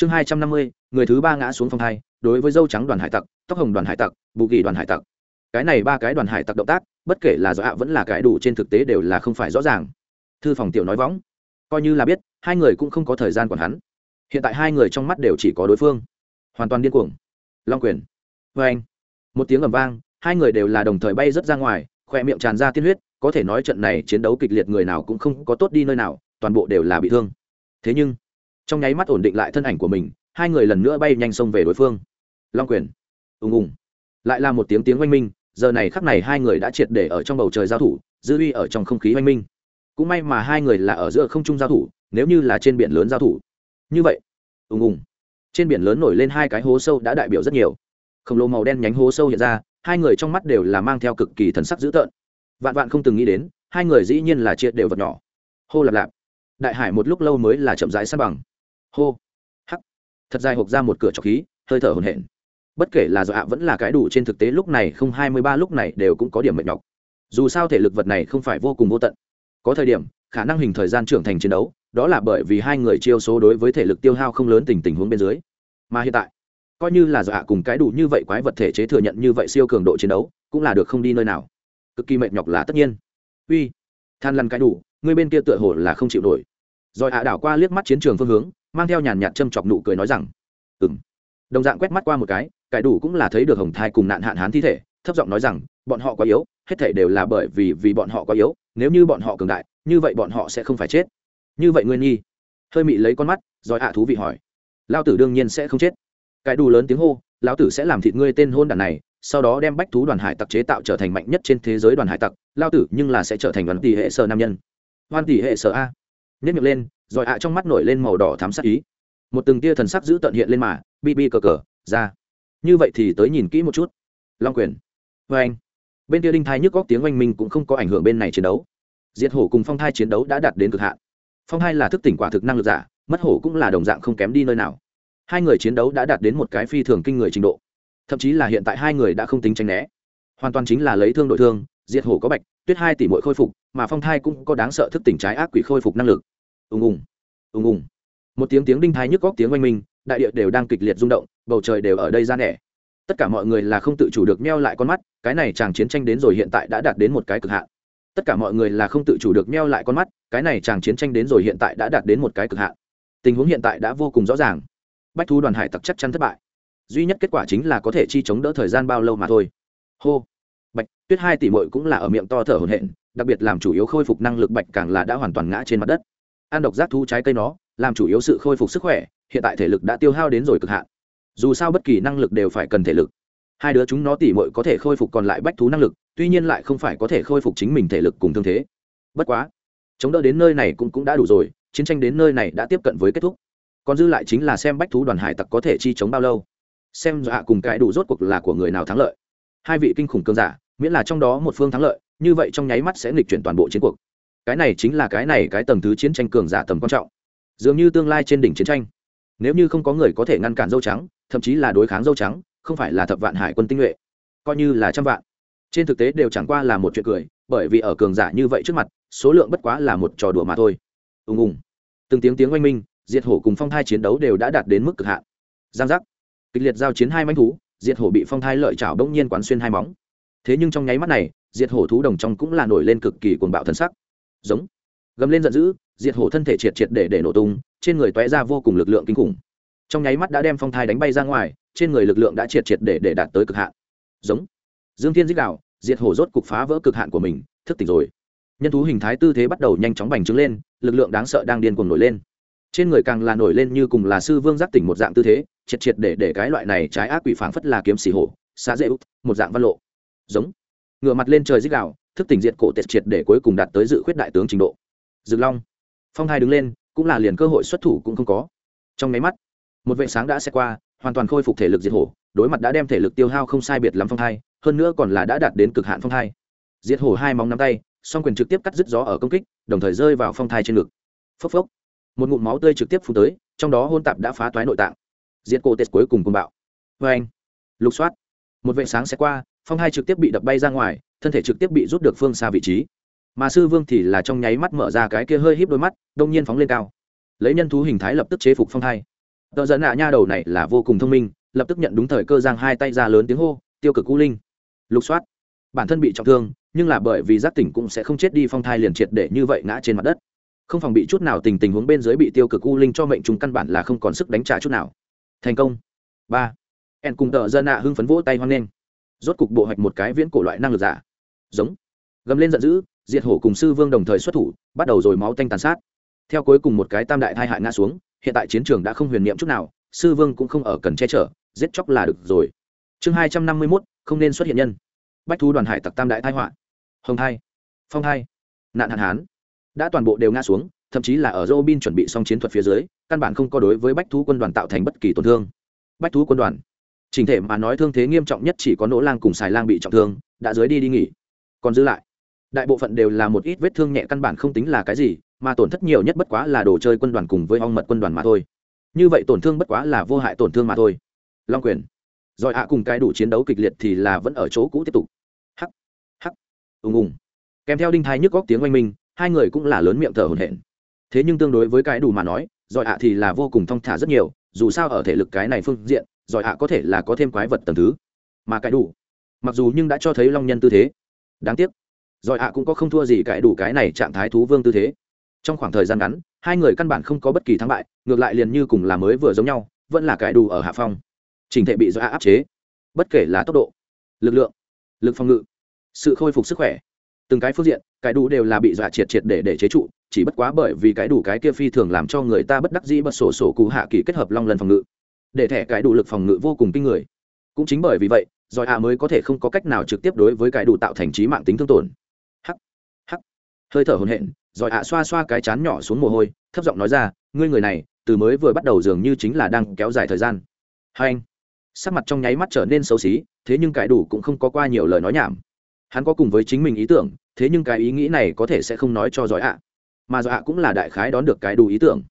chương hai trăm năm mươi, người thứ ba ngã xuống phòng hai, đối với dâu trắng đoàn hải tặc, tóc hồng đoàn hải tặc, bù kỳ đoàn hải tặc. Cái này ba cái đoàn hải tặc động tác, bất kể là do ạ vẫn là cái đủ trên thực tế đều là không phải rõ ràng. Thư phòng tiểu nói võng. Coi như là biết, hai người cũng không có thời gian còn hắn. Hiện tại hai người trong mắt đều chỉ có đối phương. Hoàn toàn điên cuồng. Long quyền. Vê anh một tiếng ầm vang, hai người đều là đồng thời bay rớt ra ngoài, khoe miệng tràn ra tiên huyết, có thể nói trận này chiến đấu kịch liệt người nào cũng không có tốt đi nơi nào, toàn bộ đều là bị thương. Thế nhưng trong nháy mắt ổn định lại thân ảnh của mình, hai người lần nữa bay nhanh xông về đối phương. Long quyền. Ùng ùng. Lại là một tiếng tiếng oanh minh, giờ này khắc này hai người đã triệt để ở trong bầu trời giao thủ, dư uy ở trong không khí oanh minh. Cũng may mà hai người là ở giữa không trung giao thủ, nếu như là trên biển lớn giao thủ. Như vậy. Ùng ùng. Trên biển lớn nổi lên hai cái hố sâu đã đại biểu rất nhiều. Khổng lồ màu đen nhánh hố sâu hiện ra, hai người trong mắt đều là mang theo cực kỳ thần sắc dữ tợn. Vạn vạn không từng nghĩ đến, hai người dĩ nhiên là triệt đều vật nhỏ. Hô lạp lạp. Đại hải một lúc lâu mới là chậm rãi sát bằng hô. Hắc. Thật dài hộp ra một cửa trọc khí, hơi thở hồn hển. Bất kể là do ạ vẫn là cái đủ trên thực tế lúc này không hai mươi ba lúc này đều cũng có điểm mệt nhọc. Dù sao thể lực vật này không phải vô cùng vô tận. Có thời điểm, khả năng hình thời gian trưởng thành chiến đấu, đó là bởi vì hai người chiêu số đối với thể lực tiêu hao không lớn tình tình huống bên dưới. Mà hiện tại, coi như là do ạ cùng cái đủ như vậy quái vật thể chế thừa nhận như vậy siêu cường độ chiến đấu, cũng là được không đi nơi nào. Cực kỳ mệt nhọc là tất nhiên. Uy, than lăn cái đủ, người bên kia tựa hồ là không chịu nổi. Rồi ạ đảo qua liếc mắt chiến trường phương hướng mang theo nhàn nhạt châm chọc nụ cười nói rằng ừ m đồng dạng quét mắt qua một cái, cải đủ cũng là thấy được hồng thai cùng nạn hạn hán thi thể, thấp giọng nói rằng, bọn họ quá yếu, hết thể đều là bởi vì vì bọn họ quá yếu, nếu như bọn họ cường đại, như vậy bọn họ sẽ không phải chết. Như vậy nguyên nhi hơi mị lấy con mắt, rồi ạ thú vị hỏi lao tử đương nhiên sẽ không chết. Cải đủ lớn tiếng hô, lão tử sẽ làm thịt ngươi tên hôn đàn này, sau đó đem bách thú đoàn hải tặc chế tạo trở thành mạnh nhất trên thế giới đoàn hải tặc lao tử nhưng là sẽ trở thành đoàn tỷ hệ sở nam nhân. Hoan tỷ hệ sở a. Nhất miệng lên rồi ạ trong mắt nổi lên màu đỏ thám sắc ý. Một từng tia thần sắc giữ tận hiện lên mà, bi bi cờ cờ, ra. Như vậy thì tới nhìn kỹ một chút. Long quyền. Vê anh. Bên kia đinh thai nhức góc tiếng oanh minh cũng không có ảnh hưởng bên này chiến đấu. Diệt hổ cùng phong thai chiến đấu đã đạt đến cực hạn. Phong thai là thức tỉnh quả thực năng lực giả, mất hổ cũng là đồng dạng không kém đi nơi nào. Hai người chiến đấu đã đạt đến một cái phi thường kinh người trình độ. Thậm chí là hiện tại hai người đã không tính tranh né. Hoàn toàn chính là lấy thương đội thương, diệt hổ có bạch, tuyết hai tỷ mỗi khôi phục, mà phong thai cũng có đáng sợ thức tỉnh trái ác quỷ khôi phục năng lực ùng ùng ùng ùng. Một tiếng tiếng đinh thái nhức góc tiếng oanh minh, đại địa đều đang kịch liệt rung động, bầu trời đều ở đây ra nẻ. Tất cả mọi người là không tự chủ được meo lại con mắt, cái này chàng chiến tranh đến rồi hiện tại đã đạt đến một cái cực hạn. Tất cả mọi người là không tự chủ được meo lại con mắt, cái này chàng chiến tranh đến rồi hiện tại đã đạt đến một cái cực hạn. Tình huống hiện tại đã vô cùng rõ ràng. Bách thu đoàn hải tặc chắc chắn thất bại. Duy nhất kết quả chính là có thể chi chống đỡ thời gian bao lâu mà thôi. Hô. Bạch, tuyết hai tỷ mội cũng là ở miệng to thở hồn hển, đặc biệt làm chủ yếu khôi phục năng lực bạch càng là đã hoàn toàn ngã trên mặt đất ăn độc giác thu trái cây nó làm chủ yếu sự khôi phục sức khỏe hiện tại thể lực đã tiêu hao đến rồi cực hạn. Dù sao bất kỳ năng lực đều phải cần thể lực. Hai đứa chúng nó tỉ mội có thể khôi phục còn lại bách thú năng lực tuy nhiên lại không phải có thể khôi phục chính mình thể lực cùng thương thế. Bất quá chống đỡ đến nơi này cũng, cũng đã đủ rồi chiến tranh đến nơi này đã tiếp cận với kết thúc. Còn dư lại chính là xem bách thú đoàn hải tặc có thể chi chống bao lâu. Xem dọa cùng cái đủ rốt cuộc là của người nào thắng lợi. Hai vị kinh khủng cơn giả miễn là trong đó một phương thắng lợi như vậy trong nháy mắt sẽ nghịch chuyển toàn bộ chiến cuộc cái này chính là cái này cái tầng thứ chiến tranh cường giả tầm quan trọng. Dường như tương lai trên đỉnh chiến tranh, nếu như không có người có thể ngăn cản dâu trắng, thậm chí là đối kháng dâu trắng, không phải là thập vạn hải quân tinh nhuệ, coi như là trăm vạn. Trên thực tế đều chẳng qua là một chuyện cười, bởi vì ở cường giả như vậy trước mặt, số lượng bất quá là một trò đùa mà thôi. Ùng ùng. Từng tiếng tiếng oanh minh, diệt hổ cùng phong thai chiến đấu đều đã đạt đến mức cực hạn. Giang giác. Kịch liệt giao chiến hai manh thú, diệt hổ bị phong thai lợi chảo bỗng nhiên quán xuyên hai móng. Thế nhưng trong nháy mắt này, diệt hổ thú đồng trong cũng là nổi lên cực kỳ cuồng bạo thân sắc giống. Gầm lên giận dữ, diệt hổ thân thể triệt triệt để để nổ tung, trên người toé ra vô cùng lực lượng kinh khủng. Trong nháy mắt đã đem phong thai đánh bay ra ngoài, trên người lực lượng đã triệt triệt để để đạt tới cực hạn. Giống. Dương thiên dích đạo, diệt hổ rốt cục phá vỡ cực hạn của mình, thức tỉnh rồi. Nhân thú hình thái tư thế bắt đầu nhanh chóng bành trướng lên, lực lượng đáng sợ đang điên cuồng nổi lên. Trên người càng là nổi lên như cùng là sư vương giác tỉnh một dạng tư thế, triệt triệt để để cái loại này trái ác quỷ phảng phất là kiếm xì hổ xa dễ út, một dạng văn lộ. Giống. Ngựa mặt lên trời dích đạo thức tỉnh diệt cổ tệ triệt để cuối cùng đạt tới dự khuyết đại tướng trình độ. Dực long, phong hai đứng lên, cũng là liền cơ hội xuất thủ cũng không có. Trong máy mắt, một vệ sáng đã xe qua, hoàn toàn khôi phục thể lực diệt hổ, đối mặt đã đem thể lực tiêu hao không sai biệt lắm phong hai, hơn nữa còn là đã đạt đến cực hạn phong hai. Diệt hổ hai móng nắm tay, song quyền trực tiếp cắt dứt gió ở công kích, đồng thời rơi vào phong thai trên ngực. Phốc phốc, một ngụm máu tươi trực tiếp phun tới, trong đó hôn tạp đã phá toái nội tạng. Diệt cổ tết cuối cùng cùng bạo. Vê anh lục soát. Một vệ sáng sẽ qua, phong hai trực tiếp bị đập bay ra ngoài thân thể trực tiếp bị rút được phương xa vị trí. Mà sư vương thì là trong nháy mắt mở ra cái kia hơi híp đôi mắt, đông nhiên phóng lên cao. Lấy nhân thú hình thái lập tức chế phục phong thai. Tờ dẫn nạ nha đầu này là vô cùng thông minh, lập tức nhận đúng thời cơ giang hai tay ra lớn tiếng hô, tiêu cực u linh. Lục soát. Bản thân bị trọng thương, nhưng là bởi vì giác tỉnh cũng sẽ không chết đi, phong thai liền triệt để như vậy ngã trên mặt đất. Không phòng bị chút nào tình tình huống bên dưới bị tiêu cực u linh cho mệnh chúng căn bản là không còn sức đánh trả chút nào. Thành công. Ba. En cùng tờ dân nạ hưng phấn vỗ tay hoan nghênh. Rốt cục bộ hoạch một cái viễn cổ loại năng lực giả giống. Gầm lên giận dữ diệt hổ cùng sư vương đồng thời xuất thủ bắt đầu rồi máu tanh tàn sát. Theo cuối cùng một cái tam đại thai hại ngã xuống hiện tại chiến trường đã không huyền niệm chút nào sư vương cũng không ở cần che chở giết chóc là được rồi. Chương hai trăm năm mươi mốt không nên xuất hiện nhân. Bách thú đoàn hải tặc tam đại thai họa. Hồng hai phong hai nạn hạn hán. Đã toàn bộ đều ngã xuống thậm chí là ở Robin chuẩn bị xong chiến thuật phía dưới, căn bản không có đối với Bách thú quân đoàn tạo thành bất kỳ tổn thương. Bách thú quân đoàn, trình thể mà nói thương thế nghiêm trọng nhất chỉ có nỗ lang cùng xài lang bị trọng thương, đã dưới đi đi nghỉ. Còn giữ lại, đại bộ phận đều là một ít vết thương nhẹ căn bản không tính là cái gì, mà tổn thất nhiều nhất bất quá là đồ chơi quân đoàn cùng với ong mật quân đoàn mà thôi. Như vậy tổn thương bất quá là vô hại tổn thương mà thôi. Long quyền, rồi ạ cùng cái đủ chiến đấu kịch liệt thì là vẫn ở chỗ cũ tiếp tục. Hắc, hắc, ùng ùng. Kèm theo đinh thai nhức góc tiếng oanh minh, hai người cũng là lớn miệng thở hổn hển thế nhưng tương đối với cái đủ mà nói giỏi ạ thì là vô cùng thong thả rất nhiều dù sao ở thể lực cái này phương diện giỏi ạ có thể là có thêm quái vật tầm thứ mà cái đủ mặc dù nhưng đã cho thấy long nhân tư thế đáng tiếc. Giỏi ạ cũng có không thua gì cãi đủ cái này trạng thái thú vương tư thế. Trong khoảng thời gian ngắn, hai người căn bản không có bất kỳ thắng bại, ngược lại liền như cùng là mới vừa giống nhau, vẫn là cãi đủ ở hạ phong. Trình thể bị do áp chế. Bất kể là tốc độ, lực lượng, lực phòng ngự, sự khôi phục sức khỏe, từng cái phương diện cái đủ đều là bị dọa triệt triệt để để chế trụ, chỉ bất quá bởi vì cái đủ cái kia phi thường làm cho người ta bất đắc dĩ bật sổ sổ cụ hạ kỳ kết hợp long lần phòng ngự. Để thẻ cái đủ lực phòng ngự vô cùng kinh người. Cũng chính bởi vì vậy giỏi hạ à mới có thể không có cách nào trực tiếp đối với cái đủ tạo thành trí mạng tính thương tổn. Hắc hắc. Hơi thở hồn hện giỏi hạ à xoa xoa cái chán nhỏ xuống mồ hôi thấp giọng nói ra ngươi người này từ mới vừa bắt đầu dường như chính là đang kéo dài thời gian. Hai anh sắc mặt trong nháy mắt trở nên xấu xí thế nhưng cái đủ cũng không có qua nhiều lời nói nhảm. Hắn có cùng với chính mình ý tưởng thế nhưng cái ý nghĩ này có thể sẽ không nói cho giỏi ạ à. mà giỏi ạ cũng là đại khái đón được cái đủ ý tưởng.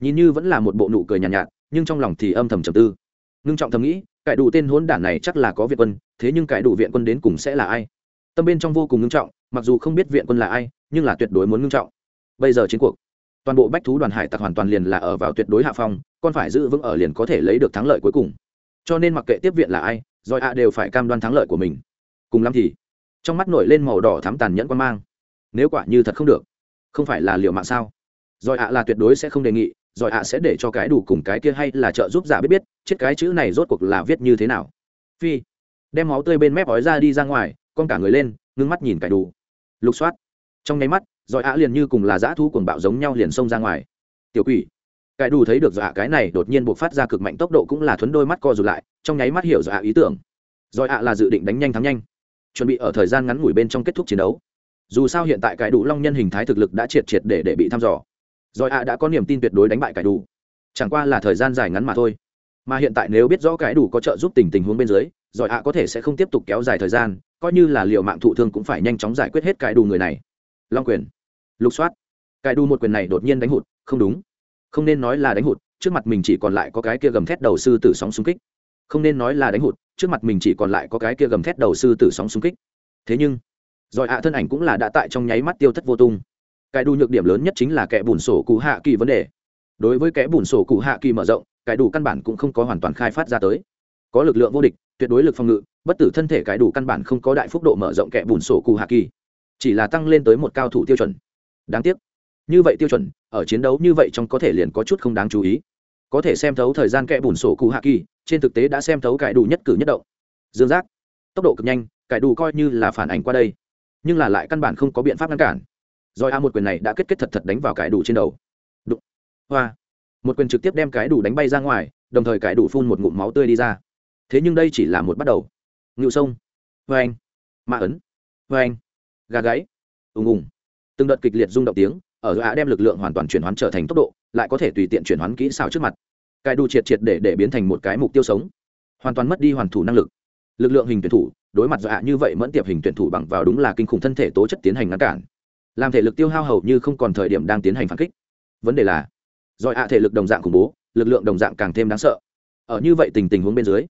Nhìn như vẫn là một bộ nụ cười nhàn nhạt, nhạt nhưng trong lòng thì âm thầm trầm tư. Ngưng trọng thầm nghĩ cải đủ tên hỗn đản này chắc là có viện quân, thế nhưng cải đủ viện quân đến cùng sẽ là ai? Tâm bên trong vô cùng ngưng trọng, mặc dù không biết viện quân là ai, nhưng là tuyệt đối muốn ngưng trọng. Bây giờ chiến cuộc, toàn bộ bách thú đoàn hải tặc hoàn toàn liền là ở vào tuyệt đối hạ phong còn phải giữ vững ở liền có thể lấy được thắng lợi cuối cùng. Cho nên mặc kệ tiếp viện là ai giỏi ạ đều phải cam đoan thắng lợi của mình. Cùng lắm thì, trong mắt nổi lên màu đỏ thắm tàn nhẫn quan mang. Nếu quả như thật không được, không phải là liệu mạng sao? Rồi ạ là tuyệt đối sẽ không đề nghị giỏi ạ sẽ để cho cái đủ cùng cái kia hay là trợ giúp giả biết biết, chết cái chữ này rốt cuộc là viết như thế nào. Phi, đem máu tươi bên mép ói ra đi ra ngoài, con cả người lên, ngưng mắt nhìn cái đủ. Lục soát. Trong nháy mắt giỏi ạ liền như cùng là dã thu cuồng bạo giống nhau liền xông ra ngoài. Tiểu quỷ. Cái đủ thấy được dọa cái này đột nhiên buộc phát ra cực mạnh tốc độ cũng là thuấn đôi mắt co rụt lại, trong nháy mắt hiểu dọa ý tưởng. Rồi ạ là dự định đánh nhanh thắng nhanh. Chuẩn bị ở thời gian ngắn ngủi bên trong kết thúc chiến đấu. Dù sao hiện tại cải đủ long nhân hình thái thực lực đã triệt triệt để để bị thăm dò rồi ạ đã có niềm tin tuyệt đối đánh bại cải đủ. Chẳng qua là thời gian dài ngắn mà thôi. Mà hiện tại nếu biết rõ cải đủ có trợ giúp tình tình huống bên dưới, rồi ạ có thể sẽ không tiếp tục kéo dài thời gian, coi như là liệu mạng thụ thương cũng phải nhanh chóng giải quyết hết cải đủ người này. Long quyền. Lục soát. Cải đủ một quyền này đột nhiên đánh hụt, không đúng. Không nên nói là đánh hụt, trước mặt mình chỉ còn lại có cái kia gầm thét đầu sư tử sóng xung kích. Không nên nói là đánh hụt, trước mặt mình chỉ còn lại có cái kia gầm thét đầu sư tử sóng xung kích. Thế nhưng, rồi ạ thân ảnh cũng là đã tại trong nháy mắt tiêu thất vô tung cái đủ nhược điểm lớn nhất chính là kẻ bùn sổ cụ hạ kỳ vấn đề. Đối với kẻ bùn sổ cụ hạ kỳ mở rộng, cái đủ căn bản cũng không có hoàn toàn khai phát ra tới. Có lực lượng vô địch, tuyệt đối lực phòng ngự, bất tử thân thể cái đủ căn bản không có đại phúc độ mở rộng kẻ bùn sổ cụ hạ kỳ. Chỉ là tăng lên tới một cao thủ tiêu chuẩn. Đáng tiếc. Như vậy tiêu chuẩn, ở chiến đấu như vậy trong có thể liền có chút không đáng chú ý. Có thể xem thấu thời gian kẽ bùn sổ cụ hạ kỳ, trên thực tế đã xem thấu cải đủ nhất cử nhất động. Dương giác. Tốc độ cực nhanh cải đủ coi như là phản ảnh qua đây. Nhưng là lại căn bản không có biện pháp ngăn cản rồi a một quyền này đã kết kết thật thật đánh vào cái đủ trên đầu. Đụng. Hoa. Một quyền trực tiếp đem cái đủ đánh bay ra ngoài, đồng thời cái đủ phun một ngụm máu tươi đi ra. Thế nhưng đây chỉ là một bắt đầu. Ngự sông. Vê anh. Mạ ấn. Vê anh. Gà gáy. Ùng ùng. Từng đợt kịch liệt rung động tiếng, ở a đem lực lượng hoàn toàn chuyển hoán trở thành tốc độ, lại có thể tùy tiện chuyển hoán kỹ xảo trước mặt. Cái đủ triệt triệt để để biến thành một cái mục tiêu sống. Hoàn toàn mất đi hoàn thủ năng lực. Lực lượng hình tuyển thủ, đối mặt dọa như vậy mẫn tiệp hình tuyển thủ bằng vào đúng là kinh khủng thân thể tố chất tiến hành ngăn cản làm thể lực tiêu hao hầu như không còn thời điểm đang tiến hành phản kích. Vấn đề là giỏi ạ thể lực đồng dạng khủng bố, lực lượng đồng dạng càng thêm đáng sợ. Ở như vậy tình tình huống bên dưới,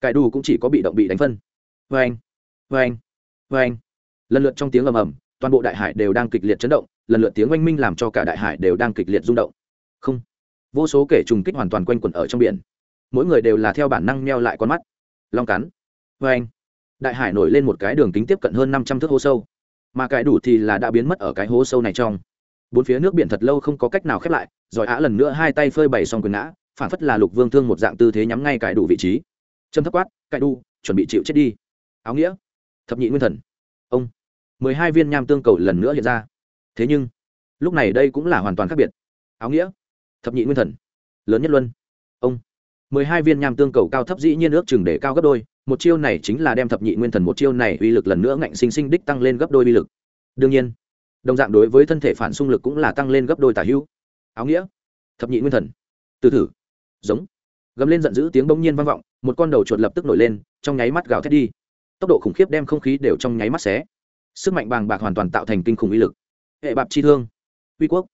cải đủ cũng chỉ có bị động bị đánh phân. Vê anh vê anh vê anh lần lượt trong tiếng ầm ầm, toàn bộ đại hải đều đang kịch liệt chấn động, lần lượt tiếng oanh minh làm cho cả đại hải đều đang kịch liệt rung động. Không, vô số kể trùng kích hoàn toàn quanh quẩn ở trong biển. Mỗi người đều là theo bản năng meo lại con mắt. Long cắn. Vê anh đại hải nổi lên một cái đường kính tiếp cận hơn năm trăm thước hô sâu mà cái đủ thì là đã biến mất ở cái hố sâu này trong. Bốn phía nước biển thật lâu không có cách nào khép lại, rồi á lần nữa hai tay phơi bày xong quyền ngã, phản phất là lục vương thương một dạng tư thế nhắm ngay cải đủ vị trí. Châm thấp quát cải đủ, chuẩn bị chịu chết đi. Áo nghĩa, thập nhị nguyên thần. Ông, mười hai viên nham tương cầu lần nữa hiện ra. Thế nhưng, lúc này đây cũng là hoàn toàn khác biệt. Áo nghĩa, thập nhị nguyên thần, lớn nhất luân. Ông, mười hai viên nham tương cầu cao thấp dĩ nhiên ước chừng để cao gấp đôi một chiêu này chính là đem thập nhị nguyên thần một chiêu này uy lực lần nữa ngạnh sinh sinh đích tăng lên gấp đôi uy lực. Đương nhiên, đồng dạng đối với thân thể phản xung lực cũng là tăng lên gấp đôi tả hữu. Áo nghĩa, thập nhị nguyên thần, từ thử, giống. Gầm lên giận dữ tiếng bỗng nhiên vang vọng, một con đầu chuột lập tức nổi lên, trong nháy mắt gào thét đi. Tốc độ khủng khiếp đem không khí đều trong nháy mắt xé. Sức mạnh bàng bạc hoàn toàn tạo thành kinh khủng uy lực. Hệ bạp chi thương, uy quốc.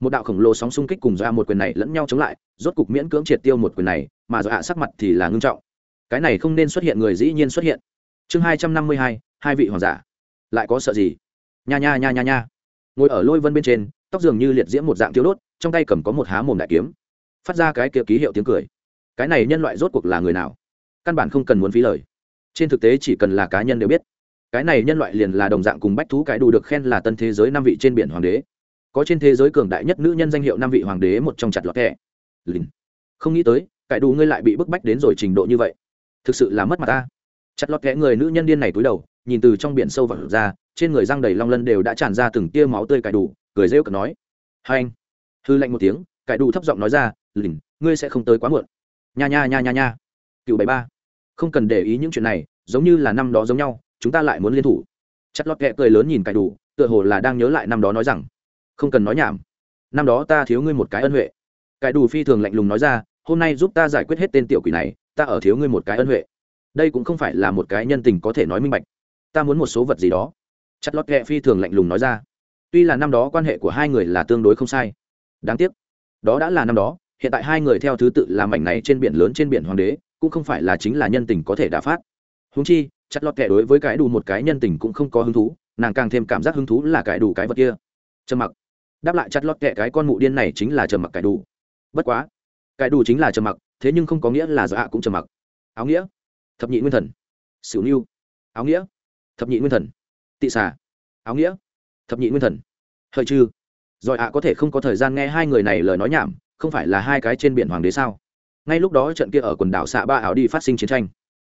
Một đạo khổng lồ sóng xung kích cùng ra một quyền này lẫn nhau chống lại, rốt cục miễn cưỡng triệt tiêu một quyền này, mà do hạ sắc mặt thì là ngưng trọng cái này không nên xuất hiện người dĩ nhiên xuất hiện. Chương hai trăm năm mươi hai hai vị hoàng giả. Lại có sợ gì? Nha nha nha nha nha. Ngồi ở lôi vân bên trên, tóc dường như liệt diễm một dạng thiếu đốt, trong tay cầm có một há mồm đại kiếm. Phát ra cái kia ký hiệu tiếng cười. Cái này nhân loại rốt cuộc là người nào? Căn bản không cần muốn phí lời. Trên thực tế chỉ cần là cá nhân đều biết. Cái này nhân loại liền là đồng dạng cùng bách thú cái đủ được khen là tân thế giới năm vị trên biển hoàng đế. Có trên thế giới cường đại nhất nữ nhân danh hiệu năm vị hoàng đế một trong chặt lọt thẻ lìn. Không nghĩ tới cải đủ ngươi lại bị bức bách đến rồi trình độ như vậy thực sự là mất mặt ta. Chặt lọt kẽ người nữ nhân điên này túi đầu, nhìn từ trong biển sâu và ra, trên người răng đầy long lân đều đã tràn ra từng tia máu tươi cải đủ, cười rêu cực nói. Hai anh, hư lạnh một tiếng, cải đủ thấp giọng nói ra, lìn, ngươi sẽ không tới quá muộn. Nha nha nha nha nha. Cựu bảy ba, không cần để ý những chuyện này, giống như là năm đó giống nhau, chúng ta lại muốn liên thủ. Chặt lọt kẹ cười lớn nhìn cải đủ, tựa hồ là đang nhớ lại năm đó nói rằng, không cần nói nhảm, năm đó ta thiếu ngươi một cái ân huệ. Cải đủ phi thường lạnh lùng nói ra, hôm nay giúp ta giải quyết hết tên tiểu quỷ này ta ở thiếu ngươi một cái ân huệ. Đây cũng không phải là một cái nhân tình có thể nói minh bạch. Ta muốn một số vật gì đó. Chặt lót kệ phi thường lạnh lùng nói ra. Tuy là năm đó quan hệ của hai người là tương đối không sai. Đáng tiếc, đó đã là năm đó, hiện tại hai người theo thứ tự làm mảnh này trên biển lớn trên biển hoàng đế, cũng không phải là chính là nhân tình có thể đả phát. Húng chi, chặt lọt kệ đối với cái đủ một cái nhân tình cũng không có hứng thú, nàng càng thêm cảm giác hứng thú là cái đủ cái vật kia. Trầm mặc. Đáp lại chặt lọt kệ cái con mụ điên này chính là trầm mặc cái đủ. Bất quá, cái đủ chính là trầm mặc thế nhưng không có nghĩa là dạ cũng trầm mặc. Áo nghĩa. Thập nhị nguyên thần. Xỉu niu. Áo nghĩa. Thập nhị nguyên thần. Tị xà. Áo nghĩa. Thập nhị nguyên thần. Hơi chư rồi ạ có thể không có thời gian nghe hai người này lời nói nhảm, không phải là hai cái trên biển hoàng đế sao? Ngay lúc đó trận kia ở quần đảo xạ ba ảo đi phát sinh chiến tranh.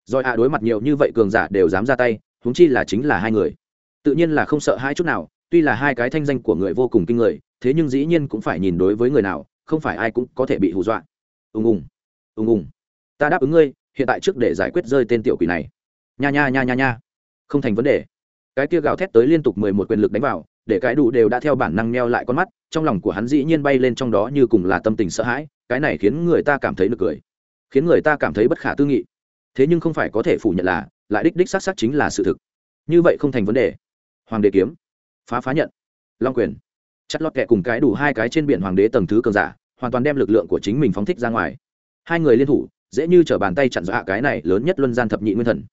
Rồi ạ đối mặt nhiều như vậy cường giả đều dám ra tay, huống chi là chính là hai người. Tự nhiên là không sợ hai chút nào, tuy là hai cái thanh danh của người vô cùng kinh người, thế nhưng dĩ nhiên cũng phải nhìn đối với người nào, không phải ai cũng có thể bị hù dọa. Ùng ùng ùng ùng. Ta đáp ứng ngươi, hiện tại trước để giải quyết rơi tên tiểu quỷ này. Nha nha nha nha nha. Không thành vấn đề. Cái kia gào thét tới liên tục mười một quyền lực đánh vào, để cái đủ đều đã theo bản năng meo lại con mắt, trong lòng của hắn dĩ nhiên bay lên trong đó như cùng là tâm tình sợ hãi, cái này khiến người ta cảm thấy nực cười. Khiến người ta cảm thấy bất khả tư nghị. Thế nhưng không phải có thể phủ nhận là, lại đích đích xác xác chính là sự thực. Như vậy không thành vấn đề. Hoàng đế kiếm. Phá phá nhận. Long quyền. Chặt lọt kẹ cùng cái đủ hai cái trên biển hoàng đế tầng thứ cường giả, hoàn toàn đem lực lượng của chính mình phóng thích ra ngoài hai người liên thủ, dễ như t bàn tay chặn dọa cái này lớn nhất luân gian thập nhị nguyên thần.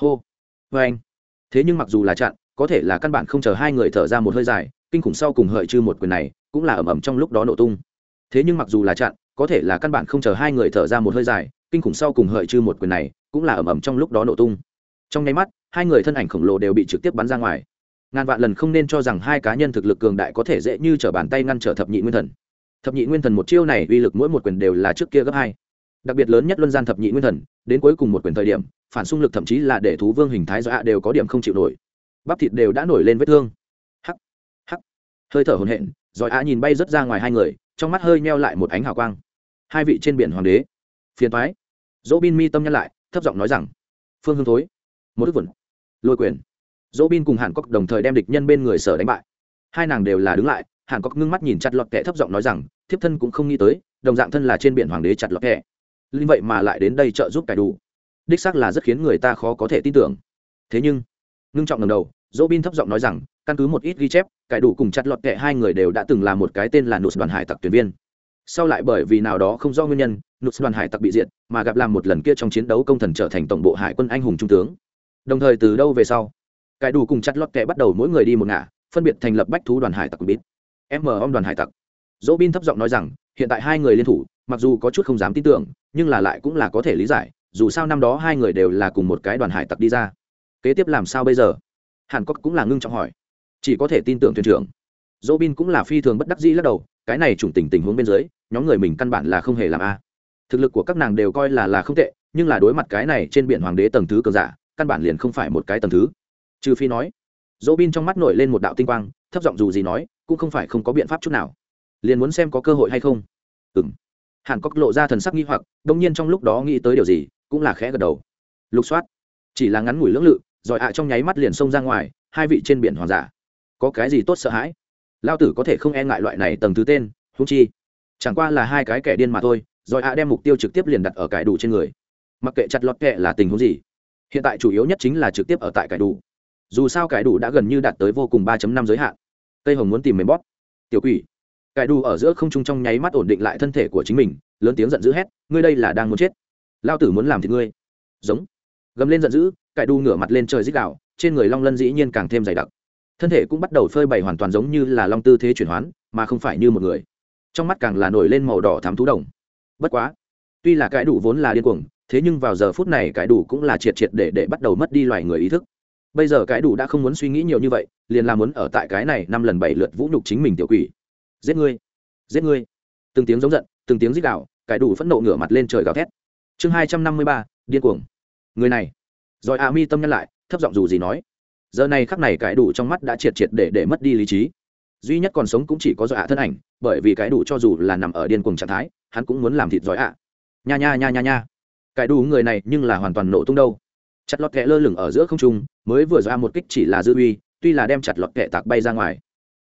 Hô vê anh. Thế nhưng mặc dù là chặn, có thể là căn bản không chờ hai người thở ra một hơi dài, kinh khủng sau cùng hợi chư một quyền này, cũng là ẩm ẩm trong lúc đó nổ tung. Thế nhưng mặc dù là chặn, có thể là căn bản không chờ hai người thở ra một hơi dài, kinh khủng sau cùng hợi chư một quyền này, cũng là ẩm ẩm trong lúc đó nổ tung. Trong nháy mắt, hai người thân ảnh khổng lồ đều bị trực tiếp bắn ra ngoài. Ngàn vạn lần không nên cho rằng hai cá nhân thực lực cường đại có thể dễ như t r ở bàn tay ngăn trở thập nhị nguyên thần. Thập nhị nguyên thần một chiêu này uy lực mỗi một quyền đều là trước kia gấp hai đặc biệt lớn nhất luân gian thập nhị nguyên thần, đến cuối cùng một quyền thời điểm, phản xung lực thậm chí là để thú vương hình thái do ạ đều có điểm không chịu nổi. Bắp thịt đều đã nổi lên vết thương. Hắc hắc. Hơi thở hồn hện giỏi ạ nhìn bay rớt ra ngoài hai người, trong mắt hơi meo lại một ánh hào quang. Hai vị trên biển hoàng đế. Phiền thoái dỗ bin mi tâm nhắc lại, thấp giọng nói rằng, phương hương thối, một đức vẩn lôi quyền. Dỗ bin cùng hàn cốc đồng thời đem địch nhân bên người sở đánh bại. Hai nàng đều là đứng lại, hàn cốc ngưng mắt nhìn chặt lọt kẻ thấp giọng nói rằng, thiếp thân cũng không nghĩ tới, đồng dạng thân là trên biển hoàng đế chặt lọt kẻ linh vậy mà lại đến đây trợ giúp cải đủ. Đích xác là rất khiến người ta khó có thể tin tưởng. Thế nhưng, ngưng trọng lần đầu, dỗ bin thấp giọng nói rằng, căn cứ một ít ghi chép, cải đủ cùng chặt lọt kệ hai người đều đã từng là một cái tên là nụt đoàn hải tặc tuyển viên. Sau lại bởi vì nào đó không do nguyên nhân, nụt đoàn hải tặc bị diệt, mà gặp làm một lần kia trong chiến đấu công thần trở thành tổng bộ hải quân anh hùng trung tướng. Đồng thời từ đâu về sau, cải đủ cùng chặt lọt kệ bắt đầu mỗi người đi một ngả, phân biệt thành lập bách thú đoàn hải tặc bít, m om đoàn hải tặc. Dỗ bin thấp giọng nói rằng hiện tại hai người liên thủ, mặc dù có chút không dám tin tưởng, nhưng là lại cũng là có thể lý giải, dù sao năm đó hai người đều là cùng một cái đoàn hải tặc đi ra. Kế tiếp làm sao bây giờ? Hàn cốc cũng là ngưng trọng hỏi. Chỉ có thể tin tưởng thuyền trưởng. Dỗ bin cũng là phi thường bất đắc dĩ lắc đầu, cái này chủng tình tình huống bên dưới, nhóm người mình căn bản là không hề làm a. Thực lực của các nàng đều coi là là không tệ, nhưng là đối mặt cái này trên biển hoàng đế tầng thứ cường giả, căn bản liền không phải một cái tầng thứ. Trừ phi nói, dỗ bin trong mắt nổi lên một đạo tinh quang, thấp giọng dù gì nói, cũng không phải không có biện pháp chút nào liền muốn xem có cơ hội hay không. Ừng hàn cốc lộ ra thần sắc nghi hoặc, đông nhiên trong lúc đó nghĩ tới điều gì, cũng là khẽ gật đầu. Lục soát. Chỉ là ngắn ngủi lưỡng lự giỏi ạ trong nháy mắt liền xông ra ngoài, hai vị trên biển hoàng giả. Có cái gì tốt sợ hãi? Lao tử có thể không e ngại loại này tầng thứ tên húng chi. Chẳng qua là hai cái kẻ điên mà thôi, rồi ạ đem mục tiêu trực tiếp liền đặt ở cải đủ trên người. Mặc kệ chặt lọt kệ là tình huống gì, hiện tại chủ yếu nhất chính là trực tiếp ở tại cải đủ. Dù sao cải đủ đã gần như đạt tới vô cùng ba năm giới hạn. Tây hồng muốn tìm mềm bóp. Tiểu quỷ cải đủ ở giữa không trung trong nháy mắt ổn định lại thân thể của chính mình, lớn tiếng giận dữ hét, ngươi đây là đang muốn chết. Lao tử muốn làm thì ngươi. Giống. Gầm lên giận dữ cải đủ ngửa mặt lên trời dích đạo trên người long lân dĩ nhiên càng thêm dày đặc. Thân thể cũng bắt đầu phơi bày hoàn toàn giống như là long tư thế chuyển hoán, mà không phải như một người. Trong mắt càng là nổi lên màu đỏ thám thú đồng. Bất quá, tuy là Cải đủ vốn là điên cuồng, thế nhưng vào giờ phút này Cải đủ cũng là triệt triệt để để bắt đầu mất đi loài người ý thức. Bây giờ cái đủ đã không muốn suy nghĩ nhiều như vậy, liền là muốn ở tại cái này năm lần bảy lượt vũ nhục chính mình tiểu quỷ giết ngươi giết ngươi. Từng tiếng giống giận, từng tiếng rít đạo cải đủ phẫn nộ ngửa mặt lên trời gào thét. Chương hai trăm năm mươi ba, điên cuồng. Người này. Rồi a mi tâm nhân lại, thấp giọng dù gì nói. Giờ này khắc này cải đủ trong mắt đã triệt triệt để để mất đi lý trí. Duy nhất còn sống cũng chỉ có dọa thân ảnh, bởi vì cái đủ cho dù là nằm ở điên cuồng trạng thái, hắn cũng muốn làm thịt giỏi ạ nha nha nha nha nha. Cái đủ người này nhưng là hoàn toàn nổ tung đâu. Chặt lọt kẹ lơ lửng ở giữa không trung, mới vừa ra một kích chỉ là dư uy, tuy là đem chặt lọt kẹ tạc bay ra ngoài.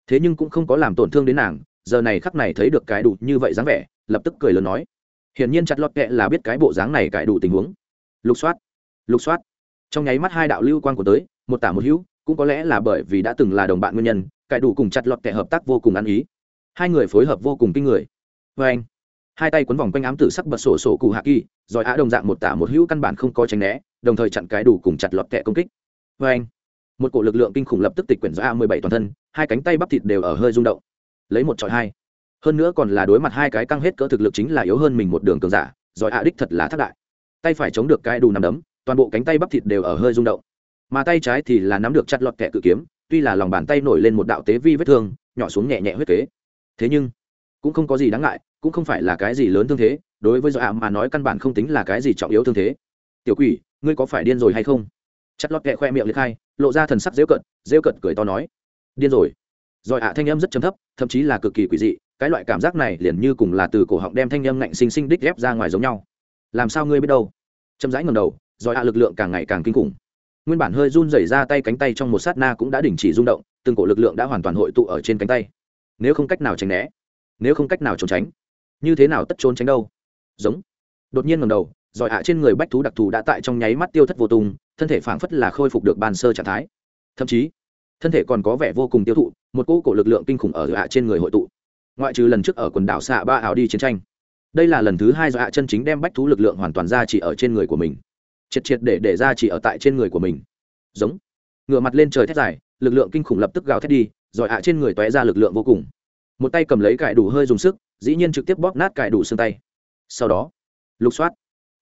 Thế nhưng cũng không có làm tổn thương đến nàng giờ này khắc này thấy được cái đủ như vậy dáng vẻ, lập tức cười lớn nói, hiển nhiên chặt lọt kẹ là biết cái bộ dáng này cải đủ tình huống. Lục soát lục soát. Trong nháy mắt hai đạo lưu quan của tới, một tả một hữu, cũng có lẽ là bởi vì đã từng là đồng bạn nguyên nhân cải đủ cùng chặt lọt kệ hợp tác vô cùng ăn ý. Hai người phối hợp vô cùng kinh người. Vê anh, hai tay quấn vòng quanh ám tử sắc bật sổ sổ cụ hạ kỳ, rồi á đồng dạng một tả một hữu căn bản không có tránh né, đồng thời chặn cái đủ cùng chặt lọt kệ công kích. Vê anh, một cổ lực lượng kinh khủng lập tức tịch quyển do a mười bảy toàn thân, hai cánh tay bắp thịt đều ở hơi rung động lấy một trọi hai. Hơn nữa còn là đối mặt hai cái căng hết cỡ thực lực chính là yếu hơn mình một đường cường giả, giỏi hạ đích thật là thất đại. Tay phải chống được cái đủ nằm đấm, toàn bộ cánh tay bắp thịt đều ở hơi rung động. Mà tay trái thì là nắm được chặt lọt kẹ cự kiếm, tuy là lòng bàn tay nổi lên một đạo tế vi vết thương, nhỏ xuống nhẹ nhẹ huyết kế. Thế nhưng, cũng không có gì đáng ngại, cũng không phải là cái gì lớn thương thế, đối với dọa mà nói căn bản không tính là cái gì trọng yếu thương thế. Tiểu quỷ, ngươi có phải điên rồi hay không? Chặt lọt kẹ khoe miệng liệt khai lộ ra thần sắc dễu cận dễu cận cười to nói. Điên rồi rồi ạ, thanh âm rất chấm thấp, thậm chí là cực kỳ quỷ dị, cái loại cảm giác này liền như cùng là từ cổ họng đem thanh âm ngạnh xinh xinh đích ghép ra ngoài giống nhau. Làm sao ngươi biết đâu? Chậm rãi ngầm đầu, rồi ạ lực lượng càng ngày càng kinh khủng. Nguyên bản hơi run rẩy ra tay cánh tay trong một sát na cũng đã đình chỉ rung động, từng cổ lực lượng đã hoàn toàn hội tụ ở trên cánh tay. Nếu không cách nào tránh né, nếu không cách nào trốn tránh, như thế nào tất trốn tránh đâu? Giống. Đột nhiên ngầm đầu giỏi hạ trên người bách thú đặc thù đã tại trong nháy mắt tiêu thất vô tung, thân thể phảng phất là khôi phục được ban sơ trạng thái. Thậm chí thân thể còn có vẻ vô cùng tiêu thụ, một cỗ cổ lực lượng kinh khủng ở dạ trên người hội tụ. Ngoại trừ lần trước ở quần đảo xạ ba ảo đi chiến tranh, đây là lần thứ hai dạ chân chính đem bách thú lực lượng hoàn toàn ra chỉ ở trên người của mình. Triệt triệt để để ra chỉ ở tại trên người của mình. Giống. Ngửa mặt lên trời thét dài, lực lượng kinh khủng lập tức gào thét đi rồi hạ trên người tóe ra lực lượng vô cùng. Một tay cầm lấy cải đủ hơi dùng sức, dĩ nhiên trực tiếp bóp nát cải đủ xương tay. Sau đó, lục soát.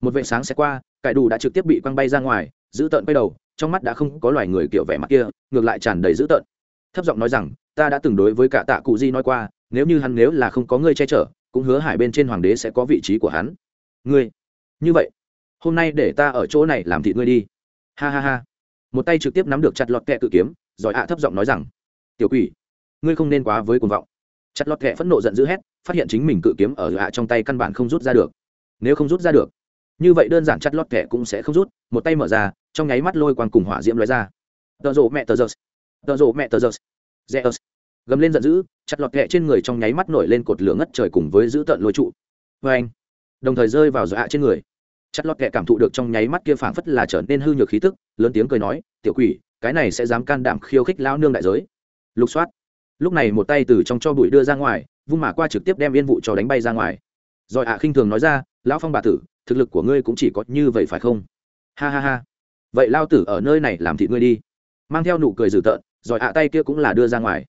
Một vệ sáng sẽ qua, cải đủ đã trực tiếp bị quăng bay ra ngoài giữ tợn quay đầu, trong mắt đã không có loài người kiểu vẻ mặt kia, ngược lại tràn đầy dữ tợn. Thấp giọng nói rằng, ta đã từng đối với cả tạ cụ di nói qua, nếu như hắn nếu là không có ngươi che chở, cũng hứa hải bên trên hoàng đế sẽ có vị trí của hắn. Ngươi? Như vậy? Hôm nay để ta ở chỗ này làm thị ngươi đi. Ha ha ha. Một tay trực tiếp nắm được chặt lọt kẹ cự kiếm giỏi ạ thấp giọng nói rằng, tiểu quỷ, ngươi không nên quá với cuồng vọng. Chặt lọt kẹ phẫn nộ giận dữ hét, phát hiện chính mình cự kiếm ở ạ trong tay căn bản không rút ra được. Nếu không rút ra được, như vậy đơn giản chặt lọt kẹ cũng sẽ không rút. Một tay mở ra trong nháy mắt lôi quang cùng hỏa diễm lóe ra. Tợ rộ mẹ tờ giơ tợ rộ mẹ tờ giơ rẽ gầm lên giận dữ, chặt lọt kẹ trên người trong nháy mắt nổi lên cột lửa ngất trời cùng với giữ tợn lôi trụ. Vê anh, đồng thời rơi vào dọa trên người. Chặt lọt kệ cảm thụ được trong nháy mắt kia phảng phất là trở nên hư nhược khí tức, lớn tiếng cười nói, tiểu quỷ, cái này sẽ dám can đảm khiêu khích lão nương đại giới. Lục soát. Lúc này một tay từ trong cho bụi đưa ra ngoài, vung mà qua trực tiếp đem yên vụ cho đánh bay ra ngoài. Rồi ạ khinh thường nói ra, lão phong bà tử, thực lực của ngươi cũng chỉ có như vậy phải không? Ha ha ha vậy lao tử ở nơi này làm thịt ngươi đi. Mang theo nụ cười dữ tợn, rồi ạ tay kia cũng là đưa ra ngoài.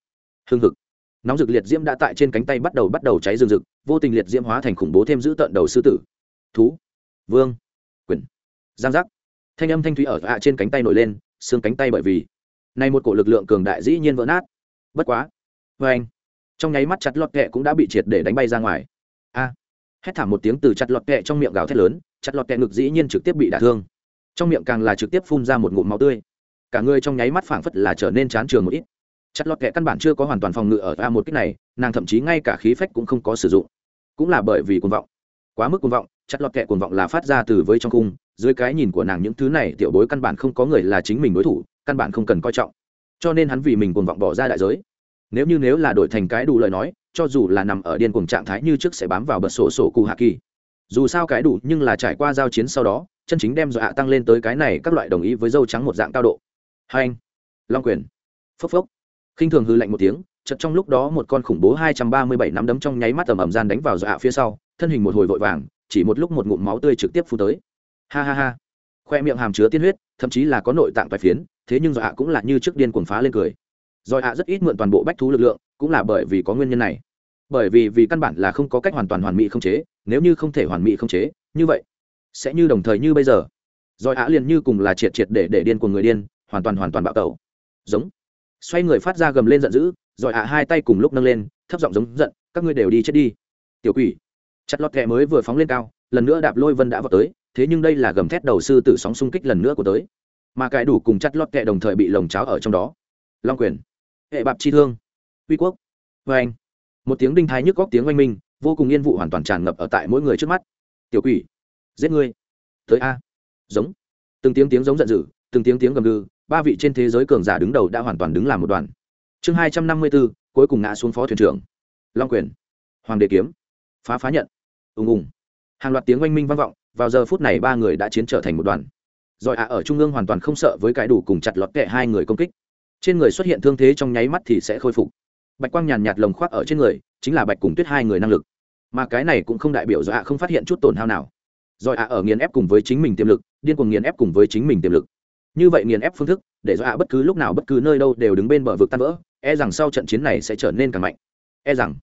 Hưng hực. Nóng rực liệt diễm đã tại trên cánh tay bắt đầu bắt đầu cháy rừng rực, vô tình liệt diễm hóa thành khủng bố thêm giữ tận đầu sư tử. Thú. Vương. Quyền. Giang giác. Thanh âm thanh thúy ở ạ trên cánh tay nổi lên, xương cánh tay bởi vì. Nay một cổ lực lượng cường đại dĩ nhiên vỡ nát. Bất quá. Vê anh. Trong nháy mắt chặt lọt kẹ cũng đã bị triệt để đánh bay ra ngoài. A. Hét thảm một tiếng từ chặt lọt kẹ trong miệng gào thét lớn, chặt lọt kẹ ngực dĩ nhiên trực tiếp bị đả thương trong miệng càng là trực tiếp phun ra một ngụm máu tươi. Cả người trong nháy mắt phảng phất là trở nên chán trường một ít. Chặt lọt kệ căn bản chưa có hoàn toàn phòng ngự ở a một cách này, nàng thậm chí ngay cả khí phách cũng không có sử dụng. Cũng là bởi vì cuồng vọng. Quá mức cuồng vọng, chặt lọt kệ cuồng vọng là phát ra từ với trong cung, dưới cái nhìn của nàng những thứ này, tiểu bối căn bản không có người là chính mình đối thủ, căn bản không cần coi trọng. Cho nên hắn vì mình cuồng vọng bỏ ra đại giới. Nếu như nếu là đổi thành cái đủ lời nói, cho dù là nằm ở điên cuồng trạng thái như trước sẽ bám vào bật sổ sổ cụ hạ kỳ. Dù sao cái đủ nhưng là trải qua giao chiến sau đó chân chính đem dọa tăng lên tới cái này các loại đồng ý với dâu trắng một dạng cao độ. Hai anh, long quyền. Phốc phốc. Khinh thường hư lạnh một tiếng chật trong lúc đó một con khủng bố hai trăm ba mươi bảy nắm đấm trong nháy mắt tầm ẩm gian đánh vào dọa phía sau, thân hình một hồi vội vàng, chỉ một lúc một ngụm máu tươi trực tiếp phu tới. Ha ha ha. Khoe miệng hàm chứa tiên huyết, thậm chí là có nội tạng vài phiến, thế nhưng dọa cũng là như trước điên cuồng phá lên cười. Rồi rất ít mượn toàn bộ bách thú lực lượng, cũng là bởi vì có nguyên nhân này. Bởi vì vì căn bản là không có cách hoàn toàn hoàn mỹ không chế, nếu như không thể hoàn mỹ không chế, như vậy sẽ như đồng thời như bây giờ. Rồi á liền như cùng là triệt triệt để để điên của người điên, hoàn toàn hoàn toàn bạo tẩu. Giống. Xoay người phát ra gầm lên giận dữ, rồi ạ hai tay cùng lúc nâng lên, thấp giọng giống giận, các ngươi đều đi chết đi. Tiểu quỷ. Chặt lọt kẹ mới vừa phóng lên cao, lần nữa đạp lôi vân đã vào tới, thế nhưng đây là gầm thét đầu sư tử sóng xung kích lần nữa của tới. Mà cải đủ cùng chặt lọt kẹ đồng thời bị lồng cháo ở trong đó. Long quyền. Hệ bạp chi thương. Uy quốc. Vê anh. Một tiếng đinh thái nhức góc tiếng oanh minh, vô cùng yên vụ hoàn toàn tràn ngập ở tại mỗi người trước mắt. Tiểu quỷ giết ngươi. Tới a. Giống. Từng tiếng tiếng giống giận dữ, từng tiếng tiếng gầm gừ, ba vị trên thế giới cường giả đứng đầu đã hoàn toàn đứng làm một đoàn. Chương hai trăm năm mươi bốn cuối cùng ngã xuống phó thuyền trưởng. Long quyền. Hoàng đế kiếm. Phá phá nhận. Ùng ùng. Hàng loạt tiếng oanh minh vang vọng, vào giờ phút này ba người đã chiến trở thành một đoàn. Rồi ạ, ở trung ương hoàn toàn không sợ với cái đủ cùng chặt lọt kệ hai người công kích. Trên người xuất hiện thương thế trong nháy mắt thì sẽ khôi phục. Bạch quang nhàn nhạt lồng khoác ở trên người, chính là bạch cùng tuyết hai người năng lực. Mà cái này cũng không đại biểu do ạ không phát hiện chút tổn hao nào rồi ạ ở nghiền ép cùng với chính mình tiềm lực, điên cuồng nghiền ép cùng với chính mình tiềm lực. Như vậy nghiền ép phương thức, để do ạ bất cứ lúc nào bất cứ nơi đâu đều đứng bên bờ vực tan vỡ e rằng sau trận chiến này sẽ trở nên càng mạnh. E rằng,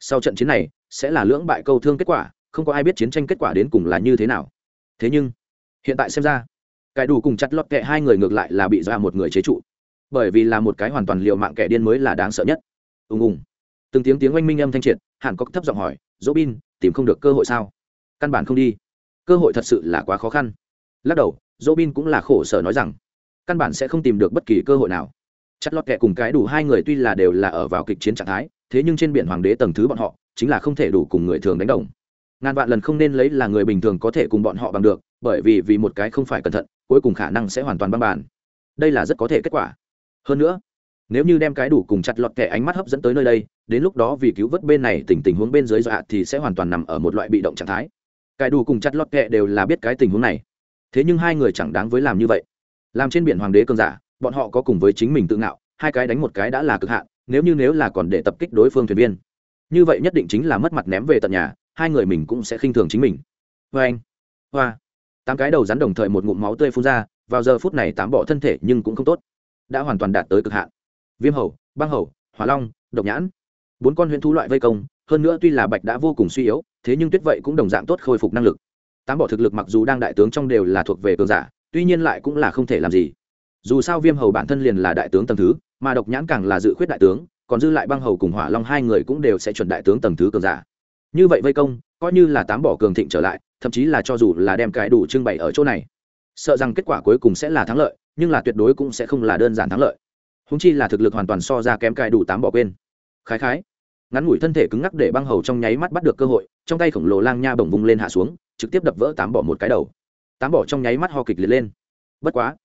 sau trận chiến này sẽ là lưỡng bại câu thương kết quả, không có ai biết chiến tranh kết quả đến cùng là như thế nào. Thế nhưng, hiện tại xem ra, cải đủ cùng chặt lọt kệ hai người ngược lại là bị do một người chế trụ. Bởi vì là một cái hoàn toàn liệu mạng kẻ điên mới là đáng sợ nhất. Ùng ùng. Từng tiếng tiếng oanh minh âm thanh triệt, hàn cốc thấp giọng hỏi dỗ bin tìm không được cơ hội sao? Căn bản không đi cơ hội thật sự là quá khó khăn. Lắc đầu dỗ bin cũng là khổ sở nói rằng, căn bản sẽ không tìm được bất kỳ cơ hội nào. Chất lót kẹ cùng cái đủ hai người tuy là đều là ở vào kịch chiến trạng thái, thế nhưng trên biển hoàng đế tầng thứ bọn họ, chính là không thể đủ cùng người thường đánh đồng. Ngàn vạn lần không nên lấy là người bình thường có thể cùng bọn họ bằng được, bởi vì vì một cái không phải cẩn thận, cuối cùng khả năng sẽ hoàn toàn băng bàn. Đây là rất có thể kết quả. Hơn nữa, nếu như đem cái đủ cùng chặt lọt kẻ ánh mắt hấp dẫn tới nơi đây, đến lúc đó vì cứu vớt bên này tình tình huống bên dưới dọa thì sẽ hoàn toàn nằm ở một loại bị động trạng thái cái đủ cùng chặt lọt kệ đều là biết cái tình huống này. Thế nhưng hai người chẳng đáng với làm như vậy. Làm trên biển hoàng đế cơn giả, bọn họ có cùng với chính mình tự ngạo, hai cái đánh một cái đã là cực hạn, nếu như nếu là còn để tập kích đối phương thuyền viên. Như vậy nhất định chính là mất mặt ném về tận nhà, hai người mình cũng sẽ khinh thường chính mình. Vê anh, hoa. Tám cái đầu rắn đồng thời một ngụm máu tươi phun ra, vào giờ phút này tám bỏ thân thể nhưng cũng không tốt. Đã hoàn toàn đạt tới cực hạn. Viêm hầu, băng hầu, hỏa long, độc nhãn. Bốn con huyễn thú loại vây công hơn nữa tuy là bạch đã vô cùng suy yếu, thế nhưng tuyết vậy cũng đồng dạng tốt khôi phục năng lực. Tám bỏ thực lực mặc dù đang đại tướng trong đều là thuộc về cường giả, tuy nhiên lại cũng là không thể làm gì. Dù sao viêm hầu bản thân liền là đại tướng tầng thứ, mà độc nhãn càng là dự khuyết đại tướng, còn dư lại băng hầu cùng hỏa long hai người cũng đều sẽ chuẩn đại tướng tầng thứ cường giả. Như vậy vây công, coi như là tám bỏ cường thịnh trở lại, thậm chí là cho dù là đem cái đủ trưng bày ở chỗ này, sợ rằng kết quả cuối cùng sẽ là thắng lợi, nhưng là tuyệt đối cũng sẽ không là đơn giản thắng lợi. Húng chi là thực lực hoàn toàn so ra kém cái đủ tám bỏ quên. Khái khái ngắn ngủi thân thể cứng ngắc để băng hầu trong nháy mắt bắt được cơ hội, trong tay khổng lồ lang nha bồng vung lên hạ xuống, trực tiếp đập vỡ tám bỏ một cái đầu. Tám bỏ trong nháy mắt ho kịch liệt lên. Bất quá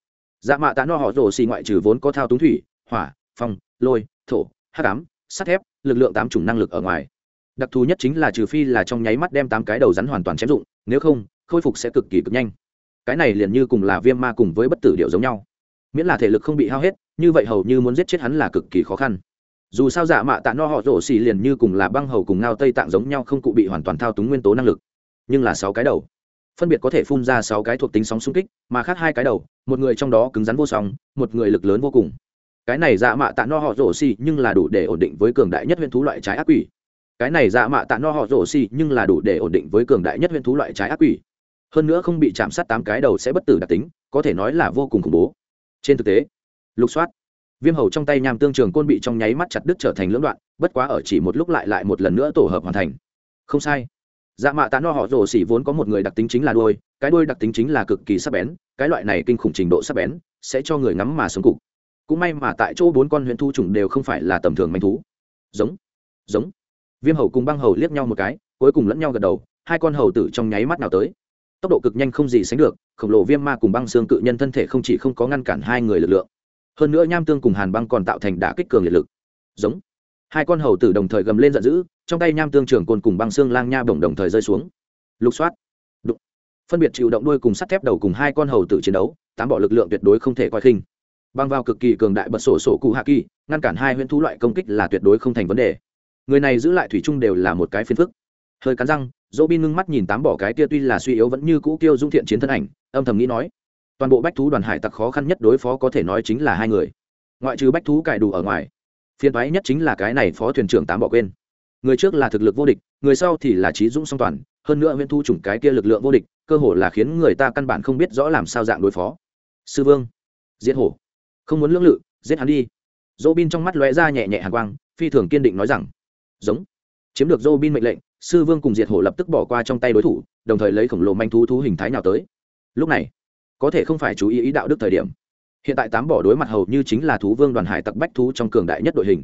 dạ mạ tạ no họ rồ xì ngoại trừ vốn có thao túng thủy, hỏa, phong, lôi, thổ hát cám sắt thép, lực lượng tám chủng năng lực ở ngoài. Đặc thù nhất chính là trừ phi là trong nháy mắt đem tám cái đầu rắn hoàn toàn chém dụng nếu không, khôi phục sẽ cực kỳ cực nhanh. Cái này liền như cùng là viêm ma cùng với bất tử điệu giống nhau. Miễn là thể lực không bị hao hết, như vậy hầu như muốn giết chết hắn là cực kỳ khó khăn dù sao giả mạ tạ no họ rổ xì liền như cùng là băng hầu cùng ngao tây tạng giống nhau không cụ bị hoàn toàn thao túng nguyên tố năng lực. Nhưng là sáu cái đầu. Phân biệt có thể phun ra sáu cái thuộc tính sóng xung kích, mà khác hai cái đầu, một người trong đó cứng rắn vô song, một người lực lớn vô cùng. Cái này dạ mạ tạ no họ rổ xì nhưng là đủ để ổn định với cường đại nhất huyễn thú loại trái ác quỷ. Cái này dạ mạ tạ no họ rổ xì nhưng là đủ để ổn định với cường đại nhất huyễn thú loại trái ác quỷ. Hơn nữa không bị chạm sát tám cái đầu sẽ bất tử đặc tính, có thể nói là vô cùng khủng bố. Trên thực tế, lục soát viêm hầu trong tay nham tương trường côn bị trong nháy mắt chặt đứt trở thành lưỡng đoạn, bất quá ở chỉ một lúc lại lại một lần nữa tổ hợp hoàn thành. Không sai. Dạ mạ tạ no họ rồ xỉ vốn có một người đặc tính chính là đôi cái đôi đặc tính chính là cực kỳ sắc bén, cái loại này kinh khủng trình độ sắc bén, sẽ cho người ngắm mà sống cục. Cũng may mà tại chỗ bốn con huyện thu trùng đều không phải là tầm thường manh thú. Giống. Giống. Viêm hầu cùng băng hầu liếc nhau một cái, cuối cùng lẫn nhau gật đầu, hai con hầu tử trong nháy mắt nào tới. Tốc độ cực nhanh không gì sánh được, khổng lồ viêm ma cùng băng xương cự nhân thân thể không chỉ không có ngăn cản hai người lực lượng hơn nữa nham tương cùng hàn băng còn tạo thành đả kích cường liệt lực. Giống. Hai con hầu tử đồng thời gầm lên giận dữ, trong tay nham tương trường côn cùng băng xương lang nha bổng đồng thời rơi xuống. Lục soát. Đụng. Phân biệt chịu động đuôi cùng sắt thép đầu cùng hai con hầu tử chiến đấu, tám bỏ lực lượng tuyệt đối không thể coi khinh. Băng vào cực kỳ cường đại bật sổ sổ cụ hạ kỳ, ngăn cản hai huyễn thú loại công kích là tuyệt đối không thành vấn đề. Người này giữ lại thủy chung đều là một cái phiền phức. Hơi cắn răng dỗ bin ngưng mắt nhìn tám bỏ cái kia tuy là suy yếu vẫn như cũ kêu dung thiện chiến thân ảnh, âm thầm nghĩ nói toàn bộ bách thú đoàn hải tặc khó khăn nhất đối phó có thể nói chính là hai người. Ngoại trừ bách thú cải đủ ở ngoài, phiền thoái nhất chính là cái này phó thuyền trưởng tám bỏ quên. Người trước là thực lực vô địch, người sau thì là trí dũng song toàn, hơn nữa nguyễn thu chủng cái kia lực lượng vô địch, cơ hồ là khiến người ta căn bản không biết rõ làm sao dạng đối phó. Sư vương, giết hổ. Không muốn lưỡng lự, giết hắn đi. Dỗ bin trong mắt lóe ra nhẹ nhẹ hàn quang, phi thường kiên định nói rằng, giống. Chiếm được dỗ bin mệnh lệnh, sư vương cùng diệt hổ lập tức bỏ qua trong tay đối thủ, đồng thời lấy khổng lồ manh thú thú hình thái nào tới. Lúc này có thể không phải chú ý ý đạo đức thời điểm. Hiện tại tám bỏ đối mặt hầu như chính là thú vương đoàn hải tặc bách thú trong cường đại nhất đội hình.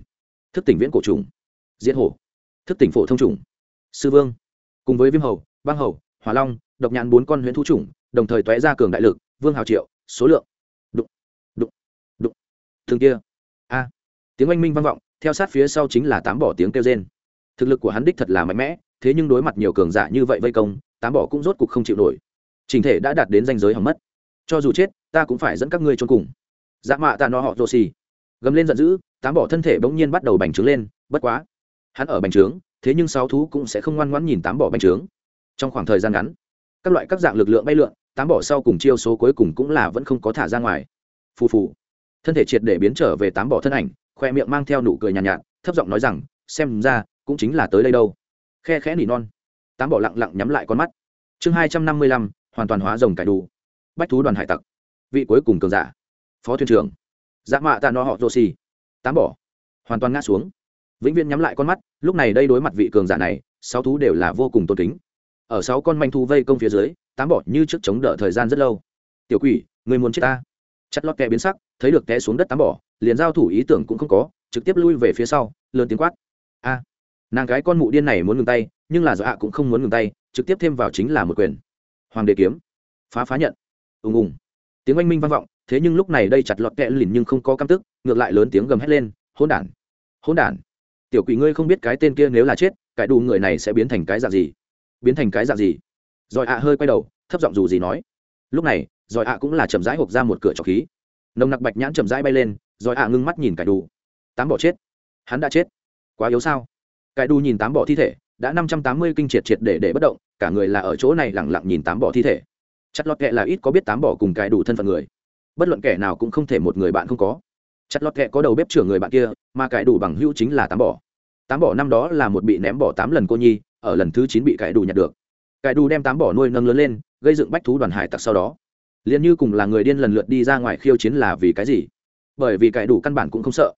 Thức tỉnh viễn cổ trùng diễn hổ, thức tỉnh phổ thông trùng, sư vương, cùng với viêm hầu, băng hầu, hỏa long, độc nhãn bốn con huyễn thú trùng, đồng thời tóe ra cường đại lực, vương hào triệu, số lượng, đụng đụng đụng thường kia. A, tiếng oanh minh vang vọng, theo sát phía sau chính là tám bỏ tiếng kêu rên. Thực lực của hắn đích thật là mạnh mẽ, thế nhưng đối mặt nhiều cường giả như vậy vây công, tám bỏ cũng rốt cục không chịu nổi. Trình thể đã đạt đến danh giới hỏng mất cho dù chết ta cũng phải dẫn các ngươi trốn cùng. Dạ mạ tạ no họ rô xì. Gầm lên giận dữ tám bỏ thân thể bỗng nhiên bắt đầu bành trướng lên bất quá. Hắn ở bành trướng thế nhưng sáu thú cũng sẽ không ngoan ngoãn nhìn tám bỏ bành trướng. Trong khoảng thời gian ngắn các loại các dạng lực lượng bay lượn tám bỏ sau cùng chiêu số cuối cùng cũng là vẫn không có thả ra ngoài. Phù phù. Thân thể triệt để biến trở về tám bỏ thân ảnh khoe miệng mang theo nụ cười nhàn nhạt, nhạt thấp giọng nói rằng xem ra cũng chính là tới đây đâu. Khe khẽ nỉ non. Tám bỏ lặng lặng nhắm lại con mắt. Chương hai trăm năm mươi lăm hoàn toàn hóa rồng cải đủ bách thú đoàn hải tặc. Vị cuối cùng cường giả, phó thuyền trưởng dạ mạ tạ no họ rô xì tám bỏ, hoàn toàn ngã xuống. Vĩnh viễn nhắm lại con mắt, lúc này đây đối mặt vị cường giả này, sáu thú đều là vô cùng tôn kính. Ở sáu con manh thú vây công phía dưới, tám bỏ như trước chống đỡ thời gian rất lâu. Tiểu quỷ, người muốn chết ta? Chặt lót kẹ biến sắc, thấy được té xuống đất tám bỏ, liền giao thủ ý tưởng cũng không có, trực tiếp lui về phía sau, lớn tiếng quát. A, nàng gái con mụ điên này muốn ngừng tay, nhưng là do ạ cũng không muốn ngừng tay, trực tiếp thêm vào chính là một quyền. Hoàng đế kiếm, phá phá nhận ùng ùng. Tiếng oanh minh vang vọng, thế nhưng lúc này đây chặt lọt kẹ lìn nhưng không có căm tức, ngược lại lớn tiếng gầm hét lên hôn đản! Hôn đản! Tiểu quỷ ngươi không biết cái tên kia nếu là chết, cái đủ người này sẽ biến thành cái dạng gì? Biến thành cái dạng gì? Rồi ạ hơi quay đầu, thấp giọng dù gì nói. Lúc này, rồi ạ cũng là chậm rãi hộp ra một cửa trọc khí. Nồng nặc bạch nhãn chậm rãi bay lên, rồi ạ ngưng mắt nhìn cải đủ tám bỏ chết! Hắn đã chết! Quá yếu sao? Cải đủ nhìn tám bỏ thi thể, đã năm trăm tám mươi kinh triệt triệt để để bất động, cả người là ở chỗ này lẳng lặng nhìn tám bỏ thi thể chặt lọt kệ là ít có biết tám bỏ cùng cải đủ thân phận người. Bất luận kẻ nào cũng không thể một người bạn không có. Chặt lọt kệ có đầu bếp trưởng người bạn kia, mà cải đủ bằng hữu chính là tám bỏ. Tám bỏ năm đó là một bị ném bỏ tám lần cô nhi, ở lần thứ chín bị cải đủ nhặt được. Cải đủ đem tám bỏ nuôi nâng lớn lên, gây dựng bách thú đoàn hải tặc sau đó. Liền như cùng là người điên lần lượt đi ra ngoài khiêu chiến là vì cái gì? Bởi vì cải đủ căn bản cũng không sợ.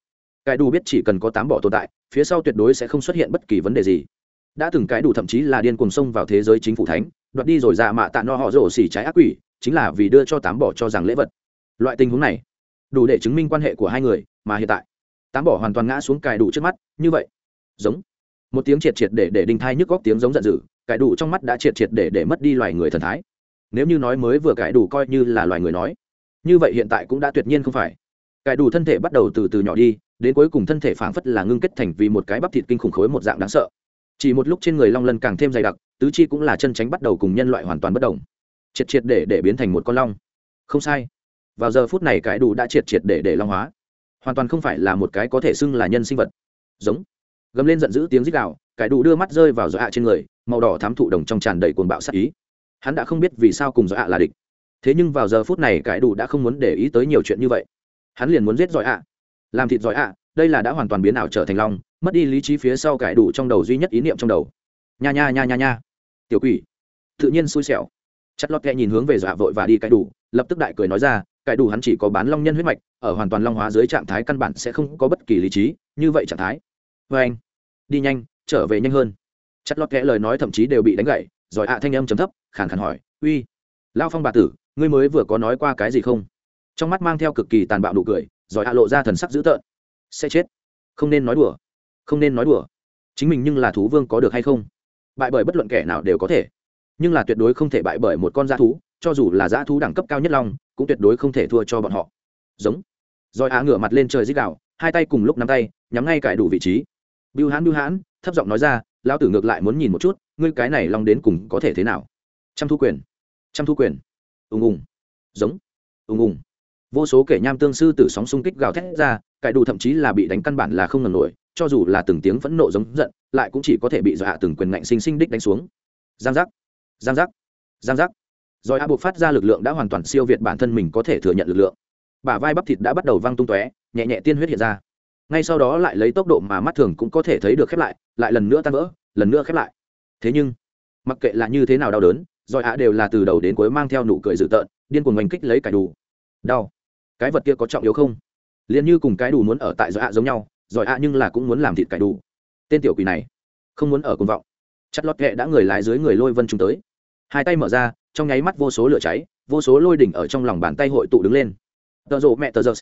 Cải đủ biết chỉ cần có tám bỏ tồn tại, phía sau tuyệt đối sẽ không xuất hiện bất kỳ vấn đề gì. Đã từng cái đủ thậm chí là điên cuồng xông vào thế giới chính phủ thánh đoạt đi rồi dạ mạ tạ no họ rổ xỉ trái ác quỷ, chính là vì đưa cho tám bỏ cho rằng lễ vật. Loại tình huống này, đủ để chứng minh quan hệ của hai người mà hiện tại. Tám bỏ hoàn toàn ngã xuống cài đủ trước mắt, như vậy. Giống. Một tiếng triệt triệt để để đinh thai nhức góc tiếng giống giận dữ, cài đủ trong mắt đã triệt triệt để để mất đi loài người thần thái. Nếu như nói mới vừa cài đủ coi như là loài người nói, như vậy hiện tại cũng đã tuyệt nhiên không phải. Cài đủ thân thể bắt đầu từ từ nhỏ đi, đến cuối cùng thân thể phảng phất là ngưng kết thành vì một cái bắp thịt kinh khủng khối một dạng đáng sợ chỉ một lúc trên người long lân càng thêm dày đặc, tứ chi cũng là chân tránh bắt đầu cùng nhân loại hoàn toàn bất đồng. Triệt triệt để để biến thành một con long. Không sai. Vào giờ phút này cái đủ đã triệt triệt để để long hóa. Hoàn toàn không phải là một cái có thể xưng là nhân sinh vật. Giống. Gầm lên giận dữ tiếng rít gạo cái đủ đưa mắt rơi vào dọa trên người, màu đỏ thám thụ đồng trong tràn đầy cuồng bạo sát ý. Hắn đã không biết vì sao cùng dọa là địch. Thế nhưng vào giờ phút này cái đủ đã không muốn để ý tới nhiều chuyện như vậy. Hắn liền muốn giết giỏi dọa làm thịt giỏi ạ đây là đã hoàn toàn biến ảo trở thành long mất đi lý trí phía sau cải đủ trong đầu duy nhất ý niệm trong đầu. Nha nha nha nha nha. Tiểu quỷ. Tự nhiên xui xẻo. Chất lót kẹ nhìn hướng về dọa vội và đi cải đủ, lập tức đại cười nói ra, cải đủ hắn chỉ có bán long nhân huyết mạch, ở hoàn toàn long hóa dưới trạng thái căn bản sẽ không có bất kỳ lý trí, như vậy trạng thái. Vê anh, đi nhanh, trở về nhanh hơn. Chất lót kẽ lời nói thậm chí đều bị đánh gậy, rồi ạ thanh âm chấm thấp, khàn khàn hỏi, uy lao phong bà tử, ngươi mới vừa có nói qua cái gì không? Trong mắt mang theo cực kỳ tàn bạo nụ cười, rồi ạ lộ ra thần sắc dữ tợn. Sẽ chết. Không nên nói đùa không nên nói đùa. Chính mình nhưng là thú vương có được hay không? Bại bởi bất luận kẻ nào đều có thể. Nhưng là tuyệt đối không thể bại bởi một con dã thú, cho dù là dã thú đẳng cấp cao nhất long, cũng tuyệt đối không thể thua cho bọn họ. Giống. Rồi á ngửa mặt lên trời dích đạo, hai tay cùng lúc nắm tay, nhắm ngay cải đủ vị trí. Bưu hãn bưu hãn thấp giọng nói ra, lão tử ngược lại muốn nhìn một chút, ngươi cái này long đến cùng có thể thế nào? Trăm thu quyền. Trăm thu quyền. Ùng ùng. Giống. Ùng ùng. Vô số kẻ nham tương sư tử sóng xung kích gào thét ra, cải đủ thậm chí là bị đánh căn bản là không ngần nổi cho dù là từng tiếng phẫn nộ giống giận, lại cũng chỉ có thể bị dọa từng quyền ngạnh sinh sinh đích đánh xuống. Giang giác giang giác giang giác. Rồi hạ buộc phát ra lực lượng đã hoàn toàn siêu việt bản thân mình có thể thừa nhận lực lượng. Bả vai bắp thịt đã bắt đầu văng tung tóe, nhẹ nhẹ tiên huyết hiện ra. Ngay sau đó lại lấy tốc độ mà mắt thường cũng có thể thấy được khép lại lại lần nữa tan vỡ, lần nữa khép lại. Thế nhưng, mặc kệ là như thế nào đau đớn, rồi hạ đều là từ đầu đến cuối mang theo nụ cười dữ tợn, điên cuồng oanh kích lấy cải đủ đau. Cái vật kia có trọng yếu không? Liền như cùng cái đủ muốn ở tại rồi hạ giống nhau rồi ạ nhưng là cũng muốn làm thịt cải đủ. Tên tiểu quỷ này, không muốn ở công vọng. Chặt lót ghẹ đã người lái dưới người lôi vân chúng tới. Hai tay mở ra, trong nháy mắt vô số lửa cháy, vô số lôi đỉnh ở trong lòng bàn tay hội tụ đứng lên. Tờ rộ mẹ tờ giơ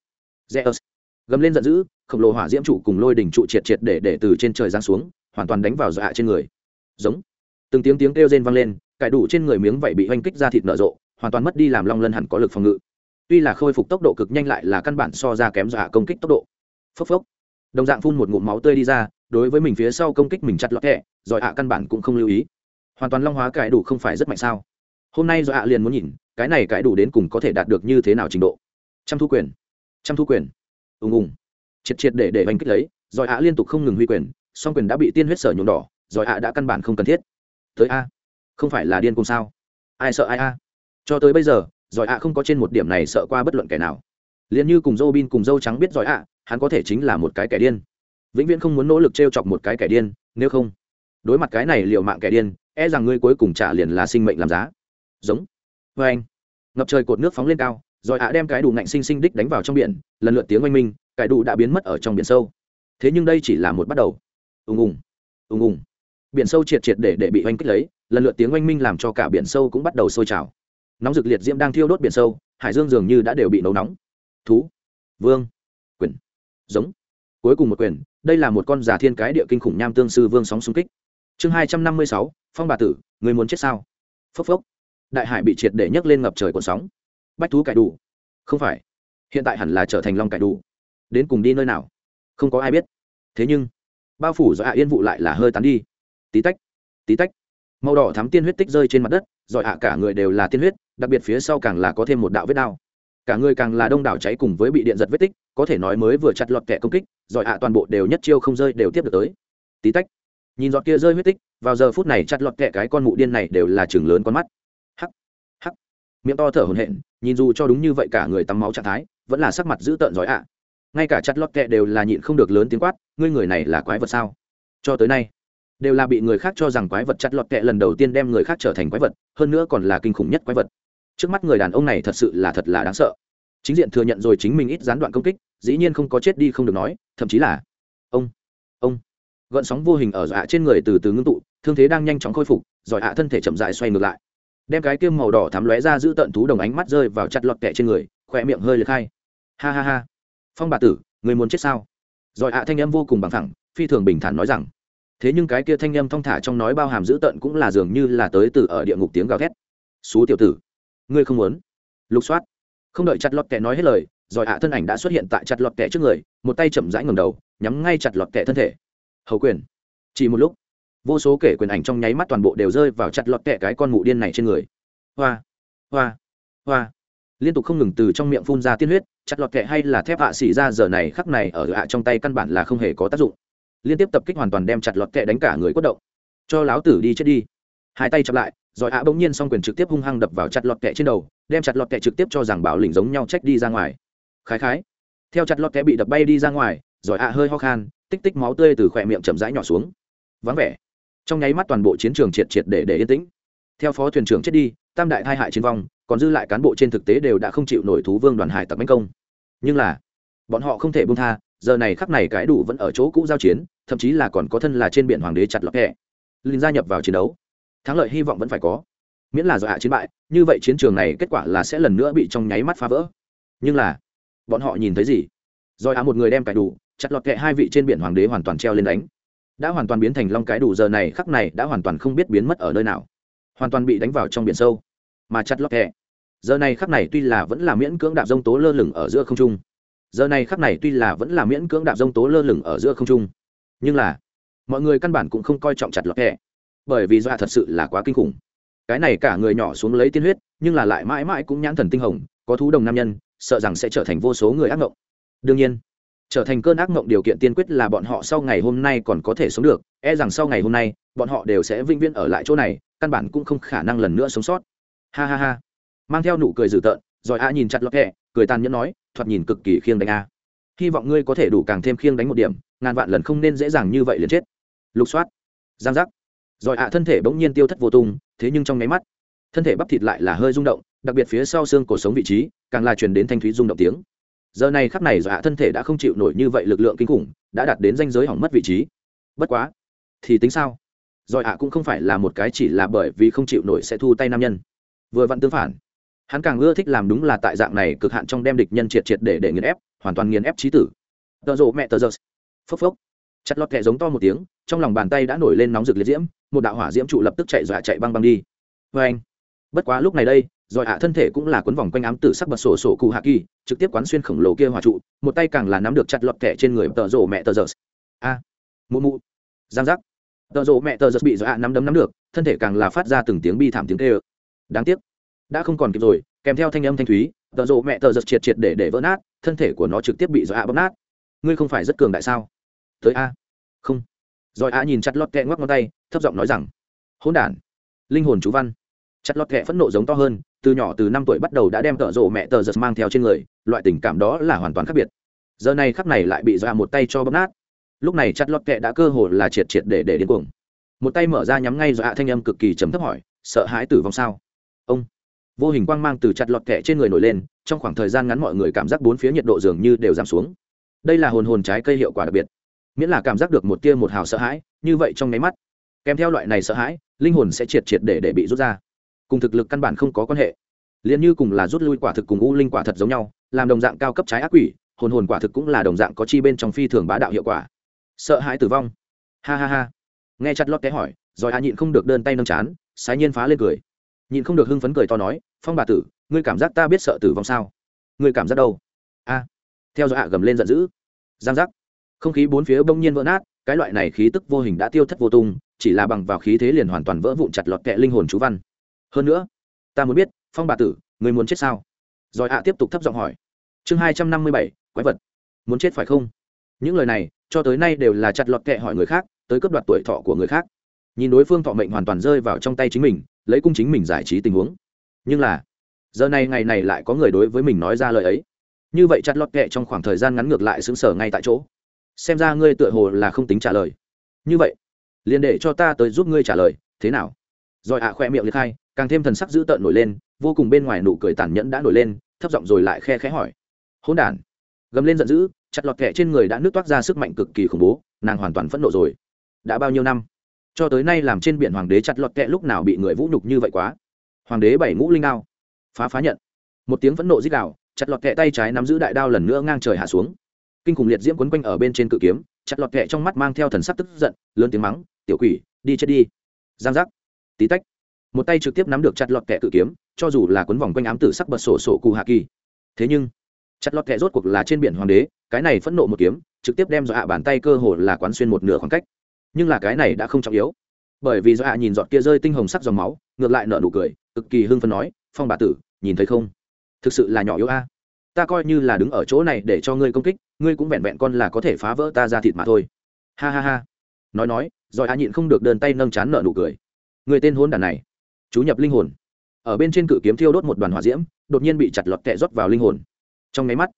zeus gầm lên giận dữ, khổng lồ hỏa diễm trụ cùng lôi đỉnh trụ triệt triệt để để từ trên trời giáng xuống, hoàn toàn đánh vào dọa trên người. Giống. Từng tiếng tiếng kêu rên vang lên, cải đủ trên người miếng vảy bị oanh kích ra thịt nở rộ, hoàn toàn mất đi làm long lân hẳn có lực phòng ngự. Tuy là khôi phục tốc độ cực nhanh lại là căn bản so ra kém dọa công kích tốc độ. Phốc phốc đồng dạng phun một ngụm máu tươi đi ra, đối với mình phía sau công kích mình chặt lọt kẹ, rồi ạ căn bản cũng không lưu ý. Hoàn toàn long hóa cải đủ không phải rất mạnh sao? Hôm nay do ạ liền muốn nhìn, cái này cải đủ đến cùng có thể đạt được như thế nào trình độ? Trăm thu quyền. Trăm thu quyền. Ùng ùng. Triệt triệt để để oanh kích lấy, rồi ạ liên tục không ngừng huy quyền, song quyền đã bị tiên huyết sở nhuộm đỏ, rồi ạ đã căn bản không cần thiết. Tới a. Không phải là điên cùng sao? Ai sợ ai a? Cho tới bây giờ giỏi ạ không có trên một điểm này sợ qua bất luận kẻ nào. Liền như cùng dâu bin cùng dâu trắng biết giỏi ạ hắn có thể chính là một cái kẻ điên. Vĩnh viễn không muốn nỗ lực t r e o chọc một cái kẻ điên, nếu không, đối mặt cái này liệu mạng kẻ điên e rằng ngươi cuối cùng trả liền là sinh mệnh làm giá. Giống. Vê anh, ngập trời cột nước phóng lên cao, rồi ạ đem cái đủ ngạnh sinh sinh đích đánh vào trong biển, lần lượt tiếng oanh minh, cái đủ đã biến mất ở trong biển sâu. Thế nhưng đây chỉ là một bắt đầu. Ùng ùng ùng ùng. Biển sâu triệt triệt để để bị oanh kích lấy, lần lượt tiếng oanh minh làm cho cả biển sâu cũng bắt đầu sôi trào. Nóng rực liệt diễm đang thiêu đốt biển sâu, hải dương dường như đã đều bị nấu nóng. Thú. Vương giống. Cuối cùng một quyền, đây là một con giả thiên cái địa kinh khủng nham tương sư vương sóng xung kích. Chương hai trăm năm mươi sáu, phong bà tử, người muốn chết sao? Phốc phốc. Đại hải bị triệt để nhấc lên ngập trời cuộn sóng. Bách thú cải đủ. Không phải. Hiện tại hẳn là trở thành long cải đủ. Đến cùng đi nơi nào? Không có ai biết. Thế nhưng, bao phủ do hạ yên vụ lại là hơi tán đi. Tí tách tí tách. Màu đỏ thắm tiên huyết tích rơi trên mặt đất, giỏi ạ cả người đều là tiên huyết, đặc biệt phía sau càng là có thêm một đạo vết đao cả người càng là đông đảo cháy cùng với bị điện giật vết tích, có thể nói mới vừa chặt lọt kẻ công kích giỏi ạ, toàn bộ đều nhất chiêu không rơi đều tiếp được tới. Tí tách, nhìn giọt kia rơi huyết tích, vào giờ phút này chặt lọt kẻ cái con mụ điên này đều là chừng lớn con mắt. Hắc hắc, miệng to thở hổn hển, nhìn dù cho đúng như vậy cả người tắm máu trạng thái, vẫn là sắc mặt dữ tợn giỏi ạ. Ngay cả chặt lọt kẹ đều là nhịn không được lớn tiếng quát, ngươi người này là quái vật sao? Cho tới nay, đều là bị người khác cho rằng quái vật chặt lọt kẹ lần đầu tiên đem người khác trở thành quái vật, hơn nữa còn là kinh khủng nhất quái vật trước mắt người đàn ông này thật sự là thật là đáng sợ. Chính diện thừa nhận rồi chính mình ít gián đoạn công kích, dĩ nhiên không có chết đi không được nói, thậm chí là, ông ông, gợn sóng vô hình ở dạ trên người từ từ ngưng tụ, thương thế đang nhanh chóng khôi phục giỏi hạ thân thể chậm dại xoay ngược lại. Đem cái kiêm màu đỏ thắm lóe ra giữ tận thú đồng ánh mắt rơi vào chặt lọt kẹ trên người, khỏe miệng hơi liệt khai. Ha ha ha. Phong bà tử, người muốn chết sao? Giỏi hạ thanh âm vô cùng bằng thẳng, phi thường bình thản nói rằng. Thế nhưng cái kia thanh âm thong thả trong nói bao hàm dữ tận cũng là dường như là tới từ ở địa ngục tiếng gào thét. Xú tiểu tử ngươi không muốn. Lục soát. Không đợi chặt lọt kẻ nói hết lời, rồi ạ thân ảnh đã xuất hiện tại chặt lọt kẻ trước người, một tay chậm rãi ngầm đầu, nhắm ngay chặt lọt kẻ thân thể. Hầu quyền. Chỉ một lúc, vô số kể quyền ảnh trong nháy mắt toàn bộ đều rơi vào chặt lọt kẻ cái con mụ điên này trên người. Hoa hoa hoa. Liên tục không ngừng từ trong miệng phun ra tiên huyết, chặt lọt kẻ hay là thép hạ xỉ ra giờ này khắc này ở hạ trong tay căn bản là không hề có tác dụng. Liên tiếp tập kích hoàn toàn đem chặt lọt kẹ đánh cả người quất động. Cho láo tử đi chết đi. Hai tay chặp lại rồi ạ bỗng nhiên xong quyền trực tiếp hung hăng đập vào chặt lọt kẹ trên đầu, đem chặt lọt kẹ trực tiếp cho rằng bảo lĩnh giống nhau trách đi ra ngoài. Khái khái, theo chặt lọt kẹ bị đập bay đi ra ngoài, rồi ạ hơi ho khan, tích tích máu tươi từ khỏe miệng chậm rãi nhỏ xuống. Vắng vẻ. Trong nháy mắt toàn bộ chiến trường triệt triệt để để yên tĩnh. Theo phó thuyền trưởng chết đi, tam đại thai hại chiến vong, còn dư lại cán bộ trên thực tế đều đã không chịu nổi thú vương đoàn hải tặc bánh công. Nhưng là, bọn họ không thể buông tha, giờ này khắc này cái đủ vẫn ở chỗ cũ giao chiến, thậm chí là còn có thân là trên biển hoàng đế chặt lọt kẹ. Linh gia nhập vào chiến đấu thắng lợi hy vọng vẫn phải có. Miễn là do hạ chiến bại, như vậy chiến trường này kết quả là sẽ lần nữa bị trong nháy mắt phá vỡ. Nhưng là, bọn họ nhìn thấy gì? Rồi hạ một người đem cải đủ, chặt lọt kẹ hai vị trên biển hoàng đế hoàn toàn treo lên đánh. Đã hoàn toàn biến thành long cái đủ, giờ này khắc này đã hoàn toàn không biết biến mất ở nơi nào. Hoàn toàn bị đánh vào trong biển sâu. Mà chặt lọt kẹ, giờ này khắc này tuy là vẫn là miễn cưỡng đạp dông tố lơ lửng ở giữa không trung. Giờ này khắc này tuy là vẫn là miễn cưỡng đạp dông tố lơ lửng ở giữa không trung. Nhưng là, mọi người căn bản cũng không coi trọng chặt lọt kẹ bởi vì dọa thật sự là quá kinh khủng. Cái này cả người nhỏ xuống lấy tiên huyết, nhưng là lại mãi mãi cũng nhãn thần tinh hồng, có thú đồng nam nhân, sợ rằng sẽ trở thành vô số người ác mộng. Đương nhiên, trở thành cơn ác mộng điều kiện tiên quyết là bọn họ sau ngày hôm nay còn có thể sống được e rằng sau ngày hôm nay, bọn họ đều sẽ vĩnh viễn ở lại chỗ này, căn bản cũng không khả năng lần nữa sống sót. Ha ha ha. Mang theo nụ cười dữ tợn, rồi a nhìn chặt lọt hẹ cười tàn nhẫn nói, thoạt nhìn cực kỳ khiêng đánh a. Hy vọng ngươi có thể đủ càng thêm khiêng đánh một điểm, ngàn vạn lần không nên dễ dàng như vậy liền chết. Lục soát. Giang giác rồi ạ, thân thể bỗng nhiên tiêu thất vô tung, thế nhưng trong nháy mắt, thân thể bắp thịt lại là hơi rung động, đặc biệt phía sau xương cổ sống vị trí, càng là truyền đến thanh thúy rung động tiếng. Giờ này khắp này dọa thân thể đã không chịu nổi như vậy lực lượng kinh khủng, đã đạt đến danh giới hỏng mất vị trí. Bất quá, thì tính sao? Rồi ạ cũng không phải là một cái chỉ là bởi vì không chịu nổi sẽ thu tay nam nhân. Vừa vặn tương phản, hắn càng ưa thích làm đúng là tại dạng này cực hạn trong đem địch nhân triệt triệt để để nghiền ép, hoàn toàn nghiền ép trí tử. Tợ rộ mẹ tờ giơ phốc phốc. Chặt lọt kẹ giống to một tiếng trong lòng bàn tay đã nổi lên nóng rực liệt diễm, một đạo hỏa diễm trụ lập tức chạy dọa chạy băng băng đi. Vê anh, bất quá lúc này đây, rồi hạ thân thể cũng là quấn vòng quanh ám tử sắc bật sổ sổ cụ hạ kỳ, trực tiếp quán xuyên khổng lồ kia hỏa trụ, một tay càng là nắm được chặt lọt thẻ trên người tợ rổ mẹ tờ giật. a, mụ mụ, giang giác. Tợ rổ mẹ tờ giật bị rồi ạ nắm đấm nắm được, thân thể càng là phát ra từng tiếng bi thảm tiếng tê ơ đáng tiếc, đã không còn kịp rồi, kèm theo thanh âm thanh thúy, tợ rổ mẹ tờ giật triệt triệt để để vỡ nát, thân thể của nó trực tiếp bị dọa hạ bóp nát. Ngươi không phải rất cường đại sao? Tới a. Không rồi a nhìn chặt lọt kẹ ngoắc ngón tay, thấp giọng nói rằng, Hỗn đản, linh hồn chú văn. Chặt lọt kẹ phẫn nộ giống to hơn, từ nhỏ từ năm tuổi bắt đầu đã đem tợ rộ mẹ tờ giật mang theo trên người, loại tình cảm đó là hoàn toàn khác biệt. Giờ này khắc này lại bị dọa một tay cho bóp nát. Lúc này chặt lọt kẹ đã cơ hồ là triệt triệt để để điên cuồng. Một tay mở ra nhắm ngay dọa thanh âm cực kỳ chấm thấp hỏi, sợ hãi tử vong sao? Ông, vô hình quang mang từ chặt lọt kẹ trên người nổi lên, trong khoảng thời gian ngắn mọi người cảm giác bốn phía nhiệt độ dường như đều giảm xuống. Đây là hồn hồn trái cây hiệu quả đặc biệt miễn là cảm giác được một tia một hào sợ hãi, như vậy trong nháy mắt, kèm theo loại này sợ hãi, linh hồn sẽ triệt triệt để để bị rút ra. Cùng thực lực căn bản không có quan hệ. Liền như cùng là rút lui quả thực cùng u linh quả thật giống nhau, làm đồng dạng cao cấp trái ác quỷ, hồn hồn quả thực cũng là đồng dạng có chi bên trong phi thường bá đạo hiệu quả. Sợ hãi tử vong. Ha ha ha. Nghe chặt lót té hỏi, rồi a nhịn không được đơn tay nâng chán, sái nhiên phá lên cười. Nhịn không được hưng phấn cười to nói, phong bà tử, ngươi cảm giác ta biết sợ tử vong sao? Ngươi cảm giác đâu? A. Theo dõi hạ gầm lên giận dữ. Giang giác không khí bốn phía bỗng nhiên vỡ nát, cái loại này khí tức vô hình đã tiêu thất vô tung, chỉ là bằng vào khí thế liền hoàn toàn vỡ vụn chặt lọt kẹ linh hồn chú văn. Hơn nữa, ta muốn biết, phong bà tử, người muốn chết sao? Rồi hạ tiếp tục thấp giọng hỏi. Chương hai trăm năm mươi bảy, quái vật. Muốn chết phải không? Những lời này, cho tới nay đều là chặt lọt kẹ hỏi người khác, tới cấp đoạt tuổi thọ của người khác. Nhìn đối phương thọ mệnh hoàn toàn rơi vào trong tay chính mình, lấy cung chính mình giải trí tình huống. Nhưng là, giờ này ngày này lại có người đối với mình nói ra lời ấy. Như vậy chặt lọt kệ trong khoảng thời gian ngắn ngược lại xứng sở ngay tại chỗ xem ra ngươi tựa hồ là không tính trả lời. Như vậy, liền để cho ta tới giúp ngươi trả lời, thế nào? Rồi ạ khoe miệng liệt khai càng thêm thần sắc dữ tợn nổi lên, vô cùng bên ngoài nụ cười tàn nhẫn đã nổi lên, thấp giọng rồi lại khe khẽ hỏi. Hôn đản. Gầm lên giận dữ, chặt lọt kẹ trên người đã nước toát ra sức mạnh cực kỳ khủng bố, nàng hoàn toàn phẫn nộ rồi. Đã bao nhiêu năm? Cho tới nay làm trên biển hoàng đế chặt lọt kẹ lúc nào bị người vũ nhục như vậy quá? Hoàng đế bảy ngũ linh đao. Phá phá nhận. Một tiếng phẫn nộ dích đạo chặt lọt kẹ tay trái nắm giữ đại đao lần nữa ngang trời hạ xuống kinh khủng liệt diễm quấn quanh ở bên trên cự kiếm, chặt lọt kẹ trong mắt mang theo thần sắc tức giận, lớn tiếng mắng, tiểu quỷ, đi chết đi. Giang giác. Tí tách. Một tay trực tiếp nắm được chặt lọt kẹ cự kiếm, cho dù là quấn vòng quanh ám tử sắc bật sổ sổ cù hạ kỳ. Thế nhưng, chặt lọt kẹ rốt cuộc là trên biển hoàng đế, cái này phẫn nộ một kiếm, trực tiếp đem dọa hạ bàn tay cơ hồ là quán xuyên một nửa khoảng cách. Nhưng là cái này đã không trọng yếu. Bởi vì do hạ nhìn giọt kia rơi tinh hồng sắc dòng máu, ngược lại nở nụ cười, cực kỳ hưng phấn nói, phong bà tử, nhìn thấy không? Thực sự là nhỏ yếu a ta coi như là đứng ở chỗ này để cho ngươi công kích, ngươi cũng vẹn vẹn con là có thể phá vỡ ta ra thịt mà thôi. Ha ha ha. Nói nói, rồi a nhịn không được đơn tay nâng chán nợ nụ cười. Người tên hôn đàn này. Chú nhập linh hồn. Ở bên trên cự kiếm thiêu đốt một đoàn hỏa diễm, đột nhiên bị chặt lọt kẹ rót vào linh hồn. Trong nháy mắt,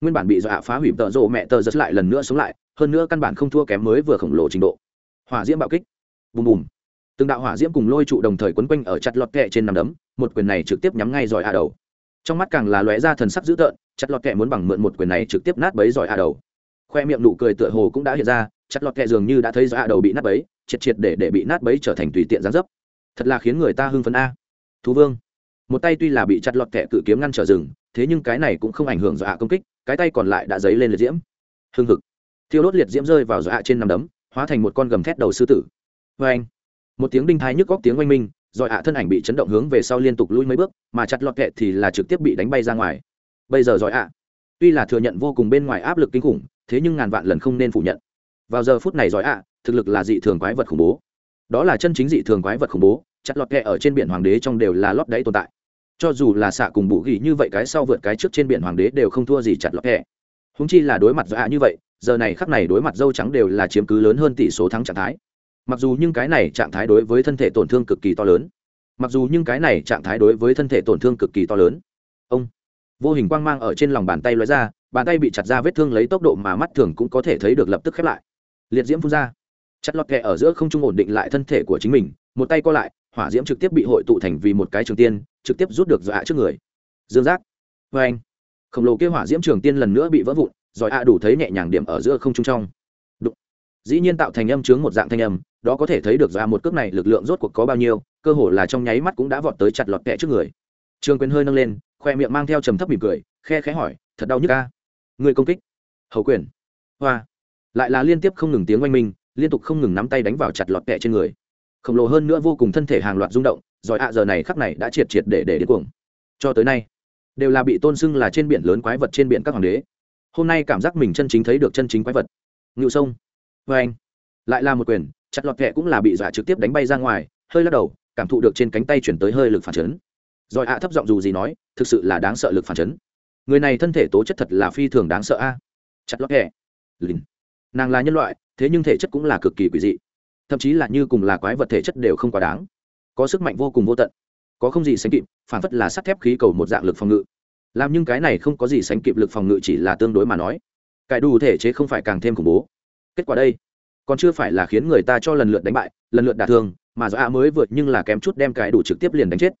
nguyên bản bị dọa phá hủy tợ rộ mẹ tờ giật lại lần nữa sống lại, hơn nữa căn bản không thua kém mới vừa khổng lồ trình độ. Hỏa diễm bạo kích. Bùm bùm. Từng đạo hỏa diễm cùng lôi trụ đồng thời quấn quanh ở chặt lọt kẹ trên nằm đấm, một quyền này trực tiếp nhắm ngay giỏi a đầu trong mắt càng là lóe ra thần sắc dữ tợn, chặt lọt kẹ muốn bằng mượn một quyền này trực tiếp nát bấy giỏi a đầu. Khoe miệng nụ cười tựa hồ cũng đã hiện ra, chặt lọt kẹ dường như đã thấy giỏi a đầu bị nát bấy, triệt triệt để để bị nát bấy trở thành tùy tiện gián dấp. Thật là khiến người ta hưng phấn a. Thú vương, một tay tuy là bị chặt lọt kẹ cự kiếm ngăn trở rừng, thế nhưng cái này cũng không ảnh hưởng dọa công kích, cái tay còn lại đã dấy lên liệt diễm. Hưng hực. Thiêu đốt liệt diễm rơi vào dọa trên nằm đấm, hóa thành một con gầm thét đầu sư tử. Vê anh một tiếng đinh thái nhức góc tiếng oanh minh rồi ạ, thân ảnh bị chấn động hướng về sau liên tục lui mấy bước, mà chặt lọt kẹ thì là trực tiếp bị đánh bay ra ngoài. Bây giờ giỏi ạ, tuy là thừa nhận vô cùng bên ngoài áp lực kinh khủng, thế nhưng ngàn vạn lần không nên phủ nhận. Vào giờ phút này giỏi ạ, thực lực là dị thường quái vật khủng bố. Đó là chân chính dị thường quái vật khủng bố, chặt lọt kẹ ở trên biển hoàng đế trong đều là lót đáy tồn tại. Cho dù là xạ cùng bụ gỉ như vậy, cái sau vượt cái trước trên biển hoàng đế đều không thua gì chặt lọt kẹ. Húng chi là đối mặt giỏi ạ như vậy, giờ này khắc này đối mặt dâu trắng đều là chiếm cứ lớn hơn tỷ số thắng trạng thái mặc dù nhưng cái này trạng thái đối với thân thể tổn thương cực kỳ to lớn. Mặc dù nhưng cái này trạng thái đối với thân thể tổn thương cực kỳ to lớn. Ông. Vô hình quang mang ở trên lòng bàn tay lóe ra, bàn tay bị chặt ra vết thương lấy tốc độ mà mắt thường cũng có thể thấy được lập tức khép lại. Liệt diễm phun ra. Chặt lọt kẹ ở giữa không trung ổn định lại thân thể của chính mình, một tay co lại, hỏa diễm trực tiếp bị hội tụ thành vì một cái trường tiên, trực tiếp rút được dọa trước người. Dương giác. Vê anh. Khổng lồ kế hỏa diễm trường tiên lần nữa bị vỡ vụn, rồi a đủ thấy nhẹ nhàng điểm ở giữa không trung trong. Đụng. dĩ nhiên tạo thành âm chướng một dạng thanh âm đó có thể thấy được ra một cước này lực lượng rốt cuộc có bao nhiêu, cơ hồ là trong nháy mắt cũng đã vọt tới chặt lọt kẹ trước người. Trương quyền hơi nâng lên, khoe miệng mang theo trầm thấp mỉm cười, khe khẽ hỏi, thật đau nhức ca người công kích. Hầu quyền. Hoa. Lại là liên tiếp không ngừng tiếng oanh minh, liên tục không ngừng nắm tay đánh vào chặt lọt kẹ trên người. Khổng lồ hơn nữa vô cùng thân thể hàng loạt rung động giỏi ạ, giờ này khắc này đã triệt triệt để để đến cuồng. Cho tới nay, đều là bị tôn xưng là trên biển lớn quái vật trên biển các hoàng đế. Hôm nay cảm giác mình chân chính thấy được chân chính quái vật. Ngự sông. Vê anh lại là một quyền chặt lọt kẹ cũng là bị dọa trực tiếp đánh bay ra ngoài, hơi lắc đầu, cảm thụ được trên cánh tay chuyển tới hơi lực phản chấn. Rồi ạ thấp giọng dù gì nói, thực sự là đáng sợ lực phản chấn. Người này thân thể tố chất thật là phi thường đáng sợ a. Chặt lọt kẹ. Lìn. Nàng là nhân loại, thế nhưng thể chất cũng là cực kỳ quỷ dị. Thậm chí là như cùng là quái vật thể chất đều không quá đáng. Có sức mạnh vô cùng vô tận. Có không gì sánh kịp, phản phất là sắt thép khí cầu một dạng lực phòng ngự. Làm nhưng cái này không có gì sánh kịp lực phòng ngự chỉ là tương đối mà nói. Cải đủ thể chế không phải càng thêm khủng bố. Kết quả đây còn chưa phải là khiến người ta cho lần lượt đánh bại, lần lượt đả thương, mà do a mới vượt nhưng là kém chút đem cái đủ trực tiếp liền đánh chết.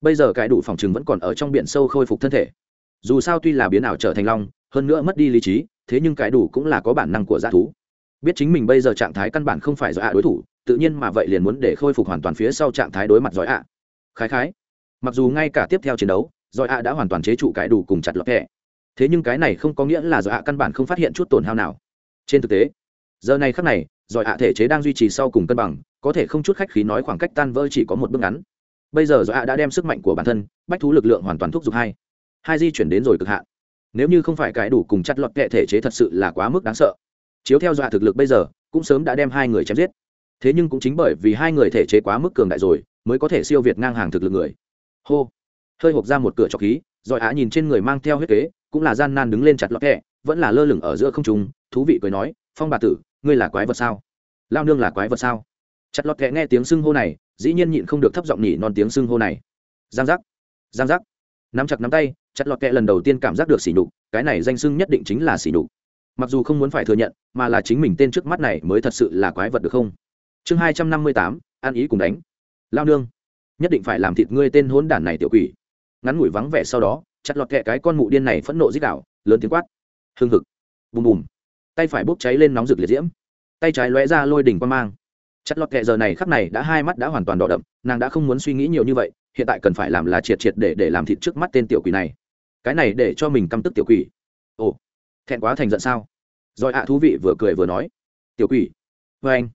Bây giờ cái đủ phòng chừng vẫn còn ở trong biển sâu khôi phục thân thể. Dù sao tuy là biến ảo trở thành long, hơn nữa mất đi lý trí, thế nhưng cái đủ cũng là có bản năng của g thú. Biết chính mình bây giờ trạng thái căn bản không phải do a đối thủ, tự nhiên mà vậy liền muốn để khôi phục hoàn toàn phía sau trạng thái đối mặt giỏi ạ khái khái. Mặc dù ngay cả tiếp theo chiến đấu, giỏi ạ đã hoàn toàn chế trụ cái đủ cùng chặt lọt hẹ thế nhưng cái này không có nghĩa là giỏi ạ căn bản không phát hiện chút tổn hao nào. Trên thực tế giờ này khắc này, giỏi ạ thể chế đang duy trì sau cùng cân bằng, có thể không chút khách khí nói khoảng cách tan vỡ chỉ có một bước ngắn. Bây giờ giỏi ạ đã đem sức mạnh của bản thân, bách thú lực lượng hoàn toàn thúc giục hai. Hai di chuyển đến rồi cực hạn. Nếu như không phải cái đủ cùng chặt lọt kệ thể chế thật sự là quá mức đáng sợ. Chiếu theo dọa thực lực bây giờ, cũng sớm đã đem hai người chém giết. Thế nhưng cũng chính bởi vì hai người thể chế quá mức cường đại rồi, mới có thể siêu việt ngang hàng thực lực người. Hô. Hơi hộp ra một cửa trọc khí rồi á nhìn trên người mang theo huyết kế, cũng là gian nan đứng lên chặt lọt kệ, vẫn là lơ lửng ở giữa không trung, thú vị cười nói phong bà tử, ngươi là quái vật sao? Lao nương là quái vật sao? Chặt lọt kẹ nghe tiếng xưng hô này, dĩ nhiên nhịn không được thấp giọng nhỉ non tiếng xưng hô này. Giang giác giang giác. Nắm chặt nắm tay, chặt lọt kẹ lần đầu tiên cảm giác được xỉ nhục, cái này danh xưng nhất định chính là xỉ nhục. Mặc dù không muốn phải thừa nhận, mà là chính mình tên trước mắt này mới thật sự là quái vật được không? Chương hai trăm năm mươi tám an ý cùng đánh. Lao nương, nhất định phải làm thịt ngươi tên hốn đản này tiểu quỷ. Ngắn ngủi vắng vẻ sau đó, chặt lọt kẹ cái con mụ điên này phẫn nộ dích đạo lớn tiếng quát. Hưng hực, bùm bùm tay phải bốc cháy lên nóng rực liệt diễm. Tay trái lóe ra lôi đỉnh quan mang. Chặt lọt kệ giờ này khắc này đã hai mắt đã hoàn toàn đỏ đậm, nàng đã không muốn suy nghĩ nhiều như vậy, hiện tại cần phải làm là triệt triệt để để làm thịt trước mắt tên tiểu quỷ này. Cái này để cho mình căm tức tiểu quỷ. Ồ, thẹn quá thành giận sao? Rồi ạ, thú vị vừa cười vừa nói. Tiểu quỷ vê anh.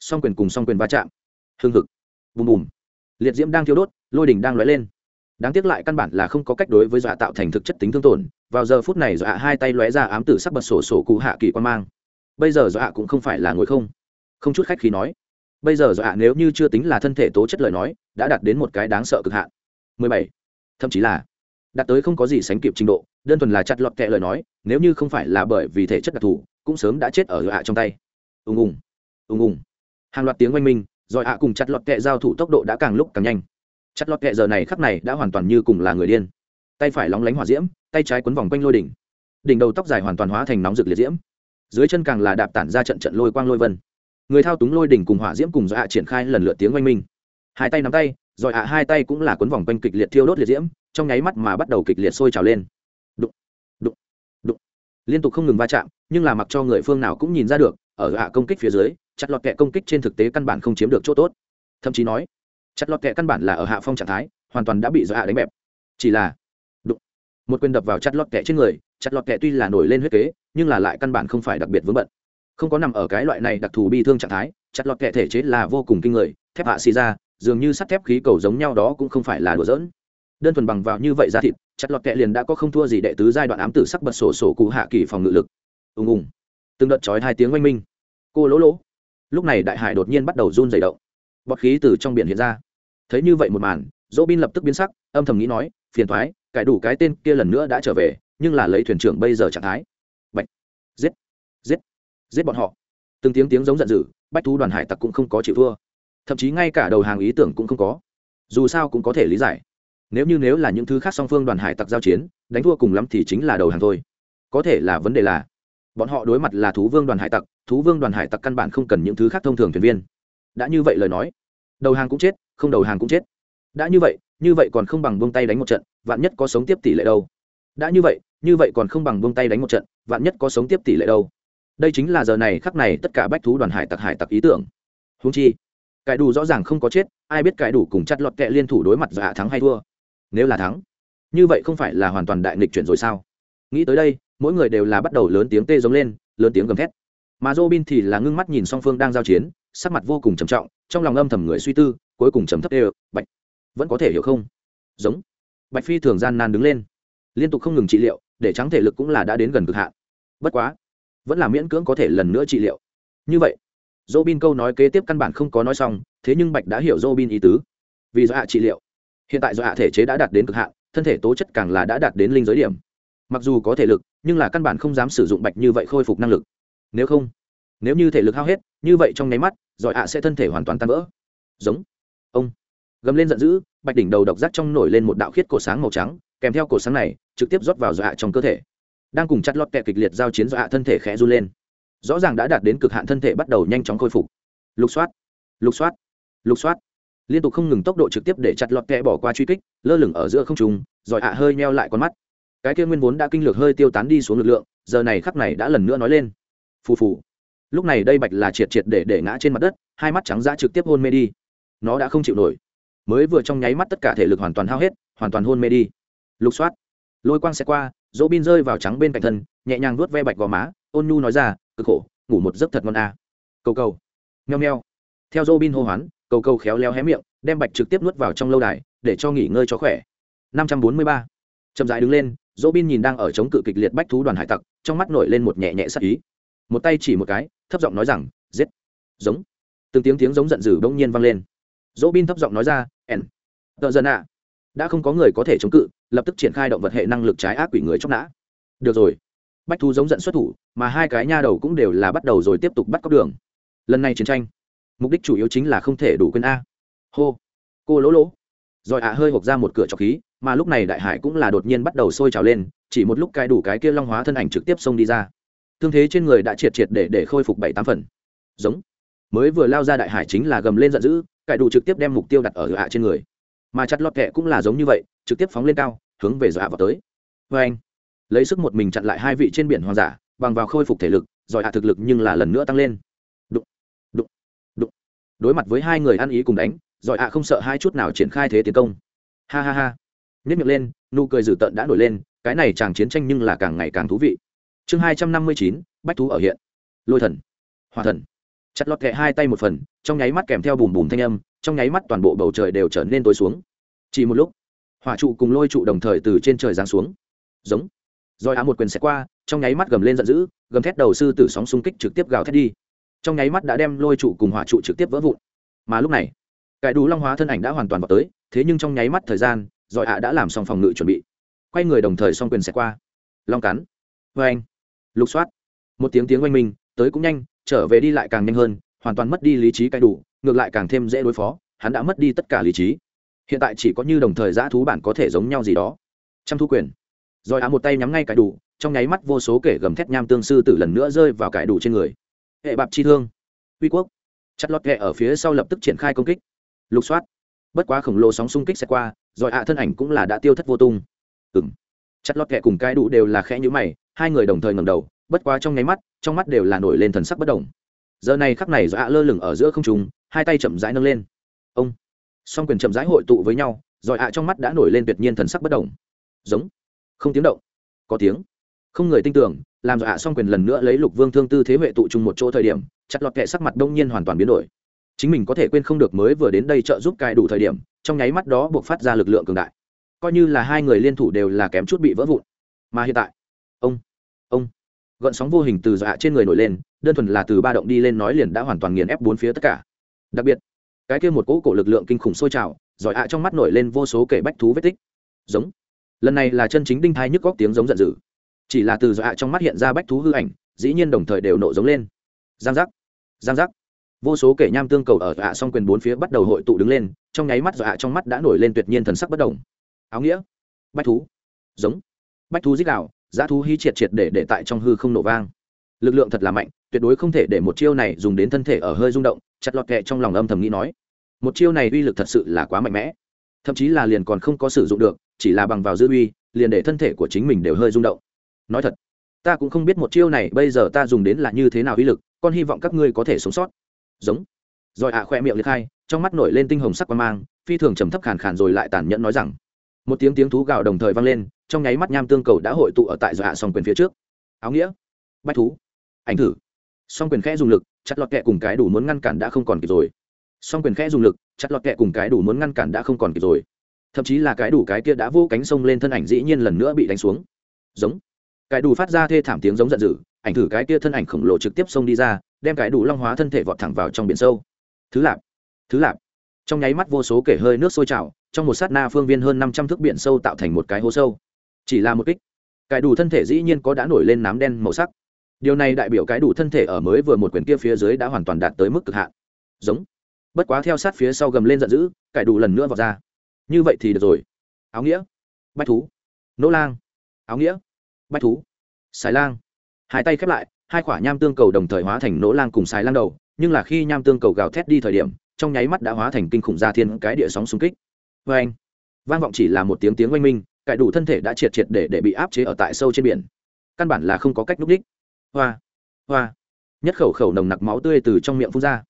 Song quyền cùng song quyền va chạm. Hưng hực. Bùm bùm. Liệt diễm đang thiêu đốt, lôi đỉnh đang lóe lên đáng tiếc lại căn bản là không có cách đối với dọa tạo thành thực chất tính thương tổn, vào giờ phút này dọa hai tay lóe ra ám tử sắc bật sổ sổ cụ hạ kỳ quan mang. Bây giờ dọa cũng không phải là ngồi không. Không chút khách khi nói. Bây giờ dọa nếu như chưa tính là thân thể tố chất lời nói, đã đạt đến một cái đáng sợ cực hạn. 17. thậm chí là, đạt tới không có gì sánh kịp trình độ, đơn thuần là chặt lọt kệ lời nói, nếu như không phải là bởi vì thể chất đặc thù, cũng sớm đã chết ở dọa trong tay. Ùng ùng. Ùng ùng. Hàng loạt tiếng oanh minh, rồi hạ cùng chặt lọt kệ giao thủ tốc độ đã càng lúc càng nhanh chặt lọt kệ giờ này khắc này đã hoàn toàn như cùng là người điên. Tay phải lóng lánh hỏa diễm, tay trái quấn vòng quanh lôi đỉnh. Đỉnh đầu tóc dài hoàn toàn hóa thành nóng rực liệt diễm. Dưới chân càng là đạp tản ra trận trận lôi quang lôi vân. Người thao túng lôi đỉnh cùng hỏa diễm cùng do ạ triển khai lần lượt tiếng oanh minh. Hai tay nắm tay, rồi ạ hai tay cũng là cuốn vòng quanh kịch liệt thiêu đốt liệt diễm, trong nháy mắt mà bắt đầu kịch liệt sôi trào lên. Đụng đụng đụng. Liên tục không ngừng va chạm, nhưng là mặc cho người phương nào cũng nhìn ra được, ở ạ công kích phía dưới, chặt lọt kẹ công kích trên thực tế căn bản không chiếm được chỗ tốt. Thậm chí nói chặt lọt kẹ căn bản là ở hạ phong trạng thái, hoàn toàn đã bị do hạ đánh bẹp. Chỉ là, đụng. Một quyền đập vào chặt lọt kẹ trên người, chặt lọt kẹ tuy là nổi lên huyết kế, nhưng là lại căn bản không phải đặc biệt vướng bận. Không có nằm ở cái loại này đặc thù bi thương trạng thái, chặt lọt kẹ thể chế là vô cùng kinh người, thép hạ xì ra, dường như sắt thép khí cầu giống nhau đó cũng không phải là đùa giỡn. Đơn thuần bằng vào như vậy ra thịt, chặt lọt kẹ liền đã có không thua gì đệ tứ giai đoạn ám tử sắc bật sổ sổ cụ hạ kỳ phòng ngự lực. Ùng ùng. Từng đợt chói hai tiếng oanh minh. Cô lỗ lỗ. Lúc này đại hải đột nhiên bắt đầu run dày động. Bọt khí từ trong biển hiện ra thấy như vậy một màn dỗ bin lập tức biến sắc, âm thầm nghĩ nói, phiền thoái, cải đủ cái tên kia lần nữa đã trở về, nhưng là lấy thuyền trưởng bây giờ trạng thái. Bạch. Giết. Giết. Giết bọn họ. Từng tiếng tiếng giống giận dữ, bách thú đoàn hải tặc cũng không có chịu thua. Thậm chí ngay cả đầu hàng ý tưởng cũng không có. Dù sao cũng có thể lý giải. Nếu như nếu là những thứ khác song phương đoàn hải tặc giao chiến, đánh thua cùng lắm thì chính là đầu hàng thôi. Có thể là vấn đề là, bọn họ đối mặt là thú vương đoàn hải tặc, thú vương đoàn hải tặc căn bản không cần những thứ khác thông thường thuyền viên. Đã như vậy lời nói đầu hàng cũng chết, không đầu hàng cũng chết. Đã như vậy như vậy còn không bằng buông tay đánh một trận, vạn nhất có sống tiếp tỷ lệ đâu. Đã như vậy như vậy còn không bằng buông tay đánh một trận, vạn nhất có sống tiếp tỷ lệ đâu. Đây chính là giờ này khắc này tất cả bách thú đoàn hải tặc hải tặc ý tưởng. Húng chi cải đủ rõ ràng không có chết, ai biết cải đủ cùng chặt lọt kẹ liên thủ đối mặt dạ thắng hay thua. Nếu là thắng, như vậy không phải là hoàn toàn đại nghịch chuyển rồi sao? Nghĩ tới đây, mỗi người đều là bắt đầu lớn tiếng tê giống lên, lớn tiếng gầm thét. Mà robin thì là ngưng mắt nhìn song phương đang giao chiến sắc mặt vô cùng trầm trọng, trong lòng âm thầm người suy tư, cuối cùng trầm thấp đều, bạch, vẫn có thể hiểu không? Giống. Bạch phi thường gian nan đứng lên, liên tục không ngừng trị liệu, để trắng thể lực cũng là đã đến gần cực hạn. Bất quá, vẫn là miễn cưỡng có thể lần nữa trị liệu. Như vậy dô bin câu nói kế tiếp căn bản không có nói xong, thế nhưng bạch đã hiểu dô bin ý tứ. Vì do hạ trị liệu, hiện tại do hạ thể chế đã đạt đến cực hạn, thân thể tố chất càng là đã đạt đến linh giới điểm. Mặc dù có thể lực, nhưng là căn bản không dám sử dụng bạch như vậy khôi phục năng lực. Nếu không nếu như thể lực hao hết, như vậy trong nháy mắt, giỏi ạ sẽ thân thể hoàn toàn tan vỡ. Giống. Ông. Gầm lên giận dữ, bạch đỉnh đầu độc giác trong nổi lên một đạo khiết cổ sáng màu trắng, kèm theo cổ sáng này, trực tiếp rót vào dọa trong cơ thể. Đang cùng chặt lọt kẹ kịch liệt giao chiến dọa thân thể khẽ run lên. Rõ ràng đã đạt đến cực hạn thân thể bắt đầu nhanh chóng khôi phục. Lục soát. Lục soát. Lục soát. Liên tục không ngừng tốc độ trực tiếp để chặt lọt kẹ bỏ qua truy kích, lơ lửng ở giữa không trùng rồi ạ hơi meo lại con mắt. Cái kia nguyên vốn đã kinh lược hơi tiêu tán đi xuống lực lượng, giờ này khắc này đã lần nữa nói lên. Phù phù lúc này đây bạch là triệt triệt để để ngã trên mặt đất, hai mắt trắng dã trực tiếp hôn mê đi. Nó đã không chịu nổi. Mới vừa trong nháy mắt tất cả thể lực hoàn toàn hao hết, hoàn toàn hôn mê đi. Lục soát. Lôi quang xe qua, dỗ bin rơi vào trắng bên cạnh thân, nhẹ nhàng vuốt ve bạch gò má, ôn nhu nói ra, cực khổ, ngủ một giấc thật ngon à. cầu cầu. Nheo nheo theo dỗ bin hô hoán, cầu cầu khéo léo hé miệng, đem bạch trực tiếp nuốt vào trong lâu đài, để cho nghỉ ngơi cho khỏe. Năm trăm bốn mươi ba. Chậm dãi đứng lên, dỗ bin nhìn đang ở chống cự kịch liệt bách thú đoàn hải tặc, trong mắt nổi lên một nhẹ nhẹ sắc ý. Một tay chỉ một cái thấp giọng nói rằng giết. Giống. Từng tiếng tiếng giống giận dữ bỗng nhiên vang lên. Dỗ bin thấp giọng nói ra n, tợ dần ạ. Đã không có người có thể chống cự lập tức triển khai động vật hệ năng lực trái ác quỷ người chóc nã. Được rồi. Bách thu giống giận xuất thủ mà hai cái nha đầu cũng đều là bắt đầu rồi tiếp tục bắt cóc đường. Lần này chiến tranh mục đích chủ yếu chính là không thể đủ quên a. Hô. Cô lỗ lỗ. Rồi ạ hơi hộp ra một cửa trọc khí mà lúc này đại hải cũng là đột nhiên bắt đầu sôi trào lên chỉ một lúc cái đủ cái kia long hóa thân ảnh trực tiếp xông đi ra thương thế trên người đã triệt triệt để để khôi phục bảy tám phần. Giống. Mới vừa lao ra đại hải chính là gầm lên giận dữ, cải đủ trực tiếp đem mục tiêu đặt ở hạ trên người. Mà chặt lọt kẹ cũng là giống như vậy, trực tiếp phóng lên cao, hướng về dọa vào tới. Vê anh, lấy sức một mình chặn lại hai vị trên biển hoàng giả bằng vào khôi phục thể lực giỏi hạ thực lực nhưng là lần nữa tăng lên. Đụng đụng đụng. Đối mặt với hai người ăn ý cùng đánh giỏi hạ không sợ hai chút nào triển khai thế tiến công. Ha ha ha. Nhất miệng lên, nụ cười dữ tợn đã nổi lên, cái này chàng chiến tranh nhưng là càng ngày càng thú vị chương hai trăm năm mươi chín, bách thú ở hiện. Lôi thần. Hòa thần. Chặt lọt kẹ hai tay một phần, trong nháy mắt kèm theo bùm bùm thanh âm, trong nháy mắt toàn bộ bầu trời đều trở nên tối xuống. Chỉ một lúc, hỏa trụ cùng lôi trụ đồng thời từ trên trời giáng xuống. Giống. Rồi á một quyền xẹt qua, trong nháy mắt gầm lên giận dữ, gầm thét đầu sư tử sóng xung kích trực tiếp gào thét đi. Trong nháy mắt đã đem lôi trụ cùng hỏa trụ trực tiếp vỡ vụn. Mà lúc này, cải đủ long hóa thân ảnh đã hoàn toàn vào tới, thế nhưng trong nháy mắt thời gian roi ạ đã làm xong phòng ngự chuẩn bị. Quay người đồng thời xong quyền xẹt qua. Long cắn. Vê anh lục soát. Một tiếng tiếng oanh minh, tới cũng nhanh, trở về đi lại càng nhanh hơn, hoàn toàn mất đi lý trí cay đủ, ngược lại càng thêm dễ đối phó, hắn đã mất đi tất cả lý trí. Hiện tại chỉ có như đồng thời giã thú bản có thể giống nhau gì đó. Trăm thu quyền. Rồi á một tay nhắm ngay cải đủ, trong nháy mắt vô số kể gầm thét nham tương sư tử lần nữa rơi vào cải đủ trên người. Hệ bạp chi thương. Uy quốc. Chặt lót kẹ ở phía sau lập tức triển khai công kích. Lục soát. Bất quá khổng lồ sóng xung kích sẽ qua, rồi ạ thân ảnh cũng là đã tiêu thất vô tung. Ừ chặt lọt kẹ cùng cái đủ đều là khẽ nhữ mày, hai người đồng thời ngầm đầu, bất quá trong nháy mắt, trong mắt đều là nổi lên thần sắc bất đồng giờ này khắc này do ạ lơ lửng ở giữa không trùng hai tay chậm rãi nâng lên. Ông! Song quyền chậm rãi hội tụ với nhau rồi ạ trong mắt đã nổi lên tuyệt nhiên thần sắc bất đồng giống! Không tiếng động. Có tiếng. Không người tin tưởng, làm dọa xong quyền lần nữa lấy lục vương thương tư thế huệ tụ chung một chỗ thời điểm, chặt lọt kệ sắc mặt đông nhiên hoàn toàn biến đổi. Chính mình có thể quên không được mới vừa đến đây trợ giúp cai đủ thời điểm, trong nháy mắt đó buộc phát ra lực lượng cường đại coi như là hai người liên thủ đều là kém chút bị vỡ vụn. Mà hiện tại, ông ông gợn sóng vô hình từ dọa trên người nổi lên, đơn thuần là từ ba động đi lên nói liền đã hoàn toàn nghiền ép bốn phía tất cả. Đặc biệt, cái kia một cỗ cổ lực lượng kinh khủng sôi trào, giỏi ạ trong mắt nổi lên vô số kể bách thú vết tích. Giống. Lần này là chân chính đinh thai nhức góc tiếng giống giận dữ. Chỉ là từ dọa trong mắt hiện ra bách thú hư ảnh, dĩ nhiên đồng thời đều nộ giống lên. Giang giác giang giác. Vô số kể nham tương cầu ở dọa song quyền bốn phía bắt đầu hội tụ đứng lên, trong nháy mắt dọa trong mắt đã nổi lên tuyệt nhiên thần sắc bất đồng áo nghĩa, bách thú, giống, bách thú dích đạo giá thú hí triệt triệt để để tại trong hư không nổ vang. Lực lượng thật là mạnh, tuyệt đối không thể để một chiêu này dùng đến thân thể ở hơi rung động, chặt lọt kẹ trong lòng âm thầm nghĩ nói. Một chiêu này uy lực thật sự là quá mạnh mẽ. Thậm chí là liền còn không có sử dụng được, chỉ là bằng vào dư uy, liền để thân thể của chính mình đều hơi rung động. Nói thật, ta cũng không biết một chiêu này bây giờ ta dùng đến là như thế nào uy lực, con hy vọng các ngươi có thể sống sót. Giống. Rồi ạ à khoe miệng liệt hai, trong mắt nổi lên tinh hồng sắc quan mang, phi thường trầm thấp khàn khàn rồi lại tàn nhẫn nói rằng một tiếng tiếng thú gào đồng thời vang lên, trong nháy mắt nham tương cầu đã hội tụ ở tại dọa song quyền phía trước. Áo nghĩa, bách thú, ảnh thử. Song quyền khẽ dùng lực, chặt lọt kẹ cùng cái đủ muốn ngăn cản đã không còn kịp rồi. Song quyền khẽ dùng lực, chặt lọt kẹ cùng cái đủ muốn ngăn cản đã không còn kịp rồi. Thậm chí là cái đủ cái kia đã vô cánh sông lên thân ảnh dĩ nhiên lần nữa bị đánh xuống. Giống. Cái đủ phát ra thê thảm tiếng giống giận dữ, ảnh thử cái kia thân ảnh khổng lồ trực tiếp xông đi ra, đem cái đủ long hóa thân thể vọt thẳng vào trong biển sâu. Thứ lạp thứ lạp. Trong nháy mắt vô số kể hơi nước sôi trào trong một sát na phương viên hơn năm trăm thước biển sâu tạo thành một cái hố sâu. Chỉ là một kích, cái đủ thân thể dĩ nhiên có đã nổi lên nám đen màu sắc. Điều này đại biểu cái đủ thân thể ở mới vừa một quyền kia phía dưới đã hoàn toàn đạt tới mức cực hạn. Giống. Bất quá theo sát phía sau gầm lên giận dữ cải đủ lần nữa vào ra. Như vậy thì được rồi. Áo nghĩa. Bách thú. Nỗ lang. Áo nghĩa. Bách thú. Xài lang. Hai tay khép lại, hai quả nham tương cầu đồng thời hóa thành nỗ lang cùng xài lang đầu, nhưng là khi nham tương cầu gào thét đi thời điểm, trong nháy mắt đã hóa thành kinh khủng gia thiên cái địa sóng xung kích vê anh, vang vọng chỉ là một tiếng tiếng oanh minh, cải đủ thân thể đã triệt triệt để để bị áp chế ở tại sâu trên biển. Căn bản là không có cách núp đích. Hoa hoa. Nhất khẩu khẩu nồng nặc máu tươi từ trong miệng phun ra.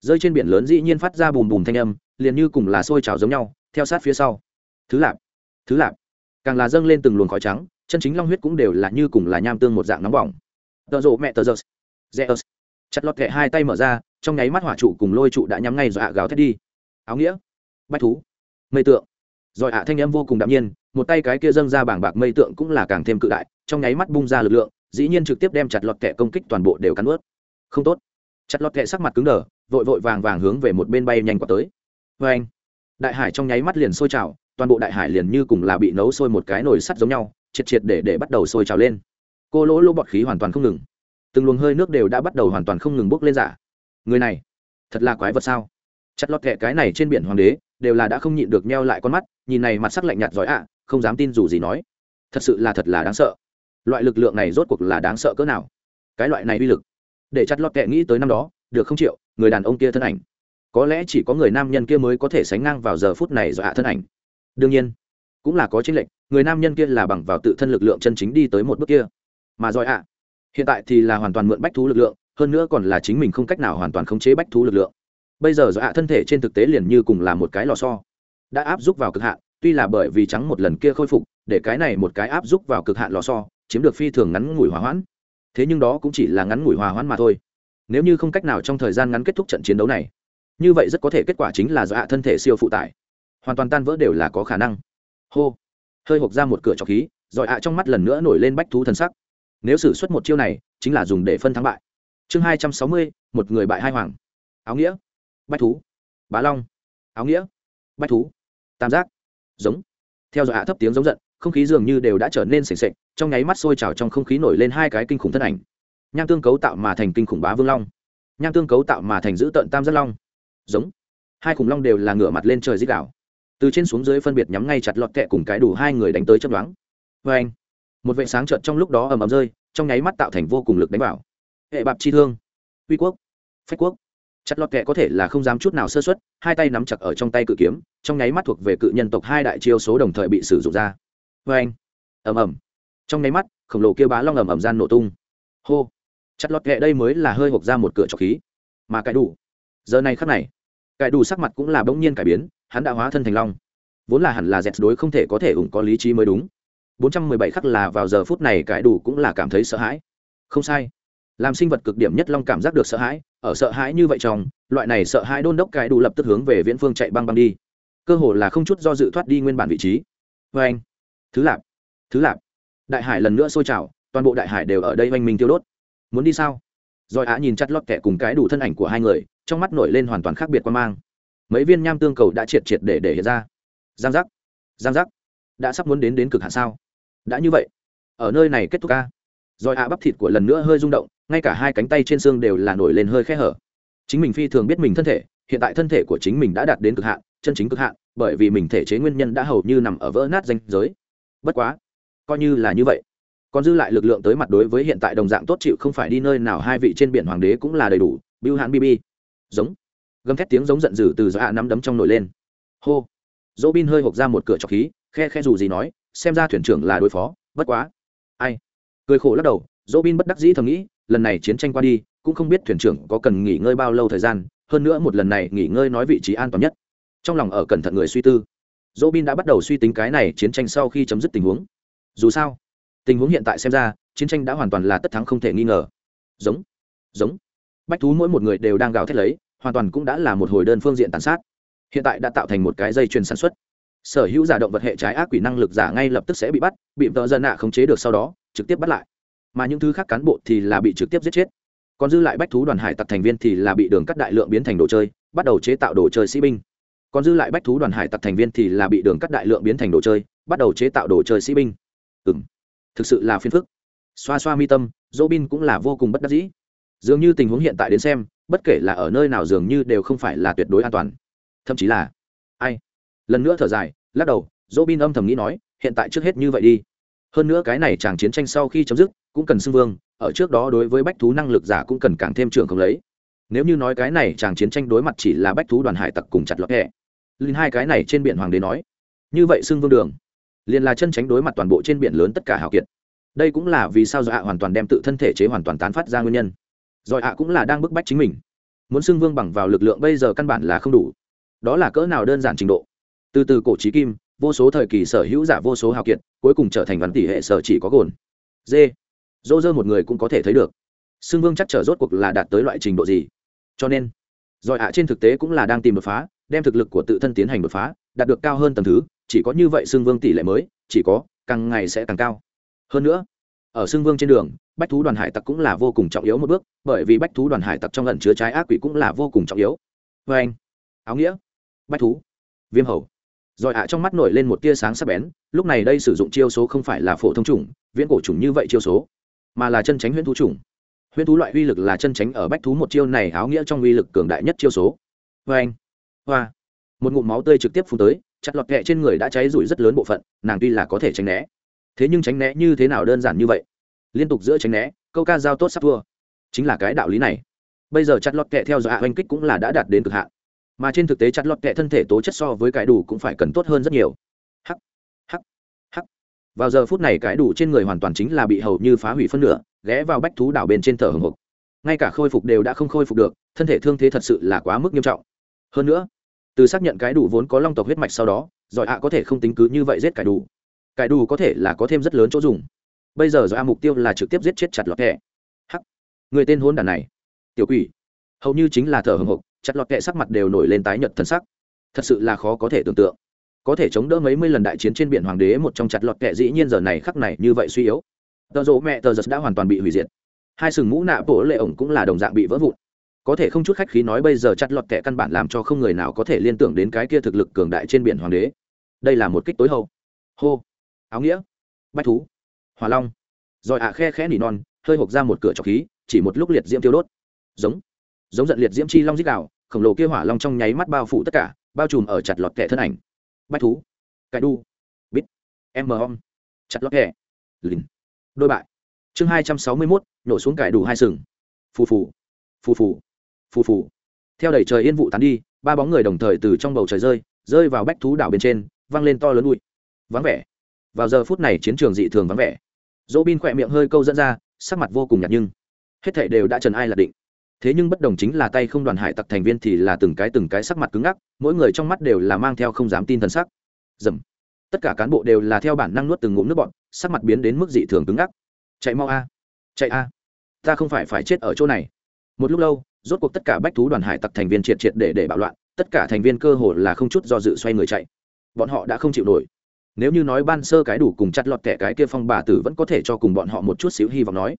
Rơi trên biển lớn dĩ nhiên phát ra bùm bùm thanh âm, liền như cùng là sôi trào giống nhau, theo sát phía sau. Thứ lạp thứ lạp. Càng là dâng lên từng luồng khói trắng, chân chính long huyết cũng đều là như cùng là nham tương một dạng nóng bỏng. Tợ rộ mẹ tờ giơ rẽ ớt chặt lọt kệ hai tay mở ra, trong nháy mắt hỏa trụ cùng lôi trụ đã nhắm ngay dọa gào gáo thét đi. Áo nghĩa. Bách thú mây tượng. Rồi ạ, thanh em vô cùng đạm nhiên, một tay cái kia dâng ra bảng bạc mây tượng cũng là càng thêm cự đại, trong nháy mắt bung ra lực lượng, dĩ nhiên trực tiếp đem chặt lọt kẻ công kích toàn bộ đều cắn ướt không tốt. Chặt lọt kẻ sắc mặt cứng đờ, vội vội vàng vàng hướng về một bên bay nhanh qua tới. Vê anh, đại hải trong nháy mắt liền sôi trào, toàn bộ đại hải liền như cùng là bị nấu sôi một cái nồi sắt giống nhau, triệt triệt để để bắt đầu sôi trào lên. Cô lỗ lỗ bọt khí hoàn toàn không ngừng. Từng luồng hơi nước đều đã bắt đầu hoàn toàn không ngừng bốc lên giả người này, thật là quái vật sao? Chặt lọt kẹ cái này trên biển hoàng đế đều là đã không nhịn được meo lại con mắt, nhìn này mặt sắc lạnh nhạt giỏi ạ, không dám tin dù gì nói. Thật sự là thật là đáng sợ. Loại lực lượng này rốt cuộc là đáng sợ cỡ nào? Cái loại này uy lực. Để chặt lọt kệ nghĩ tới năm đó, được không chịu, người đàn ông kia thân ảnh. Có lẽ chỉ có người nam nhân kia mới có thể sánh ngang vào giờ phút này do hạ thân ảnh. Đương nhiên, cũng là có chính lệnh người nam nhân kia là bằng vào tự thân lực lượng chân chính đi tới một bước kia. Mà giỏi ạ, hiện tại thì là hoàn toàn mượn bách thú lực lượng, hơn nữa còn là chính mình không cách nào hoàn toàn khống chế bách thú lực lượng bây giờ do hạ thân thể trên thực tế liền như cùng là một cái lò xo. Đã áp dụng vào cực hạn, tuy là bởi vì trắng một lần kia khôi phục, để cái này một cái áp dụng vào cực hạn lò xo, chiếm được phi thường ngắn ngủi hòa hoãn. Thế nhưng đó cũng chỉ là ngắn ngủi hòa hoãn mà thôi. Nếu như không cách nào trong thời gian ngắn kết thúc trận chiến đấu này, như vậy rất có thể kết quả chính là do hạ thân thể siêu phụ tải. Hoàn toàn tan vỡ đều là có khả năng. Hô. Hơi hộp ra một cửa trọc khí rồi ạ trong mắt lần nữa nổi lên bách thú thần sắc. Nếu xử suất một chiêu này, chính là dùng để phân thắng bại. Chương hai trăm sáu mươi, một người bại hai hoàng. Áo nghĩa bách thú. Bá long. Áo nghĩa. Bách thú. Tam giác. Giống. Theo dõi hạ thấp tiếng giống giận, không khí dường như đều đã trở nên sềnh sệch trong nháy mắt sôi trào trong không khí nổi lên hai cái kinh khủng thân ảnh. Nham tương cấu tạo mà thành kinh khủng bá vương long. Nham tương cấu tạo mà thành giữ tận tam giác long. Giống. Hai khủng long đều là ngửa mặt lên trời dích đảo từ trên xuống dưới phân biệt nhắm ngay chặt lọt kẹ cùng cái đủ hai người đánh tới chấp đoán vê anh một vệ sáng trợt trong lúc đó ầm ầm rơi, trong nháy mắt tạo thành vô cùng lực đánh vào. Hệ bạp chi thương. Uy quốc. Phách quốc chặt lọt kẹ có thể là không dám chút nào sơ xuất hai tay nắm chặt ở trong tay cự kiếm, trong nháy mắt thuộc về cự nhân tộc hai đại chiêu số đồng thời bị sử dụng ra. Vê anh ầm ầm. Trong nháy mắt, khổng lồ kêu bá long ầm ầm gian nổ tung. Hô! Chặt lọt kẹ đây mới là hơi hộp ra một cửa trọc khí. Mà cãi đủ. Giờ này khắc này cãi đủ sắc mặt cũng là bỗng nhiên cải biến, hắn đã hóa thân thành long. Vốn là hẳn là dẹt đối không thể có thể ủng có lý trí mới đúng. 417 khắc là vào giờ phút này cãi đủ cũng là cảm thấy sợ hãi. Không sai làm sinh vật cực điểm nhất long cảm giác được sợ hãi, ở sợ hãi như vậy trong, loại này sợ hãi đôn đốc cái đủ lập tức hướng về viễn phương chạy băng băng đi. Cơ hồ là không chút do dự thoát đi nguyên bản vị trí. Vê anh, thứ lạp thứ lạp. Đại hải lần nữa sôi trào, toàn bộ đại hải đều ở đây oanh minh tiêu đốt. Muốn đi sao? Rồi á nhìn chặt lót kẻ cùng cái đủ thân ảnh của hai người, trong mắt nổi lên hoàn toàn khác biệt quan mang. Mấy viên nham tương cầu đã triệt triệt để để hiện ra. Giang giác giang giác. Đã sắp muốn đến đến cực hạn sao? Đã như vậy. Ở nơi này kết thúc ca. Rồi ạ bắp thịt của lần nữa hơi rung động ngay cả hai cánh tay trên xương đều là nổi lên hơi khe hở. Chính mình phi thường biết mình thân thể, hiện tại thân thể của chính mình đã đạt đến cực hạn, chân chính cực hạn, bởi vì mình thể chế nguyên nhân đã hầu như nằm ở vỡ nát danh giới. Bất quá, coi như là như vậy, còn dư lại lực lượng tới mặt đối với hiện tại đồng dạng tốt chịu không phải đi nơi nào, hai vị trên biển hoàng đế cũng là đầy đủ, bưu hãn bb giống. Gầm thét tiếng giống giận dữ từ gió hạ nắm đấm trong nổi lên. Hô. Dỗ bin hơi hộp ra một cửa trọc khí, khe khe dù gì nói, xem ra thuyền trưởng là đối phó, bất quá. Ai? Cười khổ lắc đầu, dỗ bin bất đắc dĩ thầm nghĩ lần này chiến tranh qua đi, cũng không biết thuyền trưởng có cần nghỉ ngơi bao lâu thời gian, hơn nữa một lần này nghỉ ngơi nói vị trí an toàn nhất. Trong lòng ở cẩn thận người suy tư. Dỗ bin đã bắt đầu suy tính cái này chiến tranh sau khi chấm dứt tình huống. Dù sao, tình huống hiện tại xem ra, chiến tranh đã hoàn toàn là tất thắng không thể nghi ngờ. Giống giống. Bách thú mỗi một người đều đang gào thét lấy, hoàn toàn cũng đã là một hồi đơn phương diện tàn sát. Hiện tại đã tạo thành một cái dây chuyền sản xuất. Sở hữu giả động vật hệ trái ác quỷ năng lực giả ngay lập tức sẽ bị bắt, bị tợ dân nạ khống chế được sau đó, trực tiếp bắt lại mà những thứ khác cán bộ thì là bị trực tiếp giết chết. Còn dư lại bách thú đoàn hải tặc thành viên thì là bị đường cắt đại lượng biến thành đồ chơi, bắt đầu chế tạo đồ chơi sĩ binh. Còn dư lại bách thú đoàn hải tặc thành viên thì là bị đường cắt đại lượng biến thành đồ chơi, bắt đầu chế tạo đồ chơi sĩ binh. Ừ m thực sự là phiền phức. Xoa xoa mi tâm dỗ bin cũng là vô cùng bất đắc dĩ. Dường như tình huống hiện tại đến xem, bất kể là ở nơi nào dường như đều không phải là tuyệt đối an toàn. Thậm chí là, ai? Lần nữa thở dài, lắc đầu dỗ bin âm thầm nghĩ nói, hiện tại trước hết như vậy đi hơn nữa cái này chàng chiến tranh sau khi chấm dứt, cũng cần xưng vương, ở trước đó đối với bách thú năng lực giả cũng cần càng thêm trường không lấy. Nếu như nói cái này chàng chiến tranh đối mặt chỉ là bách thú đoàn hải tặc cùng chặt lọt hẹ linh hai cái này trên biển hoàng đế nói, như vậy xưng vương đường, liền là chân tránh đối mặt toàn bộ trên biển lớn tất cả hào kiệt. Đây cũng là vì sao do ạ hoàn toàn đem tự thân thể chế hoàn toàn tán phát ra nguyên nhân. Rồi ạ cũng là đang bức bách chính mình. Muốn xưng vương bằng vào lực lượng bây giờ căn bản là không đủ. Đó là cỡ nào đơn giản trình độ. Từ từ cổ trí kim vô số thời kỳ sở hữu giả vô số hào kiệt, cuối cùng trở thành văn tỷ hệ sở chỉ có gồn. D dô dơ một người cũng có thể thấy được. Xưng vương chắc trở rốt cuộc là đạt tới loại trình độ gì? Cho nên giỏi ạ trên thực tế cũng là đang tìm đột phá, đem thực lực của tự thân tiến hành đột phá, đạt được cao hơn tầm thứ, chỉ có như vậy xưng vương tỷ lệ mới, chỉ có, càng ngày sẽ càng cao. Hơn nữa, ở xưng vương trên đường, bách thú đoàn hải tặc cũng là vô cùng trọng yếu một bước, bởi vì bách thú đoàn hải tặc trong lần chứa trái ác quỷ cũng là vô cùng trọng yếu. Vê anh, áo nghĩa, bách thú, viêm hầu rồi ạ, trong mắt nổi lên một tia sáng sắc bén, lúc này đây sử dụng chiêu số không phải là phổ thông chủng, viễn cổ chủng như vậy chiêu số, mà là chân tránh huyễn thú chủng. Huyễn thú loại uy lực là chân tránh ở bách thú một chiêu này áo nghĩa trong uy lực cường đại nhất chiêu số. Vê anh, hoa, một ngụm máu tươi trực tiếp phun tới, chặt lọt kẹ trên người đã cháy rủi rất lớn bộ phận, nàng tuy là có thể tránh né. Thế nhưng tránh né như thế nào đơn giản như vậy? Liên tục giữa tránh né, câu ca giao tốt sắp thua. Chính là cái đạo lý này. Bây giờ chặt lọt kẹ theo dõi oanh kích cũng là đã đạt đến cực hạn mà trên thực tế chặt lọt kệ thân thể tố chất so với cái đủ cũng phải cần tốt hơn rất nhiều. Hắc hắc hắc. Vào giờ phút này cái đủ trên người hoàn toàn chính là bị hầu như phá hủy phân nửa, ghé vào bách thú đảo bên trên thở hồng hộc. Ngay cả khôi phục đều đã không khôi phục được, thân thể thương thế thật sự là quá mức nghiêm trọng. Hơn nữa, từ xác nhận cái đủ vốn có long tộc huyết mạch sau đó, giỏi ạ có thể không tính cứ như vậy giết cải đủ. Cải đủ có thể là có thêm rất lớn chỗ dùng. Bây giờ do a mục tiêu là trực tiếp giết chết chặt lọt kẹ hắc. Người tên hôn đàn này. Tiểu quỷ. Hầu như chính là thở hồng hộc chặt lọt kẹ sắc mặt đều nổi lên tái nhợt thân sắc. Thật sự là khó có thể tưởng tượng. Có thể chống đỡ mấy mươi lần đại chiến trên biển hoàng đế một trong chặt lọt kẹ dĩ nhiên giờ này khắc này như vậy suy yếu. Tờ rỗ mẹ tờ giật đã hoàn toàn bị hủy diệt. Hai sừng mũ nạ bổ lệ ổng cũng là đồng dạng bị vỡ vụn. Có thể không chút khách khí nói bây giờ chặt lọt kẹ căn bản làm cho không người nào có thể liên tưởng đến cái kia thực lực cường đại trên biển hoàng đế. Đây là một kích tối hậu. Hô. Áo nghĩa. Bách thú. Hỏa long. Rồi ạ à khe khẽ nỉ non, hơi hộp ra một cửa trọc khí, chỉ một lúc liệt diễm tiêu đốt. Giống giống giận liệt diễm chi long dích đạo, khổng lồ kia hỏa long trong nháy mắt bao phủ tất cả, bao trùm ở chặt lọt kẻ thân ảnh. Bách thú, cải đu, bít, em mờ om, chặt lọt kẻ, lìn, đôi bại. Chương hai trăm sáu mươi mốt, nổ xuống cải đủ hai sừng. Phù phù phù phù phù phù. Theo đẩy trời yên vụ tán đi, ba bóng người đồng thời từ trong bầu trời rơi rơi vào bách thú đảo bên trên văng lên to lớn bụi vắng vẻ. Vào giờ phút này chiến trường dị thường vắng vẻ. Dỗ bin khỏe miệng hơi câu dẫn ra, sắc mặt vô cùng nhạt nhưng. Hết thảy đều đã trần ai là định thế nhưng bất đồng chính là tay không đoàn hải tặc thành viên thì là từng cái từng cái sắc mặt cứng ngắc, mỗi người trong mắt đều là mang theo không dám tin thần sắc. Dầm. Tất cả cán bộ đều là theo bản năng nuốt từng ngụm nước bọn sắc mặt biến đến mức dị thường cứng ngắc. Chạy mau a. Chạy a. Ta không phải phải chết ở chỗ này. Một lúc lâu, rốt cuộc tất cả bách thú đoàn hải tặc thành viên triệt triệt để để bạo loạn, tất cả thành viên cơ hồ là không chút do dự xoay người chạy. Bọn họ đã không chịu nổi. Nếu như nói ban sơ cái đủ cùng chặt lọt kẻ cái kia phong bà tử vẫn có thể cho cùng bọn họ một chút xíu hy vọng nói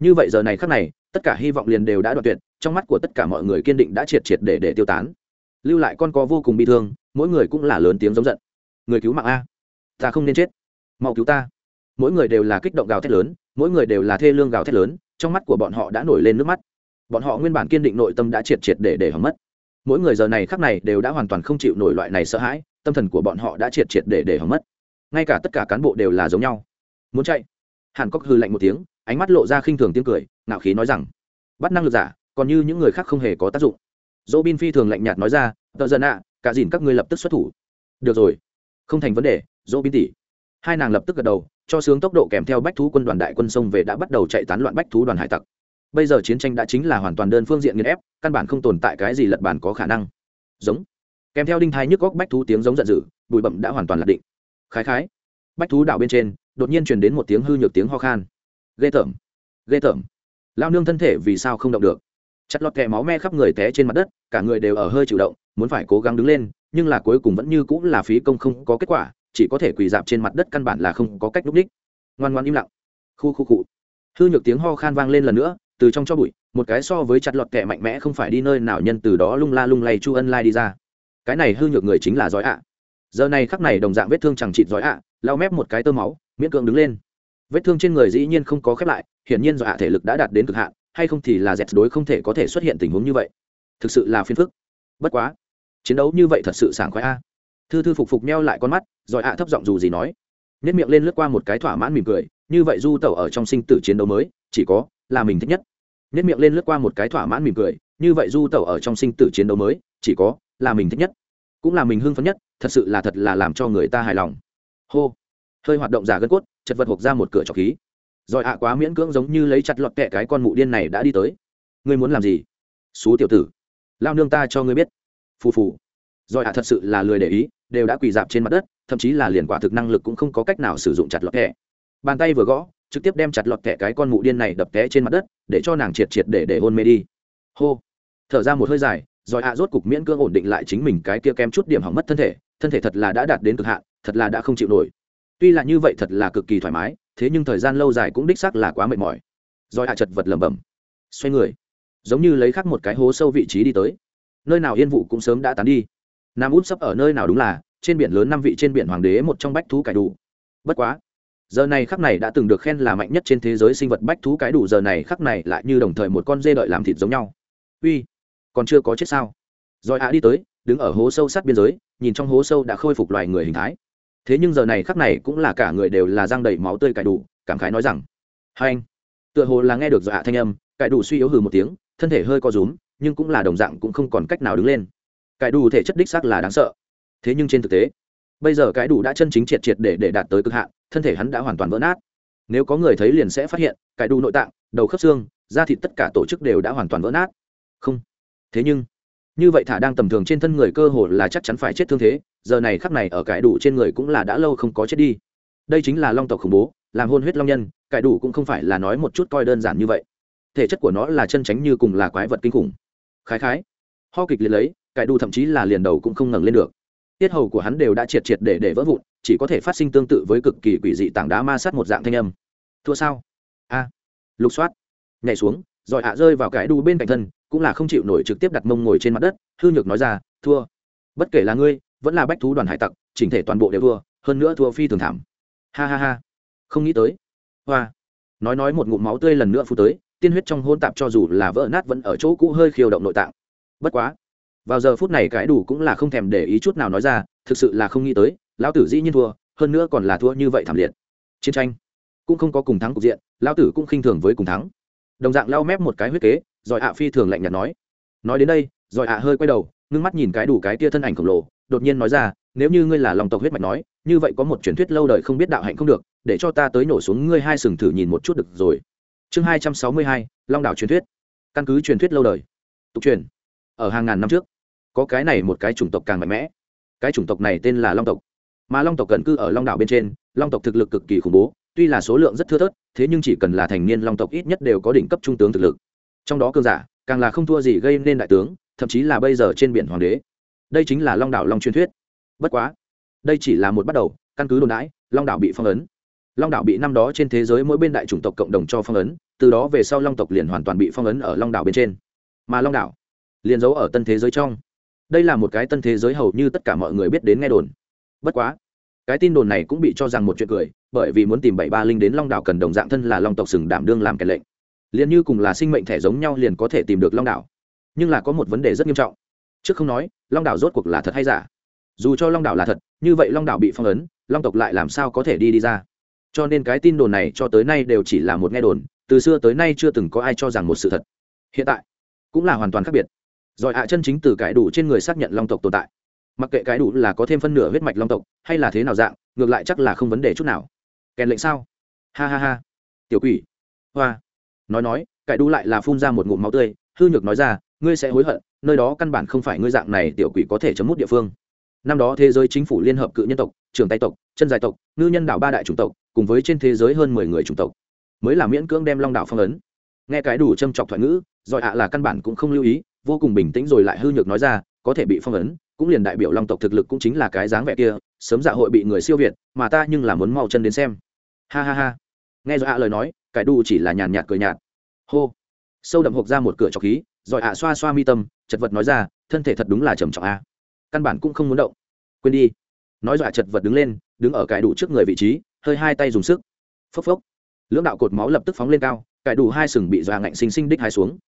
như vậy giờ này khắc này, tất cả hy vọng liền đều đã đoạt tuyệt, trong mắt của tất cả mọi người kiên định đã triệt triệt để để tiêu tán. Lưu lại con có vô cùng bi thương, mỗi người cũng là lớn tiếng giống giận. Người cứu mạng a. Ta không nên chết. Mau cứu ta. Mỗi người đều là kích động gào thét lớn, mỗi người đều là thê lương gào thét lớn, trong mắt của bọn họ đã nổi lên nước mắt. Bọn họ nguyên bản kiên định nội tâm đã triệt triệt để để hỏng mất. Mỗi người giờ này khắc này đều đã hoàn toàn không chịu nổi loại này sợ hãi, tâm thần của bọn họ đã triệt triệt để để hỏng mất. Ngay cả tất cả cán bộ đều là giống nhau. Muốn chạy. Hàn cốc hư lạnh một tiếng ánh mắt lộ ra khinh thường tiếng cười, ngạo khí nói rằng, bắt năng lực giả, còn như những người khác không hề có tác dụng. Dỗ bin phi thường lạnh nhạt nói ra, tờ dần ạ, cả dìn các ngươi lập tức xuất thủ. Được rồi, không thành vấn đề, dỗ bin tỉ hai nàng lập tức gật đầu, cho sướng tốc độ kèm theo bách thú quân đoàn đại quân sông về đã bắt đầu chạy tán loạn bách thú đoàn hải tặc. Bây giờ chiến tranh đã chính là hoàn toàn đơn phương diện nghiên ép, căn bản không tồn tại cái gì lật bản có khả năng. Giống. Kèm theo đinh thai nhức góc bách thú tiếng giống giận dữ, bụi bậm đã hoàn toàn lạc định. Khái khái. Bách thú đảo bên trên, đột nhiên truyền đến một tiếng hư nhược tiếng ho khan ghê tởm ghê tởm. Lao nương thân thể vì sao không động được? Chặt lọt kẹ máu me khắp người té trên mặt đất, cả người đều ở hơi chịu động, muốn phải cố gắng đứng lên, nhưng là cuối cùng vẫn như cũng là phí công không có kết quả, chỉ có thể quỳ dạp trên mặt đất căn bản là không có cách đúc đích. Ngoan ngoan im lặng. Khu khu cụ hư nhược tiếng ho khan vang lên lần nữa, từ trong cho bụi, một cái so với chặt lọt kẹ mạnh mẽ không phải đi nơi nào nhân từ đó lung la lung lay chu ân lai đi ra. Cái này hư nhược người chính là giói ạ. Giờ này khắc này đồng dạng vết thương chẳng chịt giói ạ, lau mép một cái tơ máu, miễn cưỡng đứng lên vết thương trên người dĩ nhiên không có khép lại, hiển nhiên do hạ thể lực đã đạt đến cực hạn, hay không thì là dẹt đối không thể có thể xuất hiện tình huống như vậy. Thực sự là phiền phức. Bất quá, chiến đấu như vậy thật sự sảng khoái a. Thư thư phục phục meo lại con mắt, rồi ạ thấp giọng dù gì nói. Nếp miệng lên lướt qua một cái thỏa mãn mỉm cười, như vậy du tẩu ở trong sinh tử chiến đấu mới, chỉ có là mình thích nhất. Nếp miệng lên lướt qua một cái thỏa mãn mỉm cười, như vậy du tẩu ở trong sinh tử chiến đấu mới, chỉ có là mình thích nhất. Cũng là mình hưng phấn nhất, thật sự là thật là làm cho người ta hài lòng. Hô hơi hoạt động giả gân cốt, chật vật hộp ra một cửa trọc khí. Rồi ạ quá miễn cưỡng giống như lấy chặt lọt kẹ cái con mụ điên này đã đi tới. Ngươi muốn làm gì? Xú tiểu tử. Lao nương ta cho ngươi biết. Phù phù. Rồi ạ thật sự là lười để ý, đều đã quỳ dạp trên mặt đất, thậm chí là liền quả thực năng lực cũng không có cách nào sử dụng chặt lọt kẹ. Bàn tay vừa gõ, trực tiếp đem chặt lọt kẹ cái con mụ điên này đập té trên mặt đất, để cho nàng triệt triệt để để hôn mê đi. Hô. Thở ra một hơi dài, rồi ạ rốt cục miễn cưỡng ổn định lại chính mình cái kia kém chút điểm hỏng mất thân thể thân thể thật là đã đạt đến cực hạn, thật là đã không chịu nổi tuy là như vậy thật là cực kỳ thoải mái, thế nhưng thời gian lâu dài cũng đích xác là quá mệt mỏi. Rồi hạ chật vật lẩm bẩm. Xoay người. Giống như lấy khắc một cái hố sâu vị trí đi tới. Nơi nào yên vụ cũng sớm đã tán đi. Nam út sắp ở nơi nào đúng là, trên biển lớn năm vị trên biển hoàng đế một trong bách thú cải đủ. Bất quá, giờ này khắc này đã từng được khen là mạnh nhất trên thế giới sinh vật bách thú cái đủ, giờ này khắc này lại như đồng thời một con dê đợi làm thịt giống nhau. Uy, còn chưa có chết sao? Rồi hạ đi tới, đứng ở hố sâu sát biên giới, nhìn trong hố sâu đã khôi phục loài người hình thái thế nhưng giờ này khắc này cũng là cả người đều là răng đầy máu tươi cải đủ, cảm khái nói rằng, hai anh. Tựa hồ là nghe được dọa thanh âm, cải đủ suy yếu hừ một tiếng, thân thể hơi co rúm, nhưng cũng là đồng dạng cũng không còn cách nào đứng lên. Cải đủ thể chất đích xác là đáng sợ. Thế nhưng trên thực tế, bây giờ cái đủ đã chân chính triệt triệt để để đạt tới cực hạn, thân thể hắn đã hoàn toàn vỡ nát. Nếu có người thấy liền sẽ phát hiện, cải đủ nội tạng, đầu khớp xương, da thịt tất cả tổ chức đều đã hoàn toàn vỡ nát. Không. Thế nhưng như vậy thả đang tầm thường trên thân người cơ hồ là chắc chắn phải chết thương thế, giờ này khắc này ở cải đủ trên người cũng là đã lâu không có chết đi. Đây chính là long tộc khủng bố, làm hôn huyết long nhân, cải đủ cũng không phải là nói một chút coi đơn giản như vậy. Thể chất của nó là chân tránh như cùng là quái vật kinh khủng. Khái khái. Ho kịch liệt lấy, cải đủ thậm chí là liền đầu cũng không ngẩng lên được. Tiết hầu của hắn đều đã triệt triệt để để vỡ vụn, chỉ có thể phát sinh tương tự với cực kỳ quỷ dị tảng đá ma sát một dạng thanh âm. Thua sao? A. Lục soát. Nhảy xuống, rồi hạ rơi vào cải đủ bên cạnh thân cũng là không chịu nổi trực tiếp đặt mông ngồi trên mặt đất, hư nhược nói ra, thua. Bất kể là ngươi, vẫn là bách thú đoàn hải tặc, chỉnh thể toàn bộ đều thua, hơn nữa thua phi thường thảm. Ha ha ha. Không nghĩ tới. Hoa. Nói nói một ngụm máu tươi lần nữa phu tới, tiên huyết trong hôn tạp cho dù là vỡ nát vẫn ở chỗ cũ hơi khiêu động nội tạng. Bất quá. Vào giờ phút này cái đủ cũng là không thèm để ý chút nào nói ra, thực sự là không nghĩ tới, lão tử dĩ nhiên thua, hơn nữa còn là thua như vậy thảm liệt. Chiến tranh. Cũng không có cùng thắng cục diện, lão tử cũng khinh thường với cùng thắng. Đồng dạng lao mép một cái huyết kế rồi ạ phi thường lạnh nhạt nói. Nói đến đây, rồi ạ hơi quay đầu, ngưng mắt nhìn cái đủ cái tia thân ảnh khổng lồ, đột nhiên nói ra, nếu như ngươi là lòng tộc huyết mạch nói, như vậy có một truyền thuyết lâu đời không biết đạo hạnh không được, để cho ta tới nổ xuống ngươi hai sừng thử nhìn một chút được rồi. Chương hai trăm sáu mươi hai, long đảo truyền thuyết. Căn cứ truyền thuyết lâu đời. Tục truyền. Ở hàng ngàn năm trước, có cái này một cái chủng tộc càng mạnh mẽ. Cái chủng tộc này tên là long tộc. Mà long tộc gần cư ở long đảo bên trên, long tộc thực lực cực kỳ khủng bố, tuy là số lượng rất thưa thớt, thế nhưng chỉ cần là thành niên long tộc ít nhất đều có đỉnh cấp trung tướng thực lực trong đó cường giả, càng là không thua gì gây nên đại tướng, thậm chí là bây giờ trên biển hoàng đế. Đây chính là long đảo long truyền thuyết. Bất quá, đây chỉ là một bắt đầu, căn cứ đồn đãi, long đảo bị phong ấn. Long đảo bị năm đó trên thế giới mỗi bên đại chủng tộc cộng đồng cho phong ấn, từ đó về sau long tộc liền hoàn toàn bị phong ấn ở long đảo bên trên. Mà long đảo liền giấu ở tân thế giới trong. Đây là một cái tân thế giới hầu như tất cả mọi người biết đến nghe đồn. Bất quá, cái tin đồn này cũng bị cho rằng một chuyện cười, bởi vì muốn tìm bảy ba linh đến long đảo cần đồng dạng thân là long tộc sừng đảm đương làm kẻ lệnh liền như cùng là sinh mệnh thẻ giống nhau liền có thể tìm được long đảo. Nhưng là có một vấn đề rất nghiêm trọng. Trước không nói, long đảo rốt cuộc là thật hay giả? Dù cho long đảo là thật, như vậy long đảo bị phong ấn, long tộc lại làm sao có thể đi đi ra? Cho nên cái tin đồn này cho tới nay đều chỉ là một nghe đồn, từ xưa tới nay chưa từng có ai cho rằng một sự thật. Hiện tại, cũng là hoàn toàn khác biệt. Giỏi hạ chân chính từ cái đủ trên người xác nhận long tộc tồn tại. Mặc kệ cái đủ là có thêm phân nửa huyết mạch long tộc, hay là thế nào dạng, ngược lại chắc là không vấn đề chút nào. Kèn lệnh sao? Ha ha ha. Tiểu quỷ. Hoa nói nói, cải đu lại là phun ra một ngụm máu tươi, hư nhược nói ra, ngươi sẽ hối hận, nơi đó căn bản không phải ngươi dạng này tiểu quỷ có thể chấm mút địa phương. Năm đó thế giới chính phủ liên hợp cự nhân tộc trường tay tộc, chân dài tộc, ngư nhân đảo ba đại chủng tộc, cùng với trên thế giới hơn mười người chủng tộc, mới là miễn cưỡng đem long đảo phong ấn. Nghe cái đủ châm chọc thoại ngữ, giỏi ạ là căn bản cũng không lưu ý, vô cùng bình tĩnh rồi lại hư nhược nói ra, có thể bị phong ấn, cũng liền đại biểu long tộc thực lực cũng chính là cái dáng vẻ kia, sớm dạ hội bị người siêu việt, mà ta nhưng là muốn mau chân đến xem. Ha ha ha. Nghe giỏi ạ lời nói cải đủ chỉ là nhàn nhạt cười nhạt. Hô. Sâu đậm hộp ra một cửa trọc khí, rồi ạ xoa xoa mi tâm, chật vật nói ra, thân thể thật đúng là trầm trọng a. Căn bản cũng không muốn động. Quên đi. Nói dọa chật vật đứng lên, đứng ở cải đủ trước người vị trí, hơi hai tay dùng sức. Phốc phốc. Lưỡng đạo cột máu lập tức phóng lên cao, cải đủ hai sừng bị dọa ngạnh xinh xinh đích hai xuống.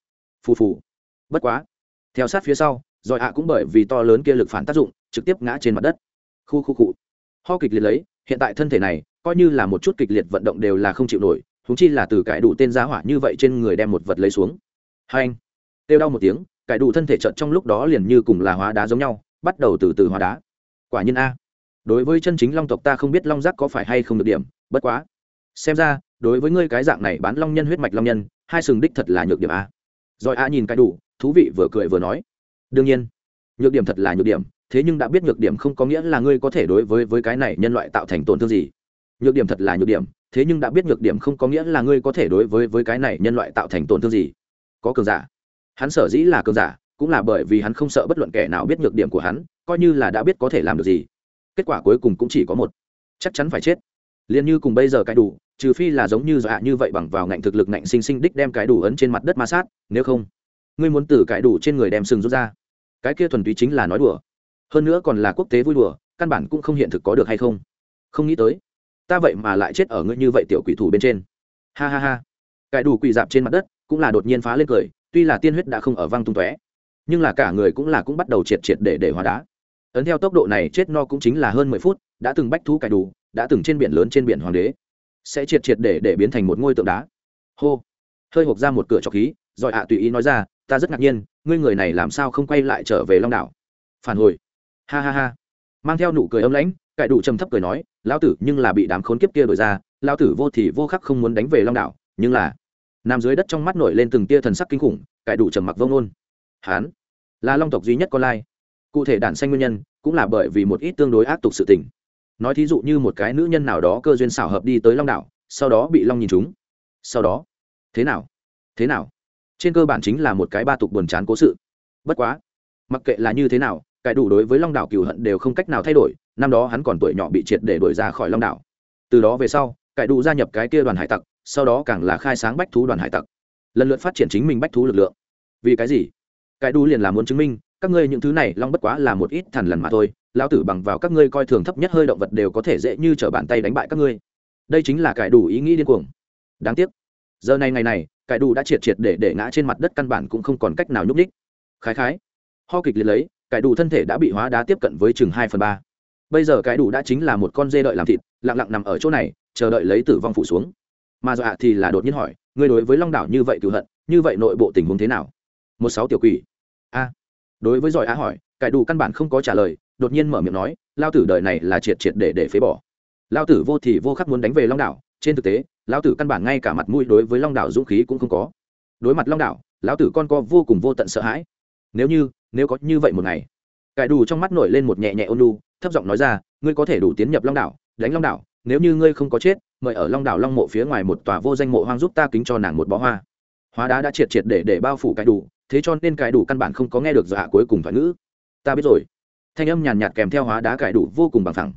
Phù phù. Bất quá. Theo sát phía sau, rồi ạ cũng bởi vì to lớn kia lực phản tác dụng, trực tiếp ngã trên mặt đất. Khu khu cụ ho kịch liệt lấy, hiện tại thân thể này, coi như là một chút kịch liệt vận động đều là không chịu nổi thúng chi là từ cải đủ tên giá hỏa như vậy trên người đem một vật lấy xuống. Hai anh, kêu đau một tiếng, cải đủ thân thể trận trong lúc đó liền như cùng là hóa đá giống nhau, bắt đầu từ từ hóa đá. Quả nhiên a. Đối với chân chính long tộc ta không biết long giác có phải hay không được điểm, bất quá. Xem ra, đối với ngươi cái dạng này bán long nhân huyết mạch long nhân, hai sừng đích thật là nhược điểm a. Rồi a nhìn cái đủ, thú vị vừa cười vừa nói. Đương nhiên, nhược điểm thật là nhược điểm, thế nhưng đã biết nhược điểm không có nghĩa là ngươi có thể đối với với cái này nhân loại tạo thành tổn thương gì. Nhược điểm thật là nhược điểm thế nhưng đã biết nhược điểm không có nghĩa là ngươi có thể đối với với cái này nhân loại tạo thành tổn thương gì. Có cường giả. Hắn sở dĩ là cường giả, cũng là bởi vì hắn không sợ bất luận kẻ nào biết nhược điểm của hắn, coi như là đã biết có thể làm được gì. Kết quả cuối cùng cũng chỉ có một. Chắc chắn phải chết. Liền như cùng bây giờ cái đủ, trừ phi là giống như dọa như vậy bằng vào ngạnh thực lực ngạnh sinh sinh đích đem cái đủ ấn trên mặt đất ma sát, nếu không, ngươi muốn từ cái đủ trên người đem sừng rút ra. Cái kia thuần túy chính là nói đùa. Hơn nữa còn là quốc tế vui đùa, căn bản cũng không hiện thực có được hay không. Không nghĩ tới ta vậy mà lại chết ở ngươi như vậy tiểu quỷ thủ bên trên. Ha ha ha. Cái đủ quỷ dạp trên mặt đất, cũng là đột nhiên phá lên cười, tuy là tiên huyết đã không ở văng tung tóe, nhưng là cả người cũng là cũng bắt đầu triệt triệt để để hóa đá. Ấn theo tốc độ này chết no cũng chính là hơn mười phút, đã từng bách thú cải đủ đã từng trên biển lớn trên biển hoàng đế, sẽ triệt triệt để để biến thành một ngôi tượng đá. Hô. Hơi hộp ra một cửa cho khí, rồi ạ tùy ý nói ra, ta rất ngạc nhiên, ngươi người này làm sao không quay lại trở về long đảo? Phản hồi. Ha ha ha. Mang theo nụ cười ấm lãnh cải đủ trầm thấp cười nói lão tử nhưng là bị đám khốn kiếp kia đổi ra, lão tử vô thì vô khắc không muốn đánh về long đảo, nhưng là nằm dưới đất trong mắt nổi lên từng tia thần sắc kinh khủng, cải đủ trầm mặc vông nôn hán là long tộc duy nhất con lai. Cụ thể đản xanh nguyên nhân cũng là bởi vì một ít tương đối ác tục sự tình. Nói thí dụ như một cái nữ nhân nào đó cơ duyên xảo hợp đi tới long đảo, sau đó bị long nhìn chúng sau đó, thế nào? Thế nào? Trên cơ bản chính là một cái ba tục buồn chán cố sự. Bất quá, mặc kệ là như thế nào, cải đủ đối với long đảo cừu hận đều không cách nào thay đổi năm đó hắn còn tuổi nhỏ bị triệt để đuổi ra khỏi long đảo. Từ đó về sau, cải đủ gia nhập cái kia đoàn hải tặc, sau đó càng là khai sáng bách thú đoàn hải tặc. Lần lượt phát triển chính mình bách thú lực lượng. Vì cái gì? Cải Đủ liền là muốn chứng minh, các ngươi những thứ này long bất quá là một ít thằn lần mà thôi lao tử bằng vào các ngươi coi thường thấp nhất hơi động vật đều có thể dễ như t r ở bàn tay đánh bại các ngươi. Đây chính là cải đủ ý nghĩ điên cuồng. Đáng tiếc. Giờ này ngày này, cải đủ đã triệt triệt để để ngã trên mặt đất căn bản cũng không còn cách nào nhúc ních khái khái. Ho kịch liệt lấy, cải đủ thân thể đã bị hóa đá tiếp cận với chừng hai phần ba bây giờ cái đủ đã chính là một con dê đợi làm thịt, lặng lặng nằm ở chỗ này, chờ đợi lấy tử vong phủ xuống. Mà dọa thì là đột nhiên hỏi, ngươi đối với long đảo như vậy cựu hận, như vậy nội bộ tình huống thế nào? Một sáu tiểu quỷ. A. Đối với giỏi á hỏi cải đủ căn bản không có trả lời, đột nhiên mở miệng nói, lao tử đời này là triệt triệt để để phế bỏ. Lao tử vô thì vô khắc muốn đánh về long đảo, trên thực tế, lao tử căn bản ngay cả mặt mũi đối với long đảo dũng khí cũng không có. Đối mặt long đảo lão tử con co vô cùng vô tận sợ hãi. Nếu như, nếu có như vậy một ngày cải đủ trong mắt nổi lên một nhẹ nhẹ ôn lu thấp giọng nói ra, ngươi có thể đủ tiến nhập long đảo, đánh long đảo, nếu như ngươi không có chết, mời ở long đảo long mộ phía ngoài một tòa vô danh mộ hoang giúp ta kính cho nàng một bó hoa. Hóa đá đã triệt triệt để để bao phủ cải đủ thế cho nên cải đủ căn bản không có nghe được dọa cuối cùng thoại ngữ. Ta biết rồi. Thanh âm nhàn nhạt kèm theo hóa đá cải đủ vô cùng bằng thẳng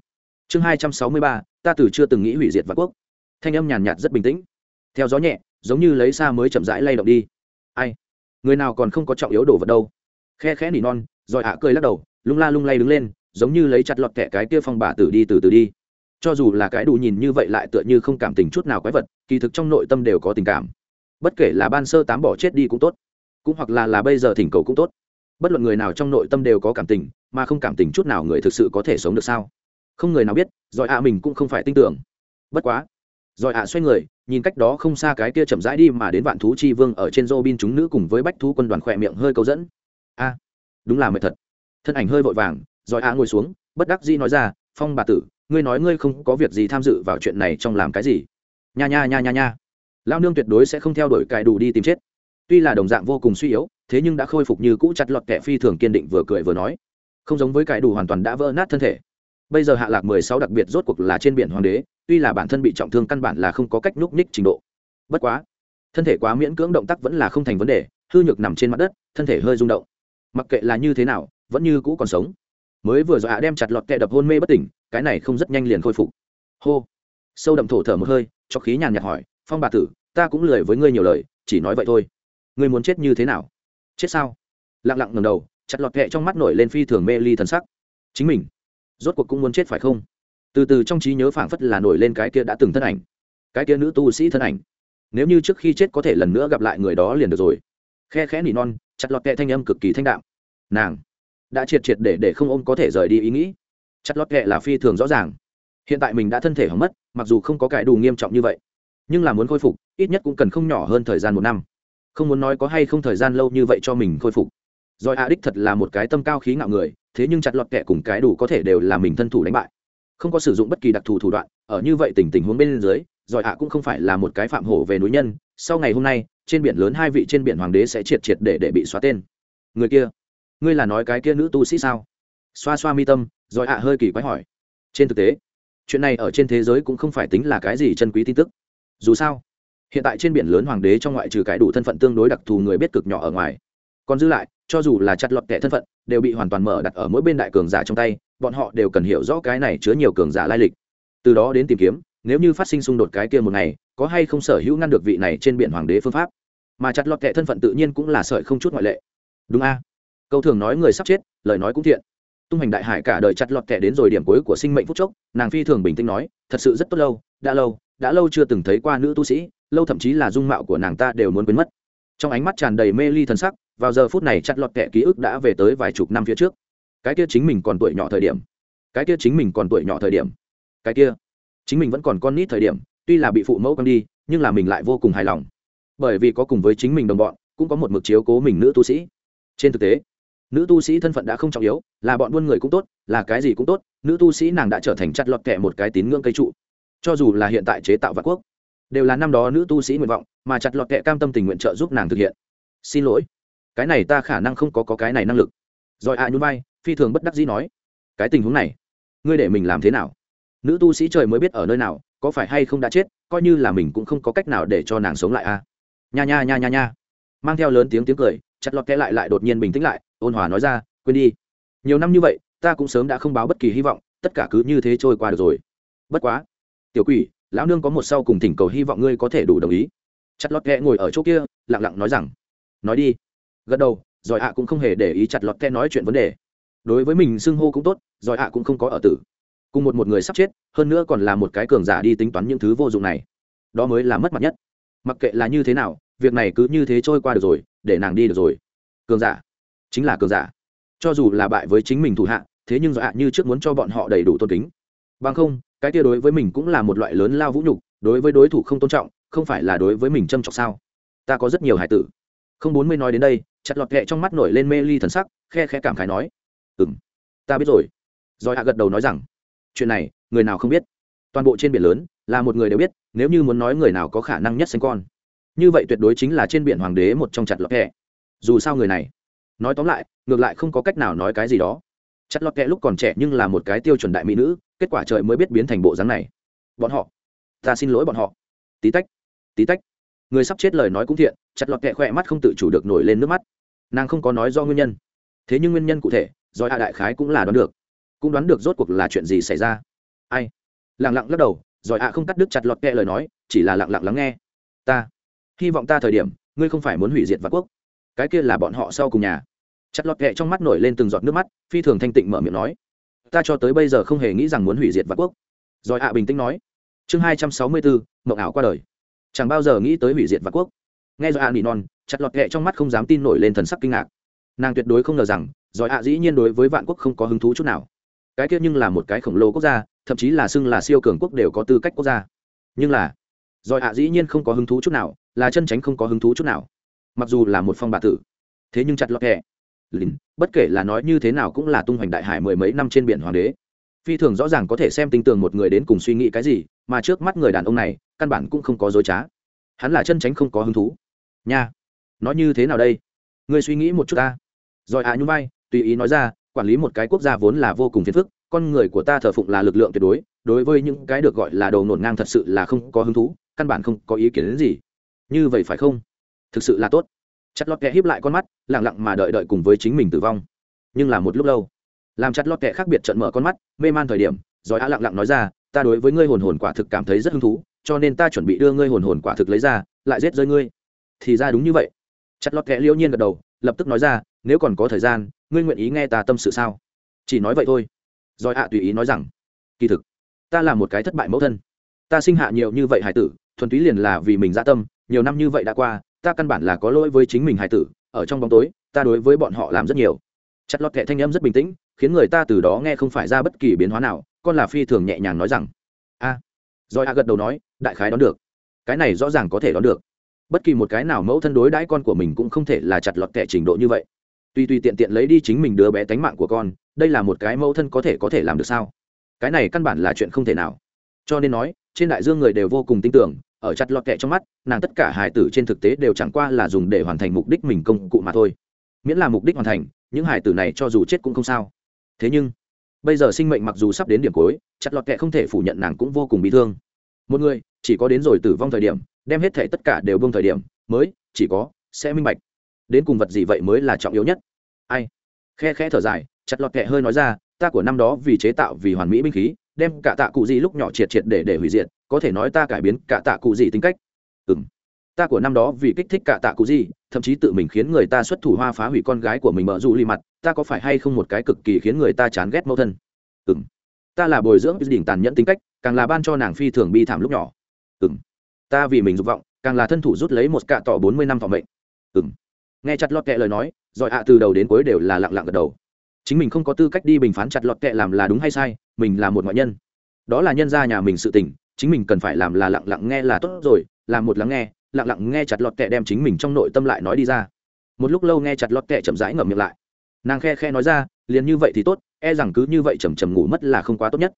chương hai trăm sáu mươi ba, ta từ chưa từng nghĩ hủy diệt vạn quốc. Thanh âm nhàn nhạt rất bình tĩnh. Theo gió nhẹ, giống như lấy xa mới chậm rãi lay động đi. Ai? Người nào còn không có trọng yếu đồ vật đâu? Khe khẽ nỉ non rồi ạ cười lắc đầu, lung la lung lay đứng lên, giống như lấy chặt lọt kẻ cái kia phong bà tử đi từ từ đi. Cho dù là cái đủ nhìn như vậy lại tựa như không cảm tình chút nào quái vật, kỳ thực trong nội tâm đều có tình cảm. Bất kể là ban sơ tám bỏ chết đi cũng tốt, cũng hoặc là là bây giờ thỉnh cầu cũng tốt. Bất luận người nào trong nội tâm đều có cảm tình, mà không cảm tình chút nào người thực sự có thể sống được sao? Không người nào biết giỏi ạ mình cũng không phải tin tưởng. Bất quá giỏi ạ xoay người, nhìn cách đó không xa cái kia chậm rãi đi mà đến vạn thú chi vương ở trên dô bin chúng nữ cùng với bách thú quân đoàn khỏe miệng hơi câu dẫn. A đúng là mệt thật. Thân ảnh hơi vội vàng giỏi á ngồi xuống, bất đắc dĩ nói ra, phong bà tử, ngươi nói ngươi không có việc gì tham dự vào chuyện này trong làm cái gì? Nha nha nha nha nha. Lao nương tuyệt đối sẽ không theo đuổi cài đủ đi tìm chết. Tuy là đồng dạng vô cùng suy yếu, thế nhưng đã khôi phục như cũ chặt lọt kẻ phi thường kiên định vừa cười vừa nói. Không giống với cài đủ hoàn toàn đã vỡ nát thân thể. Bây giờ hạ lạc mười sáu đặc biệt rốt cuộc là trên biển hoàng đế, tuy là bản thân bị trọng thương căn bản là không có cách nhúc nhích trình độ. Bất quá, thân thể quá miễn cưỡng động tác vẫn là không thành vấn đề, hư nhược nằm trên mặt đất, thân thể hơi rung động mặc kệ là như thế nào, vẫn như cũ còn sống. Mới vừa dọa đem chặt lọt kẹ đập hôn mê bất tỉnh, cái này không rất nhanh liền khôi phục. Hô. Sâu đậm thổ thở một hơi, cho khí nhàn nhạt hỏi, phong bà tử, ta cũng lười với ngươi nhiều lời, chỉ nói vậy thôi. Ngươi muốn chết như thế nào? Chết sao? Lặng lặng ngầm đầu, chặt lọt kẹ trong mắt nổi lên phi thường mê ly thần sắc. Chính mình? Rốt cuộc cũng muốn chết phải không? Từ từ trong trí nhớ phảng phất là nổi lên cái kia đã từng thân ảnh. Cái kia nữ tu sĩ thân ảnh. Nếu như trước khi chết có thể lần nữa gặp lại người đó liền được rồi. Khe khẽ nỉ non chặt lọt kẹ thanh âm cực kỳ thanh đạm. Nàng đã triệt triệt để để không ôm có thể rời đi ý nghĩ. Chặt lọt kẹ là phi thường rõ ràng. Hiện tại mình đã thân thể hỏng mất, mặc dù không có cải đủ nghiêm trọng như vậy, nhưng là muốn khôi phục, ít nhất cũng cần không nhỏ hơn thời gian một năm. Không muốn nói có hay không thời gian lâu như vậy cho mình khôi phục. Rồi a đích thật là một cái tâm cao khí ngạo người, thế nhưng chặt lọt kẹ cùng cái đủ có thể đều là mình thân thủ đánh bại. Không có sử dụng bất kỳ đặc thù thủ đoạn, ở như vậy tình tình huống bên dưới giỏi a cũng không phải là một cái phạm hổ về núi nhân sau ngày hôm nay, trên biển lớn hai vị trên biển hoàng đế sẽ triệt triệt để để bị xóa tên. Người kia, ngươi là nói cái kia nữ tu sĩ sao? Xoa xoa mi tâm, rồi ạ à hơi kỳ quái hỏi. Trên thực tế, chuyện này ở trên thế giới cũng không phải tính là cái gì chân quý tin tức. Dù sao, hiện tại trên biển lớn hoàng đế trong ngoại trừ cái đủ thân phận tương đối đặc thù người biết cực nhỏ ở ngoài, còn dư lại, cho dù là chặt lọt kẻ thân phận, đều bị hoàn toàn mở đặt ở mỗi bên đại cường giả trong tay, bọn họ đều cần hiểu rõ cái này chứa nhiều cường giả lai lịch. Từ đó đến tìm kiếm nếu như phát sinh xung đột cái kia một ngày, có hay không sở hữu ngăn được vị này trên biển hoàng đế phương pháp? Mà chặt lọt kẻ thân phận tự nhiên cũng là sợi không chút ngoại lệ. Đúng a. Câu thường nói người sắp chết, lời nói cũng thiện. Tung hành đại hải cả đời chặt lọt kẻ đến rồi điểm cuối của sinh mệnh phút chốc, nàng phi thường bình tĩnh nói, thật sự rất tốt lâu, đã lâu đã lâu chưa từng thấy qua nữ tu sĩ, lâu thậm chí là dung mạo của nàng ta đều muốn quên mất. Trong ánh mắt tràn đầy mê ly thần sắc, vào giờ phút này chặt lọt kẻ ký ức đã về tới vài chục năm phía trước. Cái kia chính mình còn tuổi nhỏ thời điểm. Cái kia chính mình còn tuổi nhỏ thời điểm. Cái kia chính mình vẫn còn con nít thời điểm tuy là bị phụ mẫu quăng đi nhưng là mình lại vô cùng hài lòng. Bởi vì có cùng với chính mình đồng bọn cũng có một mực chiếu cố mình nữ tu sĩ. Trên thực tế nữ tu sĩ thân phận đã không trọng yếu là bọn buôn người cũng tốt là cái gì cũng tốt nữ tu sĩ nàng đã trở thành chặt lọt kẻ một cái tín ngưỡng cây trụ. Cho dù là hiện tại chế tạo vạn quốc đều là năm đó nữ tu sĩ nguyện vọng mà chặt lọt kẻ cam tâm tình nguyện trợ giúp nàng thực hiện. Xin lỗi. Cái này ta khả năng không có, có cái này năng lực. Rồi ạ à nhún vai phi thường bất đắc dĩ nói cái tình huống này ngươi để mình làm thế nào? Nữ tu sĩ trời mới biết ở nơi nào, có phải hay không đã chết, coi như là mình cũng không có cách nào để cho nàng sống lại a à? nha nha nha nha nha. Mang theo lớn tiếng tiếng cười, chặt lọt kẽ lại lại đột nhiên bình tĩnh lại, ôn hòa nói ra, quên đi. Nhiều năm như vậy, ta cũng sớm đã không báo bất kỳ hy vọng, tất cả cứ như thế trôi qua được rồi. Bất quá, tiểu quỷ, lão nương có một sau cùng thỉnh cầu hy vọng ngươi có thể đủ đồng ý. Chặt lọt kẽ ngồi ở chỗ kia, lặng lặng nói rằng, nói đi. Gật đầu, giỏi ạ cũng không hề để ý chặt lọt kẽ nói chuyện vấn đề. Đối với mình xưng hô cũng tốt, giỏi ạ cũng không có ở tử cùng một một người sắp chết, hơn nữa còn là một cái cường giả đi tính toán những thứ vô dụng này. Đó mới là mất mặt nhất. Mặc kệ là như thế nào, việc này cứ như thế trôi qua được rồi, để nàng đi được rồi. Cường giả. Chính là cường giả. Cho dù là bại với chính mình thủ hạ, thế nhưng do ạ như trước muốn cho bọn họ đầy đủ tôn kính. Bằng không, cái kia đối với mình cũng là một loại lớn lao vũ nhục, đối với đối thủ không tôn trọng, không phải là đối với mình châm trọng sao? Ta có rất nhiều hải tử. Không bốn mươi nói đến đây, chặt lọt kẹ trong mắt nổi lên mê ly thần sắc, khe khe cảm khái nói. Ừ m ta biết rồi. Rồi hạ gật đầu nói rằng chuyện này, người nào không biết? Toàn bộ trên biển lớn, là một người đều biết, nếu như muốn nói người nào có khả năng nhất sinh con. Như vậy tuyệt đối chính là trên biển hoàng đế một trong chặt lọt kẹ. Dù sao người này, nói tóm lại, ngược lại không có cách nào nói cái gì đó. Chặt lọt kẹ lúc còn trẻ nhưng là một cái tiêu chuẩn đại mỹ nữ, kết quả trời mới biết biến thành bộ dáng này. Bọn họ, ta xin lỗi bọn họ. Tí tách tí tách. Người sắp chết lời nói cũng thiện, chặt lọt kẹ khỏe mắt không tự chủ được nổi lên nước mắt. Nàng không có nói do nguyên nhân. Thế nhưng nguyên nhân cụ thể, do hạ đại khái cũng là đoán được cũng đoán được rốt cuộc là chuyện gì xảy ra. Ai? Lẳng lặng lắc đầu, rồi ạ không cắt đứt chặt lọt kẹ lời nói, chỉ là lặng lặng lắng nghe. Ta. Hy vọng ta thời điểm, ngươi không phải muốn hủy diệt vạn quốc. Cái kia là bọn họ sau cùng nhà. Chặt lọt kẹ trong mắt nổi lên từng giọt nước mắt, phi thường thanh tịnh mở miệng nói. Ta cho tới bây giờ không hề nghĩ rằng muốn hủy diệt vạn quốc. Rồi ạ bình tĩnh nói. Chương hai trăm sáu mươi bốn, mộng ảo qua đời. Chẳng bao giờ nghĩ tới hủy diệt vạn quốc. Nghe rồi ạ nỉ non, chặt lọt kẹ trong mắt không dám tin nổi lên thần sắc kinh ngạc. Nàng tuyệt đối không ngờ rằng, rồi ạ dĩ nhiên đối với vạn quốc không có hứng thú chút nào cái kia nhưng là một cái khổng lồ quốc gia, thậm chí là xưng là siêu cường quốc đều có tư cách quốc gia. Nhưng là, rồi ạ dĩ nhiên không có hứng thú chút nào, là chân tránh không có hứng thú chút nào. Mặc dù là một phong bà tử, thế nhưng chặt lọt kẹ lính bất kể là nói như thế nào cũng là tung hoành đại hải mười mấy năm trên biển hoàng đế. Phi thường rõ ràng có thể xem tinh tường một người đến cùng suy nghĩ cái gì, mà trước mắt người đàn ông này, căn bản cũng không có dối trá. Hắn là chân tránh không có hứng thú. Nha, nói như thế nào đây? Người suy nghĩ một chút ta. Rồi à nhung vai, tùy ý nói ra quản lý một cái quốc gia vốn là vô cùng phiền phức, con người của ta thờ phụng là lực lượng tuyệt đối đối với những cái được gọi là đồ nổn ngang thật sự là không có hứng thú, căn bản không có ý kiến đến gì. Như vậy phải không? Thực sự là tốt. Chặt lọt kẹ híp lại con mắt lẳng lặng mà đợi đợi cùng với chính mình tử vong. Nhưng là một lúc lâu, làm chặt lọt kẹ khác biệt trận mở con mắt, mê man thời điểm, rồi á lặng lặng nói ra, ta đối với ngươi hồn hồn quả thực cảm thấy rất hứng thú, cho nên ta chuẩn bị đưa ngươi hồn hồn quả thực lấy ra, lại giết rơi ngươi. Thì ra đúng như vậy. Chặt lọt kẹ liễu nhiên gật đầu, lập tức nói ra nếu còn có thời gian, ngươi nguyện ý nghe ta tâm sự sao? Chỉ nói vậy thôi. Rồi ạ, tùy ý nói rằng, kỳ thực, ta là một cái thất bại mẫu thân. Ta sinh hạ nhiều như vậy hải tử, thuần túy liền là vì mình dạ tâm, nhiều năm như vậy đã qua, ta căn bản là có lỗi với chính mình hải tử, ở trong bóng tối, ta đối với bọn họ làm rất nhiều. Chặt lọt kệ thanh âm rất bình tĩnh, khiến người ta từ đó nghe không phải ra bất kỳ biến hóa nào, con là phi thường nhẹ nhàng nói rằng, a. Rồi a gật đầu nói, đại khái đón được. Cái này rõ ràng có thể đón được. Bất kỳ một cái nào mẫu thân đối đãi con của mình cũng không thể là chặt lọt kệ trình độ như vậy tuy tuy tiện tiện lấy đi chính mình đứa bé tánh mạng của con, đây là một cái mẫu thân có thể có thể làm được sao? Cái này căn bản là chuyện không thể nào. Cho nên nói, trên đại dương người đều vô cùng tin tưởng, ở chặt lọt kệ trong mắt, nàng tất cả hài tử trên thực tế đều chẳng qua là dùng để hoàn thành mục đích mình công cụ mà thôi. Miễn là mục đích hoàn thành, những hài tử này cho dù chết cũng không sao. Thế nhưng, bây giờ sinh mệnh mặc dù sắp đến điểm cuối, chặt lọt kệ không thể phủ nhận nàng cũng vô cùng bị thương. Một người, chỉ có đến rồi tử vong thời điểm, đem hết thể tất cả đều bông thời điểm, mới, chỉ có, sẽ minh bạch đến cùng vật gì vậy mới là trọng yếu nhất? Ai? Khe khe thở dài, chặt lọt kệ hơi nói ra, ta của năm đó vì chế tạo vì hoàn mỹ binh khí, đem cả tạ cụ gì lúc nhỏ triệt triệt để để hủy diệt, có thể nói ta cải biến cả tạ cụ gì tính cách. Ừm. Ta của năm đó vì kích thích cả tạ cụ gì, thậm chí tự mình khiến người ta xuất thủ hoa phá hủy con gái của mình mở dù lì mặt, ta có phải hay không một cái cực kỳ khiến người ta chán ghét mẫu thân? Ừm. Ta là bồi dưỡng đỉnh tàn nhẫn tính cách, càng là ban cho nàng phi thường bi thảm lúc nhỏ. Ừm. Ta vì mình dục vọng, càng là thân thủ rút lấy một cạ tỏ bốn mươi năm phòng mệnh. Ừm nghe chặt lọt kệ lời nói, rồi ạ, từ đầu đến cuối đều là lặng lặng gật đầu. Chính mình không có tư cách đi bình phán chặt lọt kệ làm là đúng hay sai, mình là một ngoại nhân. Đó là nhân gia nhà mình sự tình, chính mình cần phải làm là lặng lặng nghe là tốt rồi, làm một lắng nghe, lặng lặng nghe chặt lọt kệ đem chính mình trong nội tâm lại nói đi ra. Một lúc lâu nghe chặt lọt kệ chậm rãi ngậm miệng lại. Nàng khe khe nói ra, liền như vậy thì tốt e rằng cứ như vậy chầm chầm ngủ mất là không quá tốt nhất.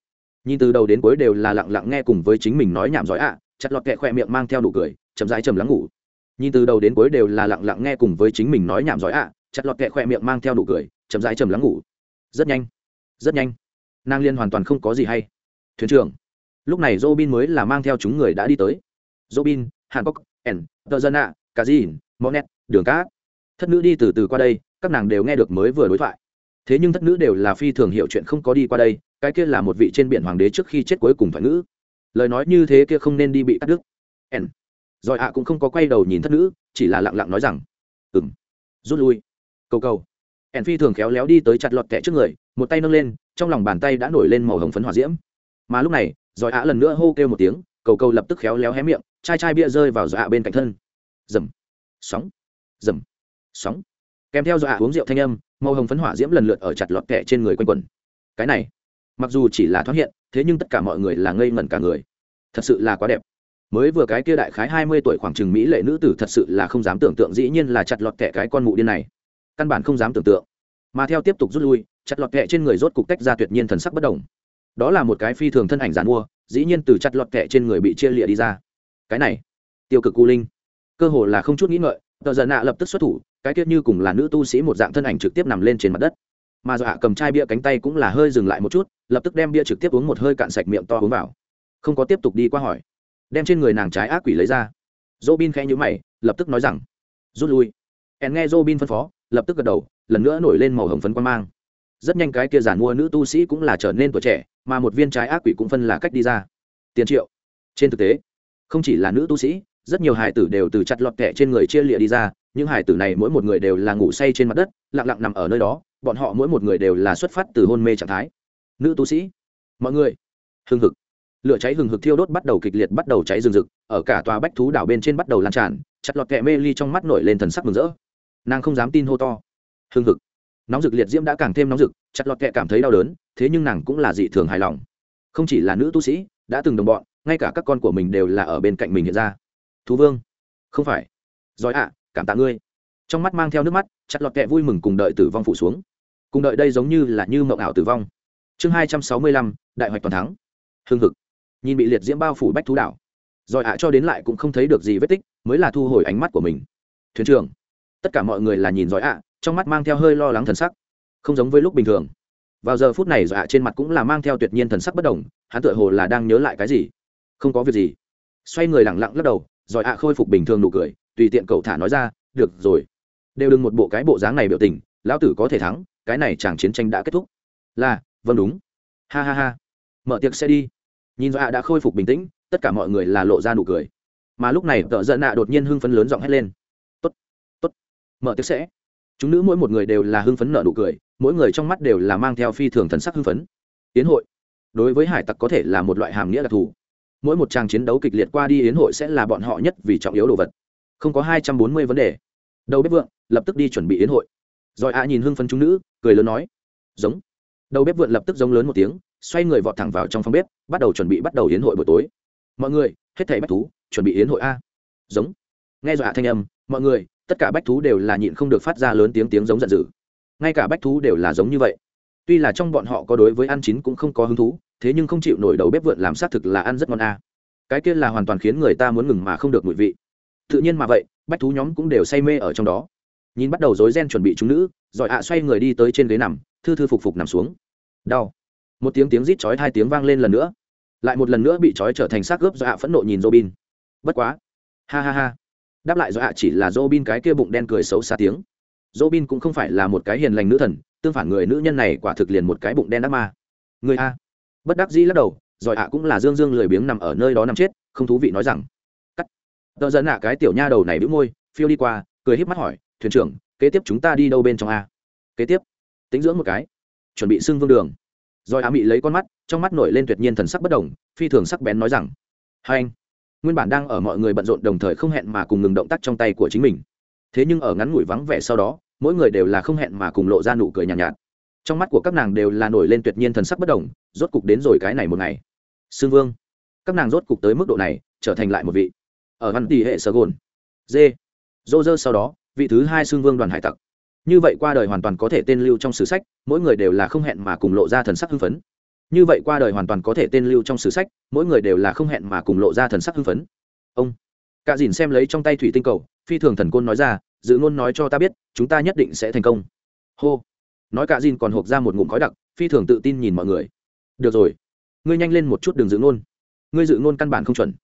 Nhìn từ đầu đến cuối đều là lặng lặng nghe cùng với chính mình nói nhảm giỏi ạ, chặt lọt kệ khoe miệng mang theo đủ cười, chậm rãi chầm lắng ngủ nhìn từ đầu đến cuối đều là lặng lặng nghe cùng với chính mình nói nhảm giỏi ạ, chặt lọt kệ khoe miệng mang theo đủ cười, chậm rãi chầm lắng ngủ. Rất nhanh rất nhanh. Nàng liên hoàn toàn không có gì hay. Thuyền trưởng, lúc này robin mới là mang theo chúng người đã đi tới. Robin hàn cốc n tờ dân ạ cà di monet, đường cát. Thất nữ đi từ từ qua đây, các nàng đều nghe được mới vừa đối thoại. Thế nhưng thất nữ đều là phi thường hiểu chuyện không có đi qua đây, cái kia là một vị trên biển hoàng đế trước khi chết cuối cùng phải ngữ. Lời nói như thế kia không nên đi bị cắt đứt. N rồi ạ cũng không có quay đầu nhìn thất nữ, chỉ là lặng lặng nói rằng ừ m rút lui. Cầu cầu. Ẩn phi thường khéo léo đi tới chặt lọt kẹ trước người, một tay nâng lên, trong lòng bàn tay đã nổi lên màu hồng phấn hỏa diễm. Mà lúc này, rồi ạ lần nữa hô kêu một tiếng, cầu cầu lập tức khéo léo hé miệng, chai chai bia rơi vào dọa bên cạnh thân. Dầm, sóng dầm, sóng. Kèm theo dọa uống rượu thanh âm, màu hồng phấn hỏa diễm lần lượt ở chặt lọt kẹ trên người quanh quần cái này, mặc dù chỉ là thoát hiện, thế nhưng tất cả mọi người là ngây ngẩn cả người. Thật sự là quá đẹp mới vừa cái kia đại khái hai mươi tuổi khoảng chừng mỹ lệ nữ tử thật sự là không dám tưởng tượng dĩ nhiên là chặt lọt kẻ cái con mụ điên này. Căn bản không dám tưởng tượng. Mà theo tiếp tục rút lui, chặt lọt kẹ trên người rốt cục tách ra tuyệt nhiên thần sắc bất đồng đó là một cái phi thường thân ảnh giàn mua, dĩ nhiên từ chặt lọt kẹ trên người bị chia lịa đi ra. Cái này, tiêu cực cu linh. Cơ hồ là không chút nghĩ ngợi, tờ giận nạ lập tức xuất thủ, cái tiết như cùng là nữ tu sĩ một dạng thân ảnh trực tiếp nằm lên trên mặt đất. Mà dọa cầm chai bia cánh tay cũng là hơi dừng lại một chút, lập tức đem bia trực tiếp uống một hơi cạn sạch miệng to uống vào. Không có tiếp tục đi qua hỏi đem trên người nàng trái ác quỷ lấy ra. Dô bin khẽ nhữ mày, lập tức nói rằng, rút lui. En nghe dô bin phân phó, lập tức gật đầu, lần nữa nổi lên màu hồng phấn quan mang. Rất nhanh cái kia giản mua nữ tu sĩ cũng là trở nên tuổi trẻ, mà một viên trái ác quỷ cũng phân là cách đi ra. Tiền triệu. Trên thực tế, không chỉ là nữ tu sĩ, rất nhiều hải tử đều từ chặt lọt kẹ trên người chia lịa đi ra, những hải tử này mỗi một người đều là ngủ say trên mặt đất, lặng lặng nằm ở nơi đó, bọn họ mỗi một người đều là xuất phát từ hôn mê trạng thái. Nữ tu sĩ, mọi người, hưng hực lửa cháy hừng hực thiêu đốt bắt đầu kịch liệt bắt đầu cháy rừng rực, ở cả tòa bách thú đảo bên trên bắt đầu lan tràn, chặt lọt kẹ mê ly trong mắt nổi lên thần sắc mừng rỡ. Nàng không dám tin hô to. Hừng hực. Nóng rực liệt diễm đã càng thêm nóng rực, chặt lọt kẹ cảm thấy đau đớn, thế nhưng nàng cũng là dị thường hài lòng. Không chỉ là nữ tu sĩ, đã từng đồng bọn, ngay cả các con của mình đều là ở bên cạnh mình hiện ra. Thú vương. Không phải. Giỏi ạ, cảm tạ ngươi. Trong mắt mang theo nước mắt, chặt lọt kẹ vui mừng cùng đợi tử vong phủ xuống. Cùng đợi đây giống như là như mộng ảo tử vong. Chương hai trăm sáu mươi lăm, đại hoạch toàn thắng. Hừng hực nhìn bị liệt diễm bao phủ bách thú đảo. Rồi ạ, cho đến lại cũng không thấy được gì vết tích, mới là thu hồi ánh mắt của mình. Thuyền trưởng, tất cả mọi người là nhìn giỏi ạ, trong mắt mang theo hơi lo lắng thần sắc. Không giống với lúc bình thường. Vào giờ phút này giỏi ạ, trên mặt cũng là mang theo tuyệt nhiên thần sắc bất đồng, hắn tựa hồ là đang nhớ lại cái gì. Không có việc gì. Xoay người lẳng lặng lắc đầu giỏi ạ khôi phục bình thường nụ cười, tùy tiện cậu thả nói ra, được rồi. Đều đừng một bộ cái bộ dáng này biểu tình, lão tử có thể thắng, cái này chẳng chiến tranh đã kết thúc. Là vâng đúng. Ha ha ha. Mở tiệc sẽ đi nhìn do ạ đã khôi phục bình tĩnh, tất cả mọi người là lộ ra nụ cười. Mà lúc này, tợ giận nạ đột nhiên hưng phấn lớn giọng hét lên. Tốt tốt, mở tiệc sẽ. Chúng nữ mỗi một người đều là hưng phấn nợ nụ cười, mỗi người trong mắt đều là mang theo phi thường thần sắc hưng phấn. Tiến hội đối với hải tặc có thể là một loại hàm nghĩa đặc thù. Mỗi một tràng chiến đấu kịch liệt qua đi, yến hội sẽ là bọn họ nhất vì trọng yếu đồ vật. Không có hai trăm bốn mươi vấn đề. Đầu bếp vượng lập tức đi chuẩn bị yến hội. Rồi ạ nhìn hưng phấn chúng nữ, cười lớn nói, giống. Đầu bếp vượng lập tức giống lớn một tiếng xoay người vọt thẳng vào trong phòng bếp, bắt đầu chuẩn bị bắt đầu yến hội buổi tối. Mọi người, hết thảy bách thú, chuẩn bị yến hội a. Giống. Nghe dọa thanh âm, mọi người, tất cả bách thú đều là nhịn không được phát ra lớn tiếng tiếng giống giận dữ. Ngay cả bách thú đều là giống như vậy. Tuy là trong bọn họ có đối với ăn chín cũng không có hứng thú, thế nhưng không chịu nổi đầu bếp vượn làm xác thực là ăn rất ngon a. Cái kia là hoàn toàn khiến người ta muốn ngừng mà không được mùi vị. Tự nhiên mà vậy, bách thú nhóm cũng đều say mê ở trong đó. Nhìn bắt đầu rối ren chuẩn bị chúng nữ, rồi ạ xoay người đi tới trên ghế nằm, thư thư phục phục nằm xuống. Đau một tiếng tiếng rít chói hai tiếng vang lên lần nữa. Lại một lần nữa bị chói trở thành xác gớp do ạ phẫn nộ nhìn robin. Bất quá. Ha ha ha. Đáp lại do ạ chỉ là robin cái kia bụng đen cười xấu xa tiếng. Robin cũng không phải là một cái hiền lành nữ thần, tương phản người nữ nhân này quả thực liền một cái bụng đen đắc ma. Người a. Bất đắc dĩ lắc đầu giỏi ạ cũng là dương dương lười biếng nằm ở nơi đó nằm chết, không thú vị nói rằng. Cắt. Tờ dẫn ạ cái tiểu nha đầu này bĩu môi, phiêu đi qua, cười híp mắt hỏi, thuyền trưởng, kế tiếp chúng ta đi đâu bên trong a? Kế tiếp. Tính dưỡng một cái. Chuẩn bị xưng vương đường rồi á mị lấy con mắt trong mắt nổi lên tuyệt nhiên thần sắc bất đồng phi thường sắc bén nói rằng hai anh nguyên bản đang ở mọi người bận rộn đồng thời không hẹn mà cùng ngừng động tác trong tay của chính mình. Thế nhưng ở ngắn ngủi vắng vẻ sau đó mỗi người đều là không hẹn mà cùng lộ ra nụ cười nhàn nhạt, nhạt. Trong mắt của các nàng đều là nổi lên tuyệt nhiên thần sắc bất đồng rốt cục đến rồi cái này một ngày. Sương vương các nàng rốt cục tới mức độ này trở thành lại một vị. Ở văn tỷ hệ sơ gồn. Dê. Dô dơ sau đó vị thứ hai Sương vương đoàn hải tặc như vậy qua đời hoàn toàn có thể tên lưu trong sử sách, mỗi người đều là không hẹn mà cùng lộ ra thần sắc hưng phấn. Như vậy qua đời hoàn toàn có thể tên lưu trong sử sách, mỗi người đều là không hẹn mà cùng lộ ra thần sắc hưng phấn. Ông cả dìn xem lấy trong tay thủy tinh cầu, phi thường thần côn nói ra, dự ngôn nói cho ta biết, chúng ta nhất định sẽ thành công. Hô. Nói cả dìn còn hộp ra một ngụm khói đặc, phi thường tự tin nhìn mọi người. Được rồi, ngươi nhanh lên một chút đường dự ngôn. Ngươi dự ngôn căn bản không chuẩn.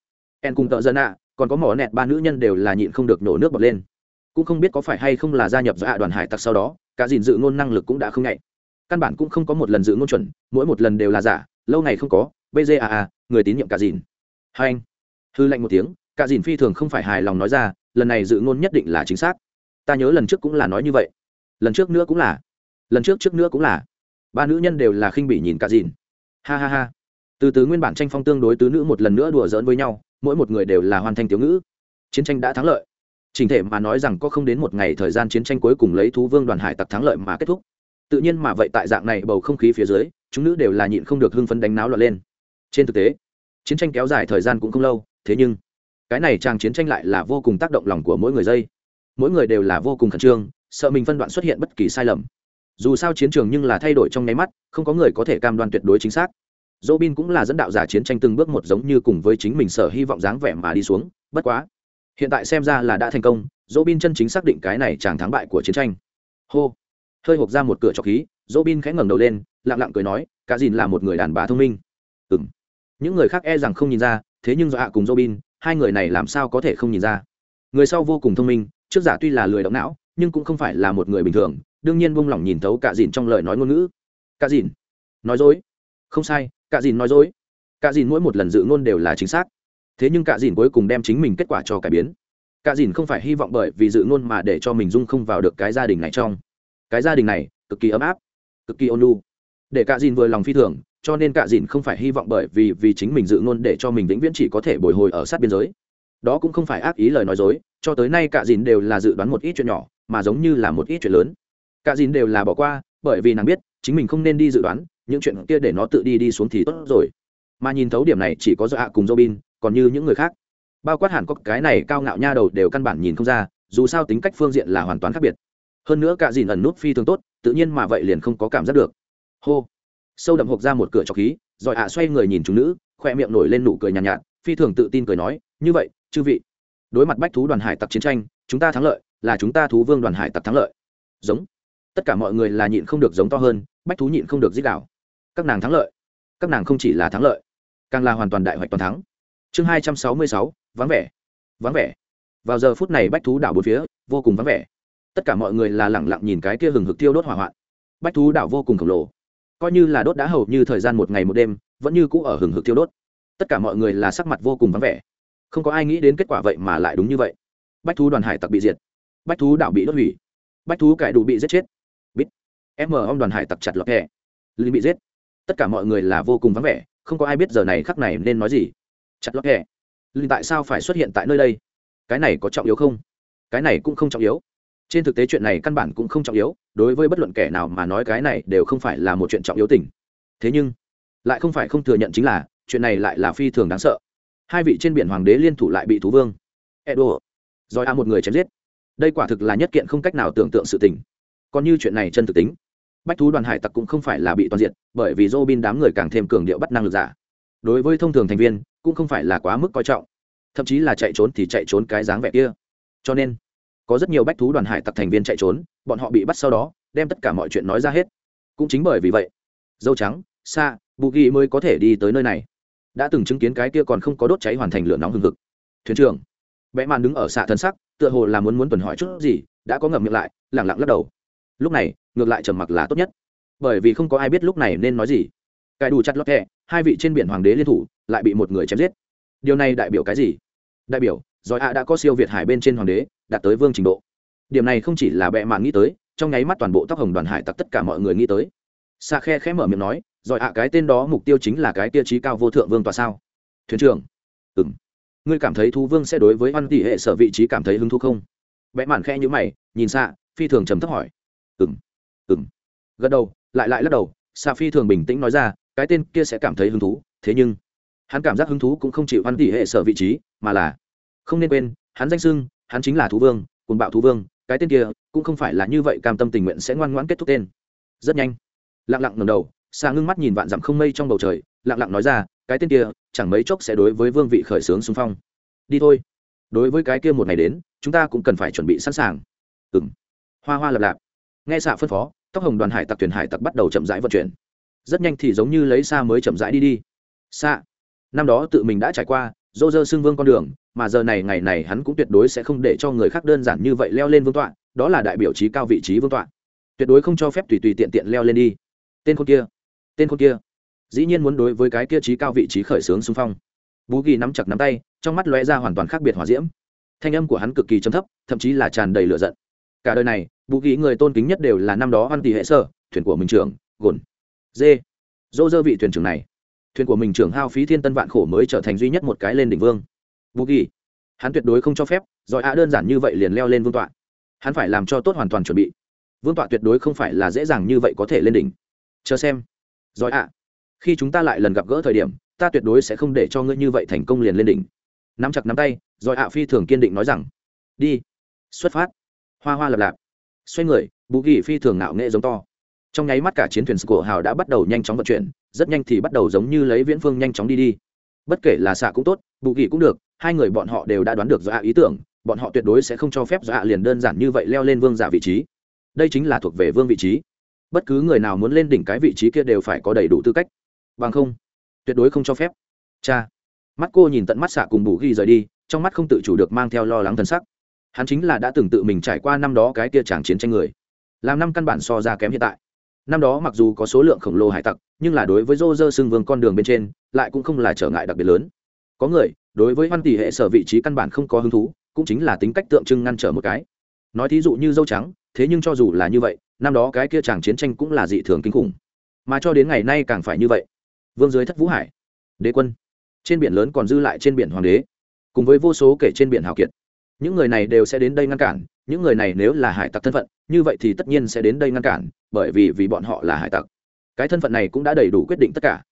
En cùng tợ dân ạ, còn có mỏ nẹt ba nữ nhân đều là nhịn không được nổ nước bọt lên cũng không biết có phải hay không là gia nhập dạ đoàn hải tặc sau đó, cả dìn dự ngôn năng lực cũng đã không nhạy. Căn bản cũng không có một lần dự ngôn chuẩn, mỗi một lần đều là giả, lâu ngày không có bzaa người tín nhiệm cả dìn hai anh. Hư lệnh một tiếng, cả dìn phi thường không phải hài lòng nói ra, lần này dự ngôn nhất định là chính xác. Ta nhớ lần trước cũng là nói như vậy. Lần trước nữa cũng là. Lần trước trước nữa cũng là. Ba nữ nhân đều là khinh bỉ nhìn cả dìn ha ha ha. Từ từ nguyên bản tranh phong tương đối tứ nữ một lần nữa đùa giỡn với nhau, mỗi một người đều là hoàn thành tiểu ngữ. Chiến tranh đã thắng lợi trình thể mà nói rằng có không đến một ngày thời gian chiến tranh cuối cùng lấy thú vương đoàn hải tặc thắng lợi mà kết thúc. Tự nhiên mà vậy tại dạng này bầu không khí phía dưới, chúng nữ đều là nhịn không được hưng phấn đánh náo lọt lên. Trên thực tế, chiến tranh kéo dài thời gian cũng không lâu, thế nhưng, cái này trang chiến tranh lại là vô cùng tác động lòng của mỗi người dây. Mỗi người đều là vô cùng khẩn trương, sợ mình phân đoạn xuất hiện bất kỳ sai lầm. Dù sao chiến trường nhưng là thay đổi trong nháy mắt, không có người có thể cam đoan tuyệt đối chính xác. Dỗ bin cũng là dẫn đạo giả chiến tranh từng bước một giống như cùng với chính mình sở hy vọng dáng vẻ mà đi xuống, bất quá hiện tại xem ra là đã thành công dỗ bin chân chính xác định cái này chàng thắng bại của chiến tranh. Hô. Hơi hộp ra một cửa trọc khí dỗ bin khẽ ngẩng đầu lên, lặng lặng cười nói, cả dìn là một người đàn bà thông minh. Ừ m những người khác e rằng không nhìn ra, thế nhưng do hạ cùng dỗ bin hai người này làm sao có thể không nhìn ra? Người sau vô cùng thông minh, trước giả tuy là lười động não, nhưng cũng không phải là một người bình thường, đương nhiên buông lỏng nhìn thấu cả dìn trong lời nói ngôn ngữ. Cả dìn, nói dối. Không sai, cả dìn nói dối. Cả dìn mỗi một lần dự ngôn đều là chính xác thế nhưng cả dìn cuối cùng đem chính mình kết quả cho cải biến. Cả dìn không phải hy vọng bởi vì dự ngôn mà để cho mình dung không vào được cái gia đình này trong. Cái gia đình này, cực kỳ ấm áp, cực kỳ ôn lu để cả dìn vừa lòng phi thường, cho nên cả dìn không phải hy vọng bởi vì vì chính mình dự ngôn để cho mình vĩnh viễn chỉ có thể bồi hồi ở sát biên giới. Đó cũng không phải ác ý lời nói dối, cho tới nay cả dìn đều là dự đoán một ít chuyện nhỏ, mà giống như là một ít chuyện lớn. Cả dìn đều là bỏ qua, bởi vì nàng biết, chính mình không nên đi dự đoán, những chuyện kia để nó tự đi đi xuống thì tốt rồi. Mà nhìn thấu điểm này chỉ có do hạ cùng robin còn như những người khác. Bao quát hẳn có cái này cao ngạo nha đầu đều căn bản nhìn không ra dù sao tính cách phương diện là hoàn toàn khác biệt. Hơn nữa cả dìn ẩn nút phi thường tốt tự nhiên mà vậy liền không có cảm giác được. Hô. Sâu đậm hộp ra một cửa trọc khí rồi ạ xoay người nhìn chúng nữ khoe miệng nổi lên nụ cười nhàn nhạt, nhạt phi thường tự tin cười nói như vậy chư vị đối mặt bách thú đoàn hải tặc chiến tranh chúng ta thắng lợi là chúng ta thú vương đoàn hải tặc thắng lợi. Giống. Tất cả mọi người là nhịn không được giống to hơn bách thú nhịn không được giết đảo các nàng thắng lợi. Các nàng không chỉ là thắng lợi càng là hoàn toàn đại hoạch toàn thắng chương hai trăm sáu mươi sáu, vắng vẻ. Vắng vẻ. Vào giờ phút này bách thú đảo bốn phía, vô cùng vắng vẻ. Tất cả mọi người là lẳng lặng nhìn cái kia hừng hực tiêu đốt hỏa hoạn. Bách thú đảo vô cùng khổng lồ. Coi như là đốt đã hầu như thời gian một ngày một đêm, vẫn như cũ ở hừng hực tiêu đốt. Tất cả mọi người là sắc mặt vô cùng vắng vẻ. Không có ai nghĩ đến kết quả vậy mà lại đúng như vậy. Bách thú đoàn hải tặc bị diệt. Bách thú đảo bị đốt hủy. Bách thú cải đủ bị giết chết. Bít. Em mờ ông đoàn hải tặc chặt lọc hè linh bị giết. Tất cả mọi người là vô cùng vắng vẻ, không có ai biết giờ này khắc này nên nói gì chặt lót hẹ lưng tại sao phải xuất hiện tại nơi đây? Cái này có trọng yếu không? Cái này cũng không trọng yếu. Trên thực tế chuyện này căn bản cũng không trọng yếu, đối với bất luận kẻ nào mà nói cái này đều không phải là một chuyện trọng yếu tình. Thế nhưng, lại không phải không thừa nhận chính là, chuyện này lại là phi thường đáng sợ. Hai vị trên biển hoàng đế liên thủ lại bị thú vương, edo, rồi a một người chém giết. Đây quả thực là nhất kiện không cách nào tưởng tượng sự tình. Còn như chuyện này chân thực tính, bách thú đoàn hải tặc cũng không phải là bị toàn diện, bởi vì dô bin đám người càng thêm cường điệu bắt năng lực giả đối với thông thường thành viên cũng không phải là quá mức coi trọng. Thậm chí là chạy trốn thì chạy trốn cái dáng vẻ kia. Cho nên, có rất nhiều bách thú đoàn hải tặc thành viên chạy trốn, bọn họ bị bắt sau đó, đem tất cả mọi chuyện nói ra hết. Cũng chính bởi vì vậy, dâu trắng xa bù ghi mới có thể đi tới nơi này. Đã từng chứng kiến cái kia còn không có đốt cháy hoàn thành lửa nóng hừng hực. Thuyền trưởng vẽ màn đứng ở xạ thân sắc, tựa hồ là muốn muốn tuần hỏi chút gì, đã có ngậm miệng lại, lẳng lặng lắc đầu. Lúc này, ngược lại trầm mặc là tốt nhất. Bởi vì không có ai biết lúc này nên nói gì cài đủ chặt lót thẻ, hai vị trên biển hoàng đế liên thủ, lại bị một người chém giết. Điều này đại biểu cái gì? Đại biểu, giỏi a đã có siêu việt hải bên trên hoàng đế, đạt tới vương trình độ. Điểm này không chỉ là bệ mạng nghĩ tới, trong nháy mắt toàn bộ tóc hồng đoàn hải tặc tất cả mọi người nghĩ tới. Xa khe khẽ mở miệng nói, giỏi ạ, cái tên đó mục tiêu chính là cái tiêu chí cao vô thượng vương tòa sao? Thuyền trưởng. Ừng ngươi cảm thấy thú vương sẽ đối với văn tỷ hệ sở vị trí cảm thấy hứng thú không? Vẽ mạn khe như mày, nhìn xa phi thường trầm thấp hỏi. Ừng ừng gật đầu, lại lại lắc đầu xa phi thường bình tĩnh nói ra cái tên kia sẽ cảm thấy hứng thú, thế nhưng, hắn cảm giác hứng thú cũng không chịu văn tỷ hệ sở vị trí, mà là không nên quên, hắn danh sưng hắn chính là thú vương cùng bạo thú vương, cái tên kia cũng không phải là như vậy cam tâm tình nguyện sẽ ngoan ngoãn kết thúc tên. Rất nhanh, lặng lặng ngầm đầu xa ngưng mắt nhìn vạn dặm không mây trong bầu trời, lặng lặng nói ra, cái tên kia chẳng mấy chốc sẽ đối với vương vị khởi xướng xung phong. Đi thôi. Đối với cái kia một ngày đến, chúng ta cũng cần phải chuẩn bị sẵn sàng. Ừng hoa hoa lập lạp. Nghe xạ phân phó, tóc hồng đoàn hải tặc thuyền hải tặc bắt đầu chậm rãi vận chuyển rất nhanh thì giống như lấy xa mới chậm rãi đi đi. Xa năm đó tự mình đã trải qua dô dơ xưng vương con đường, mà giờ này ngày này hắn cũng tuyệt đối sẽ không để cho người khác đơn giản như vậy leo lên vương tọa, đó là đại biểu trí cao vị trí vương tọa. Tuyệt đối không cho phép tùy tùy tiện tiện leo lên đi. Tên con kia, tên con kia. Dĩ nhiên muốn đối với cái kia trí cao vị trí khởi xướng xung phong. Bú ghi nắm chặt nắm tay, trong mắt lóe ra hoàn toàn khác biệt hòa diễm. Thanh âm của hắn cực kỳ chấm thấp, thậm chí là tràn đầy lửa giận. Cả đời này, bú ghi người tôn kính nhất đều là năm đó văn tỷ hệ sơ thuyền của mình trưởng, gồn dê dô dơ vị thuyền trưởng này. Thuyền của mình trưởng hao phí thiên tân vạn khổ mới trở thành duy nhất một cái lên đỉnh vương. Bú ghi hắn tuyệt đối không cho phép giỏi ạ đơn giản như vậy liền leo lên vương tọa. Hắn phải làm cho tốt hoàn toàn chuẩn bị. Vương tọa tuyệt đối không phải là dễ dàng như vậy có thể lên đỉnh. Chờ xem. Giỏi ạ. Khi chúng ta lại lần gặp gỡ thời điểm, ta tuyệt đối sẽ không để cho ngươi như vậy thành công liền lên đỉnh. Nắm chặt nắm tay giỏi ạ phi thường kiên định nói rằng, đi. Xuất phát. Hoa hoa lập lạp. Xoay người bù ghi phi thường ngạo nghệ giống to trong nháy mắt cả chiến thuyền của hào đã bắt đầu nhanh chóng vận chuyển, rất nhanh thì bắt đầu giống như lấy viễn phương nhanh chóng đi đi. Bất kể là xạ cũng tốt, bù kỳ cũng được, hai người bọn họ đều đã đoán được do ạ ý tưởng, bọn họ tuyệt đối sẽ không cho phép do ạ liền đơn giản như vậy leo lên vương giả vị trí. Đây chính là thuộc về vương vị trí. Bất cứ người nào muốn lên đỉnh cái vị trí kia đều phải có đầy đủ tư cách. Bằng không, tuyệt đối không cho phép. Cha. Mắt cô nhìn tận mắt xạ cùng bù ghi rời đi, trong mắt không tự chủ được mang theo lo lắng thân sắc. Hắn chính là đã từng tự mình trải qua năm đó cái kia tràng chiến tranh người. Làm năm căn bản so ra kém hiện tại năm đó mặc dù có số lượng khổng lồ hải tặc, nhưng là đối với rô rơ xưng vương con đường bên trên, lại cũng không là trở ngại đặc biệt lớn. Có người, đối với văn tỷ hệ sở vị trí căn bản không có hứng thú, cũng chính là tính cách tượng trưng ngăn trở một cái. Nói thí dụ như dâu trắng, thế nhưng cho dù là như vậy, năm đó cái kia chàng chiến tranh cũng là dị thường kinh khủng. Mà cho đến ngày nay càng phải như vậy. Vương dưới thất vũ hải, đế quân. Trên biển lớn còn dư lại trên biển hoàng đế, cùng với vô số kể trên biển hào kiệt những người này đều sẽ đến đây ngăn cản, những người này nếu là hải tặc thân phận, như vậy thì tất nhiên sẽ đến đây ngăn cản, bởi vì vì bọn họ là hải tặc. Cái thân phận này cũng đã đầy đủ quyết định tất cả.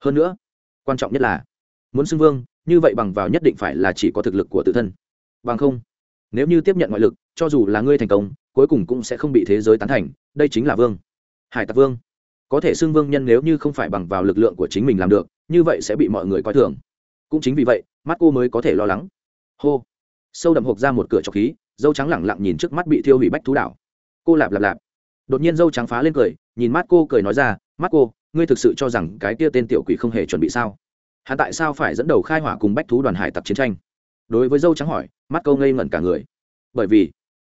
Hơn nữa, quan trọng nhất là, muốn xưng vương, như vậy bằng vào nhất định phải là chỉ có thực lực của tự thân. Bằng không, nếu như tiếp nhận ngoại lực, cho dù là ngươi thành công, cuối cùng cũng sẽ không bị thế giới tán thành, đây chính là vương. Hải tặc vương. Có thể xưng vương nhân nếu như không phải bằng vào lực lượng của chính mình làm được, như vậy sẽ bị mọi người coi thường. Cũng chính vì vậy mắt cô mới có thể lo lắng. Hô sâu đậm hộp ra một cửa trọc khí, dâu trắng lẳng lặng nhìn trước mắt bị thiêu hủy bách thú đảo. Cô lạp lạp lạp. Đột nhiên dâu trắng phá lên cười, nhìn mắt cô cười nói ra, mắt cô, ngươi thực sự cho rằng cái kia tên tiểu quỷ không hề chuẩn bị sao? Hắn tại sao phải dẫn đầu khai hỏa cùng bách thú đoàn hải tặc chiến tranh? Đối với dâu trắng hỏi, mắt câu ngây ngẩn cả người. Bởi vì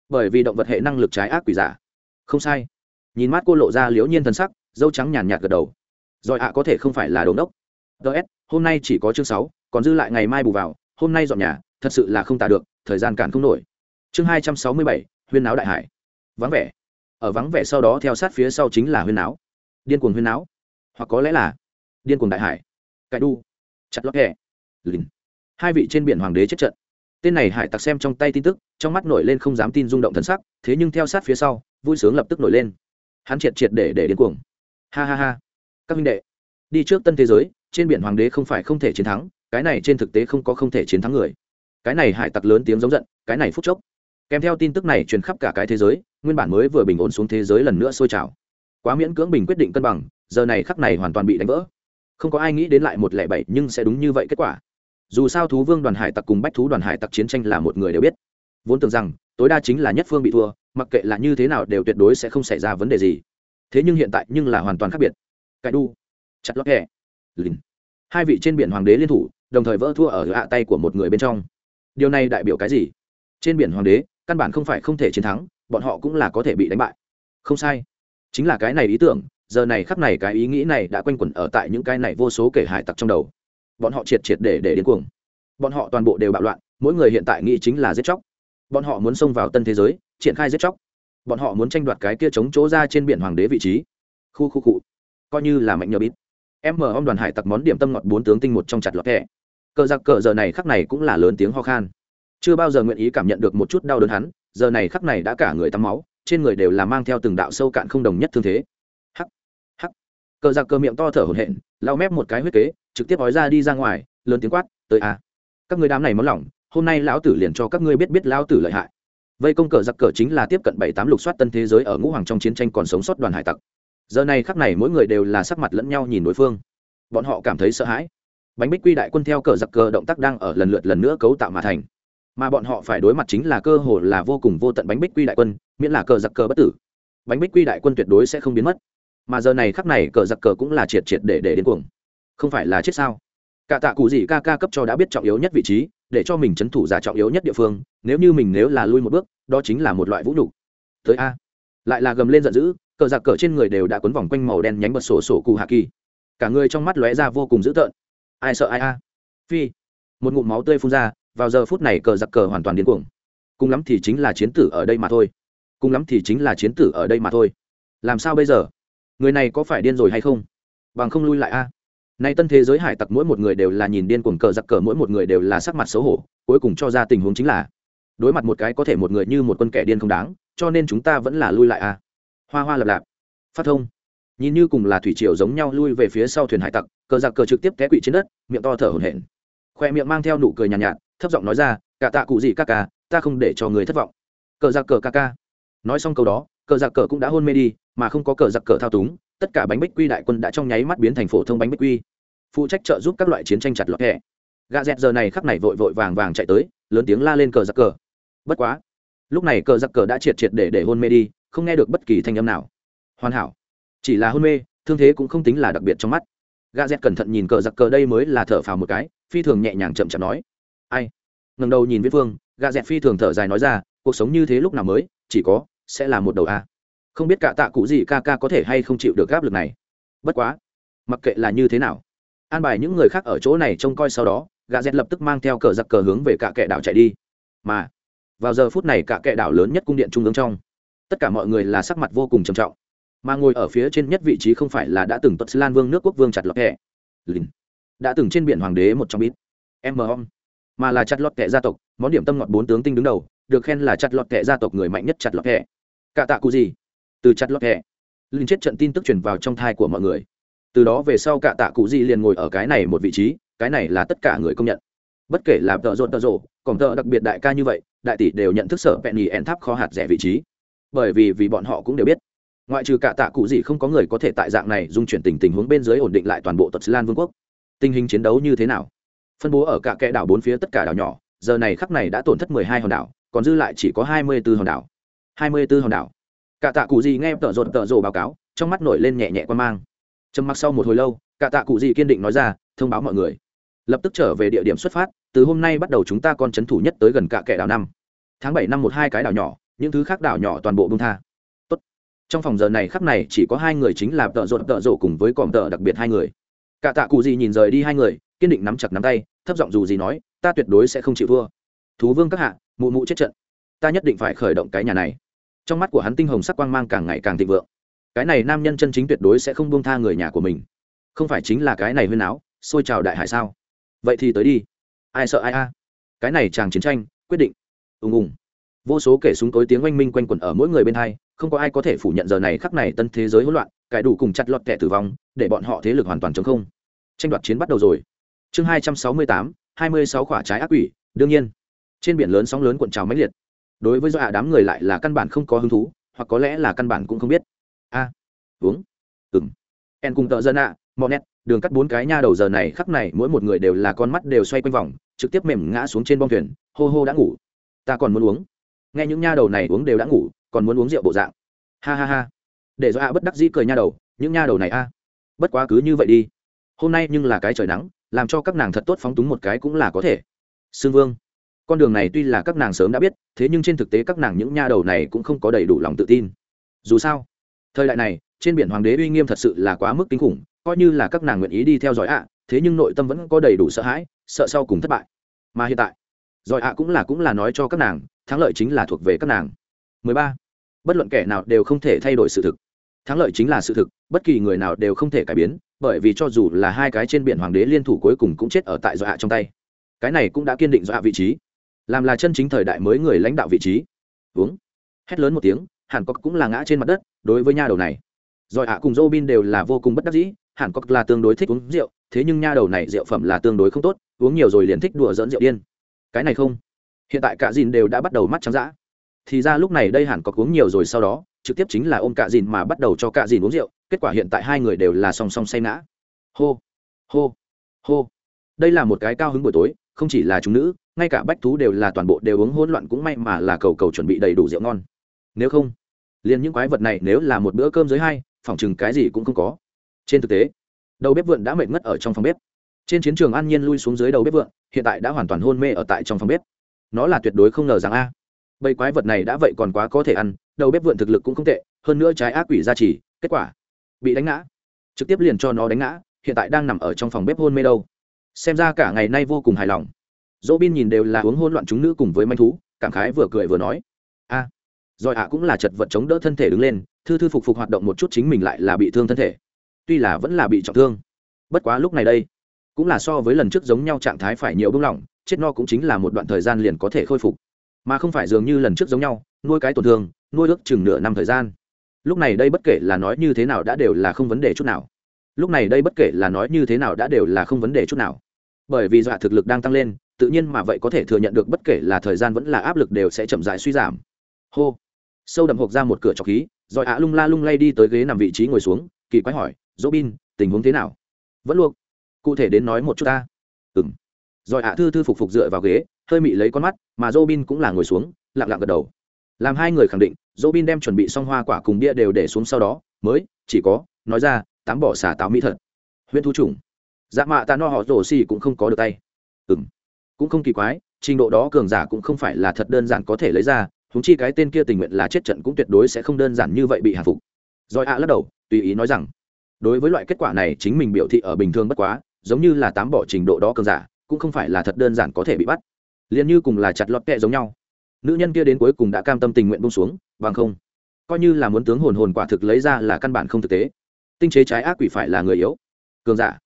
bởi vì động vật hệ năng lực trái ác quỷ giả. Không sai. Nhìn mắt cô lộ ra liễu nhiên thân sắc, dâu trắng nhàn nhạt gật đầu. Rồi ạ, có thể không phải là đồn đốc. Ts hôm nay chỉ có chương sáu, còn dư lại ngày mai bù vào, hôm nay dọn nhà, thật sự là không tả được thời gian cản không nổi. Chương hai trăm sáu mươi bảy, huyên náo đại hải. Vắng vẻ. Ở vắng vẻ sau đó theo sát phía sau chính là huyên náo. Điên cuồng huyên náo. Hoặc có lẽ là điên cuồng đại hải. Cải đu. Chặt lót hẹ lìn. Hai vị trên biển hoàng đế chết trận. Tên này hải tặc xem trong tay tin tức, trong mắt nổi lên không dám tin rung động thần sắc, thế nhưng theo sát phía sau, vui sướng lập tức nổi lên. Hắn triệt triệt để để điên cuồng. Ha ha ha. Các minh đệ, đi trước tân thế giới, trên biển hoàng đế không phải không thể chiến thắng, cái này trên thực tế không có không thể chiến thắng người cái này hải tặc lớn tiếng giống giận, cái này phút chốc. Kèm theo tin tức này truyền khắp cả cái thế giới, nguyên bản mới vừa bình ổn xuống thế giới lần nữa sôi trào. Quá miễn cưỡng bình quyết định cân bằng, giờ này khắc này hoàn toàn bị đánh vỡ. Không có ai nghĩ đến lại một lẻ bảy nhưng sẽ đúng như vậy kết quả. Dù sao thú vương đoàn hải tặc cùng bách thú đoàn hải tặc chiến tranh là một người đều biết. Vốn tưởng rằng, tối đa chính là nhất phương bị thua, mặc kệ là như thế nào đều tuyệt đối sẽ không xảy ra vấn đề gì. Thế nhưng hiện tại nhưng là hoàn toàn khác biệt. Cải đu, chặt lót hẹ lìn. Hai vị trên biển hoàng đế liên thủ, đồng thời vỡ thua ở hạ tay của một người bên trong điều này đại biểu cái gì? Trên biển hoàng đế, căn bản không phải không thể chiến thắng, bọn họ cũng là có thể bị đánh bại. Không sai. Chính là cái này ý tưởng, giờ này khắp này cái ý nghĩ này đã quanh quẩn ở tại những cái này vô số kể hải tặc trong đầu. Bọn họ triệt triệt để để điên cuồng. Bọn họ toàn bộ đều bạo loạn, mỗi người hiện tại nghĩ chính là giết chóc. Bọn họ muốn xông vào tân thế giới, triển khai giết chóc. Bọn họ muốn tranh đoạt cái kia chống chỗ ra trên biển hoàng đế vị trí. Khu khu cụ coi như là mạnh nhờ bít. Em mở ông đoàn hải tặc món điểm tâm ngọt bốn tướng tinh một trong chặt lọt thẻ cờ giặc cờ giờ này khắc này cũng là lớn tiếng ho khan. Chưa bao giờ nguyện ý cảm nhận được một chút đau đớn hắn, giờ này khắc này đã cả người tắm máu, trên người đều là mang theo từng đạo sâu cạn không đồng nhất thương thế. Hắc hắc. Cờ giặc cờ miệng to thở hổn hển, lau mép một cái huyết kế, trực tiếp ói ra đi ra ngoài, lớn tiếng quát, tới a các người đám này máu lỏng, hôm nay lão tử liền cho các ngươi biết biết lão tử lợi hại. Vây công cờ giặc cờ chính là tiếp cận bảy tám lục soát tân thế giới ở ngũ hoàng trong chiến tranh còn sống sót đoàn hải tặc. Giờ này khắc này mỗi người đều là sắc mặt lẫn nhau nhìn đối phương. Bọn họ cảm thấy sợ hãi bánh bích quy đại quân theo cờ giặc cờ động tác đang ở lần lượt lần nữa cấu tạo mà thành. Mà bọn họ phải đối mặt chính là cơ hồ là vô cùng vô tận bánh bích quy đại quân, miễn là cờ giặc cờ bất tử. Bánh bích quy đại quân tuyệt đối sẽ không biến mất. Mà giờ này khắc này cờ giặc cờ cũng là triệt triệt để để đến cuồng. Không phải là chết sao? Cả tạ cụ gì ca ca cấp cho đã biết trọng yếu nhất vị trí, để cho mình c h ấ n thủ giả trọng yếu nhất địa phương, nếu như mình nếu là lui một bước, đó chính là một loại vũ nhục. Tới a. Lại là gầm lên giận dữ, cờ giặc cờ trên người đều đã quấn vòng quanh màu đen nhánh bật sổ sổ cụ hạ kỳ. Cả người trong mắt lóe ra vô cùng dữ tợn ai sợ ai a? Phi. Một ngụm máu tươi phun ra, vào giờ phút này cờ giặc cờ hoàn toàn điên cuồng. Cùng lắm thì chính là chiến tử ở đây mà thôi. Cùng lắm thì chính là chiến tử ở đây mà thôi. Làm sao bây giờ? Người này có phải điên rồi hay không? Bằng không lui lại a. Nay tân thế giới hải tặc mỗi một người đều là nhìn điên cuồng cờ giặc cờ, mỗi một người đều là sắc mặt xấu hổ, cuối cùng cho ra tình huống chính là đối mặt một cái có thể một người như một quân kẻ điên không đáng, cho nên chúng ta vẫn là lui lại a. Hoa hoa lập lạp. Phát thông. Nhìn như cùng là thủy triều giống nhau lui về phía sau thuyền hải tặc cờ giặc cờ trực tiếp té quỵ trên đất miệng to thở hổn hển. Khoe miệng mang theo nụ cười nhàn nhạt, nhạt thấp giọng nói ra cả tạ cụ gì ca ca ta không để cho người thất vọng. Cờ giặc cờ ca ca. Nói xong câu đó cờ giặc cờ cũng đã hôn mê đi mà không có cờ giặc cờ thao túng tất cả bánh bích quy đại quân đã trong nháy mắt biến thành phổ thông bánh bích quy. Phụ trách trợ giúp các loại chiến tranh chặt lọt hẹ gà dẹt giờ này khắc này vội vội vàng vàng chạy tới lớn tiếng la lên cờ giặc cờ. Bất quá lúc này cờ giặc cờ đã triệt triệt để để hôn mê đi không nghe được bất kỳ thanh âm nào. Hoàn hảo. Chỉ là hôn mê thương thế cũng không tính là đặc biệt trong mắt gà dẹt cẩn thận nhìn cờ giặc cờ đây mới là thở phào một cái, phi thường nhẹ nhàng chậm chậm nói. Ai? Ngần đầu nhìn viết phương gà dẹt phi thường thở dài nói ra, cuộc sống như thế lúc nào mới, chỉ có, sẽ là một đầu a. Không biết cả tạ cụ gì ca ca có thể hay không chịu được áp lực này. Bất quá, mặc kệ là như thế nào, an bài những người khác ở chỗ này trông coi sau đó gà dẹt lập tức mang theo cờ giặc cờ hướng về cả kệ đảo chạy đi. Mà, vào giờ phút này cả kệ đảo lớn nhất cung điện trung ương trong, tất cả mọi người là sắc mặt vô cùng trầm trọng mà ngồi ở phía trên nhất vị trí không phải là đã từng tuật lan vương nước quốc vương chặt lọt kệ lìn. Đã từng trên biển hoàng đế một trong ít. M mà là chặt lọt kệ gia tộc, món điểm tâm ngọt bốn tướng tinh đứng đầu, được khen là chặt lọt kệ gia tộc người mạnh nhất chặt lọt kệ cả tạ cụ gì? Từ chặt lọt kệ linh chết trận tin tức truyền vào trong thai của mọi người. Từ đó về sau cả tạ cụ gì liền ngồi ở cái này một vị trí, cái này là tất cả người công nhận. Bất kể là tợ rộn tợ rộ, còn tợ đặc biệt đại ca như vậy, đại tỷ đều nhận thức sở vẹn nhì en tháp kho hạt rẻ vị trí. Bởi vì vì bọn họ cũng đều biết ngoại trừ cả tạ cụ gì không có người có thể tại dạng này dung chuyển tình tình huống bên dưới ổn định lại toàn bộ tật lan vương quốc. Tình hình chiến đấu như thế nào? Phân bố ở cả kẽ đảo bốn phía tất cả đảo nhỏ, giờ này khắc này đã tổn thất mười hai hòn đảo, còn dư lại chỉ có hai mươi b ố hòn đảo. Hai mươi b ố hòn đảo. Cả tạ cụ gì nghe tợ rộn tợ rộ báo cáo, trong mắt nổi lên nhẹ nhẹ quan mang. Trầm mặc sau một hồi lâu, cả tạ cụ gì kiên định nói ra, thông báo mọi người. Lập tức trở về địa điểm xuất phát, từ hôm nay bắt đầu chúng ta còn trấn thủ nhất tới gần cả kẻ đảo năm. Tháng bảy năm một hai cái đảo nhỏ, những thứ khác đảo nhỏ toàn bộ bông tha trong phòng giờ này khắc này chỉ có hai người chính là tợ rộn tợ rộ cùng với còm tợ đặc biệt hai người. Cả tạ cụ gì nhìn rời đi hai người, kiên định nắm chặt nắm tay, thấp giọng dù gì nói, ta tuyệt đối sẽ không chịu thua. Thú vương các hạ, mụ mụ chết trận. Ta nhất định phải khởi động cái nhà này. Trong mắt của hắn tinh hồng sắc quang mang càng ngày càng thịnh vượng. Cái này nam nhân chân chính tuyệt đối sẽ không buông tha người nhà của mình. Không phải chính là cái này huyên áo, xôi trào đại hải sao? Vậy thì tới đi. Ai sợ ai a? Cái này chàng chiến tranh, quyết định. Ùng ùng vô số kể súng tối tiếng oanh minh quanh quẩn ở mỗi người bên hai, không có ai có thể phủ nhận giờ này khắc này tân thế giới hỗn loạn, cải đủ cùng chặt lọt kẻ tử vong, để bọn họ thế lực hoàn toàn chống không. Tranh đoạt chiến bắt đầu rồi. Chương hai trăm sáu mươi tám, hai mươi sáu quả trái ác quỷ, đương nhiên. Trên biển lớn sóng lớn cuộn trào mãnh liệt. Đối với do ả đám người lại là căn bản không có hứng thú, hoặc có lẽ là căn bản cũng không biết. A, uống. Ừng en cùng tợ dân ạ mò nét đường cắt bốn cái nha đầu giờ này khắc này, mỗi một người đều là con mắt đều xoay quanh vòng, trực tiếp mềm ngã xuống trên bong thuyền, hô hô đã ngủ. Ta còn muốn uống nghe những nha đầu này uống đều đã ngủ, còn muốn uống rượu bộ dạng. Ha ha ha. Để do ạ bất đắc dĩ cười nha đầu, những nha đầu này a. Bất quá cứ như vậy đi. Hôm nay nhưng là cái trời nắng, làm cho các nàng thật tốt phóng túng một cái cũng là có thể. Sương vương, con đường này tuy là các nàng sớm đã biết, thế nhưng trên thực tế các nàng những nha đầu này cũng không có đầy đủ lòng tự tin. Dù sao, thời đại này, trên biển hoàng đế uy nghiêm thật sự là quá mức kinh khủng, coi như là các nàng nguyện ý đi theo dõi ạ thế nhưng nội tâm vẫn có đầy đủ sợ hãi, sợ sau cùng thất bại. Mà hiện tại, dõi ạ cũng là cũng là nói cho các nàng thắng lợi chính là thuộc về các nàng. 13. bất luận kẻ nào đều không thể thay đổi sự thực. Thắng lợi chính là sự thực, bất kỳ người nào đều không thể cải biến, bởi vì cho dù là hai cái trên biển hoàng đế liên thủ cuối cùng cũng chết ở tại dọa trong tay. Cái này cũng đã kiên định dọa vị trí. Làm là chân chính thời đại mới người lãnh đạo vị trí. Uống. Hét lớn một tiếng, hàn cốc cũng là ngã trên mặt đất, đối với nha đầu này. Rồi ạ cùng Robin đều là vô cùng bất đắc dĩ, hàn cốc là tương đối thích uống rượu, thế nhưng nha đầu này rượu phẩm là tương đối không tốt, uống nhiều rồi liền thích đùa dỡn rượu điên. Cái này không hiện tại cả dìn đều đã bắt đầu mắt trắng dã. Thì ra lúc này đây hẳn có uống nhiều rồi sau đó, trực tiếp chính là ôm cả dìn mà bắt đầu cho cả dìn uống rượu, kết quả hiện tại hai người đều là song song say ngã. Hô hô hô. Đây là một cái cao hứng buổi tối, không chỉ là chúng nữ, ngay cả bách thú đều là toàn bộ đều uống hỗn loạn cũng may mà là cầu cầu chuẩn bị đầy đủ rượu ngon. Nếu không, liền những quái vật này nếu là một bữa cơm dưới hai phòng chừng cái gì cũng không có. Trên thực tế, đầu bếp vượn đã mệt ngất ở trong phòng bếp. Trên chiến trường an nhiên lui xuống dưới đầu bếp vượn, hiện tại đã hoàn toàn hôn mê ở tại trong phòng bếp nó là tuyệt đối không ngờ rằng a. À. bầy quái vật này đã vậy còn quá có thể ăn đầu bếp vượn thực lực cũng không tệ hơn nữa trái ác quỷ ra chỉ, kết quả bị đánh ngã. Trực tiếp liền cho nó đánh ngã hiện tại đang nằm ở trong phòng bếp hôn mê đâu. Xem ra cả ngày nay vô cùng hài lòng. Dỗ bin nhìn đều là uống hôn loạn chúng nữ cùng với manh thú cảm khái vừa cười vừa nói a rồi ạ cũng là chật vật chống đỡ thân thể đứng lên thư thư phục phục hoạt động một chút chính mình lại là bị thương thân thể. Tuy là vẫn là bị trọng thương bất quá lúc này đây cũng là so với lần trước giống nhau trạng thái phải nhiều bưng lỏng chết no cũng chính là một đoạn thời gian liền có thể khôi phục. Mà không phải dường như lần trước giống nhau, nuôi cái tổn thương, nuôi ước chừng nửa năm thời gian. Lúc này đây bất kể là nói như thế nào đã đều là không vấn đề chút nào. Lúc này đây bất kể là nói như thế nào đã đều là không vấn đề chút nào. Bởi vì dọa thực lực đang tăng lên, tự nhiên mà vậy có thể thừa nhận được bất kể là thời gian vẫn là áp lực đều sẽ chậm rãi suy giảm. Hô. Sâu đậm hộp ra một cửa trọc khí, rồi ạ lung la lung lay đi tới ghế nằm vị trí ngồi xuống, kỳ quái hỏi dỗ bin tình huống thế nào? Vẫn luộc. Cụ thể đến nói một chút ta rồi ạ thư thư phục phục dựa vào ghế, hơi mị lấy con mắt, mà Robin bin cũng là ngồi xuống, lặng lặng gật đầu. Làm hai người khẳng định, Robin bin đem chuẩn bị xong hoa quả cùng bia đều để xuống sau đó, mới, chỉ có, nói ra, tám bỏ xả táo mỹ thật. Huyện thu trùng dạ mạ ta no họ rổ xì cũng không có được tay. Ừ m cũng không kỳ quái, trình độ đó cường giả cũng không phải là thật đơn giản có thể lấy ra húng chi cái tên kia tình nguyện là chết trận cũng tuyệt đối sẽ không đơn giản như vậy bị hạ phục. Rồi ạ lắc đầu, tùy ý nói rằng, đối với loại kết quả này chính mình biểu thị ở bình thường bất quá, giống như là tám bỏ trình độ đó cường giả cũng không phải là thật đơn giản có thể bị bắt. Liền như cùng là chặt lọt kẹ giống nhau. Nữ nhân kia đến cuối cùng đã cam tâm tình nguyện bông xuống, bằng không, coi như là muốn tướng hồn hồn quả thực lấy ra là căn bản không thực tế. Tinh chế trái ác quỷ phải là người yếu. Cường giả.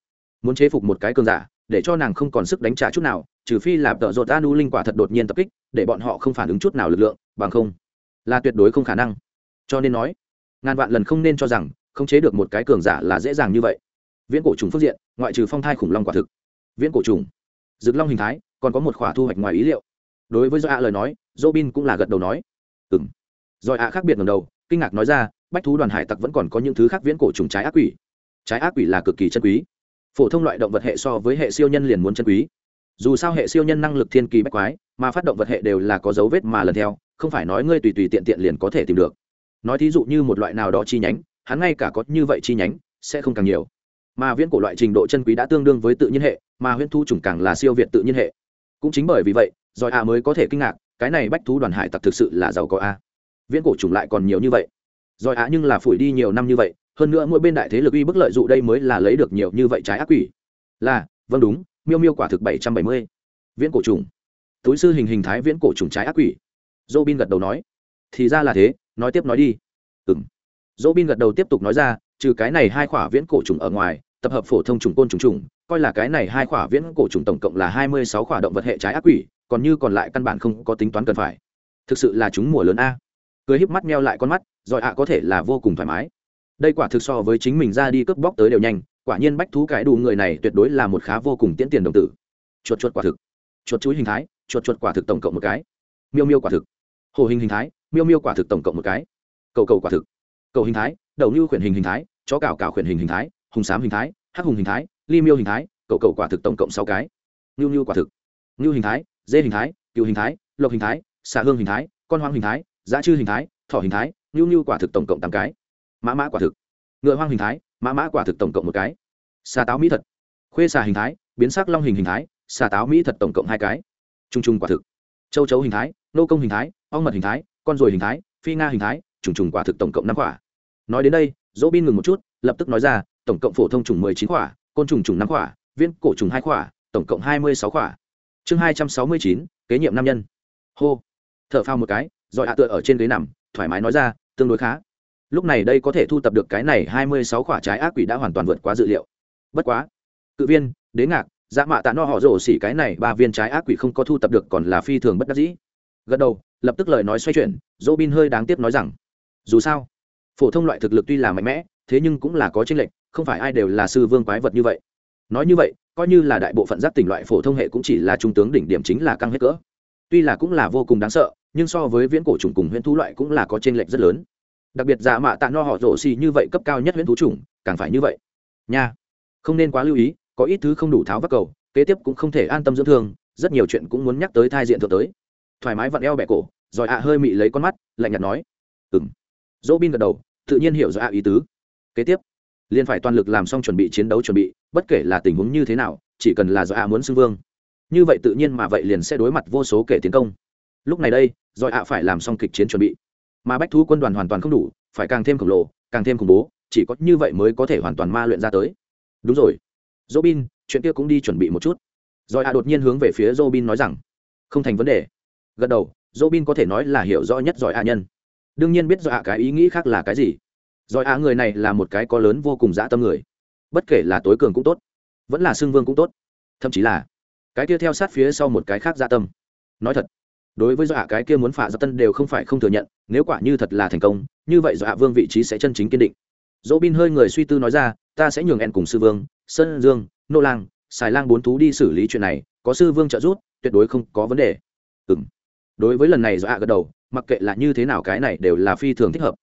Muốn chế phục một cái cường giả, để cho nàng không còn sức đánh trả chút nào, trừ phi là tợ rột anu linh quả thật đột nhiên tập kích, để bọn họ không phản ứng chút nào lực lượng, bằng không, là tuyệt đối không khả năng. Cho nên nói, ngàn vạn lần không nên cho rằng không chế được một cái cường giả là dễ dàng như vậy. Viễn cổ trùng phương diện, ngoại trừ phong thai khủng long quả thực. Viễn cổ trùng dực long hình thái, còn có một khỏa thu hoạch ngoài ý liệu. Đối với do ạ lời nói, Robin cũng là gật đầu nói, Ừm. m ạ khác biệt ngầm đầu, kinh ngạc nói ra, bách thú đoàn hải tặc vẫn còn có những thứ khác viễn cổ trùng trái ác quỷ. Trái ác quỷ là cực kỳ chân quý. Phổ thông loại động vật hệ so với hệ siêu nhân liền muốn chân quý. Dù sao hệ siêu nhân năng lực thiên kỳ bách quái, mà phát động vật hệ đều là có dấu vết mà lần theo, không phải nói ngươi tùy tùy tiện tiện liền có thể tìm được. Nói thí dụ như một loại nào đó chi nhánh, hắn ngay cả có như vậy chi nhánh, sẽ không càng nhiều mà viễn cổ loại trình độ chân quý đã tương đương với tự nhiên hệ, mà huyễn thu chủng càng là siêu việt tự nhiên hệ. Cũng chính bởi vì vậy rồi a mới có thể kinh ngạc, cái này bách thú đoàn hải tặc thực sự là giàu có a. Viễn cổ chủng lại còn nhiều như vậy. Rồi a nhưng là phủi đi nhiều năm như vậy, hơn nữa mỗi bên đại thế lực uy bức lợi dụ đây mới là lấy được nhiều như vậy trái ác quỷ. Là vâng đúng, miêu miêu quả thực bảy trăm bảy mươi. Viễn cổ trùng túi sư hình hình thái viễn cổ trùng trái ác quỷ. Dô bin gật đầu nói. Thì ra là thế, nói tiếp nói đi. Ừng dô bin gật đầu tiếp tục nói ra, trừ cái này hai khỏa viễn cổ trùng ở ngoài tập hợp phổ thông trùng côn trùng trùng coi là cái này hai khỏa viễn cổ trùng tổng cộng là hai mươi sáu khỏa động vật hệ trái ác quỷ, còn như còn lại căn bản không có tính toán cần phải. Thực sự là chúng mùa lớn a. Cười híp mắt meo lại con mắt giỏi ạ à, có thể là vô cùng thoải mái. Đây quả thực so với chính mình ra đi cướp bóc tới đều nhanh, quả nhiên bách thú cái đủ người này tuyệt đối là một khá vô cùng tiễn tiền đồng tử. Chuột chuột quả thực. Chuột chuối hình thái, chuột chuột quả thực tổng cộng một cái. Miêu miêu quả thực. Hồ hình hình thái, miêu miêu quả thực tổng cộng một cái. Cầu cầu quả thực. Cầu hình thái, đầu như khuyển hình hình thái, chó cào cào khuyển hình hình thái hùng sám hình thái hắc hùng hình thái ly miêu hình thái cậu cậu quả thực tổng cộng sáu cái ngưu ngưu quả thực ngưu hình thái dê hình thái cựu hình thái lộc hình thái xà hương hình thái con hoang hình thái giá chư hình thái thỏ hình thái ngưu ngưu quả thực tổng cộng tám cái mã mã quả thực ngựa hoang hình thái mã mã quả thực tổng cộng một cái xà táo mỹ thật khuê xà hình thái biến sắc long hình hình thái xà táo mỹ thật tổng cộng hai cái t r u n g t r u n g quả thực châu chấu hình thái nô công hình thái ong mật hình thái con ruồi hình thái phi nga hình thái trùng trùng quả thực tổng cộng năm quả nói đến đây dỗ bin ngừng một chút lập tức nói ra tổng cộng phổ thông trùng mười chín quả côn trùng trùng năm quả viên cổ trùng hai quả tổng cộng hai mươi sáu quả chương hai trăm sáu mươi chín, kế nhiệm nam nhân. Hô. Thở phào một cái, rồi hạ tựa ở trên ghế nằm, thoải mái nói ra, tương đối khá. Lúc này đây có thể thu tập được cái này hai mươi sáu quả trái ác quỷ đã hoàn toàn vượt quá dự liệu. Bất quá. Cự viên, đế ngạc dạ mạ tạ no họ rổ xỉ cái này ba viên trái ác quỷ không có thu tập được còn là phi thường bất đắc dĩ. Gật đầu, lập tức lời nói xoay chuyển dỗ bin hơi đáng tiếc nói rằng, dù sao, phổ thông loại thực lực tuy là mạnh mẽ, thế nhưng cũng là có chênh lệch không phải ai đều là sư vương quái vật như vậy. Nói như vậy, coi như là đại bộ phận giác tỉnh loại phổ thông hệ cũng chỉ là trung tướng đỉnh điểm chính là căng hết cỡ. Tuy là cũng là vô cùng đáng sợ, nhưng so với viễn cổ trùng cùng huyễn thú loại cũng là có tranh lệch rất lớn. Đặc biệt giả mạ tạ no họ rổ xì như vậy cấp cao nhất huyễn thú trùng càng phải như vậy. Nha, không nên quá lưu ý, có ít thứ không đủ tháo vác cầu, kế tiếp cũng không thể an tâm dưỡng thương, rất nhiều chuyện cũng muốn nhắc tới thai diện thượng tới. Thoải mái vặn eo bẹ cổ, rồi ạ hơi mị lấy con mắt, lạnh nhạt nói. Ừng dỗ bin gật đầu, tự nhiên hiểu rõ ạ ý tứ. Kế tiếp liền phải toàn lực làm xong chuẩn bị chiến đấu chuẩn bị, bất kể là tình huống như thế nào, chỉ cần là do ạ muốn xưng vương. Như vậy tự nhiên mà vậy liền sẽ đối mặt vô số kể tiến công. Lúc này đây do ạ phải làm xong kịch chiến chuẩn bị. Mà bách thú quân đoàn hoàn toàn không đủ, phải càng thêm khổng lồ, càng thêm khủng bố, chỉ có như vậy mới có thể hoàn toàn ma luyện ra tới. Đúng rồi. Dỗ bin chuyện kia cũng đi chuẩn bị một chút. Rồi a đột nhiên hướng về phía dỗ bin nói rằng, không thành vấn đề. Gật đầu dỗ bin có thể nói là hiểu rõ nhất giỏi ạ nhân. Đương nhiên biết do ạ cái ý nghĩ khác là cái gì giỏi a à, người này là một cái có lớn vô cùng dã tâm người. Bất kể là tối cường cũng tốt, vẫn là xưng vương cũng tốt. Thậm chí là cái kia theo sát phía sau một cái khác dã tâm. Nói thật, đối với dọa, cái kia muốn phá giặc tân đều không phải không thừa nhận, nếu quả như thật là thành công, như vậy dọa vương vị trí sẽ chân chính kiên định. Dỗ bin hơi người suy tư nói ra, ta sẽ nhường en cùng sư vương, sơn dương, nô lang xài lang bốn thú đi xử lý chuyện này, có sư vương trợ giúp, tuyệt đối không có vấn đề. Ừ đối với lần này dọa gật đầu, mặc kệ là như thế nào cái này đều là phi thường thích hợp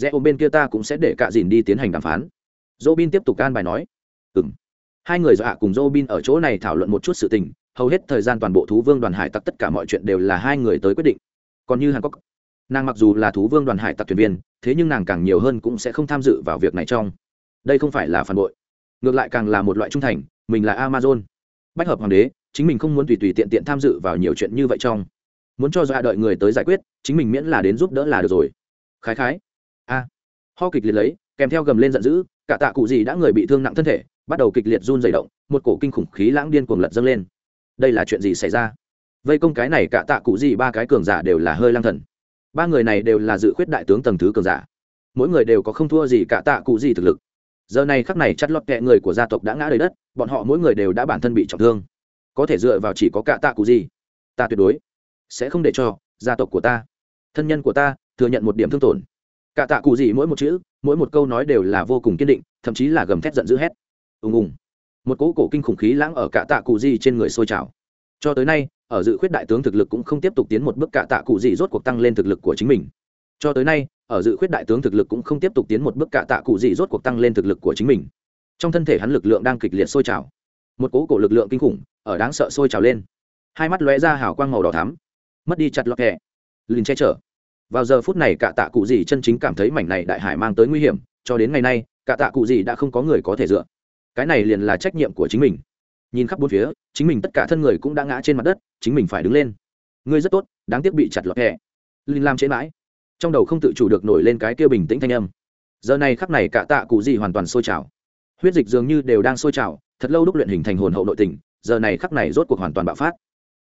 rẽ ôm bên kia ta cũng sẽ để cạ dìn đi tiến hành đàm phán. Dô bin tiếp tục can bài nói. Ừ m hai người dọa cùng dô bin ở chỗ này thảo luận một chút sự tình, hầu hết thời gian toàn bộ thú vương đoàn hải tặc tất cả mọi chuyện đều là hai người tới quyết định. Còn như hàn cốc nàng mặc dù là thú vương đoàn hải tặc thuyền viên, thế nhưng nàng càng nhiều hơn cũng sẽ không tham dự vào việc này trong. Đây không phải là phản bội, ngược lại càng là một loại trung thành, mình là amazon. Bách hợp hoàng đế, chính mình không muốn tùy tùy tiện tiện tham dự vào nhiều chuyện như vậy trong. Muốn cho dọa đợi người tới giải quyết, chính mình miễn là đến giúp đỡ là được rồi. Khái khái a ho kịch liệt lấy, kèm theo gầm lên giận dữ, cả tạ cụ gì đã người bị thương nặng thân thể, bắt đầu kịch liệt run dày động, một cổ kinh khủng khí lãng điên cuồng lật dâng lên. Đây là chuyện gì xảy ra? Vây công cái này cả tạ cụ gì ba cái cường giả đều là hơi lang thần. Ba người này đều là dự khuyết đại tướng tầng thứ cường giả. Mỗi người đều có không thua gì cả tạ cụ gì thực lực. Giờ này khắc này chắt lọt kẹ người của gia tộc đã ngã đầy đất, bọn họ mỗi người đều đã bản thân bị trọng thương. Có thể dựa vào chỉ có cả tạ cụ gì. Ta tuyệt đối sẽ không để cho gia tộc của ta, thân nhân của ta thừa nhận một điểm thương tổn cả tạ cụ gì mỗi một chữ, mỗi một câu nói đều là vô cùng kiên định, thậm chí là gầm thét giận dữ hét. Ùng ùng. Một cỗ cổ kinh khủng khí lãng ở cả tạ cụ gì trên người sôi trào. Cho tới nay, ở dự khuyết đại tướng thực lực cũng không tiếp tục tiến một bước, cả tạ cụ gì rốt cuộc tăng lên thực lực của chính mình. Cho tới nay, ở dự khuyết đại tướng thực lực cũng không tiếp tục tiến một bước, cả tạ cụ gì rốt cuộc tăng lên thực lực của chính mình. Trong thân thể hắn lực lượng đang kịch liệt sôi trào. Một cỗ cổ lực lượng kinh khủng, ở đáng sợ sôi trào lên. Hai mắt lóe ra hào quang màu đỏ thắm. Mất đi chặt lọt kẹ lìn che chở vào giờ phút này cả tạ cụ gì chân chính cảm thấy mảnh này đại hải mang tới nguy hiểm, cho đến ngày nay, cả tạ cụ gì đã không có người có thể dựa. Cái này liền là trách nhiệm của chính mình. Nhìn khắp bốn phía, chính mình tất cả thân người cũng đã ngã trên mặt đất, chính mình phải đứng lên. Ngươi rất tốt, đáng tiếc bị chặt lọt hẹ linh làm chế mãi. Trong đầu không tự chủ được nổi lên cái kia bình tĩnh thanh âm. Giờ này khắc này cả tạ cụ gì hoàn toàn sôi trào. Huyết dịch dường như đều đang sôi trào, thật lâu đúc luyện hình thành hồn hậu nội tình, giờ này khắc này rốt cuộc hoàn toàn bạo phát.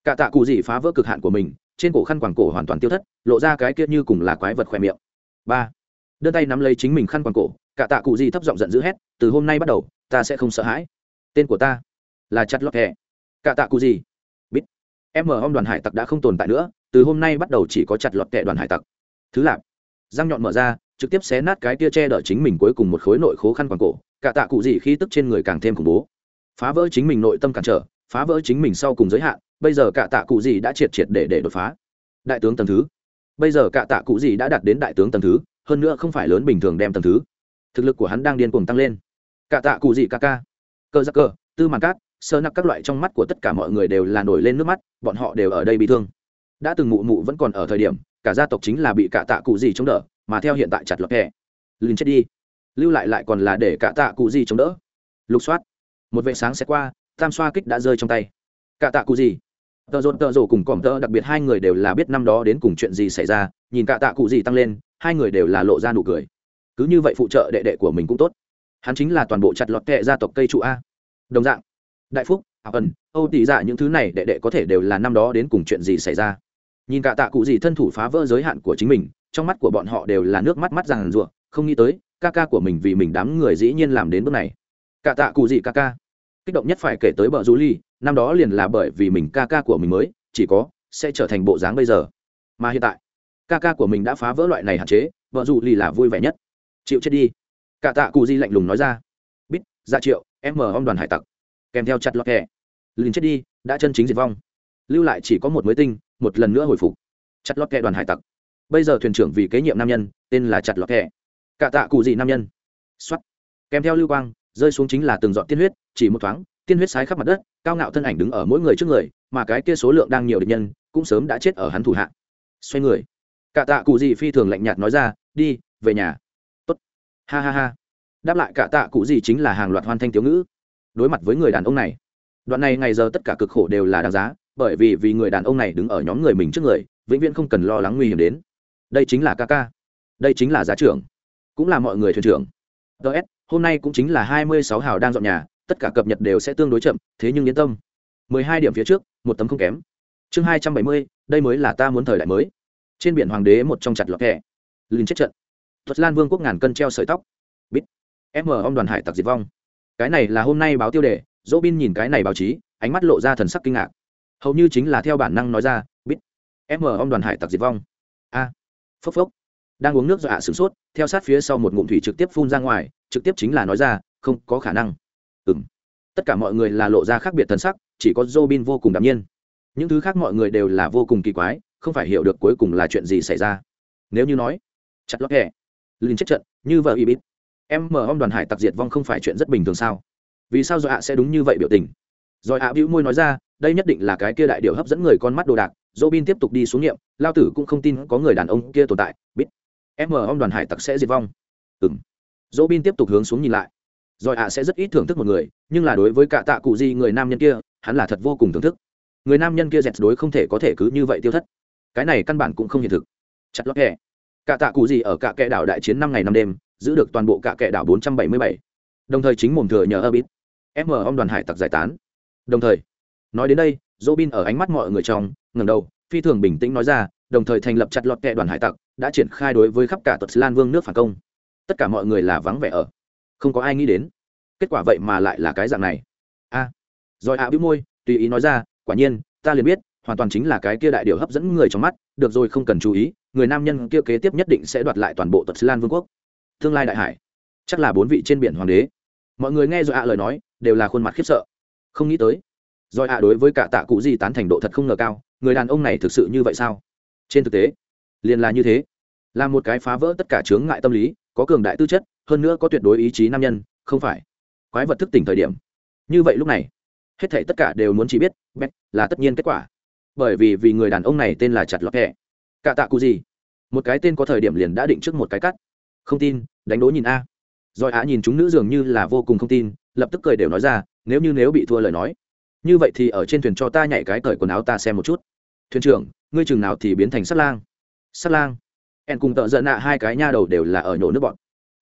Cả tạ cụ gì phá vỡ cực hạn của mình trên cổ khăn quàng cổ hoàn toàn tiêu thất, lộ ra cái kia như cùng là quái vật khỏe miệng. Ba đơn tay nắm lấy chính mình khăn quàng cổ, cả tạ cụ gì thấp giọng giận dữ hét, từ hôm nay bắt đầu, ta sẽ không sợ hãi. Tên của ta là chặt lọt hẹ cả tạ cụ gì? Bít. Em ở ông đoàn hải tặc đã không tồn tại nữa, từ hôm nay bắt đầu chỉ có chặt lọt kẹ đoàn hải tặc. Thứ lạp răng nhọn mở ra, trực tiếp xé nát cái tia che đỡ chính mình cuối cùng một khối nội khố khăn quàng cổ, cả tạ cụ gì khi tức trên người càng thêm khủng bố. Phá vỡ chính mình nội tâm cản trở, phá vỡ chính mình sau cùng giới hạn bây giờ cả tạ cụ gì đã triệt triệt để để đột phá. Đại tướng tầng thứ. Bây giờ cả tạ cụ gì đã đạt đến đại tướng tầng thứ, hơn nữa không phải lớn bình thường đem tầng thứ. Thực lực của hắn đang điên cuồng tăng lên. Cả tạ cụ gì ca ca. Cơ giặc cơ, tư màn cát, sơ nặc các loại trong mắt của tất cả mọi người đều là nổi lên nước mắt, bọn họ đều ở đây bị thương. Đã từng mụ mụ vẫn còn ở thời điểm, cả gia tộc chính là bị cả tạ cụ gì chống đỡ, mà theo hiện tại chặt lọt hẹ linh chết đi. Lưu lại lại còn là để cả tạ cụ gì chống đỡ. Lục soát. Một vệ sáng sẽ qua, tam xoa kích đã rơi trong tay. Cả tạ cụ gì tợ rột tợ rổ cùng còm tợ đặc biệt hai người đều là biết năm đó đến cùng chuyện gì xảy ra, nhìn cả tạ cụ gì tăng lên, hai người đều là lộ ra nụ cười. Cứ như vậy phụ trợ đệ đệ của mình cũng tốt. Hắn chính là toàn bộ chặt lọt kệ gia tộc cây trụ a. Đồng dạng, đại phúc, ảo ẩn, âu tỷ dạ những thứ này đệ đệ có thể đều là năm đó đến cùng chuyện gì xảy ra. Nhìn cả tạ cụ gì thân thủ phá vỡ giới hạn của chính mình, trong mắt của bọn họ đều là nước mắt mắt ràng rụa, không nghĩ tới, ca ca của mình vì mình đám người dĩ nhiên làm đến bước này. Cả tạ cụ gì ca ca? Kích động nhất phải kể tới bờ du ly năm đó liền là bởi vì mình ca ca của mình mới, chỉ có, sẽ trở thành bộ dáng bây giờ. Mà hiện tại, ca ca của mình đã phá vỡ loại này hạn chế, vợ dù ly là vui vẻ nhất. Chịu chết đi. Cả tạ cụ di lạnh lùng nói ra. Bít ra triệu, em mở ông đoàn hải tặc. Kèm theo chặt lọt kẹ liền chết đi, đã chân chính diệt vong. Lưu lại chỉ có một mới tinh, một lần nữa hồi phục. Chặt lọt kẹ đoàn hải tặc. Bây giờ thuyền trưởng vì kế nhiệm nam nhân, tên là chặt lọt kẹ cả tạ cụ Di nam nhân. Xuất kèm theo lưu quang, rơi xuống chính là từng dọn tiên huyết, chỉ một thoáng tiên huyết sái khắp mặt đất, cao ngạo thân ảnh đứng ở mỗi người trước người, mà cái kia số lượng đang nhiều địch nhân, cũng sớm đã chết ở hắn thủ hạ. Xoay người. Cả tạ cụ gì phi thường lạnh nhạt nói ra, đi, về nhà. Tốt. Ha ha ha. Đáp lại cả tạ cụ gì chính là hàng loạt hoan thanh thiếu ngữ. Đối mặt với người đàn ông này, đoạn này ngày giờ tất cả cực khổ đều là đáng giá, bởi vì vì người đàn ông này đứng ở nhóm người mình trước người, vĩnh viễn không cần lo lắng nguy hiểm đến. Đây chính là ca ca. Đây chính là giá trưởng. Cũng là mọi người thuyền trưởng. Ts hôm nay cũng chính là hai mươi sáu hào đang dọn nhà tất cả cập nhật đều sẽ tương đối chậm, thế nhưng yên tâm. mười hai điểm phía trước, một tấm không kém. Chương hai trăm bảy mươi, đây mới là ta muốn thời đại mới. Trên biển hoàng đế một trong chặt lọt kẻ. Linh chết trận. Thuật lan vương quốc ngàn cân treo sợi tóc. Bít. M ông đoàn hải tặc diệt vong. Cái này là hôm nay báo tiêu đề dỗ bin nhìn cái này báo chí, ánh mắt lộ ra thần sắc kinh ngạc. Hầu như chính là theo bản năng nói ra, bít. M ông đoàn hải tặc diệt vong. A. Phốc phốc. Đang uống nước do ạ sửng sốt, theo sát phía sau một ngụm thủy trực tiếp phun ra ngoài, trực tiếp chính là nói ra, không có khả năng ừng tất cả mọi người là lộ ra khác biệt thân sắc, chỉ có Robin vô cùng đạm nhiên. Những thứ khác mọi người đều là vô cùng kỳ quái, không phải hiểu được cuối cùng là chuyện gì xảy ra. Nếu như nói, chặt lót hẹ. Linh chết trận, như vợ y bít em mở ông đoàn hải tặc diệt vong không phải chuyện rất bình thường sao? Vì sao do ạ sẽ đúng như vậy biểu tình? Rồi ạ bĩu môi nói ra, đây nhất định là cái kia đại điều hấp dẫn người con mắt đồ đạc. Dô bin tiếp tục đi xuống nghiệm, lao tử cũng không tin có người đàn ông kia tồn tại. Biết em mở ông đoàn hải tặc sẽ diệt vong. Ừ m bin tiếp tục hướng xuống nhìn lại rồi ạ sẽ rất ít thưởng thức một người, nhưng là đối với cả tạ cụ di người nam nhân kia, hắn là thật vô cùng thưởng thức. Người nam nhân kia dẹt đối không thể có thể cứ như vậy tiêu thất. Cái này căn bản cũng không hiện thực. Chặt lót kẻ. Cả tạ cụ gì ở cả kẻ đảo đại chiến năm ngày năm đêm, giữ được toàn bộ cả kẻ đảo 477. đồng thời chính mồm thừa nhờ ơ bít m ông đoàn hải tặc giải tán. Đồng thời, nói đến đây dỗ bin ở ánh mắt mọi người trong, ngẩng đầu, phi thường bình tĩnh nói ra, đồng thời thành lập chặt lọt kệ đoàn hải tặc, đã triển khai đối với khắp cả tật lan vương nước phản công. Tất cả mọi người là vắng vẻ ở không có ai nghĩ đến. Kết quả vậy mà lại là cái dạng này. A. À, rồi ạ à bĩu môi tùy ý nói ra quả nhiên ta liền biết hoàn toàn chính là cái kia đại điều hấp dẫn người trong mắt được rồi không cần chú ý người nam nhân kia kế tiếp nhất định sẽ đoạt lại toàn bộ tật lan vương quốc. Tương lai đại hải. Chắc là bốn vị trên biển hoàng đế. Mọi người nghe rồi ạ lời nói đều là khuôn mặt khiếp sợ. Không nghĩ tới. Rồi ạ đối với cả tạ cụ di tán thành độ thật không ngờ cao người đàn ông này thực sự như vậy sao? Trên thực tế liền là như thế. Là một cái phá vỡ tất cả chướng ngại tâm lý có cường đại tư chất hơn nữa có tuyệt đối ý chí nam nhân, không phải. Quái vật thức tỉnh thời điểm. Như vậy lúc này, hết thảy tất cả đều muốn chỉ biết bét là tất nhiên kết quả. Bởi vì vì người đàn ông này tên là chặt lọt hẹ. Cả tạ cụ gì? Một cái tên có thời điểm liền đã định trước một cái cắt. Không tin, đánh đố nhìn a. Rồi á nhìn chúng nữ dường như là vô cùng không tin, lập tức cười đều nói ra, nếu như nếu bị thua lời nói, như vậy thì ở trên thuyền cho ta nhảy cái cởi quần áo ta xem một chút. Thuyền trưởng, ngươi chừng nào thì biến thành sắt lang? Sắt lang. Em cùng tợ giận nạ hai cái nha đầu đều là ở nhổ nước bọn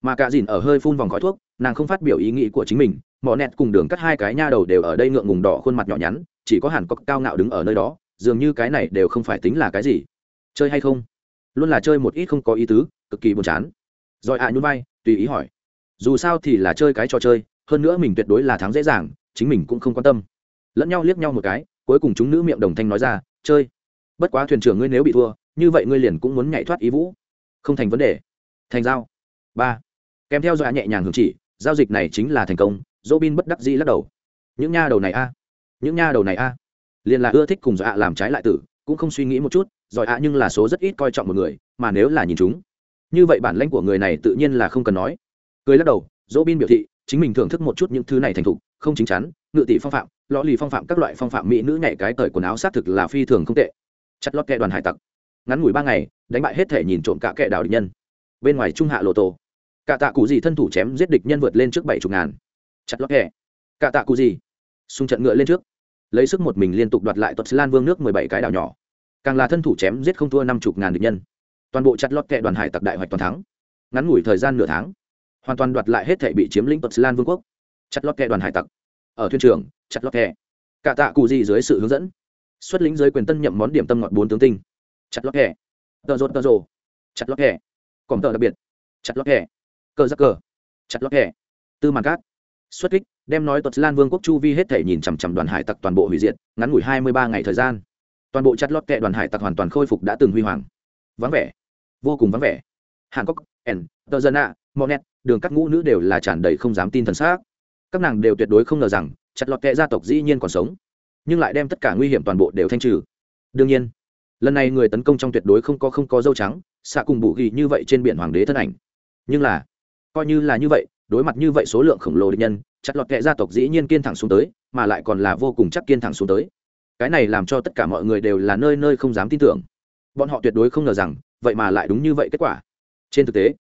mà cả dìn ở hơi phun vòng khói thuốc, nàng không phát biểu ý nghĩ của chính mình mỏ nẹt cùng đường cắt hai cái nha đầu đều ở đây ngượng ngùng đỏ khuôn mặt nhỏ nhắn, chỉ có hàn cọc cao ngạo đứng ở nơi đó, dường như cái này đều không phải tính là cái gì. Chơi hay không? Luôn là chơi một ít không có ý tứ, cực kỳ buồn chán. Rồi ạ à nhún vai, tùy ý hỏi. Dù sao thì là chơi cái trò chơi, hơn nữa mình tuyệt đối là thắng dễ dàng, chính mình cũng không quan tâm. Lẫn nhau liếc nhau một cái, cuối cùng chúng nữ miệng đồng thanh nói ra, chơi. Bất quá thuyền trưởng ngươi nếu bị thua, như vậy ngươi liền cũng muốn nhảy thoát ý vũ. Không thành vấn đề. Thành giao. Ba kèm theo dọa nhẹ nhàng hưởng chỉ, giao dịch này chính là thành công dỗ bin bất đắc dĩ lắc đầu. Những nha đầu này a, những nha đầu này a. Liền là ưa thích cùng dọa làm trái lại tử, cũng không suy nghĩ một chút giỏi ạ nhưng là số rất ít coi trọng một người, mà nếu là nhìn chúng. Như vậy bản lãnh của người này tự nhiên là không cần nói. Cười lắc đầu dỗ bin biểu thị, chính mình thưởng thức một chút những thứ này thành thục, không chính chắn, ngự tỷ phong phạm, lõ lì phong phạm, các loại phong phạm mỹ nữ nhảy cái cởi quần áo xác thực là phi thường không tệ. Chặt lót kẹ đoàn hải tặc. Ngắn ngủi ba ngày, đánh bại hết thể nhìn trộm cả kẹ đào địch nhân. Bên ngoài trung hạ lộ tổ cả tạ cụ gì thân thủ chém giết địch nhân vượt lên trước bảy chục ngàn. Chặt lót kẹ cả tạ cụ gì. Xung trận ngựa lên trước. Lấy sức một mình liên tục đoạt lại tuật lan vương nước mười bảy cái đảo nhỏ. Càng là thân thủ chém giết không thua năm chục ngàn địch nhân. Toàn bộ chặt lót kẹ đoàn hải tặc đại hoạch toàn thắng. Ngắn ngủi thời gian nửa tháng hoàn toàn đoạt lại hết thể bị chiếm lĩnh tuật lan vương quốc. Chặt lót kẹ đoàn hải tặc. Ở thuyền trường, chặt lót kẹ cả tạ cụ gì dưới sự hướng dẫn. Xuất lĩnh dưới quyền tân nhậm món điểm tâm ngọt bốn tướng tinh. Chặt lót kẹ tờ rột tờ rồ. Chặt lót kẹ còn tờ đặc biệt. Chặt lót kẹ cờ giặc cờ. Chặt lót kẹ tư màn cát. Xuất kích, đem nói tuật lan vương quốc chu vi hết thể nhìn chằm chằm đoàn hải tặc toàn bộ hủy diệt, ngắn ngủi hai mươi ba ngày thời gian. Toàn bộ chặt lót kẹ đoàn hải tặc hoàn toàn khôi phục đã từng huy hoàng. Vắng vẻ. Vô cùng vắng vẻ. Hàn cốc n, tờ dân ạ monet đường các ngũ nữ đều là tràn đầy không dám tin thần xác các nàng đều tuyệt đối không ngờ rằng, chặt lọt kẹ gia tộc dĩ nhiên còn sống, nhưng lại đem tất cả nguy hiểm toàn bộ đều thanh trừ. Đương nhiên, lần này người tấn công trong tuyệt đối không có không có dâu trắng, xạ cùng bụ ghi như vậy trên biển hoàng đế thân ảnh. Nhưng là coi như là như vậy đối mặt như vậy số lượng khổng lồ địch nhân chặt lọt kệ gia tộc dĩ nhiên kiên thẳng xuống tới mà lại còn là vô cùng chắc kiên thẳng xuống tới. Cái này làm cho tất cả mọi người đều là nơi nơi không dám tin tưởng. Bọn họ tuyệt đối không ngờ rằng vậy mà lại đúng như vậy kết quả. Trên thực tế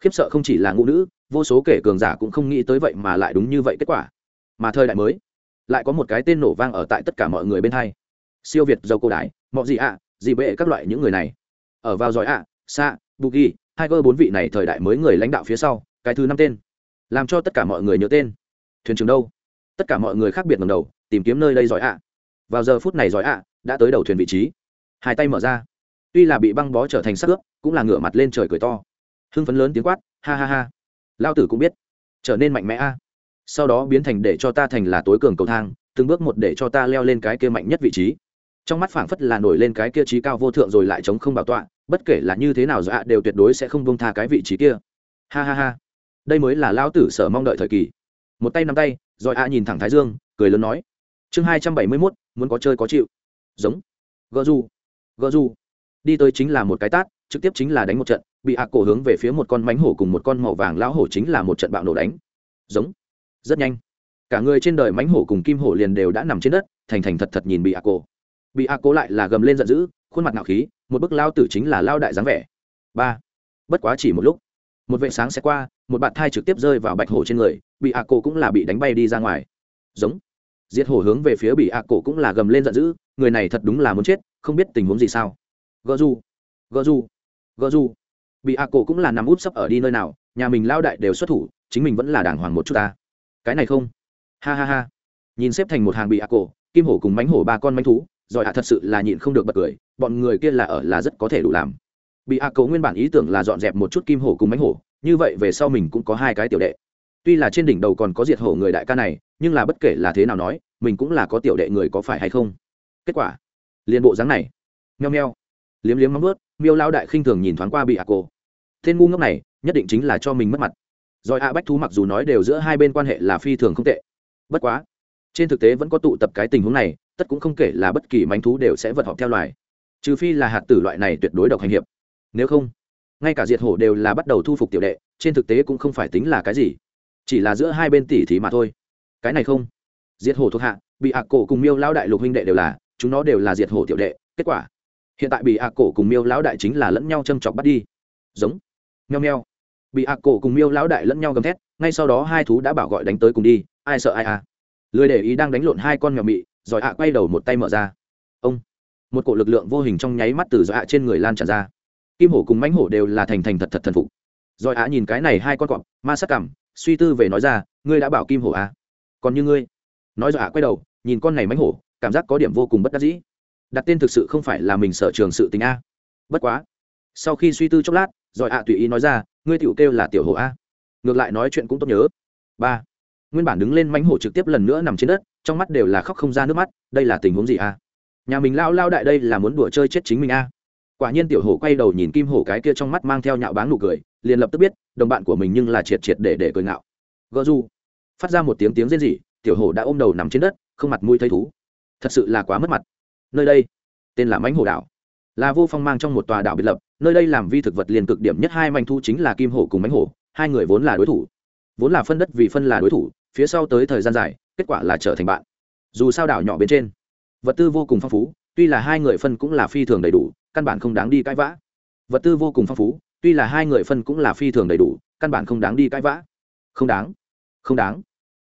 khiếp sợ không chỉ là ngũ nữ vô số kể cường giả cũng không nghĩ tới vậy mà lại đúng như vậy kết quả. Mà thời đại mới lại có một cái tên nổ vang ở tại tất cả mọi người bên hai. Siêu việt dầu cổ đái, mọi gì ạ à, gì bệ các loại những người này. Ở vào giỏi ạ à, xa bugi hai cơ bốn vị này thời đại mới người lãnh đạo phía sau cái thứ năm tên. Làm cho tất cả mọi người nhớ tên. Thuyền trưởng đâu? Tất cả mọi người khác biệt ngầm đầu, tìm kiếm nơi đây giỏi ạ. Vào giờ phút này giỏi ạ, đã tới đầu thuyền vị trí. Hai tay mở ra. Tuy là bị băng bó trở thành sắc ướp, cũng là ngửa mặt lên trời cười to. Hưng phấn lớn tiếng quát, ha ha ha. Lao tử cũng biết. Trở nên mạnh mẽ a. Sau đó biến thành để cho ta thành là tối cường cầu thang, từng bước một để cho ta leo lên cái kia mạnh nhất vị trí. Trong mắt phảng phất là nổi lên cái kia trí cao vô thượng rồi lại chống không bảo tọa, bất kể là như thế nào dạ đều tuyệt đối sẽ không bông tha cái vị trí kia. Ha ha ha đây mới là lao tử sở mong đợi thời kỳ. Một tay nắm tay, rồi a nhìn thẳng thái dương, cười lớn nói, chương hai trăm bảy mươi mốt, muốn có chơi có chịu. Giống. Gờ du gờ du đi tới chính là một cái tát, trực tiếp chính là đánh một trận, bị hạ cổ hướng về phía một con mánh hổ cùng một con màu vàng lão hổ chính là một trận bạo nổ đánh. Giống. Rất nhanh. Cả người trên đời mánh hổ cùng kim hổ liền đều đã nằm trên đất, thành thành thật thật nhìn bị hạ cổ. Bị hạ cổ lại là gầm lên giận dữ, khuôn mặt ngạo khí, một bức lao tử chính là lao đại dáng vẻ. Ba. Bất quá chỉ một lúc một vệ sáng sẽ qua, một bạn thai trực tiếp rơi vào bạch hổ trên người, bị hạ cổ cũng là bị đánh bay đi ra ngoài. Giống. Diệt hổ hướng về phía bị hạ cổ cũng là gầm lên giận dữ, người này thật đúng là muốn chết, không biết tình huống gì sao. Gợ du gợ du gợ du bị hạ cổ cũng là nằm út sấp ở đi nơi nào, nhà mình lao đại đều xuất thủ, chính mình vẫn là đàng hoàng một chút ta. Cái này không. Ha ha ha. Nhìn xếp thành một hàng bị ạ cổ, kim hổ cùng mánh hổ ba con mánh thú giỏi hạ thật sự là nhịn không được bật cười, bọn người kia là ở là rất có thể đủ làm bị A cổ nguyên bản ý tưởng là dọn dẹp một chút kim hổ cùng mánh hổ, như vậy về sau mình cũng có hai cái tiểu đệ. Tuy là trên đỉnh đầu còn có diệt hổ người đại ca này, nhưng là bất kể là thế nào nói, mình cũng là có tiểu đệ người có phải hay không. Kết quả liên bộ dáng này. Nheo nheo liếm liếm móng ướt miêu lao đại khinh thường nhìn thoáng qua bị A cô tên ngu ngốc này, nhất định chính là cho mình mất mặt. Rồi A bách thú mặc dù nói đều giữa hai bên quan hệ là phi thường không tệ. Bất quá, trên thực tế vẫn có tụ tập cái tình huống này, tất cũng không kể là bất kỳ mánh thú đều sẽ vật họp theo loài. Trừ phi là hạt tử loại này tuyệt đối độc hành hiệp nếu không, ngay cả diệt hổ đều là bắt đầu thu phục tiểu đệ, trên thực tế cũng không phải tính là cái gì, chỉ là giữa hai bên tỷ thí mà thôi. Cái này không. Diệt hổ thuộc hạ, bị ạ cổ cùng miêu lão đại lục huynh đệ đều là, chúng nó đều là diệt hổ tiểu đệ, kết quả, hiện tại bị ạ cổ cùng miêu lão đại chính là lẫn nhau châm chọc bắt đi. Giống. Nheo nheo bị ạ cổ cùng miêu lão đại lẫn nhau gầm thét, ngay sau đó hai thú đã bảo gọi đánh tới cùng đi, ai sợ ai à. Lười để ý đang đánh lộn hai con mèo mị, rồi ạ quay đầu một tay mở ra. Ông. Một cổ lực lượng vô hình trong nháy mắt từ dọa trên người lan tràn ra kim hổ cùng mãnh hổ đều là thành thành thật thật thần phục. Rồi ạ nhìn cái này hai con cọp, ma sắc cảm, suy tư về nói ra, ngươi đã bảo kim hổ à? Còn như ngươi? Nói rồi ạ quay đầu, nhìn con này mãnh hổ, cảm giác có điểm vô cùng bất đắc dĩ. Đặt tên thực sự không phải là mình sở trường sự tình a. Bất quá, sau khi suy tư chốc lát, rồi ạ tùy ý nói ra, ngươi tiểu kêu là tiểu hổ a. Ngược lại nói chuyện cũng tốt nhớ. Ba, nguyên bản đứng lên mãnh hổ trực tiếp lần nữa nằm trên đất, trong mắt đều là khóc không ra nước mắt, đây là tình huống gì a? Nhà mình lao lao đại đây là muốn đùa chơi chết chính mình a? Quả nhiên tiểu hổ quay đầu nhìn kim hổ cái kia trong mắt mang theo nhạo báng nụ cười, liền lập tức biết, đồng bạn của mình nhưng là triệt triệt để để cười ngạo. Gợ du. Phát ra một tiếng tiếng rên rỉ, tiểu hổ đã ôm đầu nằm trên đất, không mặt mũi thấy thú. Thật sự là quá mất mặt. Nơi đây, tên là mãnh hổ đảo. Là vô phong mang trong một tòa đảo biệt lập, nơi đây làm vi thực vật liền cực điểm nhất hai manh thu chính là kim hổ cùng mãnh hổ, hai người vốn là đối thủ. Vốn là phân đất vì phân là đối thủ, phía sau tới thời gian dài, kết quả là trở thành bạn. Dù sao đảo nhỏ bên trên, vật tư vô cùng phong phú, tuy là hai người phân cũng là phi thường đầy đủ căn bản không đáng đi cãi vã. Vật tư vô cùng phong phú, tuy là hai người phân cũng là phi thường đầy đủ, căn bản không đáng đi cãi vã. Không đáng. Không đáng.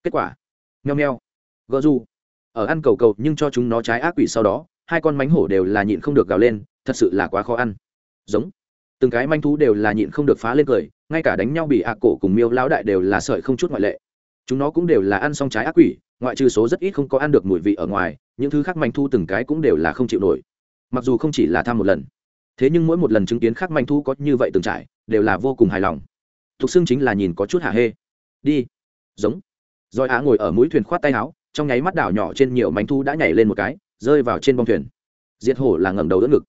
Kết quả. Nheo nheo. Gỡ du ở ăn cầu cầu nhưng cho chúng nó trái ác quỷ sau đó, hai con mánh hổ đều là nhịn không được gào lên, thật sự là quá khó ăn. Giống. Từng cái manh thú đều là nhịn không được phá lên cười, ngay cả đánh nhau bị ạ cổ cùng miêu lão đại đều là sợi không chút ngoại lệ. Chúng nó cũng đều là ăn xong trái ác quỷ, ngoại trừ số rất ít không có ăn được mùi vị ở ngoài, những thứ khác manh thu từng cái cũng đều là không chịu nổi mặc dù không chỉ là thăm một lần, thế nhưng mỗi một lần chứng kiến khác manh thu có như vậy từng trải, đều là vô cùng hài lòng. Thục xưng chính là nhìn có chút hạ hê. Đi. Giống. Rồi á ngồi ở mũi thuyền khoát tay áo, trong nháy mắt đảo nhỏ trên nhiều manh thu đã nhảy lên một cái, rơi vào trên bông thuyền. Diệt hổ là ngẩng đầu đỡ ngực.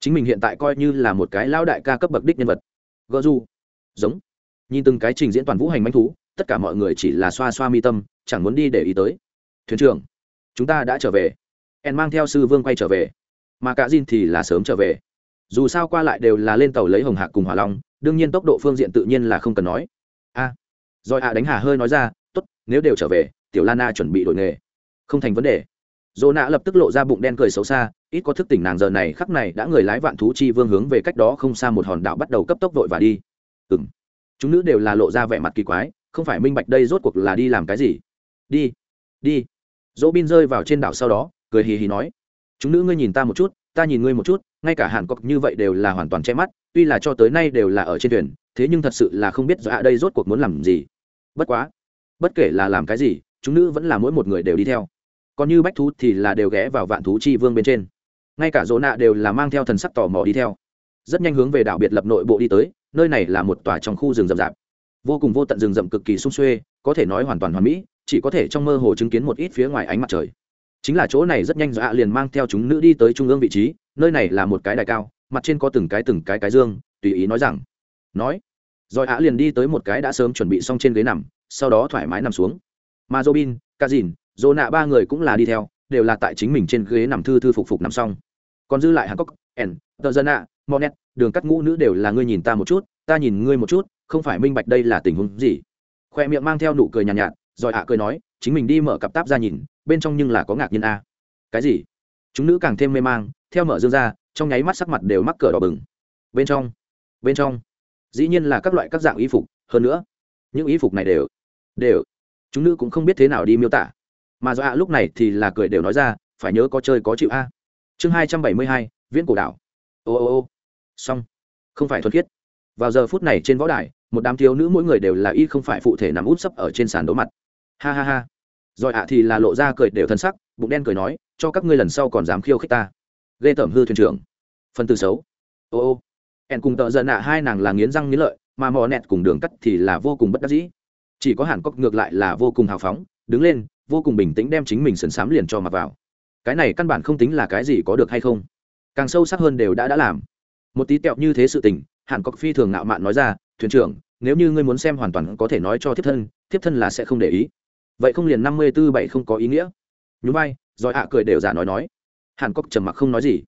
Chính mình hiện tại coi như là một cái lão đại ca cấp bậc đích nhân vật. Gợ du. Giống. Nhìn từng cái trình diễn toàn vũ hành manh thú tất cả mọi người chỉ là xoa xoa mi tâm, chẳng muốn đi để ý tới. Thuyền trưởng, chúng ta đã trở về. En mang theo sư vương quay trở về mà cả Jin thì là sớm trở về. Dù sao qua lại đều là lên tàu lấy hồng hạc cùng hỏa long đương nhiên tốc độ phương diện tự nhiên là không cần nói. A à, rồi ạ đánh hà hơi nói ra tốt nếu đều trở về tiểu lana chuẩn bị đổi nghề. Không thành vấn đề. Dỗ nạ lập tức lộ ra bụng đen cười xấu xa ít có thức tỉnh nàng giờ này khắc này đã người lái vạn thú chi vương hướng về cách đó không xa một hòn đảo bắt đầu cấp tốc vội và đi. Ừm, chúng nữ đều là lộ ra vẻ mặt kỳ quái không phải minh bạch đây rốt cuộc là đi làm cái gì? Đi đi. Dỗ bin rơi vào trên đảo sau đó cười hì hì nói chúng nữ ngươi nhìn ta một chút, ta nhìn ngươi một chút, ngay cả hàn cọc như vậy đều là hoàn toàn che mắt, tuy là cho tới nay đều là ở trên thuyền, thế nhưng thật sự là không biết dạ đây rốt cuộc muốn làm gì. Bất quá, bất kể là làm cái gì, chúng nữ vẫn là mỗi một người đều đi theo. Còn như bách thú thì là đều ghé vào vạn thú chi vương bên trên. Ngay cả dỗ nạ đều là mang theo thần sắc tò mò đi theo. Rất nhanh hướng về đảo biệt lập nội bộ đi tới, nơi này là một tòa trong khu rừng rậm rạp. Vô cùng vô tận rừng rậm cực kỳ sung xuê, có thể nói hoàn toàn hoàn mỹ, chỉ có thể trong mơ hồ chứng kiến một ít phía ngoài ánh mặt trời chính là chỗ này rất nhanh dọa liền mang theo chúng nữ đi tới trung ương vị trí nơi này là một cái đài cao mặt trên có từng cái từng cái cái dương tùy ý nói rằng nói. Rồi ạ liền đi tới một cái đã sớm chuẩn bị xong trên ghế nằm sau đó thoải mái nằm xuống. Mà robin ca dìn dỗ nạ ba người cũng là đi theo đều là tại chính mình trên ghế nằm thư thư phục phục nằm xong. Còn dư lại hàn cốc ẩn tờ dân ạ monet đường cắt ngũ nữ đều là ngươi nhìn ta một chút ta nhìn ngươi một chút không phải minh bạch đây là tình huống gì. Khoe miệng mang theo nụ cười nhàn nhạt, nhạt rồi ạ cười nói chính mình đi mở cặp táp ra nhìn bên trong nhưng là có ngạc nhiên a. Cái gì? Chúng nữ càng thêm mê mang, theo mở dương ra, trong nháy mắt sắc mặt đều mắc cờ đỏ bừng. Bên trong bên trong. Dĩ nhiên là các loại các dạng y phục, hơn nữa, những y phục này đều đều. Chúng nữ cũng không biết thế nào đi miêu tả. Mà do ạ lúc này thì là cười đều nói ra, phải nhớ có chơi có chịu a. Chương hai trăm bảy mươi hai, viễn cổ đảo. Ô ô ô. Xong. Không phải thuần khiết. Vào giờ phút này trên võ đài, một đám thiếu nữ mỗi người đều là y không phải phụ thể nằm út sấp ở trên sàn đấu mặt. Ha ha ha rồi ạ thì là lộ ra cười đều thân sắc, bụng đen cười nói, cho các ngươi lần sau còn dám khiêu khích ta. Ghê tởm hư thuyền trưởng. Phần từ xấu. Ô ô. Hẹn cùng tợ giận ạ hai nàng là nghiến răng nghiến lợi, mà mò nẹt cùng đường cắt thì là vô cùng bất đắc dĩ. Chỉ có hàn cốc ngược lại là vô cùng hào phóng, đứng lên, vô cùng bình tĩnh đem chính mình sần sám liền cho mặc vào. Cái này căn bản không tính là cái gì có được hay không. Càng sâu sắc hơn đều đã đã làm. Một tí tẹo như thế sự tình, hàn cốc phi thường ngạo mạn nói ra, thuyền trưởng, nếu như ngươi muốn xem hoàn toàn có thể nói cho thiếp thân thiếp thân là sẽ không để ý vậy không liền năm mươi tư bảy không có ý nghĩa? Nhú vai, rồi ạ cười đều giả nói nói. Hàn cốc trầm mặc không nói gì.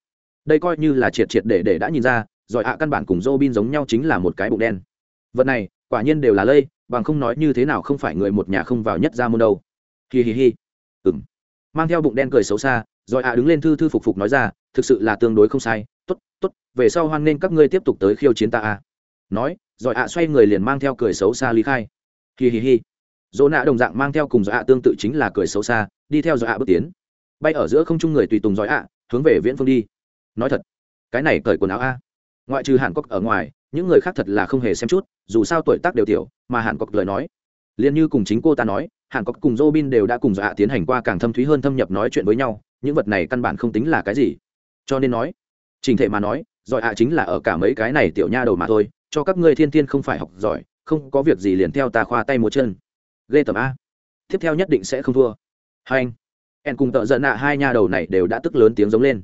Đây coi như là triệt triệt để để đã nhìn ra, rồi ạ căn bản cùng dô bin giống nhau chính là một cái bụng đen. Vật này, quả nhiên đều là lây, bằng không nói như thế nào không phải người một nhà không vào nhất ra môn đâu. Hi hi hi. Ừng mang theo bụng đen cười xấu xa, rồi ạ đứng lên thư thư phục phục nói ra, thực sự là tương đối không sai. T ố t t ố t về sau hoan nên các ngươi tiếp tục tới khiêu chiến ta a. Nói, rồi ạ xoay người liền mang theo cười xấu xa lý khai. Hi hi hi dỗ nạ đồng dạng mang theo cùng dọa ạ tương tự chính là cười xấu xa, đi theo dọa ạ bước tiến. Bay ở giữa không trung người tùy tùng dõi ạ hướng về viễn phương đi. Nói thật, cái này cởi quần áo a. Ngoại trừ hàn cốc ở ngoài, những người khác thật là không hề xem chút, dù sao tuổi tác đều tiểu, mà hàn cốc lời nói. Liền như cùng chính cô ta nói, hàn cốc cùng robin đều đã cùng dọa tiến hành qua càng thâm thúy hơn thâm nhập nói chuyện với nhau, những vật này căn bản không tính là cái gì. Cho nên nói, trình thể mà nói giỏi ạ chính là ở cả mấy cái này tiểu nha đầu mà thôi, cho các ngươi thiên thiên không phải học giỏi, không có việc gì liền theo ta khoa tay một chân ghê tầm a. Tiếp theo nhất định sẽ không thua. Hai anh, en cùng tợ giận nạ hai nha đầu này đều đã tức lớn tiếng giống lên.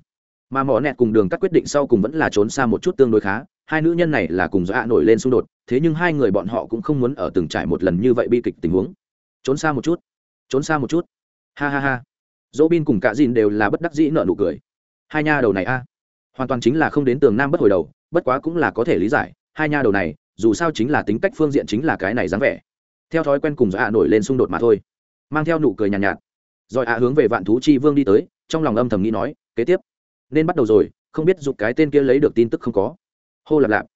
Mà mỏ nẹt cùng đường cắt quyết định sau cùng vẫn là trốn xa một chút tương đối khá. Hai nữ nhân này là cùng dọa nổi lên xung đột, thế nhưng hai người bọn họ cũng không muốn ở từng trải một lần như vậy bi kịch tình huống. Trốn xa một chút, trốn xa một chút. Ha ha ha. Dỗ bin cùng cả dìn đều là bất đắc dĩ nợ nụ cười. Hai nha đầu này a, hoàn toàn chính là không đến tường nam bất hồi đầu, bất quá cũng là có thể lý giải, hai nha đầu này, dù sao chính là tính cách phương diện chính là cái này dáng vẻ theo thói quen cùng dọa nổi lên xung đột mà thôi. Mang theo nụ cười nhàn nhạt, nhạt rồi ạ hướng về vạn thú chi vương đi tới trong lòng âm thầm nghĩ nói kế tiếp nên bắt đầu rồi không biết giục cái tên kia lấy được tin tức không có. Hô lạp lạp.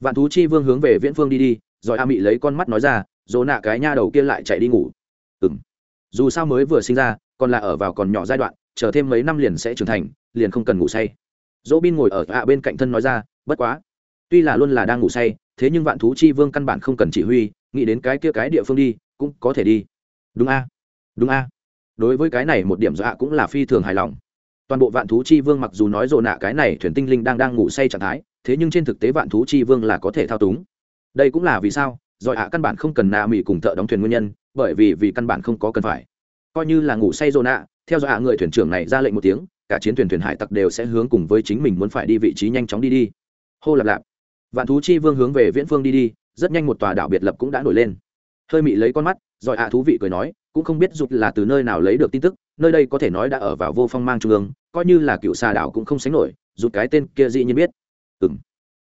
Vạn thú chi vương hướng về viễn phương đi đi rồi a mị lấy con mắt nói ra dỗ nạ cái nha đầu kia lại chạy đi ngủ. Ừng dù sao mới vừa sinh ra còn là ở vào còn nhỏ giai đoạn chờ thêm mấy năm liền sẽ trưởng thành liền không cần ngủ say. Dỗ bin ngồi ở ạ bên cạnh thân nói ra bất quá tuy là luôn là đang ngủ say thế nhưng vạn thú chi vương căn bản không cần chỉ huy nghĩ đến cái kia cái địa phương đi, cũng có thể đi. Đúng a. Đúng a. Đối với cái này một điểm dọa cũng là phi thường hài lòng. Toàn bộ vạn thú chi vương mặc dù nói dồn nạ cái này thuyền tinh linh đang đang ngủ say trạng thái, thế nhưng trên thực tế vạn thú chi vương là có thể thao túng. Đây cũng là vì sao giỏi ạ, căn bản không cần nạ mỹ cùng thợ đóng thuyền nguyên nhân, bởi vì vì căn bản không có cần phải. Coi như là ngủ say dồn nạ, theo dõi người thuyền trưởng này ra lệnh một tiếng, cả chiến thuyền thuyền hải tặc đều sẽ hướng cùng với chính mình muốn phải đi vị trí nhanh chóng đi đi. Hô lạp lạp. Vạn thú chi vương hướng về viễn phương đi đi rất nhanh một tòa đảo biệt lập cũng đã nổi lên. Hơi mị lấy con mắt giỏi ạ thú vị cười nói, cũng không biết rụt là từ nơi nào lấy được tin tức, nơi đây có thể nói đã ở vào vô phong mang trung ương, coi như là cựu xà đảo cũng không sánh nổi, rụt cái tên kia dĩ nhiên biết. Ừ m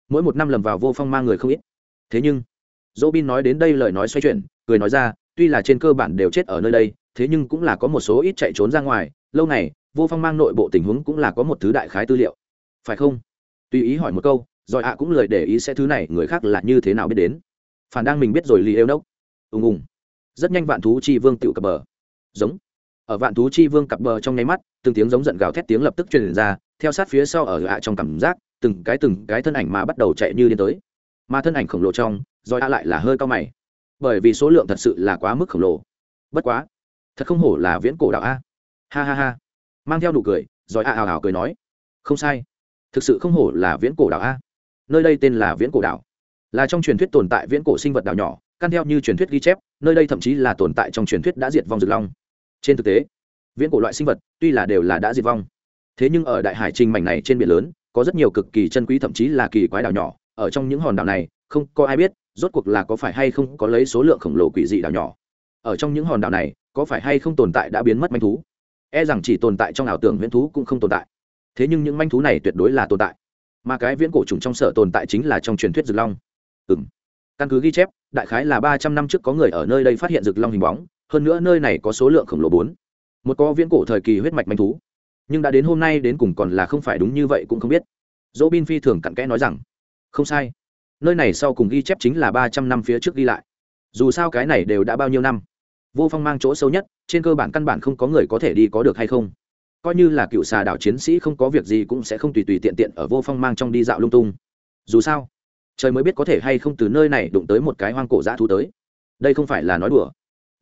mỗi một năm lầm vào vô phong mang người không ít. Thế nhưng dỗ bin nói đến đây lời nói xoay chuyển, cười nói ra, tuy là trên cơ bản đều chết ở nơi đây, thế nhưng cũng là có một số ít chạy trốn ra ngoài, lâu này vô phong mang nội bộ tình huống cũng là có một thứ đại khái tư liệu. Phải không? Tùy ý hỏi một câu, rồi ạ cũng lời để ý sẽ thứ này, người khác là như thế nào biết đến phản đang mình biết rồi lì êu nốc. Ùng ùng. Rất nhanh vạn thú chi vương tựu cập bờ. Giống. Ở vạn thú chi vương cặp bờ trong nháy mắt, từng tiếng giống giận gào thét tiếng lập tức truyền ra, theo sát phía sau ở ạ trong cảm giác, từng cái từng cái thân ảnh mà bắt đầu chạy như điên tới. Mà thân ảnh khổng lồ trong, rồi ạ lại là hơi cao mày. Bởi vì số lượng thật sự là quá mức khổng lồ. Bất quá. Thật không hổ là viễn cổ đạo a. Ha ha ha. Mang theo nụ cười, rồi a ào ào cười nói. Không sai. Thực sự không hổ là viễn cổ đạo a. Nơi đây tên là viễn cổ đảo là trong truyền thuyết tồn tại viễn cổ sinh vật đảo nhỏ, căn theo như truyền thuyết ghi chép, nơi đây thậm chí là tồn tại trong truyền thuyết đã diệt vong rực long. Trên thực tế, viễn cổ loại sinh vật, tuy là đều là đã diệt vong, thế nhưng ở đại hải trình mảnh này trên biển lớn, có rất nhiều cực kỳ chân quý thậm chí là kỳ quái đảo nhỏ. Ở trong những hòn đảo này, không có ai biết rốt cuộc là có phải hay không có lấy số lượng khổng lồ quỷ dị đảo nhỏ. Ở trong những hòn đảo này, có phải hay không tồn tại đã biến mất manh thú? E rằng chỉ tồn tại trong ảo tưởng viễn thú cũng không tồn tại. Thế nhưng những manh thú này tuyệt đối là tồn tại. Mà cái viễn cổ trùng trong sở tồn tại chính là trong truyền thuyết rực long ừ căn cứ ghi chép, đại khái là ba trăm năm trước có người ở nơi đây phát hiện rực long hình bóng, hơn nữa nơi này có số lượng khổng lồ bốn. Một có viễn cổ thời kỳ huyết mạch manh thú. Nhưng đã đến hôm nay đến cùng còn là không phải đúng như vậy cũng không biết. Dỗ bin phi thường cặn kẽ nói rằng, không sai. Nơi này sau cùng ghi chép chính là ba trăm năm phía trước ghi lại. Dù sao cái này đều đã bao nhiêu năm? Vô phong mang chỗ sâu nhất, trên cơ bản căn bản không có người có thể đi có được hay không? Coi như là cựu xà đảo chiến sĩ không có việc gì cũng sẽ không tùy tùy tiện tiện ở vô phong mang trong đi dạo lung tung. Dù sao trời mới biết có thể hay không từ nơi này đụng tới một cái hoang cổ dã thú tới. Đây không phải là nói đùa.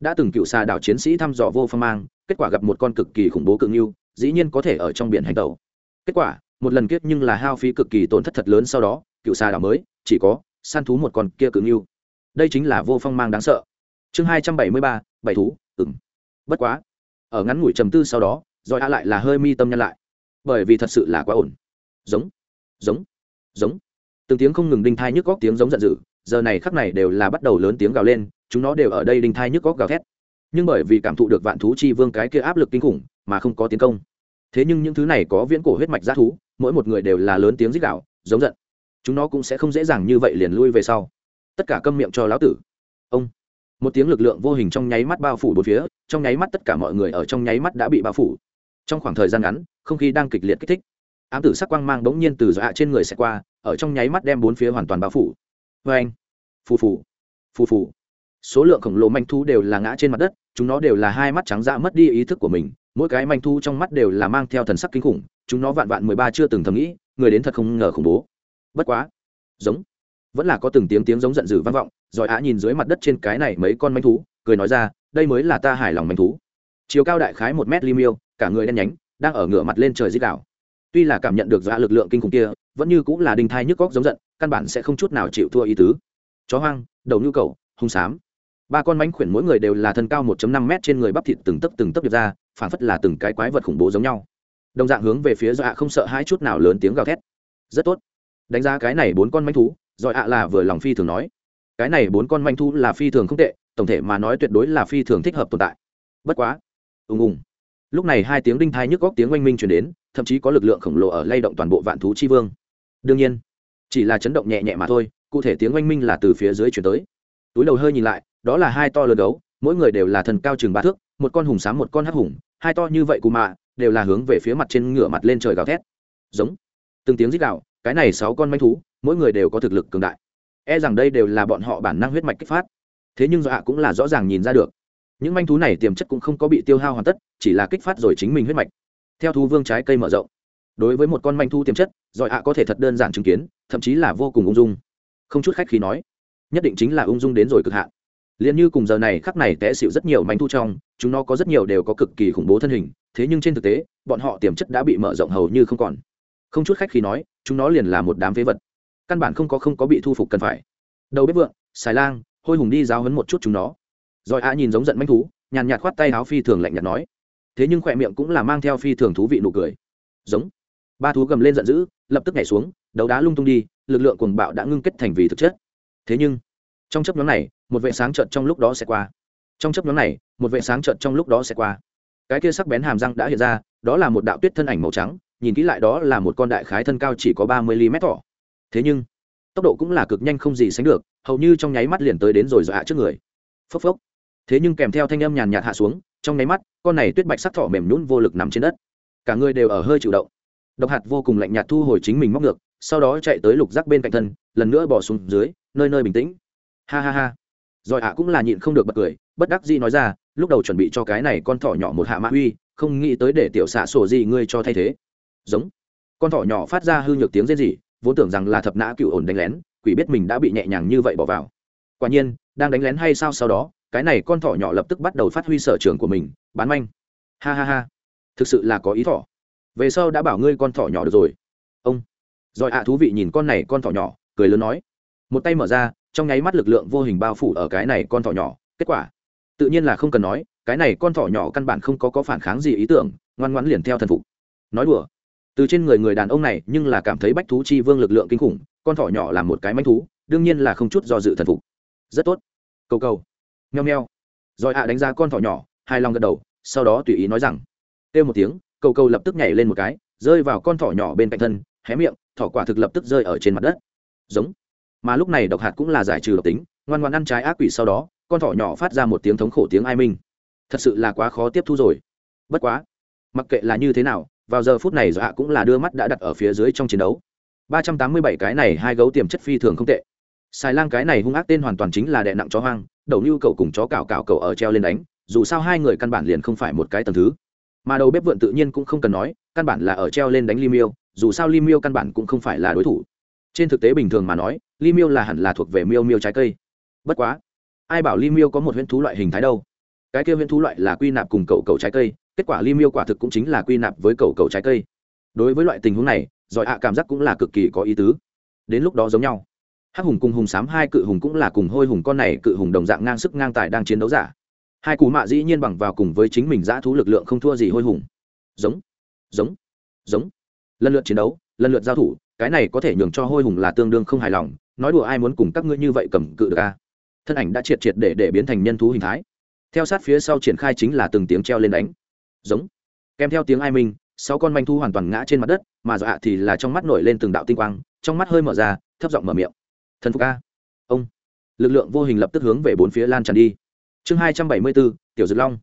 Đã từng cựu xà đảo chiến sĩ thăm dò vô phong mang, kết quả gặp một con cực kỳ khủng bố cường yêu dĩ nhiên có thể ở trong biển hành tàu kết quả, một lần kiếp nhưng là hao phí cực kỳ tổn thất thật lớn sau đó, cựu xà đảo mới, chỉ có săn thú một con kia cường yêu đây chính là vô phong mang đáng sợ. Chương hai trăm bảy mươi ba, bảy thú ừng bất quá, ở ngắn ngủi trầm tư sau đó, rồi a lại là hơi mi tâm nhân lại. Bởi vì thật sự là quá ổn. Giống giống giống từng tiếng không ngừng đinh thai nhức góc tiếng giống giận dữ, giờ này khắc này đều là bắt đầu lớn tiếng gào lên, chúng nó đều ở đây đinh thai nhức góc gào thét. Nhưng bởi vì cảm thụ được vạn thú chi vương cái kia áp lực kinh khủng, mà không có tiến công. Thế nhưng những thứ này có viễn cổ huyết mạch g thú, mỗi một người đều là lớn tiếng rít gạo giống giận. Chúng nó cũng sẽ không dễ dàng như vậy liền lui về sau. Tất cả câm miệng cho lão tử. Ông. Một tiếng lực lượng vô hình trong nháy mắt bao phủ bốn phía, trong nháy mắt tất cả mọi người ở trong nháy mắt đã bị bao phủ. Trong khoảng thời gian ngắn, không khí đang kịch liệt kích thích. Ám tử sắc quang mang bỗng nhiên từ dọa trên người sẽ qua ở trong nháy mắt đem bốn phía hoàn toàn bao phủ. Vê anh, phù phù phù phù. Số lượng khổng lồ manh thu đều là ngã trên mặt đất, chúng nó đều là hai mắt trắng dã mất đi ý thức của mình, mỗi cái manh thu trong mắt đều là mang theo thần sắc kinh khủng, chúng nó vạn vạn mười ba chưa từng thầm nghĩ, người đến thật không ngờ khủng bố. Bất quá, giống, vẫn là có từng tiếng tiếng giống giận dữ vang vọng, rồi á nhìn dưới mặt đất trên cái này mấy con manh thú, cười nói ra, đây mới là ta hài lòng manh thú. Chiều cao đại khái một mét li miêu, cả người đen nhánh, đang ở ngửa mặt lên trời dích đảo tuy là cảm nhận được dọa lực lượng kinh khủng kia vẫn như cũng là đinh thai nhức góc giống giận, căn bản sẽ không chút nào chịu thua ý tứ. Chó hoang, đầu nhu cầu, hung xám ba con mánh khuyển mỗi người đều là thân cao 1 năm m trên người bắp thịt từng tấc từng tấc được ra phản phất là từng cái quái vật khủng bố giống nhau. Đồng dạng hướng về phía dọa không sợ hai chút nào lớn tiếng gào thét. Rất tốt. Đánh giá cái này bốn con manh thú giỏi ạ là vừa lòng phi thường nói. Cái này bốn con manh thú là phi thường không tệ, tổng thể mà nói tuyệt đối là phi thường thích hợp tồn tại. Bất quá. Ùng ùng. Lúc này hai tiếng đinh thai nhức góc tiếng oanh minh chuyển đến, thậm chí có lực lượng khổng lồ ở lay động toàn bộ vạn thú chi vương đương nhiên, chỉ là chấn động nhẹ nhẹ mà thôi, cụ thể tiếng oanh minh là từ phía dưới chuyển tới. Túi đầu hơi nhìn lại, đó là hai to lớn gấu, mỗi người đều là thần cao chừng ba thước, một con hùng xám một con hắc hùng, hai to như vậy cù mạ, đều là hướng về phía mặt trên ngửa mặt lên trời gào thét. Giống. Từng tiếng rít gạo cái này sáu con manh thú, mỗi người đều có thực lực cường đại. E rằng đây đều là bọn họ bản năng huyết mạch kích phát. Thế nhưng dọa cũng là rõ ràng nhìn ra được. Những manh thú này tiềm chất cũng không có bị tiêu hao hoàn tất, chỉ là kích phát rồi chính mình huyết mạch. Theo thú vương trái cây mở rộng đối với một con manh thu tiềm chất, giỏi ạ có thể thật đơn giản chứng kiến, thậm chí là vô cùng ung dung. Không chút khách khi nói, nhất định chính là ung dung đến rồi cực hạn. Liền như cùng giờ này khắc này té xịu rất nhiều manh thu trong, chúng nó có rất nhiều đều có cực kỳ khủng bố thân hình, thế nhưng trên thực tế, bọn họ tiềm chất đã bị mở rộng hầu như không còn. Không chút khách khi nói, chúng nó liền là một đám phế vật. Căn bản không có không có bị thu phục cần phải. Đầu bếp vượng, xài lang, hôi hùng đi giáo hấn một chút chúng nó. Rồi ạ nhìn giống giận manh thú, nhàn nhạt khoát tay áo phi thường lạnh nhạt nói. Thế nhưng khỏe miệng cũng là mang theo phi thường thú vị nụ cười. Giống ba thú gầm lên giận dữ, lập tức nhảy xuống, đấu đá lung tung đi, lực lượng cuồng bạo đã ngưng kết thành vì thực chất. Thế nhưng, trong chấp nhóm này, một vệ sáng trợn trong lúc đó sẽ qua. Trong chấp nhóm này, một vệ sáng trợn trong lúc đó sẽ qua. Cái kia sắc bén hàm răng đã hiện ra, đó là một đạo tuyết thân ảnh màu trắng, nhìn kỹ lại đó là một con đại khái thân cao chỉ có ba mươi mm thỏ. Thế nhưng, tốc độ cũng là cực nhanh không gì sánh được, hầu như trong nháy mắt liền tới đến rồi dọa trước người. Phốc phốc. Thế nhưng kèm theo thanh âm nhàn nhạt hạ xuống, trong nháy mắt, con này tuyết bạch sắc thỏ mềm nhún vô lực nằm trên đất. Cả người đều ở hơi chịu động độc hạt vô cùng lạnh nhạt thu hồi chính mình móc ngược, sau đó chạy tới lục rác bên cạnh thân, lần nữa bỏ xuống dưới, nơi nơi bình tĩnh. Ha ha ha. Rồi ạ cũng là nhịn không được bật cười, bất đắc dĩ nói ra, lúc đầu chuẩn bị cho cái này con thỏ nhỏ một hạ mã uy, không nghĩ tới để tiểu xạ sổ gì ngươi cho thay thế. Giống. Con thỏ nhỏ phát ra hư nhược tiếng rên rỉ, vốn tưởng rằng là thập nã cựu ổn đánh lén, quỷ biết mình đã bị nhẹ nhàng như vậy bỏ vào. Quả nhiên, đang đánh lén hay sao sau đó, cái này con thỏ nhỏ lập tức bắt đầu phát huy sở trường của mình, bán manh. Ha ha ha. Thực sự là có ý thỏ về sau đã bảo ngươi con thỏ nhỏ được rồi. Ông. Rồi ạ, thú vị nhìn con này, con thỏ nhỏ, cười lớn nói. Một tay mở ra, trong nháy mắt lực lượng vô hình bao phủ ở cái này con thỏ nhỏ. Kết quả, tự nhiên là không cần nói, cái này con thỏ nhỏ căn bản không có có phản kháng gì ý tưởng, ngoan ngoãn liền theo thần phục. Nói đùa. Từ trên người người đàn ông này, nhưng là cảm thấy bách thú chi vương lực lượng kinh khủng, con thỏ nhỏ là một cái manh thú, đương nhiên là không chút do dự thần phục. Rất tốt. Cầu cầu. Nheo nheo rồi ạ đánh giá con thỏ nhỏ hai lòng gật đầu, sau đó tùy ý nói rằng, kêu một tiếng cầu cầu lập tức nhảy lên một cái, rơi vào con thỏ nhỏ bên cạnh thân, hé miệng, thỏ quả thực lập tức rơi ở trên mặt đất. Giống. Mà lúc này độc hạt cũng là giải trừ độc tính, ngoan ngoan ăn trái ác quỷ sau đó, con thỏ nhỏ phát ra một tiếng thống khổ tiếng ai minh. Thật sự là quá khó tiếp thu rồi. Bất quá, mặc kệ là như thế nào, vào giờ phút này dọa cũng là đưa mắt đã đặt ở phía dưới trong chiến đấu. Ba trăm tám mươi bảy cái này hai gấu tiềm chất phi thường không tệ. Xài lang cái này hung ác tên hoàn toàn chính là đè nặng chó hoang, đầu như cậu cùng chó cào cào cậu ở treo lên đánh, dù sao hai người căn bản liền không phải một cái tầm thứ mà đầu bếp vượn tự nhiên cũng không cần nói, căn bản là ở treo lên đánh ly miêu, dù sao ly miêu căn bản cũng không phải là đối thủ. Trên thực tế bình thường mà nói, ly miêu là hẳn là thuộc về miêu miêu trái cây. Bất quá, ai bảo ly miêu có một huyễn thú loại hình thái đâu? Cái kia huyễn thú loại là quy nạp cùng cậu cậu trái cây, kết quả ly miêu quả thực cũng chính là quy nạp với cậu cậu trái cây. Đối với loại tình huống này, giỏi ạ cảm giác cũng là cực kỳ có ý tứ. Đến lúc đó giống nhau. Hắc hùng cùng hùng sám hai cự hùng cũng là cùng hôi hùng con này cự hùng đồng dạng ngang sức ngang tài đang chiến đấu giả hai cú mạ dĩ nhiên bằng vào cùng với chính mình giã thú lực lượng không thua gì hôi hùng. Giống giống giống. Lần lượt chiến đấu, lần lượt giao thủ, cái này có thể nhường cho hôi hùng là tương đương không hài lòng. Nói đùa ai muốn cùng các ngươi như vậy cầm cự được a thân ảnh đã triệt triệt để để biến thành nhân thú hình thái. Theo sát phía sau triển khai chính là từng tiếng treo lên đánh. Giống. Kèm theo tiếng ai minh, sáu con manh thu hoàn toàn ngã trên mặt đất, mà dọa thì là trong mắt nổi lên từng đạo tinh quang, trong mắt hơi mở ra, thấp giọng mở miệng. Thần phục a. Ông. Lực lượng vô hình lập tức hướng về bốn phía lan tràn đi chương hai trăm bảy mươi bốn tiểu dược long.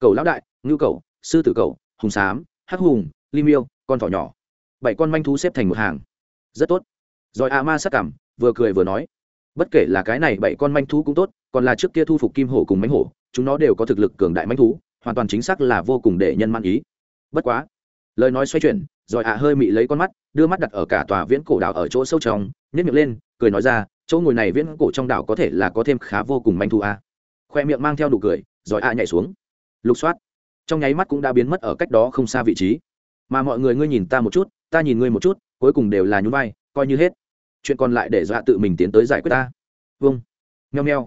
Cầu lão đại ngưu cầu sư tử cầu hùng xám hắc hùng li miêu, con thỏ nhỏ. Bảy con manh thú xếp thành một hàng. Rất tốt. Rồi a ma sắc cảm, vừa cười vừa nói. Bất kể là cái này bảy con manh thú cũng tốt, còn là trước kia thu phục kim hổ cùng mánh hổ, chúng nó đều có thực lực cường đại manh thú, hoàn toàn chính xác là vô cùng để nhân man ý. Bất quá. Lời nói xoay chuyển, rồi ạ hơi mị lấy con mắt, đưa mắt đặt ở cả tòa viễn cổ đảo ở chỗ sâu trong nhét miệng lên, cười nói ra, chỗ ngồi này viễn cổ trong đảo có thể là có thêm khá vô cùng manh thú a khoe miệng mang theo đủ cười, rồi ạ nhảy xuống. Lục soát. Trong nháy mắt cũng đã biến mất ở cách đó không xa vị trí. Mà mọi người ngươi nhìn ta một chút, ta nhìn ngươi một chút, cuối cùng đều là nhún vai, coi như hết. Chuyện còn lại để dọa tự mình tiến tới giải quyết ta. Vâng. Nheo nheo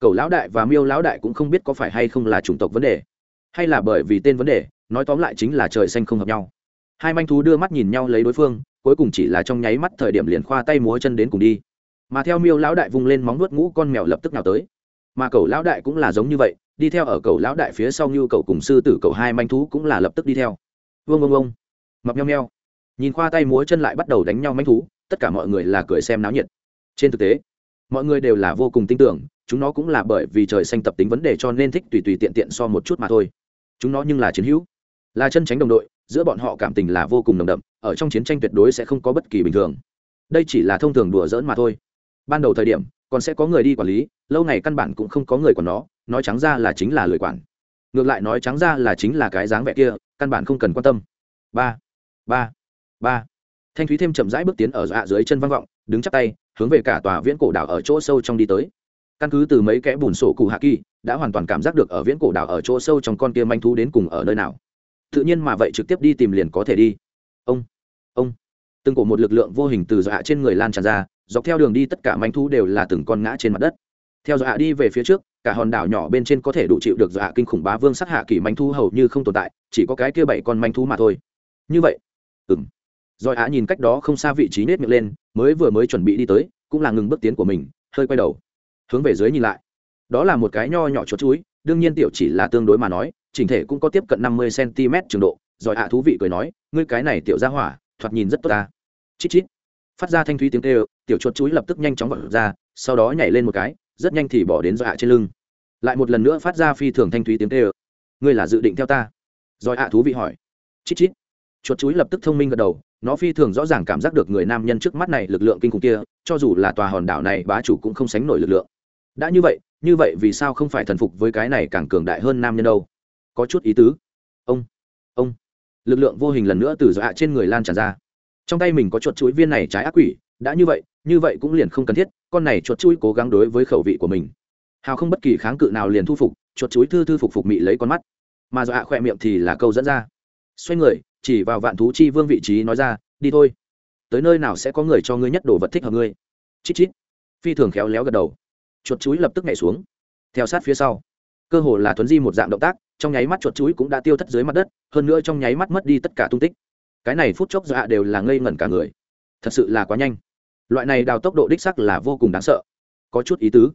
cậu lão đại và miêu lão đại cũng không biết có phải hay không là chủng tộc vấn đề, hay là bởi vì tên vấn đề, nói tóm lại chính là trời xanh không hợp nhau. Hai manh thú đưa mắt nhìn nhau lấy đối phương, cuối cùng chỉ là trong nháy mắt thời điểm liền khoa tay múa chân đến cùng đi. Mà theo miêu lão đại vung lên móng nuốt ngũ con mèo lập tức nào tới mà cậu lão đại cũng là giống như vậy, đi theo ở cậu lão đại phía sau như cậu cùng sư tử cậu hai manh thú cũng là lập tức đi theo. Vương ông ông mập nheo nheo. Nhìn khoa tay múa chân lại bắt đầu đánh nhau manh thú, tất cả mọi người là cười xem náo nhiệt. Trên thực tế, mọi người đều là vô cùng tin tưởng, chúng nó cũng là bởi vì trời xanh tập tính vấn đề cho nên thích tùy tùy tiện tiện so một chút mà thôi. Chúng nó nhưng là chiến hữu, là chân tránh đồng đội, giữa bọn họ cảm tình là vô cùng nồng đậm, ở trong chiến tranh tuyệt đối sẽ không có bất kỳ bình thường. Đây chỉ là thông thường đùa giỡn mà thôi. Ban đầu thời điểm, còn sẽ có người đi quản lý lâu này căn bản cũng không có người của nó, nói trắng ra là chính là lười quản. Ngược lại nói trắng ra là chính là cái dáng vẻ kia, căn bản không cần quan tâm. Ba ba ba. Thanh thúy thêm chậm rãi bước tiến ở dạ dưới chân vang vọng, đứng chắc tay, hướng về cả tòa viễn cổ đảo ở chỗ sâu trong đi tới. Căn cứ từ mấy kẽ bùn sổ cụ hạ kỳ, đã hoàn toàn cảm giác được ở viễn cổ đảo ở chỗ sâu trong con kia manh thú đến cùng ở nơi nào. Tự nhiên mà vậy trực tiếp đi tìm liền có thể đi. Ông ông. Từng cổ một lực lượng vô hình từ dạ trên người lan tràn ra, dọc theo đường đi tất cả manh thú đều là từng con ngã trên mặt đất theo dọa đi về phía trước, cả hòn đảo nhỏ bên trên có thể đủ chịu được dọa kinh khủng bá vương sát hạ kỳ manh thu hầu như không tồn tại, chỉ có cái kia bảy con manh thú mà thôi. Như vậy ừng rồi á nhìn cách đó không xa vị trí nết miệng lên, mới vừa mới chuẩn bị đi tới, cũng là ngừng bước tiến của mình, hơi quay đầu, hướng về dưới nhìn lại. Đó là một cái nho nhỏ chuột chuối, đương nhiên tiểu chỉ là tương đối mà nói, chỉnh thể cũng có tiếp cận năm mươi cm trường độ rồi ạ thú vị cười nói, ngươi cái này tiểu ra hỏa, thoạt nhìn rất tốt ta. Chít chít. Phát ra thanh thúy tiếng kêu, tiểu chuột chuối lập tức nhanh chóng vọt ra, sau đó nhảy lên một cái rất nhanh thì bỏ đến dọa trên lưng. Lại một lần nữa phát ra phi thường thanh thúy tiếng kêu. Ngươi là dự định theo ta? Rồi ạ thú vị hỏi. Chít chít. Chuột chuối lập tức thông minh gật đầu, nó phi thường rõ ràng cảm giác được người nam nhân trước mắt này lực lượng kinh khủng kia, cho dù là tòa hòn đảo này, bá chủ cũng không sánh nổi lực lượng. Đã như vậy như vậy vì sao không phải thần phục với cái này càng cường đại hơn nam nhân đâu? Có chút ý tứ. Ông ông. Lực lượng vô hình lần nữa từ dọa trên người lan tràn ra. Trong tay mình có chuột chuối viên này trái ác quỷ, đã như vậy như vậy cũng liền không cần thiết con này chuột chuối cố gắng đối với khẩu vị của mình. Hào không bất kỳ kháng cự nào liền thu phục, chuột chuối thư thư phục phục mị lấy con mắt. Mà dọa khỏe miệng thì là câu dẫn ra. Xoay người, chỉ vào vạn thú chi vương vị trí nói ra, đi thôi. Tới nơi nào sẽ có người cho ngươi nhất đồ vật thích hợp ngươi. Chít chít. Phi thường khéo léo gật đầu. Chuột chuối lập tức nhảy xuống. Theo sát phía sau. Cơ hồ là thuấn di một dạng động tác, trong nháy mắt chuột chuối cũng đã tiêu thất dưới mặt đất, hơn nữa trong nháy mắt mất đi tất cả tung tích. Cái này phút chốc dạ đều là ngây ngẩn cả người. Thật sự là quá nhanh loại này đào tốc độ đích sắc là vô cùng đáng sợ. Có chút ý tứ.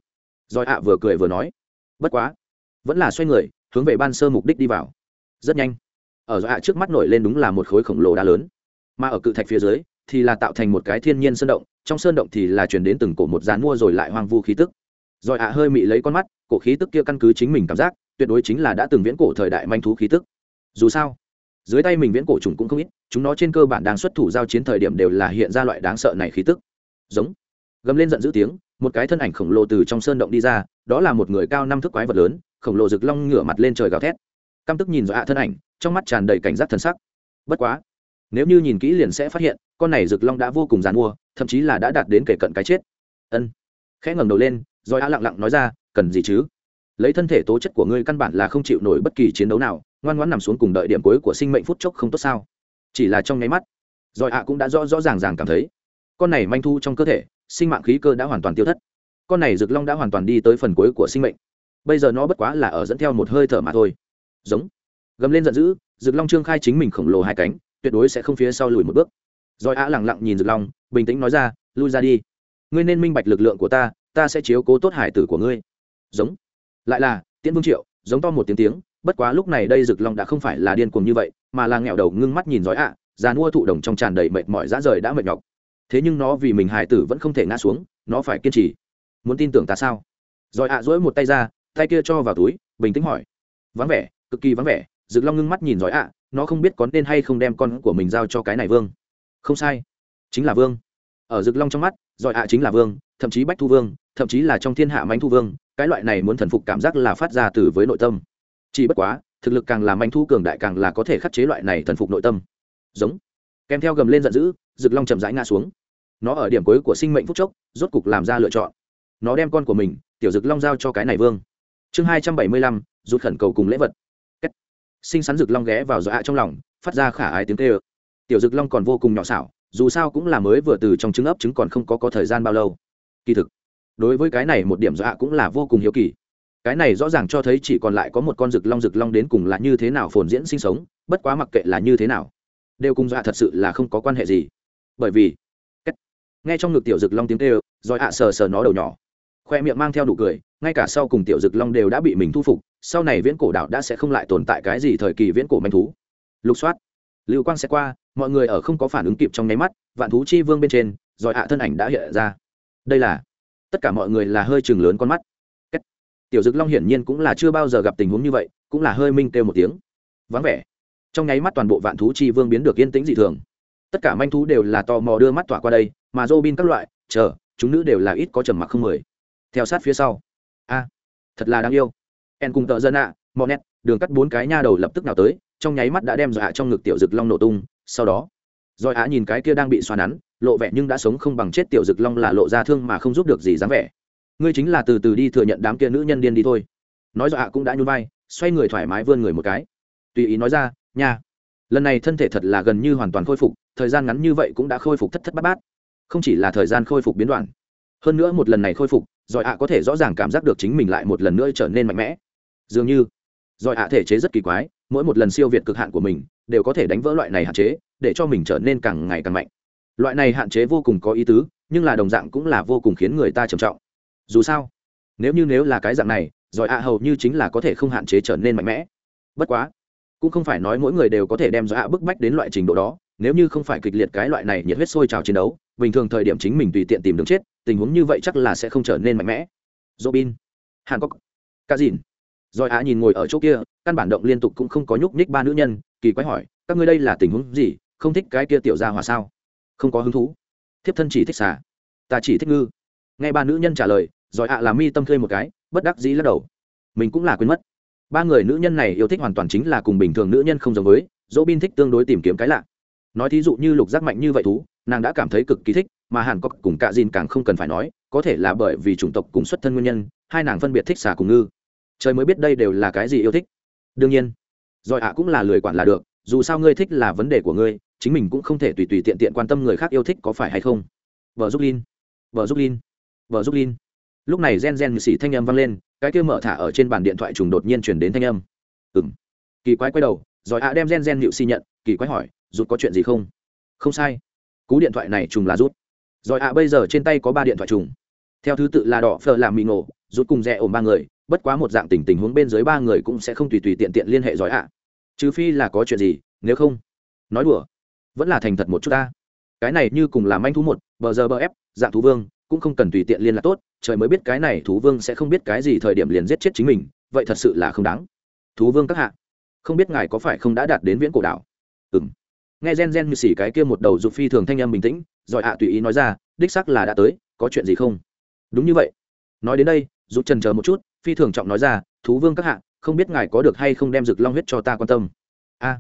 Rồi ạ vừa cười vừa nói. Bất quá. Vẫn là xoay người, hướng về ban sơ mục đích đi vào. Rất nhanh. Ở dọa trước mắt nổi lên đúng là một khối khổng lồ đá lớn. Mà ở cự thạch phía dưới, thì là tạo thành một cái thiên nhiên sơn động, trong sơn động thì là chuyển đến từng cổ một dàn mua rồi lại hoang vu khí tức. Rồi ạ hơi mị lấy con mắt, cổ khí tức kia căn cứ chính mình cảm giác, tuyệt đối chính là đã từng viễn cổ thời đại manh thú khí tức. Dù sao, dưới tay mình viễn cổ trùng cũng không ít, chúng nó trên cơ bản đang xuất thủ giao chiến thời điểm đều là hiện ra loại đáng sợ này khí tức giống. Gầm lên giận dữ tiếng, một cái thân ảnh khổng lồ từ trong sơn động đi ra, đó là một người cao năm thước quái vật lớn, khổng lồ rực long ngửa mặt lên trời gào thét. Căm tức nhìn dọa thân ảnh, trong mắt tràn đầy cảnh giác thân sắc. Bất quá, nếu như nhìn kỹ liền sẽ phát hiện, con này rực long đã vô cùng dàn mua, thậm chí là đã đạt đến kể cận cái chết. Ân. Khẽ ngẩng đầu lên, rồi a lặng lặng nói ra, cần gì chứ? Lấy thân thể tố chất của ngươi căn bản là không chịu nổi bất kỳ chiến đấu nào, ngoan ngoãn nằm xuống cùng đợi điểm cuối của sinh mệnh phút chốc không tốt sao? Chỉ là trong nháy mắt, rồi ạ cũng đã rõ rõ ràng ràng cảm thấy con này manh thu trong cơ thể sinh mạng khí cơ đã hoàn toàn tiêu thất. Con này rực long đã hoàn toàn đi tới phần cuối của sinh mệnh. Bây giờ nó bất quá là ở dẫn theo một hơi thở mà thôi. Giống. Gầm lên giận dữ rực long trương khai chính mình khổng lồ hai cánh tuyệt đối sẽ không phía sau lùi một bước. Rồi á lẳng lặng nhìn rực long bình tĩnh nói ra lui ra đi. Ngươi nên minh bạch lực lượng của ta ta sẽ chiếu cố tốt hải tử của ngươi. Giống. Lại là tiễn vương triệu giống to một tiếng tiếng bất quá lúc này đây rực long đã không phải là điên cuồng như vậy mà là nghẹo đầu ngưng mắt nhìn giói ạ à, già mua thụ đồng trong tràn đầy mệt mỏi dã rời đã mệt nhọc thế nhưng nó vì mình hải tử vẫn không thể ngã xuống, nó phải kiên trì. Muốn tin tưởng ta sao? Rồi ạ à dỗi một tay ra, tay kia cho vào túi, bình tĩnh hỏi. Vắng vẻ, cực kỳ vắng vẻ rực long ngưng mắt nhìn giỏi ạ, nó không biết có nên hay không đem con của mình giao cho cái này vương. Không sai. Chính là vương. Ở rực long trong mắt giỏi ạ chính là vương, thậm chí bách thu vương, thậm chí là trong thiên hạ manh thu vương, cái loại này muốn thần phục cảm giác là phát ra từ với nội tâm. Chỉ bất quá, thực lực càng là manh thu cường đại càng là có thể khắc chế loại này thần phục nội tâm. Giống. Kèm theo gầm lên giận dữ rực long chậm rãi ngã xuống. Nó ở điểm cuối của sinh mệnh phúc chốc, rốt cục làm ra lựa chọn. Nó đem con của mình, tiểu rực long giao cho cái này vương. Chương hai trăm bảy mươi lăm, rút khẩn cầu cùng lễ vật. Kết. sinh sắn rực long ghé vào dọa trong lòng, phát ra khả ái tiếng kê ơ tiểu rực long còn vô cùng nhỏ xảo, dù sao cũng là mới vừa từ trong trứng ấp trứng còn không có có thời gian bao lâu. Kỳ thực, đối với cái này một điểm dọa cũng là vô cùng hiếu kỳ. Cái này rõ ràng cho thấy chỉ còn lại có một con rực long rực long đến cùng là như thế nào phồn diễn sinh sống, bất quá mặc kệ là như thế nào, đều cùng dọa thật sự là không có quan hệ gì bởi vì nghe trong ngực tiểu dực long tiếng kêu, rồi ạ sờ sờ nó đầu nhỏ. Khoe miệng mang theo nụ cười, ngay cả sau cùng tiểu dực long đều đã bị mình thu phục, sau này viễn cổ đảo đã sẽ không lại tồn tại cái gì thời kỳ viễn cổ manh thú. Lục soát. Lưu quang sẽ qua, mọi người ở không có phản ứng kịp trong nháy mắt, vạn thú chi vương bên trên, rồi ạ thân ảnh đã hiện ra. Đây là, tất cả mọi người là hơi chừng lớn con mắt. Tiểu dực long hiển nhiên cũng là chưa bao giờ gặp tình huống như vậy, cũng là hơi minh kêu một tiếng. Vắng vẻ. Trong nháy mắt toàn bộ vạn thú chi vương biến được yên tĩnh dị thường tất cả manh thú đều là tò mò đưa mắt tỏa qua đây mà dô bin các loại chờ chúng nữ đều là ít có trầm mặc không mười. Theo sát phía sau. A thật là đáng yêu. En cùng tợ dân ạ à, mò nét đường cắt bốn cái nha đầu lập tức nào tới trong nháy mắt đã đem dọa trong ngực tiểu dực long nổ tung sau đó rồi á nhìn cái kia đang bị xoa nắn lộ vẻ nhưng đã sống không bằng chết tiểu dực long là lộ ra thương mà không giúp được gì dáng vẻ. Ngươi chính là từ từ đi thừa nhận đám kia nữ nhân điên đi thôi. Nói dọa cũng đã nhún vai xoay người thoải mái vươn người một cái. Tùy ý nói ra nha lần này thân thể thật là gần như hoàn toàn khôi phục thời gian ngắn như vậy cũng đã khôi phục thất thất bát bát. Không chỉ là thời gian khôi phục biến đoạn, hơn nữa một lần này khôi phục, giỏi ạ có thể rõ ràng cảm giác được chính mình lại một lần nữa trở nên mạnh mẽ. Dường như, giỏi ạ thể chế rất kỳ quái, mỗi một lần siêu việt cực hạn của mình đều có thể đánh vỡ loại này hạn chế, để cho mình trở nên càng ngày càng mạnh. Loại này hạn chế vô cùng có ý tứ, nhưng là đồng dạng cũng là vô cùng khiến người ta trầm trọng. Dù sao, nếu như nếu là cái dạng này, giỏi ạ hầu như chính là có thể không hạn chế trở nên mạnh mẽ. Bất quá, cũng không phải nói mỗi người đều có thể đem giỏi ạ bức bách đến loại trình độ đó nếu như không phải kịch liệt cái loại này nhiệt huyết sôi trào chiến đấu, bình thường thời điểm chính mình tùy tiện tìm đường chết, tình huống như vậy chắc là sẽ không trở nên mạnh mẽ. Robin hàn cốc ca dìn rồi á nhìn ngồi ở chỗ kia, căn bản động liên tục cũng không có nhúc nhích ba nữ nhân, kỳ quái hỏi, các ngươi đây là tình huống gì? Không thích cái kia tiểu gia hòa sao? Không có hứng thú. Thiếp thân chỉ thích xà. Ta chỉ thích ngư. Nghe ba nữ nhân trả lời, rồi ạ à làm mi tâm khơi một cái, bất đắc dĩ lắc đầu. Mình cũng là quên mất. Ba người nữ nhân này yêu thích hoàn toàn chính là cùng bình thường nữ nhân không giống với dỗ bin thích tương đối tìm kiếm cái lạ nói thí dụ như lục giác mạnh như vậy thú, nàng đã cảm thấy cực kỳ thích, mà hàn cốc cùng cạ dìn càng không cần phải nói, có thể là bởi vì chủng tộc cùng xuất thân nguyên nhân, hai nàng phân biệt thích xà cùng ngư. Trời mới biết đây đều là cái gì yêu thích. Đương nhiên giỏi ạ cũng là lười quản là được, dù sao ngươi thích là vấn đề của ngươi, chính mình cũng không thể tùy tùy tiện tiện quan tâm người khác yêu thích có phải hay không. Vợ giúp linh vợ giúp linh vợ giúp linh lúc này gen gen xỉ thanh âm vang lên, cái kia mở thả ở trên bàn điện thoại trùng đột nhiên chuyển đến thanh âm. Ừng kỳ quái quay đầu, rồi ạ đem gen gen nhịu xì nhận, kỳ quái hỏi rút có chuyện gì không? Không sai. Cú điện thoại này trùng là rút. Rồi ạ, bây giờ trên tay có ba điện thoại trùng. Theo thứ tự là đỏ, phờ, làm mì ngộ, rút cùng rẽ ổn ba người, bất quá một dạng tình tình huống bên dưới ba người cũng sẽ không tùy tùy tiện tiện liên hệ giỏi ạ. Trừ phi là có chuyện gì, nếu không. Nói đùa. Vẫn là thành thật một chút ta. Cái này như cùng làm anh thú một, bờ giờ bờ ép, dạng thú vương, cũng không cần tùy tiện liên lạc tốt, trời mới biết cái này thú vương sẽ không biết cái gì thời điểm liền giết chết chính mình, vậy thật sự là không đáng. Thú vương các hạ, không biết ngài có phải không đã đạt đến viễn cổ đảo? Ừ m nghe gen gen như xỉ cái kia một đầu dục phi thường thanh âm bình tĩnh rồi ạ tùy ý nói ra đích sắc là đã tới có chuyện gì không? Đúng như vậy. Nói đến đây dục trần chờ một chút phi thường trọng nói ra thú vương các hạ không biết ngài có được hay không đem rực long huyết cho ta quan tâm? A. À,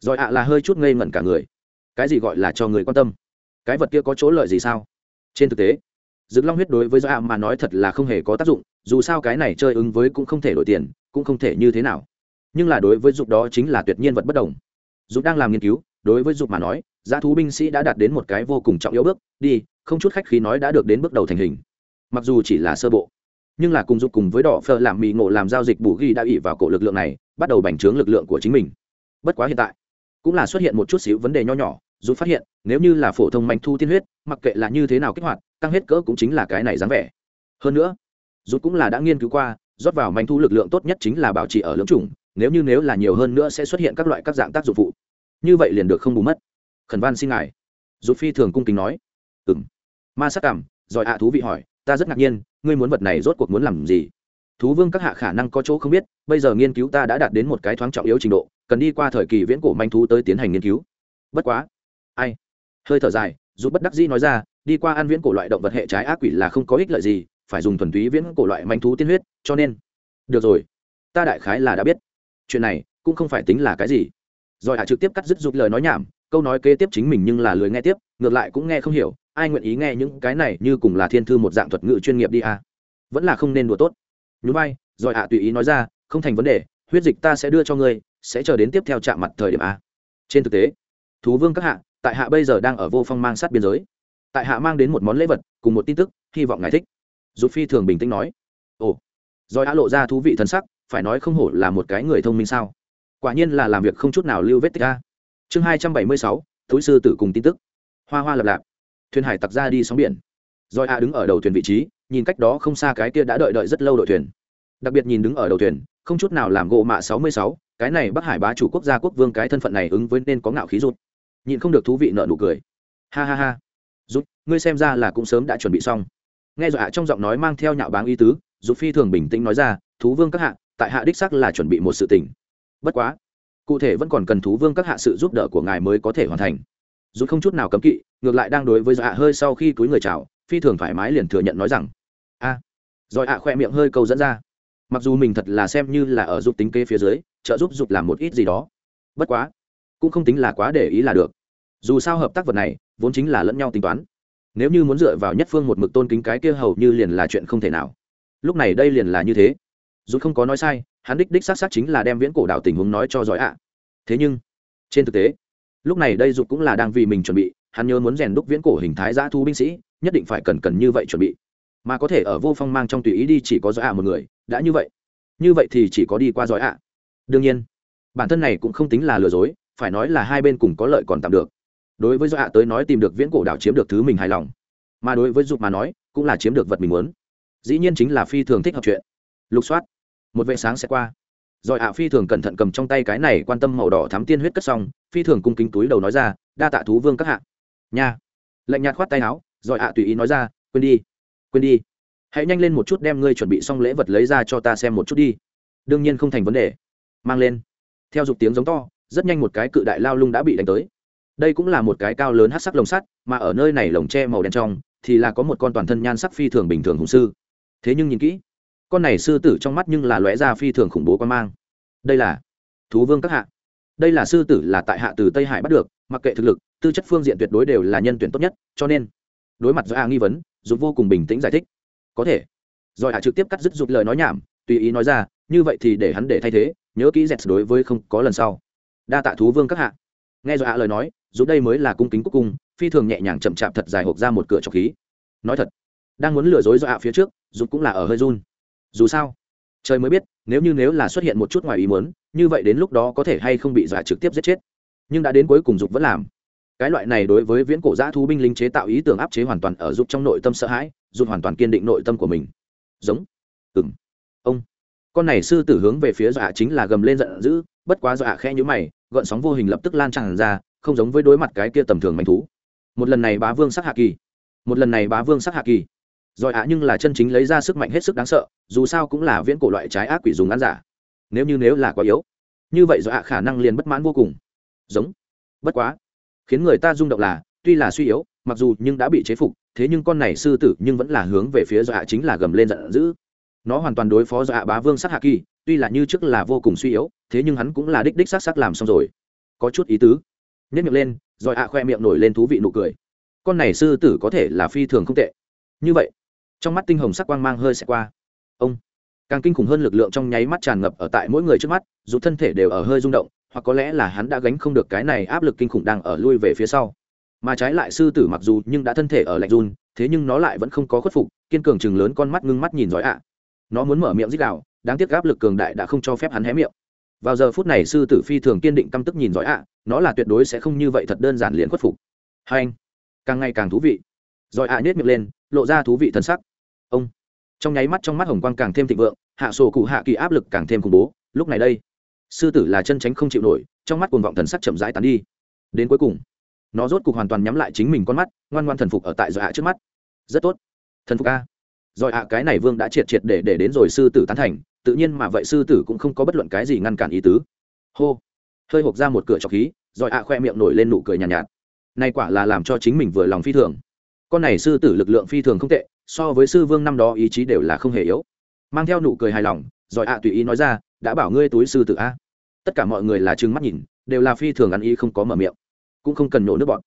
rồi ạ là hơi chút ngây ngẩn cả người. Cái gì gọi là cho người quan tâm? Cái vật kia có chỗ lợi gì sao? Trên thực tế rực long huyết đối với giỏi ạ mà nói thật là không hề có tác dụng dù sao cái này chơi ứng với cũng không thể đổi tiền cũng không thể như thế nào. Nhưng là đối với dục đó chính là tuyệt nhiên vật bất đồng. Dục đang làm nghiên cứu đối với dục mà nói, giá thú binh sĩ đã đạt đến một cái vô cùng trọng yếu bước, đi, không chút khách khí nói đã được đến bước đầu thành hình. Mặc dù chỉ là sơ bộ, nhưng là cùng dục cùng với đỏ phơ làm mì ngộ làm giao dịch bù ghi đã ỉ vào cổ lực lượng này, bắt đầu bành trướng lực lượng của chính mình. Bất quá hiện tại, cũng là xuất hiện một chút xíu vấn đề nho nhỏ, dù phát hiện, nếu như là phổ thông manh thu tiên huyết, mặc kệ là như thế nào kích hoạt tăng hết cỡ cũng chính là cái này dáng vẻ. Hơn nữa dù cũng là đã nghiên cứu qua, rót vào manh thu lực lượng tốt nhất chính là bảo trì ở lưỡng chủng, nếu như nếu là nhiều hơn nữa sẽ xuất hiện các loại các dạng tác dụng phụ như vậy liền được không bù mất. Khẩn van xin ngài. Dù phi thường cung kính nói. Ừng ma sắc cảm giỏi ạ thú vị hỏi, ta rất ngạc nhiên, ngươi muốn vật này rốt cuộc muốn làm gì? Thú vương các hạ khả năng có chỗ không biết, bây giờ nghiên cứu ta đã đạt đến một cái thoáng trọng yếu trình độ, cần đi qua thời kỳ viễn cổ manh thú tới tiến hành nghiên cứu. Bất quá. Ai? Hơi thở dài dù bất đắc dĩ nói ra, đi qua ăn viễn cổ loại động vật hệ trái ác quỷ là không có ích lợi gì, phải dùng thuần túy viễn cổ loại manh thú tiên huyết, cho nên. Được rồi. Ta đại khái là đã biết. Chuyện này cũng không phải tính là cái gì rồi hạ trực tiếp cắt dứt rụt lời nói nhảm, câu nói kế tiếp chính mình nhưng là lười nghe tiếp, ngược lại cũng nghe không hiểu, ai nguyện ý nghe những cái này như cùng là thiên thư một dạng thuật ngữ chuyên nghiệp đi à. vẫn là không nên đùa tốt. Nhú bay rồi hạ tùy ý nói ra, không thành vấn đề, huyết dịch ta sẽ đưa cho ngươi, sẽ chờ đến tiếp theo chạm mặt thời điểm a trên thực tế, thú vương các hạ, tại hạ bây giờ đang ở vô phong mang sát biên giới. Tại hạ mang đến một món lễ vật, cùng một tin tức, hy vọng ngài thích. Giúp phi thường bình tĩnh nói. Ồ. Rồi hạ lộ ra thú vị thân sắc, phải nói không hổ là một cái người thông minh sao? Quả nhiên là làm việc không chút nào lưu vết tích a chương hai trăm bảy mươi sáu túi sư tử cùng tin tức. Hoa hoa lập lạp. Thuyền hải tặc ra đi sóng biển. Rồi hạ đứng ở đầu thuyền vị trí, nhìn cách đó không xa cái kia đã đợi đợi rất lâu đội thuyền. Đặc biệt nhìn đứng ở đầu thuyền, không chút nào làm gỗ mạ sáu mươi sáu, cái này bắc hải bá chủ quốc gia quốc vương cái thân phận này ứng với nên có ngạo khí rút nhìn không được thú vị nợ nụ cười. Ha ha ha. Rút ngươi xem ra là cũng sớm đã chuẩn bị xong. Nghe dọa trong giọng nói mang theo nhạo báng ý tứ rút phi thường bình tĩnh nói ra, thú vương các hạ, tại hạ đích sắc là chuẩn bị một sự tình bất quá, cụ thể vẫn còn cần thú vương các hạ sự giúp đỡ của ngài mới có thể hoàn thành. Dù không chút nào cấm kỵ, ngược lại đang đối với dạ hơi sau khi túi người chào, phi thường thoải mái liền thừa nhận nói rằng, a. Rồi ạ khoe miệng hơi câu dẫn ra, mặc dù mình thật là xem như là ở giúp tính kế phía dưới, trợ giúp giúp làm một ít gì đó, bất quá, cũng không tính là quá để ý là được. Dù sao hợp tác vật này, vốn chính là lẫn nhau tính toán. Nếu như muốn dựa vào nhất phương một mực tôn kính cái kia hầu như liền là chuyện không thể nào. Lúc này đây liền là như thế. Dù không có nói sai hắn đích đích xác xác chính là đem viễn cổ đảo tình huống nói cho giỏi ạ. Thế nhưng, trên thực tế, lúc này đây dục cũng là đang vì mình chuẩn bị, hắn nhớ muốn rèn đúc viễn cổ hình thái giã thu binh sĩ, nhất định phải cần cần như vậy chuẩn bị. Mà có thể ở vô phong mang trong tùy ý đi chỉ có giỏi ạ một người, đã như vậy. Như vậy thì chỉ có đi qua giỏi ạ. Đương nhiên, bản thân này cũng không tính là lừa dối, phải nói là hai bên cùng có lợi còn tạm được. Đối với giỏi ạ tới nói tìm được viễn cổ đảo chiếm được thứ mình hài lòng. Mà đối với dục mà nói, cũng là chiếm được vật mình muốn. Dĩ nhiên chính là phi thường thích hợp chuyện. Lục soát một vệ sáng sẽ qua. Rồi ạ, phi thường cẩn thận cầm trong tay cái này quan tâm màu đỏ thắm tiên huyết cất xong, phi thường cung kính túi đầu nói ra, đa tạ thú vương các hạ. Nha. Lạnh nhạt khoát tay áo, rồi ạ tùy ý nói ra, quên đi quên đi. Hãy nhanh lên một chút đem ngươi chuẩn bị xong lễ vật lấy ra cho ta xem một chút đi. Đương nhiên không thành vấn đề. Mang lên. Theo dục tiếng giống to, rất nhanh một cái cự đại lao lung đã bị đánh tới. Đây cũng là một cái cao lớn hát sắc lồng sắt, mà ở nơi này lồng tre màu đen trong, thì là có một con toàn thân nhan sắc phi thường bình thường hùng sư. Thế nhưng nhìn kỹ con này sư tử trong mắt nhưng là lóe ra phi thường khủng bố quan mang. Đây là thú vương các hạ. Đây là sư tử là tại hạ từ tây hải bắt được, mặc kệ thực lực, tư chất phương diện tuyệt đối đều là nhân tuyển tốt nhất, cho nên đối mặt do a nghi vấn, dục vô cùng bình tĩnh giải thích. Có thể. Rồi hạ trực tiếp cắt dứt dục lời nói nhảm, tùy ý nói ra, như vậy thì để hắn để thay thế, nhớ kỹ dẹt đối với không có lần sau. Đa tạ thú vương các hạ. Nghe rồi hạ lời nói dù đây mới là cung kính cuối cùng, phi thường nhẹ nhàng chậm chạp thật dài hộp ra một cửa trọc khí. Nói thật, đang muốn lừa dối do hạ phía trước dù cũng là ở hơi run dù sao, trời mới biết, nếu như nếu là xuất hiện một chút ngoài ý muốn, như vậy đến lúc đó có thể hay không bị dọa trực tiếp giết chết. Nhưng đã đến cuối cùng dục vẫn làm. Cái loại này đối với viễn cổ giã thú binh lính chế tạo ý tưởng áp chế hoàn toàn ở giúp trong nội tâm sợ hãi giúp hoàn toàn kiên định nội tâm của mình. Giống. Ừng ông. Con này sư tử hướng về phía dọa chính là gầm lên giận dữ, bất quá dọa khe khẽ mày gợn sóng vô hình lập tức lan tràn ra, không giống với đối mặt cái kia tầm thường manh thú. Một lần này bá vương sắc hạ kỳ. Một lần này bá vương sắc hạ kỳ giỏi ạ, nhưng là chân chính lấy ra sức mạnh hết sức đáng sợ, dù sao cũng là viễn cổ loại trái ác quỷ dùng ăn giả. Nếu như nếu là quá yếu, như vậy giỏi ạ, khả năng liền bất mãn vô cùng. Giống. Bất quá. Khiến người ta rung động là, tuy là suy yếu, mặc dù nhưng đã bị chế phục, thế nhưng con này sư tử nhưng vẫn là hướng về phía giỏi ạ, chính là gầm lên giận dữ. Nó hoàn toàn đối phó giỏi ạ, bá vương sát hạ kỳ, tuy là như trước là vô cùng suy yếu, thế nhưng hắn cũng là đích đích s á s á làm xong rồi. Có chút ý tứ. Nhất miệng lên, rồi ạ, khoe miệng nổi lên thú vị nụ cười. Con này sư tử có thể là phi thường không tệ. Như vậy trong mắt tinh hồng sắc quang mang hơi xẹt qua. Ông, càng kinh khủng hơn lực lượng trong nháy mắt tràn ngập ở tại mỗi người trước mắt, dù thân thể đều ở hơi rung động, hoặc có lẽ là hắn đã gánh không được cái này áp lực kinh khủng đang ở lui về phía sau. Mà trái lại sư tử mặc dù nhưng đã thân thể ở lạnh run, thế nhưng nó lại vẫn không có khuất phục, kiên cường chừng lớn con mắt ngưng mắt nhìn giỏi ạ. Nó muốn mở miệng dích đạo đáng tiếc áp lực cường đại đã không cho phép hắn hé miệng. Vào giờ phút này sư tử phi thường kiên định căm tức nhìn giỏi ạ, nó là tuyệt đối sẽ không như vậy thật đơn giản liền khuất phục. Hai anh, càng ngày càng thú vị. Giỏi ạ à nhét miệng lên lộ ra thú vị thân sắc. Ông. Trong nháy mắt trong mắt hồng quang càng thêm thịnh vượng hạ sổ cụ hạ kỳ áp lực càng thêm khủng bố. Lúc này đây sư tử là chân tránh không chịu nổi trong mắt cuồng vọng thần sắc chậm rãi tán đi. Đến cuối cùng nó rốt cuộc hoàn toàn nhắm lại chính mình con mắt ngoan ngoan thần phục ở tại giỏi hạ trước mắt. Rất tốt. Thần phục a. Giỏi hạ cái này vương đã triệt triệt để để đến rồi sư tử tán thành tự nhiên mà vậy sư tử cũng không có bất luận cái gì ngăn cản ý tứ. Hô. Hơi hộp ra một cửa trọc khí giỏi hạ khoe miệng nổi lên nụ cười nhàn nhạt, nhạt. Này quả là làm cho chính mình vừa lòng phi thường con này sư tử lực lượng phi thường không tệ, so với sư vương năm đó ý chí đều là không hề yếu. Mang theo nụ cười hài lòng giỏi ạ tùy ý nói ra, đã bảo ngươi túi sư tử a. Tất cả mọi người là trừng mắt nhìn, đều là phi thường ăn ý không có mở miệng, cũng không cần nổ nước bọn.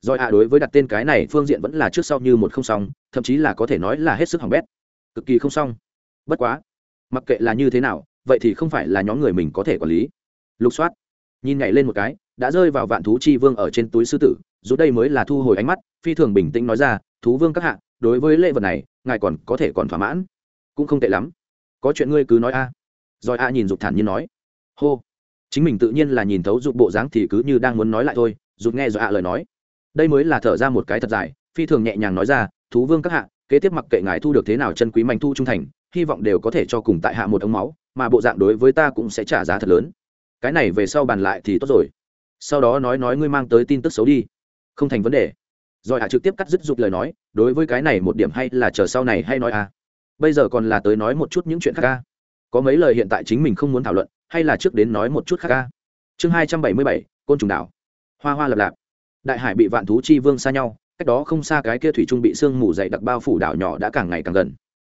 Giỏi ạ đối với đặt tên cái này phương diện vẫn là trước sau như một không xong, thậm chí là có thể nói là hết sức hỏng bét. Cực kỳ không xong. Bất quá, mặc kệ là như thế nào, vậy thì không phải là nhóm người mình có thể quản lý. Lục soát nhìn nhảy lên một cái, đã rơi vào vạn thú chi vương ở trên túi sư tử dù đây mới là thu hồi ánh mắt, phi thường bình tĩnh nói ra, thú vương các hạ, đối với lễ vật này, ngài còn có thể còn thỏa mãn. Cũng không tệ lắm. Có chuyện ngươi cứ nói a. Rồi a nhìn dục thản nhiên nói. Hô. Chính mình tự nhiên là nhìn thấu dục bộ dáng thì cứ như đang muốn nói lại thôi, dục nghe rồi a lời nói. Đây mới là thở ra một cái thật dài, phi thường nhẹ nhàng nói ra, thú vương các hạ, kế tiếp mặc kệ ngài thu được thế nào chân quý manh thu trung thành, hy vọng đều có thể cho cùng tại hạ một ống máu, mà bộ dạng đối với ta cũng sẽ trả giá thật lớn. Cái này về sau bàn lại thì tốt rồi. Sau đó nói nói ngươi mang tới tin tức xấu đi không thành vấn đề. Rồi hạ trực tiếp cắt dứt dục lời nói, đối với cái này một điểm hay là chờ sau này hay nói à? Bây giờ còn là tới nói một chút những chuyện khác ca có mấy lời hiện tại chính mình không muốn thảo luận, hay là trước đến nói một chút khác ca chương hai trăm bảy mươi bảy, côn trùng đảo. Hoa hoa lập lạp. Đại hải bị vạn thú chi vương xa nhau, cách đó không xa cái kia thủy trung bị sương mù dày đặc bao phủ đảo nhỏ đã càng ngày càng gần.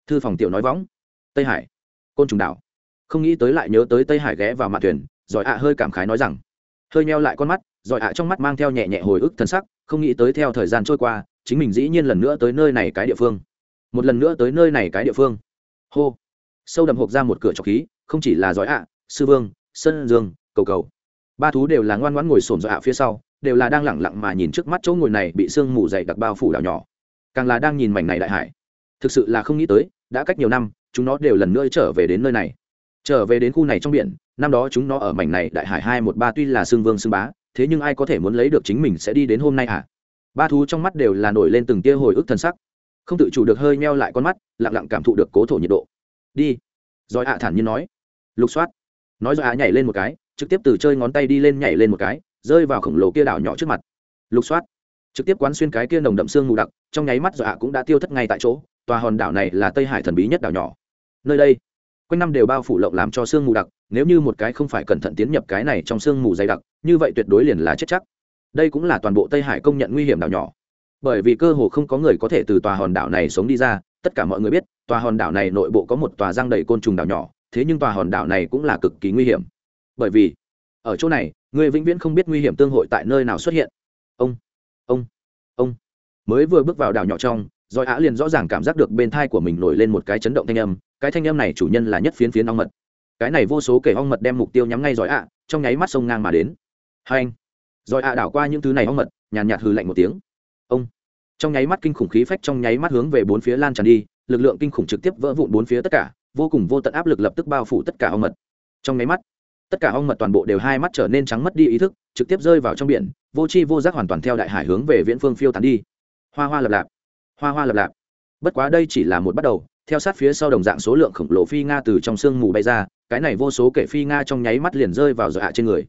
Thư phòng tiểu nói võng. Tây hải. Côn trùng đảo. Không nghĩ tới lại nhớ tới tây hải ghé vào mặt thuyền giỏi ạ hơi cảm khái nói rằng. Hơi meo lại con mắt giỏi ạ, trong mắt mang theo nhẹ nhẹ hồi ức thân sắc, không nghĩ tới theo thời gian trôi qua, chính mình dĩ nhiên lần nữa tới nơi này cái địa phương. Một lần nữa tới nơi này cái địa phương. Hô. Sâu đầm hộp ra một cửa trọc khí, không chỉ là giỏi ạ, sư vương, sơn dương, cầu cầu. Ba thú đều là ngoan ngoãn ngồi xổm giỏi ạ phía sau, đều là đang lẳng lặng mà nhìn trước mắt chỗ ngồi này bị sương mù dày đặc bao phủ đảo nhỏ. Càng là đang nhìn mảnh này đại hải. Thực sự là không nghĩ tới, đã cách nhiều năm, chúng nó đều lần nữa trở về đến nơi này. Trở về đến khu này trong biển, năm đó chúng nó ở mảnh này đại hải hai một ba tuy là xương vương xương bá thế nhưng ai có thể muốn lấy được chính mình sẽ đi đến hôm nay à ba thú trong mắt đều là nổi lên từng tia hồi ức thân sắc. Không tự chủ được hơi meo lại con mắt, lặng lặng cảm thụ được cố thổ nhiệt độ. Đi. Rồi ạ thản nhiên nói. Lục soát. Nói rồi ạ nhảy lên một cái, trực tiếp từ chơi ngón tay đi lên nhảy lên một cái, rơi vào khổng lồ kia đảo nhỏ trước mặt. Lục soát. Trực tiếp quán xuyên cái kia nồng đậm xương mù đặc, trong nháy mắt rồi ạ cũng đã tiêu thất ngay tại chỗ, tòa hòn đảo này là tây hải thần bí nhất đảo nhỏ. Nơi đây, quanh năm đều bao phủ lộng làm cho sương mù đặc nếu như một cái không phải cẩn thận tiến nhập cái này trong sương mù dày đặc, như vậy tuyệt đối liền là chết chắc. Đây cũng là toàn bộ tây hải công nhận nguy hiểm đảo nhỏ. Bởi vì cơ hồ không có người có thể từ tòa hòn đảo này sống đi ra, tất cả mọi người biết, tòa hòn đảo này nội bộ có một tòa giang đầy côn trùng đảo nhỏ, thế nhưng tòa hòn đảo này cũng là cực kỳ nguy hiểm. Bởi vì, ở chỗ này, người vĩnh viễn không biết nguy hiểm tương hội tại nơi nào xuất hiện. Ông ông ông. Mới vừa bước vào đảo nhỏ trong doi á liền rõ ràng cảm giác được bên thai của mình nổi lên một cái chấn động thanh âm, cái thanh âm này chủ nhân là nhất phiến phiến ong mật cái này vô số kể ong mật đem mục tiêu nhắm ngay giỏi ạ, trong nháy mắt sông ngang mà đến. Hai anh, giỏi ạ đảo qua những thứ này ong mật, nhàn nhạt hừ lạnh một tiếng. Ông, trong nháy mắt kinh khủng khí phách trong nháy mắt hướng về bốn phía lan tràn đi, lực lượng kinh khủng trực tiếp vỡ vụn bốn phía tất cả, vô cùng vô tận áp lực lập tức bao phủ tất cả ong mật. Trong nháy mắt, tất cả ong mật toàn bộ đều hai mắt trở nên trắng mất đi ý thức, trực tiếp rơi vào trong biển, vô chi vô giác hoàn toàn theo đại hải hướng về viễn phương phiêu tán đi. Hoa hoa lập lạp, hoa hoa lập lạp. Bất quá đây chỉ là một bắt đầu theo sát phía sau đồng dạng số lượng khổng lồ phi nga từ trong sương mù bay ra, cái này vô số kể phi nga trong nháy mắt liền rơi vào dọa trên người.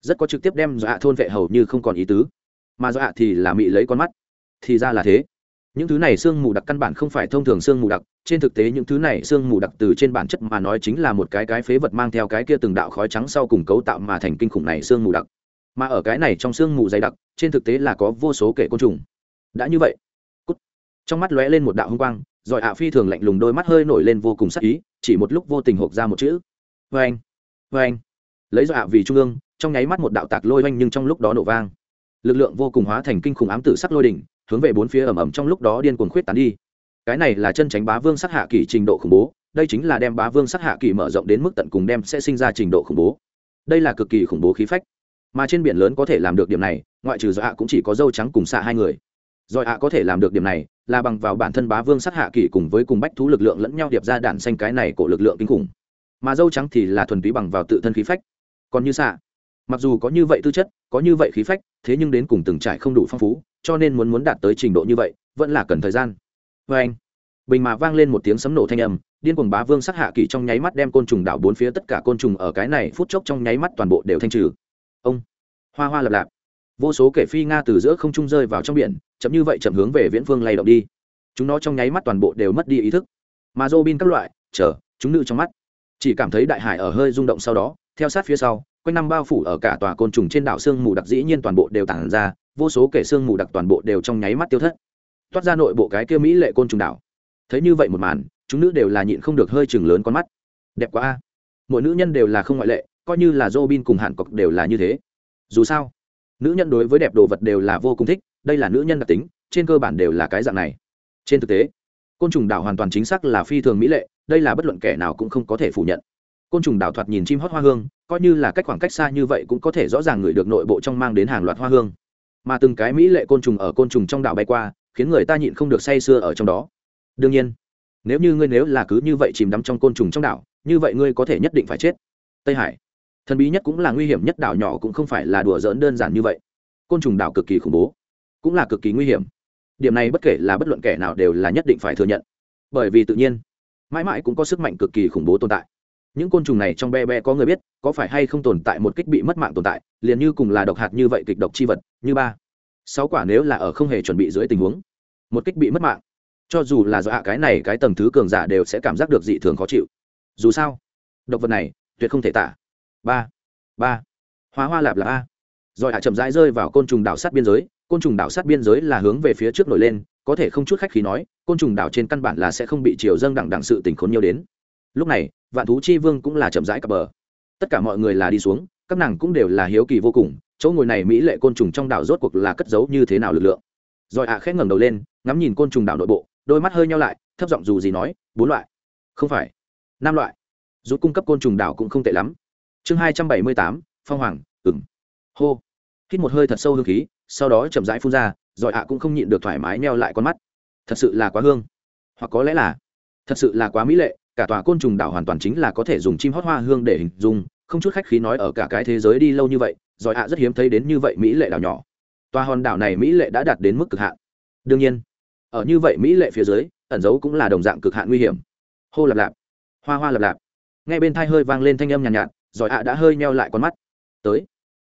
Rất có trực tiếp đem dọa thôn vệ hầu như không còn ý tứ. Mà dọa thì là mị lấy con mắt. Thì ra là thế. Những thứ này sương mù đặc căn bản không phải thông thường sương mù đặc. Trên thực tế những thứ này sương mù đặc từ trên bản chất mà nói chính là một cái cái phế vật mang theo cái kia từng đạo khói trắng sau cùng cấu tạo mà thành kinh khủng này sương mù đặc. Mà ở cái này trong sương mù dày đặc, trên thực tế là có vô số kể côn trùng. Đã như vậy, cút. trong mắt lóe lên một đạo hung quang rồi ạ phi thường lạnh lùng đôi mắt hơi nổi lên vô cùng sắc ý, chỉ một lúc vô tình hộp ra một chữ. Vê anh vê anh lấy giỏi ạ vì trung ương, trong nháy mắt một đạo tạc lôi oanh nhưng trong lúc đó nổ vang. Lực lượng vô cùng hóa thành kinh khủng ám tử sắc lôi đỉnh, hướng về bốn phía ẩm ẩm trong lúc đó điên cuồng khuyết tán đi. Cái này là chân tránh bá vương sắc hạ kỳ trình độ khủng bố, đây chính là đem bá vương sắc hạ kỳ mở rộng đến mức tận cùng đem sẽ sinh ra trình độ khủng bố. Đây là cực kỳ khủng bố khí phách. Mà trên biển lớn có thể làm được điểm này, ngoại trừ do ạ cũng chỉ có dâu trắng cùng xạ hai người. Rồi ạ có thể làm được điểm này là bằng vào bản thân bá vương sát hạ kỳ cùng với cùng bách thú lực lượng lẫn nhau điệp ra đạn xanh cái này của lực lượng kinh khủng. Mà dâu trắng thì là thuần túy bằng vào tự thân khí phách. Còn như xạ, mặc dù có như vậy tư chất, có như vậy khí phách, thế nhưng đến cùng từng trải không đủ phong phú, cho nên muốn muốn đạt tới trình độ như vậy, vẫn là cần thời gian. Vê anh, bình mà vang lên một tiếng sấm nổ thanh âm, điên cuồng bá vương sát hạ kỳ trong nháy mắt đem côn trùng đảo bốn phía tất cả côn trùng ở cái này phút chốc trong nháy mắt toàn bộ đều thanh trừ. Ông, hoa hoa lập lạp vô số kể phi nga từ giữa không trung rơi vào trong biển, chậm như vậy chậm hướng về viễn phương lay động đi. Chúng nó trong nháy mắt toàn bộ đều mất đi ý thức. Mà dô bin các loại, chờ, chúng nữ trong mắt, chỉ cảm thấy đại hải ở hơi rung động sau đó, theo sát phía sau, quanh năm bao phủ ở cả tòa côn trùng trên đảo sương mù đặc dĩ nhiên toàn bộ đều tản ra, vô số kể sương mù đặc toàn bộ đều trong nháy mắt tiêu thất. Toát ra nội bộ cái kia mỹ lệ côn trùng đảo. Thấy như vậy một màn, chúng nữ đều là nhịn không được hơi chừng lớn con mắt. Đẹp quá a. Mỗi nữ nhân đều là không ngoại lệ, coi như là dô bin cùng hạn cọc đều là như thế. Dù sao nữ nhân đối với đẹp đồ vật đều là vô cùng thích, đây là nữ nhân đặc tính, trên cơ bản đều là cái dạng này. Trên thực tế, côn trùng đảo hoàn toàn chính xác là phi thường mỹ lệ, đây là bất luận kẻ nào cũng không có thể phủ nhận. Côn trùng đảo thoạt nhìn chim hót hoa hương, coi như là cách khoảng cách xa như vậy cũng có thể rõ ràng ngửi được nội bộ trong mang đến hàng loạt hoa hương. Mà từng cái mỹ lệ côn trùng ở côn trùng trong đảo bay qua, khiến người ta nhịn không được say sưa ở trong đó. Đương nhiên, nếu như ngươi nếu là cứ như vậy chìm đắm trong côn trùng trong đảo, như vậy ngươi có thể nhất định phải chết. Tây hải thần bí nhất cũng là nguy hiểm nhất đảo nhỏ cũng không phải là đùa giỡn đơn giản như vậy. Côn trùng đảo cực kỳ khủng bố, cũng là cực kỳ nguy hiểm. Điểm này bất kể là bất luận kẻ nào đều là nhất định phải thừa nhận. Bởi vì tự nhiên, mãi mãi cũng có sức mạnh cực kỳ khủng bố tồn tại. Những côn trùng này trong be be có người biết, có phải hay không tồn tại một kích bị mất mạng tồn tại, liền như cùng là độc hạt như vậy kịch độc chi vật, như ba, sáu quả nếu là ở không hề chuẩn bị dưới tình huống, một kích bị mất mạng. Cho dù là do hạ cái này cái tầng thứ cường giả đều sẽ cảm giác được dị thường khó chịu. Dù sao, độc vật này tuyệt không thể tả ba ba. Hóa hoa lạp là a. Rồi hạ chậm rãi rơi vào côn trùng đảo sát biên giới. Côn trùng đảo sát biên giới là hướng về phía trước nổi lên. Có thể không chút khách khí nói, côn trùng đảo trên căn bản là sẽ không bị chiều dâng đẳng đẳng sự tình khốn nhiều đến. Lúc này, vạn thú chi vương cũng là chậm rãi cập bờ. Tất cả mọi người là đi xuống, các nàng cũng đều là hiếu kỳ vô cùng, chỗ ngồi này mỹ lệ côn trùng trong đảo rốt cuộc là cất giấu như thế nào lực lượng. Rồi ạ à khẽ ngẩng đầu lên, ngắm nhìn côn trùng đảo nội bộ, đôi mắt hơi nhau lại, thấp giọng dù gì nói, bốn loại. Không phải, năm loại. Rút cung cấp côn trùng đảo cũng không tệ lắm chương hai trăm bảy mươi tám phong hoàng ừng hô. Hít một hơi thật sâu hương khí sau đó chậm rãi phun ra rồi ạ cũng không nhịn được thoải mái neo lại con mắt. Thật sự là quá hương. Hoặc có lẽ là thật sự là quá mỹ lệ cả tòa côn trùng đảo hoàn toàn chính là có thể dùng chim hót hoa hương để hình dung không chút khách khí nói ở cả cái thế giới đi lâu như vậy rồi ạ rất hiếm thấy đến như vậy mỹ lệ đảo nhỏ. Tòa hòn đảo này mỹ lệ đã đạt đến mức cực hạn. Đương nhiên ở như vậy mỹ lệ phía dưới ẩn dấu cũng là đồng dạng cực hạn nguy hiểm. Hô lạp lạp. Hoa hoa lạp lạp. Ngay bên thai hơi vang lên thanh âm nhàn nhạt, nhạt rồi ạ đã hơi meo lại con mắt. Tới.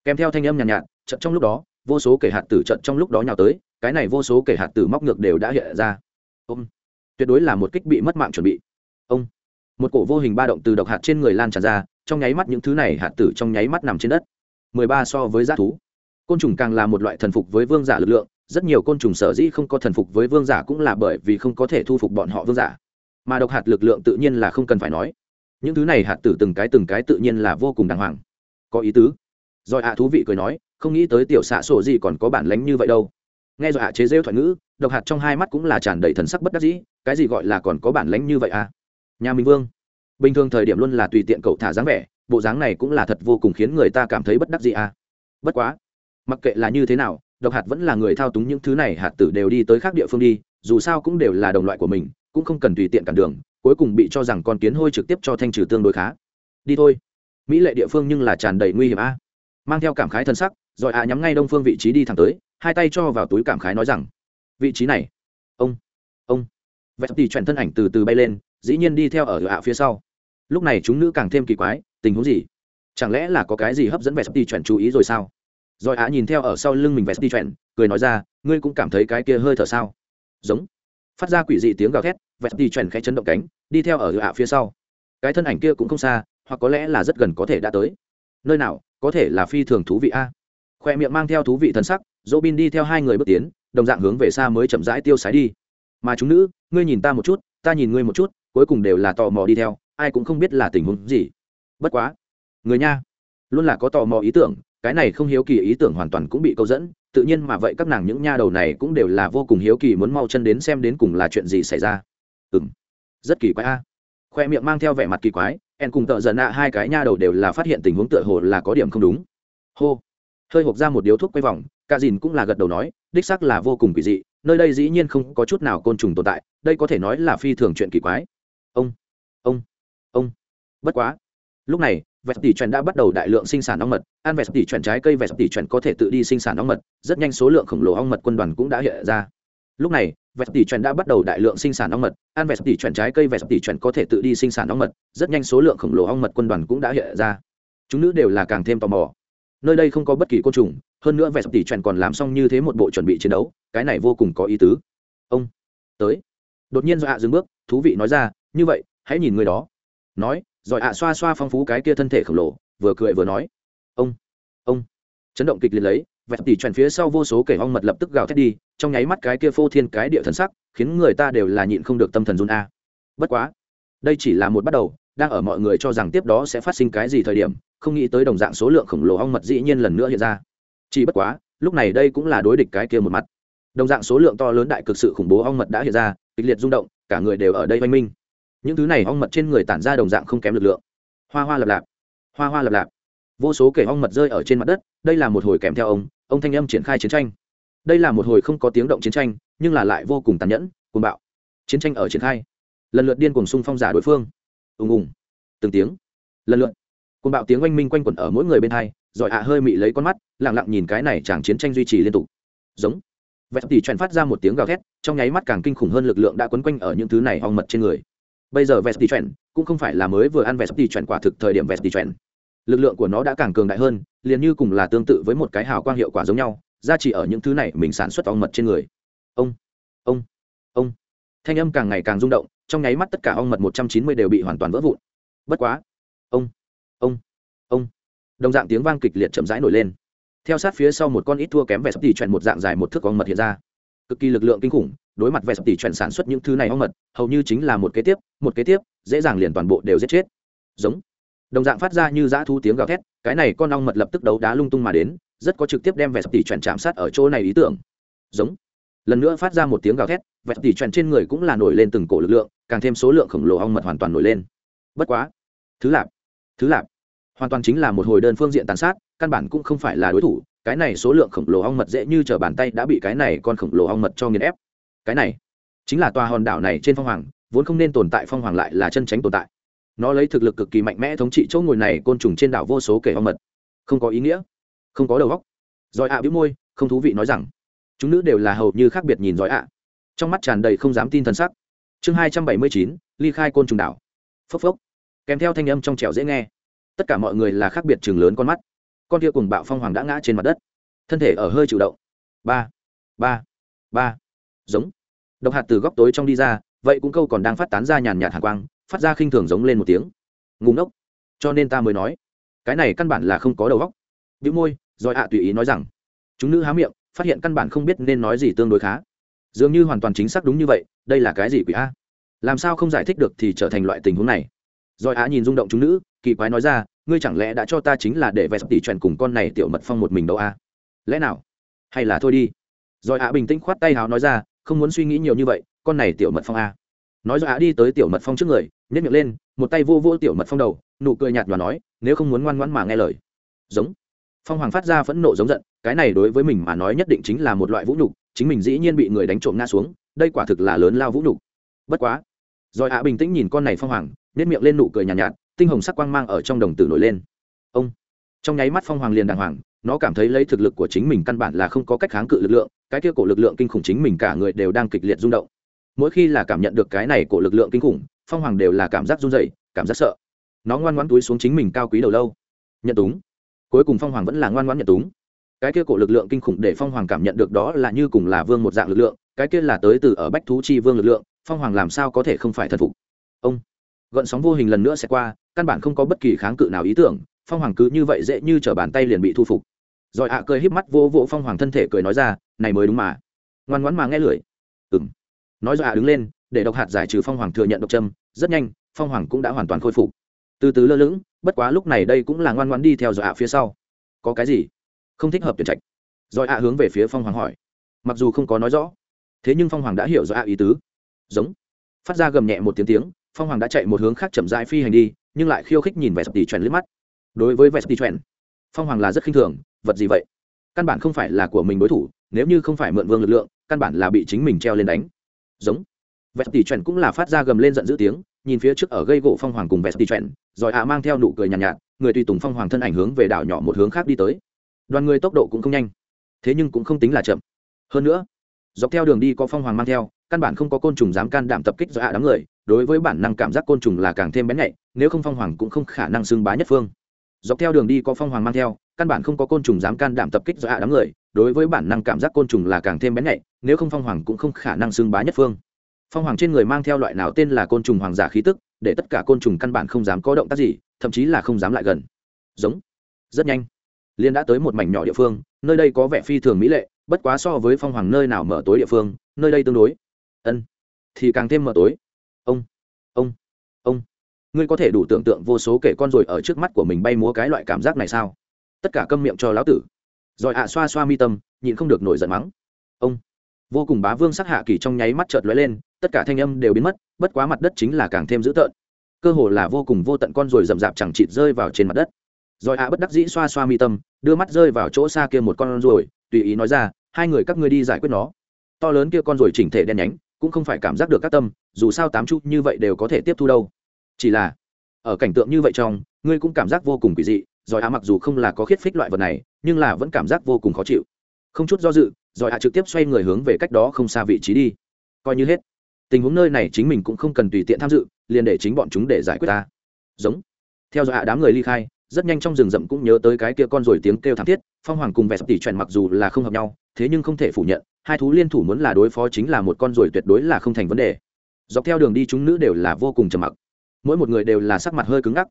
Kèm theo thanh âm nhàn nhạt, nhạt trận trong lúc đó vô số kể hạt tử trận trong lúc đó nhào tới cái này vô số kể hạt tử móc ngược đều đã hiện ra. Ông, tuyệt đối là một kích bị mất mạng chuẩn bị. Ông. Một cổ vô hình ba động từ độc hạt trên người lan tràn ra trong nháy mắt những thứ này hạt tử trong nháy mắt nằm trên đất. Mười ba so với g thú. Côn trùng càng là một loại thần phục với vương giả lực lượng rất nhiều côn trùng sở dĩ không có thần phục với vương giả cũng là bởi vì không có thể thu phục bọn họ vương giả. Mà độc hạt lực lượng tự nhiên là không cần phải nói những thứ này hạt tử từng cái từng cái tự nhiên là vô cùng đàng hoàng. Có ý tứ. Rồi ạ thú vị cười nói, không nghĩ tới tiểu xạ sổ gì còn có bản lánh như vậy đâu. Nghe rồi ạ chế rêu thoại ngữ, độc hạt trong hai mắt cũng là tràn đầy thần sắc bất đắc dĩ, cái gì gọi là còn có bản lánh như vậy à? Nhà minh vương, bình thường thời điểm luôn là tùy tiện cậu thả dáng vẻ, bộ dáng này cũng là thật vô cùng khiến người ta cảm thấy bất đắc dĩ à? Bất quá, mặc kệ là như thế nào, độc hạt vẫn là người thao túng những thứ này hạt tử đều đi tới khác địa phương đi, dù sao cũng đều là đồng loại của mình, cũng không cần tùy tiện cản đường cuối cùng bị cho rằng con kiến hôi trực tiếp cho thanh trừ tương đối khá. Đi thôi. Mỹ lệ địa phương nhưng là tràn đầy nguy hiểm a. Mang theo cảm khái thân sắc, rồi ạ nhắm ngay đông phương vị trí đi thẳng tới, hai tay cho vào túi cảm khái nói rằng, vị trí này. Ông ông. Vẹt tỉ chuyển thân ảnh từ từ bay lên, dĩ nhiên đi theo ở ạ phía sau. Lúc này chúng nữ càng thêm kỳ quái, tình huống gì? Chẳng lẽ là có cái gì hấp dẫn vẹt đi chuẩn chú ý rồi sao? Rồi ạ nhìn theo ở sau lưng mình vẹt đi chuẩn cười nói ra, ngươi cũng cảm thấy cái kia hơi thở sao? Giống. Phát ra quỷ dị tiếng gào thét vẹt đi chuẩn khẽ chấn động cánh, đi theo ở hạ phía sau. Cái thân ảnh kia cũng không xa, hoặc có lẽ là rất gần có thể đã tới. Nơi nào, có thể là phi thường thú vị a. Khoe miệng mang theo thú vị thân sắc dỗ bin đi theo hai người bước tiến, đồng dạng hướng về xa mới chậm rãi tiêu sái đi. Mà chúng nữ, ngươi nhìn ta một chút, ta nhìn ngươi một chút, cuối cùng đều là tò mò đi theo, ai cũng không biết là tình huống gì. Bất quá, người nha, luôn là có tò mò ý tưởng, cái này không hiếu kỳ ý tưởng hoàn toàn cũng bị câu dẫn, tự nhiên mà vậy các nàng những nha đầu này cũng đều là vô cùng hiếu kỳ muốn mau chân đến xem đến cùng là chuyện gì xảy ra ừ rất kỳ quái a. Khoe miệng mang theo vẻ mặt kỳ quái, en cùng tợ dần ạ, hai cái nha đầu đều là phát hiện tình huống tựa hồ là có điểm không đúng. Hô. Hơi hộp ra một điếu thuốc quay vòng, cả dìn cũng là gật đầu nói, đích sắc là vô cùng kỳ dị, nơi đây dĩ nhiên không có chút nào côn trùng tồn tại, đây có thể nói là phi thường chuyện kỳ quái. Ông ông ông. Bất quá. Lúc này, vẹt tỷ chuẩn đã bắt đầu đại lượng sinh sản ong mật, ăn vẹt tỷ chuẩn trái cây vẹt tỷ chuẩn có thể tự đi sinh sản ong mật, rất nhanh số lượng khổng lồ ong mật quân đoàn cũng đã hiện ra. Lúc này vẹt tỷ chuẩn đã bắt đầu đại lượng sinh sản ong mật. Ăn vẹt tỷ chuẩn trái cây, vẹt tỷ chuẩn có thể tự đi sinh sản ong mật. Rất nhanh số lượng khổng lồ ong mật quân đoàn cũng đã hiện ra. Chúng nữ đều là càng thêm tò mò. Nơi đây không có bất kỳ côn trùng, hơn nữa vẹt tỷ chuẩn còn làm xong như thế một bộ chuẩn bị chiến đấu. Cái này vô cùng có ý tứ. Ông, tới. Đột nhiên do hạ dừng bước, thú vị nói ra, như vậy, hãy nhìn người đó. Nói rồi ạ xoa xoa phong phú cái kia thân thể khổng lồ, vừa cười vừa nói, ông ông. Chấn động kịch liệt lấy, vẹt tỉ chuẩn phía sau vô số kẻ ong mật lập tức gào thét đi trong nháy mắt cái kia phô thiên cái địa thần sắc, khiến người ta đều là nhịn không được tâm thần run a. Bất quá, đây chỉ là một bắt đầu, đang ở mọi người cho rằng tiếp đó sẽ phát sinh cái gì thời điểm, không nghĩ tới đồng dạng số lượng khổng lồ ong mật dĩ nhiên lần nữa hiện ra. Chỉ bất quá, lúc này đây cũng là đối địch cái kia một mặt. Đồng dạng số lượng to lớn đại cực sự khủng bố ong mật đã hiện ra, kịch liệt rung động, cả người đều ở đây oanh minh. Những thứ này ong mật trên người tản ra đồng dạng không kém lực lượng. Hoa hoa lập lạp, hoa hoa lập lạp. Vô số kể ong mật rơi ở trên mặt đất, đây là một hồi kèm theo ông ông thanh âm triển khai chiến tranh đây là một hồi không có tiếng động chiến tranh, nhưng là lại vô cùng tàn nhẫn, cuồng bạo. Chiến tranh ở triển khai. Lần lượt điên cuồng xung phong giả đối phương. Ùng ùng. Từng tiếng. Lần lượt. Cuồng bạo tiếng oanh minh quanh quẩn ở mỗi người bên hai giỏi ạ hơi mị lấy con mắt lẳng lặng nhìn cái này chẳng chiến tranh duy trì liên tục. Giống. Vẹt tỉ truyền phát ra một tiếng gào thét, trong nháy mắt càng kinh khủng hơn lực lượng đã quấn quanh ở những thứ này ong mật trên người. Bây giờ vest chuẩn cũng không phải là mới vừa ăn vest chuẩn quả thực thời điểm vest chuẩn lực lượng của nó đã càng cường đại hơn, liền như cùng là tương tự với một cái hào quang hiệu quả giống nhau ra chỉ ở những thứ này mình sản xuất ong mật trên người. Ông ông ông. Thanh âm càng ngày càng rung động, trong nháy mắt tất cả ong mật một trăm chín mươi đều bị hoàn toàn vỡ vụn. Bất quá. Ông ông ông. Đồng dạng tiếng vang kịch liệt chậm rãi nổi lên. Theo sát phía sau một con ít thua kém vẻ sắp tỉ chuẩn một dạng dài một thước ong mật hiện ra. Cực kỳ lực lượng kinh khủng, đối mặt vẻ sắp tỷ chuẩn sản xuất những thứ này ong mật, hầu như chính là một kế tiếp, một kế tiếp, dễ dàng liền toàn bộ đều giết chết. Giống. Đồng dạng phát ra như dã thu tiếng gào thét, cái này con ong mật lập tức đấu đá lung tung mà đến rất có trực tiếp đem vẹt tỷ chuẩn chạm sát ở chỗ này ý tưởng. Giống. Lần nữa phát ra một tiếng gào thét, vẹt tỷ chuẩn trên người cũng là nổi lên từng cổ lực lượng, càng thêm số lượng khổng lồ ong mật hoàn toàn nổi lên. Bất quá. Thứ lạp. Thứ lạp. Hoàn toàn chính là một hồi đơn phương diện tàn sát, căn bản cũng không phải là đối thủ, cái này số lượng khổng lồ ong mật dễ như t r ở bàn tay đã bị cái này con khổng lồ ong mật cho nghiền ép. Cái này, chính là tòa hòn đảo này trên phong hoàng, vốn không nên tồn tại phong hoàng lại là chân tránh tồn tại. Nó lấy thực lực cực kỳ mạnh mẽ thống trị chỗ ngồi này côn trùng trên đảo vô số kể ong mật. Không có ý nghĩa không có đầu góc giỏi ạ à bĩu môi, không thú vị nói rằng, chúng nữ đều là hầu như khác biệt nhìn giỏi ạ. Trong mắt tràn đầy không dám tin t sắc. Chương hai trăm bảy mươi chín, ly khai côn trùng đảo. Phốc phốc. Kèm theo thanh âm trong trẻo dễ nghe. Tất cả mọi người là khác biệt chừng lớn con mắt. Con kia cùng bạo phong hoàng đã ngã trên mặt đất. Thân thể ở hơi chịu động. Ba ba ba. Giống. Độc hạt từ góc tối trong đi ra, vậy cũng câu còn đang phát tán ra nhàn nhạt hạt quang, phát ra khinh thường giống lên một tiếng. Ngùng ngốc. Cho nên ta mới nói, cái này căn bản là không có đầu góc bị môi, rồi ạ tùy ý nói rằng, chúng nữ há miệng, phát hiện căn bản không biết nên nói gì tương đối khá. Dường như hoàn toàn chính xác đúng như vậy, đây là cái gì quỷ a? Làm sao không giải thích được thì trở thành loại tình huống này? Rồi á nhìn rung động chúng nữ, kỳ quái nói ra, ngươi chẳng lẽ đã cho ta chính là để vẹt tỉ truyền cùng con này tiểu mật phong một mình đâu a? Lẽ nào? Hay là thôi đi? Rồi á bình tĩnh khoát tay hào nói ra, không muốn suy nghĩ nhiều như vậy, con này tiểu mật phong a. Nói rồi á đi tới tiểu mật phong trước người nhét miệng lên, một tay vô vô tiểu mật phong đầu, nụ cười nhạt và nói, nếu không muốn ngoan ngoãn mà nghe lời. Giống phong hoàng phát ra phẫn nộ giống giận cái này đối với mình mà nói nhất định chính là một loại vũ nhục chính mình dĩ nhiên bị người đánh trộm ngã xuống đây quả thực là lớn lao vũ nhục. Bất quá rồi ạ bình tĩnh nhìn con này phong hoàng nếp miệng lên nụ cười nhàn nhạt, nhạt tinh hồng sắc quang mang ở trong đồng tử nổi lên. Ông trong nháy mắt phong hoàng liền đàng hoàng nó cảm thấy lấy thực lực của chính mình căn bản là không có cách kháng cự lực lượng cái kia cổ lực lượng kinh khủng chính mình cả người đều đang kịch liệt rung động. Mỗi khi là cảm nhận được cái này cổ lực lượng kinh khủng phong hoàng đều là cảm giác run rẩy cảm giác sợ. Nó ngoan ngoãn túi xuống chính mình cao quý đầu lâu. Nhận túng cuối cùng phong hoàng vẫn là ngoan ngoãn nhận túng. Cái kia cổ lực lượng kinh khủng để phong hoàng cảm nhận được đó là như cùng là vương một dạng lực lượng, cái kia là tới từ ở bách thú chi vương lực lượng, phong hoàng làm sao có thể không phải thần phục? Ông, gợn sóng vô hình lần nữa sẽ qua, căn bản không có bất kỳ kháng cự nào ý tưởng, phong hoàng cứ như vậy dễ như t r ở bàn tay liền bị thu phục. Rồi ạ cười híp mắt vô vỗ phong hoàng thân thể cười nói ra, này mới đúng mà. Ngoan ngoãn mà nghe lười ừng nói rồi ạ đứng lên, để độc hạt giải trừ phong hoàng thừa nhận độc trâm rất nhanh, phong hoàng cũng đã hoàn toàn khôi phục từ từ lơ lửng, bất quá lúc này đây cũng là ngoan ngoãn đi theo dọa phía sau. Có cái gì? Không thích hợp tuyển trạch. Rồi ạ hướng về phía phong hoàng hỏi. Mặc dù không có nói rõ, thế nhưng phong hoàng đã hiểu rõ ý tứ. Giống. Phát ra gầm nhẹ một tiếng tiếng, phong hoàng đã chạy một hướng khác chậm rãi phi hành đi, nhưng lại khiêu khích nhìn vẻ sập tỷ trèn lướt mắt. Đối với vẻ sập tỷ trèn phong hoàng là rất khinh thường, vật gì vậy? Căn bản không phải là của mình đối thủ, nếu như không phải mượn vương lực lượng, căn bản là bị chính mình treo lên đánh. Giống. Vẻ sập tỷ trèn cũng là phát ra gầm lên giận dữ tiếng nhìn phía trước ở gây gỗ phong hoàng cùng vẻ đi chuyện rồi ạ mang theo nụ cười nhàn nhạt, nhạt người tùy tùng phong hoàng thân ảnh hướng về đảo nhỏ một hướng khác đi tới. Đoàn người tốc độ cũng không nhanh thế nhưng cũng không tính là chậm. Hơn nữa dọc theo đường đi có phong hoàng mang theo căn bản không có côn trùng dám can đảm tập kích do hạ đám người đối với bản năng cảm giác côn trùng là càng thêm bén nhạy nếu không phong hoàng cũng không khả năng xưng bá nhất phương. Dọc theo đường đi có phong hoàng mang theo căn bản không có côn trùng dám can đảm tập kích do hạ đám người đối với bản năng cảm giác côn trùng là càng thêm bén nhạy nếu không phong hoàng cũng không khả năng xưng bá nhất phương phong hoàng trên người mang theo loại nào tên là côn trùng hoàng giả khí tức, để tất cả côn trùng căn bản không dám có động tác gì, thậm chí là không dám lại gần. Giống. Rất nhanh. Liên đã tới một mảnh nhỏ địa phương, nơi đây có vẻ phi thường mỹ lệ, bất quá so với phong hoàng nơi nào mở tối địa phương, nơi đây tương đối. Ân. Thì càng thêm mở tối. Ông. Ông. Ông. Ngươi có thể đủ tưởng tượng vô số kể con rồi ở trước mắt của mình bay múa cái loại cảm giác này sao? Tất cả câm miệng cho lão tử. Rồi ạ, xoa xoa mi tâm, nhịn không được nổi giận mắng. Ông vô cùng bá vương sắc hạ kỳ trong nháy mắt chợt lóe lên, tất cả thanh âm đều biến mất, bất quá mặt đất chính là càng thêm dữ tợn. Cơ hồ là vô cùng vô tận con rồi rậm rạp chẳng chịt rơi vào trên mặt đất. Rồi ạ bất đắc dĩ xoa xoa mi tâm, đưa mắt rơi vào chỗ xa kia một con rồi tùy ý nói ra, hai người các ngươi đi giải quyết nó. To lớn kia con rồi chỉnh thể đen nhánh, cũng không phải cảm giác được các tâm, dù sao tám chút như vậy đều có thể tiếp thu đâu. Chỉ là, ở cảnh tượng như vậy trong, ngươi cũng cảm giác vô cùng kỳ dị, rồi ạ mặc dù không là có khiết phích loại vật này, nhưng là vẫn cảm giác vô cùng khó chịu không chút do dự, rồi ạ trực tiếp xoay người hướng về cách đó không xa vị trí đi. Coi như hết. Tình huống nơi này chính mình cũng không cần tùy tiện tham dự, liền để chính bọn chúng để giải quyết ta. Giống. Theo dõi đám người ly khai, rất nhanh trong rừng rậm cũng nhớ tới cái kia con rồi tiếng kêu thảm thiết, phong hoàng cùng vẻ sập tỷ chuẩn mặc dù là không hợp nhau, thế nhưng không thể phủ nhận, hai thú liên thủ muốn là đối phó chính là một con rồi tuyệt đối là không thành vấn đề. Dọc theo đường đi chúng nữ đều là vô cùng trầm mặc. Mỗi một người đều là sắc mặt hơi cứng ngắc.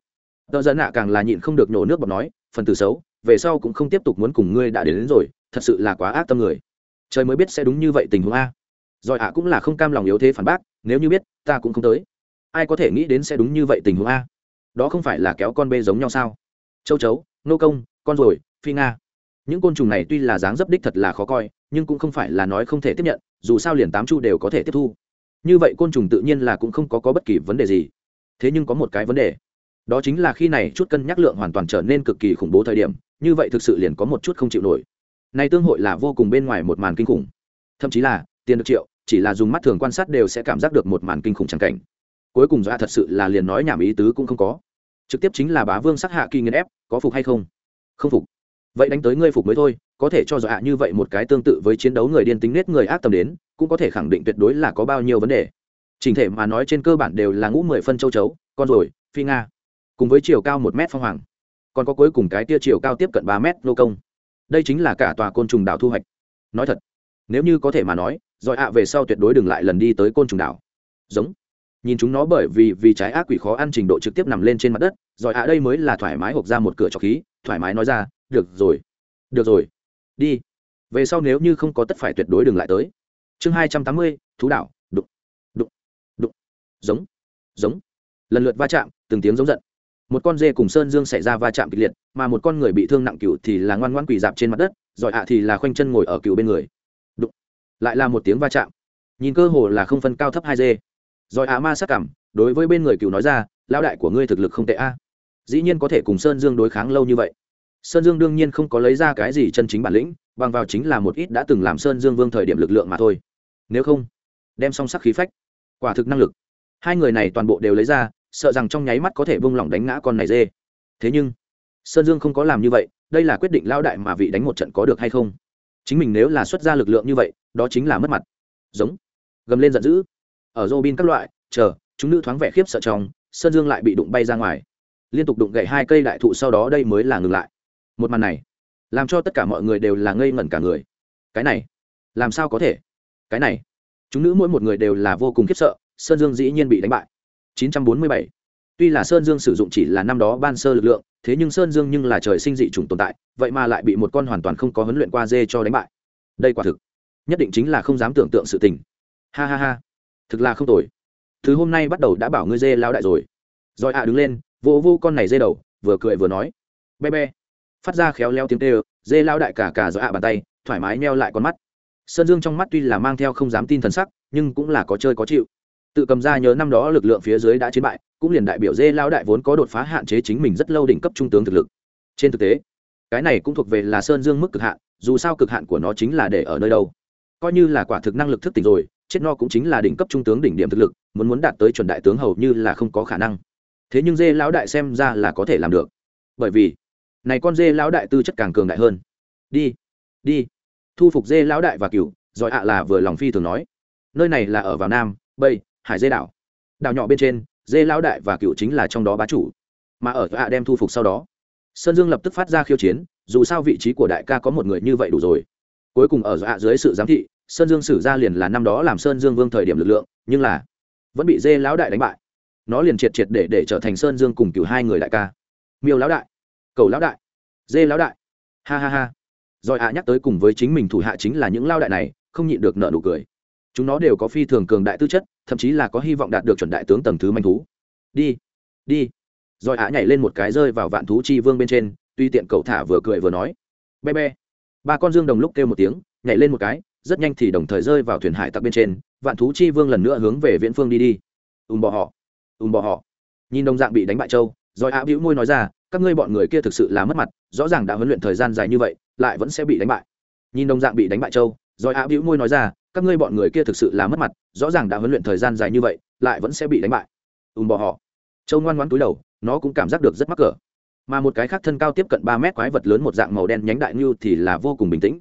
Tợ dân ạ càng là nhịn không được nổ nước bọt nói, phần từ xấu về sau cũng không tiếp tục muốn cùng ngươi đã đến, đến rồi thật sự là quá ác tâm người. Trời mới biết sẽ đúng như vậy tình huống a. Rồi ạ cũng là không cam lòng yếu thế phản bác nếu như biết ta cũng không tới. Ai có thể nghĩ đến sẽ đúng như vậy tình huống a? Đó không phải là kéo con bê giống nhau sao? Châu chấu nô công con ruồi phi nga. Những côn trùng này tuy là dáng dấp đích thật là khó coi nhưng cũng không phải là nói không thể tiếp nhận dù sao liền tám chu đều có thể tiếp thu. Như vậy côn trùng tự nhiên là cũng không có, có bất kỳ vấn đề gì. Thế nhưng có một cái vấn đề. Đó chính là khi này chút cân nhắc lượng hoàn toàn trở nên cực kỳ khủng bố thời điểm như vậy thực sự liền có một chút không chịu nổi. Nay tương hội là vô cùng bên ngoài một màn kinh khủng. Thậm chí là, tiền được triệu, chỉ là dùng mắt thường quan sát đều sẽ cảm giác được một màn kinh khủng chẳng cảnh. Cuối cùng ra thật sự là liền nói nhảm ý tứ cũng không có. Trực tiếp chính là bá vương sắc hạ kỳ nghiên ép, có phục hay không? Không phục. Vậy đánh tới ngươi phục mới thôi, có thể cho dọa như vậy một cái tương tự với chiến đấu người điên tính nết người ác tầm đến, cũng có thể khẳng định tuyệt đối là có bao nhiêu vấn đề. Trình thể mà nói trên cơ bản đều là ngũ mười phân châu chấu, con rồi phi nga. Cùng với chiều cao một mét phong hoàng còn có cuối cùng cái tia chiều cao tiếp cận ba mét nô công. Đây chính là cả tòa côn trùng đảo thu hoạch. Nói thật, nếu như có thể mà nói giỏi ạ về sau tuyệt đối đừng lại lần đi tới côn trùng đảo. Giống. Nhìn chúng nó bởi vì vì trái ác quỷ khó ăn trình độ trực tiếp nằm lên trên mặt đất giỏi ạ đây mới là thoải mái hộp ra một cửa trọc khí, thoải mái nói ra, được rồi được rồi, đi. Về sau nếu như không có tất phải tuyệt đối đừng lại tới. Chương hai trăm tám mươi, thú đảo, đụng đụng đụng. Giống giống. Lần lượt va chạm, từng tiếng giống giận một con dê cùng sơn dương xảy ra va chạm kịch liệt, mà một con người bị thương nặng cựu thì là ngoan ngoan quỳ dạp trên mặt đất giỏi ạ thì là khoanh chân ngồi ở cựu bên người. Đụng. Lại là một tiếng va chạm. Nhìn cơ hồ là không phân cao thấp hai dê. Giỏi ạ ma sắc cảm, đối với bên người cựu nói ra, lão đại của ngươi thực lực không tệ a. Dĩ nhiên có thể cùng sơn dương đối kháng lâu như vậy. Sơn dương đương nhiên không có lấy ra cái gì chân chính bản lĩnh, bằng vào chính là một ít đã từng làm sơn dương vương thời điểm lực lượng mà thôi. Nếu không, đem song sắc khí phách, quả thực năng lực. Hai người này toàn bộ đều lấy ra sợ rằng trong nháy mắt có thể bung lỏng đánh ngã con này dê. Thế nhưng, sơn dương không có làm như vậy, đây là quyết định lao đại mà vị đánh một trận có được hay không? Chính mình nếu là xuất ra lực lượng như vậy, đó chính là mất mặt. Giống, gầm lên giận dữ. Ở dô bin các loại, chờ, chúng nữ thoáng vẻ khiếp sợ trong, sơn dương lại bị đụng bay ra ngoài. Liên tục đụng gậy hai cây đại thụ sau đó đây mới là ngừng lại. Một màn này, làm cho tất cả mọi người đều là ngây ngẩn cả người. Cái này, làm sao có thể? Cái này, chúng nữ mỗi một người đều là vô cùng khiếp sợ, sơn dương dĩ nhiên bị đánh bại. 947. tuy là sơn dương sử dụng chỉ là năm đó ban sơ lực lượng, thế nhưng sơn dương nhưng là trời sinh dị chủng tồn tại, vậy mà lại bị một con hoàn toàn không có huấn luyện qua dê cho đánh bại. Đây quả thực, nhất định chính là không dám tưởng tượng sự tình. Ha ha ha, thực là không tồi. Thứ hôm nay bắt đầu đã bảo ngươi dê lao đại rồi. Rồi ạ đứng lên vô vô con này dê đầu, vừa cười vừa nói. Be be. Phát ra khéo léo tiếng tê dê lao đại cả cả rồi ạ bàn tay, thoải mái meo lại con mắt. Sơn dương trong mắt tuy là mang theo không dám tin thần sắc, nhưng cũng là có chơi có chịu tự cầm ra nhớ năm đó lực lượng phía dưới đã chiến bại, cũng liền đại biểu dê lao đại vốn có đột phá hạn chế chính mình rất lâu đỉnh cấp trung tướng thực lực. Trên thực tế, cái này cũng thuộc về là sơn dương mức cực hạn, dù sao cực hạn của nó chính là để ở nơi đâu. Coi như là quả thực năng lực thức tỉnh rồi, chết no cũng chính là đỉnh cấp trung tướng đỉnh điểm thực lực, muốn muốn đạt tới chuẩn đại tướng hầu như là không có khả năng. Thế nhưng dê lão đại xem ra là có thể làm được. Bởi vì, này con dê lão đại tư chất càng cường đại hơn. Đi đi. Thu phục dê lão đại và cựu giỏi ạ là vừa lòng phi thường nói. Nơi này là ở vào nam bây hải dê đảo. Đảo nhỏ bên trên, dê lão đại và cựu chính là trong đó bá chủ. Mà ở ạ đem thu phục sau đó, sơn dương lập tức phát ra khiêu chiến, dù sao vị trí của đại ca có một người như vậy đủ rồi. Cuối cùng ở ạ dưới sự giám thị, sơn dương xử ra liền là năm đó làm sơn dương vương thời điểm lực lượng, nhưng là vẫn bị dê lão đại đánh bại. Nó liền triệt triệt để để trở thành sơn dương cùng cựu hai người đại ca. Miêu lão đại, cầu lão đại, dê lão đại. Ha ha ha. Rồi ạ nhắc tới cùng với chính mình thủ hạ chính là những lao đại này, không nhịn được nợ nụ cười chúng nó đều có phi thường cường đại tư chất, thậm chí là có hy vọng đạt được chuẩn đại tướng tầng thứ manh thú. Đi đi. Rồi á nhảy lên một cái rơi vào vạn thú chi vương bên trên, tuy tiện cậu thả vừa cười vừa nói. Be be. Ba con dương đồng lúc kêu một tiếng, nhảy lên một cái, rất nhanh thì đồng thời rơi vào thuyền hải tặc bên trên, vạn thú chi vương lần nữa hướng về viễn phương đi đi. Ùm bỏ họ, ùm bỏ họ. Nhìn đồng dạng bị đánh bại châu, rồi á bĩu môi nói ra, các ngươi bọn người kia thực sự là mất mặt, rõ ràng đã huấn luyện thời gian dài như vậy, lại vẫn sẽ bị đánh bại. Nhìn đồng dạng bị đánh bại châu, rồi á bĩu môi nói ra các ngươi bọn người kia thực sự là mất mặt, rõ ràng đã huấn luyện thời gian dài như vậy, lại vẫn sẽ bị đánh bại. Ùm bỏ họ. Châu ngoan ngoãn túi đầu, nó cũng cảm giác được rất mắc cỡ. Mà một cái khác thân cao tiếp cận ba mét quái vật lớn một dạng màu đen nhánh đại ngưu thì là vô cùng bình tĩnh.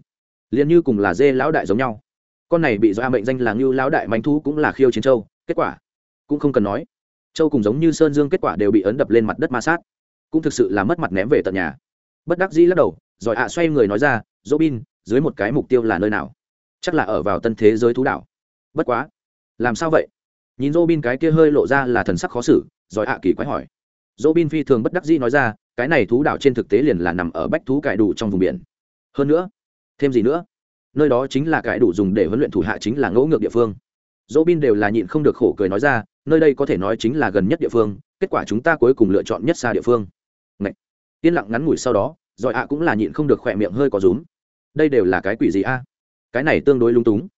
Liền như cùng là dê lão đại giống nhau. Con này bị do mệnh danh là ngưu lão đại manh thu cũng là khiêu chiến châu, kết quả cũng không cần nói. Châu cùng giống như sơn dương kết quả đều bị ấn đập lên mặt đất ma sát, cũng thực sự là mất mặt ném về tận nhà. Bất đắc dĩ lắc đầu, rồi ạ xoay người nói ra dỗ bin dưới một cái mục tiêu là nơi nào? Chắc là ở vào tân thế giới thú đảo. Bất quá, làm sao vậy? Nhìn dô bin cái kia hơi lộ ra là thần sắc khó xử, rồi hạ kỳ quái hỏi. Dô bin phi thường bất đắc dĩ nói ra, cái này thú đảo trên thực tế liền là nằm ở bách thú cải đủ trong vùng biển. Hơn nữa, thêm gì nữa? Nơi đó chính là cải đủ dùng để huấn luyện thủ hạ chính là ngẫu ngược địa phương. Dỗ bin đều là nhịn không được khổ cười nói ra, nơi đây có thể nói chính là gần nhất địa phương, kết quả chúng ta cuối cùng lựa chọn nhất xa địa phương. Ngậy! yên lặng ngắn ngủi sau đó giỏi ạ cũng là nhịn không được khỏe miệng hơi có rúm. Đây đều là cái quỷ gì a? Cái này tương đối lung túng.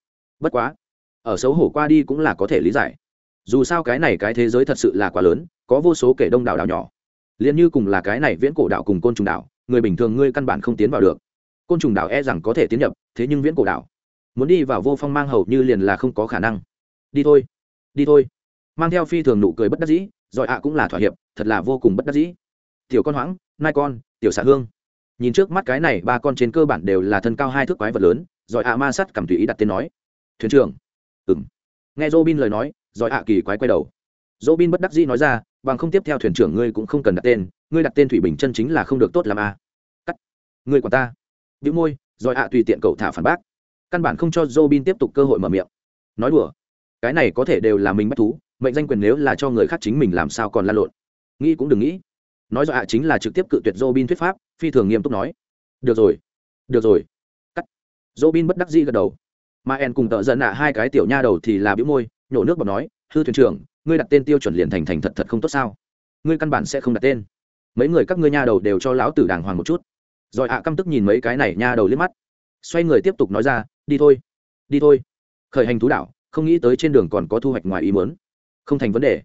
Bất quá, ở xấu hổ qua đi cũng là có thể lý giải. Dù sao cái này cái thế giới thật sự là quá lớn, có vô số kể đông đảo đảo nhỏ. Liền như cùng là cái này viễn cổ đảo cùng côn trùng đảo, người bình thường ngươi căn bản không tiến vào được. Côn trùng đảo e rằng có thể tiến nhập, thế nhưng viễn cổ đảo, muốn đi vào vô phong mang hầu như liền là không có khả năng. Đi thôi đi thôi. Mang theo phi thường nụ cười bất đắc dĩ giỏi ạ cũng là thỏa hiệp, thật là vô cùng bất đắc dĩ. Tiểu con hoãng nai con, tiểu xạ hương. Nhìn trước mắt cái này, ba con trên cơ bản đều là thân cao hai thước quái vật lớn giỏi ạ ma sắt cầm tùy ý đặt tên nói. Thuyền trưởng. Ừ m nghe dô bin lời nói, giỏi ạ kỳ quái quay đầu. Dô bin bất đắc dĩ nói ra, bằng không tiếp theo thuyền trưởng ngươi cũng không cần đặt tên, ngươi đặt tên thủy bình chân chính là không được tốt làm a à. cắt. Ngươi quản ta. Bị môi, giỏi ạ tùy tiện cậu thả phản bác. Căn bản không cho dô bin tiếp tục cơ hội mở miệng. Nói đùa, cái này có thể đều là mình bắt thú, mệnh danh quyền nếu là cho người khác chính mình làm sao còn lan lộn. Nghĩ cũng đừng nghĩ. Nói do ạ chính là trực tiếp cự tuyệt dô bin thuyết pháp, phi thường nghiêm túc nói. Được rồi được rồi dỗ bin bất đắc dĩ gật đầu. Mà en cùng tợ giận ạ hai cái tiểu nha đầu thì là bĩu môi, nhổ nước bọt nói, hư thuyền trưởng, ngươi đặt tên tiêu chuẩn liền thành thành thật thật không tốt sao? Ngươi căn bản sẽ không đặt tên. Mấy người các ngươi nha đầu đều cho lão tử đàng hoàng một chút. Rồi ạ căm tức nhìn mấy cái này nha đầu liếc mắt. Xoay người tiếp tục nói ra, đi thôi đi thôi. Khởi hành thú đảo không nghĩ tới trên đường còn có thu hoạch ngoài ý muốn. Không thành vấn đề.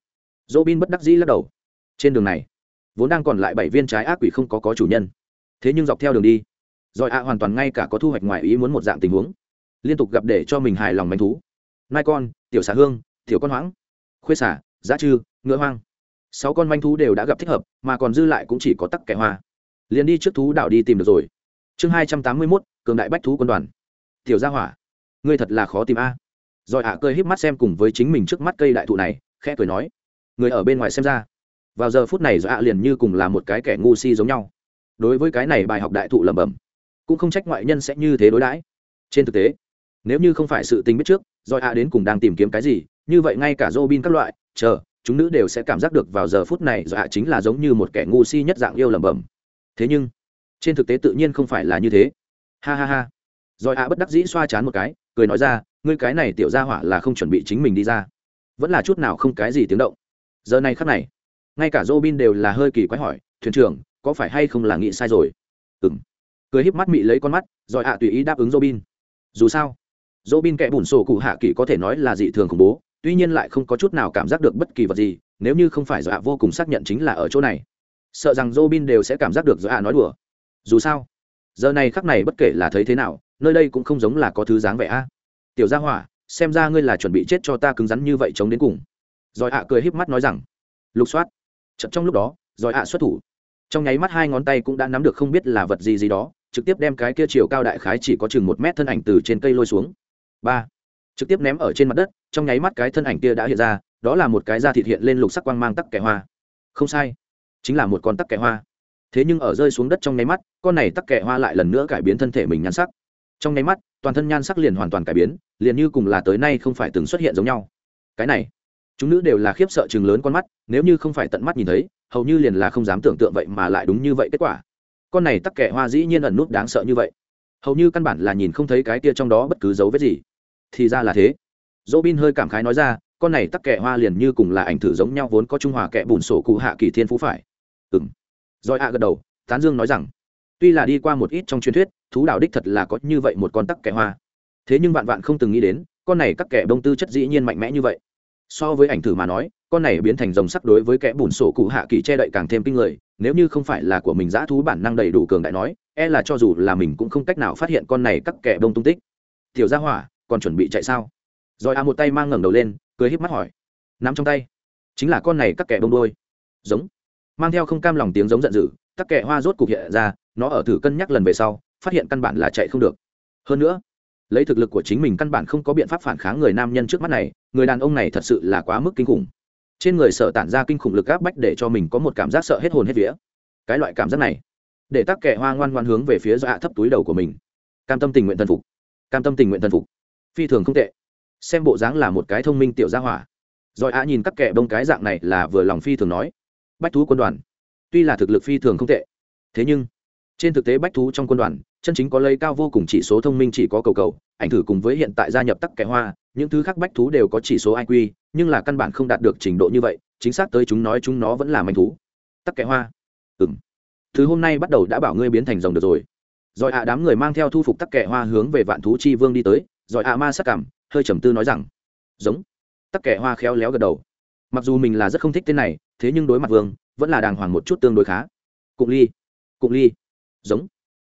Dỗ bin bất đắc dĩ lắc đầu. Trên đường này, vốn đang còn lại bảy viên trái ác quỷ không có có chủ nhân. Thế nhưng dọc theo đường đi rồi ạ hoàn toàn ngay cả có thu hoạch ngoài ý muốn một dạng tình huống. Liên tục gặp để cho mình hài lòng manh thú. Nai con, tiểu xà hương, tiểu con hoãng khuê xả giá trư ngựa hoang. Sáu con manh thú đều đã gặp thích hợp, mà còn dư lại cũng chỉ có tắc kẻ hoa. Liền đi trước thú đảo đi tìm được rồi. Chương hai trăm tám mươi mốt, cường đại bách thú quân đoàn. Tiểu gia hỏa, ngươi thật là khó tìm a. Rồi ạ à cơi híp mắt xem cùng với chính mình trước mắt cây đại thụ này, khẽ cười nói, người ở bên ngoài xem ra. Vào giờ phút này do ạ liền như cùng là một cái kẻ ngu si giống nhau. Đối với cái này bài học đại thụ lẩm bẩm cũng không trách ngoại nhân sẽ như thế đối đãi. Trên thực tế, nếu như không phải sự tình biết trước, rồi ạ đến cùng đang tìm kiếm cái gì, như vậy ngay cả Robin các loại, chờ, chúng nữ đều sẽ cảm giác được vào giờ phút này rồi ạ chính là giống như một kẻ ngu si nhất dạng yêu lẩm bẩm. Thế nhưng, trên thực tế tự nhiên không phải là như thế. Ha ha ha. Rồi ạ bất đắc dĩ xoa chán một cái, cười nói ra, ngươi cái này tiểu ra hỏa là không chuẩn bị chính mình đi ra. Vẫn là chút nào không cái gì tiếng động. Giờ này khắc này, ngay cả Robin đều là hơi kỳ quái hỏi, thuyền trưởng, có phải hay không là nghĩ sai rồi? Ừ m cười híp mắt mị lấy con mắt, rồi ạ tùy ý đáp ứng Robin. Dù sao, Robin kẻ bùn sổ cụ hạ kỳ có thể nói là dị thường khủng bố, tuy nhiên lại không có chút nào cảm giác được bất kỳ vật gì, nếu như không phải do ạ vô cùng xác nhận chính là ở chỗ này. Sợ rằng Robin đều sẽ cảm giác được do ạ nói đùa. Dù sao, giờ này khắc này bất kể là thấy thế nào, nơi đây cũng không giống là có thứ dáng vẻ a. Tiểu gia hỏa, xem ra ngươi là chuẩn bị chết cho ta cứng rắn như vậy chống đến cùng. Rồi ạ cười híp mắt nói rằng, lục soát. Chật trong lúc đó, rồi ạ xuất thủ. Trong nháy mắt hai ngón tay cũng đã nắm được không biết là vật gì gì đó trực tiếp đem cái kia chiều cao đại khái chỉ có chừng một mét thân ảnh từ trên cây lôi xuống. Ba. Trực tiếp ném ở trên mặt đất, trong nháy mắt cái thân ảnh kia đã hiện ra, đó là một cái da thịt hiện lên lục sắc quang mang tắc kẻ hoa. Không sai, chính là một con tắc kẻ hoa. Thế nhưng ở rơi xuống đất trong nháy mắt, con này tắc kẻ hoa lại lần nữa cải biến thân thể mình nhan sắc. Trong nháy mắt, toàn thân nhan sắc liền hoàn toàn cải biến, liền như cùng là tới nay không phải từng xuất hiện giống nhau. Cái này, chúng nữ đều là khiếp sợ chừng lớn con mắt, nếu như không phải tận mắt nhìn thấy, hầu như liền là không dám tưởng tượng vậy mà lại đúng như vậy kết quả con này tắc kẻ hoa dĩ nhiên ẩn nút đáng sợ như vậy. Hầu như căn bản là nhìn không thấy cái kia trong đó bất cứ dấu vết gì. Thì ra là thế. Dỗ bin hơi cảm khái nói ra, con này tắc kẻ hoa liền như cùng là ảnh thử giống nhau vốn có trung hòa kẻ bùn sổ cụ hạ kỳ thiên phú phải. Ừ m rồi ạ gật đầu, tán dương nói rằng, tuy là đi qua một ít trong truyền thuyết, thú đạo đích thật là có như vậy một con tắc kẻ hoa. Thế nhưng vạn vạn không từng nghĩ đến, con này các kẻ bông tư chất dĩ nhiên mạnh mẽ như vậy. So với ảnh thử mà nói, con này biến thành dòng sắc đối với kẻ bùn sổ cụ hạ kỳ che đậy càng thêm kinh người nếu như không phải là của mình giã thú bản năng đầy đủ cường đại nói e là cho dù là mình cũng không cách nào phát hiện con này các kẻ bông tung tích. Tiểu gia hỏa, còn chuẩn bị chạy sao? Rồi a một tay mang ngẩng đầu lên, cười híp mắt hỏi. Nắm trong tay. Chính là con này các kẻ bông đôi giống. Mang theo không cam lòng tiếng giống giận dữ, các kẻ hoa rốt cục hiện ra, nó ở thử cân nhắc lần về sau, phát hiện căn bản là chạy không được. Hơn nữa, lấy thực lực của chính mình căn bản không có biện pháp phản kháng người nam nhân trước mắt này, người đàn ông này thật sự là quá mức kinh khủng trên người sợ tản ra kinh khủng lực áp bách để cho mình có một cảm giác sợ hết hồn hết vía. Cái loại cảm giác này, để tắc kẻ hoa ngoan ngoan hướng về phía dọa thấp túi đầu của mình. Cam tâm tình nguyện thần phục. Cam tâm tình nguyện thần phục. Phi thường không tệ. Xem bộ dáng là một cái thông minh tiểu gia hỏa. Rồi ạ nhìn các kẻ đông cái dạng này là vừa lòng phi thường nói. Bách thú quân đoàn. Tuy là thực lực phi thường không tệ. Thế nhưng, trên thực tế bách thú trong quân đoàn, chân chính có lấy cao vô cùng chỉ số thông minh chỉ có cầu cầu, ảnh thử cùng với hiện tại gia nhập tắc kẻ hoa, những thứ khác bách thú đều có chỉ số iq nhưng là căn bản không đạt được trình độ như vậy, chính xác tới chúng nói chúng nó vẫn là manh thú. Tắc kẽ hoa. Ừng thứ hôm nay bắt đầu đã bảo ngươi biến thành rồng được rồi. Rồi ạ, đám người mang theo thu phục tắc kẽ hoa hướng về vạn thú chi vương đi tới. Rồi ạ, ma sắc cảm, hơi trầm tư nói rằng, giống. Tắc kẽ hoa khéo léo gật đầu. Mặc dù mình là rất không thích tên này, thế nhưng đối mặt vương, vẫn là đàng hoàng một chút tương đối khá. Cụng ly cụng ly. Giống.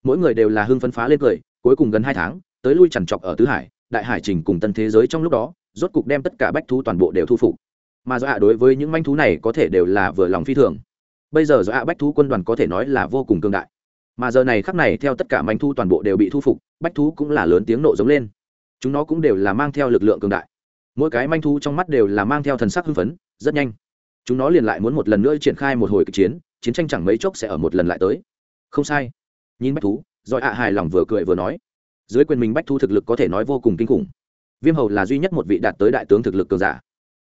Mỗi người đều là hưng phấn phá lên cười, cuối cùng gần hai tháng, tới lui chằn trọc ở tứ hải, đại hải trình cùng tân thế giới trong lúc đó rốt cục đem tất cả bách thú toàn bộ đều thu phục. Mà do ạ đối với những manh thú này có thể đều là vừa lòng phi thường. Bây giờ do ạ bách thú quân đoàn có thể nói là vô cùng cương đại. Mà giờ này khắc này, theo tất cả manh thú toàn bộ đều bị thu phục, bách thú cũng là lớn tiếng nộ giống lên. Chúng nó cũng đều là mang theo lực lượng cường đại. Mỗi cái manh thú trong mắt đều là mang theo thần sắc hưng phấn, rất nhanh. Chúng nó liền lại muốn một lần nữa triển khai một hồi kịch chiến chiến tranh chẳng mấy chốc sẽ ở một lần lại tới. Không sai. Nhìn bách thú giỏi ạ hài lòng vừa cười vừa nói. Dưới quyền mình bách thú thực lực có thể nói vô cùng kinh khủng viêm hầu là duy nhất một vị đạt tới đại tướng thực lực cường giả.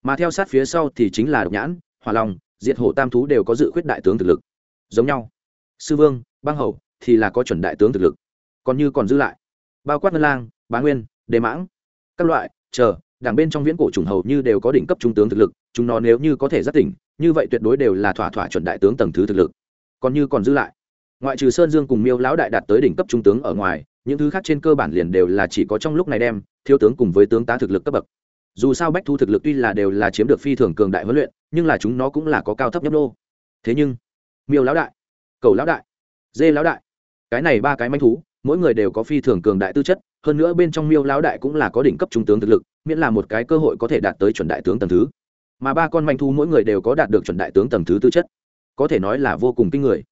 Mà theo sát phía sau thì chính là độc nhãn, hỏa long, diệt hổ tam thú đều có dự khuyết đại tướng thực lực. Giống nhau. Sư vương, băng hầu thì là có chuẩn đại tướng thực lực. Còn như còn dư lại. Bao quát ngân lang, bá nguyên đề mãng. Các loại, chờ, đảng bên trong viễn cổ trùng hầu như đều có đỉnh cấp trung tướng thực lực, chúng nó nếu như có thể giác tỉnh, như vậy tuyệt đối đều là thỏa thỏa chuẩn đại tướng tầng thứ thực lực. Còn như còn dư lại. Ngoại trừ sơn dương cùng miêu lão đại đạt tới đỉnh cấp trung tướng ở ngoài những thứ khác trên cơ bản liền đều là chỉ có trong lúc này đem, thiếu tướng cùng với tướng tá thực lực cấp bậc. Dù sao bách thu thực lực tuy là đều là chiếm được phi thường cường đại huấn luyện, nhưng là chúng nó cũng là có cao thấp nhấp đô thế nhưng, miêu lão đại, cầu lão đại, dê lão đại, cái này ba cái manh thú, mỗi người đều có phi thường cường đại tư chất, hơn nữa bên trong miêu lão đại cũng là có đỉnh cấp trung tướng thực lực, miễn là một cái cơ hội có thể đạt tới chuẩn đại tướng tầm thứ. Mà ba con manh thú mỗi người đều có đạt được chuẩn đại tướng tầm thứ tư chất, có thể nói là vô cùng kinh người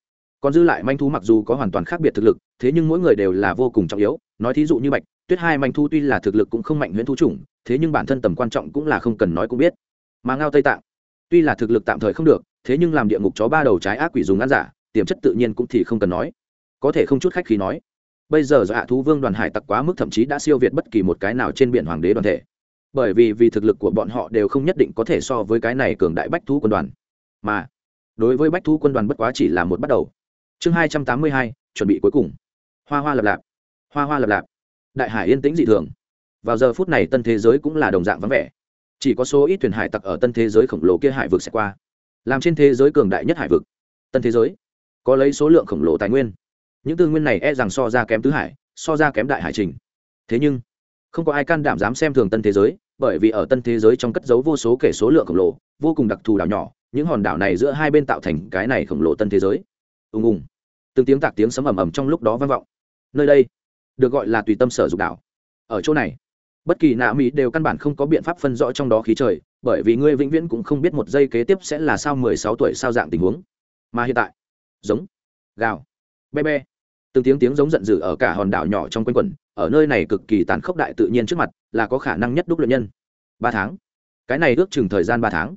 còn dư lại manh thú mặc dù có hoàn toàn khác biệt thực lực, thế nhưng mỗi người đều là vô cùng trọng yếu. Nói thí dụ như bạch, tuyết hai manh thú tuy là thực lực cũng không mạnh huyễn thú chủng, thế nhưng bản thân tầm quan trọng cũng là không cần nói cũng biết. Mà ngao tây tạng, tuy là thực lực tạm thời không được, thế nhưng làm địa ngục chó ba đầu trái ác quỷ dùng ăn giả, tiềm chất tự nhiên cũng thì không cần nói. Có thể không chút khách khí nói, bây giờ do hạ thú vương đoàn hải tặc quá mức thậm chí đã siêu việt bất kỳ một cái nào trên biển hoàng đế đoàn thể. Bởi vì vì thực lực của bọn họ đều không nhất định có thể so với cái này cường đại bách thú quân đoàn. Mà, đối với bách thú quân đoàn bất quá chỉ là một bắt đầu chương hai trăm tám mươi hai, chuẩn bị cuối cùng. Hoa hoa lập lạp. Hoa hoa lập lạp. Đại hải yên tĩnh dị thường. Vào giờ phút này tân thế giới cũng là đồng dạng vắng vẻ. Chỉ có số ít thuyền hải tặc ở tân thế giới khổng lồ kia hải vực sẽ qua. Làm trên thế giới cường đại nhất hải vực. Tân thế giới. Có lấy số lượng khổng lồ tài nguyên. Những tư nguyên này e rằng so ra kém tứ hải, so ra kém đại hải trình. Thế nhưng, không có ai can đảm dám xem thường tân thế giới, bởi vì ở tân thế giới trong cất giấu vô số kể số lượng khổng lồ, vô cùng đặc thù đảo nhỏ, những hòn đảo này giữa hai bên tạo thành cái này khổng lồ tân thế giới. Ùng ùng từng tiếng tạc tiếng sấm ầm ầm trong lúc đó vang vọng. Nơi đây, được gọi là tùy tâm sở dục đảo. Ở chỗ này, bất kỳ nạ mỹ đều căn bản không có biện pháp phân rõ trong đó khí trời, bởi vì ngươi vĩnh viễn cũng không biết một giây kế tiếp sẽ là sao mười sáu tuổi sao dạng tình huống. Mà hiện tại, giống, gào, be be, từng tiếng tiếng giống giận dữ ở cả hòn đảo nhỏ trong quanh quẩn, ở nơi này cực kỳ tàn khốc đại tự nhiên trước mặt, là có khả năng nhất đúc luyện nhân. Ba tháng, cái này ước chừng thời gian ba tháng.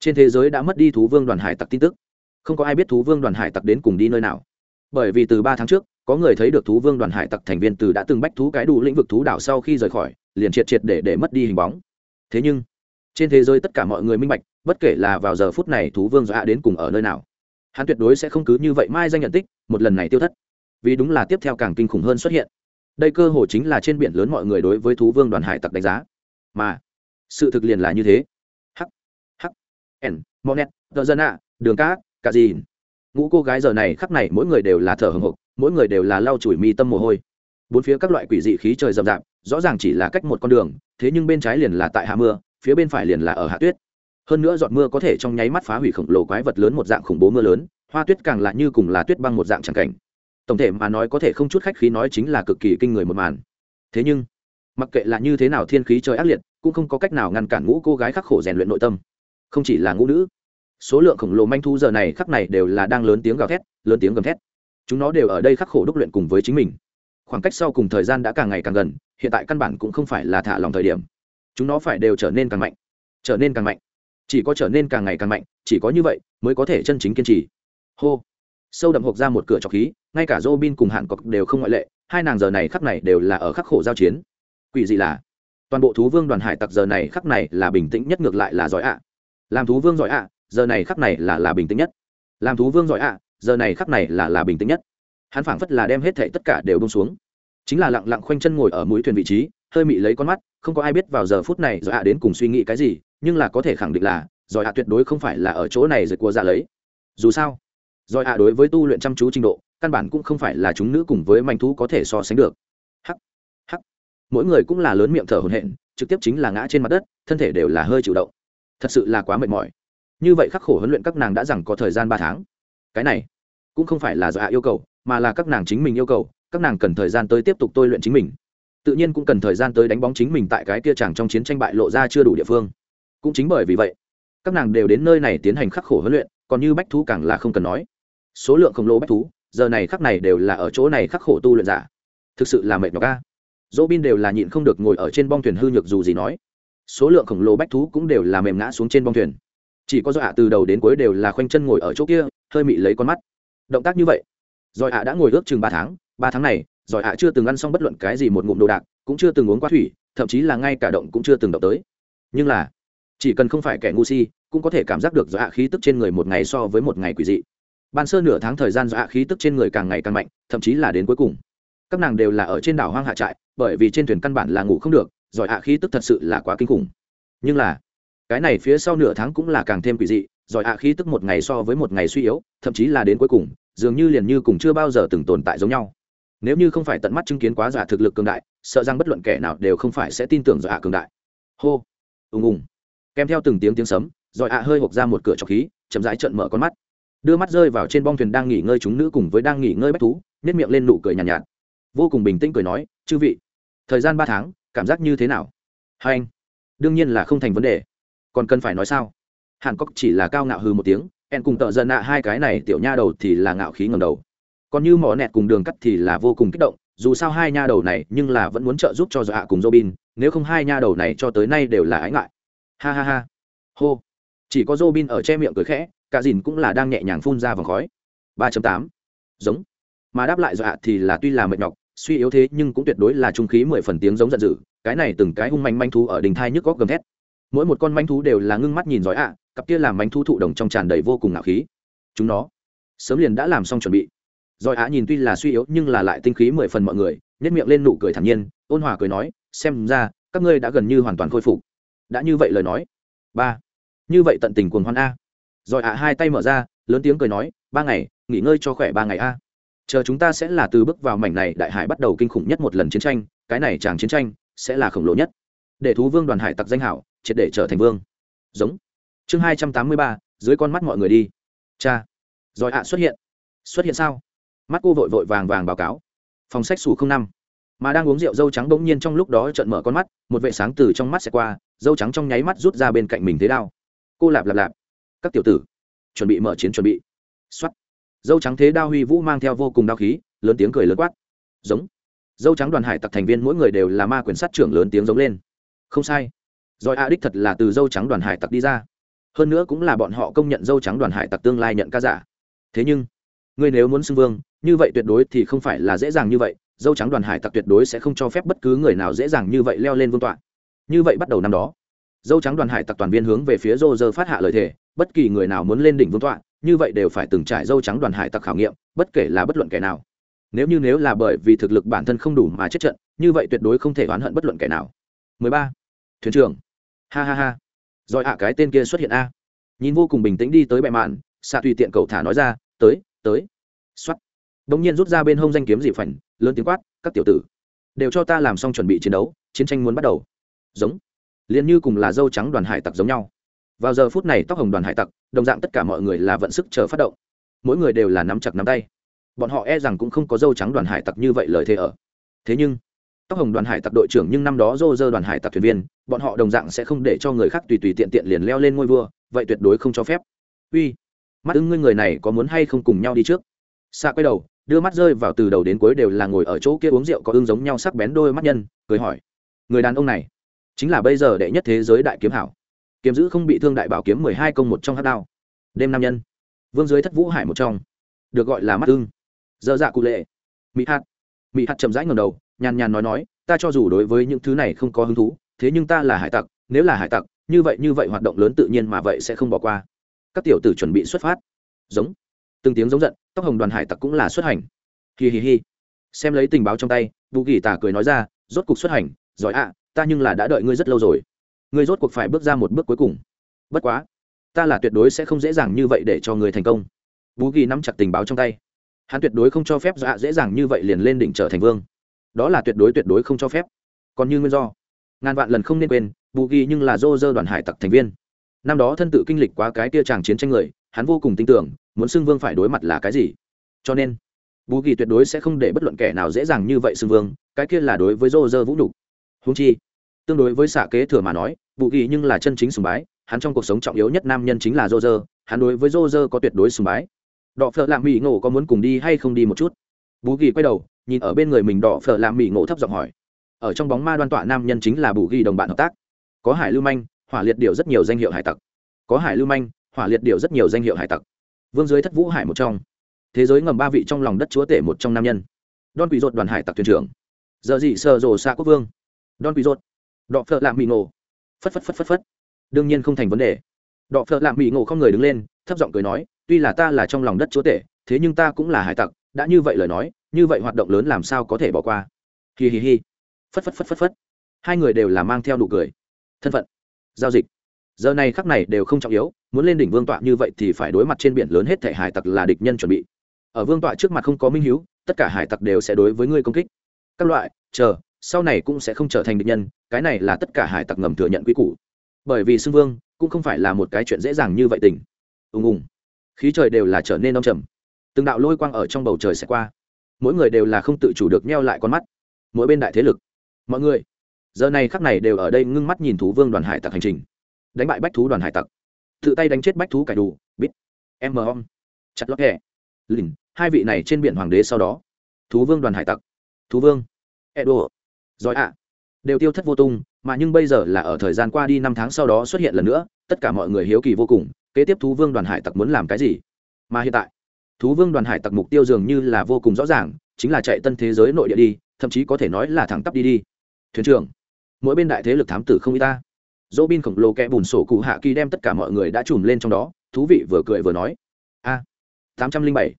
Trên thế giới đã mất đi thú vương đoàn hải tặc tin tức. Không có ai biết thú vương đoàn hải tặc đến cùng đi nơi nào bởi vì từ ba tháng trước, có người thấy được thú vương đoàn hải tặc thành viên từ đã từng bách thú cái đủ lĩnh vực thú đảo sau khi rời khỏi, liền triệt triệt để để mất đi hình bóng. Thế nhưng, trên thế giới tất cả mọi người minh bạch, bất kể là vào giờ phút này thú vương dọa đến cùng ở nơi nào, hắn tuyệt đối sẽ không cứ như vậy mai danh nhận tích, một lần này tiêu thất. Vì đúng là tiếp theo càng kinh khủng hơn xuất hiện. Đây cơ hồ chính là trên biển lớn mọi người đối với thú vương đoàn hải tặc đánh giá. Mà, sự thực liền là như thế. Hắc hắc, n, monet tờ dân ạ đường cá cả gì ngũ cô gái giờ này khắc này mỗi người đều là thở hồng hộc mỗi người đều là lau chùi mi tâm mồ hôi. Bốn phía các loại quỷ dị khí trời rậm rạp, rõ ràng chỉ là cách một con đường, thế nhưng bên trái liền là tại hạ mưa, phía bên phải liền là ở hạ tuyết. Hơn nữa giọt mưa có thể trong nháy mắt phá hủy khổng lồ quái vật lớn một dạng khủng bố mưa lớn, hoa tuyết càng là như cùng là tuyết băng một dạng tràng cảnh. Tổng thể mà nói có thể không chút khách khí nói chính là cực kỳ kinh người một màn. Thế nhưng, mặc kệ là như thế nào thiên khí trời ác liệt, cũng không có cách nào ngăn cản ngũ cô gái khắc khổ rèn luyện nội tâm. Không chỉ là ngũ nữ số lượng khổng lồ manh thu giờ này khắc này đều là đang lớn tiếng gào thét, lớn tiếng gầm thét. Chúng nó đều ở đây khắc khổ đúc luyện cùng với chính mình. Khoảng cách sau cùng thời gian đã càng ngày càng gần, hiện tại căn bản cũng không phải là thả lòng thời điểm. Chúng nó phải đều trở nên càng mạnh, trở nên càng mạnh. Chỉ có trở nên càng ngày càng mạnh, chỉ có như vậy mới có thể chân chính kiên trì. Hô. Sâu đậm hộp ra một cửa trọc khí, ngay cả dô bin cùng hạn cọc đều không ngoại lệ, hai nàng giờ này khắc này đều là ở khắc khổ giao chiến. Quỷ dị là, toàn bộ thú vương đoàn hải tặc giờ này khắc này là bình tĩnh nhất ngược lại là giỏi ạ. Làm thú vương giỏi ạ giờ này khắc này là là bình tĩnh nhất. Làm thú vương giỏi ạ, giờ này khắc này là là bình tĩnh nhất. Hắn phảng phất là đem hết thệ tất cả đều bông xuống. Chính là lặng lặng khoanh chân ngồi ở mũi thuyền vị trí, hơi mị lấy con mắt, không có ai biết vào giờ phút này giỏi ạ đến cùng suy nghĩ cái gì, nhưng là có thể khẳng định là giỏi ạ tuyệt đối không phải là ở chỗ này rồi cua ra lấy. Dù sao, giỏi ạ đối với tu luyện chăm chú trình độ, căn bản cũng không phải là chúng nữ cùng với manh thú có thể so sánh được. Hắc hắc. Mỗi người cũng là lớn miệng thở hổn hển, trực tiếp chính là ngã trên mặt đất, thân thể đều là hơi chịu động. Thật sự là quá mệt mỏi như vậy khắc khổ huấn luyện các nàng đã rằng có thời gian ba tháng. Cái này cũng không phải là do hạ yêu cầu, mà là các nàng chính mình yêu cầu, các nàng cần thời gian tới tiếp tục tôi luyện chính mình. Tự nhiên cũng cần thời gian tới đánh bóng chính mình tại cái kia chẳng trong chiến tranh bại lộ ra chưa đủ địa phương. Cũng chính bởi vì vậy, các nàng đều đến nơi này tiến hành khắc khổ huấn luyện, còn như bách thú càng là không cần nói. Số lượng khổng lồ bách thú, giờ này khắc này đều là ở chỗ này khắc khổ tu luyện giả. Thực sự là mệt nhọc ca dỗ bin đều là nhịn không được ngồi ở trên bong thuyền hư nhược dù gì nói. Số lượng khổng lồ bách thú cũng đều là mềm ngã xuống trên bong thuyền chỉ có do ạ từ đầu đến cuối đều là khoanh chân ngồi ở chỗ kia, hơi mị lấy con mắt. Động tác như vậy, rồi ạ đã ngồi ước chừng ba tháng ba tháng này, rồi ạ chưa từng ăn xong bất luận cái gì một ngụm đồ đạc, cũng chưa từng uống quá thủy, thậm chí là ngay cả động cũng chưa từng động tới. Nhưng là, chỉ cần không phải kẻ ngu si, cũng có thể cảm giác được do ạ khí tức trên người một ngày so với một ngày quỷ dị. Ban sơ nửa tháng thời gian do ạ khí tức trên người càng ngày càng mạnh, thậm chí là đến cuối cùng. Các nàng đều là ở trên đảo hoang hạ trại, bởi vì trên thuyền căn bản là ngủ không được giỏi ạ khí tức thật sự là quá kinh khủng. Nhưng là cái này phía sau nửa tháng cũng là càng thêm quỷ dị giỏi ạ khí tức một ngày so với một ngày suy yếu thậm chí là đến cuối cùng dường như liền như cùng chưa bao giờ từng tồn tại giống nhau. Nếu như không phải tận mắt chứng kiến quá giả thực lực cường đại sợ rằng bất luận kẻ nào đều không phải sẽ tin tưởng giỏi ạ cường đại. Hô ùng ùng. Kèm theo từng tiếng tiếng sấm giỏi ạ hơi hộp ra một cửa trọc khí chậm rãi trận mở con mắt. Đưa mắt rơi vào trên bong thuyền đang nghỉ ngơi chúng nữ cùng với đang nghỉ ngơi bách thú nhét miệng lên nụ cười nhàn nhạt, nhạt. Vô cùng bình tĩnh cười nói chư vị thời gian ba tháng cảm giác như thế nào? Hai anh đương nhiên là không thành vấn đề còn cần phải nói sao? Hàn cốc chỉ là cao ngạo hư một tiếng en cùng tợ dân nạ hai cái này tiểu nha đầu thì là ngạo khí ngầm đầu. Còn như mỏ nẹt cùng đường cắt thì là vô cùng kích động, dù sao hai nha đầu này nhưng là vẫn muốn trợ giúp cho dọa cùng robin, nếu không hai nha đầu này cho tới nay đều là ái ngại. Ha ha ha. Hô. Chỉ có Robin ở che miệng cười khẽ, cả dìn cũng là đang nhẹ nhàng phun ra vòng khói. 3.8. giống. Mà đáp lại dọa thì là tuy là mệt nhọc, suy yếu thế nhưng cũng tuyệt đối là trung khí mười phần tiếng giống giận dữ, cái này từng cái hung manh manh thú ở đỉnh thai nhức góc gầm thét mỗi một con manh thú đều là ngưng mắt nhìn giỏi ạ, cặp kia làm manh thú thụ đồng trong tràn đầy vô cùng ngạo khí. Chúng nó sớm liền đã làm xong chuẩn bị. Giỏi ạ nhìn tuy là suy yếu nhưng là lại tinh khí mười phần mọi người nhét miệng lên nụ cười thản nhiên, ôn hòa cười nói, xem ra, các ngươi đã gần như hoàn toàn khôi phục. Đã như vậy lời nói. Ba. Như vậy tận tình cuồng hoan a. Rồi ạ hai tay mở ra, lớn tiếng cười nói, ba ngày, nghỉ ngơi cho khỏe ba ngày a. Chờ chúng ta sẽ là từ bước vào mảnh này đại hải bắt đầu kinh khủng nhất một lần chiến tranh, cái này chàng chiến tranh sẽ là khổng lồ nhất. Để thú vương đoàn hải tặc danh hảo triệt để trở thành vương. Giống. Chương hai trăm tám mươi ba, dưới con mắt mọi người đi. Cha. Rồi ạ, xuất hiện. Xuất hiện sao? Mắt cô vội vội vàng vàng báo cáo. Phòng sách xù không năm. Mà đang uống rượu dâu trắng bỗng nhiên trong lúc đó trợn mở con mắt, một vệ sáng từ trong mắt sẽ qua, dâu trắng trong nháy mắt rút ra bên cạnh mình thế đao. Cô lạp lạp lạp. Các tiểu tử, chuẩn bị mở chiến chuẩn bị. Xuất dâu trắng thế đao huy vũ mang theo vô cùng đao khí, lớn tiếng cười lớn quát. Giống. Dâu trắng đoàn hải tặc thành viên mỗi người đều là ma quyền sát trưởng lớn tiếng giống lên. Không sai rồi a đích thật là từ dâu trắng đoàn hải tặc đi ra. Hơn nữa cũng là bọn họ công nhận dâu trắng đoàn hải tặc tương lai nhận ca giả. Thế nhưng, ngươi nếu muốn xưng vương, như vậy tuyệt đối thì không phải là dễ dàng như vậy. Dâu trắng đoàn hải tặc tuyệt đối sẽ không cho phép bất cứ người nào dễ dàng như vậy leo lên vương tọa. Như vậy bắt đầu năm đó, dâu trắng đoàn hải tặc toàn viên hướng về phía rô rơ phát hạ lời thề, bất kỳ người nào muốn lên đỉnh vương tọa, như vậy đều phải từng trải dâu trắng đoàn hải tặc khảo nghiệm, bất kể là bất luận kẻ nào. Nếu như nếu là bởi vì thực lực bản thân không đủ mà chết trận, như vậy tuyệt đối không thể oán hận bất luận kẻ nào. 13. thuyền trưởng ha ha ha. Rồi ạ, cái tên kia xuất hiện a. Nhìn vô cùng bình tĩnh đi tới bệ mạn xạ tùy tiện cầu thả nói ra, tới tới. Xuất đống nhiên rút ra bên hông danh kiếm dị phảnh, lớn tiếng quát, các tiểu tử, đều cho ta làm xong chuẩn bị chiến đấu, chiến tranh muốn bắt đầu. Giống. Liền như cùng là dâu trắng đoàn hải tặc giống nhau. Vào giờ phút này tóc hồng đoàn hải tặc, đồng dạng tất cả mọi người là vận sức chờ phát động. Mỗi người đều là nắm chặt nắm tay. Bọn họ e rằng cũng không có dâu trắng đoàn hải tặc như vậy lời thề ở. Thế nhưng tóc hồng đoàn hải tặc đội trưởng nhưng năm đó dô dơ đoàn hải tặc thuyền viên, bọn họ đồng dạng sẽ không để cho người khác tùy tùy tiện tiện liền leo lên ngôi vua, vậy tuyệt đối không cho phép. Uy, mắt ưng ngươi người này có muốn hay không cùng nhau đi trước? Xa quay đầu, đưa mắt rơi vào từ đầu đến cuối đều là ngồi ở chỗ kia uống rượu có ưng giống nhau sắc bén đôi mắt nhân, cười hỏi. Người đàn ông này, chính là bây giờ đệ nhất thế giới đại kiếm hảo. Kiếm giữ không bị thương đại bảo kiếm mười hai công một trong hát đao. Đêm nam nhân, vương dưới thất vũ hải một trong, được gọi là mắt ưng. Dơ dạ cụ lệ. Mỹ hạt. Mỹ hạt chậm rãi ngầm đầu nhàn nhàn nói nói, ta cho dù đối với những thứ này không có hứng thú, thế nhưng ta là hải tặc, nếu là hải tặc, như vậy như vậy hoạt động lớn tự nhiên mà vậy sẽ không bỏ qua. Các tiểu tử chuẩn bị xuất phát. Giống. Từng tiếng giống giận, tóc hồng đoàn hải tặc cũng là xuất hành. Hi hi hi. Xem lấy tình báo trong tay, vũ kỳ tả cười nói ra, rốt cuộc xuất hành, giỏi ạ, ta nhưng là đã đợi ngươi rất lâu rồi. Ngươi rốt cuộc phải bước ra một bước cuối cùng. Bất quá, ta là tuyệt đối sẽ không dễ dàng như vậy để cho ngươi thành công. Vũ kỳ nắm chặt tình báo trong tay. Hắn tuyệt đối không cho phép dọa dễ dàng như vậy liền lên đỉnh trở thành vương đó là tuyệt đối tuyệt đối không cho phép. Còn như nguyên do, ngàn vạn lần không nên quên, bù ghi nhưng là dô dơ đoàn hải tặc thành viên. Năm đó thân tự kinh lịch quá cái tia tràng chiến tranh người, hắn vô cùng tin tưởng, muốn xưng vương phải đối mặt là cái gì. Cho nên, bù ghi tuyệt đối sẽ không để bất luận kẻ nào dễ dàng như vậy xưng vương, cái kia là đối với dô dơ vũ nhục. Húng chi, tương đối với xạ kế thừa mà nói, bù ghi nhưng là chân chính sùng bái, hắn trong cuộc sống trọng yếu nhất nam nhân chính là dô dơ, hắn đối với dô dơ có tuyệt đối sùng bái. Đọ phợ lạng mỹ ngộ có muốn cùng đi hay không đi một chút? Bù ghi quay đầu nhìn ở bên người mình đỏ phở làm mỹ ngộ thấp giọng hỏi. Ở trong bóng ma đoan tọa nam nhân chính là bù ghi đồng bạn hợp tác. Có hải lưu manh, hỏa liệt điều rất nhiều danh hiệu hải tặc. Có hải lưu manh, hỏa liệt điều rất nhiều danh hiệu hải tặc. Vương dưới thất vũ hải một trong. Thế giới ngầm ba vị trong lòng đất chúa tể một trong nam nhân. Đon quỷ rột đoàn hải tặc thuyền trưởng. Giờ dị sờ rồ xa quốc vương. Đon quỷ rột đọ phợ lạ mỹ ngộ. Phất phất phất phất phất. Đương nhiên không thành vấn đề. Đọ phợ lạ mỹ ngộ không người đứng lên, thấp giọng cười nói, tuy là ta là trong lòng đất chúa tể, thế nhưng ta cũng là hải tặc, đã như vậy lời nói như vậy hoạt động lớn làm sao có thể bỏ qua? Hi hi hi. Phất phất phất phất phất. Hai người đều là mang theo nụ cười. Thân phận. Giao dịch. Giờ này khắc này đều không trọng yếu, muốn lên đỉnh vương tọa như vậy thì phải đối mặt trên biển lớn hết thể hải tặc là địch nhân chuẩn bị. Ở vương tọa trước mặt không có minh hiếu, tất cả hải tặc đều sẽ đối với ngươi công kích. Các loại, chờ, sau này cũng sẽ không trở thành địch nhân, cái này là tất cả hải tặc ngầm thừa nhận quy củ. Bởi vì xưng vương, cũng không phải là một cái chuyện dễ dàng như vậy tình. Ùng ùng. Khí trời đều là trở nên đông trầm. Từng đạo lôi quang ở trong bầu trời sẽ qua mỗi người đều là không tự chủ được neo lại con mắt. Mỗi bên đại thế lực, mọi người, giờ này khắc này đều ở đây ngưng mắt nhìn thú vương đoàn hải tặc hành trình. Đánh bại bách thú đoàn hải tặc. Tự tay đánh chết bách thú cải đủ, bít, em mờ om chặt lót hẹ. Lìn, hai vị này trên biển hoàng đế sau đó. Thú vương đoàn hải tặc, thú vương, edo giỏi ạ, đều tiêu thất vô tung, mà nhưng bây giờ là ở thời gian qua đi năm tháng sau đó xuất hiện lần nữa, tất cả mọi người hiếu kỳ vô cùng, kế tiếp thú vương đoàn hải tặc muốn làm cái gì? Mà hiện tại thú vương đoàn hải tặc mục tiêu dường như là vô cùng rõ ràng, chính là chạy tân thế giới nội địa đi, thậm chí có thể nói là thẳng tắp đi đi. Thuyền trưởng, mỗi bên đại thế lực thám tử không y ta. Dỗ bin khổng lồ kẽ bùn sổ cụ hạ kỳ đem tất cả mọi người đã chùm lên trong đó, thú vị vừa cười vừa nói. A, tám trăm linh bảy.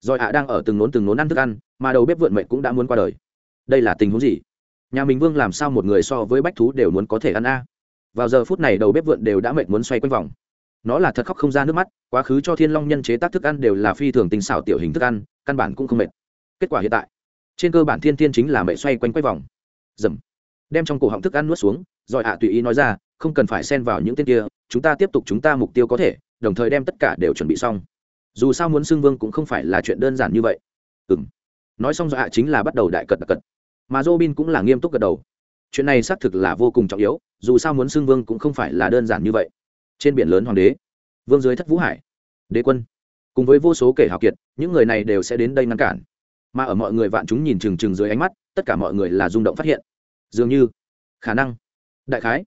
Rồi hạ đang ở từng nốn từng nốn ăn thức ăn, mà đầu bếp vượn mệnh cũng đã muốn qua đời. Đây là tình huống gì? Nhà mình vương làm sao một người so với bách thú đều muốn có thể ăn a? Vào giờ phút này đầu bếp vượn đều đã mệt muốn xoay quanh vòng nó là thật khóc không ra nước mắt, quá khứ cho thiên long nhân chế tác thức ăn đều là phi thường tinh xảo tiểu hình thức ăn, căn bản cũng không mệt. Kết quả hiện tại, trên cơ bản thiên thiên chính là mẹ xoay quanh quay vòng. Dầm. Đem trong cổ họng thức ăn nuốt xuống, rồi hạ tùy ý nói ra, không cần phải xen vào những tên kia, chúng ta tiếp tục chúng ta mục tiêu có thể, đồng thời đem tất cả đều chuẩn bị xong. Dù sao muốn xưng vương cũng không phải là chuyện đơn giản như vậy. Ừ m nói xong do hạ chính là bắt đầu đại cật đặc cật. Mà robin cũng là nghiêm túc gật đầu. Chuyện này xác thực là vô cùng trọng yếu, dù sao muốn xưng vương cũng không phải là đơn giản như vậy trên biển lớn hoàng đế, vương dưới thất vũ hải, đế quân. Cùng với vô số kể hào kiệt, những người này đều sẽ đến đây ngăn cản. Mà ở mọi người vạn chúng nhìn trừng trừng dưới ánh mắt, tất cả mọi người là rung động phát hiện. Dường như, khả năng, đại khái,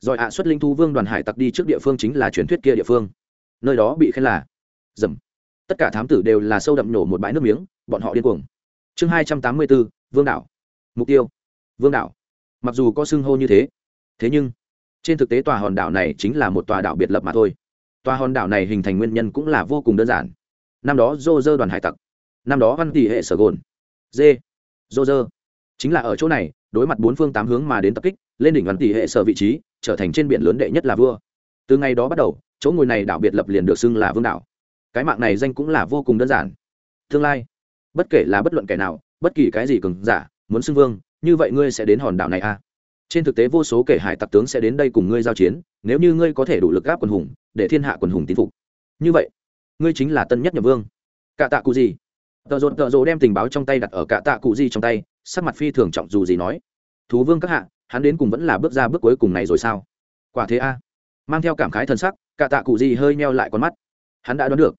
rồi ạ xuất linh thu vương đoàn hải tặc đi trước địa phương chính là truyền thuyết kia địa phương. Nơi đó bị khen là dầm tất cả thám tử đều là sâu đậm nổ một bãi nước miếng, bọn họ điên cuồng. Chương hai trăm tám mươi bốn vương đảo. Mục tiêu, vương đảo. Mặc dù có xưng hô như thế thế nhưng trên thực tế tòa hòn đảo này chính là một tòa đảo biệt lập mà thôi. Tòa hòn đảo này hình thành nguyên nhân cũng là vô cùng đơn giản. Năm đó dô dơ đoàn hải tặc, năm đó văn tỷ hệ sở gồn dê dô dơ chính là ở chỗ này, đối mặt bốn phương tám hướng mà đến tập kích, lên đỉnh văn tỷ hệ sở vị trí, trở thành trên biển lớn đệ nhất là vua. Từ ngày đó bắt đầu, chỗ ngồi này đảo biệt lập liền được xưng là vương đảo. Cái mạng này danh cũng là vô cùng đơn giản. Tương lai, bất kể là bất luận kẻ nào, bất kỳ cái gì cường giả, muốn xưng vương, như vậy ngươi sẽ đến hòn đảo này à? Trên thực tế vô số kẻ hải tặc tướng sẽ đến đây cùng ngươi giao chiến, nếu như ngươi có thể đủ lực gáp quần hùng, để thiên hạ quần hùng tín phục. Như vậy, ngươi chính là tân nhất nhập vương. Cả tạ cụ gì tợ rột tợ rộ đem tình báo trong tay đặt ở cả tạ cụ gì trong tay, sắc mặt phi thường trọng dù gì nói. Thú vương các hạ, hắn đến cùng vẫn là bước ra bước cuối cùng này rồi sao? Quả thế a. Mang theo cảm khái thân sắc cả tạ cụ gì hơi meo lại con mắt. Hắn đã đoán được.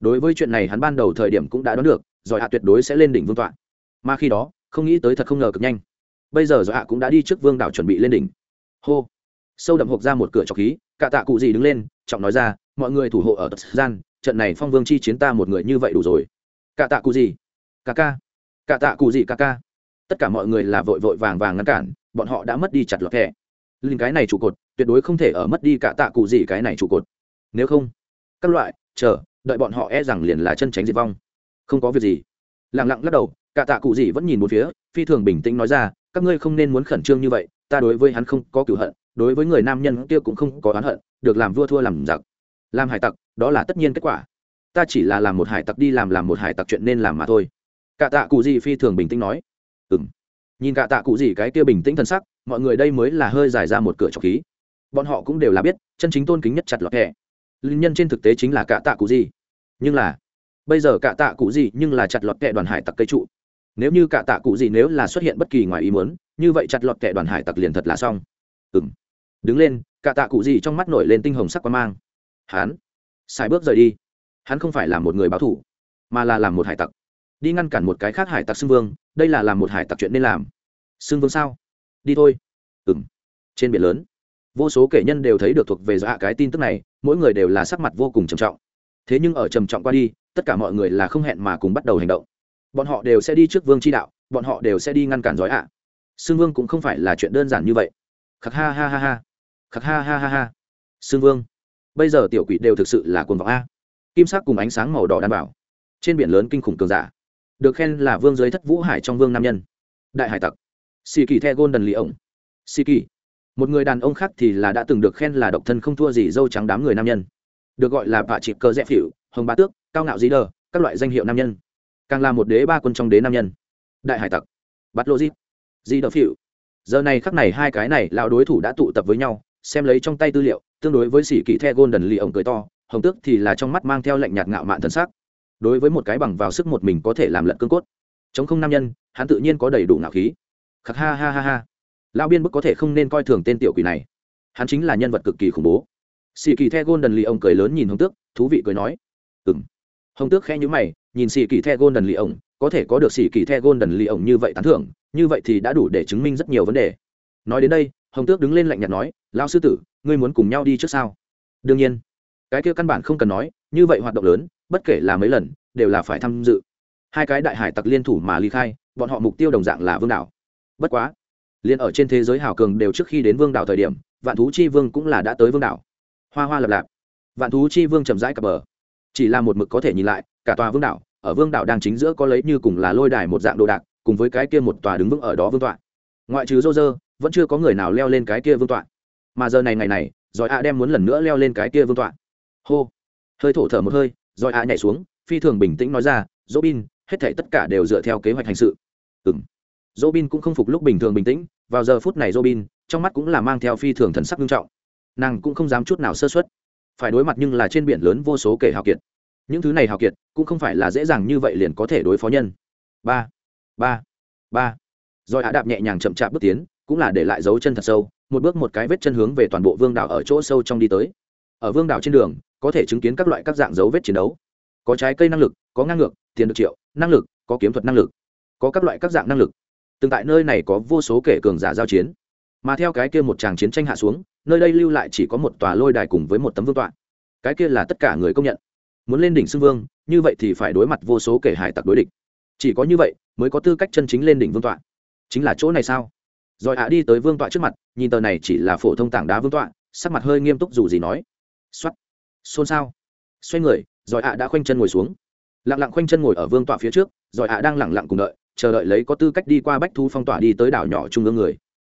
Đối với chuyện này hắn ban đầu thời điểm cũng đã đoán được giỏi hạ tuyệt đối sẽ lên đỉnh vương tọa. Mà khi đó, không nghĩ tới thật không ngờ cực nhanh bây giờ do hạ cũng đã đi trước vương đảo chuẩn bị lên đỉnh. Hô. Sâu đậm hộp ra một cửa trọc khí, cả tạ cụ gì đứng lên, trọng nói ra, mọi người thủ hộ ở tật gian, trận này phong vương chi chiến ta một người như vậy đủ rồi. Cả tạ cụ gì? Ca ca. Cả tạ cụ gì ca ca? Tất cả mọi người là vội vội vàng vàng ngăn cản, bọn họ đã mất đi chặt lọt thẻ. Linh cái này trụ cột, tuyệt đối không thể ở mất đi cả tạ cụ gì cái này trụ cột. Nếu không, các loại, chờ, đợi bọn họ e rằng liền là chân tránh diệt vong. Không có việc gì. Lặng lặng lắc đầu, cả tạ cụ gì vẫn nhìn một phía, phi thường bình tĩnh nói ra các ngươi không nên muốn khẩn trương như vậy, ta đối với hắn không có cửu hận, đối với người nam nhân kia cũng không có oán hận, được làm vua thua làm giặc. Làm hải tặc, đó là tất nhiên kết quả. Ta chỉ là làm một hải tặc đi làm làm một hải tặc chuyện nên làm mà thôi. Cả tạ cụ gì phi thường bình tĩnh nói. Ừ m nhìn cả tạ cụ gì cái kia bình tĩnh thân sắc, mọi người đây mới là hơi dài ra một cửa trọc khí. Bọn họ cũng đều là biết, chân chính tôn kính nhất chặt lọt hẹ linh nhân trên thực tế chính là cả tạ cụ gì. Nhưng là, bây giờ cả tạ cụ gì nhưng là chặt lọt kẹ đoàn hải tặc cây trụ nếu như cả tạ cụ gì nếu là xuất hiện bất kỳ ngoài ý muốn, như vậy chặt lọt kẻ đoàn hải tặc liền thật là xong. Ừ m đứng lên, cả tạ cụ gì trong mắt nổi lên tinh hồng sắc quan mang. Hắn. Xài bước rời đi. Hắn không phải là một người báo thủ mà là làm một hải tặc. Đi ngăn cản một cái khác hải tặc xưng vương, đây là làm một hải tặc chuyện nên làm. Xưng vương sao? Đi thôi. Ừ m trên biển lớn, vô số kể nhân đều thấy được thuộc về dọa cái tin tức này, mỗi người đều là sắc mặt vô cùng trầm trọng. Thế nhưng ở trầm trọng qua đi, tất cả mọi người là không hẹn mà cùng bắt đầu hành động bọn họ đều sẽ đi trước vương chi đạo, bọn họ đều sẽ đi ngăn cản giói ạ. À. vương cũng không phải là chuyện đơn giản như vậy. Khắc ha ha ha ha. Khắc ha ha ha ha. Xương vương, bây giờ tiểu quỷ đều thực sự là cuồng vọng a. Kim sắc cùng ánh sáng màu đỏ đảm bảo. Trên biển lớn kinh khủng cường giả. Được khen là vương giới thất vũ hải trong vương nam nhân. Đại hải tặc. Xì kỳ the golden lì ổng xì kỳ. Một người đàn ông khác thì là đã từng được khen là độc thân không thua gì dâu trắng đám người nam nhân. Được gọi là bạ chịp cơ rẽ phịu hồng bá tước, cao ngạo dí đờ, các loại danh hiệu nam nhân càng là một đế ba quân trong đế nam nhân. Đại hải tặc, bắt logic di đờ phịu giờ này khắc này hai cái này lão đối thủ đã tụ tập với nhau, xem lấy trong tay tư liệu, tương đối với sĩ kỳ the golden lì ổng cười to, hồng tước thì là trong mắt mang theo lệnh nhạt ngạo mạn thân xác đối với một cái bằng vào sức một mình có thể làm lận cương cốt. Chống không nam nhân, hắn tự nhiên có đầy đủ ngạo khí. Khắc ha ha ha ha. Lão biên bức có thể không nên coi thường tên tiểu quỷ này. Hắn chính là nhân vật cực kỳ khủng bố. Sĩ kỳ the golden lì ông cười lớn nhìn hồng tước, thú vị cười nói. Ừng hồng tước khẽ nhíu mày nhìn sĩ kỳ the golden lì ổng, có thể có được sĩ kỳ the golden lì ổng như vậy tán thưởng, như vậy thì đã đủ để chứng minh rất nhiều vấn đề. Nói đến đây, hồng tước đứng lên lạnh nhạt nói, lão sư tử, ngươi muốn cùng nhau đi trước sao? Đương nhiên. Cái kia căn bản không cần nói, như vậy hoạt động lớn, bất kể là mấy lần, đều là phải tham dự. Hai cái đại hải tặc liên thủ mà ly khai, bọn họ mục tiêu đồng dạng là vương đảo. Bất quá liên ở trên thế giới hào cường đều trước khi đến vương đảo thời điểm, vạn thú chi vương cũng là đã tới vương đảo. Hoa hoa lập lạp. Vạn thú chi vương chậm rãi cập bờ. Chỉ là một mực có thể nhìn lại cả tòa vương đảo, ở vương đảo đang chính giữa có lấy như cùng là lôi đài một dạng đồ đạc, cùng với cái kia một tòa đứng vững ở đó vương tọa. Ngoại trừ rô rơ vẫn chưa có người nào leo lên cái kia vương tọa. Mà giờ này ngày này, giỏi a đem muốn lần nữa leo lên cái kia vương tọa. Hô. Hơi thổ thở một hơi, giỏi a nhảy xuống, phi thường bình tĩnh nói ra dỗ bin hết thể tất cả đều dựa theo kế hoạch hành sự. Ừng dỗ bin cũng không phục lúc bình thường bình tĩnh, vào giờ phút này dỗ bin trong mắt cũng là mang theo phi thường thần sắc nghiêm trọng. Nàng cũng không dám chút nào sơ xuất phải đối mặt nhưng là trên biển lớn vô số kể hào kiệt những thứ này hào kiệt, cũng không phải là dễ dàng như vậy liền có thể đối phó nhân. Ba ba ba. Rồi hạ đạp nhẹ nhàng chậm chạp bước tiến, cũng là để lại dấu chân thật sâu, một bước một cái vết chân hướng về toàn bộ vương đảo ở chỗ sâu trong đi tới. Ở vương đảo trên đường, có thể chứng kiến các loại các dạng dấu vết chiến đấu. Có trái cây năng lực, có ngang ngược, tiền được triệu, năng lực, có kiếm thuật năng lực, có các loại các dạng năng lực. Từng tại nơi này có vô số kể cường giả giao chiến. Mà theo cái kia một tràng chiến tranh hạ xuống, nơi đây lưu lại chỉ có một tòa lôi đài cùng với một tấm vương tọa. Cái kia là tất cả người công nhận muốn lên đỉnh xưng vương, như vậy thì phải đối mặt vô số kể hải tặc đối địch. Chỉ có như vậy mới có tư cách chân chính lên đỉnh vương tọa. Chính là chỗ này sao? Rồi hạ đi tới vương tọa trước mặt, nhìn tờ này chỉ là phổ thông tảng đá vương tọa, sắc mặt hơi nghiêm túc dù gì nói. X o á t xôn xao. Xoay người, rồi hạ đã khoanh chân ngồi xuống. Lặng lặng khoanh chân ngồi ở vương tọa phía trước, rồi hạ đang lẳng lặng cùng đợi, chờ đợi lấy có tư cách đi qua bách thu phong tỏa đi tới đảo nhỏ trung ương người.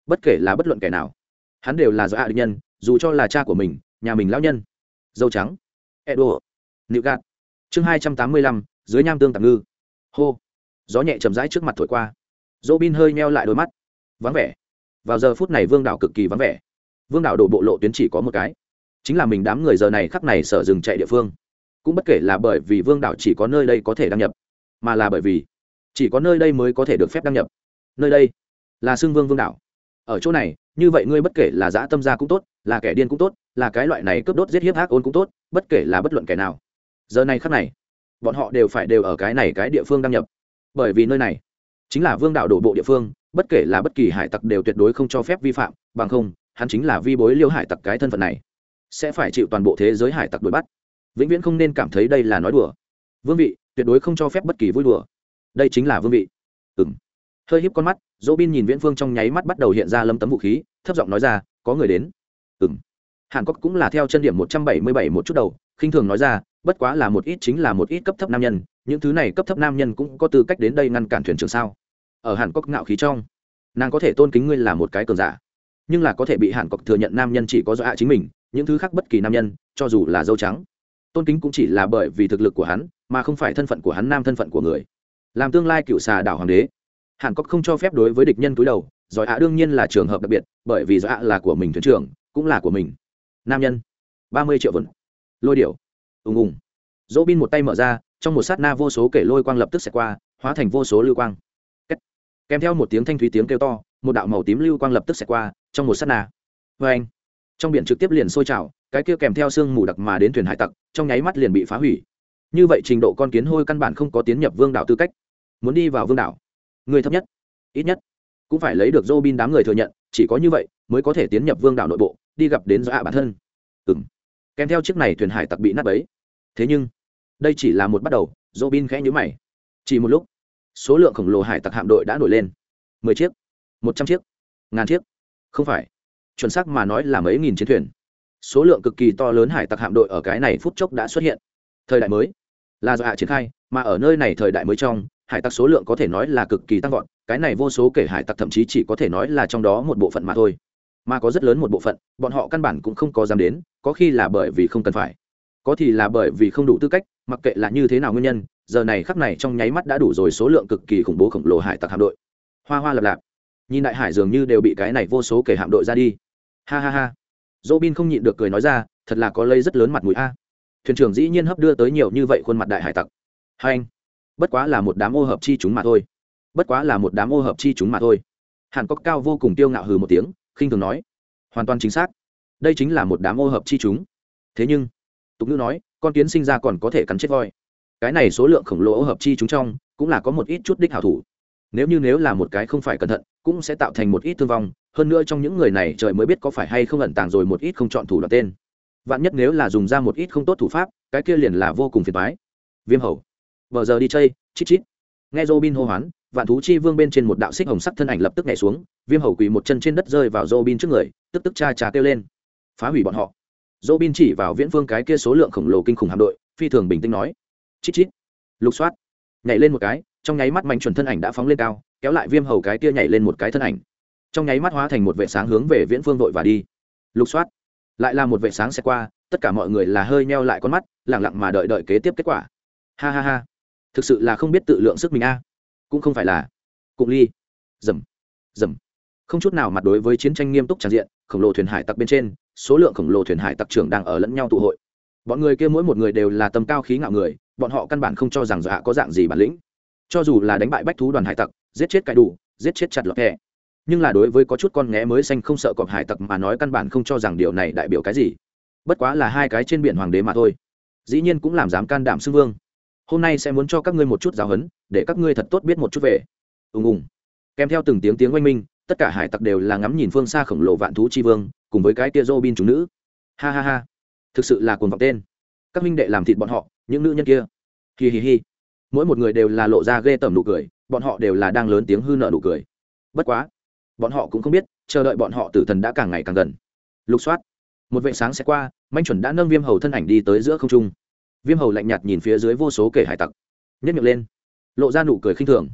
Bất kể là bất luận kẻ nào, hắn đều là do hạ định nhân, dù cho là cha của mình, nhà mình lão nhân. Dâu trắng. Edo nịu gạt. Chương hai trăm tám mươi lăm, dưới nham tương tạm ngư. Hô. Gió nhẹ chầm rãi trước mặt thổi qua. Dỗ bin hơi meo lại đôi mắt. Vắng vẻ. Vào giờ phút này vương đảo cực kỳ vắng vẻ. Vương đảo đổ bộ lộ tuyến chỉ có một cái. Chính là mình đám người giờ này khắc này sở dừng chạy địa phương. Cũng bất kể là bởi vì vương đảo chỉ có nơi đây có thể đăng nhập, mà là bởi vì chỉ có nơi đây mới có thể được phép đăng nhập. Nơi đây là xưng vương vương đảo. Ở chỗ này, như vậy ngươi bất kể là dã tâm gia cũng tốt, là kẻ điên cũng tốt, là cái loại này cướp đốt giết hiếp ác ôn cũng tốt, bất kể là bất luận kẻ nào giờ này khắc này, bọn họ đều phải đều ở cái này cái địa phương đăng nhập. Bởi vì nơi này chính là vương đạo đổ bộ địa phương, bất kể là bất kỳ hải tặc đều tuyệt đối không cho phép vi phạm, bằng không, hắn chính là vi bối liêu hải tặc cái thân phận này, sẽ phải chịu toàn bộ thế giới hải tặc đuổi bắt. Vĩnh viễn không nên cảm thấy đây là nói đùa. Vương vị, tuyệt đối không cho phép bất kỳ vui đùa. Đây chính là vương vị. Ừng hơi híp con mắt dỗ bin nhìn viễn phương trong nháy mắt bắt đầu hiện ra lâm tấm vũ khí, thấp giọng nói ra, có người đến. Ừng hàn cốc cũng là theo chân điểm một trăm bảy mươi bảy một chút đầu khinh thường nói ra, bất quá là một ít chính là một ít cấp thấp nam nhân, những thứ này cấp thấp nam nhân cũng có tư cách đến đây ngăn cản thuyền trưởng sao? Ở hàn cốc ngạo khí trong, nàng có thể tôn kính ngươi là một cái cường giả, nhưng là có thể bị hàn cốc thừa nhận nam nhân chỉ có do hạ chính mình, những thứ khác bất kỳ nam nhân, cho dù là dâu trắng, tôn kính cũng chỉ là bởi vì thực lực của hắn, mà không phải thân phận của hắn nam thân phận của người. Làm tương lai cựu xà đảo hoàng đế, hàn cốc không cho phép đối với địch nhân túi đầu, giỏi hạ đương nhiên là trường hợp đặc biệt, bởi vì giỏi hạ là của mình thuyền trưởng, cũng là của mình. Nam nhân, ba mươi triệu vần lôi điệu ùng ùng. Dỗ bin một tay mở ra, trong một sát na vô số kể lôi quang lập tức xẹt qua, hóa thành vô số lưu quang. Kèm theo một tiếng thanh thúy tiếng kêu to, một đạo màu tím lưu quang lập tức xẹt qua, trong một sát na. Vê anh. Trong biển trực tiếp liền sôi trào, cái kia kèm theo sương mù đặc mà đến thuyền hải tặc, trong nháy mắt liền bị phá hủy. Như vậy trình độ con kiến hôi căn bản không có tiến nhập vương đảo tư cách. Muốn đi vào vương đảo, người thấp nhất, ít nhất, cũng phải lấy được dô bin đám người thừa nhận, chỉ có như vậy mới có thể tiến nhập vương đảo nội bộ, đi gặp đến do ạ bản thân. Ừ m kèm theo chiếc này thuyền hải tặc bị nát bấy. Thế nhưng, đây chỉ là một bắt đầu, robin bin khẽ nhữ mày. Chỉ một lúc, số lượng khổng lồ hải tặc hạm đội đã nổi lên. Mười chiếc, một trăm chiếc, ngàn chiếc. Không phải, chuẩn xác mà nói là mấy nghìn chiến thuyền. Số lượng cực kỳ to lớn hải tặc hạm đội ở cái này phút chốc đã xuất hiện. Thời đại mới, là do hạ triển khai, mà ở nơi này thời đại mới trong, hải tặc số lượng có thể nói là cực kỳ tăng vọt, cái này vô số kể hải tặc thậm chí chỉ có thể nói là trong đó một bộ phận mà thôi mà có rất lớn một bộ phận, bọn họ căn bản cũng không có dám đến, có khi là bởi vì không cần phải. Có thì là bởi vì không đủ tư cách, mặc kệ là như thế nào nguyên nhân, giờ này khắc này trong nháy mắt đã đủ rồi số lượng cực kỳ khủng bố khổng lồ hải tặc hạm đội. Hoa hoa lập lạp. Nhìn đại hải dường như đều bị cái này vô số kể hạm đội ra đi. Ha ha ha. Dỗ bin không nhịn được cười nói ra, thật là có lây rất lớn mặt mũi a. Thuyền trưởng dĩ nhiên hấp đưa tới nhiều như vậy khuôn mặt đại hải tặc. Hai anh, bất quá là một đám ô hợp chi chúng mà thôi. Bất quá là một đám ô hợp chi chúng mà thôi. Hàn cốc cao vô cùng tiêu ngạo hừ một tiếng khinh thường nói. Hoàn toàn chính xác. Đây chính là một đám ô hợp chi chúng. Thế nhưng, tục ngữ nói, con kiến sinh ra còn có thể cắn chết voi. Cái này số lượng khổng lồ ô hợp chi chúng trong, cũng là có một ít chút đích hảo thủ. Nếu như nếu là một cái không phải cẩn thận, cũng sẽ tạo thành một ít thương vong. Hơn nữa trong những người này trời mới biết có phải hay không ẩn tàng rồi một ít không chọn thủ đoạn tên. Vạn nhất nếu là dùng ra một ít không tốt thủ pháp, cái kia liền là vô cùng phiền toái. Viêm hầu. Vợ giờ đi chơi, chít chít. Nghe robin hô hoán vạn thú chi vương bên trên một đạo xích hồng sắc thân ảnh lập tức nhảy xuống, viêm hầu quỳ một chân trên đất rơi vào robin trước người, tức tức cha trà kêu lên. Phá hủy bọn họ. Robin chỉ vào viễn vương cái kia số lượng khổng lồ kinh khủng hạm đội, phi thường bình tĩnh nói. Chít chít. Lục soát. Nhảy lên một cái, trong nháy mắt mạnh chuẩn thân ảnh đã phóng lên cao, kéo lại viêm hầu cái kia nhảy lên một cái thân ảnh. Trong nháy mắt hóa thành một vệ sáng hướng về viễn phương vội và đi. Lục soát. Lại là một vệ sáng sẽ qua, tất cả mọi người là hơi meo lại con mắt lẳng lặng mà đợi đợi kế tiếp kết quả. Ha ha ha. Thực sự là không biết tự lượng sức mình a cũng không phải là cụng ly. Dầm dầm. Không chút nào mặt đối với chiến tranh nghiêm túc tràn diện, khổng lồ thuyền hải tặc bên trên, số lượng khổng lồ thuyền hải tặc trưởng đang ở lẫn nhau tụ hội. Bọn người kia mỗi một người đều là tầm cao khí ngạo người, bọn họ căn bản không cho rằng dọa có dạng gì bản lĩnh. Cho dù là đánh bại bách thú đoàn hải tặc, giết chết cãi đủ, giết chết chặt lọt hẹ nhưng là đối với có chút con nghé mới xanh không sợ cọp hải tặc mà nói căn bản không cho rằng điều này đại biểu cái gì. Bất quá là hai cái trên biển hoàng đế mà thôi. Dĩ nhiên cũng làm dám can đảm xưng vương hôm nay sẽ muốn cho các ngươi một chút giáo huấn, để các ngươi thật tốt biết một chút về. Ùng ùng. Kèm theo từng tiếng tiếng oanh minh, tất cả hải tặc đều là ngắm nhìn phương xa khổng lồ vạn thú chi vương, cùng với cái tia dô bin chúng nữ. Ha ha ha. Thực sự là cuồng vọng tên. Các minh đệ làm thịt bọn họ, những nữ nhân kia. Hi hi hi. Mỗi một người đều là lộ ra ghê tởm nụ cười, bọn họ đều là đang lớn tiếng hư nợ nụ cười. Bất quá, bọn họ cũng không biết, chờ đợi bọn họ tử thần đã càng ngày càng gần. Lục soát. Một vệ sáng sẽ qua, manh chuẩn đã nâng viêm hầu thân ảnh đi tới giữa không trung viêm hầu lạnh nhạt nhìn phía dưới vô số kể hải tặc. Nhất miệng lên, lộ ra nụ cười khinh thường.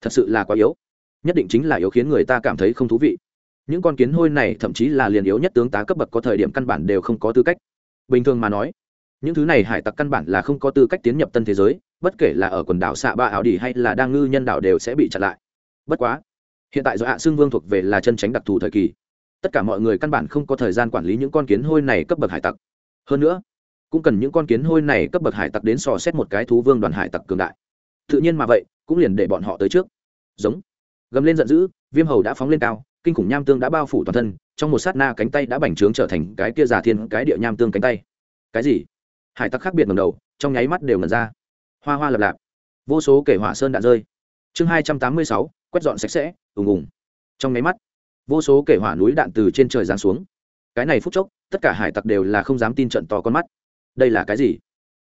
Thật sự là quá yếu. Nhất định chính là yếu khiến người ta cảm thấy không thú vị. Những con kiến hôi này thậm chí là liền yếu nhất tướng tá cấp bậc có thời điểm căn bản đều không có tư cách. Bình thường mà nói, những thứ này hải tặc căn bản là không có tư cách tiến nhập tân thế giới, bất kể là ở quần đảo xạ ba ảo đi hay là đang ngư nhân đảo đều sẽ bị chặn lại. Bất quá, hiện tại do hạ xương vương thuộc về là chân tránh đặc thù thời kỳ. Tất cả mọi người căn bản không có thời gian quản lý những con kiến hôi này cấp bậc hải tặc. Hơn nữa cũng cần những con kiến hôi này cấp bậc hải tặc đến sò xét một cái thú vương đoàn hải tặc cường đại. Tự nhiên mà vậy, cũng liền để bọn họ tới trước. Giống. Gầm lên giận dữ, viêm hầu đã phóng lên cao, kinh khủng nham tương đã bao phủ toàn thân, trong một sát na cánh tay đã bành trướng trở thành cái kia giả thiên, cái địa nham tương cánh tay. Cái gì? Hải tặc khác biệt ngầm đầu, trong nháy mắt đều ngần ra. Hoa hoa lập lạp. Vô số kể hỏa sơn đã rơi. Chương hai trăm tám mươi sáu, quét dọn sạch sẽ, ùng ùng. Trong nháy mắt, vô số kể hỏa núi đạn từ trên trời giáng xuống. Cái này phút chốc, tất cả hải tặc đều là không dám tin trận to con mắt đây là cái gì?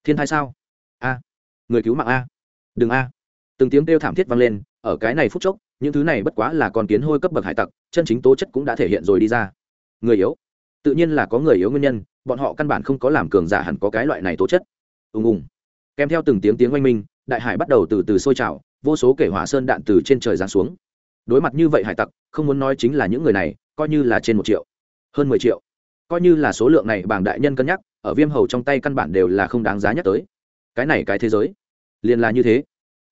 Thiên thai sao? A. Người cứu mạng a. Đừng a. Từng tiếng kêu thảm thiết vang lên, ở cái này phút chốc, những thứ này bất quá là con kiến hôi cấp bậc hải tặc, chân chính tố chất cũng đã thể hiện rồi đi ra. Người yếu. Tự nhiên là có người yếu nguyên nhân, bọn họ căn bản không có làm cường giả hẳn có cái loại này tố chất. Ùng ùng. Kèm theo từng tiếng tiếng oanh minh, đại hải bắt đầu từ từ sôi trào, vô số kể hỏa sơn đạn từ trên trời giáng xuống. Đối mặt như vậy hải tặc, không muốn nói chính là những người này, coi như là trên một triệu. Hơn mười triệu. Coi như là số lượng này bảng đại nhân cân nhắc ở viêm hầu trong tay căn bản đều là không đáng giá nhắc tới. Cái này cái thế giới, liền là như thế.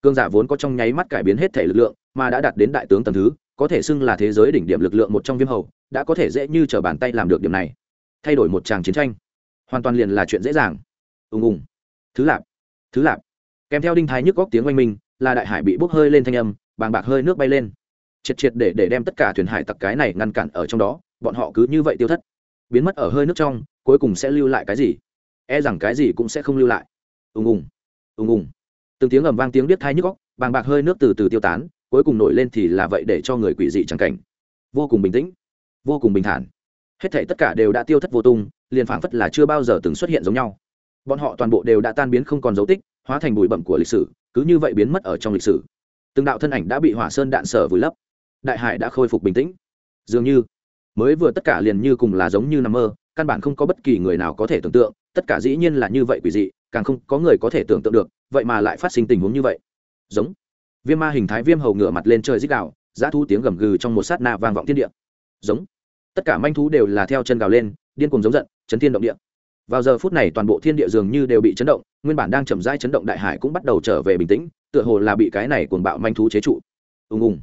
Cương giả vốn có trong nháy mắt cải biến hết thể lực lượng, mà đã đạt đến đại tướng tầm thứ, có thể xưng là thế giới đỉnh điểm lực lượng một trong viêm hầu, đã có thể dễ như t r ở bàn tay làm được điểm này. Thay đổi một tràng chiến tranh, hoàn toàn liền là chuyện dễ dàng. Ùng ùng. Thứ lạp thứ lạp. Kèm theo đinh thái nhức góc tiếng oanh minh, là đại hải bị bốc hơi lên thanh âm, bàng bạc hơi nước bay lên. Triệt triệt để để đem tất cả thuyền hải tặc cái này ngăn cản ở trong đó, bọn họ cứ như vậy tiêu thất. Biến mất ở hơi nước trong cuối cùng sẽ lưu lại cái gì? E rằng cái gì cũng sẽ không lưu lại. Ùng ùng ùng ùng. Từng tiếng ầm vang tiếng biết thai nhức góc bàng bạc hơi nước từ từ tiêu tán, cuối cùng nổi lên thì là vậy để cho người quỷ dị chẳng cảnh. Vô cùng bình tĩnh, vô cùng bình thản. Hết thể tất cả đều đã tiêu thất vô tung, liền phảng phất là chưa bao giờ từng xuất hiện giống nhau. Bọn họ toàn bộ đều đã tan biến không còn dấu tích, hóa thành bụi bẩm của lịch sử, cứ như vậy biến mất ở trong lịch sử. Từng đạo thân ảnh đã bị hỏa sơn đạn sở vùi lấp. Đại hải đã khôi phục bình tĩnh. Dường như, mới vừa tất cả liền như cùng là giống như nằm mơ căn bản không có bất kỳ người nào có thể tưởng tượng, tất cả dĩ nhiên là như vậy quỷ dị, càng không có người có thể tưởng tượng được, vậy mà lại phát sinh tình huống như vậy. Giống. Viêm ma hình thái viêm hầu ngửa mặt lên trời dích đạo giá thu tiếng gầm gừ trong một sát na vang vọng thiên địa. Giống. Tất cả manh thú đều là theo chân gào lên, điên cùng giống giận, chấn thiên động địa. Vào giờ phút này toàn bộ thiên địa dường như đều bị chấn động, nguyên bản đang chậm rãi chấn động đại hải cũng bắt đầu trở về bình tĩnh, tựa hồ là bị cái này cuồng bạo manh thú chế trụ. Ùng ùng.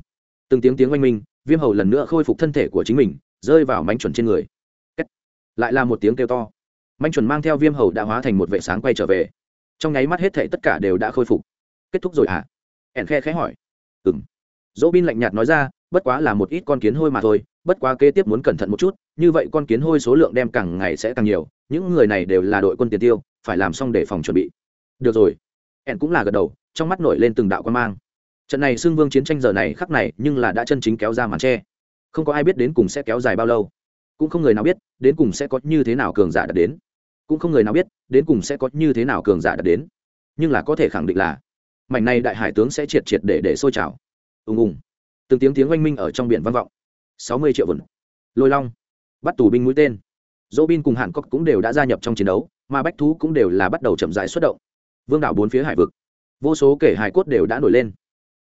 Từng tiếng tiếng oanh minh, viêm hầu lần nữa khôi phục thân thể của chính mình, rơi vào manh chuẩn trên người lại là một tiếng kêu to. Manh chuẩn mang theo viêm hầu đã hóa thành một vệ sáng quay trở về. Trong nháy mắt hết thệ tất cả đều đã khôi phục. Kết thúc rồi à ẻn khe khẽ hỏi. Ừng dỗ bin lạnh nhạt nói ra, bất quá là một ít con kiến hôi mà thôi, bất quá kế tiếp muốn cẩn thận một chút, như vậy con kiến hôi số lượng đem càng ngày sẽ càng nhiều, những người này đều là đội quân tiền tiêu, phải làm xong để phòng chuẩn bị. Được rồi. Ẻn cũng là gật đầu, trong mắt nổi lên từng đạo quan mang. Trận này xưng vương chiến tranh giờ này khắc này nhưng là đã chân chính kéo ra màn tre. Không có ai biết đến cùng sẽ kéo dài bao lâu. Cũng không người nào biết đến cùng sẽ có như thế nào cường giả đạt đến? Cũng không người nào biết, đến cùng sẽ có như thế nào cường giả đạt đến. Nhưng là có thể khẳng định là, mảnh này đại hải tướng sẽ triệt triệt để để sôi trào. Ùng ùng. Từng tiếng tiếng oanh minh ở trong biển vang vọng. Sáu mươi triệu vần. Lôi long. Bắt tù binh mũi tên. Dỗ bin cùng hàn cốc cũng đều đã gia nhập trong chiến đấu, mà bách thú cũng đều là bắt đầu chậm rãi xuất động. Vương đảo bốn phía hải vực. Vô số kể hải cốt đều đã nổi lên.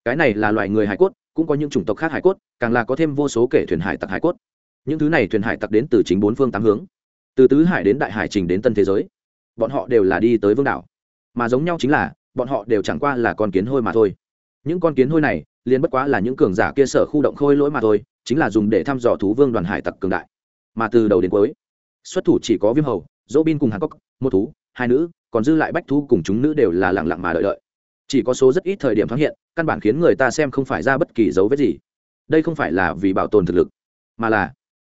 Cái này là loài người hải cốt, cũng có những chủng tộc khác hải cốt, càng là có thêm vô số kể thuyền hải tặc hải cốt những thứ này thuyền hải tặc đến từ chính bốn phương tám hướng. Từ tứ hải đến đại hải trình đến tân thế giới. Bọn họ đều là đi tới vương đảo. Mà giống nhau chính là, bọn họ đều chẳng qua là con kiến hôi mà thôi. Những con kiến hôi này, liền bất quá là những cường giả kia sở khu động khôi lỗi mà thôi, chính là dùng để thăm dò thú vương đoàn hải tặc cường đại. Mà từ đầu đến cuối, xuất thủ chỉ có viêm hầu, dỗ bin cùng hàn cốc một thú, hai nữ, còn dư lại bách thú cùng chúng nữ đều là lặng lặng mà đợi đợi. Chỉ có số rất ít thời điểm thoáng hiện, căn bản khiến người ta xem không phải ra bất kỳ dấu vết gì. Đây không phải là vì bảo tồn thực lực, mà là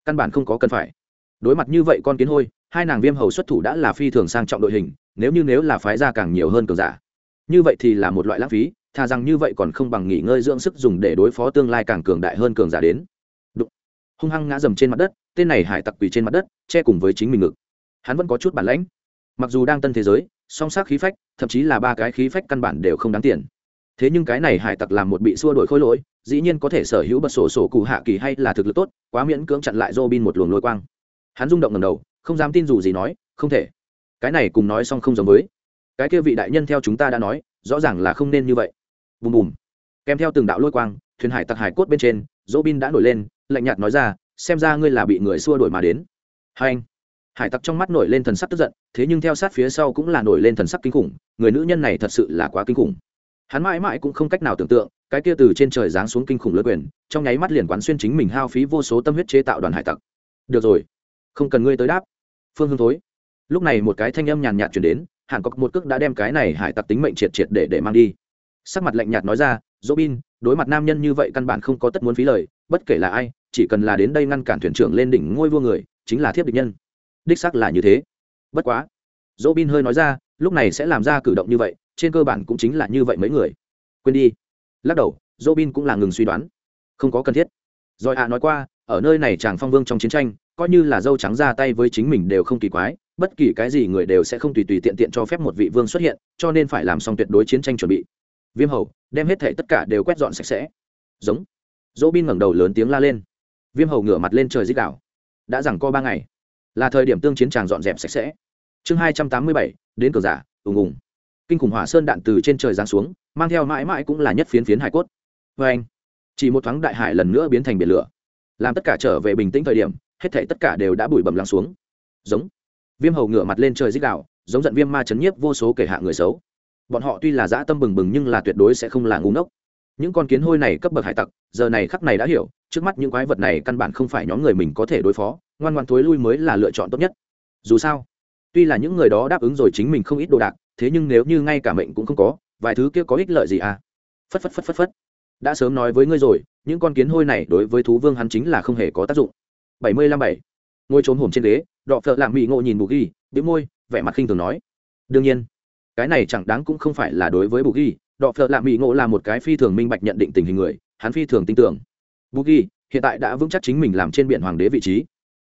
căn bản không có cần phải. Đối mặt như vậy con kiến hôi, hai nàng viêm hầu xuất thủ đã là phi thường sang trọng đội hình, nếu như nếu là phái ra càng nhiều hơn cường giả. Như vậy thì là một loại lãng phí, thà rằng như vậy còn không bằng nghỉ ngơi dưỡng sức dùng để đối phó tương lai càng cường đại hơn cường giả đến. Đụng. hung hăng ngã dầm trên mặt đất, tên này hải tặc quỳ trên mặt đất, che cùng với chính mình ngực. Hắn vẫn có chút bản lãnh. Mặc dù đang tân thế giới, song sắc khí phách, thậm chí là ba cái khí phách căn bản đều không đáng tiền thế nhưng cái này hải tặc làm một bị xua đổi khôi lỗi, dĩ nhiên có thể sở hữu bật sổ sổ cụ hạ kỳ hay là thực lực tốt, quá miễn cưỡng chặn lại robin một luồng lôi quang. Hắn rung động ngầm đầu, không dám tin dù gì nói, không thể. Cái này cùng nói xong không giống với. Cái kia vị đại nhân theo chúng ta đã nói, rõ ràng là không nên như vậy. Bùm bùm. Kèm theo từng đạo lôi quang, thuyền hải tặc hải cốt bên trên, robin bin đã nổi lên, lạnh nhạt nói ra, xem ra ngươi là bị người xua đổi mà đến. Hai anh. Hải tặc trong mắt nổi lên thần sắc tức giận, thế nhưng theo sát phía sau cũng là nổi lên thần sắc kinh khủng, người nữ nhân này thật sự là quá kinh khủng hắn mãi mãi cũng không cách nào tưởng tượng, cái kia từ trên trời giáng xuống kinh khủng lưỡi quyền, trong nháy mắt liền quán xuyên chính mình hao phí vô số tâm huyết chế tạo đoàn hải tặc. Được rồi, không cần ngươi tới đáp. Phương hương thối. Lúc này một cái thanh âm nhàn nhạt chuyển đến hàn cọc một cước đã đem cái này hải tặc tính mệnh triệt triệt để để mang đi. Sắc mặt lạnh nhạt nói ra dỗ bin đối mặt nam nhân như vậy căn bản không có tất muốn phí lời, bất kể là ai, chỉ cần là đến đây ngăn cản thuyền trưởng lên đỉnh ngôi vua người, chính là thiếp địch nhân. Đích xác là như thế. Bất quá dỗ bin hơi nói ra, lúc này sẽ làm ra cử động như vậy trên cơ bản cũng chính là như vậy mấy người. Quên đi. Lắc đầu, robin cũng là ngừng suy đoán. Không có cần thiết. Rồi ạ nói qua, ở nơi này chàng phong vương trong chiến tranh, coi như là dâu trắng ra tay với chính mình đều không kỳ quái, bất kỳ cái gì người đều sẽ không tùy tùy tiện tiện cho phép một vị vương xuất hiện, cho nên phải làm xong tuyệt đối chiến tranh chuẩn bị. Viêm hầu, đem hết thể tất cả đều quét dọn sạch sẽ. Giống. Dỗ bin ngẩng đầu lớn tiếng la lên. Viêm hầu ngửa mặt lên trời dích đảo đã rằng co ba ngày. Là thời điểm tương chiến tràng dọn dẹp sạch sẽ. Chương hai trăm tám mươi bảy, đến cờ giả, ùng ùng kinh khủng hỏa sơn đạn từ trên trời giáng xuống, mang theo mãi mãi cũng là nhất phiến phiến hải cốt. Vê anh, chỉ một thoáng đại hải lần nữa biến thành biển lửa, làm tất cả trở về bình tĩnh thời điểm, hết thể tất cả đều đã bụi bầm lắng xuống. Giống, viêm hầu ngửa mặt lên trời dích đạo, giống giận viêm ma chấn nhiếp vô số kể hạ người xấu. Bọn họ tuy là dã tâm bừng bừng nhưng là tuyệt đối sẽ không là ngu ngốc. Những con kiến hôi này cấp bậc hải tặc, giờ này khắc này đã hiểu, trước mắt những quái vật này căn bản không phải nhóm người mình có thể đối phó, ngoan ngoan thối lui mới là lựa chọn tốt nhất. Dù sao, tuy là những người đó đáp ứng rồi chính mình không ít đồ đạc thế nhưng nếu như ngay cả mệnh cũng không có, vài thứ kia có ích lợi gì à? Phất phất phất phất phất. Đã sớm nói với ngươi rồi, những con kiến hôi này đối với thú vương hắn chính là không hề có tác dụng. Bảy mươi lăm bảy. Ngồi trốn hổm trên ghế, đọ phợ lạng mỹ ngộ nhìn bù ghi bị môi, vẻ mặt khinh thường nói. Đương nhiên, cái này chẳng đáng cũng không phải là đối với bù ghi, đọ phợ lạng mỹ ngộ là một cái phi thường minh bạch nhận định tình hình người, hắn phi thường tin tưởng. Bù ghi, hiện tại đã vững chắc chính mình làm trên biển hoàng đế vị trí.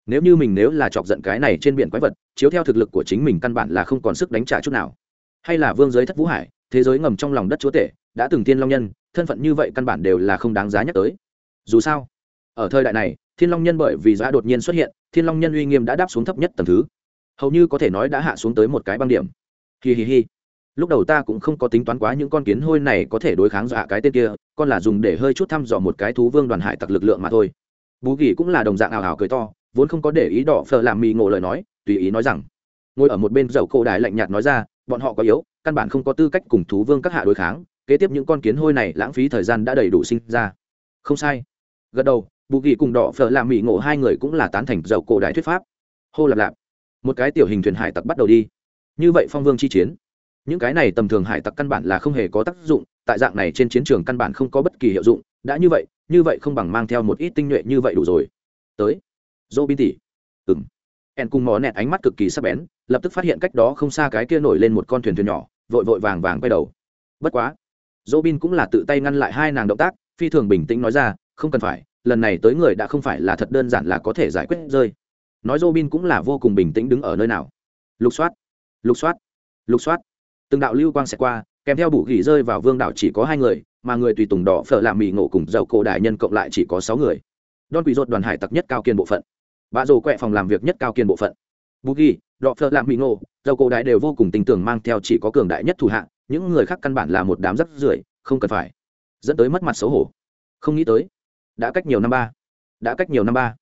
Nếu như mình nếu là chọc giận cái này trên biển quái vật, chiếu theo thực lực của chính mình căn bản là không còn sức đánh trả chút nào hay là vương giới thất vũ hải, thế giới ngầm trong lòng đất chúa tể, đã từng tiên long nhân, thân phận như vậy căn bản đều là không đáng giá nhắc tới. Dù sao, ở thời đại này, thiên long nhân bởi vì giá đột nhiên xuất hiện, thiên long nhân uy nghiêm đã đáp xuống thấp nhất tầng thứ. Hầu như có thể nói đã hạ xuống tới một cái băng điểm. Hi hi hi. Lúc đầu ta cũng không có tính toán quá những con kiến hôi này có thể đối kháng dọa cái tên kia, con là dùng để hơi chút thăm dò một cái thú vương đoàn hải tặc lực lượng mà thôi. Bú kỳ cũng là đồng dạng ảo ảo cười to, vốn không có để ý đỏ phờ làm mì ngộ lời nói, tùy ý nói rằng, ngồi ở một bên dầu cổ đài lạnh nhạt nói ra bọn họ có yếu, căn bản không có tư cách cùng thú vương các hạ đối kháng, kế tiếp những con kiến hôi này lãng phí thời gian đã đầy đủ sinh ra. Không sai. Gật đầu, bù kỳ cùng đỏ phở làm mỹ ngộ hai người cũng là tán thành dầu cổ đại thuyết pháp. Hô lạp lạp. Một cái tiểu hình thuyền hải tặc bắt đầu đi. Như vậy phong vương chi chiến. Những cái này tầm thường hải tặc căn bản là không hề có tác dụng, tại dạng này trên chiến trường căn bản không có bất kỳ hiệu dụng. Đã như vậy như vậy không bằng mang theo một ít tinh nhuệ như vậy đủ rồi. Tới. Dô bin tỉ ừng en cùng mò nẹt ánh mắt cực kỳ sắc bén, lập tức phát hiện cách đó không xa cái kia nổi lên một con thuyền thuyền nhỏ, vội vội vàng vàng quay đầu. Bất quá dô bin cũng là tự tay ngăn lại hai nàng động tác, phi thường bình tĩnh nói ra, không cần phải, lần này tới người đã không phải là thật đơn giản là có thể giải quyết rơi. Nói robin cũng là vô cùng bình tĩnh đứng ở nơi nào. Lục soát lục soát lục soát. Từng đạo lưu quang sẽ qua, kèm theo bù gỉ rơi vào vương đảo chỉ có hai người, mà người tùy tùng đỏ phở làm mì ngộ cùng dầu cổ đại nhân cộng lại chỉ có sáu người. Đòn quỷ rột đoàn hải tặc nhất cao kiên bộ phận. Bà rồ quẹ phòng làm việc nhất cao kiên bộ phận. Bù ghi đỏ làm mỹ ngộ, dầu cổ đại đều vô cùng tình tưởng mang theo chỉ có cường đại nhất thủ hạ, những người khác căn bản là một đám rắc rưởi, không cần phải. Dẫn tới mất mặt xấu hổ. Không nghĩ tới, đã cách nhiều năm ba. Đã cách nhiều năm ba.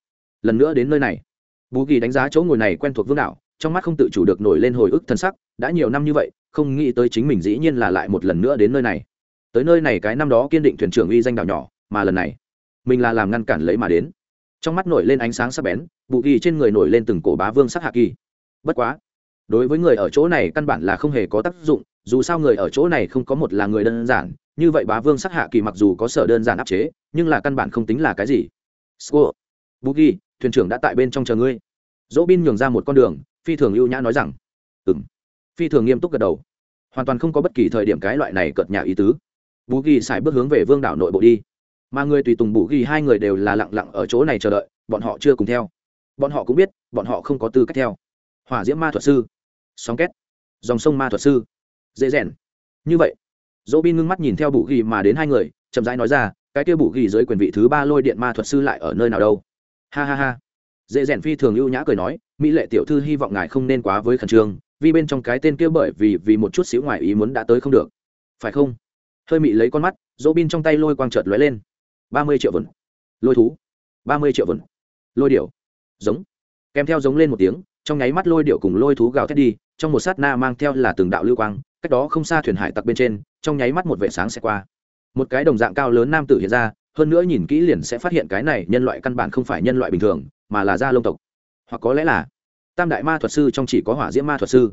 Lần nữa đến nơi này. Bù ghi đánh giá chỗ ngồi này quen thuộc vương đạo, trong mắt không tự chủ được nổi lên hồi ức thân sắc, đã nhiều năm như vậy, không nghĩ tới chính mình dĩ nhiên là lại một lần nữa đến nơi này. Tới nơi này cái năm đó kiên định thuyền trưởng uy danh đảo nhỏ, mà lần này, mình là làm ngăn cản lấy mà đến trong mắt nổi lên ánh sáng sắc bén bù ghi trên người nổi lên từng cổ bá vương sắc hạ kỳ bất quá đối với người ở chỗ này căn bản là không hề có tác dụng dù sao người ở chỗ này không có một là người đơn giản như vậy bá vương sắc hạ kỳ mặc dù có sở đơn giản áp chế nhưng là căn bản không tính là cái gì Score. Boogie, thuyền trưởng đã tại bên trong chờ ngươi. Dỗ Bin nhường ra một con đường, phi thường ưu nhã nói rằng, "Ừm." Phi thường nghiêm túc gật đầu. Hoàn toàn không có bất kỳ thời điểm cái loại này cợt nhà ý tứ. Boogie xài bước hướng về Vương đảo nội bộ đi. Mà người tùy tùng Boogie hai người đều là lặng lặng ở chỗ này chờ đợi, bọn họ chưa cùng theo. Bọn họ cũng biết, bọn họ không có tư cách theo. Hỏa Diễm Ma thuật sư, sóng két, dòng sông Ma thuật sư, dễ rèn. Như vậy, dỗ bin ngưng mắt nhìn theo bụ ghi mà đến hai người chậm rãi nói ra cái kia bụ ghi dưới quyền vị thứ ba lôi điện ma thuật sư lại ở nơi nào đâu ha ha ha dễ rèn phi thường ưu nhã cười nói mỹ lệ tiểu thư hy vọng ngài không nên quá với khẩn trương vì bên trong cái tên kia bởi vì vì một chút xíu ngoài ý muốn đã tới không được phải không hơi mị lấy con mắt dỗ bin trong tay lôi quang trợt lóe lên ba mươi triệu vần. Lôi thú. Ba mươi triệu vần. Lôi điệu giống. Kèm theo giống lên một tiếng, trong nháy mắt lôi điệu cùng lôi thú gào thét đi, trong một sát na mang theo là từng đạo lưu quang, cách đó không xa thuyền hải tặc bên trên, trong nháy mắt một vệ sáng sẽ qua. Một cái đồng dạng cao lớn nam tử hiện ra, hơn nữa nhìn kỹ liền sẽ phát hiện cái này nhân loại căn bản không phải nhân loại bình thường, mà là da lông tộc. Hoặc có lẽ là, tam đại ma thuật sư trong chỉ có hỏa diễm ma thuật sư.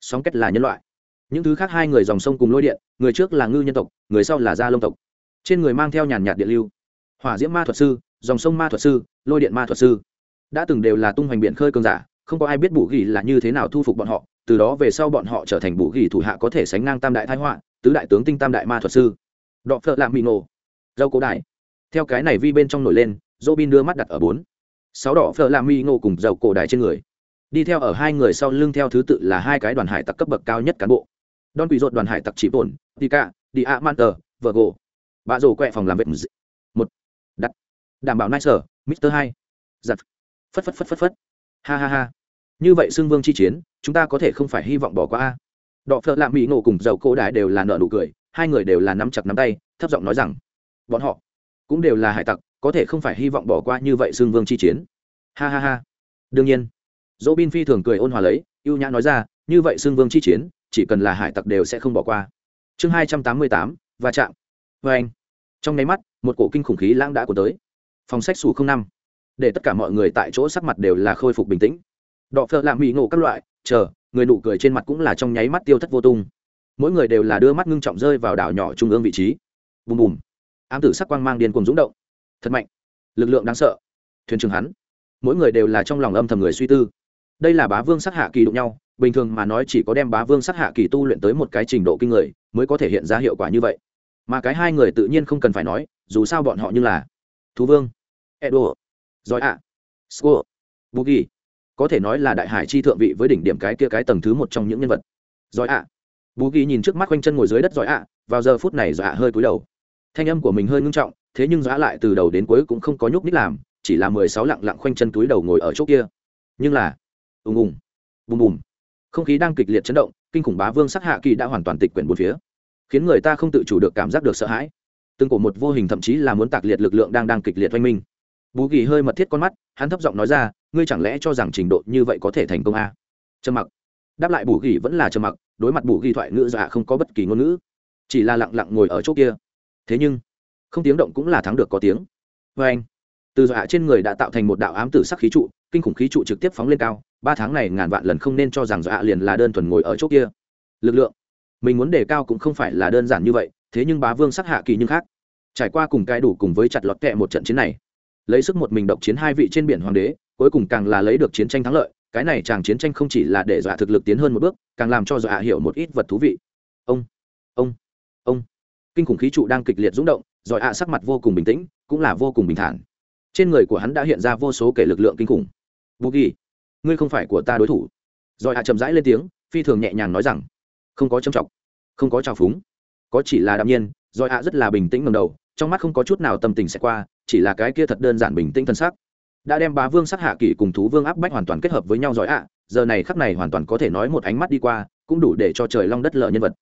Sóng kết là nhân loại. Những thứ khác hai người dòng sông cùng lôi điện, người trước là ngư nhân tộc, người sau là da lông tộc trên người mang theo nhàn nhạt điện lưu. Hỏa diễm ma thuật sư, dòng sông ma thuật sư, lôi điện ma thuật sư. Đã từng đều là tung hoành biển khơi cường giả, không có ai biết bù ghi là như thế nào thu phục bọn họ, từ đó về sau bọn họ trở thành bù ghi thủ hạ có thể sánh ngang tam đại thái họa, tứ đại tướng tinh tam đại ma thuật sư. Đọ phợ lạm mỹ nổ dâu cố đại. Theo cái này vi bên trong nổi lên dỗ bin đưa mắt đặt ở bốn. Sáu đỏ phở làm mi ngô cùng dầu cổ đại trên người. Đi theo ở hai người sau lưng theo thứ tự là hai cái đoàn hải tặc cấp bậc cao nhất cán bộ. Đòn quỷ rột đoàn hải tặc chỉ bổn tika ca đi a man tờ vợ gỗ bà rổ quẹ phòng làm việc. Một. Đặt. Đảm bảo nai sở mister hai. Giặt phất phất phất phất phất. Ha ha ha. Như vậy xưng vương chi chiến, chúng ta có thể không phải hy vọng bỏ qua a. Đọ phợ lạ mỹ nổ cùng dầu cổ đại đều là nợ nụ cười, hai người đều là nắm chặt nắm tay, thấp giọng nói rằng, bọn họ cũng đều là hải tặc, có thể không phải hy vọng bỏ qua như vậy xưng vương chi chiến. Ha ha ha. Đương nhiên dỗ bin phi thường cười ôn hòa lấy, ưu nhã nói ra, như vậy xưng vương chi chiến, chỉ cần là hải tặc đều sẽ không bỏ qua. Chương hai trăm tám mươi tám và chạm vê anh. Trong nháy mắt, một cổ kinh khủng khí lãng đã của tới. Phòng sách xù không năm. Để tất cả mọi người tại chỗ sắc mặt đều là khôi phục bình tĩnh. Đọ phợ lạ mỹ ngộ các loại, chờ, người nụ cười trên mặt cũng là trong nháy mắt tiêu thất vô tung. Mỗi người đều là đưa mắt ngưng trọng rơi vào đảo nhỏ trung ương vị trí. Bùm bùm. Ám tử sắc quang mang điên cùng rúng động. Thật mạnh. Lực lượng đáng sợ. Thuyền trưởng hắn. Mỗi người đều là trong lòng âm thầm người suy tư. Đây là bá vương sắc hạ kỳ đụng nhau, bình thường mà nói chỉ có đem bá vương sắc hạ kỳ tu luyện tới một cái trình độ kinh người mới có thể hiện ra hiệu quả như vậy mà cái hai người tự nhiên không cần phải nói, dù sao bọn họ như là thú vương, edo, giỏi ạ, sco boogie có thể nói là đại hải chi thượng vị với đỉnh điểm cái kia cái tầng thứ một trong những nhân vật. Giỏi ạ bú nhìn trước mắt quanh chân ngồi dưới đất giỏi ạ, vào giờ phút này giỏi ạ hơi cúi đầu. Thanh âm của mình hơi ngưng trọng, thế nhưng giỏi lại từ đầu đến cuối cũng không có nhúc nít làm, chỉ là mười sáu lặng lặng khoanh chân túi đầu ngồi ở chỗ kia. Nhưng là, ùng ùng, bùm bùm, không khí đang kịch liệt chấn động, kinh khủng bá vương sắc hạ kỳ đã hoàn toàn tịch quyển bốn phía khiến người ta không tự chủ được cảm giác được sợ hãi. Từng cổ một vô hình thậm chí là muốn tạc liệt lực lượng đang đang kịch liệt oanh minh. Bú kỳ hơi mật thiết con mắt, hắn thấp giọng nói ra, ngươi chẳng lẽ cho rằng trình độ như vậy có thể thành công a? À? trầm mặc. Đáp lại bù ghi vẫn là trầm mặc, đối mặt bù ghi thoại ngữ dạ không có bất kỳ ngôn ngữ, chỉ là lặng lặng ngồi ở chỗ kia. Thế nhưng, không tiếng động cũng là thắng được có tiếng. Vê anh, từ dọa trên người đã tạo thành một đạo ám tử sắc khí trụ, kinh khủng khí trụ trực tiếp phóng lên cao, ba tháng này ngàn vạn lần không nên cho rằng dọa liền là đơn thuần ngồi ở chỗ kia. Lực lượng mình muốn đề cao cũng không phải là đơn giản như vậy, thế nhưng bá vương sắc hạ kỳ nhưng khác. Trải qua cùng cái đủ cùng với chặt lọt kẹ một trận chiến này, lấy sức một mình độc chiến hai vị trên biển hoàng đế, cuối cùng càng là lấy được chiến tranh thắng lợi, cái này chàng chiến tranh không chỉ là để dọa thực lực tiến hơn một bước, càng làm cho dọa hiểu một ít vật thú vị. Ông ông ông. Kinh khủng khí trụ đang kịch liệt rung động giỏi ạ sắc mặt vô cùng bình tĩnh, cũng là vô cùng bình thản. Trên người của hắn đã hiện ra vô số kể lực lượng kinh khủng. Bù ghi ngươi không phải của ta đối thủ. Dọa hạ chậm rãi lên tiếng, phi thường nhẹ nhàng nói rằng không có trầm trọng không có trào phúng, có chỉ là đạm nhiên, rồi ạ rất là bình tĩnh ngầm đầu, trong mắt không có chút nào tâm tình sẽ qua, chỉ là cái kia thật đơn giản bình tĩnh thân sắc đã đem bá vương sắc hạ kỷ cùng thú vương áp bách hoàn toàn kết hợp với nhau giỏi ạ, giờ này khắc này hoàn toàn có thể nói một ánh mắt đi qua, cũng đủ để cho trời long đất lợ nhân vật.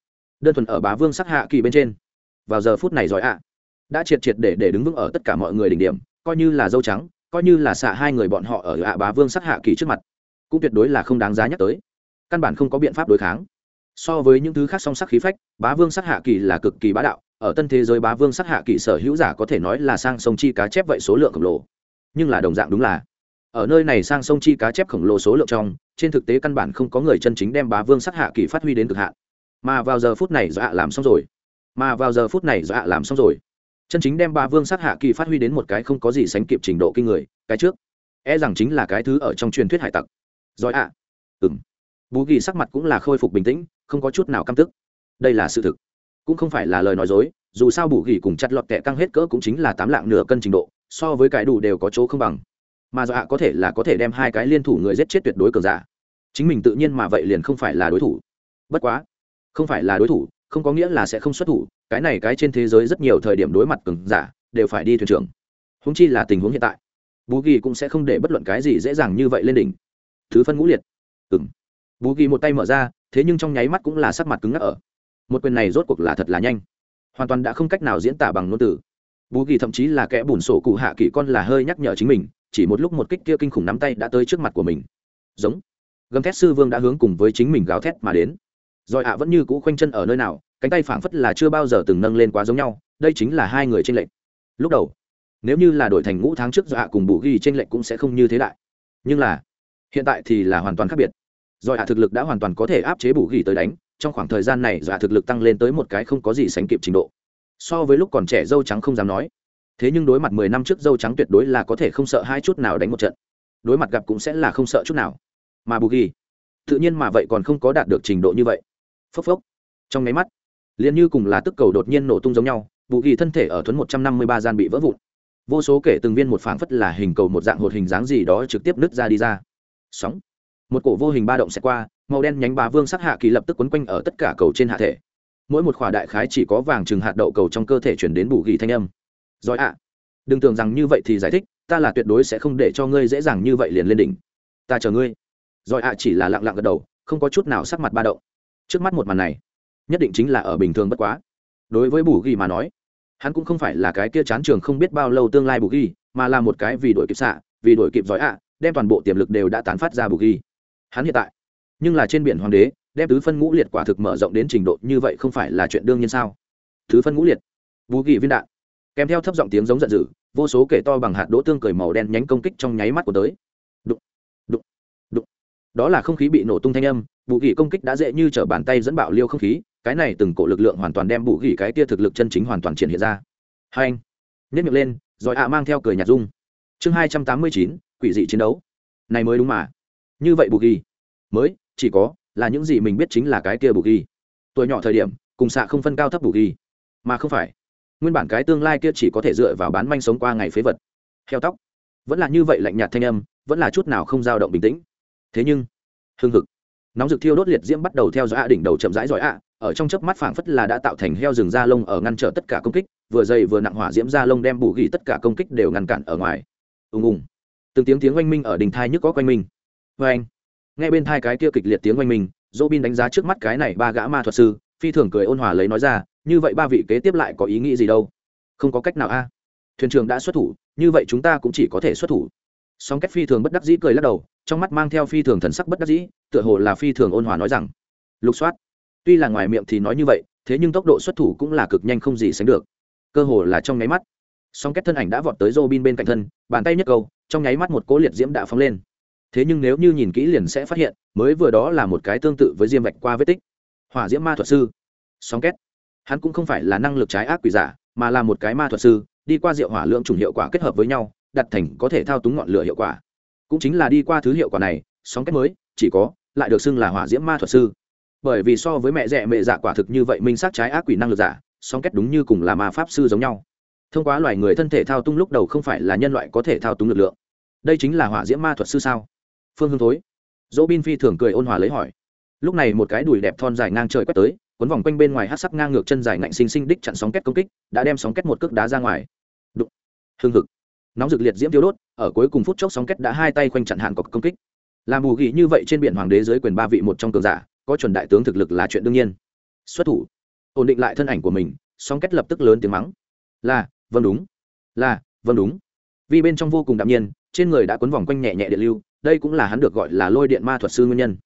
Đơn thuần ở bá vương sắc hạ kỳ bên trên. Vào giờ phút này giỏi ạ, đã triệt triệt để để đứng vững ở tất cả mọi người đỉnh điểm, coi như là dâu trắng, coi như là xạ hai người bọn họ ở ạ bá vương sắc hạ kỳ trước mặt, cũng tuyệt đối là không đáng giá nhắc tới. Căn bản không có biện pháp đối kháng so với những thứ khác song sắc khí phách, bá vương sắc hạ kỳ là cực kỳ bá đạo, ở tân thế giới bá vương sắc hạ kỳ sở hữu giả có thể nói là sang sông chi cá chép vậy số lượng khổng lồ. Nhưng là đồng dạng đúng là, ở nơi này sang sông chi cá chép khổng lồ số lượng trong, trên thực tế căn bản không có người chân chính đem bá vương sắc hạ kỳ phát huy đến cực hạn. Mà vào giờ phút này dọa làm xong rồi. Mà vào giờ phút này dọa làm xong rồi. Chân chính đem bá vương sắc hạ kỳ phát huy đến một cái không có gì sánh kịp trình độ kinh người, cái trước. E rằng chính là cái thứ ở trong truyền thuyết hải tặc. Giỏi ạ. À. ừng bú ghi sắc mặt cũng là khôi phục bình tĩnh không có chút nào căm tức. Đây là sự thực. Cũng không phải là lời nói dối, dù sao bù gỉ cùng chặt lọt kẹ căng hết cỡ cũng chính là tám lạng nửa cân trình độ, so với cái đủ đều có chỗ không bằng. Mà dọa có thể là có thể đem hai cái liên thủ người giết chết tuyệt đối cường giả. Chính mình tự nhiên mà vậy liền không phải là đối thủ. Bất quá, không phải là đối thủ, không có nghĩa là sẽ không xuất thủ, cái này cái trên thế giới rất nhiều thời điểm đối mặt cường giả, đều phải đi thuyền trưởng. Húng chi là tình huống hiện tại bú ghi cũng sẽ không để bất luận cái gì dễ dàng như vậy lên đỉnh. Thứ phân ngũ liệt. Ừng Bù ghi một tay mở ra, thế nhưng trong nháy mắt cũng là sắc mặt cứng ngắc ở. Một quyền này rốt cuộc là thật là nhanh. Hoàn toàn đã không cách nào diễn tả bằng ngôn từ. Bù ghi thậm chí là kẻ bùn sổ cụ hạ kỳ con là hơi nhắc nhở chính mình, chỉ một lúc một kích kia kinh khủng nắm tay đã tới trước mặt của mình. Giống. Gầm thét sư vương đã hướng cùng với chính mình gào thét mà đến. Rồi ạ vẫn như cũ khoanh chân ở nơi nào, cánh tay phảng phất là chưa bao giờ từng nâng lên quá giống nhau, đây chính là hai người trên lệnh lúc đầu, nếu như là đổi thành ngũ tháng trước do ạ cùng bù ghi trên lệnh cũng sẽ không như thế đại. Nhưng là, hiện tại thì là hoàn toàn khác biệt do hạ thực lực đã hoàn toàn có thể áp chế bù ghi tới đánh, trong khoảng thời gian này do ạ thực lực tăng lên tới một cái không có gì sánh kịp trình độ. So với lúc còn trẻ dâu trắng không dám nói. Thế nhưng đối mặt mười năm trước dâu trắng tuyệt đối là có thể không sợ hai chút nào đánh một trận. Đối mặt gặp cũng sẽ là không sợ chút nào. Mà bù ghi tự nhiên mà vậy còn không có đạt được trình độ như vậy. Phốc phốc. Trong máy mắt, liền như cùng là tức cầu đột nhiên nổ tung giống nhau, bù ghi thân thể ở thuấn một trăm năm mươi ba gian bị vỡ vụn. Vô số kể từng viên một phảng phất là hình cầu một dạng hột hình dáng gì đó trực tiếp nứt ra đi ra. Sóng một cổ vô hình ba động sẽ qua, màu đen nhánh bá vương sắc hạ kỳ lập tức quấn quanh ở tất cả cầu trên hạ thể. Mỗi một khỏa đại khái chỉ có vàng chừng hạt đậu cầu trong cơ thể chuyển đến bù ghi thanh âm. Giỏi ạ, đừng tưởng rằng như vậy thì giải thích, ta là tuyệt đối sẽ không để cho ngươi dễ dàng như vậy liền lên đỉnh. Ta chờ ngươi. Giỏi ạ chỉ là lặng lặng gật đầu, không có chút nào sắc mặt ba động. Trước mắt một màn này, nhất định chính là ở bình thường bất quá. Đối với bù ghi mà nói, hắn cũng không phải là cái kia chán trường không biết bao lâu tương lai bù ghi, mà là một cái vì đổi kịp xạ, vì đổi kịp giỏi ạ, đem toàn bộ tiềm lực đều đã tán phát ra bù ghi hắn hiện tại. Nhưng là trên biển hoàng đế, đem tứ phân ngũ liệt quả thực mở rộng đến trình độ như vậy không phải là chuyện đương nhiên sao? Tứ phân ngũ liệt. Vũ kỳ viên đạn. Kèm theo thấp giọng tiếng giống giận dữ, vô số kể to bằng hạt đỗ tương cười màu đen nhánh công kích trong nháy mắt của tới. Đụng đụng đụng. Đó là không khí bị nổ tung thanh âm vũ kỳ công kích đã dễ như t bàn tay dẫn bạo liêu không khí, cái này từng cổ lực lượng hoàn toàn đem vũ kỳ cái tia thực lực chân chính hoàn toàn triển hiện ra. Hai anh nhất miệng lên, rồi ạ mang theo cười nhạt dung chương hai trăm tám mươi chín, quỷ dị chiến đấu. Này mới đúng mà như vậy bù ghi. Mới, chỉ có, là những gì mình biết chính là cái kia bù ghi. Tuổi nhỏ thời điểm, cùng xạ không phân cao thấp bù ghi. Mà không phải. Nguyên bản cái tương lai kia chỉ có thể dựa vào bán manh sống qua ngày phế vật. Heo tóc. Vẫn là như vậy lạnh nhạt thanh âm, vẫn là chút nào không dao động bình tĩnh. Thế nhưng hương hực. Nóng rực thiêu đốt liệt diễm bắt đầu theo dõi ạ đỉnh đầu chậm rãi giỏi ạ, ở trong chớp mắt phảng phất là đã tạo thành heo rừng da lông ở ngăn trở tất cả công kích, vừa dày vừa nặng hỏa diễm da lông đem bù ghi tất cả công kích đều ngăn cản ở ngoài. Ùng ùng. Từng tiếng tiếng oanh minh ở đỉnh thai nhức có quanh minh vê anh. Nghe bên thai cái kia kịch liệt tiếng oanh mình dỗ bin đánh giá trước mắt cái này ba gã ma thuật sư, phi thường cười ôn hòa lấy nói ra, như vậy ba vị kế tiếp lại có ý nghĩ gì đâu? Không có cách nào a. Thuyền trưởng đã xuất thủ, như vậy chúng ta cũng chỉ có thể xuất thủ. Song cách phi thường bất đắc dĩ cười lắc đầu, trong mắt mang theo phi thường thần sắc bất đắc dĩ, tựa hồ là phi thường ôn hòa nói rằng, lục soát. Tuy là ngoài miệng thì nói như vậy, thế nhưng tốc độ xuất thủ cũng là cực nhanh không gì sánh được. Cơ hồ là trong nháy mắt, song kết thân ảnh đã vọt tới dô bin bên cạnh thân, bàn tay nhấc câu, trong nháy mắt một cố liệt diễm đã phóng lên thế nhưng nếu như nhìn kỹ liền sẽ phát hiện, mới vừa đó là một cái tương tự với diêm vạch qua vết tích. Hỏa diễm ma thuật sư. Song kết hắn cũng không phải là năng lực trái ác quỷ giả, mà là một cái ma thuật sư, đi qua diệu hỏa lượng trùng hiệu quả kết hợp với nhau, đặt thành có thể thao túng ngọn lửa hiệu quả. Cũng chính là đi qua thứ hiệu quả này, sóng kết mới, chỉ có, lại được xưng là hỏa diễm ma thuật sư. Bởi vì so với mẹ rẻ mẹ giả quả thực như vậy minh sát trái ác quỷ năng lực giả song kết đúng như cùng là ma pháp sư giống nhau. Thông qua loài người thân thể thao túng lúc đầu không phải là nhân loại có thể thao túng lực lượng. Đây chính là hỏa diễm ma thuật sư sao? Phương hương thối. Dỗ bin phi thường cười ôn hòa lấy hỏi. Lúc này một cái đùi đẹp thon dài ngang trời quét tới quấn vòng quanh bên ngoài hát sắc ngang ngược chân dài ngạnh xinh xinh đích chặn sóng kết công kích, đã đem sóng kết một cước đá ra ngoài. Đụng. Hương hực. Nóng rực liệt diễm tiêu đốt, ở cuối cùng phút chốc sóng kết đã hai tay khoanh chặn hạn cọc công kích. Làm bù ghi như vậy trên biển hoàng đế dưới quyền ba vị một trong cường giả, có chuẩn đại tướng thực lực là chuyện đương nhiên. Xuất thủ. Ổn định lại thân ảnh của mình, sóng kết lập tức lớn tiếng mắng. Là vâng đúng. Là vâng đúng. Vì bên trong vô cùng đạm nhiên, trên người đã quấn vòng quanh nhẹ nhẹ điện lưu đây cũng là hắn được gọi là lôi điện ma thuật sư nguyên nhân.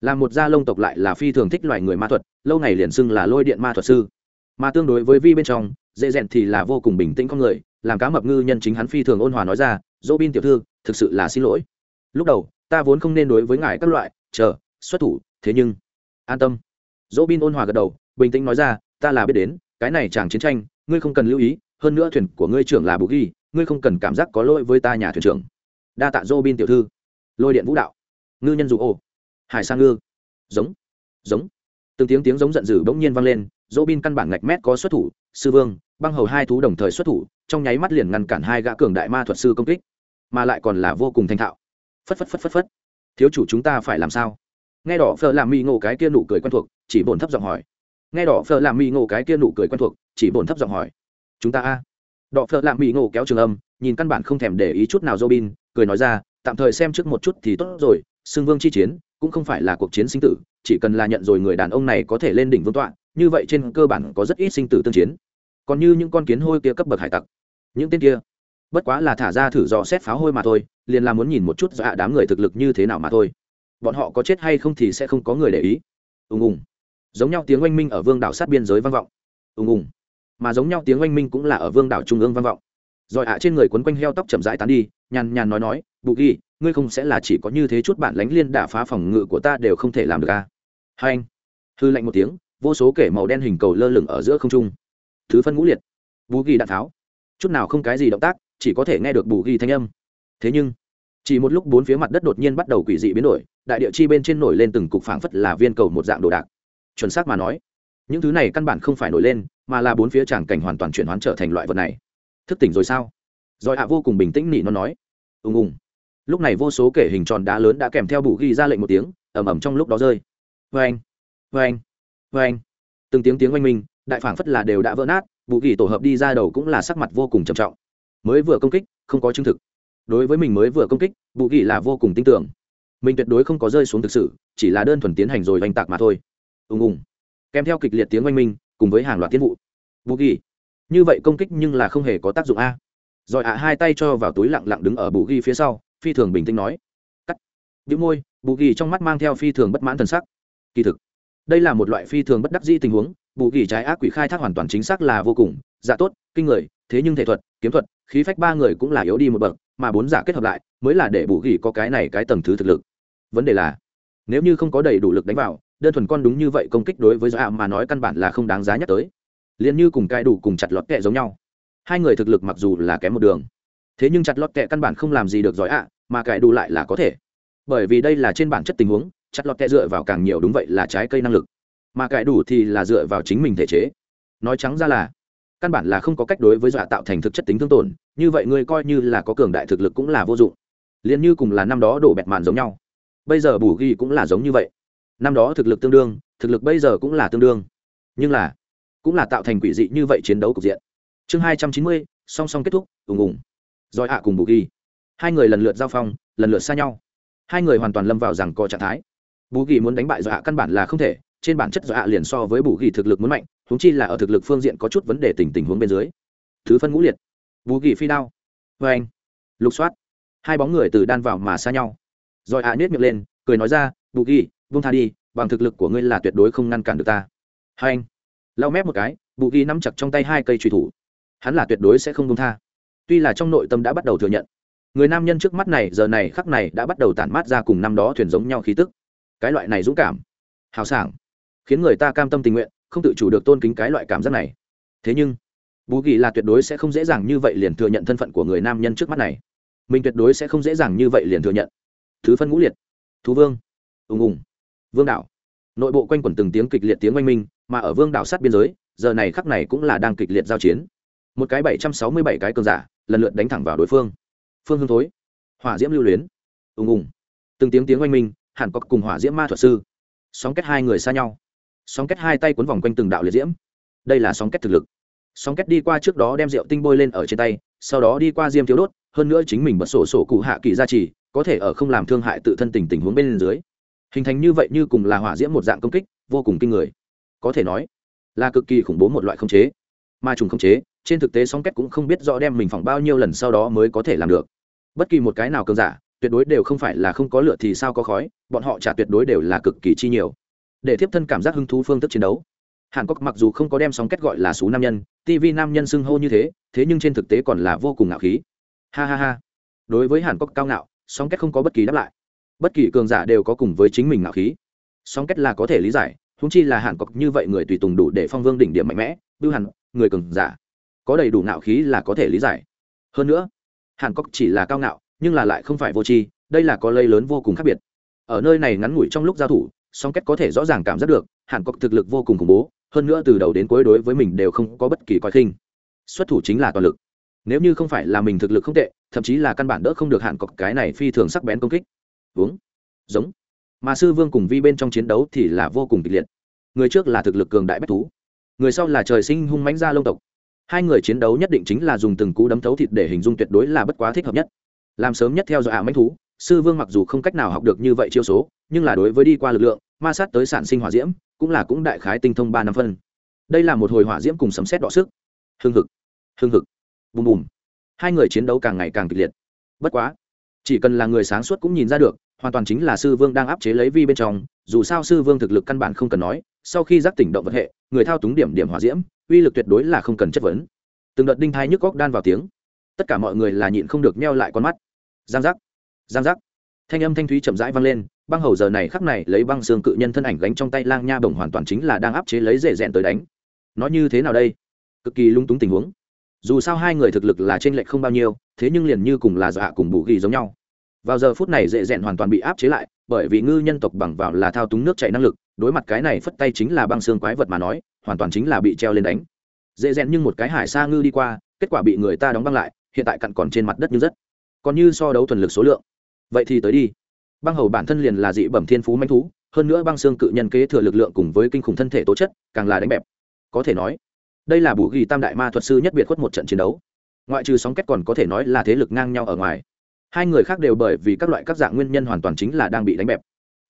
Là một gia lông tộc lại là phi thường thích loài người ma thuật, lâu ngày liền xưng là lôi điện ma thuật sư. Mà tương đối với vi bên trong, dễ rèn thì là vô cùng bình tĩnh con người, làm cá mập ngư nhân chính hắn phi thường ôn hòa nói ra dỗ bin tiểu thư, thực sự là xin lỗi. Lúc đầu, ta vốn không nên đối với ngài các loại, chờ, xuất thủ, thế nhưng, an tâm. Dỗ bin ôn hòa gật đầu, bình tĩnh nói ra, ta là biết đến, cái này chẳng chiến tranh, ngươi không cần lưu ý, hơn nữa thuyền của ngươi trưởng là bù ghi ngươi không cần cảm giác có lỗi với ta nhà thuyền trưởng. Đa tạ dỗ bin tiểu thư lôi điện vũ đạo ngư nhân dù ô hải sang ngư giống giống. Từng tiếng tiếng giống giận dữ bỗng nhiên vang lên dỗ bin căn bản ngạch mét có xuất thủ sư vương băng hầu hai thú đồng thời xuất thủ trong nháy mắt liền ngăn cản hai gã cường đại ma thuật sư công kích mà lại còn là vô cùng thanh thạo. Phất phất phất phất phất. Thiếu chủ chúng ta phải làm sao? Nghe đỏ phờ làm mi ngộ cái kia nụ cười quen thuộc chỉ bổn thấp giọng hỏi. Nghe đỏ phờ làm mi ngộ cái kia nụ cười quen thuộc chỉ bổn thấp giọng hỏi. Chúng ta a. Đỏ phờ làm mi ngộ kéo trường âm nhìn căn bản không thèm để ý chút nào Robin, cười nói ra, tạm thời xem trước một chút thì tốt rồi, xưng vương chi chiến cũng không phải là cuộc chiến sinh tử, chỉ cần là nhận rồi người đàn ông này có thể lên đỉnh vương tọa, như vậy trên cơ bản có rất ít sinh tử tương chiến. Còn như những con kiến hôi kia cấp bậc hải tặc, những tên kia, bất quá là thả ra thử dò xét pháo hôi mà thôi, liền là muốn nhìn một chút dọa đám người thực lực như thế nào mà thôi. Bọn họ có chết hay không thì sẽ không có người để ý. Ùng ùng. Giống nhau tiếng oanh minh ở vương đảo sát biên giới vang vọng. Ùng ùng. Mà giống nhau tiếng oanh minh cũng là ở vương đảo trung ương vang vọng rồi ạ trên người quấn quanh heo tóc chậm rãi tán đi nhàn nhàn nói nói, bù ghi, ngươi không sẽ là chỉ có như thế chút bạn lánh liên đả phá phòng ngự của ta đều không thể làm được à? Hai anh, hư lạnh một tiếng, vô số kể màu đen hình cầu lơ lửng ở giữa không trung. Thứ phân ngũ liệt. Bù ghi đạn tháo. Chút nào không cái gì động tác, chỉ có thể nghe được bù ghi thanh âm. Thế nhưng, chỉ một lúc bốn phía mặt đất đột nhiên bắt đầu quỷ dị biến đổi, đại địa chi bên trên nổi lên từng cục phảng phất là viên cầu một dạng đồ đạc. Chuẩn xác mà nói, những thứ này căn bản không phải nổi lên, mà là bốn phía tràng cảnh hoàn toàn chuyển hoán trở thành loại vật này. Thức tỉnh rồi sao? Rồi hạ vô cùng bình tĩnh nỉ nó nói ùng ùng. Lúc này vô số kể hình tròn đá lớn đã kèm theo bù ghi ra lệnh một tiếng, ầm ầm trong lúc đó rơi. Vê anh vê anh vê anh từng tiếng tiếng oanh minh, đại phảng phất là đều đã vỡ nát, bù ghi tổ hợp đi ra đầu cũng là sắc mặt vô cùng trầm trọng. Mới vừa công kích, không có chứng thực. Đối với mình mới vừa công kích, bù ghi là vô cùng tin tưởng. Mình tuyệt đối không có rơi xuống thực sự, chỉ là đơn thuần tiến hành rồi oanh tạc mà thôi. Ùng ùng. Kèm theo kịch liệt tiếng oanh minh, cùng với hàng loạt tiến vụ. Bù ghi. Như vậy công kích nhưng là không hề có tác dụng a rồi ạ hai tay cho vào túi lặng lặng đứng ở bù ghi phía sau, phi thường bình tĩnh nói. Cắt. Đĩu môi, bù ghi trong mắt mang theo phi thường bất mãn thần sắc. Kỳ thực, đây là một loại phi thường bất đắc dĩ tình huống, bù ghi trái ác quỷ khai thác hoàn toàn chính xác là vô cùng dạ tốt, kinh người, thế nhưng thể thuật, kiếm thuật, khí phách ba người cũng là yếu đi một bậc, mà bốn giả kết hợp lại, mới là để bù ghi có cái này cái tầng thứ thực lực. Vấn đề là, nếu như không có đầy đủ lực đánh vào, đơn thuần con đúng như vậy công kích đối với dạ mà nói căn bản là không đáng giá nhắc tới. Liền như cùng cai đủ cùng chặt lọt kẹ giống nhau hai người thực lực mặc dù là kém một đường, thế nhưng chặt lọt kẹ căn bản không làm gì được giỏi ạ, mà cải đủ lại là có thể. Bởi vì đây là trên bản chất tình huống, chặt lọt kẹ dựa vào càng nhiều đúng vậy là trái cây năng lực. Mà cải đủ thì là dựa vào chính mình thể chế. Nói trắng ra là, căn bản là không có cách đối với dọa tạo thành thực chất tính thương tổn, như vậy ngươi coi như là có cường đại thực lực cũng là vô dụng. Liền như cùng là năm đó đổ bẹt màn giống nhau. Bây giờ bù ghi cũng là giống như vậy. Năm đó thực lực tương đương, thực lực bây giờ cũng là tương đương. Nhưng là, cũng là tạo thành quỷ dị như vậy chiến đấu cục diện chương hai trăm chín mươi, song song kết thúc, ùng ùng. Rồi hạ cùng bù ghi. Hai người lần lượt giao phong, lần lượt xa nhau. Hai người hoàn toàn lâm vào rằng có trạng thái. Bù ghi muốn đánh bại dọa căn bản là không thể, trên bản chất dọa liền so với bù ghi thực lực muốn mạnh húng chi là ở thực lực phương diện có chút vấn đề tình tình huống bên dưới. Thứ phân ngũ liệt. Bù ghi phi đao. Vê anh. Lục soát. Hai bóng người từ đan vào mà xa nhau. Rồi hạ à miệng lên, cười nói ra, bù ghi vung tha đi, bằng thực lực của ngươi là tuyệt đối không ngăn cản được ta. Hai anh. Lau mép một cái, bù ghi nắm chặt trong tay hai cây trùy thủ hắn là tuyệt đối sẽ không công tha. Tuy là trong nội tâm đã bắt đầu thừa nhận, người nam nhân trước mắt này giờ này khắc này đã bắt đầu tản mát ra cùng năm đó thuyền giống nhau khí tức. Cái loại này dũng cảm, hào sảng, khiến người ta cam tâm tình nguyện, không tự chủ được tôn kính cái loại cảm giác này. Thế nhưng bù ghi là tuyệt đối sẽ không dễ dàng như vậy liền thừa nhận thân phận của người nam nhân trước mắt này. Mình tuyệt đối sẽ không dễ dàng như vậy liền thừa nhận. Thứ phân ngũ liệt, thú vương, ùng ùng, vương đạo. Nội bộ quanh quẩn từng tiếng kịch liệt tiếng oanh minh, mà ở vương đảo sát biên giới, giờ này khắc này cũng là đang kịch liệt giao chiến một cái bảy trăm sáu mươi bảy cái cường giả, lần lượt đánh thẳng vào đối phương. Phương hương thối. Hỏa diễm lưu luyến. Ùng ùng. Từng tiếng tiếng oanh minh, hẳn có cùng hỏa diễm ma thuật sư. Sóng kết hai người xa nhau. Sóng kết hai tay cuốn vòng quanh từng đạo liệt diễm. Đây là sóng kết thực lực. Sóng kết đi qua trước đó đem rượu tinh bôi lên ở trên tay, sau đó đi qua diêm thiếu đốt, hơn nữa chính mình bật sổ sổ cụ hạ kỳ gia trì, có thể ở không làm thương hại tự thân tình tình huống bên dưới. Hình thành như vậy như cùng là hỏa diễm một dạng công kích, vô cùng kinh người. Có thể nói, là cực kỳ khủng bố một loại khống chế. Ma trùng khống chế trên thực tế song kết cũng không biết rõ đem mình phỏng bao nhiêu lần sau đó mới có thể làm được. Bất kỳ một cái nào cường giả, tuyệt đối đều không phải là không có lửa thì sao có khói, bọn họ trả tuyệt đối đều là cực kỳ chi nhiều. Để tiếp thân cảm giác hứng thú phương thức chiến đấu. Hàn quốc mặc dù không có đem song kết gọi là số nam nhân tv nam nhân xưng hô như thế thế nhưng trên thực tế còn là vô cùng ngạo khí. Ha ha ha. Đối với hàn quốc cao ngạo, song kết không có bất kỳ đáp lại. Bất kỳ cường giả đều có cùng với chính mình ngạo khí. Song kết là có thể lý giải húng chi là hàn quốc như vậy người tùy tùng đủ để phong vương đỉnh điểm mạnh mẽ, bưu hẳn người cường giả có đầy đủ ngạo khí là có thể lý giải. Hơn nữa, hàn Cốc chỉ là cao ngạo, nhưng là lại không phải vô tri, đây là có lây lớn vô cùng khác biệt. Ở nơi này ngắn ngủi trong lúc giao thủ, song kết có thể rõ ràng cảm giác được, hàn Cốc thực lực vô cùng khủng bố, hơn nữa từ đầu đến cuối đối với mình đều không có bất kỳ coi khinh. Xuất thủ chính là toàn lực. Nếu như không phải là mình thực lực không tệ, thậm chí là căn bản đỡ không được Hàn Cốc cái này phi thường sắc bén công kích. Uống giống. Mà sư vương cùng vi bên trong chiến đấu thì là vô cùng kịch liệt. Người trước là thực lực cường đại bách thú. Người sau là trời sinh hung mãnh ra lông tộc hai người chiến đấu nhất định chính là dùng từng cú đấm thấu thịt để hình dung tuyệt đối là bất quá thích hợp nhất. Làm sớm nhất theo dõi ả mánh thú, sư vương mặc dù không cách nào học được như vậy chiêu số, nhưng là đối với đi qua lực lượng, ma sát tới sản sinh hỏa diễm, cũng là cũng đại khái tinh thông ba năm phân. Đây là một hồi hỏa diễm cùng sấm xét đọ sức. Hưng hực hưng hực, bùm bùm. Hai người chiến đấu càng ngày càng kịch liệt. Bất quá, chỉ cần là người sáng suốt cũng nhìn ra được, hoàn toàn chính là sư vương đang áp chế lấy vi bên trong, dù sao sư vương thực lực căn bản không cần nói sau khi giác tỉnh động vật hệ, người thao túng điểm điểm hỏa diễm, uy lực tuyệt đối là không cần chất vấn. Từng đợt đinh thai nhức góc đan vào tiếng. Tất cả mọi người là nhịn không được meo lại con mắt. Giang giác giang giác. Thanh âm thanh thúy chậm rãi vang lên, băng hầu giờ này khắc này lấy băng xương cự nhân thân ảnh gánh trong tay lang nha bổng hoàn toàn chính là đang áp chế lấy dễ dẹn tới đánh. Nó như thế nào đây? Cực kỳ lung túng tình huống. Dù sao hai người thực lực là trên lệch không bao nhiêu, thế nhưng liền như cùng là dạ cùng bù ghi giống nhau. Vào giờ phút này dễ dẹn hoàn toàn bị áp chế lại, bởi vì ngư nhân tộc bằng vào là thao túng nước chạy năng lực đối mặt cái này phất tay chính là băng xương quái vật mà nói, hoàn toàn chính là bị treo lên đánh. Dễ dẹn nhưng một cái hải sa ngư đi qua, kết quả bị người ta đóng băng lại, hiện tại cặn còn trên mặt đất như rất còn như so đấu thuần lực số lượng. Vậy thì tới đi. Băng hầu bản thân liền là dị bẩm thiên phú manh thú, hơn nữa băng xương cự nhân kế thừa lực lượng cùng với kinh khủng thân thể tố chất, càng là đánh bẹp. Có thể nói, đây là bù ghi tam đại ma thuật sư nhất biệt khuất một trận chiến đấu. Ngoại trừ sóng kết còn có thể nói là thế lực ngang nhau ở ngoài. Hai người khác đều bởi vì các loại các dạng nguyên nhân hoàn toàn chính là đang bị đánh bẹp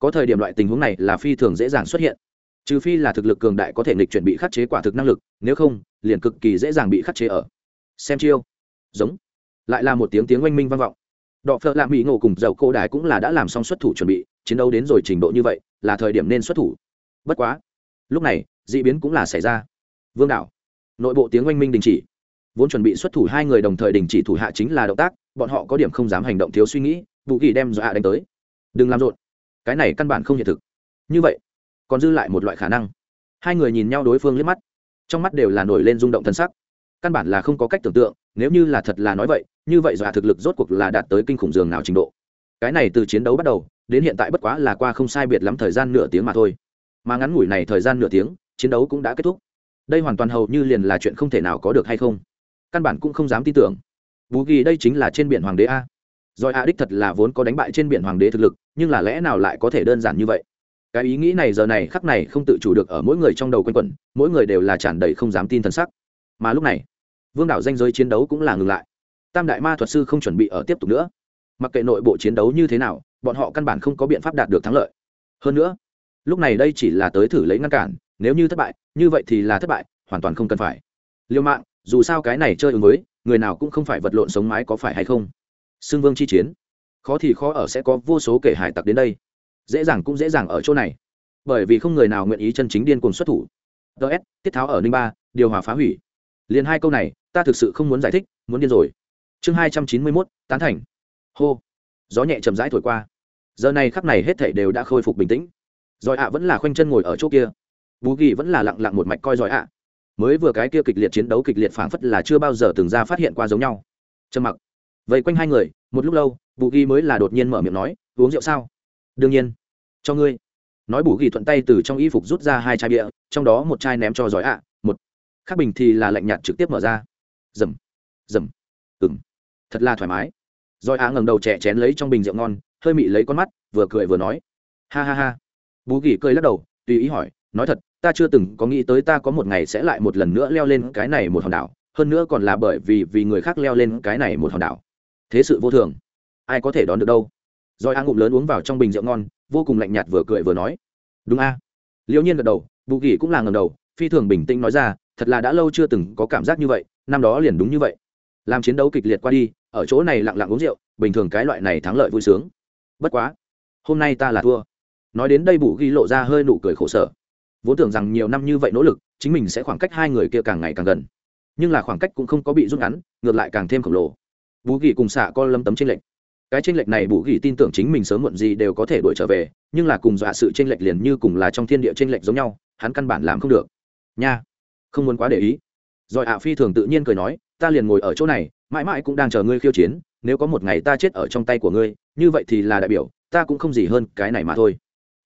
có thời điểm loại tình huống này là phi thường dễ dàng xuất hiện. Trừ phi là thực lực cường đại có thể nghịch chuẩn bị khắc chế quả thực năng lực, nếu không, liền cực kỳ dễ dàng bị khắc chế ở. Xem chiêu. Giống. Lại là một tiếng tiếng oanh minh vang vọng. Đọ phợ lạ mỹ ngộ cùng dầu cô đài cũng là đã làm xong xuất thủ chuẩn bị, chiến đấu đến rồi trình độ như vậy, là thời điểm nên xuất thủ. Bất quá. Lúc này d ị biến cũng là xảy ra. Vương đảo nội bộ tiếng oanh minh đình chỉ. Vốn chuẩn bị xuất thủ hai người đồng thời đình chỉ thủ hạ chính là động tác, bọn họ có điểm không dám hành động thiếu suy nghĩ vũ kỳ đem dọa đánh tới. Đừng làm rộn cái này căn bản không hiện thực. Như vậy, còn dư lại một loại khả năng. Hai người nhìn nhau đối phương liếc mắt, trong mắt đều là nổi lên rung động thân sắc. Căn bản là không có cách tưởng tượng, nếu như là thật là nói vậy, như vậy dọa thực lực rốt cuộc là đạt tới kinh khủng dường nào trình độ. Cái này từ chiến đấu bắt đầu, đến hiện tại bất quá là qua không sai biệt lắm thời gian nửa tiếng mà thôi. Mà ngắn ngủi này thời gian nửa tiếng, chiến đấu cũng đã kết thúc. Đây hoàn toàn hầu như liền là chuyện không thể nào có được hay không? Căn bản cũng không dám tin tưởng. Vũ ghi đây chính là trên biển hoàng đế a. Rồi a đích thật là vốn có đánh bại trên biển hoàng đế thực lực nhưng là lẽ nào lại có thể đơn giản như vậy? Cái ý nghĩ này giờ này khắc này không tự chủ được ở mỗi người trong đầu quanh quẩn, mỗi người đều là tràn đầy không dám tin t sắc. Mà lúc này, vương đảo danh giới chiến đấu cũng là ngừng lại. Tam đại ma thuật sư không chuẩn bị ở tiếp tục nữa. Mặc kệ nội bộ chiến đấu như thế nào, bọn họ căn bản không có biện pháp đạt được thắng lợi. Hơn nữa, lúc này đây chỉ là tới thử lấy ngăn cản, nếu như thất bại, như vậy thì là thất bại, hoàn toàn không cần phải. Liêu mạng, dù sao cái này chơi ứng với, người nào cũng không phải vật lộn sống mái có phải hay không? Xưng vương chi chiến khó thì khó ở sẽ có vô số kể hải tặc đến đây. Dễ dàng cũng dễ dàng ở chỗ này. Bởi vì không người nào nguyện ý chân chính điên cuồng xuất thủ. Ts tiết tháo ở ninh ba, điều hòa phá hủy. Liền hai câu này, ta thực sự không muốn giải thích, muốn điên rồi. Chương hai trăm chín mươi mốt, tán thành. Hô. Gió nhẹ chầm rãi thổi qua. Giờ này khắp này hết thảy đều đã khôi phục bình tĩnh. Giỏi ạ vẫn là khoanh chân ngồi ở chỗ kia. Bú ghi vẫn là lặng lặng một mạch coi giỏi ạ. Mới vừa cái kia kịch liệt chiến đấu kịch liệt phảng phất là chưa bao giờ từng ra phát hiện qua giống nhau. Trầm mặc. Vây quanh hai người một lúc lâu, bù ghi mới là đột nhiên mở miệng nói, uống rượu sao? Đương nhiên, cho ngươi. Nói bù ghi thuận tay từ trong y phục rút ra hai chai bia, trong đó một chai ném cho giỏi ạ, một. Khác bình thì là lạnh nhạt trực tiếp mở ra. Dầm dầm ừng thật là thoải mái. Rồi ạ ngẩng đầu trẻ chén lấy trong bình rượu ngon, hơi mị lấy con mắt, vừa cười vừa nói. Ha ha ha. Bù ghi cười lắc đầu, tùy ý hỏi, nói thật, ta chưa từng có nghĩ tới ta có một ngày sẽ lại một lần nữa leo lên cái này một hòn đảo, hơn nữa còn là bởi vì vì người khác leo lên cái này một hòn đảo thế sự vô thường. Ai có thể đón được đâu? Rồi a ngụm lớn uống vào trong bình rượu ngon, vô cùng lạnh nhạt vừa cười vừa nói. Đúng a. Liễu nhiên gật đầu, bù kỳ cũng là ngầm đầu, phi thường bình tĩnh nói ra, thật là đã lâu chưa từng có cảm giác như vậy, năm đó liền đúng như vậy. Làm chiến đấu kịch liệt qua đi, ở chỗ này lặng lặng uống rượu, bình thường cái loại này thắng lợi vui sướng. Bất quá, hôm nay ta là thua. Nói đến đây bù ghi lộ ra hơi nụ cười khổ sở. Vốn tưởng rằng nhiều năm như vậy nỗ lực, chính mình sẽ khoảng cách hai người kia càng ngày càng gần. Nhưng là khoảng cách cũng không có bị rút ngắn, ngược lại càng thêm khổng lồ bù gỉ cùng xạ co lâm tấm tranh lệch. Cái tranh lệch này bù gỉ tin tưởng chính mình sớm muộn gì đều có thể đuổi trở về, nhưng là cùng dọa sự tranh lệch liền như cùng là trong thiên địa tranh lệch giống nhau, hắn căn bản làm không được. Nha, không muốn quá để ý. Rồi ạ phi thường tự nhiên cười nói, ta liền ngồi ở chỗ này, mãi mãi cũng đang chờ ngươi khiêu chiến, nếu có một ngày ta chết ở trong tay của ngươi, như vậy thì là đại biểu, ta cũng không gì hơn cái này mà thôi.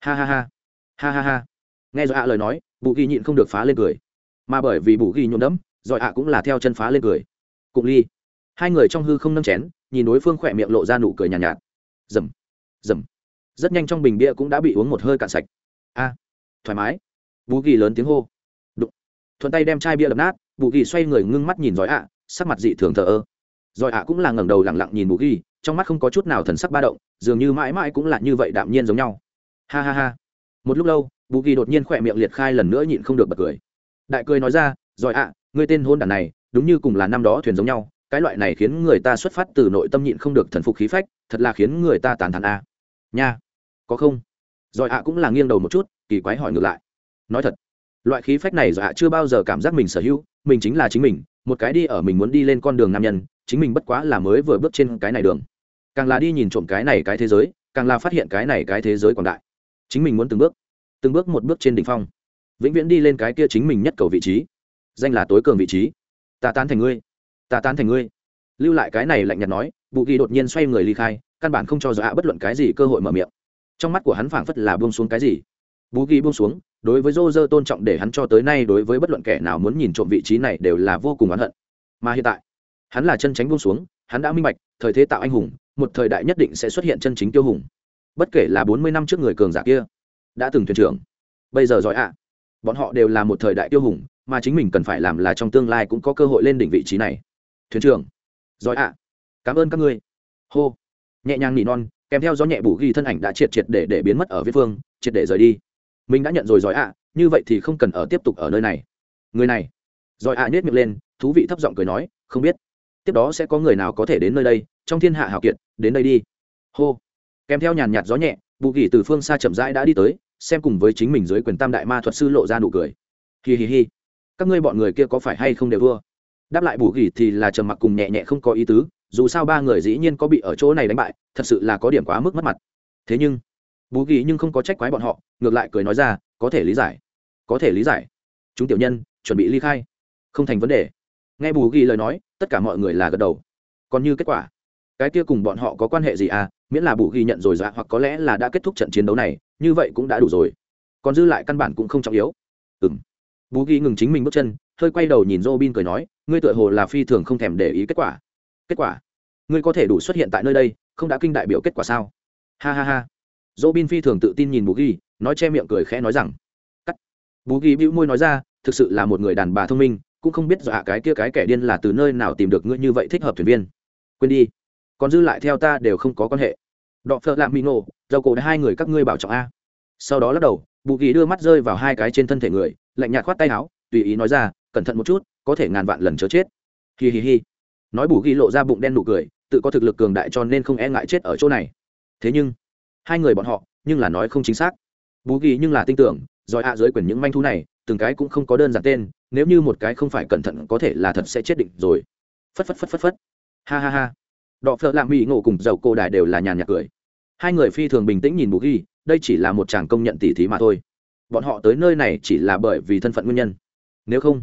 Ha ha ha. Ha ha ha. Nghe rồi ạ lời nói bù ghi nhịn không được phá lên cười. Mà bởi vì bù ghi nhuộm đẫm, rồi ạ cũng là theo chân phá lên cười. Cụng ly hai người trong hư không nâng chén nhìn đối phương khỏe miệng lộ ra nụ cười nhàn nhạt, nhạt. Dầm dầm. Rất nhanh trong bình bia cũng đã bị uống một hơi cạn sạch. A thoải mái. Bù ghi lớn tiếng hô. Đụng. thuận tay đem chai bia đập nát bù ghi xoay người ngưng mắt nhìn giỏi ạ sắc mặt dị thường thờ ơ. Giỏi ạ cũng là ngẩng đầu lẳng lặng nhìn bù ghi trong mắt không có chút nào thần sắc ba động dường như mãi mãi cũng là như vậy đạm nhiên giống nhau. Ha ha ha. Một lúc lâu bù ghi đột nhiên khỏe miệng liệt khai lần nữa nhịn không được bật cười. Đại cười nói ra giỏi ạ ngươi tên hôn đản này đúng như cùng là năm đó thuyền giống nhau cái loại này khiến người ta xuất phát từ nội tâm nhịn không được thần phục khí phách, thật là khiến người ta tàn thắn a. Nha, có không? Rồi ạ cũng là nghiêng đầu một chút, kỳ quái hỏi ngược lại. Nói thật, loại khí phách này rồi ạ chưa bao giờ cảm giác mình sở hữu, mình chính là chính mình, một cái đi ở mình muốn đi lên con đường nam nhân, chính mình bất quá là mới vừa bước trên cái này đường. Càng là đi nhìn trộm cái này cái thế giới, càng là phát hiện cái này cái thế giới quảng đại. Chính mình muốn từng bước từng bước một bước trên đỉnh phong. Vĩnh viễn đi lên cái kia chính mình nhất cầu vị trí. Danh là tối cường vị trí. Ta tán thành ngươi ta tán thành ngươi. Lưu lại cái này lạnh nhạt nói bù ghi đột nhiên xoay người ly khai, căn bản không cho dọa bất luận cái gì cơ hội mở miệng. Trong mắt của hắn phảng phất là buông xuống cái gì. Bù ghi buông xuống, đối với dô dơ tôn trọng để hắn cho tới nay đối với bất luận kẻ nào muốn nhìn trộm vị trí này đều là vô cùng oán hận. Mà hiện tại, hắn là chân tránh buông xuống, hắn đã minh bạch, thời thế tạo anh hùng, một thời đại nhất định sẽ xuất hiện chân chính tiêu hùng. Bất kể là bốn mươi năm trước người cường giả kia, đã từng thuyền trưởng, bây giờ giỏi ạ, bọn họ đều là một thời đại tiêu hùng, mà chính mình cần phải làm là trong tương lai cũng có cơ hội lên đỉnh vị trí này thuyền trưởng. Giỏi ạ. Cảm ơn các ngươi. Hô. Nhẹ nhàng nỉ non, kèm theo gió nhẹ bù ghi thân ảnh đã triệt triệt để để biến mất ở viết phương, triệt để rời đi. Mình đã nhận rồi giỏi ạ, như vậy thì không cần ở tiếp tục ở nơi này. Người này. Giỏi ạ nhét miệng lên, thú vị thấp giọng cười nói, không biết. Tiếp đó sẽ có người nào có thể đến nơi đây, trong thiên hạ hào kiệt, đến đây đi. Hô. Kèm theo nhàn nhạt gió nhẹ, bù ghi từ phương xa chậm rãi đã đi tới, xem cùng với chính mình dưới quyền tam đại ma thuật sư lộ ra nụ cười. Hi hi hi. Các ngươi bọn người kia có phải hay không đều thua? Đáp lại bù gỉ thì là trầm mặc cùng nhẹ nhẹ không có ý tứ, dù sao ba người dĩ nhiên có bị ở chỗ này đánh bại, thật sự là có điểm quá mức mất mặt. Thế nhưng, bù gỉ nhưng không có trách quái bọn họ, ngược lại cười nói ra, có thể lý giải, có thể lý giải. Chúng tiểu nhân, chuẩn bị ly khai, không thành vấn đề. Nghe bù ghi lời nói, tất cả mọi người là gật đầu. Còn như kết quả, cái kia cùng bọn họ có quan hệ gì à? Miễn là bù ghi nhận rồi dạ hoặc có lẽ là đã kết thúc trận chiến đấu này, như vậy cũng đã đủ rồi. Còn dư lại căn bản cũng không trọng yếu. Ừ m bù ghi ngừng chính mình bước chân, hơi quay đầu nhìn dô bin cười nói ngươi tựa hồ là phi thường không thèm để ý kết quả. Kết quả? Ngươi có thể đủ xuất hiện tại nơi đây, không đã kinh đại biểu kết quả sao? Ha ha ha. Dỗ bin phi thường tự tin nhìn bù ghi, nói che miệng cười khẽ nói rằng, cắt. Bù ghi bĩu môi nói ra, thực sự là một người đàn bà thông minh, cũng không biết dọa cái kia cái kẻ điên là từ nơi nào tìm được ngươi như vậy thích hợp thuyền viên. Quên đi, còn dư lại theo ta đều không có quan hệ. Đọ phợ lạ mỹ nổ dầu cổ hai người các ngươi bảo trọng a. Sau đó lắc đầu bù ghi đưa mắt rơi vào hai cái trên thân thể người, lạnh nhạt khoát tay áo, tùy ý nói ra, cẩn thận một chút có thể ngàn vạn lần chớ chết. Hi hi hi. Nói bù ghi lộ ra bụng đen nụ cười, tự có thực lực cường đại cho nên không e ngại chết ở chỗ này. Thế nhưng, hai người bọn họ, nhưng là nói không chính xác. Bù ghi nhưng là tin tưởng, giỏi ạ dưới quyền những manh thú này, từng cái cũng không có đơn giản tên, nếu như một cái không phải cẩn thận có thể là thật sẽ chết định rồi. Phất phất phất phất phất. Ha ha ha. Đọ phợ lạ mỹ ngộ cùng dầu cô đài đều là nhàn nhạc cười. Hai người phi thường bình tĩnh nhìn bù ghi, đây chỉ là một chàng công nhận tỉ thí mà thôi. Bọn họ tới nơi này chỉ là bởi vì thân phận nguyên nhân. Nếu không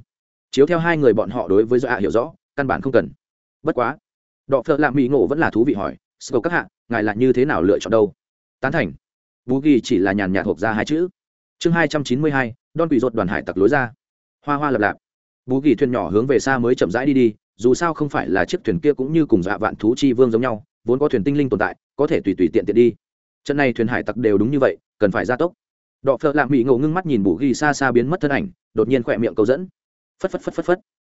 chiếu theo hai người bọn họ đối với do ạ hiểu rõ, căn bản không cần. Bất quá, đọ phợ lạ mỹ ngộ vẫn là thú vị hỏi sầu các hạ, ngài là như thế nào lựa chọn đâu? Tán thành. Bú ghi chỉ là nhàn nhạt hộp ra hai chữ. Chương hai trăm chín mươi hai đon quỷ rột đoàn hải tặc lối ra. Hoa hoa lập lạp. Bú ghi thuyền nhỏ hướng về xa mới chậm rãi đi đi, dù sao không phải là chiếc thuyền kia cũng như cùng dạ vạn thú chi vương giống nhau, vốn có thuyền tinh linh tồn tại, có thể tùy tùy tiện tiện đi. Trận này thuyền hải tặc đều đúng như vậy, cần phải gia tốc. Đọ phợ lạ mỹ ngộ ngưng mắt nhìn bù ghi xa xa biến mất thân ảnh, đột nhiên khỏe miệng câu dẫn phất phất phất phất phất.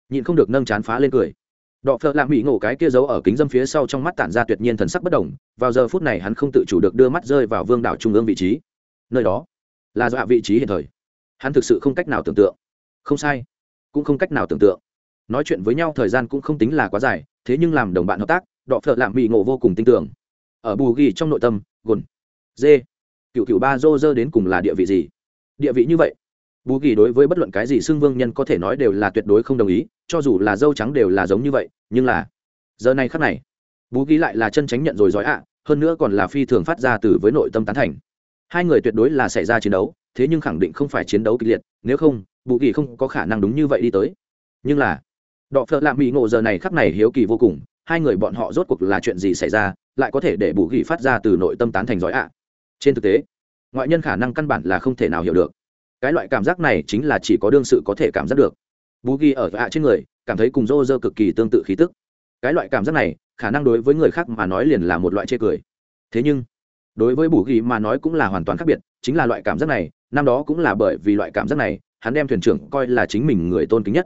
Nhịn không được nâng chán phá lên cười. Đọ phợ lạ mỹ ngộ cái kia giấu ở kính dâm phía sau trong mắt tản ra tuyệt nhiên thần sắc bất đồng vào giờ phút này hắn không tự chủ được đưa mắt rơi vào vương đảo trung ương vị trí. Nơi đó là dọa vị trí hiện thời. Hắn thực sự không cách nào tưởng tượng. Không sai, cũng không cách nào tưởng tượng. Nói chuyện với nhau thời gian cũng không tính là quá dài, thế nhưng làm đồng bạn hợp tác, đọ phợ lạ mỹ ngộ vô cùng tin tưởng. Ở bù ghi trong nội tâm, gồn, dê, cựu cựu ba dô dơ đến cùng là địa vị gì? Địa vị như vậy bù kỳ đối với bất luận cái gì xưng vương nhân có thể nói đều là tuyệt đối không đồng ý, cho dù là dâu trắng đều là giống như vậy, nhưng là, giờ này khắc này bù kỳ lại là chân tránh nhận rồi giỏi ạ, hơn nữa còn là phi thường phát ra từ với nội tâm tán thành. Hai người tuyệt đối là xảy ra chiến đấu, thế nhưng khẳng định không phải chiến đấu kịch liệt, nếu không bù kỳ không có khả năng đúng như vậy đi tới. Nhưng là, đọ phợ lạ mỹ ngộ giờ này khắc này hiếu kỳ vô cùng, hai người bọn họ rốt cuộc là chuyện gì xảy ra, lại có thể để bù kỳ phát ra từ nội tâm tán thành giỏi ạ? Trên thực tế, ngoại nhân khả năng căn bản là không thể nào hiểu được cái loại cảm giác này chính là chỉ có đương sự có thể cảm giác được. Bù ghi ở ạ trên người, cảm thấy cùng rô rơ cực kỳ tương tự khí tức. Cái loại cảm giác này, khả năng đối với người khác mà nói liền là một loại chê cười. Thế nhưng, đối với bù ghi mà nói cũng là hoàn toàn khác biệt, chính là loại cảm giác này, năm đó cũng là bởi vì loại cảm giác này, hắn đem thuyền trưởng coi là chính mình người tôn kính nhất.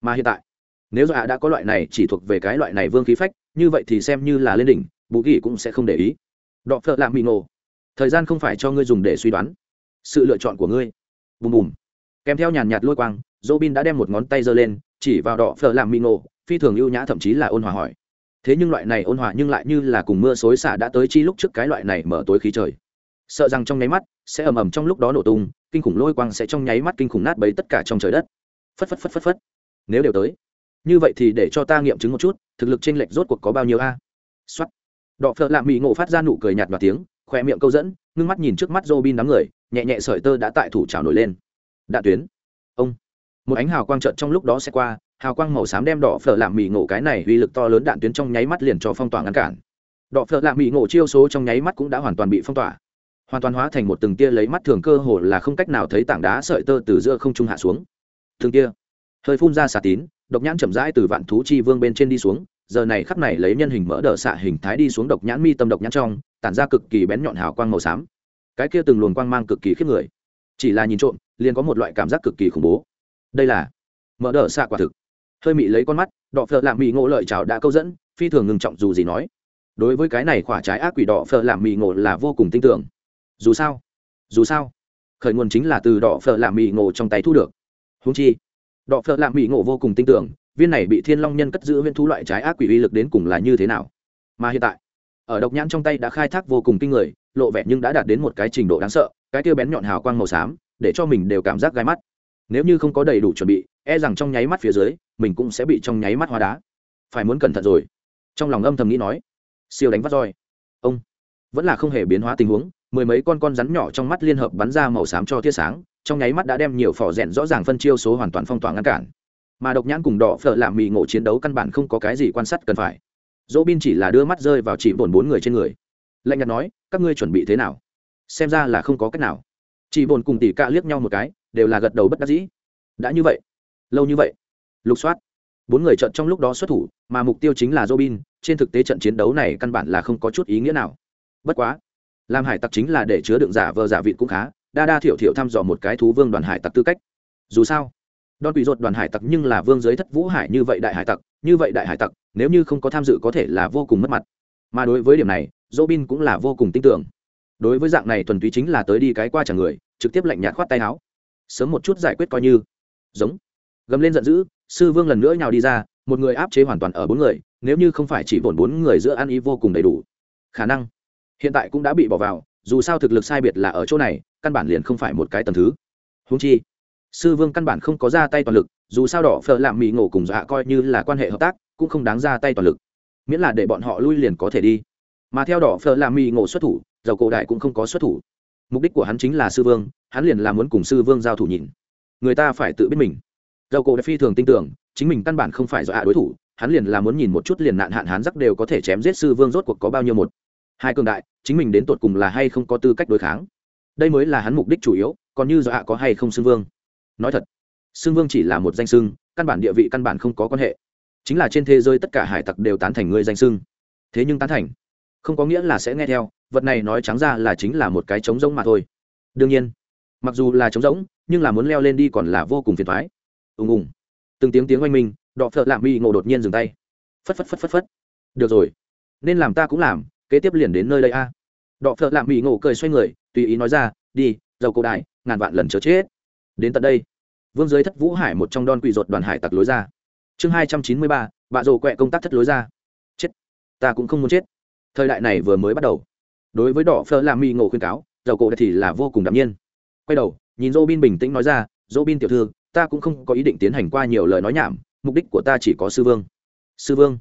Mà hiện tại, nếu do ạ đã có loại này chỉ thuộc về cái loại này vương khí phách, như vậy thì xem như là lên đỉnh bù ghi cũng sẽ không để ý. Đọ phợ làm bị nổ thời gian không phải cho ngươi dùng để suy đoán. Sự lựa chọn của ngươi bùm bùm. Kèm theo nhàn nhạt lôi quang dỗ bin đã đem một ngón tay giơ lên chỉ vào đỏ phở làm mì ngộ phi thường ưu nhã thậm chí là ôn hòa hỏi. Thế nhưng loại này ôn hòa nhưng lại như là cùng mưa xối xả đã tới chi lúc trước cái loại này mở tối khí trời. Sợ rằng trong nháy mắt sẽ ầm ầm trong lúc đó nổ tung kinh khủng lôi quang sẽ trong nháy mắt kinh khủng nát bấy tất cả trong trời đất. Phất phất phất phất phất. Nếu đều tới như vậy thì để cho ta nghiệm chứng một chút thực lực trên lệch rốt cuộc có bao nhiêu a? À? xuất đọ phợ lạ mỹ ngộ phát ra nụ cười nhạt và tiếng khoe miệng câu dẫn ngưng mắt nhìn trước mắt Robin đám người, nhẹ nhẹ sợi tơ đã tại thủ trào nổi lên. Đạn tuyến. Ông. Một ánh hào quang chợt trong lúc đó sẽ qua, hào quang màu xám đem đỏ phở làm mì ngộ cái này uy lực to lớn đạn tuyến trong nháy mắt liền cho phong tỏa ngăn cản. Đỏ phở làm mì ngộ chiêu số trong nháy mắt cũng đã hoàn toàn bị phong tỏa. Hoàn toàn hóa thành một từng tia lấy mắt thường cơ hồ là không cách nào thấy tảng đá sợi tơ từ giữa không trung hạ xuống. thường tia. Hơi phun ra xà tín, độc nhãn chậm rãi từ vạn thú chi vương bên trên đi xuống, giờ này khắp này lấy nhân hình mỡ đỡ xạ hình thái đi xuống độc nhãn mi tâm độc nhãn trong tản ra cực kỳ bén nhọn hào quang màu xám cái kia từng luồng quang mang cực kỳ khiếp người. Chỉ là nhìn trộm, liền có một loại cảm giác cực kỳ khủng bố. Đây là mở đỡ xạ quả thực. Hơi mị lấy con mắt đọ phợ làm mị ngộ lợi chào đã câu dẫn, phi thường ngừng trọng dù gì nói. Đối với cái này khỏa trái ác quỷ đỏ phở làm mì ngộ là vô cùng tin tưởng. Dù sao dù sao, khởi nguồn chính là từ đỏ phở làm mì ngộ trong tay thu được. Húng chi, đỏ phở làm mì ngộ vô cùng tin tưởng, viên này bị thiên long nhân cất giữ viên thú loại trái ác quỷ uy lực đến cùng là như thế nào? Mà hiện tại, ở độc nhãn trong tay đã khai thác vô cùng kinh người lộ vẻ nhưng đã đạt đến một cái trình độ đáng sợ, cái tiêu bén nhọn hào quang màu xám, để cho mình đều cảm giác gai mắt. Nếu như không có đầy đủ chuẩn bị e rằng trong nháy mắt phía dưới, mình cũng sẽ bị trong nháy mắt hóa đá. Phải muốn cẩn thận rồi. Trong lòng âm thầm nghĩ nói, siêu đánh vắt roi. Ông, vẫn là không hề biến hóa tình huống, mười mấy con con rắn nhỏ trong mắt liên hợp bắn ra màu xám cho tia sáng, trong nháy mắt đã đem nhiều phỏ rẽn rõ ràng phân chiêu số hoàn toàn phong tỏa ngăn cản. Mà độc nhãn cùng đỏ phở làm mì ngộ chiến đấu căn bản không có cái gì quan sát cần phải. Dỗ bin chỉ là đưa mắt rơi vào chỉ bổn bốn người trên người lạnh nhạt nói các ngươi chuẩn bị thế nào? Xem ra là không có cách nào. Chỉ bồn cùng tỷ cạ liếc nhau một cái đều là gật đầu bất đắc dĩ. Đã như vậy lâu như vậy lục soát. Bốn người trận trong lúc đó xuất thủ mà mục tiêu chính là Robin, trên thực tế trận chiến đấu này căn bản là không có chút ý nghĩa nào. Bất quá, làm hải tặc chính là để chứa đựng giả vờ giả vịt cũng khá, đa đa thiểu thiểu thăm dò một cái thú vương đoàn hải tặc tư cách. Dù sao, đòn quỷ ruột đoàn hải tặc nhưng là vương giới thất vũ hải như vậy đại hải tặc như vậy đại hải tặc nếu như không có tham dự có thể là vô cùng mất mặt. Mà đối với điểm này dỗ bin cũng là vô cùng tin tưởng. Đối với dạng này thuần túy chính là tới đi cái qua chẳng người, trực tiếp lạnh nhạt khoát tay áo. Sớm một chút giải quyết coi như. Giống. Gầm lên giận dữ, sư vương lần nữa nhào đi ra, một người áp chế hoàn toàn ở bốn người, nếu như không phải chỉ vốn bốn người giữa ăn ý vô cùng đầy đủ. Khả năng, hiện tại cũng đã bị bỏ vào, dù sao thực lực sai biệt là ở chỗ này, căn bản liền không phải một cái tầm thứ. Húng chi, sư vương căn bản không có ra tay toàn lực, dù sao đỏ phở làm mỹ ngộ cùng dạ coi như là quan hệ hợp tác, cũng không đáng ra tay toàn lực. Miễn là để bọn họ lui liền có thể đi mà theo đỏ phở làm mỹ ngộ xuất thủ, dầu cổ đại cũng không có xuất thủ. Mục đích của hắn chính là sư vương, hắn liền là muốn cùng sư vương giao thủ nhìn. Người ta phải tự biết mình. Dầu cổ đại phi thường tin tưởng, chính mình căn bản không phải do hạ đối thủ, hắn liền là muốn nhìn một chút liền nạn hạn hán giắc đều có thể chém giết sư vương rốt cuộc có bao nhiêu một. Hai cường đại, chính mình đến tột cùng là hay không có tư cách đối kháng. Đây mới là hắn mục đích chủ yếu, còn như do hạ có hay không sư vương. Nói thật, xưng vương chỉ là một danh xưng, căn bản địa vị căn bản không có quan hệ. Chính là trên thế giới tất cả hải tặc đều tán thành ngươi danh xưng. Thế nhưng tán thành không có nghĩa là sẽ nghe theo, vật này nói trắng ra là chính là một cái trống rỗng mà thôi. Đương nhiên, mặc dù là trống rỗng, nhưng là muốn leo lên đi còn là vô cùng phiền thoái ùng ùng. Từng tiếng tiếng oanh minh, đọ phợ lạ mi ngộ đột nhiên dừng tay. Phất phất phất phất phất. Được rồi. Nên làm ta cũng làm, kế tiếp liền đến nơi đây a. À. đọ phợ lạ mi ngộ cười xoay người, tùy ý nói ra, đi, dầu cổ đại, ngàn vạn lần chớ chết. Đến tận đây, vương giới thất vũ hải một trong đòn quỷ ruột đoàn hải tặc lối ra. Chương hai trăm chín mươi ba, bạ rồ quẹ công tác thất lối ra. Chết. Ta cũng không muốn chết thời đại này vừa mới bắt đầu. Đối với đỏ phơ làm mi ngộ khuyên cáo dầu cổ thì là vô cùng đ nhiên. Quay đầu, nhìn dô bin bình tĩnh nói ra dô bin tiểu thư, ta cũng không có ý định tiến hành qua nhiều lời nói nhảm, mục đích của ta chỉ có sư vương. Sư vương?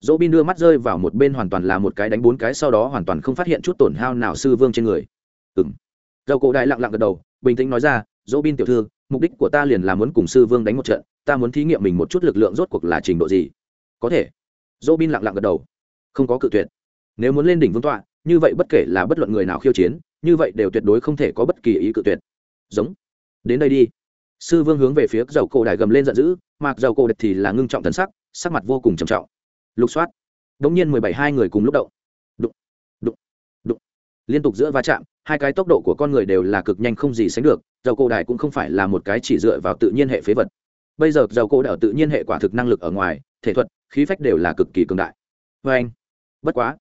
Dỗ bin đưa mắt rơi vào một bên hoàn toàn là một cái đánh bốn cái sau đó hoàn toàn không phát hiện chút tổn hao nào sư vương trên người. Ừ m dầu cổ đại lặng lặng gật đầu, bình tĩnh nói ra dỗ bin tiểu thư, mục đích của ta liền là muốn cùng sư vương đánh một trận, ta muốn thí nghiệm mình một chút lực lượng rốt cuộc là trình độ gì. Có thể. Dỗ bin lặng lặng gật đầu. Không có cự tuyệt nếu muốn lên đỉnh vương tọa, như vậy bất kể là bất luận người nào khiêu chiến, như vậy đều tuyệt đối không thể có bất kỳ ý cự tuyệt. Giống. Đến đây đi. Sư vương hướng về phía dầu cổ đại gầm lên giận dữ mặc dầu cổ địch thì là ngưng trọng thần sắc sắc mặt vô cùng trầm trọng. Lục soát. Đ ỗ n g nhiên mười bảy hai người cùng lúc động. Đụng. Đụng. Đụng. Liên tục giữa va chạm, hai cái tốc độ của con người đều là cực nhanh không gì sánh được, dầu cổ đại cũng không phải là một cái chỉ dựa vào tự nhiên hệ phế vật. Bây giờ dầu cổ đại tự nhiên hệ quả thực năng lực ở ngoài, thể thuật, khí phách đều là cực kỳ cường đại. Vê anh bất quá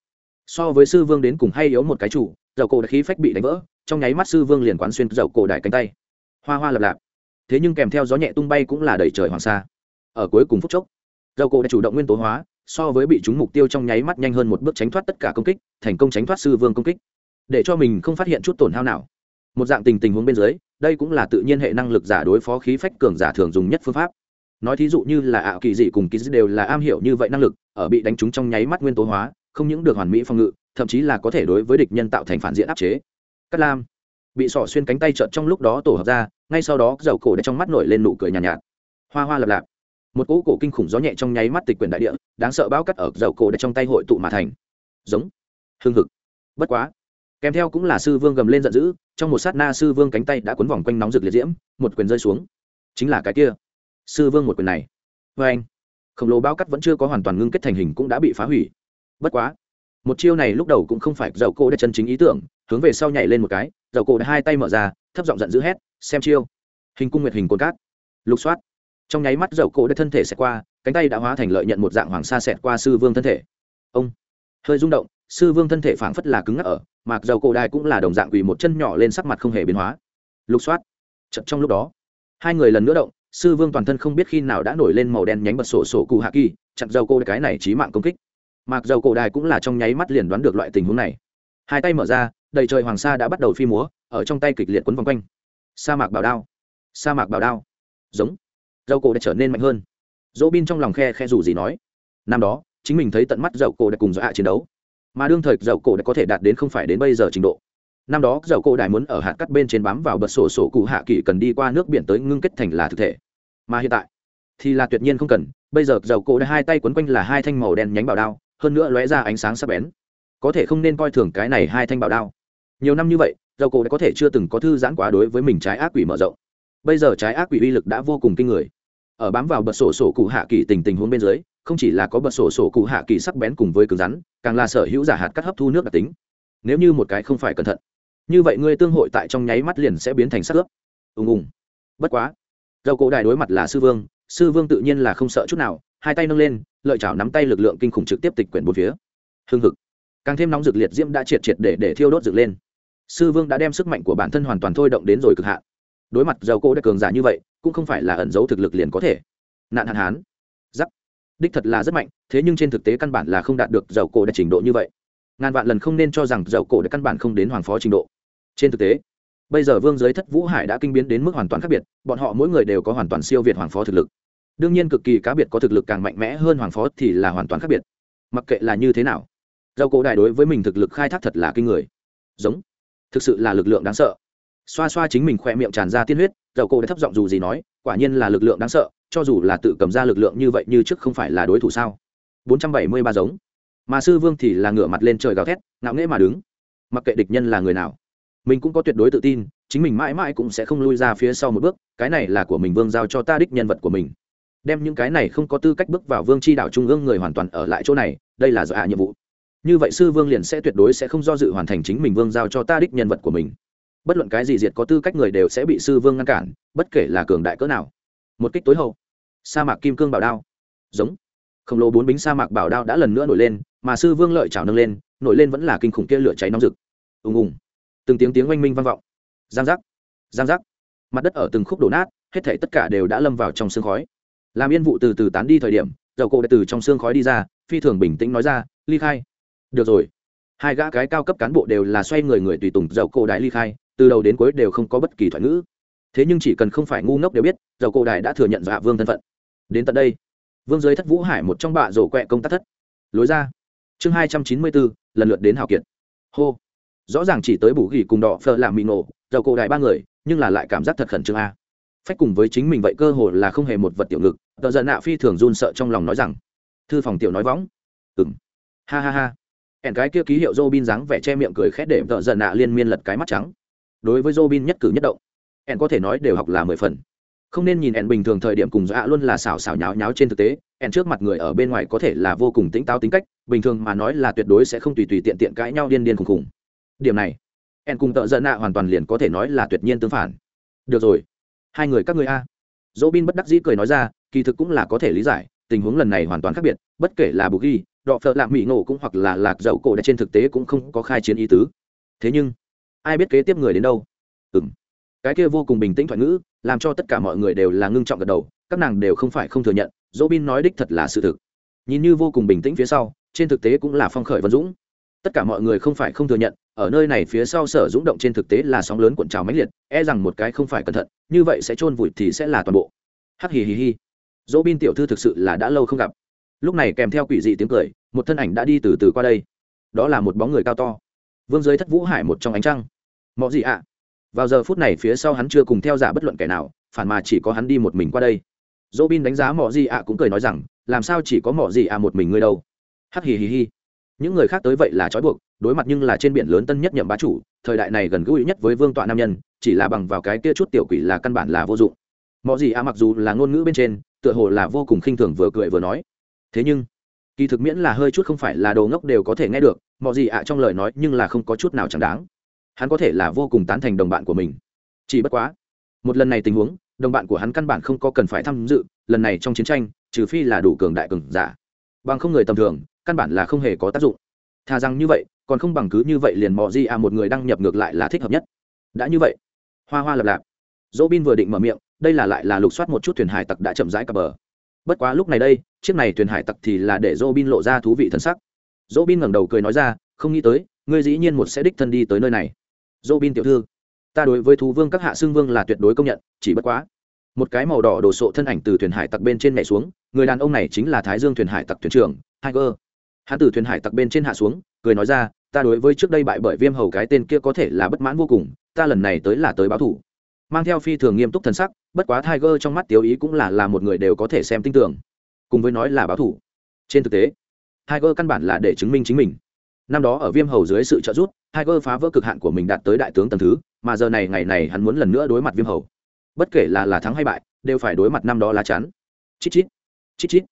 so với sư vương đến cùng hay yếu một cái chủ, dầu cổ đại khí phách bị đánh vỡ, trong nháy mắt sư vương liền quán xuyên dầu cổ đại cánh tay. Hoa hoa lập lạp. Thế nhưng kèm theo gió nhẹ tung bay cũng là đầy trời hoàng sa. Ở cuối cùng phút chốc, dầu cổ đã chủ động nguyên tố hóa, so với bị chúng mục tiêu trong nháy mắt nhanh hơn một bước tránh thoát tất cả công kích, thành công tránh thoát sư vương công kích. Để cho mình không phát hiện chút tổn hao nào. Một dạng tình tình huống bên dưới, đây cũng là tự nhiên hệ năng lực giả đối phó khí phách cường giả thường dùng nhất phương pháp. Nói thí dụ như là ảo kỳ dị cùng kỳ dị đều là am hiểu như vậy năng lực, ở bị đánh trúng trong nháy mắt nguyên tố hóa không những được hoàn mỹ phòng ngự thậm chí là có thể đối với địch nhân tạo thành phản diện áp chế. Cắt lam bị sỏ xuyên cánh tay trợn trong lúc đó tổ hợp ra ngay sau đó dầu cổ đã trong mắt nổi lên nụ cười nhàn nhạt, nhạt. Hoa hoa lập lạp. Một cỗ cổ kinh khủng gió nhẹ trong nháy mắt tịch quyền đại địa đáng sợ bao cắt ở dầu cổ đã trong tay hội tụ mà thành. Giống. Hương hực. Bất quá. Kèm theo cũng là sư vương gầm lên giận dữ trong một sát na sư vương cánh tay đã cuốn vòng quanh nóng rực liệt diễm một quyền rơi xuống. Chính là cái kia. Sư vương một quyền này. Vê anh khổng lồ bao cắt vẫn chưa có hoàn toàn ngưng kết thành hình cũng đã bị phá hủy bất quá, một chiêu này lúc đầu cũng không phải dầu cô đã chân chính ý tưởng, hướng về sau nhảy lên một cái, dầu cô đã hai tay mở ra, thấp giọng giận dữ hét, xem chiêu. Hình cung nguyệt hình côn cát. Lục soát. Trong nháy mắt dầu cô đã thân thể xẹt qua, cánh tay đã hóa thành lợi nhận một dạng hoàng sa xẹt qua sư vương thân thể. Ông. Hơi rung động, sư vương thân thể phảng phất là cứng ngắc ở mặc dầu cổ đài cũng là đồng dạng quỳ một chân nhỏ lên sắc mặt không hề biến hóa. Lục soát. Chậm trong lúc đó, hai người lần nữa động, sư vương toàn thân không biết khi nào đã nổi lên màu đen nhánh bật sổ sổ cụ hạ kỳ chặn dầu cô cái này trí mạng công kích mặc dầu cổ đài cũng là trong nháy mắt liền đoán được loại tình huống này. Hai tay mở ra, đầy trời hoàng sa đã bắt đầu phi múa, ở trong tay kịch liệt quấn vòng quanh. Sa mạc bảo đao, sa mạc bảo đao. Giống. Dầu cổ đã trở nên mạnh hơn. Dỗ bin trong lòng khe khe dù gì nói, năm đó, chính mình thấy tận mắt dầu cổ đã cùng dọa chiến đấu. Mà đương thời dầu cổ đã có thể đạt đến không phải đến bây giờ trình độ. Năm đó, dầu cổ đài muốn ở hạt cắt bên trên bám vào bật sổ sổ cụ hạ kỳ cần đi qua nước biển tới ngưng kết thành là thực thể. Mà hiện tại, thì là tuyệt nhiên không cần. Bây giờ dầu cổ đã hai tay quấn quanh là hai thanh màu đen nhánh bảo đao hơn nữa lóe ra ánh sáng sắc bén. Có thể không nên coi thường cái này hai thanh bảo đao. Nhiều năm như vậy, dầu cổ đã có thể chưa từng có thư giãn quá đối với mình trái ác quỷ mở rộng. Bây giờ trái ác quỷ uy lực đã vô cùng kinh người. Ở bám vào bật sổ sổ cụ hạ kỳ tình tình huống bên dưới, không chỉ là có bật sổ sổ cụ hạ kỳ sắc bén cùng với cứng rắn, càng là sở hữu giả hạt cắt hấp thu nước đặc tính. Nếu như một cái không phải cẩn thận, như vậy ngươi tương hội tại trong nháy mắt liền sẽ biến thành sắc ướp. Ùng ùng. Bất quá, dầu cổ đại đối mặt là sư vương sư vương tự nhiên là không sợ chút nào, hai tay nâng lên lợi chảo nắm tay lực lượng kinh khủng trực tiếp tịch quyển bốn phía. Hương hực. Càng thêm nóng rực liệt diễm đã triệt triệt để để thiêu đốt dựng lên. Sư vương đã đem sức mạnh của bản thân hoàn toàn thôi động đến rồi cực hạn. Đối mặt dầu cỗ đã cường giả như vậy, cũng không phải là ẩn giấu thực lực liền có thể. Nạn hạn hán. Giắc. Đích thật là rất mạnh, thế nhưng trên thực tế căn bản là không đạt được dầu cổ đã trình độ như vậy. Ngàn vạn lần không nên cho rằng dầu cổ đã căn bản không đến hoàng phó trình độ. Trên thực tế, bây giờ vương giới thất vũ hải đã kinh biến đến mức hoàn toàn khác biệt, bọn họ mỗi người đều có hoàn toàn siêu việt hoàng phó thực lực đương nhiên cực kỳ cá biệt có thực lực càng mạnh mẽ hơn hoàng phó thì là hoàn toàn khác biệt. Mặc kệ là như thế nào, dầu cổ đại đối với mình thực lực khai thác thật là kinh người. Giống, thực sự là lực lượng đáng sợ. Xoa xoa chính mình khoe miệng tràn ra tiên huyết, dầu cổ đã thấp giọng dù gì nói, quả nhiên là lực lượng đáng sợ, cho dù là tự cầm ra lực lượng như vậy như trước không phải là đối thủ sao? 473 giống. Mà sư vương thì là ngửa mặt lên trời gào thét, ngạo nghễ mà đứng. Mặc kệ địch nhân là người nào, mình cũng có tuyệt đối tự tin, chính mình mãi mãi cũng sẽ không lui ra phía sau một bước, cái này là của mình, vương giao cho ta đích nhân vật của mình đem những cái này không có tư cách bước vào vương tri đảo trung ương người hoàn toàn ở lại chỗ này, đây là do ạ nhiệm vụ. Như vậy sư vương liền sẽ tuyệt đối sẽ không do dự hoàn thành chính mình vương giao cho ta đích nhân vật của mình. Bất luận cái gì diệt có tư cách người đều sẽ bị sư vương ngăn cản, bất kể là cường đại cỡ nào. Một kích tối hậu. Sa mạc kim cương bảo đao. Giống. Khổng lồ bốn bính sa mạc bảo đao đã lần nữa nổi lên, mà sư vương lợi chảo nâng lên, nổi lên vẫn là kinh khủng kia lửa cháy nóng rực. Ùng ùng. Từng tiếng tiếng oanh minh vang vọng. Giang giác. Giang giác. Mặt đất ở từng khúc đổ nát, hết thảy tất cả đều đã lâm vào trong sương khói làm yên vụ từ từ tán đi thời điểm, dầu cổ đã từ trong xương khói đi ra, phi thường bình tĩnh nói ra, ly khai. Được rồi. Hai gã cái cao cấp cán bộ đều là xoay người người tùy tùng dầu cổ đại ly khai, từ đầu đến cuối đều không có bất kỳ thoại ngữ. Thế nhưng chỉ cần không phải ngu ngốc đều biết, dầu cổ đại đã thừa nhận dạ vương thân phận. Đến tận đây, vương giới thất vũ hải một trong bạ rổ quẹ công tác thất. Lối ra. Chương hai trăm chín mươi bốn, lần lượt đến hào kiệt. Hô. Rõ ràng chỉ tới bù gỉ cùng đỏ phờ làm mì nổ, dầu cổ đại ba người, nhưng là lại cảm giác thật khẩn trương a. Phách cùng với chính mình vậy cơ hồ là không hề một vật tiểu ngực tờ giận nạ phi thường run sợ trong lòng nói rằng, thư phòng tiểu nói võng. Ừng ha ha ha. Ẻn cái kia ký hiệu Robin dáng vẻ che miệng cười khét để tờ giận nạ liên miên lật cái mắt trắng. Đối với Robin nhất cử nhất động ẻn có thể nói đều học là mười phần. Không nên nhìn ẻn bình thường thời điểm cùng dọa luôn là xảo xảo nháo nháo trên thực tế ẻn trước mặt người ở bên ngoài có thể là vô cùng tĩnh táo tính cách, bình thường mà nói là tuyệt đối sẽ không tùy tùy tiện tiện cãi nhau điên điên khùng khùng. Điểm này ẻn cùng tợ giận nạ hoàn toàn liền có thể nói là tuyệt nhiên tương phản. Được rồi, hai người các ngươi a dỗ bin bất đắc dĩ cười nói ra, kỳ thực cũng là có thể lý giải, tình huống lần này hoàn toàn khác biệt, bất kể là bù ghi, đọ phợ lạm mỹ ngộ cũng hoặc là lạc dậu cổ đại trên thực tế cũng không có khai chiến ý tứ. Thế nhưng, ai biết kế tiếp người đến đâu? Ừ m cái kia vô cùng bình tĩnh thoại ngữ, làm cho tất cả mọi người đều là ngưng trọng gật đầu, các nàng đều không phải không thừa nhận, dỗ bin nói đích thật là sự thực. Nhìn như vô cùng bình tĩnh phía sau, trên thực tế cũng là phong khởi văn dũng. Tất cả mọi người không phải không thừa nhận ở nơi này phía sau sở dũng động trên thực tế là sóng lớn cuộn trào mãnh liệt e rằng một cái không phải cẩn thận, như vậy sẽ chôn vùi thì sẽ là toàn bộ. Hắc hì hì hì. Dỗ bin tiểu thư thực sự là đã lâu không gặp. Lúc này kèm theo quỷ dị tiếng cười, một thân ảnh đã đi từ từ qua đây. Đó là một bóng người cao to. Vương giới thất vũ hải một trong ánh trăng. Mọi gì ạ. Vào giờ phút này phía sau hắn chưa cùng theo giả bất luận kẻ nào, phản mà chỉ có hắn đi một mình qua đây. Dỗ bin đánh giá mọi gì ạ cũng cười nói rằng, làm sao chỉ có mọi gì ạ một mình ngươi đâu? Hắc hì hì hì. Những người khác tới vậy là trói buộc đối mặt nhưng là trên biển lớn tân nhất nhậm bá chủ, thời đại này gần gũi nhất với vương tọa nam nhân, chỉ là bằng vào cái kia chút tiểu quỷ là căn bản là vô dụng. Mọi gì à mặc dù là ngôn ngữ bên trên, tựa hồ là vô cùng khinh thường vừa cười vừa nói. Thế nhưng, kỳ thực miễn là hơi chút không phải là đồ ngốc đều có thể nghe được mọi gì ạ trong lời nói nhưng là không có chút nào chẳng đáng. Hắn có thể là vô cùng tán thành đồng bạn của mình. Chỉ bất quá, một lần này tình huống, đồng bạn của hắn căn bản không có cần phải tham dự, lần này trong chiến tranh, trừ phi là đủ cường đại cường giả. Bằng không người tầm thường, căn bản là không hề có tác dụng. Thà rằng như vậy còn không bằng cứ như vậy liền mò di a một người đăng nhập ngược lại là thích hợp nhất. Đã như vậy, hoa hoa lập lạp. Dỗ bin vừa định mở miệng, đây là lại là lục soát một chút thuyền hải tặc đã chậm rãi cập bờ. Bất quá lúc này đây, chiếc này thuyền hải tặc thì là để dỗ bin lộ ra thú vị thân sắc. Dỗ bin ngẩng đầu cười nói ra, không nghĩ tới, ngươi dĩ nhiên một sẽ đích thân đi tới nơi này. Dỗ bin tiểu thư, ta đối với thú vương các hạ xương vương là tuyệt đối công nhận, chỉ bất quá. Một cái màu đỏ đồ sộ thân ảnh từ thuyền hải tặc bên trên nhảy xuống, người đàn ông này chính là thái dương thuyền hải tặc thuyền trưởng, tiger. Hắn từ thuyền hải tặc bên trên hạ xuống, cười nói ra ta đối với trước đây bại bởi viêm hầu cái tên kia có thể là bất mãn vô cùng, ta lần này tới là tới báo thủ mang theo phi thường nghiêm túc thần sắc, bất quá tiger trong mắt tiếu ý cũng là là một người đều có thể xem tin tưởng. Cùng với nói là báo thủ trên thực tế, tiger căn bản là để chứng minh chính mình. Năm đó ở viêm hầu dưới sự trợ giúp, tiger phá vỡ cực hạn của mình đạt tới đại tướng tầng thứ, mà giờ này ngày này hắn muốn lần nữa đối mặt viêm hầu. Bất kể là là thắng hay bại, đều phải đối mặt năm đó lá chắn. Chít chít chít chít.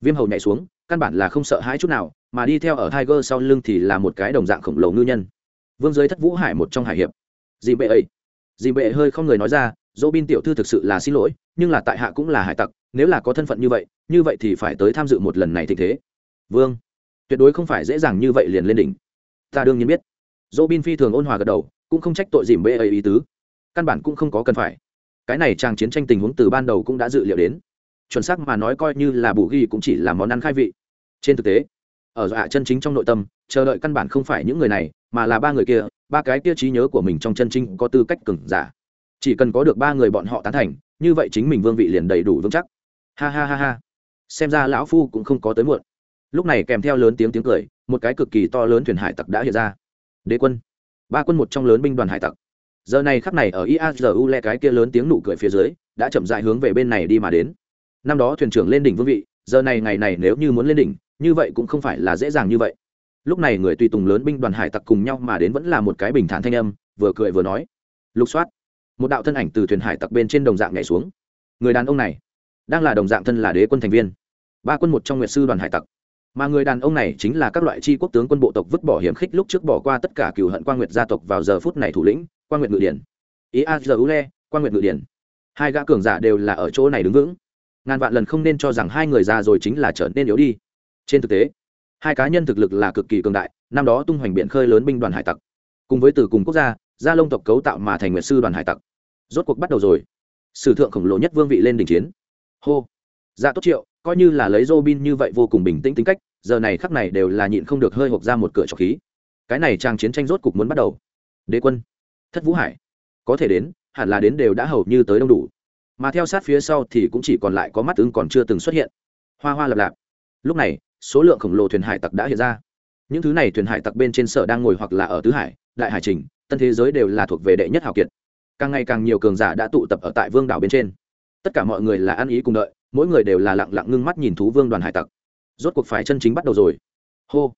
Viêm hầu nhảy xuống, căn bản là không sợ hãi chút nào mà đi theo ở tiger sau lưng thì là một cái đồng dạng khổng lồ ngư nhân. Vương giới thất vũ hải một trong hải hiệp. Dì bệ ấy dì bệ hơi không người nói ra, dỗ bin tiểu thư thực sự là xin lỗi, nhưng là tại hạ cũng là hải tặc, nếu là có thân phận như vậy như vậy thì phải tới tham dự một lần này thịnh thế. Vương, tuyệt đối không phải dễ dàng như vậy liền lên đỉnh. Ta đương nhiên biết. Dỗ bin phi thường ôn hòa gật đầu, cũng không trách tội dìm bệ ấy ý tứ. Căn bản cũng không có cần phải. Cái này trang chiến tranh tình huống từ ban đầu cũng đã dự liệu đến. Chuẩn xác mà nói coi như là bù ghi cũng chỉ là món ăn khai vị. Trên thực tế ở dọa chân chính trong nội tâm, chờ đợi căn bản không phải những người này, mà là ba người kia, ba cái kia trí nhớ của mình trong chân chính có tư cách cứng giả. Chỉ cần có được ba người bọn họ tán thành, như vậy chính mình vương vị liền đầy đủ vững chắc. Ha ha ha ha. Xem ra lão phu cũng không có tới muộn. Lúc này kèm theo lớn tiếng tiếng cười, một cái cực kỳ to lớn thuyền hải tặc đã hiện ra. Đế quân. Ba quân một trong lớn binh đoàn hải tặc. Giờ này khắc này ở iazu le cái kia lớn tiếng nụ cười phía dưới, đã chậm dại hướng về bên này đi mà đến. Năm đó thuyền trưởng lên đỉnh vương vị, giờ này ngày này nếu như muốn lên đỉnh như vậy cũng không phải là dễ dàng như vậy. Lúc này người tùy tùng lớn binh đoàn hải tặc cùng nhau mà đến vẫn là một cái bình thản thanh âm, vừa cười vừa nói. Lục soát. Một đạo thân ảnh từ thuyền hải tặc bên trên đồng dạng nhảy xuống. Người đàn ông này, đang là đồng dạng thân là đế quân thành viên. Ba quân một trong nguyệt sư đoàn hải tặc. Mà người đàn ông này chính là các loại tri quốc tướng quân bộ tộc vứt bỏ hiểm khích lúc trước bỏ qua tất cả cựu hận quan nguyệt gia tộc vào giờ phút này thủ lĩnh quan nguyệt ngự điển. Ý a giờ u le quan nguyệt ngự điển. Hai gã cường giả đều là ở chỗ này đứng vững. Ngàn vạn lần không nên cho rằng hai người già rồi chính là trở nên yếu đi trên thực tế hai cá nhân thực lực là cực kỳ cường đại năm đó tung hoành biện khơi lớn binh đoàn hải tặc cùng với từ cùng quốc gia gia lông tộc cấu tạo mà thành nguyệt sư đoàn hải tặc rốt cuộc bắt đầu rồi sử thượng khổng lồ nhất vương vị lên đình chiến hô dạ tốt triệu coi như là lấy Robin như vậy vô cùng bình tĩnh tính cách, giờ này khắc này đều là nhịn không được hơi hộc ra một cửa trọc khí. Cái này trang chiến tranh rốt cục muốn bắt đầu. Đế quân, Thất Vũ Hải, có thể đến, hẳn là đến đều đã hầu như tới đông đủ. Mà theo sát phía sau thì cũng chỉ còn lại có mắt ứng còn chưa từng xuất hiện. Hoa hoa lập lạp. Lúc này, số lượng khổng lồ thuyền hải tặc đã hiện ra. Những thứ này thuyền hải tặc bên trên sở đang ngồi hoặc là ở tứ hải, đại hải trình, tân thế giới đều là thuộc về đệ nhất hào kiệt. Càng ngày càng nhiều cường giả đã tụ tập ở tại vương đảo bên trên. Tất cả mọi người là ăn ý cùng đợi, mỗi người đều là lặng lặng ngưng mắt nhìn thú vương đoàn hải tặc. Rốt cuộc phải chân chính bắt đầu rồi. Hô.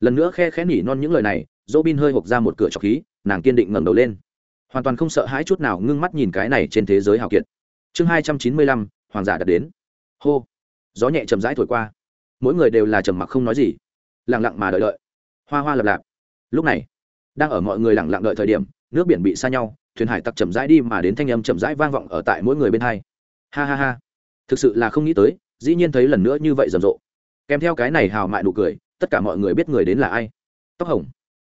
Lần nữa khe khẽ nỉ non những lời này dỗ bin hơi hộp ra một cửa trọc khí nàng kiên định ngẩng đầu lên. Hoàn toàn không sợ hãi chút nào ngưng mắt nhìn cái này trên thế giới hào kiệt. Chương hai trăm chín mươi lăm hoàng giả đặt đến. Hô. Gió nhẹ chầm rãi thổi qua mỗi người đều là trầm mặc không nói gì lặng lặng mà đợi đợi. Hoa hoa lập lạp. Lúc này đang ở mọi người lặng lặng đợi thời điểm nước biển bị xa nhau thuyền hải tặc chậm rãi đi mà đến thanh âm chậm rãi vang vọng ở tại mỗi người bên hai. Ha ha ha. Thực sự là không nghĩ tới dĩ nhiên thấy lần nữa như vậy rầm rộ. Kèm theo cái này hào mại nụ cười tất cả mọi người biết người đến là ai. Tóc hồng.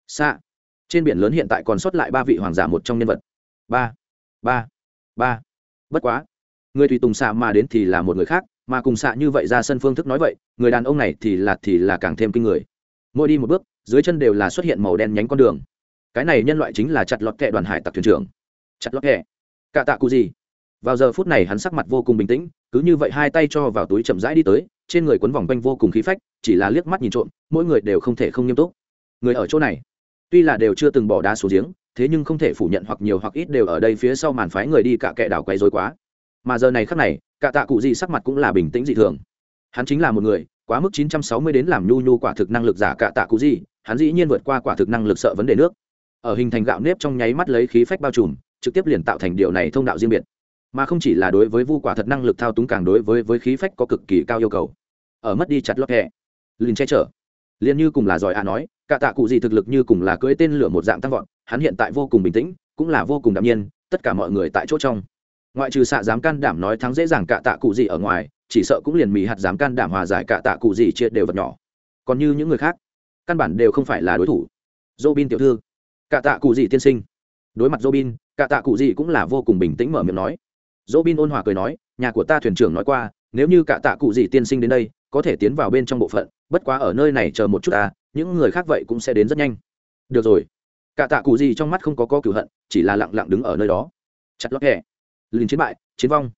Xa, trên biển lớn hiện tại còn sót lại ba vị hoàng giả một trong nhân vật. Ba. Ba. Ba. Bất quá. Người tùy tùng xạ mà đến thì là một người khác mà cùng xạ như vậy ra sân phương thức nói vậy, người đàn ông này thì là thì là càng thêm kinh người. Mỗi đi một bước, dưới chân đều là xuất hiện màu đen nhánh con đường. Cái này nhân loại chính là chặt lọt kệ đoàn hải tặc thuyền trưởng. Chặt lọt kệ. cạ tạ cụ gì? Vào giờ phút này hắn sắc mặt vô cùng bình tĩnh, cứ như vậy hai tay cho vào túi chậm rãi đi tới, trên người quấn vòng quanh vô cùng khí phách, chỉ là liếc mắt nhìn trộm, mỗi người đều không thể không nghiêm túc. Người ở chỗ này, tuy là đều chưa từng bỏ đá xuống giếng, thế nhưng không thể phủ nhận hoặc nhiều hoặc ít đều ở đây phía sau màn phái người đi cả kệ đảo quay dối quá mà giờ này khắc này, cả tạ cụ gì sắc mặt cũng là bình tĩnh dị thường. Hắn chính là một người, quá mức 960 đến làm nhu nhu quả thực năng lực giả cả tạ cụ gì, hắn dĩ nhiên vượt qua quả thực năng lực sợ vấn đề nước. Ở hình thành gạo nếp trong nháy mắt lấy khí phách bao trùm, trực tiếp liền tạo thành điều này thông đạo riêng biệt. Mà không chỉ là đối với vu quả thật năng lực thao túng càng đối với với khí phách có cực kỳ cao yêu cầu. Ở mất đi chặt lót hẹ liền che chở. Liền như cùng là giỏi à nói, cả tạ cụ gì thực lực như cùng là cưỡi tên lửa một dạng tăng vọt, hắn hiện tại vô cùng bình tĩnh, cũng là vô cùng đạm nhiên, tất cả mọi người tại chỗ trong ngoại trừ xạ dám can đảm nói thắng dễ dàng cả tạ cụ gì ở ngoài, chỉ sợ cũng liền mì hạt dám can đảm hòa giải cả tạ cụ gì chia đều vật nhỏ. Còn như những người khác, căn bản đều không phải là đối thủ. Robin tiểu thư, cả tạ cụ gì tiên sinh. Đối mặt Robin, cả tạ cụ gì cũng là vô cùng bình tĩnh mở miệng nói. Dô bin ôn hòa cười nói, nhà của ta thuyền trưởng nói qua, nếu như cả tạ cụ gì tiên sinh đến đây, có thể tiến vào bên trong bộ phận, bất quá ở nơi này chờ một chút ta, những người khác vậy cũng sẽ đến rất nhanh. Được rồi. Cả tạ cụ gì trong mắt không có có cửu hận, chỉ là lặng lặng đứng ở nơi đó. Chặt lót hẹ liền chiến bại, chiến vong.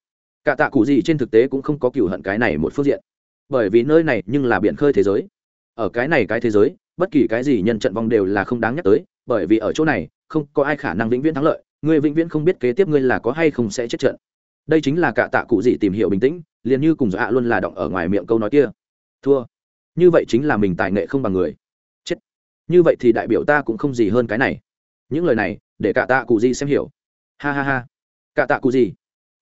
Cả tạ cụ gì trên thực tế cũng không có cựu hận cái này một phương diện. Bởi vì nơi này nhưng là biển khơi thế giới. Ở cái này cái thế giới, bất kỳ cái gì nhân trận vong đều là không đáng nhắc tới, bởi vì ở chỗ này, không có ai khả năng vĩnh viễn thắng lợi người vĩnh viễn không biết kế tiếp ngươi là có hay không sẽ chết trận. Đây chính là cả tạ cụ gì tìm hiểu bình tĩnh, liền như cùng dạ dọa luôn là động ở ngoài miệng câu nói kia. Thua. Như vậy chính là mình tài nghệ không bằng người. Chết. Như vậy thì đại biểu ta cũng không gì hơn cái này. Những lời này, để cả tạ cụ gì xem hiểu. Ha ha ha cả tạ cụ gì?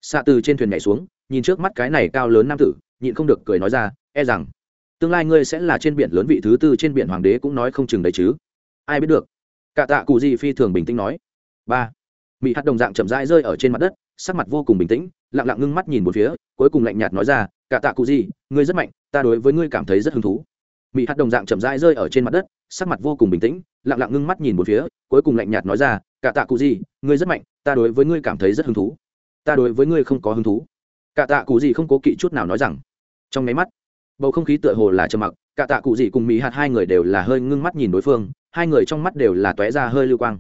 Xạ từ trên thuyền nhảy xuống, nhìn trước mắt cái này cao lớn nam tử, nhịn không được cười nói ra e rằng, tương lai ngươi sẽ là trên biển lớn vị thứ tư trên biển hoàng đế cũng nói không chừng đấy chứ. Ai biết được. Cả tạ cụ gì phi thường bình tĩnh nói. Ba. Mỹ hạt đồng dạng chậm rãi rơi ở trên mặt đất, sắc mặt vô cùng bình tĩnh, lặng lặng ngưng mắt nhìn một phía, cuối cùng lạnh nhạt nói ra, cả tạ cụ gì, ngươi rất mạnh, ta đối với ngươi cảm thấy rất hứng thú. Mỹ hạt đồng dạng chậm rãi rơi ở trên mặt đất, sắc mặt vô cùng bình tĩnh, lặng lặng ngưng mắt nhìn một phía, cuối cùng lạnh nhạt nói ra, cả tạ cụ gì, ngươi rất mạnh ta đối với ngươi cảm thấy rất hứng thú. Ta đối với ngươi không có hứng thú. Cả tạ cụ gì không cố kỵ chút nào nói rằng. Trong máy mắt, bầu không khí tựa hồ là trầm mặc. Cả tạ cụ gì cùng mỹ hạt hai người đều là hơi ngưng mắt nhìn đối phương. Hai người trong mắt đều là tóe ra hơi lưu quang.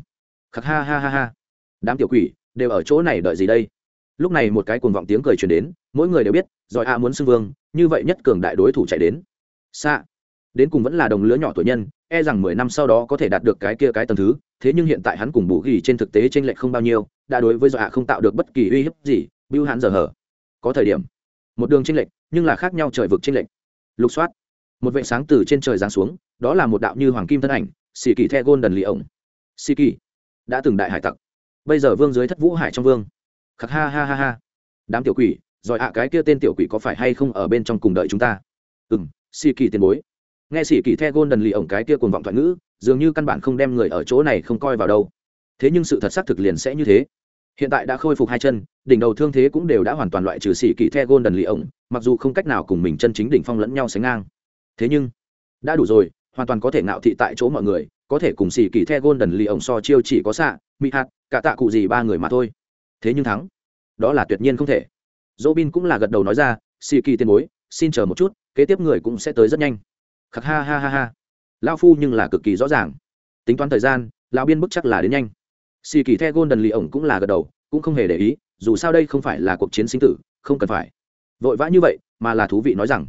Khắc ha ha ha ha. Đám tiểu quỷ đều ở chỗ này đợi gì đây? Lúc này một cái cuồng vọng tiếng cười truyền đến. Mỗi người đều biết, giỏi a muốn xưng vương, như vậy nhất cường đại đối thủ chạy đến. Xa đến cùng vẫn là đồng lứa nhỏ tuổi nhân e rằng mười năm sau đó có thể đạt được cái kia cái tầng thứ thế nhưng hiện tại hắn cùng bù ghi trên thực tế t r ê n lệch không bao nhiêu, đã đối với dọa không tạo được bất kỳ uy hiếp gì, bưu hắn giờ hở. Có thời điểm, một đường t r ê n lệch, nhưng là khác nhau trời vực t r ê n lệch. Lục soát, một vệ sáng từ trên trời giáng xuống, đó là một đạo như hoàng kim thân ảnh xì kỳ the gôn đần lì ổng. Xì kỳ đã từng đại hải tặc, bây giờ vương dưới thất vũ hải trong vương. Khắc ha ha ha ha. Đám tiểu quỷ, rồi ạ, cái kia tên tiểu quỷ có phải hay không ở bên trong cùng đợi chúng ta? Ừ m xì kỳ tiền bối. Nghe xì kỳ the gôn đần lì ổng cái kia cuồng vọng thoại ngữ dường như căn bản không đem người ở chỗ này không coi vào đâu. Thế nhưng sự thật xác thực liền sẽ như thế. Hiện tại đã khôi phục hai chân, đỉnh đầu thương thế cũng đều đã hoàn toàn loại trừ xì kỳ the gôn đần lì ổng mặc dù không cách nào cùng mình chân chính đỉnh phong lẫn nhau sánh ngang. Thế nhưng, đã đủ rồi, hoàn toàn có thể ngạo thị tại chỗ mọi người, có thể cùng xì kỳ the gôn đần lì ổng so chiêu chỉ có xạ, mị hạt, cả tạ cụ gì ba người mà thôi. Thế nhưng thắng, đó là tuyệt nhiên không thể. Dỗ bin cũng là gật đầu nói ra xì kỳ tiền bối, xin chờ một chút, kế tiếp người cũng sẽ tới rất nhanh. Khắc ha ha ha ha lao phu nhưng là cực kỳ rõ ràng. Tính toán thời gian, lão biên bức chắc là đến nhanh. Xì kỳ the gôn đần lì ổng cũng là gật đầu, cũng không hề để ý, dù sao đây không phải là cuộc chiến sinh tử, không cần phải. Vội vã như vậy, mà là thú vị nói rằng,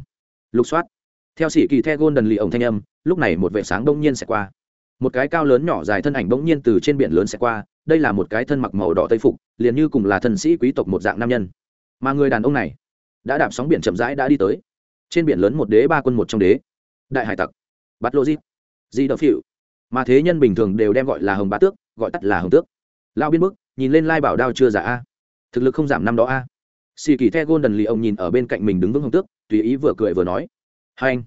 lục soát. Theo sĩ kỳ the gôn đần lì ổng thanh âm, lúc này một vệ sáng đông nhiên sẽ qua. Một cái cao lớn nhỏ dài thân ảnh bỗng nhiên từ trên biển lớn sẽ qua, đây là một cái thân mặc màu đỏ tây phục, liền như cùng là thần sĩ quý tộc một dạng nam nhân. Mà người đàn ông này, đã đạp sóng biển chậm rãi đã đi tới. Trên biển lớn một đế, ba quân một trong đế. Đại hải tặc bắt logic. Di di đậu phịu mà thế nhân bình thường đều đem gọi là hồng bá tước, gọi tắt là hồng tước. Lao biên bức, nhìn lên lai bảo đao chưa giả a. Thực lực không giảm năm đó a. Xì kỳ the golden lì ông nhìn ở bên cạnh mình đứng vững hồng tước, tùy ý vừa cười vừa nói. Hai anh.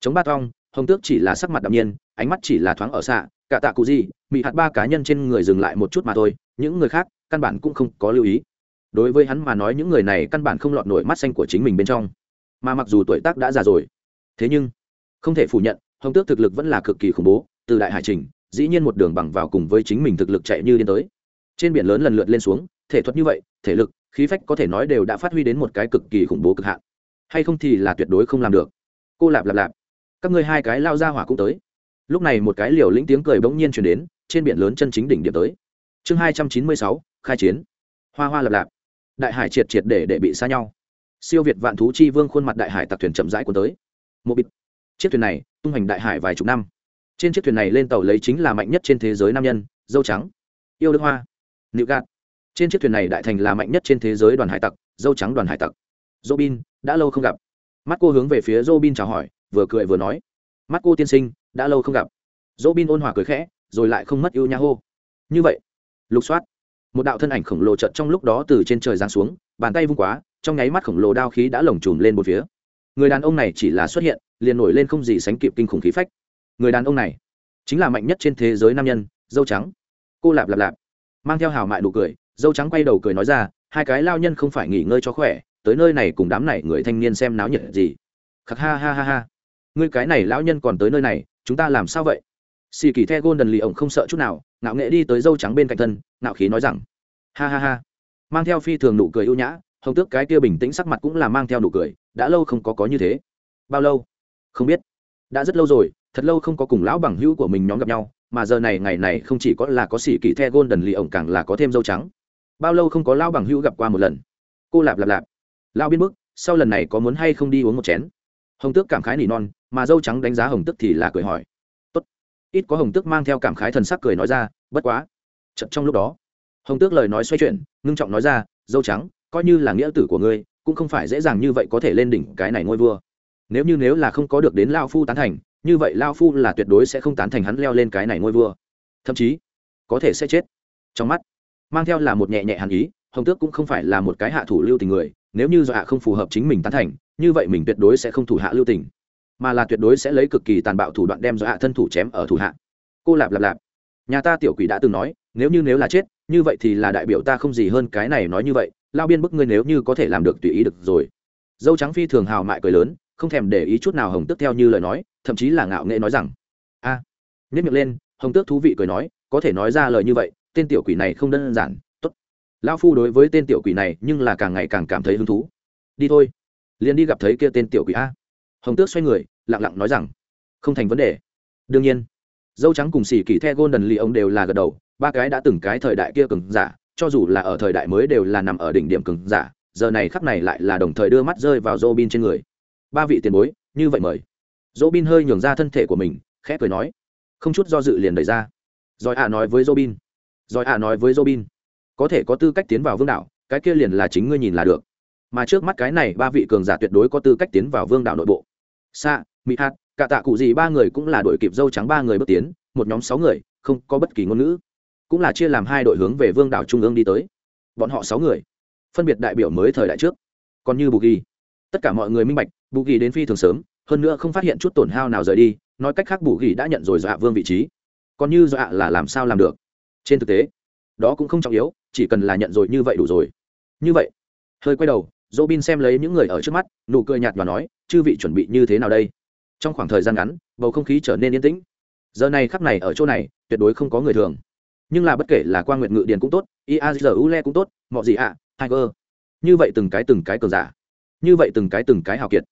Chống ba thong, hồng tước chỉ là sắc mặt đạm nhiên, ánh mắt chỉ là thoáng ở xạ, cả tạ cụ gì bị hạt ba cá nhân trên người dừng lại một chút mà thôi, những người khác, căn bản cũng không có lưu ý. Đối với hắn mà nói những người này căn bản không lọt nổi mắt xanh của chính mình bên trong. Mà mặc dù tuổi tác đã già rồi, thế nhưng, không thể phủ nhận hồng tước thực lực vẫn là cực kỳ khủng bố, từ đại hải trình, dĩ nhiên một đường bằng vào cùng với chính mình thực lực chạy như điên tới. Trên biển lớn lần lượt lên xuống, thể thuật như vậy, thể lực, khí phách có thể nói đều đã phát huy đến một cái cực kỳ khủng bố cực hạn. Hay không thì là tuyệt đối không làm được. Cô lạp lạp lạp, các ngươi hai cái lao ra hỏa cũng tới. Lúc này một cái liều lĩnh tiếng cười bỗng nhiên chuyển đến, trên biển lớn chân chính đỉnh điểm tới. Chương hai trăm chín mươi sáu, khai chiến. Hoa hoa lạp lạp, đại hải triệt triệt để để bị xa nhau. Siêu việt vạn thú chi vương khuôn mặt đại hải tặc thuyền chậm rãi của tới. Một bịt. Chiếc thuyền này tung hành đại hải vài chục năm. Trên chiếc thuyền này lên tàu lấy chính là mạnh nhất trên thế giới nam nhân, dâu trắng. Yêu đức hoa. Nịu gạt. Trên chiếc thuyền này đại thành là mạnh nhất trên thế giới đoàn hải tặc, dâu trắng đoàn hải tặc. Robin, đã lâu không gặp. Mắt cô hướng về phía robin chào hỏi, vừa cười vừa nói. Mắt cô tiên sinh, đã lâu không gặp. Robin ôn hòa cười khẽ, rồi lại không mất yêu nha hô. Như vậy, lục soát. Một đạo thân ảnh khổng lồ chợt trong lúc đó từ trên trời giáng xuống, bàn tay vung quá, trong nháy mắt khổng lồ đao khí đã lồng trùm lên một phía. Người đàn ông này chỉ là xuất hiện liền nổi lên không gì sánh kịp kinh khủng khí phách. Người đàn ông này, chính là mạnh nhất trên thế giới nam nhân, dâu trắng. Cô lạp lạp lạp, mang theo hào mại nụ cười, dâu trắng quay đầu cười nói ra, hai cái lao nhân không phải nghỉ ngơi cho khỏe, tới nơi này cùng đám này người thanh niên xem náo nhiệt gì. Khắc ha ha ha ha. Ngươi cái này lão nhân còn tới nơi này, chúng ta làm sao vậy? Xì kỳ the gôn đần lì ổng không sợ chút nào, ngạo nghệ đi tới dâu trắng bên cạnh thân, ngạo khí nói rằng, ha ha ha. Mang theo phi thường nụ cười ưu nhã, hồng tước cái kia bình tĩnh sắc mặt cũng là mang theo nụ cười, đã lâu không có có như thế. Bao lâu? Không biết. Đã rất lâu rồi, thật lâu không có cùng lão bằng hữu của mình nhóm gặp nhau, mà giờ này ngày này không chỉ có là có sĩ kỳ the gôn đần lì ổng, càng là có thêm dâu trắng. Bao lâu không có lão bằng hữu gặp qua một lần. Cô lạp lạp lạp. Lão biết mức sau lần này có muốn hay không đi uống một chén? Hồng tước cảm khái nỉ non, mà dâu trắng đánh giá hồng tước thì là cười hỏi. Tốt. Ít có hồng tước mang theo cảm khái thần sắc cười nói ra, bất quá. Chậm trong lúc đó, hồng tước lời nói xoay chuyển, ngưng trọng nói ra, dâu trắng, coi như là nghĩa tử của ngươi, cũng không phải dễ dàng như vậy có thể lên đỉnh cái này ngôi vua nếu như nếu là không có được đến lao phu tán thành, như vậy lao phu là tuyệt đối sẽ không tán thành hắn leo lên cái này ngôi vua. Thậm chí, có thể sẽ chết. Trong mắt, mang theo là một nhẹ nhẹ hàn ý, hồng tước cũng không phải là một cái hạ thủ lưu tình người, nếu như dọa không phù hợp chính mình tán thành, như vậy mình tuyệt đối sẽ không thủ hạ lưu tình, mà là tuyệt đối sẽ lấy cực kỳ tàn bạo thủ đoạn đem dọa thân thủ chém ở thủ hạ. Cô lạp lạp lạp, nhà ta tiểu quỷ đã từng nói, nếu như nếu là chết, như vậy thì là đại biểu ta không gì hơn cái này nói như vậy, lao biên bức ngươi nếu như có thể làm được tùy ý được rồi. Dâu trắng phi thường hào mại cười lớn không thèm để ý chút nào hồng tước theo như lời nói thậm chí là ngạo nghệ nói rằng a. À, nhất miệng lên hồng tước thú vị cười nói có thể nói ra lời như vậy tên tiểu quỷ này không đơn giản tốt. Lao phu đối với tên tiểu quỷ này nhưng là càng ngày càng cảm thấy hứng thú. Đi thôi liền đi gặp thấy kia tên tiểu quỷ a. Hồng tước xoay người lặng lặng nói rằng không thành vấn đề. Đương nhiên dâu trắng cùng xỉ kỳ the golden lì ông đều là gật đầu ba cái đã từng cái thời đại kia cường giả cho dù là ở thời đại mới đều là nằm ở đỉnh điểm cường giả giờ này khắc này lại là đồng thời đưa mắt rơi vào Robin trên người ba vị tiền bối, như vậy mời. Robin hơi nhường ra thân thể của mình, khẽ cười nói. Không chút do dự liền đẩy ra. Rồi ạ nói với Robin. Rồi ạ nói với Robin. Có thể có tư cách tiến vào vương đảo cái kia liền là chính ngươi nhìn là được. Mà trước mắt cái này ba vị cường giả tuyệt đối có tư cách tiến vào vương đảo nội bộ. Xa mỹ hạt cả tạ cụ gì ba người cũng là đội kịp dâu trắng ba người bước tiến, một nhóm sáu người, không có bất kỳ ngôn ngữ. Cũng là chia làm hai đội hướng về vương đảo trung ương đi tới. Bọn họ sáu người, phân biệt đại biểu mới thời đại trước, còn như bù ghi tất cả mọi người minh bạch bù ghi đến phi thường sớm hơn nữa không phát hiện chút tổn hao nào rời đi nói cách khác bù ghi đã nhận rồi dọa vương vị trí. Còn như dọa là làm sao làm được? Trên thực tế đó cũng không trọng yếu chỉ cần là nhận rồi như vậy đủ rồi. Như vậy hơi quay đầu dỗ bin xem lấy những người ở trước mắt nụ cười nhạt và nói chư vị chuẩn bị như thế nào đây? Trong khoảng thời gian ngắn bầu không khí trở nên yên tĩnh. Giờ này khắp này ở chỗ này tuyệt đối không có người thường. Nhưng là bất kể là quan nguyện ngự điền cũng tốt iazu cũng tốt mọi gì ạ à, tiger. Như vậy từng cái từng cái cường giả như vậy từng cái từng cái hào kiệt.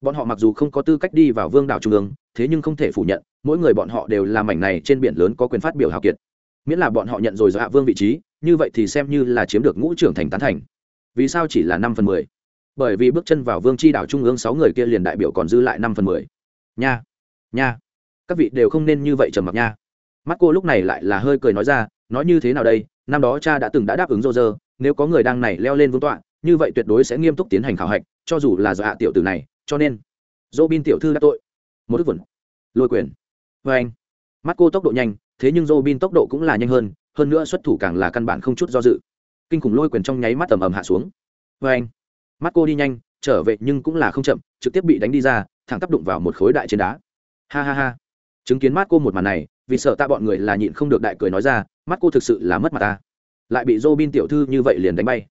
Bọn họ mặc dù không có tư cách đi vào vương đảo trung ương, thế nhưng không thể phủ nhận, mỗi người bọn họ đều là mảnh này trên biển lớn có quyền phát biểu hào kiệt. Miễn là bọn họ nhận rồi hạ vương vị trí, như vậy thì xem như là chiếm được ngũ trưởng thành tán thành. Vì sao chỉ là năm phần mười? Bởi vì bước chân vào vương tri đảo trung ương sáu người kia liền đại biểu còn dư lại năm phần mười. Nha nha, các vị đều không nên như vậy trầm mặc nha. Mắt cô lúc này lại là hơi cười nói ra, nói như thế nào đây, năm đó cha đã từng đã đáp ứng rô rơ nếu có người đang này leo lên vương tọa, như vậy tuyệt đối sẽ nghiêm túc tiến hành khảo hạch cho dù là do hạ tiểu tử này, cho nên dỗ bin tiểu thư đã tội. Một đức vẩn. Lôi quyền. Vê anh. Mắt cô tốc độ nhanh, thế nhưng dỗ bin tốc độ cũng là nhanh hơn hơn nữa xuất thủ càng là căn bản không chút do dự. Kinh khủng lôi quyền trong nháy mắt tầm ầm hạ xuống. Vê anh. Mắt cô đi nhanh, trở về nhưng cũng là không chậm, trực tiếp bị đánh đi ra, thẳng tắp đụng vào một khối đại trên đá. Ha ha ha. Chứng kiến mắt cô một màn này, vì sợ ta bọn người là nhịn không được đại cười nói ra, mắt cô thực sự là mất mặt ta. Lại bị dô bin tiểu thư như vậy liền đánh bay.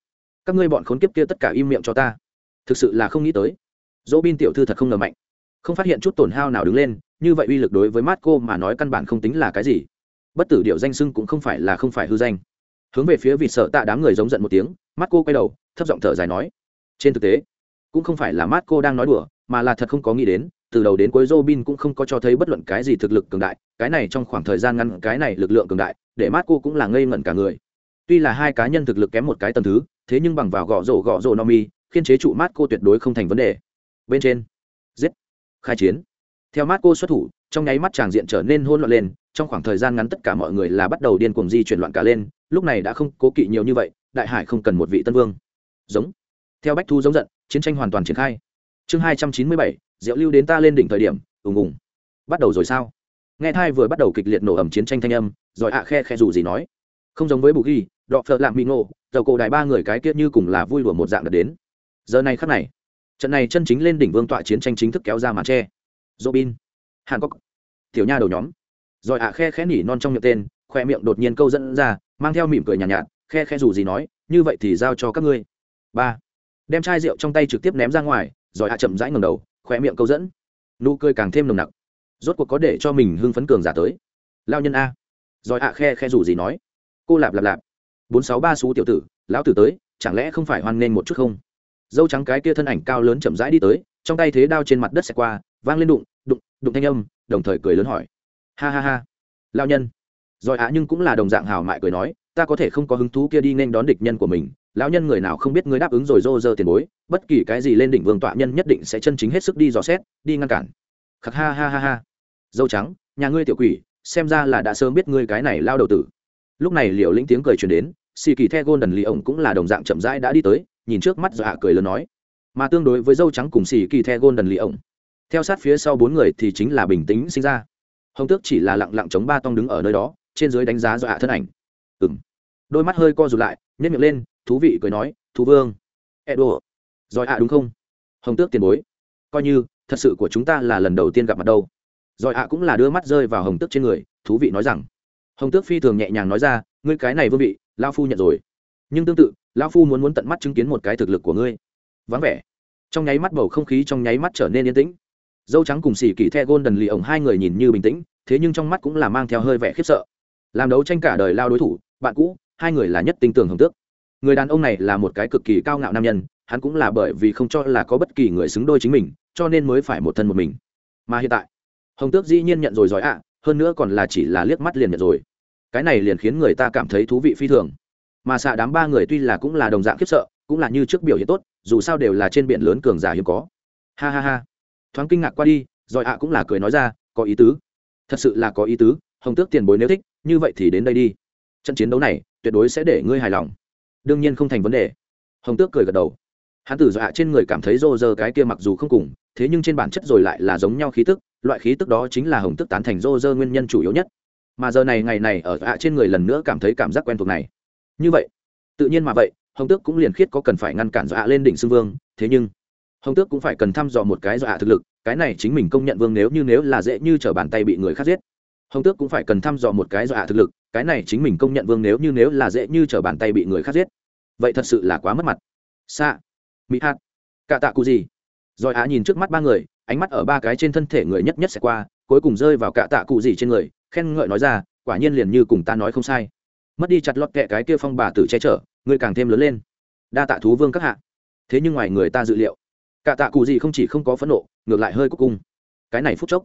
Các ngươi bọn khốn kiếp kia tất cả im miệng cho ta thực sự là không nghĩ tới. Dỗ bin tiểu thư thật không ngờ mạnh. Không phát hiện chút tổn hao nào đứng lên như vậy uy lực đối với mát cô mà nói căn bản không tính là cái gì. Bất tử điệu danh sưng cũng không phải là không phải hư danh. Hướng về phía vị sợ tạ đám người giống giận một tiếng mắt cô quay đầu thấp giọng thở dài nói trên thực tế cũng không phải là mắt cô đang nói đùa mà là thật không có nghĩ đến từ đầu đến cuối Robin cũng không có cho thấy bất luận cái gì thực lực cường đại, cái này trong khoảng thời gian ngắn cái này lực lượng cường đại, để Marco cũng là ngây ngẩn cả người. Tuy là hai cá nhân thực lực kém một cái tầng thứ, thế nhưng bằng vào gõ rổ gõ rổ Nomi, khiên chế trụ cô tuyệt đối không thành vấn đề. Bên trên, giết, khai chiến. Theo mát cô xuất thủ, trong nháy mắt tràng diện trở nên hôn loạn lên, trong khoảng thời gian ngắn tất cả mọi người là bắt đầu điên cuồng di chuyển loạn cả lên, lúc này đã không cố kỵ nhiều như vậy, đại hải không cần một vị tân vương. Giống. Theo Bách Thu giống giận, chiến tranh hoàn toàn triển khai. Chương hai trăm chín mươi bảy diệu lưu đến ta lên đỉnh thời điểm ùng ùng bắt đầu rồi sao nghe thai vừa bắt đầu kịch liệt nổ ẩm chiến tranh thanh âm rồi ạ khe khe dù gì nói không giống với bù ghi đọ phợ lạng bị ngộ dầu cổ đại ba người cái kia như cùng là vui đùa một dạng đợt đến giờ này khắc này trận này chân chính lên đỉnh vương tọa chiến tranh chính thức kéo ra màn tre. Robin hàn cốc tiểu nha đầu nhóm. Rồi ạ khe khẽ nỉ non trong miệng tên khoe miệng đột nhiên câu dẫn ra mang theo mỉm cười nhàn nhạt, nhạt khe khe dù gì nói như vậy thì giao cho các ngươi. Ba đem chai rượu trong tay trực tiếp ném ra ngoài rồi ạ chậm rãi ngầm đầu khoe miệng câu dẫn. Nụ cười càng thêm nồng nặc. Rốt cuộc có để cho mình hưng phấn cường giả tới. Lao nhân a. Rồi ạ khe khe dù gì nói. Cô lạp lạp lạp. Bốn sáu ba xú tiểu tử lão tử tới chẳng lẽ không phải hoan nghênh một chút không? Dâu trắng cái kia thân ảnh cao lớn chậm rãi đi tới, trong tay thế đao trên mặt đất xẹt qua, vang lên đụng đụng đụng thanh âm, đồng thời cười lớn hỏi. Ha ha ha. Lao nhân. Rồi ạ nhưng cũng là đồng dạng hào mại cười nói, ta có thể không có hứng thú kia đi nên đón địch nhân của mình, lão nhân người nào không biết ngươi đáp ứng rồi rô rơ tiền bối, bất kỳ cái gì lên đỉnh vương tọa nhân nhất định sẽ chân chính hết sức đi dò xét, đi ngăn cản. Khắc ha ha ha ha. Dâu trắng, nhà ngươi tiểu quỷ, xem ra là đã sớm biết ngươi cái này lao đầu tử. Lúc này liệu lĩnh tiếng cười truyền đến xì kỳ the golden lì ổng cũng là đồng dạng chậm rãi đã đi tới nhìn trước mắt dọa cười lớn nói. Mà tương đối với dâu trắng cùng xì kỳ the golden lì ổng. Theo sát phía sau bốn người thì chính là bình tĩnh sinh ra. Hồng tước chỉ là lặng lặng chống ba tông đứng ở nơi đó, trên dưới đánh giá dọa thân ảnh. Ừng đôi mắt hơi co rụt lại nhét miệng lên, thú vị cười nói, thú vương. Edo. Giỏi ạ, đúng không? Hồng tước tiền bối. Coi như, thật sự của chúng ta là lần đầu tiên gặp mặt đâu. Giỏi ạ, cũng là đưa mắt rơi vào hồng tước trên người, thú vị nói rằng. Hồng tước phi thường nhẹ nhàng nói ra, ngươi cái này vương vị lao phu nhận rồi nhưng tương tự, lão phu muốn muốn tận mắt chứng kiến một cái thực lực của ngươi. Vắng vẻ. Trong nháy mắt bầu không khí trong nháy mắt trở nên yên tĩnh. Dâu trắng cùng xỉ kỳ the gôn đần lì ổng hai người nhìn như bình tĩnh, thế nhưng trong mắt cũng là mang theo hơi vẻ khiếp sợ. Làm đấu tranh cả đời lao đối thủ, bạn cũ, hai người là nhất tinh tường hồng tước. Người đàn ông này là một cái cực kỳ cao ngạo nam nhân, hắn cũng là bởi vì không cho là có bất kỳ người xứng đôi chính mình, cho nên mới phải một thân một mình. Mà hiện tại, hồng tước dĩ nhiên nhận rồi giỏi ạ, hơn nữa còn là chỉ là liếc mắt liền nhận rồi. Cái này liền khiến người ta cảm thấy thú vị phi thường mà xạ đám ba người tuy là cũng là đồng dạng khiếp sợ, cũng là như trước biểu hiện tốt, dù sao đều là trên biển lớn cường giả hiếm có. Ha ha ha. Thoáng kinh ngạc qua đi, rồi ạ cũng là cười nói ra, có ý tứ. Thật sự là có ý tứ, hồng tước tiền bối nếu thích, như vậy thì đến đây đi. Trận chiến đấu này, tuyệt đối sẽ để ngươi hài lòng. Đương nhiên không thành vấn đề. Hồng tước cười gật đầu. Hắn tử dọa trên người cảm thấy rô rơ cái kia mặc dù không cùng, thế nhưng trên bản chất rồi lại là giống nhau khí tức, loại khí tức đó chính là hồng tức tán thành rô rơ nguyên nhân chủ yếu nhất. Mà giờ này ngày này ở dọa trên người lần nữa cảm thấy cảm giác quen thuộc này như vậy, tự nhiên mà vậy, hồng tước cũng liền khiết có cần phải ngăn cản dọa lên đỉnh xưng vương, thế nhưng hồng tước cũng phải cần thăm dò một cái dọa thực lực, cái này chính mình công nhận vương nếu như nếu là dễ như t bàn tay bị người khác giết. Hồng tước cũng phải cần thăm dò một cái dọa thực lực, cái này chính mình công nhận vương nếu như nếu là dễ như t bàn tay bị người khác giết. Vậy thật sự là quá mất mặt. Xa mỹ hát cạ tạ cụ gì rồi á nhìn trước mắt ba người, ánh mắt ở ba cái trên thân thể người nhất nhất sẽ qua, cuối cùng rơi vào cạ tạ cụ gì trên người, khen ngợi nói ra, quả nhiên liền như cùng ta nói không sai mất đi chặt lọt kẹ cái kia phong bà tử che chở ngươi càng thêm lớn lên. Đa tạ thú vương các hạ. Thế nhưng ngoài người ta dự liệu, cả tạ cụ gì không chỉ không có phẫn nộ, ngược lại hơi cúc cung. Cái này phút chốc,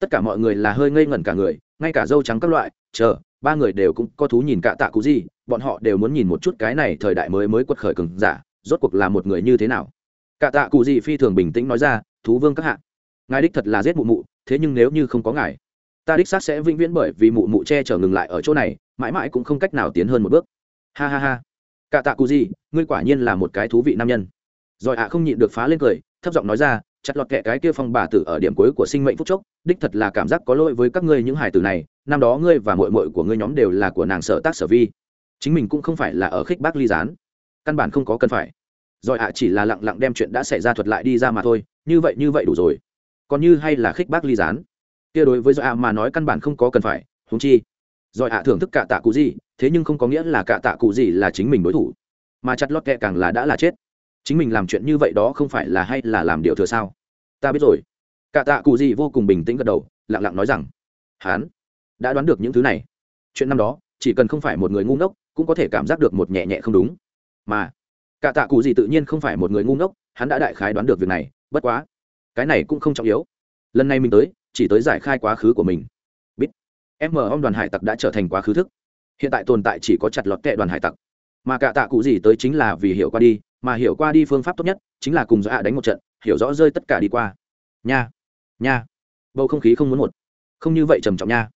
tất cả mọi người là hơi ngây ngẩn cả người, ngay cả dâu trắng các loại, chờ, ba người đều cũng có thú nhìn cả tạ cụ gì, bọn họ đều muốn nhìn một chút cái này thời đại mới mới quật khởi cường giả, rốt cuộc là một người như thế nào. Cả tạ cụ gì phi thường bình tĩnh nói ra, thú vương các hạ, ngài đích thật là giết mụ mụ, thế nhưng nếu như không có ngài, ta đích xác sẽ vĩnh viễn bởi vì mụ mụ che chở ngừng lại ở chỗ này mãi mãi cũng không cách nào tiến hơn một bước. Ha ha ha. Cả tạ cụ gì ngươi quả nhiên là một cái thú vị nam nhân. Rồi ạ không nhịn được phá lên cười, thấp giọng nói ra, chặt lọt kệ cái kia phong bà tử ở điểm cuối của sinh mệnh phúc chốc, đích thật là cảm giác có lỗi với các ngươi những hải tử này, năm đó ngươi và mội mội của ngươi nhóm đều là của nàng sở tác sở vi. Chính mình cũng không phải là ở khích bác ly gián. Căn bản không có cần phải. Rồi ạ chỉ là lặng lặng đem chuyện đã xảy ra thuật lại đi ra mà thôi, như vậy như vậy đủ rồi. Còn như hay là khích bác ly gián. Kia đối với do ạ mà nói căn bản không có cần phải húng chi rồi ạ, thưởng thức cả tạ cụ gì, thế nhưng không có nghĩa là cả tạ cụ gì là chính mình đối thủ. Mà chặt lót kẹ càng là đã là chết. Chính mình làm chuyện như vậy đó không phải là hay là làm điều thừa sao? Ta biết rồi. Cả tạ cụ gì vô cùng bình tĩnh gật đầu, lặng lặng nói rằng, hán, đã đoán được những thứ này. Chuyện năm đó, chỉ cần không phải một người ngu ngốc, cũng có thể cảm giác được một nhẹ nhẹ không đúng. Mà, cả tạ cụ gì tự nhiên không phải một người ngu ngốc, hắn đã đại khái đoán được việc này, bất quá, cái này cũng không trọng yếu. Lần này mình tới, chỉ tới giải khai quá khứ của mình em mở ông đoàn hải tặc đã trở thành quá khứ thức. Hiện tại tồn tại chỉ có chặt lọt kệ đoàn hải tặc. Mà cả tạ cụ gì tới chính là vì hiểu qua đi, mà hiểu qua đi phương pháp tốt nhất chính là cùng dọa đánh một trận, hiểu rõ rơi tất cả đi qua. Nha nha. Bầu không khí không muốn một. Không như vậy trầm trọng nha.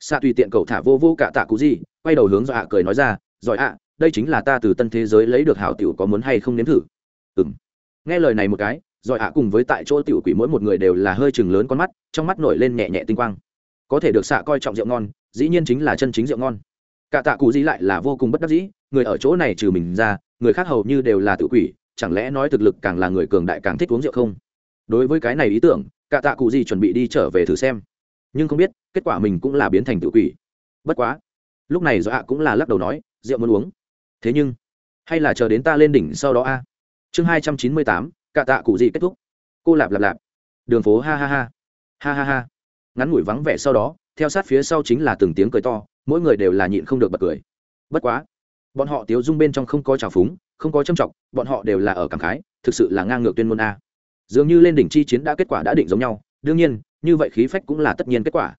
Xạ tùy tiện cậu thả vô vô cả tạ cụ gì, quay đầu hướng dọa cười nói ra, giỏi ạ, đây chính là ta từ tân thế giới lấy được hảo tiểu có muốn hay không nếm thử. Ừ m nghe lời này một cái, giỏi ạ cùng với tại chỗ tiểu quỷ mỗi một người đều là hơi chừng lớn con mắt, trong mắt nổi lên nhẹ nhẹ tinh quang có thể được xạ coi trọng rượu ngon, dĩ nhiên chính là chân chính rượu ngon. Cả tạ cụ gì lại là vô cùng bất đắc dĩ, người ở chỗ này trừ mình ra, người khác hầu như đều là tự quỷ, chẳng lẽ nói thực lực càng là người cường đại càng thích uống rượu không? Đối với cái này ý tưởng, cả tạ cụ gì chuẩn bị đi trở về thử xem. Nhưng không biết, kết quả mình cũng là biến thành tự quỷ. Bất quá, lúc này do ạ cũng là lắc đầu nói, rượu muốn uống. Thế nhưng, hay là chờ đến ta lên đỉnh sau đó a? Chương hai trăm chín mươi tám, cả tạ cụ gì kết thúc. Cô lạp lạp lạp. Đường phố, ha ha ha. Ha ha ha ngắn ngủi vắng vẻ sau đó, theo sát phía sau chính là từng tiếng cười to, mỗi người đều là nhịn không được bật cười. Bất quá, bọn họ tiếu dung bên trong không có trào phúng, không có châm trọng bọn họ đều là ở cảm khái, thực sự là ngang ngược tuyên môn a. Dường như lên đỉnh chi chiến đã kết quả đã định giống nhau, đương nhiên, như vậy khí phách cũng là tất nhiên kết quả.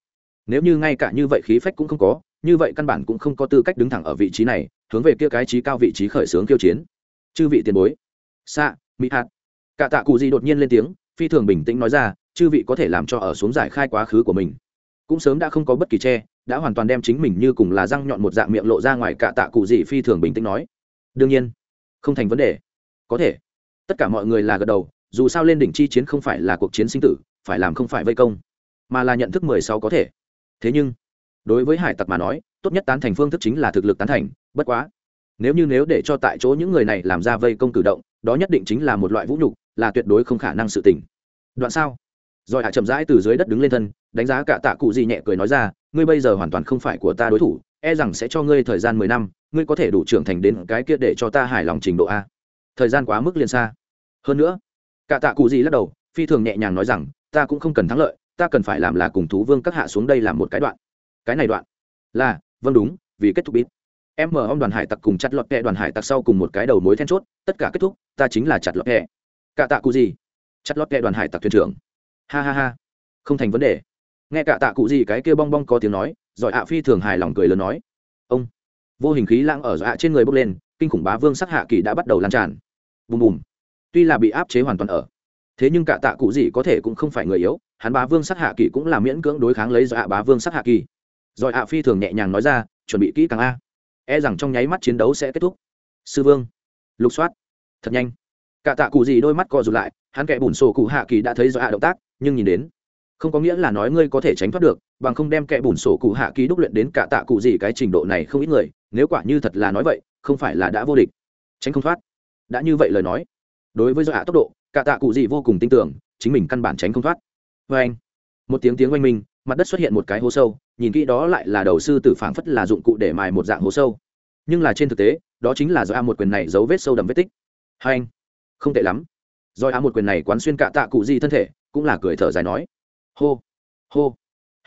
Nếu như ngay cả như vậy khí phách cũng không có, như vậy căn bản cũng không có tư cách đứng thẳng ở vị trí này, hướng về kia cái trí cao vị trí khởi xướng kiêu chiến. Chư vị tiền bối. Xạ mỹ hạt. Cả tạ cụ gì đột nhiên lên tiếng, phi thường bình tĩnh nói ra chư vị có thể làm cho ở xuống giải khai quá khứ của mình. Cũng sớm đã không có bất kỳ che, đã hoàn toàn đem chính mình như cùng là răng nhọn một dạng miệng lộ ra ngoài cả tạ cụ gì phi thường bình tĩnh nói. Đương nhiên, không thành vấn đề. Có thể. Tất cả mọi người là gật đầu, dù sao lên đỉnh chi chiến không phải là cuộc chiến sinh tử, phải làm không phải vây công, mà là nhận thức mười sáu có thể. Thế nhưng, đối với hải tặc mà nói, tốt nhất tán thành phương thức chính là thực lực tán thành, bất quá, nếu như nếu để cho tại chỗ những người này làm ra vây công cử động, đó nhất định chính là một loại vũ nhục, là tuyệt đối không khả năng sự tỉnh đoạn sao rồi hạ chậm rãi từ dưới đất đứng lên thân, đánh giá cả tạ cụ gì nhẹ cười nói ra, ngươi bây giờ hoàn toàn không phải của ta đối thủ e rằng sẽ cho ngươi thời gian mười năm, ngươi có thể đủ trưởng thành đến cái kia để cho ta hài lòng trình độ a. Thời gian quá mức liền xa. Hơn nữa, cả tạ cụ gì lắc đầu, phi thường nhẹ nhàng nói rằng, ta cũng không cần thắng lợi, ta cần phải làm là cùng thú vương các hạ xuống đây làm một cái đoạn. Cái này đoạn là vâng đúng, vì kết thúc bít em mở ông đoàn hải tặc cùng chặt lọt kẹ đoàn hải tặc sau cùng một cái đầu mối then chốt, tất cả kết thúc, ta chính là chặt lọt kẹ. Cả tạ cụ gì? Chặt lọt kẹ đoàn hải tặc thuyền trưởng ha ha ha. Không thành vấn đề. Nghe cả tạ cụ gì cái kia bong bong có tiếng nói, giỏi ạ phi thường hài lòng cười lớn nói. Ông. Vô hình khí lãng ở ạ trên người bốc lên, kinh khủng bá vương sắc hạ kỳ đã bắt đầu lan tràn. Bùm bùm. Tuy là bị áp chế hoàn toàn ở. Thế nhưng cả tạ cụ gì có thể cũng không phải người yếu, hắn bá vương sắc hạ kỳ cũng là miễn cưỡng đối kháng lấy ạ bá vương sắc hạ kỳ. Rồi ạ phi thường nhẹ nhàng nói ra, chuẩn bị kỹ càng a. E rằng trong nháy mắt chiến đấu sẽ kết thúc. Sư vương. Lục soát. Thật nhanh. Cả tạ cụ gì đôi mắt co rụt lại, hắn kẻ bùn sổ cụ hạ kỳ đã thấy do hạ động tác nhưng nhìn đến, không có nghĩa là nói ngươi có thể tránh thoát được, bằng không đem kẻ bùn sổ cụ hạ kỳ đúc luyện đến cả tạ cụ gì cái trình độ này không ít người, nếu quả như thật là nói vậy, không phải là đã vô địch. Tránh không thoát. Đã như vậy lời nói, đối với do hạ tốc độ, cả tạ cụ gì vô cùng tin tưởng, chính mình căn bản tránh không thoát. Vê anh, một tiếng tiếng oanh minh, mặt đất xuất hiện một cái hố sâu, nhìn kỹ đó lại là đầu sư tử phảng phất là dụng cụ để mài một dạng hố sâu. Nhưng là trên thực tế, đó chính là do a một quyền này dấu vết sâu đậm vết tích. Hai anh, không tệ lắm. Do a một quyền này quán xuyên cả tạ cụ gì thân thể cũng là cười thở dài nói. Hô hô.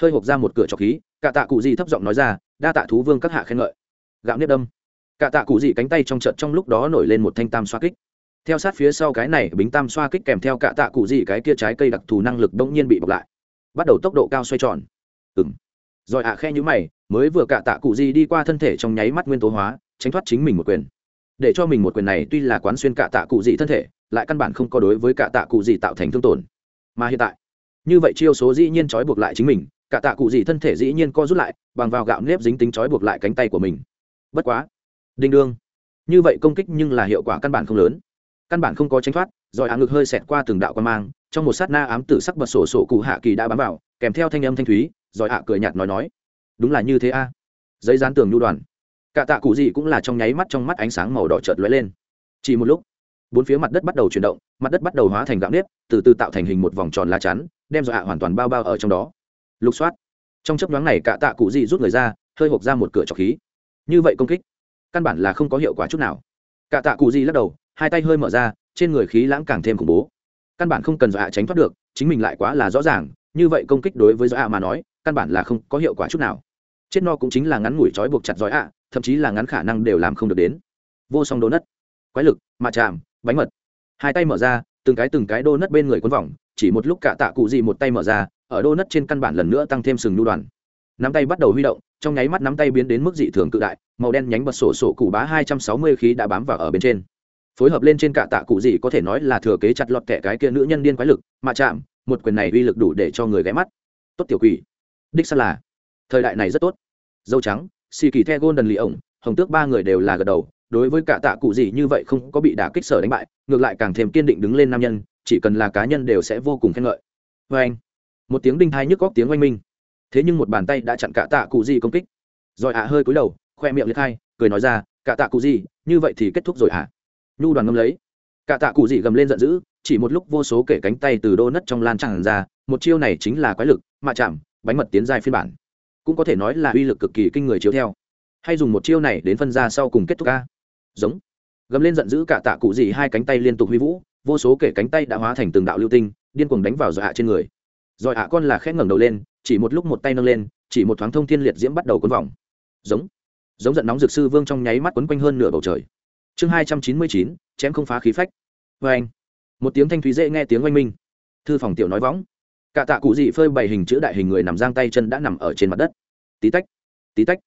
Hơi hộp ra một cửa trọc khí, cả tạ cụ gì thấp giọng nói ra, đa tạ thú vương các hạ khen ngợi. Gạo nếp đâm. Cả tạ cụ gì cánh tay trong trận trong lúc đó nổi lên một thanh tam xoa kích. Theo sát phía sau cái này, bính tam xoa kích kèm theo cả tạ cụ gì cái kia trái cây đặc thù năng lực bỗng nhiên bị bọc lại. Bắt đầu tốc độ cao xoay tròn. Ừng rồi ạ khe nhữ mày, mới vừa cả tạ cụ gì đi qua thân thể trong nháy mắt nguyên tố hóa, tránh thoát chính mình một quyền. Để cho mình một quyền này tuy là quán xuyên cả tạ cụ gì thân thể, lại căn bản không có đối với cả tạ cụ gì tạo thành thương tổn mà hiện tại. Như vậy chiêu số dĩ nhiên trói buộc lại chính mình, cả tạ cụ gì thân thể dĩ nhiên co rút lại, bằng vào gạo nếp dính tính trói buộc lại cánh tay của mình. Bất quá. Đinh đương. Như vậy công kích nhưng là hiệu quả căn bản không lớn. Căn bản không có tránh thoát, rồi á ngực hơi xẹt qua từng đạo quan mang, trong một sát na ám tử sắc bật sổ sổ cụ hạ kỳ đã bám vào, kèm theo thanh âm thanh thúy, rồi hạ cười nhạt nói nói. Đúng là như thế a. Giấy dán tường nhu đoàn. Cả tạ cụ gì cũng là trong nháy mắt trong mắt ánh sáng màu đỏ chợt lóe lên. Chỉ một lúc bốn phía mặt đất bắt đầu chuyển động, mặt đất bắt đầu hóa thành gạo nếp, từ từ tạo thành hình một vòng tròn lá chắn, đem dọa hoàn toàn bao bao ở trong đó. Lục soát. Trong chấp nhoáng này cả tạ cụ di rút người ra, hơi hộp ra một cửa trọc khí. Như vậy công kích, căn bản là không có hiệu quả chút nào. Cả tạ cụ di lắc đầu, hai tay hơi mở ra, trên người khí lãng càng thêm khủng bố. Căn bản không cần dọa tránh thoát được, chính mình lại quá là rõ ràng, như vậy công kích đối với dọa mà nói, căn bản là không có hiệu quả chút nào. Chết no cũng chính là ngắn ngủi trói buộc chặt giỏi ạ, thậm chí là ngắn khả năng đều làm không được đến. Vô song đố nất quái lực, mà chạm bánh mật. Hai tay mở ra, từng cái từng cái đô nất bên người quấn vòng, chỉ một lúc cả tạ cụ gì một tay mở ra, ở đô nất trên căn bản lần nữa tăng thêm sừng nhu đoàn. Nắm tay bắt đầu huy động, trong nháy mắt nắm tay biến đến mức dị thường cự đại, màu đen nhánh bật sổ sổ cụ bá hai trăm sáu mươi khí đã bám vào ở bên trên. Phối hợp lên trên cả tạ cụ gì có thể nói là thừa kế chặt lọt kẻ cái kia nữ nhân điên quái lực, mà chạm, một quyền này uy lực đủ để cho người ghé mắt. Tốt tiểu quỷ. Đích xác là. Thời đại này rất tốt. Dâu trắng, xì kỳ the golden lì ổng, hồng tước ba người đều là gật đầu đối với cả tạ cụ gì như vậy không có bị đả kích sở đánh bại, ngược lại càng thêm kiên định đứng lên nam nhân, chỉ cần là cá nhân đều sẽ vô cùng khen ngợi. Vê anh, một tiếng đinh thai nhức góc tiếng oanh minh. Thế nhưng một bàn tay đã chặn cả tạ cụ gì công kích. Rồi ạ hơi cúi đầu, khoe miệng liệt hai, cười nói ra, cả tạ cụ gì, như vậy thì kết thúc rồi ạ à? nhu đoàn ngâm lấy. Cả tạ cụ gì gầm lên giận dữ, chỉ một lúc vô số kể cánh tay từ đô nất trong lan tràn ra, một chiêu này chính là quái lực, mạ chạm, bánh mật tiến dài phiên bản. Cũng có thể nói là uy lực cực kỳ kinh người chiếu theo. Hay dùng một chiêu này đến phân ra sau cùng kết thúc ca giống. Gầm lên giận dữ cả tạ cụ gì hai cánh tay liên tục huy vũ, vô số kể cánh tay đã hóa thành từng đạo lưu tinh, điên cuồng đánh vào dọa trên người. Rồi ạ con là khẽ ngẩng đầu lên, chỉ một lúc một tay nâng lên, chỉ một thoáng thông thiên liệt diễm bắt đầu cuốn vòng. Giống. Giống giận nóng dược sư vương trong nháy mắt quấn quanh hơn nửa bầu trời. Chương hai trăm chín mươi chín, chém không phá khí phách. Vê anh. Một tiếng thanh thúy dễ nghe tiếng oanh minh. Thư phòng tiểu nói võng. Cả tạ cụ dị phơi bày hình chữ đại hình người nằm giang tay chân đã nằm ở trên mặt đất. Tí tách. Tí tách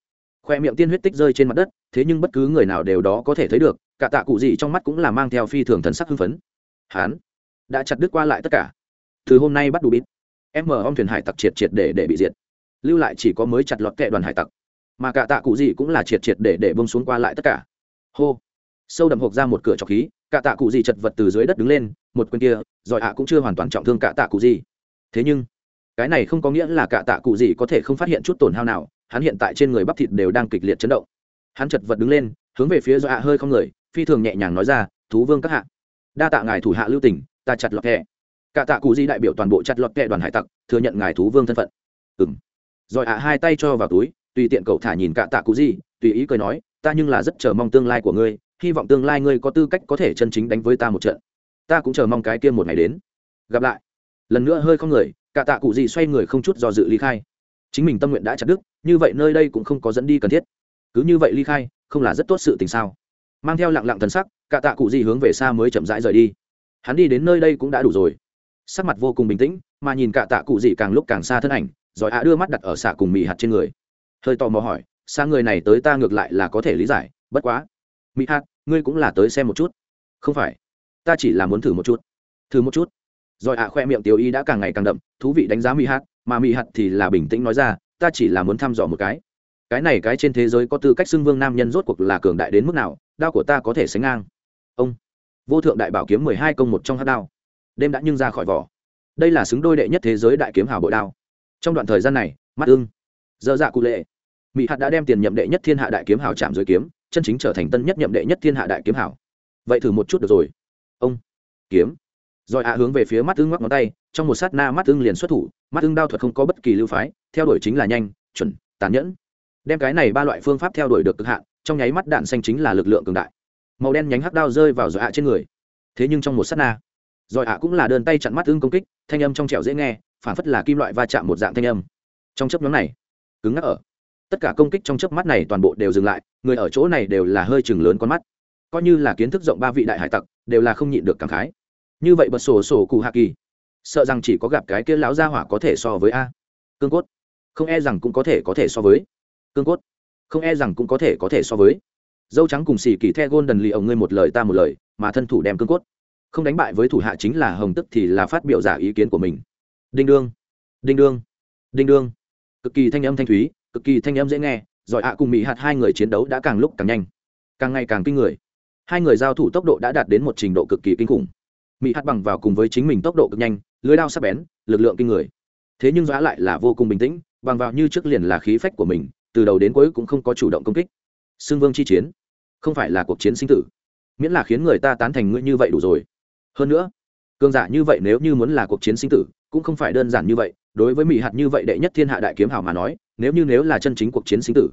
khoe miệng tiên huyết tích rơi trên mặt đất, thế nhưng bất cứ người nào đều đó có thể thấy được, cả tạ cụ gì trong mắt cũng là mang theo phi thường thần sắc hưng phấn. Hán, đã chặt đứt qua lại tất cả. Từ hôm nay bắt đủ bít. Em mở ông thuyền hải tặc triệt triệt để để bị diệt. Lưu lại chỉ có mới chặt lọt kệ đoàn hải tặc. Mà cả tạ cụ gì cũng là triệt triệt để để bông xuống qua lại tất cả. Hô. Sâu đậm hộp ra một cửa trọc khí, cả tạ cụ gì chật vật từ dưới đất đứng lên, một quyền kia giỏi ạ cũng chưa hoàn toàn trọng thương cả tạ cụ gì. Thế nhưng, cái này không có nghĩa là cả tạ cụ gì có thể không phát hiện chút tổn hao nào hắn hiện tại trên người bắp thịt đều đang kịch liệt chấn động. Hắn chật vật đứng lên, hướng về phía do ạ hơi không người, phi thường nhẹ nhàng nói ra, thú vương các hạ, đa tạ ngài thủ hạ lưu tỉnh ta chặt lọt kẹ. Cả tạ cụ di đại biểu toàn bộ chặt lọt kẹ đoàn hải tặc, thừa nhận ngài thú vương thân phận. Ừng rồi ạ hai tay cho vào túi, tùy tiện cậu thả nhìn cả tạ cụ di, tùy ý cười nói, ta nhưng là rất chờ mong tương lai của ngươi, hy vọng tương lai ngươi có tư cách có thể chân chính đánh với ta một trận. Ta cũng chờ mong cái kia một ngày đến. Gặp lại. Lần nữa hơi không người, cả tạ cụ di xoay người không chút do dự ly khai. Chính mình tâm nguyện đã chặt đứt như vậy nơi đây cũng không có dẫn đi cần thiết. Cứ như vậy ly khai, không là rất tốt sự tình sao? Mang theo lặng lặng thần sắc, cả tạ cụ gì hướng về xa mới chậm rãi rời đi. Hắn đi đến nơi đây cũng đã đủ rồi. Sắc mặt vô cùng bình tĩnh, mà nhìn cả tạ cụ gì càng lúc càng xa thân ảnh, rồi ạ đưa mắt đặt ở xạ cùng mì hạt trên người. Hơi tò mò hỏi xa người này tới ta ngược lại là có thể lý giải, bất quá. Mỹ hạt, ngươi cũng là tới xem một chút. Không phải, ta chỉ là muốn thử một chút. Thử một chút? Rồi ạ khoe miệng tiểu y đã càng ngày càng đậm, thú vị đánh giá mỹ hạt, mà mỹ hạt thì là bình tĩnh nói ra ta chỉ là muốn thăm dò một cái. Cái này cái trên thế giới có tư cách xưng vương nam nhân rốt cuộc là cường đại đến mức nào, đao của ta có thể sánh ngang. Ông, vô thượng đại bảo kiếm mười hai công một trong hát đao. Đêm đã nhưng ra khỏi vỏ. Đây là xứng đôi đệ nhất thế giới đại kiếm hào bội đao. Trong đoạn thời gian này, mắt ưng. Dơ dạ cụ lệ. Mỹ hạt đã đem tiền nhậm đệ nhất thiên hạ đại kiếm hào chạm dưới kiếm, chân chính trở thành tân nhất nhậm đệ nhất thiên hạ đại kiếm hảo vậy thử một chút được rồi. Ông, kiếm. Rồi ạ hướng về phía mắt ưng ngoắc ngón tay trong một sát na mắt ưng liền xuất thủ, mắt ưng đao thuật không có bất kỳ lưu phái, theo đuổi chính là nhanh, chuẩn, tàn nhẫn. Đem cái này ba loại phương pháp theo đuổi được cực hạn, trong nháy mắt đạn xanh chính là lực lượng cường đại. Màu đen nhánh hắc đao rơi vào dọa trên người. Thế nhưng trong một sát na rồi ạ cũng là đơn tay chặn mắt ưng công kích, thanh âm trong trẻo dễ nghe, phản phất là kim loại va chạm một dạng thanh âm. Trong chấp nhóm này, cứng ngắc ở. Tất cả công kích trong chớp mắt này toàn bộ đều dừng lại, người ở chỗ này đều là hơi chừng lớn con mắt. Coi như là kiến thức rộng ba vị đại hải tặc, đều là không nhịn được cảm khái. Như vậy bật sổ sổ cụ hạ kỳ sợ rằng chỉ có gặp cái kia lão gia hỏa có thể so với a. Cương cốt. Không e rằng cũng có thể có thể so với. Cương cốt. Không e rằng cũng có thể có thể so với. Dâu trắng cùng xì kỳ the gôn đần lì ông ngươi một lời ta một lời, mà thân thủ đem cương cốt. Không đánh bại với thủ hạ chính là hồng tức thì là phát biểu giả ý kiến của mình. Đinh đương. Đinh đương. Đinh đương. Cực kỳ thanh âm thanh thúy, cực kỳ thanh âm dễ nghe, giỏi ạ cùng mỹ hạt hai người chiến đấu đã càng lúc càng nhanh. Càng ngày càng kinh người. Hai người giao thủ tốc độ đã đạt đến một trình độ cực kỳ kinh khủng. Mỹ hạt bằng vào cùng với chính mình tốc độ cực nhanh lưới đao sắc bén, lực lượng kinh người. Thế nhưng giã lại là vô cùng bình tĩnh, bằng vào như trước liền là khí phách của mình, từ đầu đến cuối cũng không có chủ động công kích. Xương vương chi chiến, không phải là cuộc chiến sinh tử. Miễn là khiến người ta tán thành ngươi như vậy đủ rồi. Hơn nữa cương giả như vậy nếu như muốn là cuộc chiến sinh tử, cũng không phải đơn giản như vậy, đối với mỹ hạt như vậy đệ nhất thiên hạ đại kiếm hào mà nói, nếu như nếu là chân chính cuộc chiến sinh tử,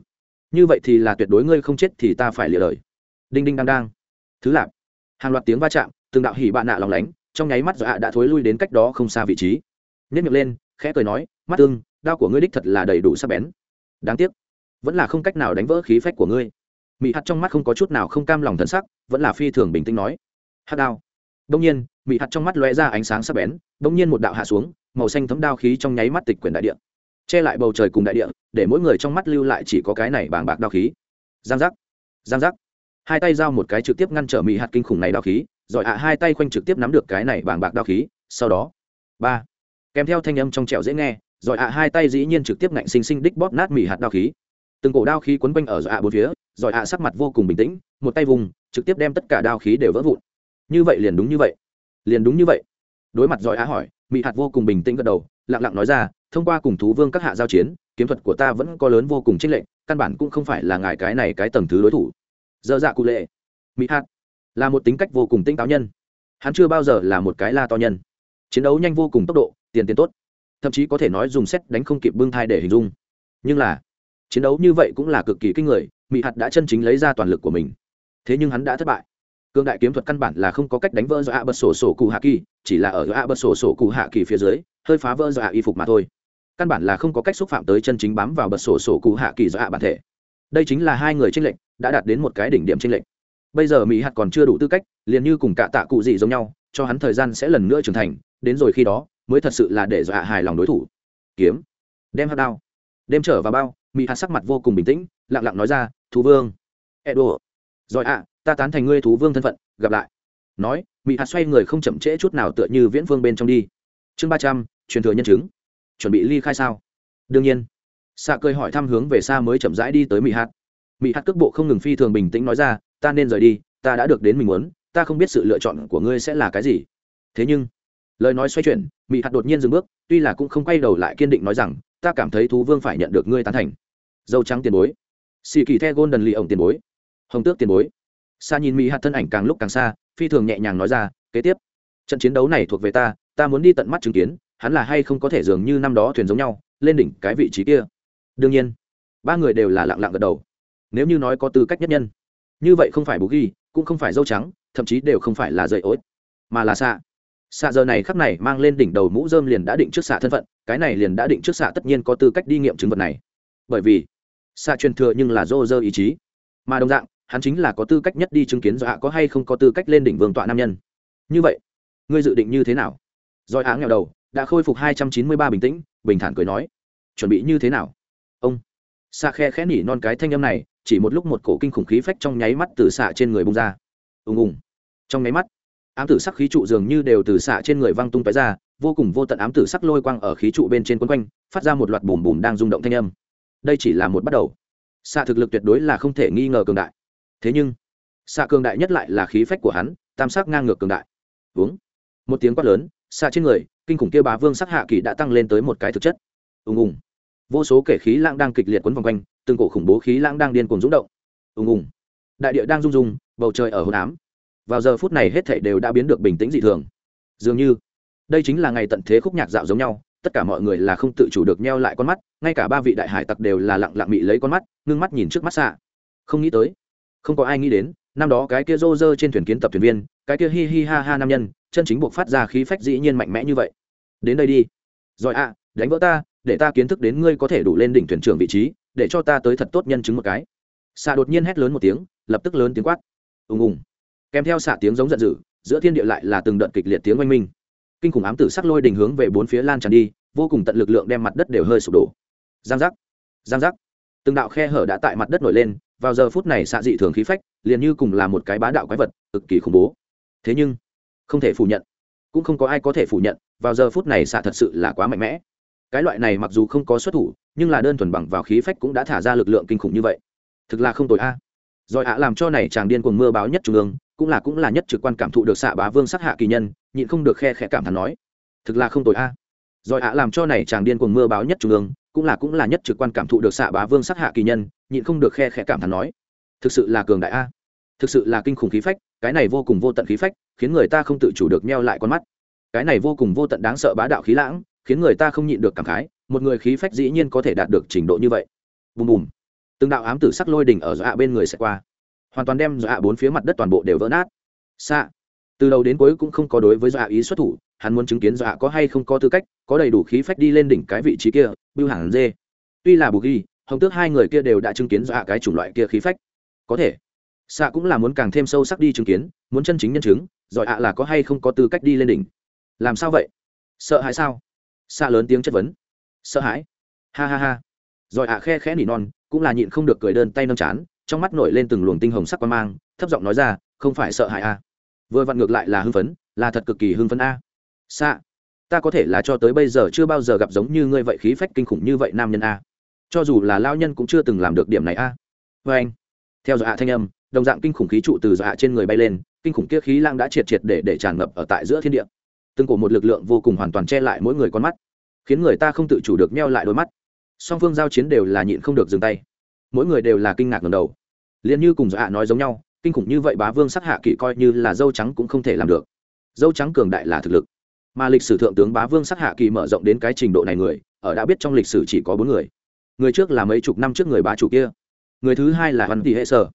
như vậy thì là tuyệt đối ngươi không chết thì ta phải lìa lời đinh đinh đang đang thứ lạp hàng loạt tiếng va chạm, từng đạo hỉ bạn nạ lòng lánh trong nháy mắt dọa đã thối lui đến cách đó không xa vị trí. Nhất miệng lên, khẽ cười nói, mắt tương đao của ngươi đích thật là đầy đủ sắc bén. Đáng tiếc, vẫn là không cách nào đánh vỡ khí phách của ngươi. Mị hạt trong mắt không có chút nào không cam lòng thân sắc, vẫn là phi thường bình tĩnh nói hát đao. Đông nhiên, mị hạt trong mắt lóe ra ánh sáng sắc bén đông nhiên một đạo hạ xuống, màu xanh thấm đao khí trong nháy mắt tịch quyển đại địa. Che lại bầu trời cùng đại địa, để mỗi người trong mắt lưu lại chỉ có cái này bàng bạc đao khí. Giang giác giang giác. Hai tay giao một cái trực tiếp ngăn trở mị hạt kinh khủng này đao khí rồi ạ, hai tay khoanh trực tiếp nắm được cái này bàng bạc đao khí, sau đó, ba, kèm theo thanh âm trong trẻo dễ nghe, rồi ạ, hai tay dĩ nhiên trực tiếp ngạnh xinh xinh đích bóp nát mỉ hạt đao khí. Từng cổ đao khí quấn quanh ở giỏi ạ bốn phía, rồi ạ sắc mặt vô cùng bình tĩnh, một tay vùng, trực tiếp đem tất cả đao khí đều vỡ vụn. Như vậy liền đúng như vậy. Liền đúng như vậy. Đối mặt giỏi ạ hỏi mị hạt vô cùng bình tĩnh gật đầu, lặng lặng nói ra, thông qua cùng thú vương các hạ giao chiến, kiếm thuật của ta vẫn có lớn vô cùng trích lệnh căn bản cũng không phải là ngài cái này cái tầng thứ đối thủ. Dơ dạ cụ lệ. Mỹ hạt là một tính cách vô cùng tinh táo nhân. Hắn chưa bao giờ là một cái la to nhân. Chiến đấu nhanh vô cùng tốc độ, tiền tiền tốt. Thậm chí có thể nói dùng xét đánh không kịp bưng thai để hình dung. Nhưng là, chiến đấu như vậy cũng là cực kỳ kinh người mỹ hạt đã chân chính lấy ra toàn lực của mình. Thế nhưng hắn đã thất bại. Cương đại kiếm thuật căn bản là không có cách đánh vỡ do ạ bật sổ sổ cụ hạ kỳ, chỉ là ở do ạ bật sổ sổ cụ hạ kỳ phía dưới, hơi phá vỡ do ạ y phục mà thôi. Căn bản là không có cách xúc phạm tới chân chính bám vào bật sổ sổ cụ hạ kỳ do ạ bản thể. Đây chính là hai người tranh lệnh đã đạt đến một cái đỉnh điểm tranh lệnh bây giờ mỹ hạt còn chưa đủ tư cách, liền như cùng cả tạ cụ gì giống nhau, cho hắn thời gian sẽ lần nữa trưởng thành, đến rồi khi đó, mới thật sự là để dọa hài lòng đối thủ. Kiếm. Đem hạt đao. Đem trở vào bao, mỹ hạt sắc mặt vô cùng bình tĩnh, lặng lặng nói ra, thú vương. Edo. Rồi ạ, ta tán thành ngươi thú vương thân phận, gặp lại. Nói, mỹ hạt xoay người không chậm trễ chút nào tựa như viễn vương bên trong đi. Chương ba trăm, truyền thừa nhân chứng. Chuẩn bị ly khai sao? Đương nhiên. Xạ cười hỏi thăm hướng về xa mới chậm rãi đi tới mỹ hạt mỹ hạt cước bộ không ngừng phi thường bình tĩnh nói ra, ta nên rời đi, ta đã được đến mình muốn, ta không biết sự lựa chọn của ngươi sẽ là cái gì. Thế nhưng, lời nói xoay chuyển mỹ hạt đột nhiên dừng bước, tuy là cũng không quay đầu lại kiên định nói rằng, ta cảm thấy thú vương phải nhận được ngươi tán thành. Dâu trắng tiền bối. Xì kỳ the golden lì ổng tiền bối. Hồng tước tiền bối. Xa nhìn mỹ hạt thân ảnh càng lúc càng xa, phi thường nhẹ nhàng nói ra, kế tiếp, trận chiến đấu này thuộc về ta ta muốn đi tận mắt chứng kiến, hắn là hay không có thể dường như năm đó thuyền giống nhau, lên đỉnh cái vị trí kia. Đương nhiên, ba người đều là lặng lặng gật đầu nếu như nói có tư cách nhất nhân, như vậy không phải bù ghi, cũng không phải dâu trắng, thậm chí đều không phải là dậy ối, mà là xạ. Xạ giờ này khắc này mang lên đỉnh đầu mũ dơm liền đã định trước xạ thân phận, cái này liền đã định trước xạ tất nhiên có tư cách đi nghiệm chứng vật này. Bởi vì, xạ truyền thừa nhưng là dô dơ ý chí. Mà đồng dạng, hắn chính là có tư cách nhất đi chứng kiến do hạ có hay không có tư cách lên đỉnh vương tọa nam nhân. Như vậy, ngươi dự định như thế nào? Doi áng nghèo đầu, đã khôi phục hai trăm chín mươi ba bình tĩnh, bình thản cười nói. Chuẩn bị như thế nào? Ông, xạ khe khẽ nỉ non cái thanh âm này chỉ một lúc một cổ kinh khủng khí phách trong nháy mắt từ xạ trên người bung ra. Ùng ùng. Trong nháy mắt, ám tử sắc khí trụ dường như đều từ xạ trên người văng tung tói ra, vô cùng vô tận ám tử sắc lôi quang ở khí trụ bên trên quấn quanh, phát ra một loạt bùm bùm đang rung động thanh âm. Đây chỉ là một bắt đầu. Xạ thực lực tuyệt đối là không thể nghi ngờ cường đại. Thế nhưng, xạ cường đại nhất lại là khí phách của hắn, tam sắc ngang ngược cường đại. Uống. Một tiếng quát lớn, xạ trên người, kinh khủng kia bá vương sắc hạ kỳ đã tăng lên tới một cái thực chất. Ùng ùng. Vô số kể khí lãng đang kịch liệt quấn vòng quanh từng cổ khủng bố khí lãng đang điên cuồng rúng động. Ùng ùng. Đại địa đang rung rung, bầu trời ở hồn ám. Vào giờ phút này hết thảy đều đã biến được bình tĩnh dị thường. Dường như, đây chính là ngày tận thế khúc nhạc dạo giống nhau, tất cả mọi người là không tự chủ được nheo lại con mắt, ngay cả ba vị đại hải tặc đều là lặng lặng bị lấy con mắt, ngưng mắt nhìn trước mắt xạ không nghĩ tới, không có ai nghĩ đến, năm đó cái kia rô rơ trên thuyền kiến tập thuyền viên, cái kia hi hi ha ha nam nhân, chân chính buộc phát ra khí phách dĩ nhiên mạnh mẽ như vậy. Đến đây đi. Rồi ạ, đánh vỡ ta, để ta kiến thức đến ngươi có thể đủ lên đỉnh thuyền trưởng vị trí để cho ta tới thật tốt nhân chứng một cái. Xạ đột nhiên hét lớn một tiếng, lập tức lớn tiếng quát. Ùng ùng. Kèm theo xạ tiếng giống giận dữ, giữa thiên địa lại là từng đợt kịch liệt tiếng oanh minh. Kinh khủng ám tử sắc lôi đình hướng về bốn phía lan tràn đi, vô cùng tận lực lượng đem mặt đất đều hơi sụp đổ. Giang giác. Giang giác. Từng đạo khe hở đã tại mặt đất nổi lên, vào giờ phút này xạ dị thường khí phách, liền như cùng là một cái bá đạo quái vật, cực kỳ khủng bố. Thế nhưng, không thể phủ nhận. Cũng không có ai có thể phủ nhận, vào giờ phút này xạ thật sự là quá mạnh mẽ cái loại này mặc dù không có xuất thủ, nhưng là đơn thuần bằng vào khí phách cũng đã thả ra lực lượng kinh khủng như vậy. Thực là không tội a. Rồi ạ làm cho này chàng điên cuồng mưa báo nhất trung ương, cũng là cũng là nhất trực quan cảm thụ được xạ bá vương sát hạ kỳ nhân, nhịn không được khe khẽ cảm thán nói. Thực là không tội a. Rồi ạ làm cho này chàng điên cuồng mưa báo nhất trung ương, cũng là cũng là nhất trực quan cảm thụ được xạ bá vương sát hạ kỳ nhân, nhịn không được khe khẽ cảm thán nói. Thực sự là cường đại a. Thực sự là kinh khủng khí phách, cái này vô cùng vô tận khí phách, khiến người ta không tự chủ được meo lại con mắt. Cái này vô cùng vô tận đáng sợ bá đạo khí lãng khiến người ta không nhịn được cảm khái, một người khí phách dĩ nhiên có thể đạt được trình độ như vậy. Bùm bùm. Từng đạo ám tử sắc lôi đỉnh ở dọa bên người sẽ qua. Hoàn toàn đem dọa bốn phía mặt đất toàn bộ đều vỡ nát. Xa từ đầu đến cuối cũng không có đối với dọa ý xuất thủ, hắn muốn chứng kiến dọa có hay không có tư cách, có đầy đủ khí phách đi lên đỉnh cái vị trí kia, bưu hẳn dê. Tuy là bù ghi, hồng tước hai người kia đều đã chứng kiến dọa cái chủng loại kia khí phách. Có thể. Xạ cũng là muốn càng thêm sâu sắc đi chứng kiến, muốn chân chính nhân chứng giỏi ạ là có hay không có tư cách đi lên đỉnh. Làm sao vậy? Sợ hãi sao? Xa lớn tiếng chất vấn sợ hãi ha ha ha rồi ạ khe khẽ nỉ non, cũng là nhịn không được cười đơn tay nâng chán, trong mắt nổi lên từng luồng tinh hồng sắc qua mang, thấp giọng nói ra, không phải sợ hãi a à. vừa vặn ngược lại là hưng phấn, là thật cực kỳ hưng phấn a à. xạ, ta có thể là cho tới bây giờ chưa bao giờ gặp giống như ngươi vậy khí phách kinh khủng như vậy nam nhân a cho dù là lao nhân cũng chưa từng làm được điểm này a à. vê anh, theo dõi ạ thanh âm, đồng dạng kinh khủng khí trụ từ dọa trên người bay lên, kinh khủng kia khí lang đã triệt triệt để để tràn ngập ở tại giữa thiên địa từng cổ một lực lượng vô cùng hoàn toàn che lại mỗi người con mắt, khiến người ta không tự chủ được meo lại đôi mắt. Song phương giao chiến đều là nhịn không được dừng tay. Mỗi người đều là kinh ngạc ngầm đầu. Liền như cùng dạ dọa nói giống nhau, kinh khủng như vậy bá vương sắc hạ kỵ coi như là dâu trắng cũng không thể làm được. Dâu trắng cường đại là thực lực. Mà lịch sử thượng tướng bá vương sắc hạ kỳ mở rộng đến cái trình độ này người, ở đã biết trong lịch sử chỉ có bốn người. Người trước là mấy chục năm trước người bá chủ kia. Người thứ hai là văn tỷ hệ sở.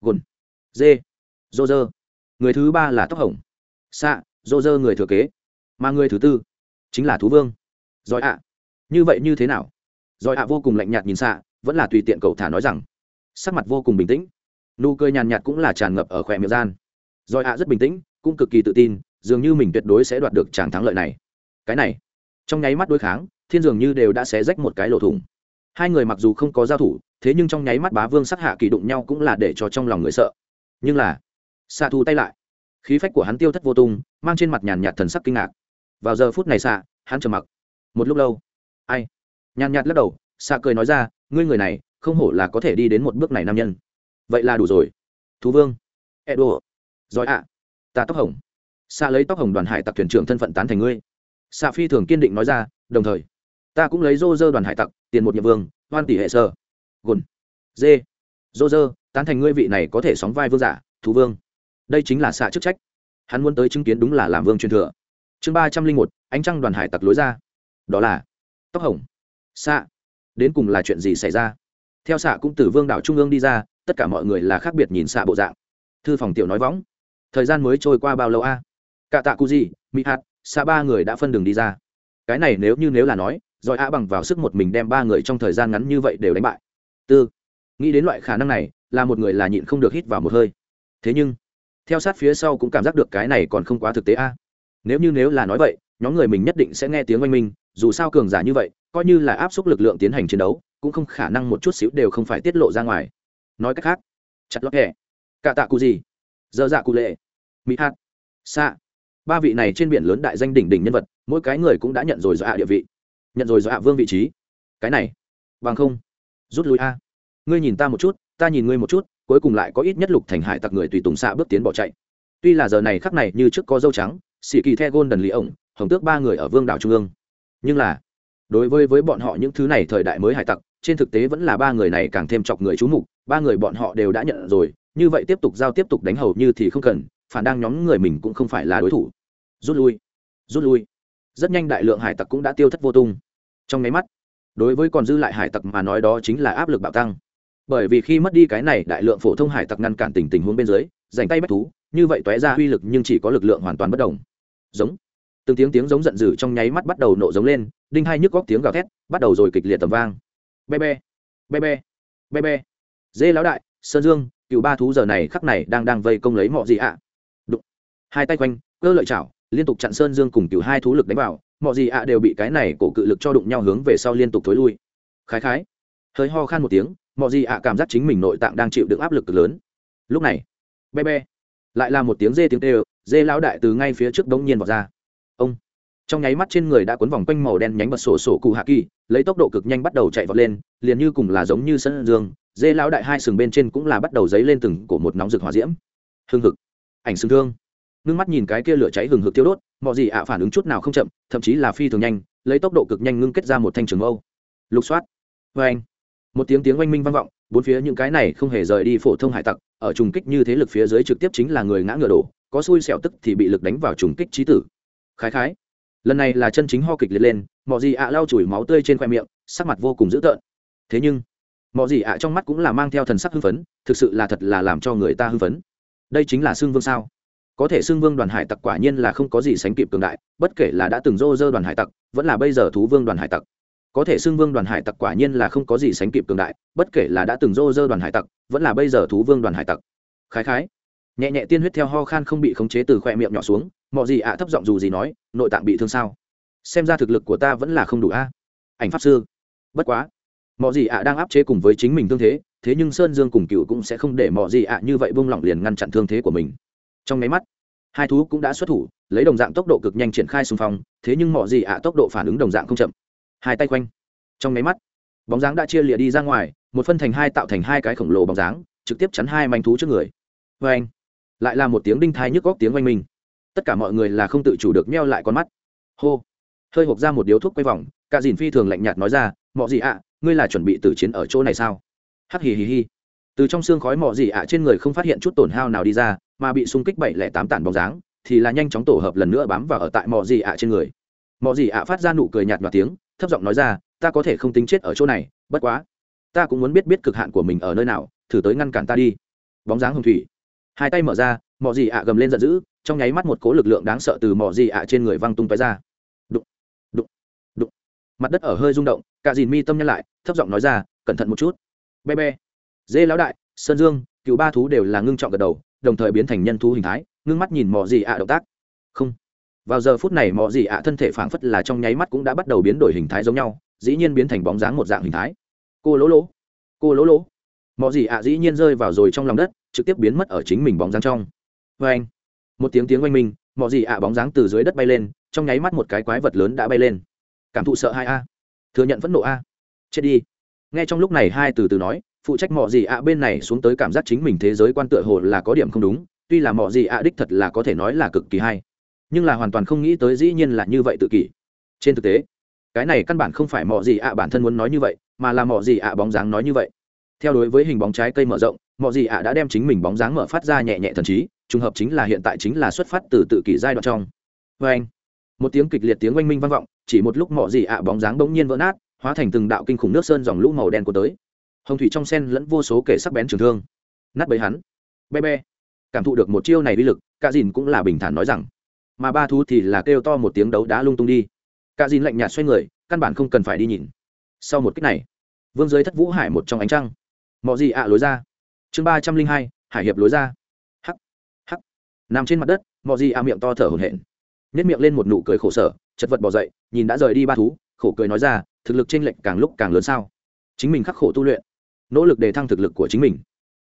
Gồn. Dê. Dô dơ. Người thứ ba là tóc hồng. Xạ dô dơ người thừa kế mà người thứ tư chính là thú vương. Giỏi ạ. Như vậy như thế nào? Giỏi ạ vô cùng lạnh nhạt nhìn xạ vẫn là tùy tiện cậu thả nói rằng, sắc mặt vô cùng bình tĩnh. Nụ cười nhàn nhạt cũng là tràn ngập ở khỏe miệng gian. Giỏi ạ rất bình tĩnh, cũng cực kỳ tự tin, dường như mình tuyệt đối sẽ đoạt được tràng thắng lợi này. Cái này, trong nháy mắt đối kháng, thiên dường như đều đã xé rách một cái lỗ thủng. Hai người mặc dù không có giao thủ, thế nhưng trong nháy mắt bá vương sắc hạ kỳ đụng nhau cũng là để cho trong lòng người sợ. Nhưng là xạ thu tay lại. Khí phách của hắn tiêu thất vô tung, mang trên mặt nhàn nhạt thần sắc kinh ngạc vào giờ phút này xạ, hắn trầm mặc. Một lúc lâu. Ai? Nhàn nhạt lắc đầu, xạ cười nói ra, ngươi người này, không hổ là có thể đi đến một bước này nam nhân. Vậy là đủ rồi. Thú vương. Edo. Giỏi ạ. Ta tóc hồng. Xạ lấy tóc hồng đoàn hải tặc thuyền trưởng thân phận tán thành ngươi. Xạ phi thường kiên định nói ra, đồng thời, ta cũng lấy rô rơ đoàn hải tặc, tiền một nhiệm vương, hoan tỷ hệ sơ. Gồn. Dê rô rơ tán thành ngươi vị này có thể sóng vai vương giả, thú vương. Đây chính là xạ chức trách. Hắn muốn tới chứng kiến đúng là làm vương truyền thừa chương ba trăm linh một, ánh trăng đoàn hải tặc lối ra. Đó là tóc hồng. Xạ. Đến cùng là chuyện gì xảy ra? Theo xạ cũng từ vương đảo trung ương đi ra, tất cả mọi người là khác biệt nhìn xạ bộ dạng. Thư phòng tiểu nói võng. Thời gian mới trôi qua bao lâu a? Cả tạ cu gì mỹ hạt xạ ba người đã phân đường đi ra. Cái này nếu như nếu là nói, rồi a bằng vào sức một mình đem ba người trong thời gian ngắn như vậy đều đánh bại. Tư. Nghĩ đến loại khả năng này, là một người là nhịn không được hít vào một hơi. Thế nhưng, theo sát phía sau cũng cảm giác được cái này còn không quá thực tế a nếu như nếu là nói vậy nhóm người mình nhất định sẽ nghe tiếng oanh minh dù sao cường giả như vậy coi như là áp suất lực lượng tiến hành chiến đấu cũng không khả năng một chút xíu đều không phải tiết lộ ra ngoài. Nói cách khác chặt lót hẹ cả tạ cụ gì dơ dạ cụ lệ mỹ hát, xạ ba vị này trên biển lớn đại danh đỉnh đỉnh nhân vật mỗi cái người cũng đã nhận rồi dọa địa vị nhận rồi dọa vương vị trí. Cái này bằng không rút lui a. Ngươi nhìn ta một chút ta nhìn ngươi một chút cuối cùng lại có ít nhất lục thành hải tặc người tùy tùng xạ bước tiến bỏ chạy. Tuy là giờ này khắc này như trước có dâu trắng sĩ kỳ the gôn đần lý ổng, hồng tước ba người ở vương đảo trung ương. Nhưng là, đối với với bọn họ những thứ này thời đại mới hải tặc, trên thực tế vẫn là ba người này càng thêm chọc người chú mục, ba người bọn họ đều đã nhận rồi, như vậy tiếp tục giao tiếp tục đánh hầu như thì không cần, phản đang nhóm người mình cũng không phải là đối thủ. Rút lui rút lui. Rất nhanh đại lượng hải tặc cũng đã tiêu thất vô tung. Trong nháy mắt, đối với còn dư lại hải tặc mà nói đó chính là áp lực bạo tăng. Bởi vì khi mất đi cái này đại lượng phổ thông hải tặc ngăn cản tình tình huống bên dưới dành tay bách thú, như vậy tóe ra uy lực nhưng chỉ có lực lượng hoàn toàn bất đồng giống. Từng tiếng tiếng giống giận dữ trong nháy mắt bắt đầu nổ giống lên, đinh hai nhức góc tiếng gào thét, bắt đầu rồi kịch liệt tầm vang. Be be be be be be. Dê lão đại, sơn dương, cựu ba thú giờ này khắc này đang đang vây công lấy mọi gì ạ. Đụng. Hai tay quanh, cơ lợi chảo, liên tục chặn sơn dương cùng cựu hai thú lực đánh vào mọi gì ạ đều bị cái này cổ cự lực cho đụng nhau hướng về sau liên tục thối lui. Khái khái. Hơi ho khan một tiếng mọi gì ạ cảm giác chính mình nội tạng đang chịu đựng áp lực cực lớn. Lúc này, be be, lại là một tiếng dê tiếng tê dê lão đại từ ngay phía trước đống nhiên vào ra. Ông. Trong nháy mắt trên người đã cuốn vòng quanh màu đen nhánh bật sổ sổ cụ hạ kỳ, lấy tốc độ cực nhanh bắt đầu chạy vọt lên, liền như cùng là giống như sân dương, dê lão đại hai sừng bên trên cũng là bắt đầu dấy lên từng cổ một nóng rực hỏa diễm. Hương hực. Ảnh sừng thương. Ngưng mắt nhìn cái kia lửa cháy hừng hực tiêu đốt, mọi gì ạ phản ứng chút nào không chậm, thậm chí là phi thường nhanh, lấy tốc độ cực nhanh ngưng kết ra một thanh trường âu lục soát. Vê anh một tiếng tiếng oanh minh vang vọng, bốn phía những cái này không hề rời đi phổ thông hải tặc ở trùng kích như thế lực phía dưới trực tiếp chính là người ngã ngựa đổ, có xui xẻo tức thì bị lực đánh vào trùng kích trí tử. Khái khái. Lần này là chân chính ho kịch liệt lên mọi gì ạ lau chùi máu tươi trên khoe miệng, sắc mặt vô cùng dữ tợn. Thế nhưng mọi gì ạ trong mắt cũng là mang theo thần sắc hưng phấn, thực sự là thật là làm cho người ta hưng phấn. Đây chính là xương vương sao? Có thể sương vương đoàn hải tặc quả nhiên là không có gì sánh kịp cường đại, bất kể là đã từng rô rơ đoàn hải tặc, vẫn là bây giờ thú vương đoàn hải tặc có thể xưng vương đoàn hải tặc quả nhiên là không có gì sánh kịp cường đại, bất kể là đã từng rô rơ đoàn hải tặc, vẫn là bây giờ thú vương đoàn hải tặc. Khái khái. Nhẹ nhẹ tiên huyết theo ho khan không bị khống chế từ khoe miệng nhỏ xuống mọi gì ạ thấp giọng dù gì nói, nội tạng bị thương sao? Xem ra thực lực của ta vẫn là không đủ a. Ảnh pháp sư. Bất quá. Mọi gì ạ đang áp chế cùng với chính mình thương thế thế nhưng sơn dương cùng cựu cũng sẽ không để mọi gì ạ như vậy buông lỏng liền ngăn chặn thương thế của mình. Trong nháy mắt, hai thú cũng đã xuất thủ, lấy đồng dạng tốc độ cực nhanh triển khai xung phong, thế nhưng mọi gì ạ tốc độ phản ứng đồng dạng không chậm hai tay quanh trong máy mắt, bóng dáng đã chia lịa đi ra ngoài, một phân thành hai tạo thành hai cái khổng lồ bóng dáng, trực tiếp chắn hai manh thú trước người. Vê anh, lại là một tiếng đinh thai nhức góc tiếng oanh minh. Tất cả mọi người là không tự chủ được meo lại con mắt. Hô. Hơi hộp ra một điếu thuốc quay vòng, cả dìn phi thường lạnh nhạt nói ra mọi gì ạ, ngươi là chuẩn bị tử chiến ở chỗ này sao? Hắc hì hì hì. Từ trong xương khói mọ gì ạ trên người không phát hiện chút tổn hao nào đi ra, mà bị xung kích bảy lẻ tám tản bóng dáng, thì là nhanh chóng tổ hợp lần nữa bám vào ở tại mọ gì ạ trên người. Mọ gì ạ phát ra nụ cười nhạt nhòa tiếng thấp giọng nói ra, ta có thể không tính chết ở chỗ này, bất quá, ta cũng muốn biết biết cực hạn của mình ở nơi nào, thử tới ngăn cản ta đi. Bóng dáng hồng thủy. Hai tay mở ra Mỏ gì ạ gầm lên giận dữ, trong nháy mắt một cố lực lượng đáng sợ từ Mỏ gì ạ trên người văng tung tóe ra. Đụng đụng đụng. Mặt đất ở hơi rung động, cả dìn mi tâm nhăn lại, thấp giọng nói ra, cẩn thận một chút. Be be. Dê lão đại, sơn dương, cựu ba thú đều là ngưng trọng gật đầu, đồng thời biến thành nhân thú hình thái, ngưng mắt nhìn Mỏ gì ạ động tác. Không vào giờ phút này, mọ gì ạ, thân thể phảng phất là trong nháy mắt cũng đã bắt đầu biến đổi hình thái giống nhau, dĩ nhiên biến thành bóng dáng một dạng hình thái. Cô lỗ lỗ, cô lỗ lỗ. Mọ gì ạ, dĩ nhiên rơi vào rồi trong lòng đất, trực tiếp biến mất ở chính mình bóng dáng trong. Vê anh, một tiếng tiếng oanh minh, mọ gì ạ, bóng dáng từ dưới đất bay lên, trong nháy mắt một cái quái vật lớn đã bay lên. Cảm thụ sợ hai a. Thừa nhận phẫn nộ a. Chết đi. Nghe trong lúc này hai từ từ nói, phụ trách mọ gì ạ bên này xuống tới cảm giác chính mình thế giới quan tựa hồ là có điểm không đúng, tuy là mọ gì ạ đích thật là có thể nói là cực kỳ hay nhưng là hoàn toàn không nghĩ tới dĩ nhiên là như vậy tự kỷ. Trên thực tế, cái này căn bản không phải mọ gì ạ bản thân muốn nói như vậy, mà là mọ gì ạ bóng dáng nói như vậy. Theo đối với hình bóng trái cây mở rộng, mọ gì ạ đã đem chính mình bóng dáng mở phát ra nhẹ nhẹ thần trí, trùng hợp chính là hiện tại chính là xuất phát từ tự kỷ giai đoạn trong. Vê anh, một tiếng kịch liệt tiếng oanh minh vang vọng, chỉ một lúc mọ gì ạ bóng dáng bỗng nhiên vỡ nát, hóa thành từng đạo kinh khủng nước sơn dòng lũ màu đen của tới. Hồng thủy trong sen lẫn vô số kể sắc bén trường thương. Nát bấy hắn. Be be. Cảm thụ được một chiêu này uy lực cả dìn cũng là bình thản nói rằng mà ba thú thì là kêu to một tiếng đấu đá lung tung đi. Cả dìn lạnh nhạt xoay người, căn bản không cần phải đi nhìn. Sau một cách này, vương giới thất vũ hải một trong ánh trăng. Mọi gì ạ lối ra. Chương ba trăm linh hai, hải hiệp lối ra. Hắc hắc. Nằm trên mặt đất mọi gì ạ miệng to thở hổn hển. Nhét miệng lên một nụ cười khổ sở, chật vật bỏ dậy, nhìn đã rời đi ba thú, khổ cười nói ra, thực lực chênh lệch càng lúc càng lớn sao? Chính mình khắc khổ tu luyện, nỗ lực để thăng thực lực của chính mình.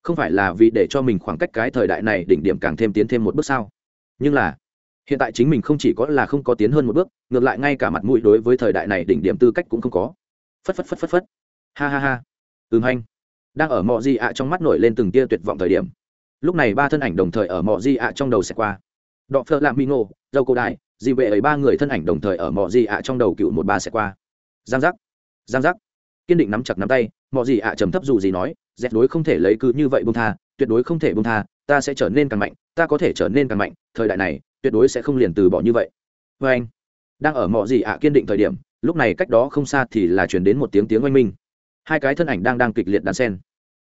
Không phải là vì để cho mình khoảng cách cái thời đại này đỉnh điểm càng thêm tiến thêm một bước sao? Nhưng là hiện tại chính mình không chỉ có là không có tiến hơn một bước, ngược lại ngay cả mặt mũi đối với thời đại này đỉnh điểm tư cách cũng không có. Phất phất phất phất phất. Ha ha ha. Ừm hanh đang ở mọi di ạ trong mắt nổi lên từng tia tuyệt vọng thời điểm. Lúc này ba thân ảnh đồng thời ở mọi di ạ trong đầu sẽ qua. Đọ phơ lạm mi ngô, dâu cổ đại di vệ ấy ba người thân ảnh đồng thời ở mọi di ạ trong đầu cựu một ba sẽ qua. Giang giác. Giang giác. Kiên định nắm chặt nắm tay mọi gì ạ trầm thấp dù gì nói dẹp đối không thể lấy cứ như vậy bông tha, tuyệt đối không thể bông tha, ta sẽ trở nên càng mạnh, ta có thể trở nên càng mạnh, thời đại này tuyệt đối sẽ không liền từ bỏ như vậy. Vê anh, đang ở mọi gì ạ kiên định thời điểm, lúc này cách đó không xa thì là chuyển đến một tiếng tiếng oanh minh. Hai cái thân ảnh đang đang kịch liệt đàn sen.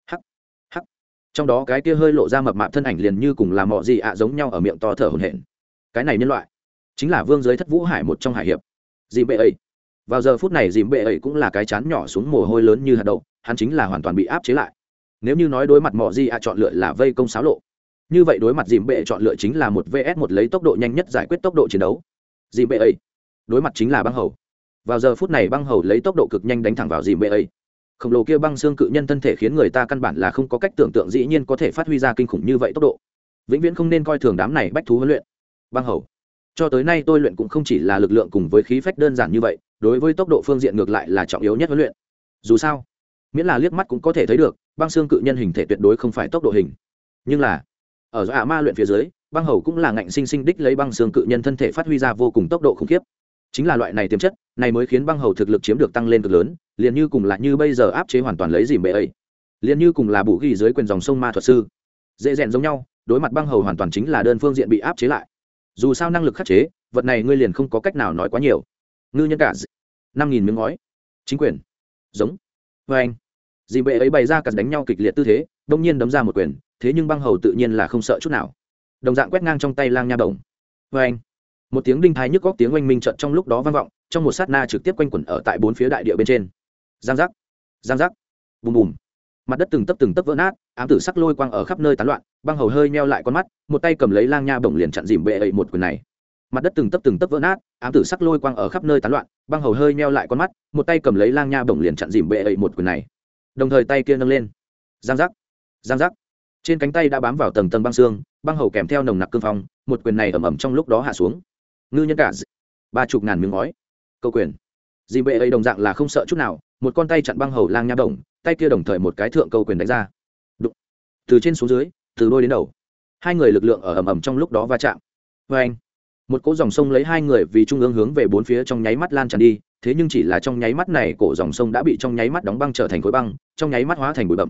Hắc hắc. Trong đó cái kia hơi lộ ra mập mạp thân ảnh liền như cùng là mọi gì ạ giống nhau ở miệng to thở hổn hển. Cái này nhân loại, chính là vương giới thất vũ hải một trong hải hiệp. Dìm bệ ấy vào giờ phút này dìm bệ ấy cũng là cái chán nhỏ xuống mồ hôi lớn như hạt đậu, hắn chính là hoàn toàn bị áp chế lại. Nếu như nói đối mặt mọi gì ạ chọn lựa là vây công xáo lộ như vậy đối mặt dìm bệ chọn lựa chính là một vs một lấy tốc độ nhanh nhất giải quyết tốc độ chiến đấu. Dìm bệ ấy đối mặt chính là băng hầu. Vào giờ phút này băng hầu lấy tốc độ cực nhanh đánh thẳng vào dìm bệ ấy khổng lồ kia băng xương cự nhân thân thể khiến người ta căn bản là không có cách tưởng tượng dĩ nhiên có thể phát huy ra kinh khủng như vậy tốc độ. Vĩnh viễn không nên coi thường đám này bách thú huấn luyện. Băng hầu. Cho tới nay tôi luyện cũng không chỉ là lực lượng cùng với khí phách đơn giản như vậy, đối với tốc độ phương diện ngược lại là trọng yếu nhất huấn luyện. Dù sao, miễn là liếc mắt cũng có thể thấy được, băng xương cự nhân hình thể tuyệt đối không phải tốc độ hình. Nhưng là ở do ả ma luyện phía dưới, băng hầu cũng là ngạnh sinh sinh đích lấy băng xương cự nhân thân thể phát huy ra vô cùng tốc độ khủng khiếp. Chính là loại này tiềm chất, này mới khiến băng hầu thực lực chiếm được tăng lên cực lớn, liền như cùng là như bây giờ áp chế hoàn toàn lấy dìm bệ ấy. Liền như cùng là bù ghi dưới quyền dòng sông ma thuật sư. Dễ dẹn giống nhau, đối mặt băng hầu hoàn toàn chính là đơn phương diện bị áp chế lại. Dù sao năng lực khắc chế, vật này ngươi liền không có cách nào nói quá nhiều. Ngư nhân cả năm nghìn miếng ngói. Chính quyền. Giống. Vâng. Vê anh dìm bệ ấy bày ra cặp đánh nhau kịch liệt tư thế, đông nhiên đấm ra một quyền thế nhưng băng hầu tự nhiên là không sợ chút nào. Đồng dạng quét ngang trong tay lang nha bổng. Vê anh, một tiếng đinh thái nhức góc tiếng oanh minh trận trong lúc đó vang vọng, trong một sát na trực tiếp quanh quẩn ở tại bốn phía đại địa bên trên. Giang giác giang giác, bùm bùm. Mặt đất từng tấp từng tấp vỡ nát, ám tử sắc lôi quang ở khắp nơi tán loạn, băng hầu hơi meo lại con mắt, một tay cầm lấy lang nha bổng liền chặn dìm bệ ấy một quyền này. Mặt đất từng tấp từng tấp vỡ nát, ám tử sắc lôi quang ở khắp nơi tán loạn, băng hầu hơi meo lại con mắt, một tay cầm lấy lang nha bổng liền chặn dìm bệ ấy một quyền này. Đồng thời tay kia nâng lên. Giang giác giang giác trên cánh tay đã bám vào tầng tầng băng xương, băng hầu kèm theo nồng nặc cương phong, một quyền này ẩm ẩm trong lúc đó hạ xuống. Ngư nhân cả ba chục ngàn miếng ngói. Câu quyền. Dì bệ ấy đồng dạng là không sợ chút nào, một con tay chặn băng hầu lang nha đồng, tay kia đồng thời một cái thượng câu quyền đánh ra. Đụng. từ trên xuống dưới, từ đôi đến đầu. Hai người lực lượng ở ầm ầm trong lúc đó va chạm. Vê anh, một cỗ dòng sông lấy hai người vì trung ương hướng về bốn phía trong nháy mắt lan tràn đi, thế nhưng chỉ là trong nháy mắt này cổ dòng sông đã bị trong nháy mắt đóng băng trở thành khối băng, trong nháy mắt hóa thành bụi bậm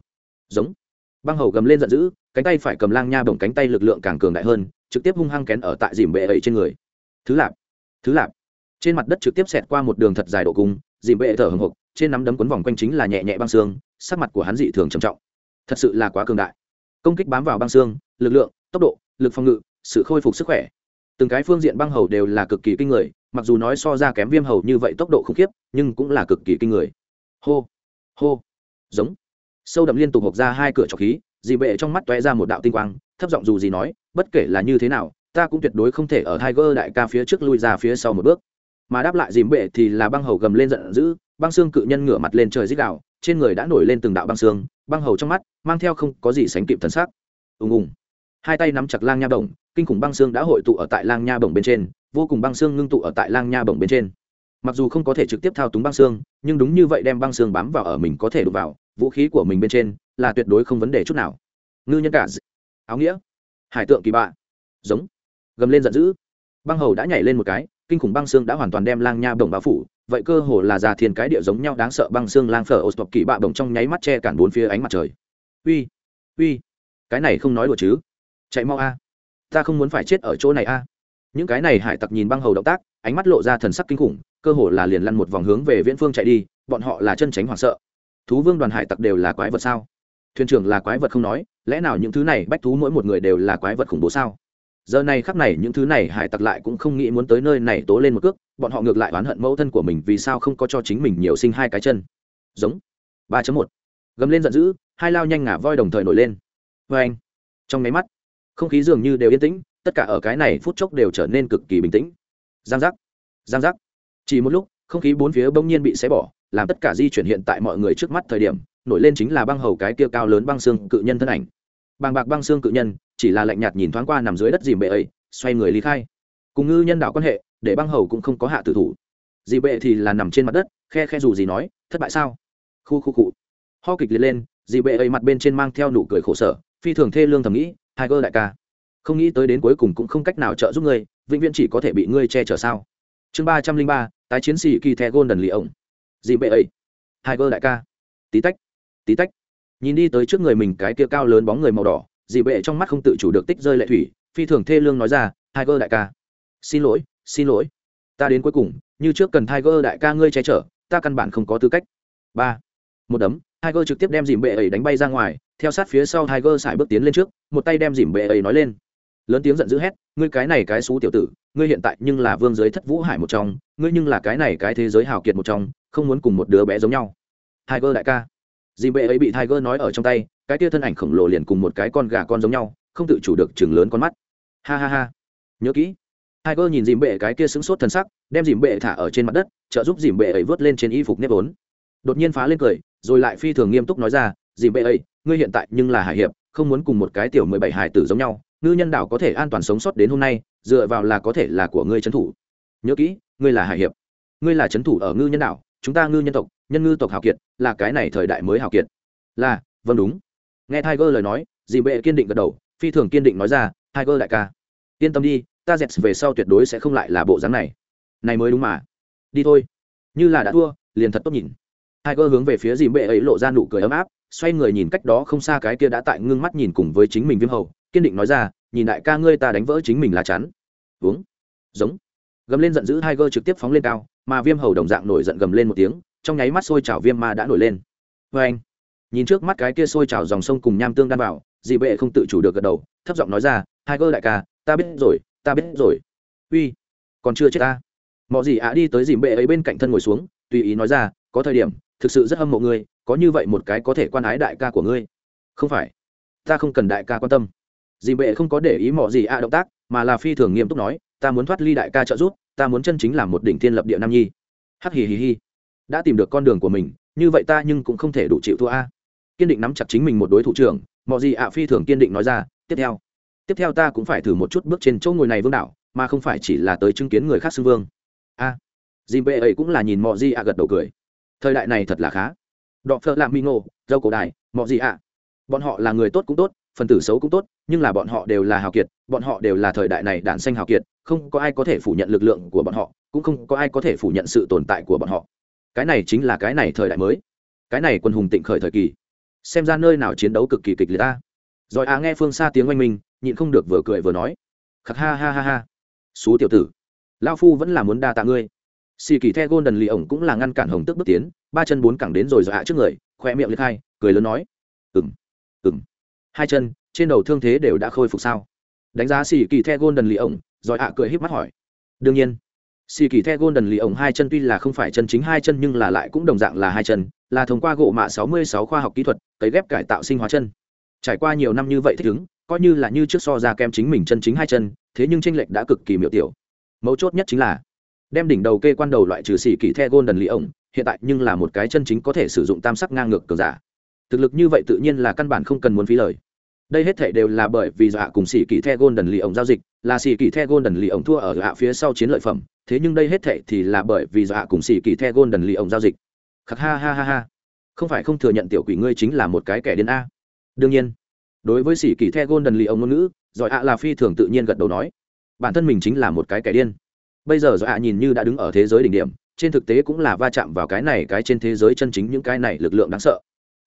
giống băng hầu gầm lên giận dữ, cánh tay phải cầm lang nha bổng cánh tay lực lượng càng cường đại hơn, trực tiếp hung hăng kén ở tại dìm bệ ấy trên người. Thứ lạp thứ lạp. Trên mặt đất trực tiếp xẹt qua một đường thật dài độ cung, dìm bệ thở hồng hộc, trên nắm đấm quấn vòng quanh chính là nhẹ nhẹ băng xương, sắc mặt của hắn dị thường trầm trọng. Thật sự là quá cường đại. Công kích bám vào băng xương, lực lượng, tốc độ, lực phòng ngự, sự khôi phục sức khỏe. Từng cái phương diện băng hầu đều là cực kỳ kinh người, mặc dù nói so ra kém viêm hầu như vậy tốc độ khủng khiếp, nhưng cũng là cực kỳ kinh người. Hô hô, giống sâu đậm liên tục hộp ra hai cửa trọc khí dị bệ trong mắt toé ra một đạo tinh quang thấp giọng dù gì nói bất kể là như thế nào ta cũng tuyệt đối không thể ở Tiger đại ca phía trước lui ra phía sau một bước. Mà đáp lại dìm bệ thì là băng hầu gầm lên giận dữ, băng xương cự nhân ngửa mặt lên trời dích đạo trên người đã nổi lên từng đạo băng xương, băng hầu trong mắt mang theo không có gì sánh kịp thần sắc. Ùng ùng. Hai tay nắm chặt lang nha bổng, kinh khủng băng xương đã hội tụ ở tại lang nha bổng bên trên, vô cùng băng xương ngưng tụ ở tại lang nha bổng bên trên. Mặc dù không có thể trực tiếp thao túng băng xương, nhưng đúng như vậy đem băng xương bám vào ở mình có thể đụng vào, vũ khí của mình bên trên là tuyệt đối không vấn đề chút nào. Ngư nhân cả, áo nghĩa, hải tượng kỳ bạ, giống gầm lên giận dữ. Băng hầu đã nhảy lên một cái kinh khủng băng xương đã hoàn toàn đem lang nha bồng bao phủ vậy cơ hồ là già thiên cái địa giống nhau đáng sợ băng xương lang phở ô tộc kỳ bạ bồng trong nháy mắt che cản bốn phía ánh mặt trời. Uy uy cái này không nói đùa chứ. Chạy mau a ta không muốn phải chết ở chỗ này a những cái này hải tặc nhìn băng hầu động tác, ánh mắt lộ ra thần sắc kinh khủng, cơ hồ là liền lăn một vòng hướng về viễn phương chạy đi, bọn họ là chân tránh hoảng sợ. Thú vương đoàn hải tặc đều là quái vật sao? Thuyền trưởng là quái vật không nói, lẽ nào những thứ này bách thú mỗi một người đều là quái vật khủng bố sao? Giờ này khắc này những thứ này hải tặc lại cũng không nghĩ muốn tới nơi này tố lên một cước, bọn họ ngược lại oán hận mẫu thân của mình vì sao không có cho chính mình nhiều sinh hai cái chân. Giống. Ba một. Gầm lên giận dữ, hai lao nhanh ngả voi đồng thời nổi lên. Vê anh trong máy mắt, không khí dường như đều yên tĩnh tất cả ở cái này phút chốc đều trở nên cực kỳ bình tĩnh. Giang giác giang giác. Chỉ một lúc, không khí bốn phía bỗng nhiên bị xé bỏ, làm tất cả di chuyển hiện tại mọi người trước mắt thời điểm, nổi lên chính là băng hầu cái kia cao lớn băng xương cự nhân thân ảnh. Bàng bạc băng xương cự nhân, chỉ là lạnh nhạt nhìn thoáng qua nằm dưới đất dìm bệ ấy, xoay người ly khai. Cùng ngư nhân đạo quan hệ, để băng hầu cũng không có hạ tử thủ. Dì bệ thì là nằm trên mặt đất, khe khe dù gì nói, thất bại sao? Khu khu cụ ho kịch liệt lên, dì bệ ấy mặt bên trên mang theo nụ cười khổ sở, phi thường thê lương thầm nghĩ hai cơ đại ca không nghĩ tới đến cuối cùng cũng không cách nào trợ giúp ngươi, vĩnh viễn chỉ có thể bị ngươi che chở sao? Chương ba trăm linh ba, tái chiến sĩ kỳ the golden lì ổng dì bệ ấy. Hai gơ đại ca. Tí tách tí tách. Nhìn đi tới trước người mình cái kia cao lớn bóng người màu đỏ, dì bệ trong mắt không tự chủ được tích rơi lệ thủy, phi thường thê lương nói ra, tiger đại ca. Xin lỗi xin lỗi. Ta đến cuối cùng, như trước cần tiger đại ca ngươi che chở, ta căn bản không có tư cách. Ba. Một đấm, tiger trực tiếp đem dìm bệ ấy đánh bay ra ngoài, theo sát phía sau tiger xài bước tiến lên trước, một tay đem dìm bệ ấy nói lên lớn tiếng giận dữ hét ngươi cái này cái xú tiểu tử ngươi hiện tại nhưng là vương giới thất vũ hải một trong ngươi nhưng là cái này cái thế giới hào kiệt một trong không muốn cùng một đứa bé giống nhau. Tiger đại ca. Dì bệ ấy bị tiger nói ở trong tay cái tia thân ảnh khổng lồ liền cùng một cái con gà con giống nhau không tự chủ được chừng lớn con mắt. Ha ha ha. Nhớ kỹ. Tiger nhìn dìm bệ cái kia sững sốt thần sắc, đem dìm bệ thả ở trên mặt đất, trợ giúp dìm bệ ấy vớt lên trên y phục nếp vốn. Đột nhiên phá lên cười, rồi lại phi thường nghiêm túc nói ra, dìm bệ ấy, ngươi hiện tại nhưng là hải hiệp, không muốn cùng một cái tiểu mười bảy hải tử giống nhau, ngư nhân đảo có thể an toàn sống sót đến hôm nay, dựa vào là có thể là của ngươi trấn thủ. Nhớ kỹ, ngươi là hải hiệp, ngươi là trấn thủ ở ngư nhân đảo, chúng ta ngư nhân tộc, nhân ngư tộc hào kiệt, là cái này thời đại mới hào kiệt. Là, vâng đúng. Nghe Tiger lời nói, dìm bệ kiên định gật đầu, phi thường kiên định nói ra, Tiger đại ca, yên tâm đi, ta dẹt về sau tuyệt đối sẽ không lại là bộ dáng này này mới đúng mà đi thôi như là đã thua liền thật tốt nhìn hai hướng về phía dìm bệ ấy lộ ra nụ cười ấm áp, xoay người nhìn cách đó không xa cái kia đã tại ngưng mắt nhìn cùng với chính mình viêm hầu, kiên định nói ra, nhìn đại ca ngươi ta đánh vỡ chính mình lá chắn. Uống. Giống. Gầm lên giận dữ hai trực tiếp phóng lên cao, mà viêm hầu đồng dạng nổi giận gầm lên một tiếng, trong nháy mắt sôi trào viêm ma đã nổi lên. Vê anh nhìn trước mắt cái kia sôi trào dòng sông cùng nham tương đan bảo dì bệ không tự chủ được gật đầu, thấp giọng nói ra hai đại ca, ta biết rồi, ta biết rồi. Uy, còn chưa chết ta. Mọi gì ạ đi tới dìm bệ ấy bên cạnh thân ngồi xuống, tùy ý nói ra, có thời điểm thực sự rất hâm mộ ngươi, có như vậy một cái có thể quan ái đại ca của ngươi. Không phải. Ta không cần đại ca quan tâm. Dì bệ không có để ý mọi gì ạ động tác, mà là phi thường nghiêm túc nói, ta muốn thoát ly đại ca trợ giúp, ta muốn chân chính làm một đỉnh thiên lập địa nam nhi. Hắc hì hì hì. Đã tìm được con đường của mình, như vậy ta nhưng cũng không thể đủ chịu thua a. Kiên định nắm chặt chính mình một đối thủ trưởng, mọi gì ạ phi thường kiên định nói ra, tiếp theo. Tiếp theo ta cũng phải thử một chút bước trên chỗ ngồi này vương đạo, mà không phải chỉ là tới chứng kiến người khác xưng vương. A. Dì bệ ấy cũng là nhìn mọi gì ạ gật đầu cười thời đại này thật là khá. Đọ phợ lạ mi ngộ dâu cổ đài mọi gì ạ? Bọn họ là người tốt cũng tốt, phần tử xấu cũng tốt, nhưng là bọn họ đều là hào kiệt, bọn họ đều là thời đại này đản xanh hào kiệt, không có ai có thể phủ nhận lực lượng của bọn họ, cũng không có ai có thể phủ nhận sự tồn tại của bọn họ. Cái này chính là cái này thời đại mới. Cái này quân hùng tịnh khởi thời kỳ. Xem ra nơi nào chiến đấu cực kỳ kịch liệt ta. Rồi á nghe phương xa tiếng oanh minh, nhịn không được vừa cười vừa nói. Khắc ha ha ha ha. Xú tiểu tử lao phu vẫn là muốn đa tạ ngươi xì kỳ the Golden lì ổng cũng là ngăn cản hồng tức bước tiến, ba chân bốn cẳng đến rồi dọa trước người khoe miệng liệt hai, cười lớn nói. Ừng ừng hai chân, trên đầu thương thế đều đã khôi phục sao? Đánh giá xì kỳ the Golden lì ổng, rồi ạ cười híp mắt hỏi. Đương nhiên. Xì kỳ the Golden lì ổng hai chân tuy là không phải chân chính hai chân nhưng là lại cũng đồng dạng là hai chân, là thông qua gỗ mạ sáu mươi sáu khoa học kỹ thuật, cấy ghép cải tạo sinh hóa chân. Trải qua nhiều năm như vậy thích ứng, coi như là như trước so ra kem chính mình chân chính hai chân, thế nhưng tranh lệch đã cực kỳ miểu tiểu. Mấu chốt nhất chính là đem đỉnh đầu kê quan đầu loại trừ xỉ kỳ the golden lì ổng, hiện tại nhưng là một cái chân chính có thể sử dụng tam sắc ngang ngược cờ giả. Thực lực như vậy tự nhiên là căn bản không cần muốn phí lời. Đây hết thể đều là bởi vì dọa cùng xỉ kỳ the golden lì ổng giao dịch, là xỉ kỳ the golden lì ổng thua ở dọa phía sau chiến lợi phẩm, thế nhưng đây hết thể thì là bởi vì dọa cùng xỉ kỳ the golden lì ổng giao dịch. Khắc ha ha ha ha. Không phải không thừa nhận tiểu quỷ ngươi chính là một cái kẻ điên a. Đương nhiên, đối với sĩ kỳ the golden lì ông ngôn ngữ giỏi ạ là phi thường tự nhiên gật đầu nói. Bản thân mình chính là một cái kẻ điên bây giờ giỏi ạ nhìn như đã đứng ở thế giới đỉnh điểm, trên thực tế cũng là va chạm vào cái này, cái trên thế giới chân chính những cái này lực lượng đáng sợ.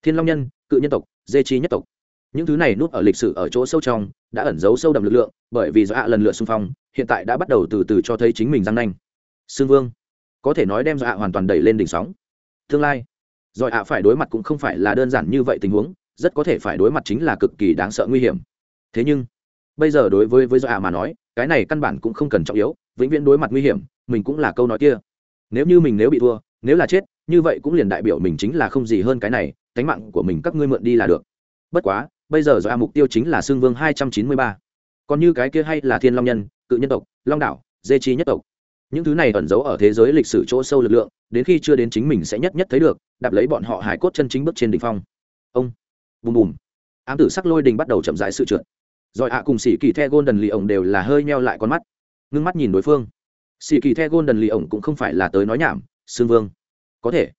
Thiên long nhân, cự nhân tộc, dê chi nhất tộc. Những thứ này núp ở lịch sử ở chỗ sâu trong, đã ẩn giấu sâu đậm lực lượng, bởi vì do ạ lần lượt xung phong, hiện tại đã bắt đầu từ từ cho thấy chính mình răng nanh. Sương vương, có thể nói đem do ạ hoàn toàn đẩy lên đỉnh sóng. Tương lai giỏi ạ phải đối mặt cũng không phải là đơn giản như vậy tình huống, rất có thể phải đối mặt chính là cực kỳ đáng sợ nguy hiểm. Thế nhưng, bây giờ đối với với do mà nói, cái này căn bản cũng không cần trọng yếu vĩnh viễn đối mặt nguy hiểm, mình cũng là câu nói kia. Nếu như mình nếu bị thua, nếu là chết, như vậy cũng liền đại biểu mình chính là không gì hơn cái này, tánh mạng của mình các ngươi mượn đi là được. Bất quá, bây giờ do mục tiêu chính là xương vương hai trăm chín mươi ba. Còn như cái kia hay là thiên long nhân, cự nhân tộc, long đảo, dê chi nhất tộc. Những thứ này ẩn giấu ở thế giới lịch sử chỗ sâu lực lượng, đến khi chưa đến chính mình sẽ nhất nhất thấy được, đạp lấy bọn họ hải cốt chân chính bước trên đỉnh phong. Ông, bùm bùm. Ám tử sắc lôi đình bắt đầu chậm rãi sự trượt. Rồi ạ cùng sĩ kỳ the golden lì ổng đều là hơi meo lại con mắt ngưng mắt nhìn đối phương. Sĩ kỳ the golden lì ổng cũng không phải là tới nói nhảm xương vương. Có thể.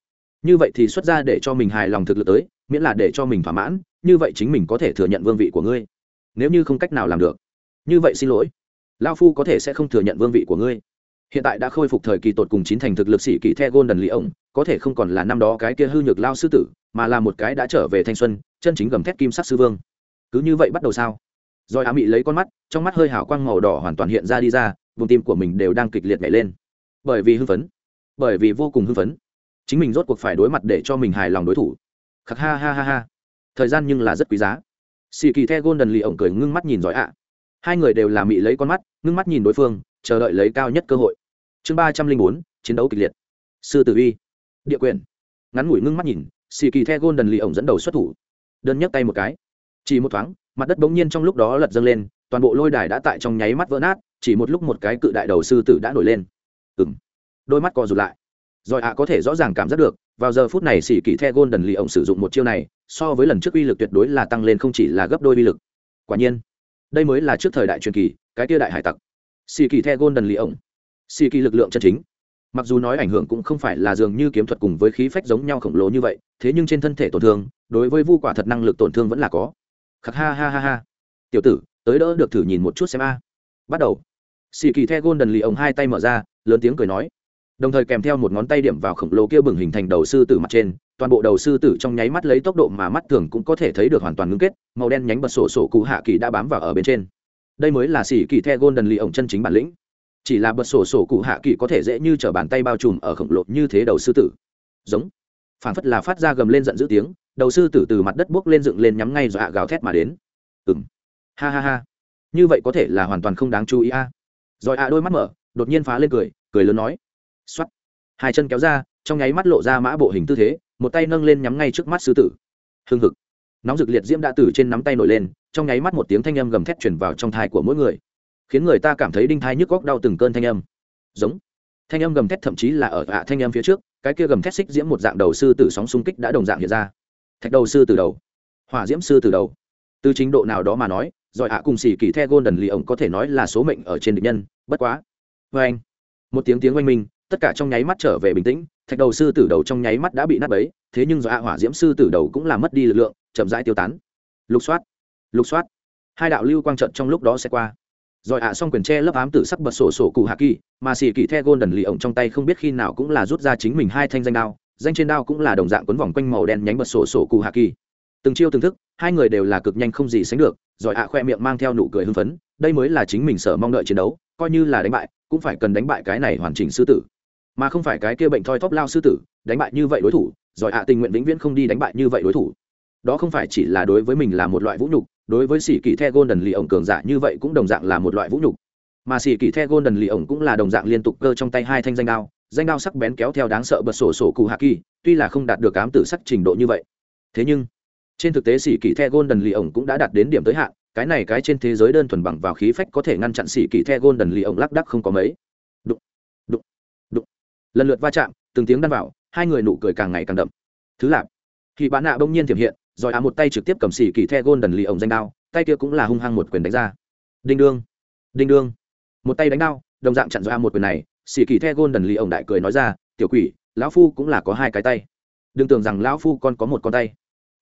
Như vậy thì xuất ra để cho mình hài lòng thực lực tới, miễn là để cho mình thỏa mãn, như vậy chính mình có thể thừa nhận vương vị của ngươi. Nếu như không cách nào làm được. Như vậy xin lỗi. Lao phu có thể sẽ không thừa nhận vương vị của ngươi. Hiện tại đã khôi phục thời kỳ tột cùng chín thành thực lực sĩ kỳ the golden lì ổng, có thể không còn là năm đó cái kia hư nhược lao sư tử, mà là một cái đã trở về thanh xuân, chân chính gầm thép kim sắc sư vương. Cứ như vậy bắt đầu sao? Rồi á mị lấy con mắt, trong mắt hơi hào quang màu đỏ hoàn toàn hiện ra đi ra, vùng tim của mình đều đang kịch liệt nhảy lên. Bởi vì hưng phấn. Bởi vì vô cùng hưng phấn. Chính mình rốt cuộc phải đối mặt để cho mình hài lòng đối thủ. Khắc ha ha ha ha. Thời gian nhưng là rất quý giá. Xì kỳ the golden lì ổng cười ngưng mắt nhìn giỏi ạ. Hai người đều là mị lấy con mắt, ngưng mắt nhìn đối phương, chờ đợi lấy cao nhất cơ hội. Chương ba trăm linh bốn, chiến đấu kịch liệt. Sư tử uy. Địa quyền. Ngắn ngủi ngưng mắt nhìn xì kỳ the golden lì ổng dẫn đầu xuất thủ. Đơn nhấc tay một cái chỉ một thoáng, mặt đất bỗng nhiên trong lúc đó lật dâng lên, toàn bộ lôi đài đã tại trong nháy mắt vỡ nát, chỉ một lúc một cái cự đại đầu sư tử đã nổi lên. Ừng đôi mắt co rụt lại. Rồi ạ, có thể rõ ràng cảm giác được, vào giờ phút này xỉ kỳ the golden lì ổng sử dụng một chiêu này, so với lần trước uy lực tuyệt đối là tăng lên không chỉ là gấp đôi uy lực. Quả nhiên, đây mới là trước thời đại truyền kỳ, cái kia đại hải tặc. Xỉ kỳ the golden lì ổng. Xỉ kỳ lực lượng chân chính. Mặc dù nói ảnh hưởng cũng không phải là dường như kiếm thuật cùng với khí phách giống nhau khổng lồ như vậy, thế nhưng trên thân thể tổn thương, đối với vu quả thật năng lực tổn thương vẫn là có khắc ha ha ha ha. Tiểu tử, tới đỡ được thử nhìn một chút xem a. Bắt đầu. Xì kỳ the đần lì ổng hai tay mở ra, lớn tiếng cười nói. Đồng thời kèm theo một ngón tay điểm vào khổng lồ kia bừng hình thành đầu sư tử mặt trên, toàn bộ đầu sư tử trong nháy mắt lấy tốc độ mà mắt thường cũng có thể thấy được hoàn toàn ngưng kết, màu đen nhánh bật sổ sổ cụ hạ kỳ đã bám vào ở bên trên. Đây mới là xì kỳ the đần lì ổng chân chính bản lĩnh. Chỉ là bật sổ sổ cụ hạ kỳ có thể dễ như t bàn tay bao trùm ở khổng lồ như thế đầu sư tử. Giống. Phản phất là phát ra gầm lên giận dữ tiếng đầu sư tử từ mặt đất buốc lên dựng lên nhắm ngay dọa gào thét mà đến. Ừng ha ha ha. Như vậy có thể là hoàn toàn không đáng chú ý a. Rồi ạ đôi mắt mở, đột nhiên phá lên cười cười lớn nói. X hai chân kéo ra, trong nháy mắt lộ ra mã bộ hình tư thế, một tay nâng lên nhắm ngay trước mắt sư tử. Hưng hực. Nóng rực liệt diễm đã từ trên nắm tay nổi lên, trong nháy mắt một tiếng thanh âm gầm thét chuyển vào trong thai của mỗi người. Khiến người ta cảm thấy đinh thai nhức góc đau từng cơn thanh âm. Giống. Thanh âm gầm thét thậm chí là ở ạ thanh âm phía trước, cái kia gầm thét xích diễm một dạng đầu sư tử sóng xung kích đã đồng dạng hiện ra thạch đầu sư từ đầu, hỏa diễm sư từ đầu. Từ chính độ nào đó mà nói, giỏi ạ cùng xỉ kỳ the golden lì ổng có thể nói là số mệnh ở trên địch nhân, bất quá. Vê anh, một tiếng tiếng oanh minh, tất cả trong nháy mắt trở về bình tĩnh, thạch đầu sư tử đầu trong nháy mắt đã bị nát bấy, thế nhưng do ạ hỏa diễm sư tử đầu cũng làm mất đi lực lượng, chậm rãi tiêu tán. Lục soát lục soát. Hai đạo lưu quang trận trong lúc đó sẽ qua. Rồi ạ xong quyền tre lớp ám tử sắc bật sổ sổ cụ hạ kỳ, mà xỉ kỳ the golden lì ổng trong tay không biết khi nào cũng là rút ra chính mình hai thanh danh đao danh trên đao cũng là đồng dạng quấn vòng quanh màu đen nhánh bật sổ sổ cụ hạ kỳ. Từng chiêu từng thức, hai người đều là cực nhanh không gì sánh được giỏi ạ khoe miệng mang theo nụ cười hưng phấn, đây mới là chính mình sợ mong đợi chiến đấu, coi như là đánh bại, cũng phải cần đánh bại cái này hoàn chỉnh sư tử. Mà không phải cái kia bệnh thoi thóp lao sư tử, đánh bại như vậy đối thủ giỏi ạ tình nguyện vĩnh viễn không đi đánh bại như vậy đối thủ. Đó không phải chỉ là đối với mình là một loại vũ nhục, đối với sĩ kỳ the golden lì ổng cường giả như vậy cũng đồng dạng là một loại vũ nhục. Mà sĩ kỳ the golden lì ổng cũng là đồng dạng liên tục cơ trong tay hai thanh danh đao danh đao sắc bén kéo theo đáng sợ bật sổ sổ cụ hạ kỳ, tuy là không đạt được cám tử sắc trình độ như vậy. Thế nhưng, trên thực tế sĩ kỳ the golden lì ổng cũng đã đạt đến điểm tới hạn, cái này cái trên thế giới đơn thuần bằng vào khí phách có thể ngăn chặn sĩ kỳ the golden lì ổng lắc đắc không có mấy. Đụng đụng đụng. Lần lượt va chạm, từng tiếng đan vào, hai người nụ cười càng ngày càng đậm. Thứ lạp khi bán nạ bỗng nhiên thiểm hiện, rồi á một tay trực tiếp cầm xỉ kỳ the golden lì ổng danh đao, tay kia cũng là hung hăng một quyền đánh ra. Đinh đương đinh đương. Một tay đánh đao, đồng dạng chặn rồi à một quyền này xì kỳ the golden lì ổng đại cười nói ra, tiểu quỷ, lão phu cũng là có hai cái tay. Đừng tưởng rằng lão phu con có một con tay.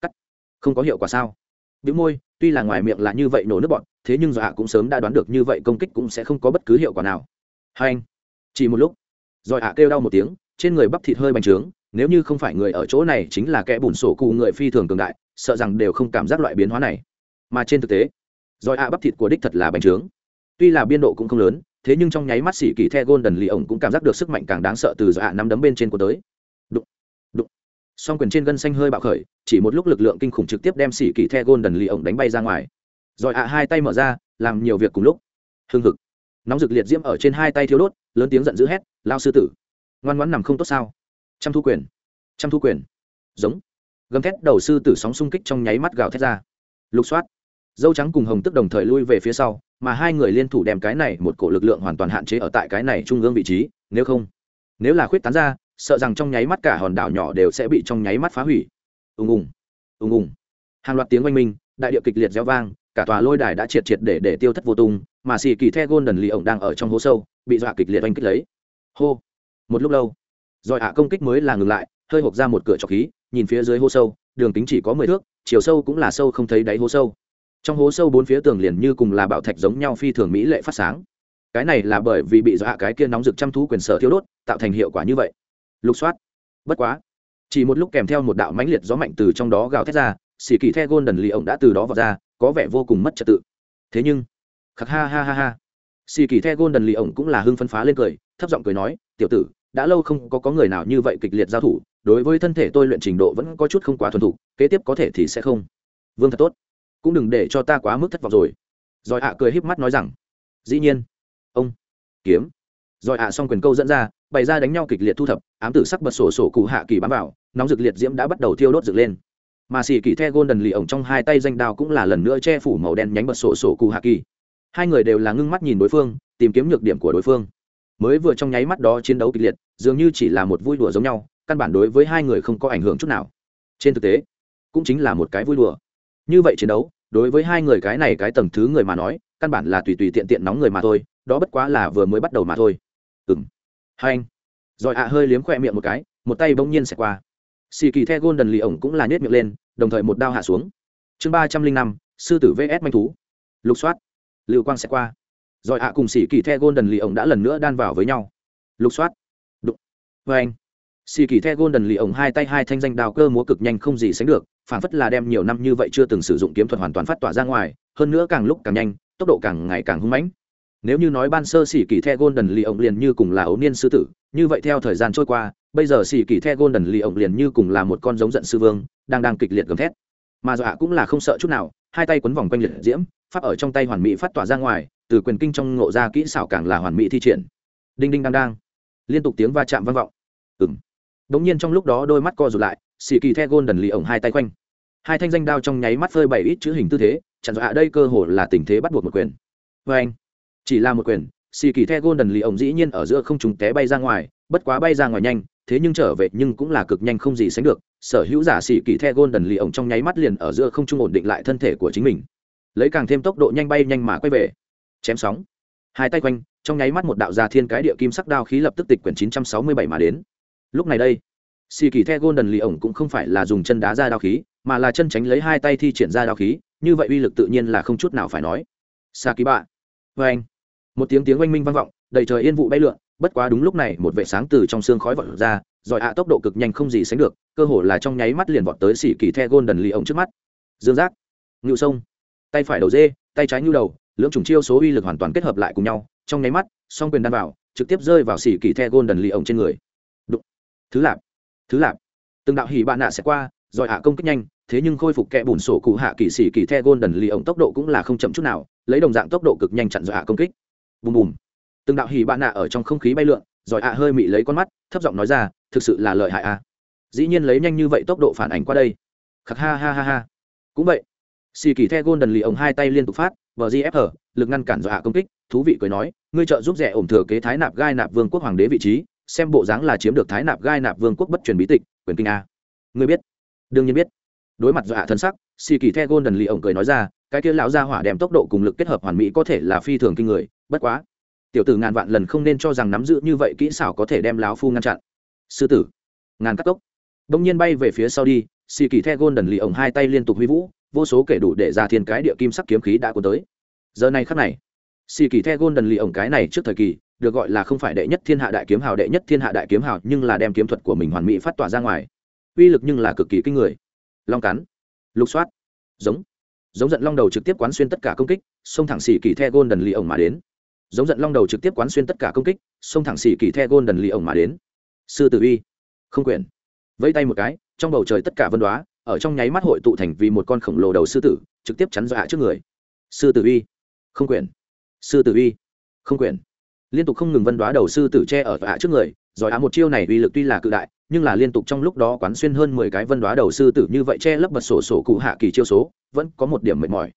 Cắt. Không có hiệu quả sao? Bị môi, tuy là ngoài miệng là như vậy nổ nước bọn, thế nhưng dọa cũng sớm đã đoán được như vậy công kích cũng sẽ không có bất cứ hiệu quả nào. Hai anh. Chỉ một lúc. Rồi ạ kêu đau một tiếng, trên người bắp thịt hơi bành trướng, nếu như không phải người ở chỗ này chính là kẻ bùn sổ cụ người phi thường cường đại, sợ rằng đều không cảm giác loại biến hóa này. Mà trên thực tế, rồi ạ bắp thịt của đích thật là bành trướng. Tuy là biên độ cũng không lớn thế nhưng trong nháy mắt xỉ kỳ the golden lì ổng cũng cảm giác được sức mạnh càng đáng sợ từ dạ nắm đấm bên trên của tới. Đụng đụng. Song quyền trên gân xanh hơi bạo khởi, chỉ một lúc lực lượng kinh khủng trực tiếp đem xỉ kỳ the golden lì ổng đánh bay ra ngoài. Rồi ạ, hai tay mở ra, làm nhiều việc cùng lúc. Hưng hực. Nóng rực liệt diễm ở trên hai tay thiếu đốt, lớn tiếng giận dữ hét, lao sư tử, ngoan ngoãn nằm không tốt sao? Trăm thu quyền, trăm thu quyền. Giống. Gầm thét đầu sư tử sóng xung kích trong nháy mắt gào thét ra. Lục soát. Dâu trắng cùng hồng tức đồng thời lui về phía sau mà hai người liên thủ đem cái này một cổ lực lượng hoàn toàn hạn chế ở tại cái này trung ương vị trí, nếu không, nếu là khuyết tán ra, sợ rằng trong nháy mắt cả hòn đảo nhỏ đều sẽ bị trong nháy mắt phá hủy. Ùng ùng ùng ùng. Hàng loạt tiếng oanh minh, đại địa kịch liệt reo vang, cả tòa lôi đài đã triệt triệt để để tiêu thất vô tung, mà xì kỳ the golden lì ổng đang ở trong hố sâu, bị dọa kịch liệt oanh kích lấy. Hô. Một lúc lâu, rồi ạ công kích mới là ngừng lại, hơi hộp ra một cửa trọc khí, nhìn phía dưới hố sâu, đường kính chỉ có mười thước, chiều sâu cũng là sâu không thấy đáy hố sâu trong hố sâu bốn phía tường liền như cùng là bảo thạch giống nhau phi thường mỹ lệ phát sáng. Cái này là bởi vì bị dọa cái kia nóng rực chăm thú quyền sở thiếu đốt, tạo thành hiệu quả như vậy. Lục soát. Bất quá, chỉ một lúc kèm theo một đạo mãnh liệt gió mạnh từ trong đó gào thét ra, xì kỳ the đần lì ổng đã từ đó vào ra, có vẻ vô cùng mất trật tự. Thế nhưng, khắc ha ha ha ha. Xì kỳ the đần lì ổng cũng là hưng phân phá lên cười, thấp giọng cười nói, tiểu tử, đã lâu không có có người nào như vậy kịch liệt giao thủ, đối với thân thể tôi luyện trình độ vẫn có chút không quá thuần thục, kế tiếp có thể thì sẽ không. Vương thật tốt cũng đừng để cho ta quá mức thất vọng rồi. Rồi ạ cười híp mắt nói rằng, dĩ nhiên. Ông kiếm. Rồi ạ xong quyền câu dẫn ra, bày ra đánh nhau kịch liệt thu thập, ám tử sắc bật sổ sổ cụ hạ kỳ bám vào, nóng rực liệt diễm đã bắt đầu thiêu đốt rực lên. Mà xì kỳ the golden lì ổng trong hai tay danh đao cũng là lần nữa che phủ màu đen nhánh bật sổ sổ cụ hạ kỳ. Hai người đều là ngưng mắt nhìn đối phương, tìm kiếm nhược điểm của đối phương. Mới vừa trong nháy mắt đó chiến đấu kịch liệt, dường như chỉ là một vui đùa giống nhau, căn bản đối với hai người không có ảnh hưởng chút nào. Trên thực tế, cũng chính là một cái vui đùa. Như vậy chiến đấu đối với hai người cái này cái tầng thứ người mà nói, căn bản là tùy tùy tiện tiện nóng người mà thôi, đó bất quá là vừa mới bắt đầu mà thôi. Ừng hai anh. Rồi ạ hơi liếm khoe miệng một cái, một tay bỗng nhiên xẹt qua. Xì kỳ the golden lì ổng cũng là nhét miệng lên, đồng thời một đao hạ xuống. Chương ba trăm linh năm, sư tử vs manh thú. Lục soát. Lưu quang xẹt qua. Rồi ạ cùng xì kỳ the golden lì ổng đã lần nữa đan vào với nhau. Lục soát. Đụng. Vê anh xì kỳ the golden lì ổng hai tay hai thanh danh đào cơ múa cực nhanh không gì sánh được, phản phất là đem nhiều năm như vậy chưa từng sử dụng kiếm thuật hoàn toàn phát tỏa ra ngoài, hơn nữa càng lúc càng nhanh, tốc độ càng ngày càng hung mãnh. Nếu như nói ban sơ xì kỳ the golden lì ổng liền như cùng là ấu niên sư tử, như vậy theo thời gian trôi qua, bây giờ xì kỳ the golden lì ổng liền như cùng là một con giống giận sư vương, đang đang kịch liệt gầm thét. Mà dọa cũng là không sợ chút nào, hai tay quấn vòng quanh liệt diễm, pháp ở trong tay hoàn mỹ phát tỏa ra ngoài, từ quyền kinh trong ngộ ra kỹ xảo càng là hoàn mỹ thi triển. Đinh đinh đang đang. Liên tục tiếng va chạm vang vọng. Ừng đống nhiên trong lúc đó đôi mắt co rụt lại xì kỳ the golden lì ổng hai tay quanh hai thanh danh đao trong nháy mắt phơi bảy ít chữ hình tư thế chẳng dọa đây cơ hồ là tình thế bắt buộc một quyền. Vê anh, chỉ là một quyền xì kỳ the golden lì ổng dĩ nhiên ở giữa không trùng té bay ra ngoài, bất quá bay ra ngoài nhanh, thế nhưng trở về nhưng cũng là cực nhanh không gì sánh được, sở hữu giả xì kỳ the golden lì ổng trong nháy mắt liền ở giữa không trung ổn định lại thân thể của chính mình. Lấy càng thêm tốc độ nhanh bay nhanh mà quay về. Chém sóng. Hai tay quanh, trong nháy mắt một đạo gia thiên cái địa kim sắc đao khí lập tức tịch quyển 967 mà đến lúc này đây xì kỳ the golden lì ổng cũng không phải là dùng chân đá ra đao khí, mà là chân tránh lấy hai tay thi triển ra đao khí, như vậy uy lực tự nhiên là không chút nào phải nói. Sa ký bạ vê anh. Một tiếng tiếng oanh minh vang vọng, đầy trời yên vụ bay lượn, bất quá đúng lúc này, một vệ sáng từ trong xương khói vọt ra giỏi ạ tốc độ cực nhanh không gì sánh được, cơ hồ là trong nháy mắt liền vọt tới xỉ kỳ the golden lì ổng trước mắt. Dương giác ngự sông, tay phải đầu dê, tay trái nhu đầu, lưỡng trùng chiêu số uy lực hoàn toàn kết hợp lại cùng nhau, trong nháy mắt, song quyền đan vào, trực tiếp rơi vào xỉ kỳ the golden lì ổng trên người thứ lạp. Thứ lạp. Từng đạo hỉ bạn nạ sẽ qua, rồi hạ công kích nhanh, thế nhưng khôi phục kẽ bùn sổ cụ hạ kỳ sĩ kỳ the golden lì ổng tốc độ cũng là không chậm chút nào, lấy đồng dạng tốc độ cực nhanh chặn giỏi hạ công kích. Bùm bùm. Từng đạo hỉ bạn nạ ở trong không khí bay lượn, rồi hạ hơi mị lấy con mắt, thấp giọng nói ra, thực sự là lợi hại a dĩ nhiên lấy nhanh như vậy tốc độ phản ảnh qua đây. Khắc ha ha ha ha. Cũng vậy xì kỳ the golden lì ổng hai tay liên tục phát vờ gfr lực ngăn cản dọa công kích, thú vị cười nói, ngươi trợ giúp rẻ ổn thừa kế thái nạp gai nạp vương quốc hoàng đế vị trí xem bộ dáng là chiếm được thái nạp gai nạp vương quốc bất truyền bí tịch, quyền kinh a. Ngươi biết. Đương nhiên biết. Đối mặt dọa thân sắc xì kỳ the golden lì ổng cười nói ra, cái kia lão gia hỏa đem tốc độ cùng lực kết hợp hoàn mỹ có thể là phi thường kinh người, bất quá. Tiểu tử ngàn vạn lần không nên cho rằng nắm giữ như vậy kỹ xảo có thể đem lão phu ngăn chặn. Sư tử. Ngàn cắt cốc. Đông nhiên bay về phía sau đi xì kỳ the golden lì ổng hai tay liên tục huy vũ, vô số kể đủ để ra thiên cái địa kim sắc kiếm khí đã cuốn tới. Giờ này khắc này xì kỳ the golden lì ổng cái này trước thời kỳ được gọi là không phải đệ nhất thiên hạ đại kiếm hào, đệ nhất thiên hạ đại kiếm hào, nhưng là đem kiếm thuật của mình hoàn mỹ phát tỏa ra ngoài. Uy lực nhưng là cực kỳ kinh người. Long cắn. Lục soát. Giống. Giống giận long đầu trực tiếp quán xuyên tất cả công kích, xông thẳng xì kỳ the đần lì ổng mà đến. Giống giận long đầu trực tiếp quán xuyên tất cả công kích, xông thẳng xì kỳ the đần lì ổng mà đến. Sư tử uy. Không quyền. Vẫy tay một cái, trong bầu trời tất cả vân đoá, ở trong nháy mắt hội tụ thành vì một con khổng lồ đầu sư tử, trực tiếp chắn dọa trước người. Sư tử uy. Không quyền. Sư tử uy. Không quyền liên tục không ngừng vân đoá đầu sư tử tre ở hạ trước người, giỏi á một chiêu này uy lực tuy là cự đại, nhưng là liên tục trong lúc đó quán xuyên hơn mười cái vân đoá đầu sư tử như vậy che lấp bật sổ sổ cụ hạ kỳ chiêu số, vẫn có một điểm mệt mỏi.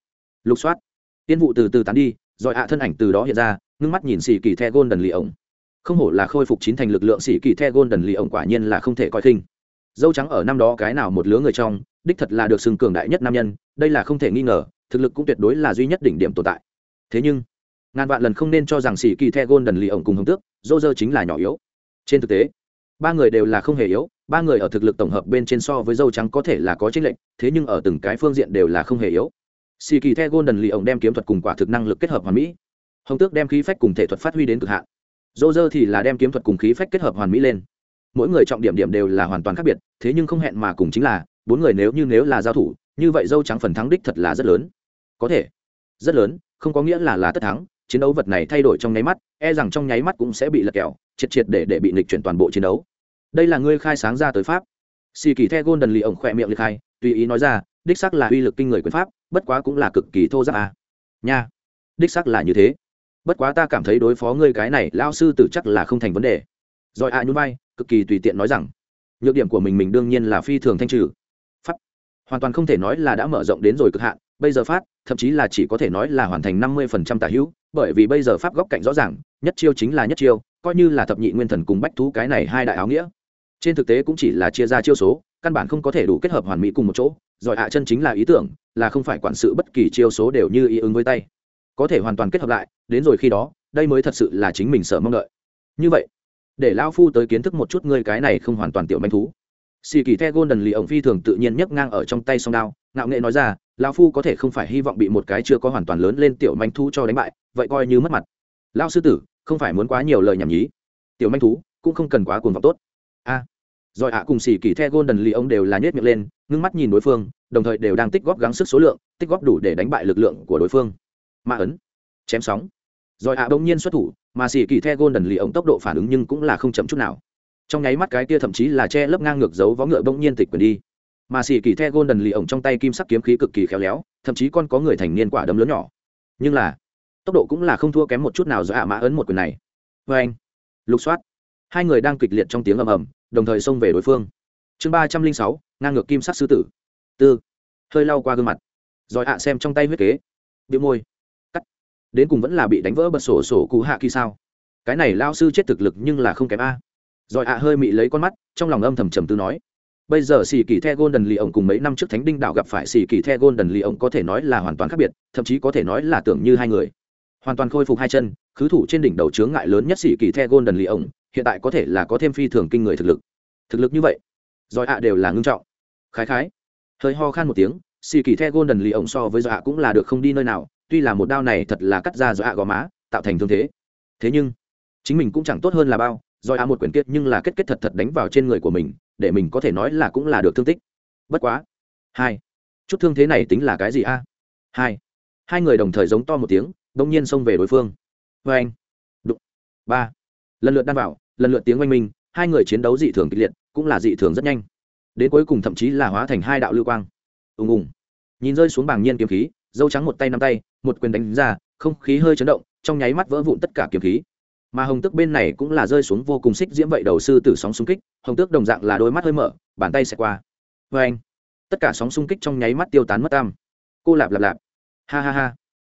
Lục soát. Tiên vụ từ từ tán đi, giỏi ạ thân ảnh từ đó hiện ra, ngưng mắt nhìn xì kỳ the gôn đần lì ổng. Không hổ là khôi phục chín thành lực lượng xì kỳ the gôn đần lì ổng quả nhiên là không thể coi khinh. Dâu trắng ở năm đó cái nào một lứa người trong, đích thật là được xưng cường đại nhất nam nhân, đây là không thể nghi ngờ, thực lực cũng tuyệt đối là duy nhất đỉnh điểm tồn tại. Thế nhưng ngàn vạn lần không nên cho rằng sĩ kỳ the gôn đần lì ổng cùng hồng tước, dô dơ chính là nhỏ yếu. Trên thực tế, ba người đều là không hề yếu, ba người ở thực lực tổng hợp bên trên so với dâu trắng có thể là có chênh lệnh thế nhưng ở từng cái phương diện đều là không hề yếu. Sĩ kỳ the golden lì ổng đem kiếm thuật cùng quả thực năng lực kết hợp hoàn mỹ. Hồng tước đem khí phách cùng thể thuật phát huy đến cực hạn. Dô dơ thì là đem kiếm thuật cùng khí phách kết hợp hoàn mỹ lên. Mỗi người trọng điểm điểm đều là hoàn toàn khác biệt, thế nhưng không hẹn mà cùng chính là, bốn người nếu như nếu là giao thủ, như vậy dâu trắng phần thắng đích thật là rất lớn. Có thể. Rất lớn, không có nghĩa là là tất thắng chiến đấu vật này thay đổi trong nháy mắt e rằng trong nháy mắt cũng sẽ bị lật kèo triệt triệt để để bị nịch chuyển toàn bộ chiến đấu. Đây là ngươi khai sáng ra tới pháp. Xì kỳ the gôn đần lì ổng khỏe miệng liệt khai tùy ý nói ra, đích xác là uy lực kinh người quyền pháp, bất quá cũng là cực kỳ thô giáp à. nha, đích xác là như thế. Bất quá ta cảm thấy đối phó ngươi cái này lao sư tử chắc là không thành vấn đề. Rồi a à nhún vai, cực kỳ tùy tiện nói rằng, nhược điểm của mình mình đương nhiên là phi thường thanh trừ. Pháp. Hoàn toàn không thể nói là đã mở rộng đến rồi cực hạn bây giờ phát, thậm chí là chỉ có thể nói là hoàn thành năm mươi phần trăm tả hữu, bởi vì bây giờ pháp góc cạnh rõ ràng, nhất chiêu chính là nhất chiêu, coi như là thập nhị nguyên thần cùng bách thú cái này hai đại áo nghĩa. Trên thực tế cũng chỉ là chia ra chiêu số, căn bản không có thể đủ kết hợp hoàn mỹ cùng một chỗ giỏi hạ chân chính là ý tưởng, là không phải quản sự bất kỳ chiêu số đều như ý ứng với tay. Có thể hoàn toàn kết hợp lại, đến rồi khi đó, đây mới thật sự là chính mình sợ mong đợi. Như vậy, để lao phu tới kiến thức một chút ngươi cái này không hoàn toàn tiểu manh thú xì kỳ the golden lì ổng phi thường tự nhiên nhấc ngang ở trong tay song đao ngạo nghệ nói ra lao phu có thể không phải hy vọng bị một cái chưa có hoàn toàn lớn lên tiểu manh thú cho đánh bại vậy coi như mất mặt. Lao sư tử không phải muốn quá nhiều lời nhảm nhí. Tiểu manh thú cũng không cần quá cuồng vọng tốt. A. À, rồi ạ cùng xì kỳ the golden lì ổng đều là nhét miệng lên ngưng mắt nhìn đối phương đồng thời đều đang tích góp gắng sức số lượng tích góp đủ để đánh bại lực lượng của đối phương. Ma ấn. Chém sóng. Rồi ạ bỗng nhiên xuất thủ mà xì kỳ the golden lì ổng tốc độ phản ứng nhưng cũng là không chậm chút nào trong nháy mắt cái kia thậm chí là che lấp ngang ngược dấu vó ngựa bỗng nhiên tịch quyền đi. Mà xì kỳ the golden lì ổng trong tay kim sắc kiếm khí cực kỳ khéo léo, thậm chí còn có người thành niên quả đấm lớn nhỏ. Nhưng là, tốc độ cũng là không thua kém một chút nào do ạ mã ấn một quyền này. Vê anh, lục soát. Hai người đang kịch liệt trong tiếng ầm ầm, đồng thời xông về đối phương. Chương ba trăm linh sáu, ngang ngược kim sắc sư tử. Tư. Hơi lau qua gương mặt. Rồi ạ xem trong tay huyết kế. Bị môi. Cắt. Đến cùng vẫn là bị đánh vỡ bật sổ sổ cụ hạ kỳ sao? Cái này lao sư chết thực lực nhưng là không kém a rồi ạ hơi mị lấy con mắt, trong lòng âm thầm trầm tư nói, bây giờ xì kỳ the golden lì ổng cùng mấy năm trước thánh đinh đạo gặp phải xì kỳ the golden lì ổng có thể nói là hoàn toàn khác biệt, thậm chí có thể nói là tưởng như hai người. Hoàn toàn khôi phục hai chân, khứ thủ trên đỉnh đầu chướng ngại lớn nhất xì kỳ the golden lì ổng hiện tại có thể là có thêm phi thường kinh người thực lực. Thực lực như vậy, rồi ạ đều là ngưng trọng. Khái khái, hơi ho khan một tiếng, xì kỳ the golden lì ổng so với dọa cũng là được không đi nơi nào, tuy là một đao này thật là cắt ra dọa gò má, tạo thành thương thế. Thế nhưng, chính mình cũng chẳng tốt hơn là bao rồi a một quyển kết nhưng là kết kết thật thật đánh vào trên người của mình, để mình có thể nói là cũng là được thương tích. Bất quá. Hai. Chút thương thế này tính là cái gì a? Hai. Hai người đồng thời giống to một tiếng, đông nhiên xông về đối phương. Vê anh. Đụng. Ba. Lần lượt đan vào, lần lượt tiếng oanh minh, hai người chiến đấu dị thường kịch liệt, cũng là dị thường rất nhanh. Đến cuối cùng thậm chí là hóa thành hai đạo lưu quang. Ùng ùng. Nhìn rơi xuống bảng nhiên kiếm khí, dâu trắng một tay năm tay, một quyền đánh ra, không khí hơi chấn động, trong nháy mắt vỡ vụn tất cả kiếm khí mà hồng tước bên này cũng là rơi xuống vô cùng xích diễm vậy đầu sư tử sóng xung kích, hồng tước đồng dạng là đôi mắt hơi mở, bàn tay sẽ qua. Vê anh. Tất cả sóng xung kích trong nháy mắt tiêu tán mất tam cô lạp lạp lạp. Ha ha ha.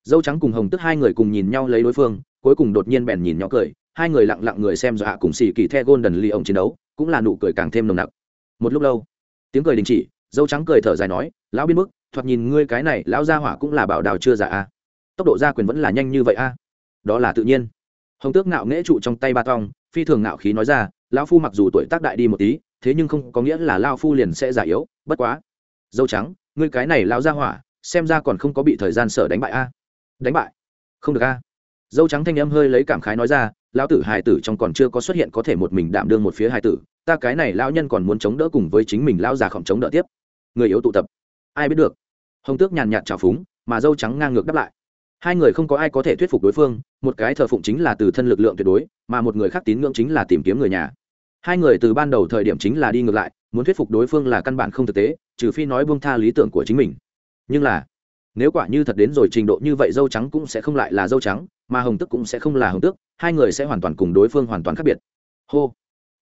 Dâu trắng cùng hồng tước hai người cùng nhìn nhau lấy đối phương, cuối cùng đột nhiên bèn nhìn nhỏ cười, hai người lặng lặng người xem dọa cùng xì kỳ the golden ly ông chiến đấu, cũng là nụ cười càng thêm nồng nặc. Một lúc lâu, tiếng cười đình chỉ, dâu trắng cười thở dài nói, lão biên mức thoạt nhìn ngươi cái này lão gia hỏa cũng là bảo đào chưa giả a. Tốc độ gia quyền vẫn là nhanh như vậy a. Đó là tự nhiên hồng tước ngạo nghễ trụ trong tay ba tong, phi thường ngạo khí nói ra, lão phu mặc dù tuổi tác đại đi một tí, thế nhưng không có nghĩa là lao phu liền sẽ già yếu, bất quá. Dâu trắng, ngươi cái này lao ra hỏa, xem ra còn không có bị thời gian sở đánh bại a. Đánh bại? Không được a. Dâu trắng thanh âm hơi lấy cảm khái nói ra, lão tử hài tử trong còn chưa có xuất hiện có thể một mình đảm đương một phía hài tử, ta cái này lão nhân còn muốn chống đỡ cùng với chính mình lão già khổng chống đỡ tiếp. Người yếu tụ tập. Ai biết được? Hồng tước nhàn nhạt trào phúng, mà dâu trắng ngang ngược đáp lại hai người không có ai có thể thuyết phục đối phương, một cái thờ phụng chính là từ thân lực lượng tuyệt đối, mà một người khác tín ngưỡng chính là tìm kiếm người nhà. Hai người từ ban đầu thời điểm chính là đi ngược lại, muốn thuyết phục đối phương là căn bản không thực tế, trừ phi nói buông tha lý tưởng của chính mình. Nhưng là, nếu quả như thật đến rồi trình độ như vậy dâu trắng cũng sẽ không lại là dâu trắng, mà hồng tức cũng sẽ không là hồng tước, hai người sẽ hoàn toàn cùng đối phương hoàn toàn khác biệt. Hô.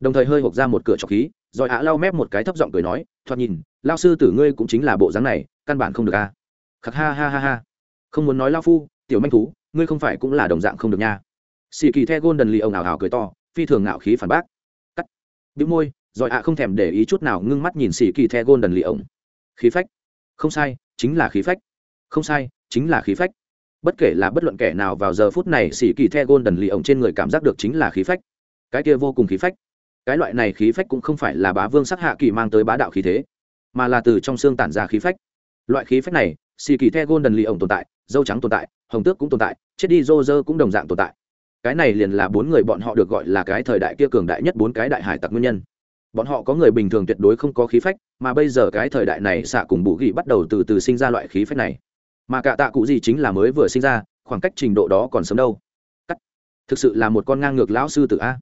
Đồng thời hơi hộp ra một cửa trọc khí, rồi ạ lau mép một cái thấp giọng cười nói, thoạt nhìn lao sư tử ngươi cũng chính là bộ dáng này, căn bản không được a. À. khắc ha ha ha ha không muốn nói lao phu, tiểu manh thú, ngươi không phải cũng là đồng dạng không được nha. Xì kỳ the golden lì ông ảo ảo cười to, phi thường ngạo khí phản bác. Cắt. Bĩu môi, rồi ạ không thèm để ý chút nào ngưng mắt nhìn xì kỳ the golden lì ông. Khí phách. Không sai, chính là khí phách. Không sai, chính là khí phách. Bất kể là bất luận kẻ nào vào giờ phút này xì kỳ the golden lì ông trên người cảm giác được chính là khí phách. Cái kia vô cùng khí phách. Cái loại này khí phách cũng không phải là bá vương sắc hạ kỳ mang tới bá đạo khí thế, mà là từ trong xương tản ra khí phách. Loại khí phách này xì kỳ the golden lì ổng tồn tại, dâu trắng tồn tại, hồng tước cũng tồn tại, chết đi rô rơ cũng đồng dạng tồn tại. Cái này liền là bốn người bọn họ được gọi là cái thời đại kia cường đại nhất bốn cái đại hải tặc nguyên nhân. Bọn họ có người bình thường tuyệt đối không có khí phách, mà bây giờ cái thời đại này xạ cùng bù ghi bắt đầu từ từ sinh ra loại khí phách này. Mà cả tạ cụ gì chính là mới vừa sinh ra, khoảng cách trình độ đó còn sớm đâu. Cắt. Thực sự là một con ngang ngược lão sư tử a.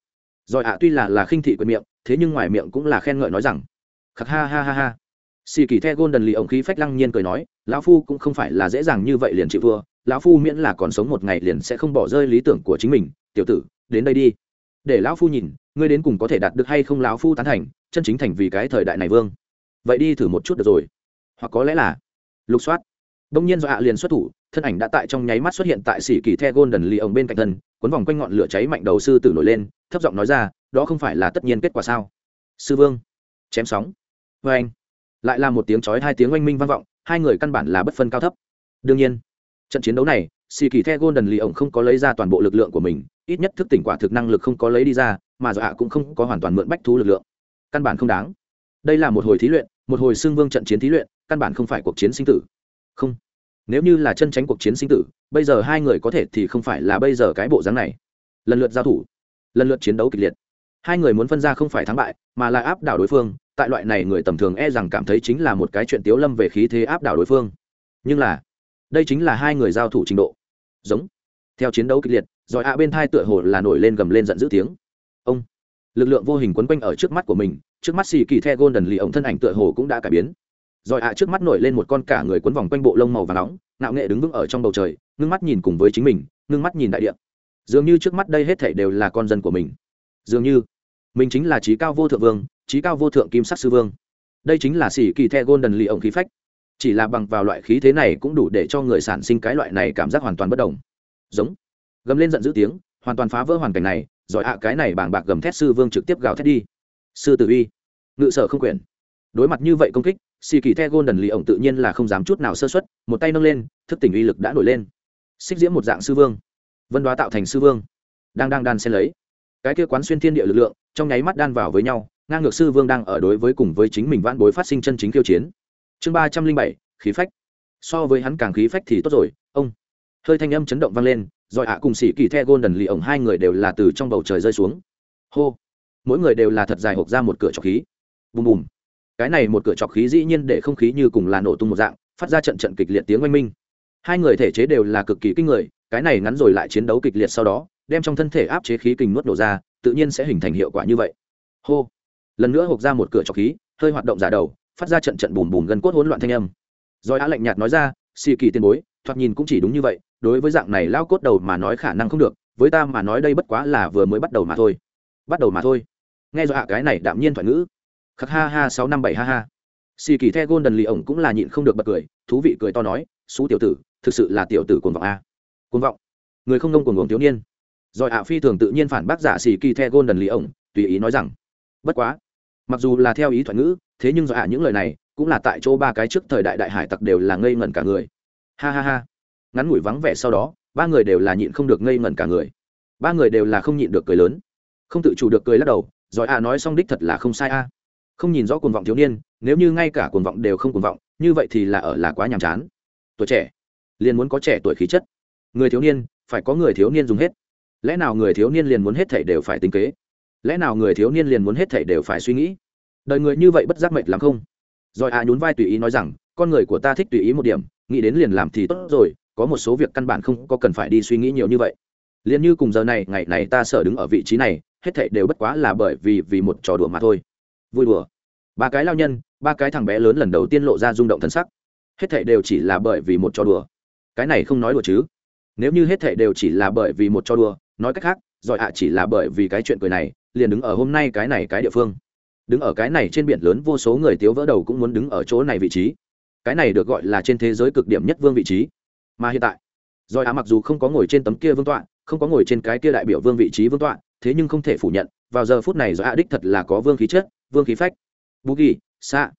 Rồi ạ, tuy là là khinh thị quyền miệng, thế nhưng ngoài miệng cũng là khen ngợi nói rằng khắc ha ha ha ha xì kỳ the golden lì ổng khí phách lăng nhiên cười nói, lão phu cũng không phải là dễ dàng như vậy liền chịu thua, lão phu miễn là còn sống một ngày liền sẽ không bỏ rơi lý tưởng của chính mình. Tiểu tử, đến đây đi. Để lão phu nhìn, ngươi đến cùng có thể đạt được hay không lão phu tán thành, chân chính thành vì cái thời đại này, vương. Vậy đi thử một chút được rồi. Hoặc có lẽ là, lục soát. Đông nhiên do ạ liền xuất thủ, thân ảnh đã tại trong nháy mắt xuất hiện tại xỉ kỳ the golden lì ổng bên cạnh thân, cuốn vòng quanh ngọn lửa cháy mạnh đầu sư tử nổi lên, thấp giọng nói ra, đó không phải là tất nhiên kết quả sao? Sư vương. Chém sóng. Vê anh lại là một tiếng chói hai tiếng oanh minh vang vọng, hai người căn bản là bất phân cao thấp. Đương nhiên, trận chiến đấu này xì kỳ the golden lì ổng không có lấy ra toàn bộ lực lượng của mình, ít nhất thức tỉnh quả thực năng lực không có lấy đi ra, mà dọa cũng không có hoàn toàn mượn bách thú lực lượng. Căn bản không đáng. Đây là một hồi thí luyện, một hồi xương vương trận chiến thí luyện, căn bản không phải cuộc chiến sinh tử. Không. Nếu như là chân tránh cuộc chiến sinh tử, bây giờ hai người có thể thì không phải là bây giờ cái bộ dáng này. Lần lượt giao thủ, lần lượt chiến đấu kịch liệt. Hai người muốn phân ra không phải thắng bại, mà là áp đảo đối phương tại loại này người tầm thường e rằng cảm thấy chính là một cái chuyện tiếu lâm về khí thế áp đảo đối phương. Nhưng là, đây chính là hai người giao thủ trình độ. Giống, theo chiến đấu kịch liệt giỏi ạ bên thai tựa hồ là nổi lên gầm lên giận dữ tiếng. Ông, lực lượng vô hình quấn quanh ở trước mắt của mình, trước mắt xì kỳ the golden lì ổng thân ảnh tựa hồ cũng đã cải biến. Giỏi ạ trước mắt nổi lên một con cả người quấn vòng quanh bộ lông màu và nóng nạo nghệ đứng vững ở trong bầu trời, ngưng mắt nhìn cùng với chính mình, ngưng mắt nhìn đại địa. Dường như trước mắt đây hết thảy đều là con dân của mình. Dường như, mình chính là trí cao vô thượng vương trí cao vô thượng kim sắc sư vương. Đây chính là xỉ kỳ the golden lì ổng khí phách. Chỉ là bằng vào loại khí thế này cũng đủ để cho người sản sinh cái loại này cảm giác hoàn toàn bất đồng. Giống. Gầm lên giận dữ tiếng, hoàn toàn phá vỡ hoàn cảnh này giỏi ạ, cái này bàng bạc gầm thét sư vương trực tiếp gào thét đi. Sư tử uy. Ngự sở không quyền. Đối mặt như vậy công kích xì kỳ the golden lì ổng tự nhiên là không dám chút nào sơ xuất một tay nâng lên, thức tỉnh uy lực đã nổi lên. Xích diễm một dạng sư vương. Vân đoá tạo thành sư vương. Đang đang đan xen lấy. Cái kia quán xuyên thiên địa lực lượng, trong nháy mắt đan vào với nhau ngang ngược sư vương đang ở đối với cùng với chính mình vãn bối phát sinh chân chính khiêu chiến. Chương ba trăm linh bảy, khí phách. So với hắn càng khí phách thì tốt rồi, ông. Hơi thanh âm chấn động vang lên, rồi ạ cùng sĩ kỳ the golden lì ổng hai người đều là từ trong bầu trời rơi xuống. Hô. Mỗi người đều là thật dài hộp ra một cửa trọc khí. Bùm bùm. Cái này một cửa trọc khí dĩ nhiên để không khí như cùng là nổ tung một dạng, phát ra trận trận kịch liệt tiếng oanh minh. Hai người thể chế đều là cực kỳ kinh người, cái này ngắn rồi lại chiến đấu kịch liệt sau đó, đem trong thân thể áp chế khí kình nuốt nổ ra, tự nhiên sẽ hình thành hiệu quả như vậy. Hô lần nữa hộp ra một cửa trọc khí, hơi hoạt động giả đầu, phát ra trận trận bùm bùm gần cốt hỗn loạn thanh âm. Rồi á lạnh nhạt nói ra, xì kỳ tiền bối, thoạt nhìn cũng chỉ đúng như vậy, đối với dạng này lao cốt đầu mà nói khả năng không được, với ta mà nói đây bất quá là vừa mới bắt đầu mà thôi. Bắt đầu mà thôi? Nghe dọa cái này đạm nhiên thoại ngữ. Khắc ha ha, sáu năm bảy ha ha. Xì kỳ the golden lì ổng cũng là nhịn không được bật cười, thú vị cười to nói xú tiểu tử, thực sự là tiểu tử cuồng vọng a. Cuồng vọng? Người không nông cuồng uống thiếu niên. Rồi ạ phi thường tự nhiên phản bác giả xì kỳ the golden lì ổng, tùy ý nói rằng, bất quá mặc dù là theo ý thoại ngữ, thế nhưng do à những lời này cũng là tại chỗ ba cái trước thời đại đại hải tặc đều là ngây ngẩn cả người. Ha ha ha. Ngắn ngủi vắng vẻ sau đó, ba người đều là nhịn không được ngây ngẩn cả người. Ba người đều là không nhịn được cười lớn. Không tự chủ được cười lắc đầu giỏi a nói xong đích thật là không sai a. Không nhìn rõ cuồng vọng thiếu niên, nếu như ngay cả cuồng vọng đều không cuồng vọng, như vậy thì là ở là quá nhàm chán. Tuổi trẻ, liền muốn có trẻ tuổi khí chất. Người thiếu niên, phải có người thiếu niên dùng hết. Lẽ nào người thiếu niên liền muốn hết thảy đều phải tính kế? Lẽ nào người thiếu niên liền muốn hết thảy đều phải suy nghĩ? Đời người như vậy bất giác mệt lắm không? Rồi a nhún vai tùy ý nói rằng, con người của ta thích tùy ý một điểm, nghĩ đến liền làm thì tốt rồi, có một số việc căn bản không có cần phải đi suy nghĩ nhiều như vậy. Liền như cùng giờ này, ngày này ta sợ đứng ở vị trí này, hết thảy đều bất quá là bởi vì vì một trò đùa mà thôi. Vui đùa. Ba cái lao nhân, ba cái thằng bé lớn lần đầu tiên lộ ra rung động thân sắc. Hết thảy đều chỉ là bởi vì một trò đùa. Cái này không nói đùa chứ. Nếu như hết thảy đều chỉ là bởi vì một trò đùa, nói cách khác giỏi ạ à, chỉ là bởi vì cái chuyện cười này liền đứng ở hôm nay cái này cái địa phương. Đứng ở cái này trên biển lớn vô số người tiếu vỡ đầu cũng muốn đứng ở chỗ này vị trí. Cái này được gọi là trên thế giới cực điểm nhất vương vị trí. Mà hiện tại doi á mặc dù không có ngồi trên tấm kia vương tọa, không có ngồi trên cái kia đại biểu vương vị trí vương tọa, thế nhưng không thể phủ nhận, vào giờ phút này do á đích thật là có vương khí chất, vương khí phách. Bù ghi xạ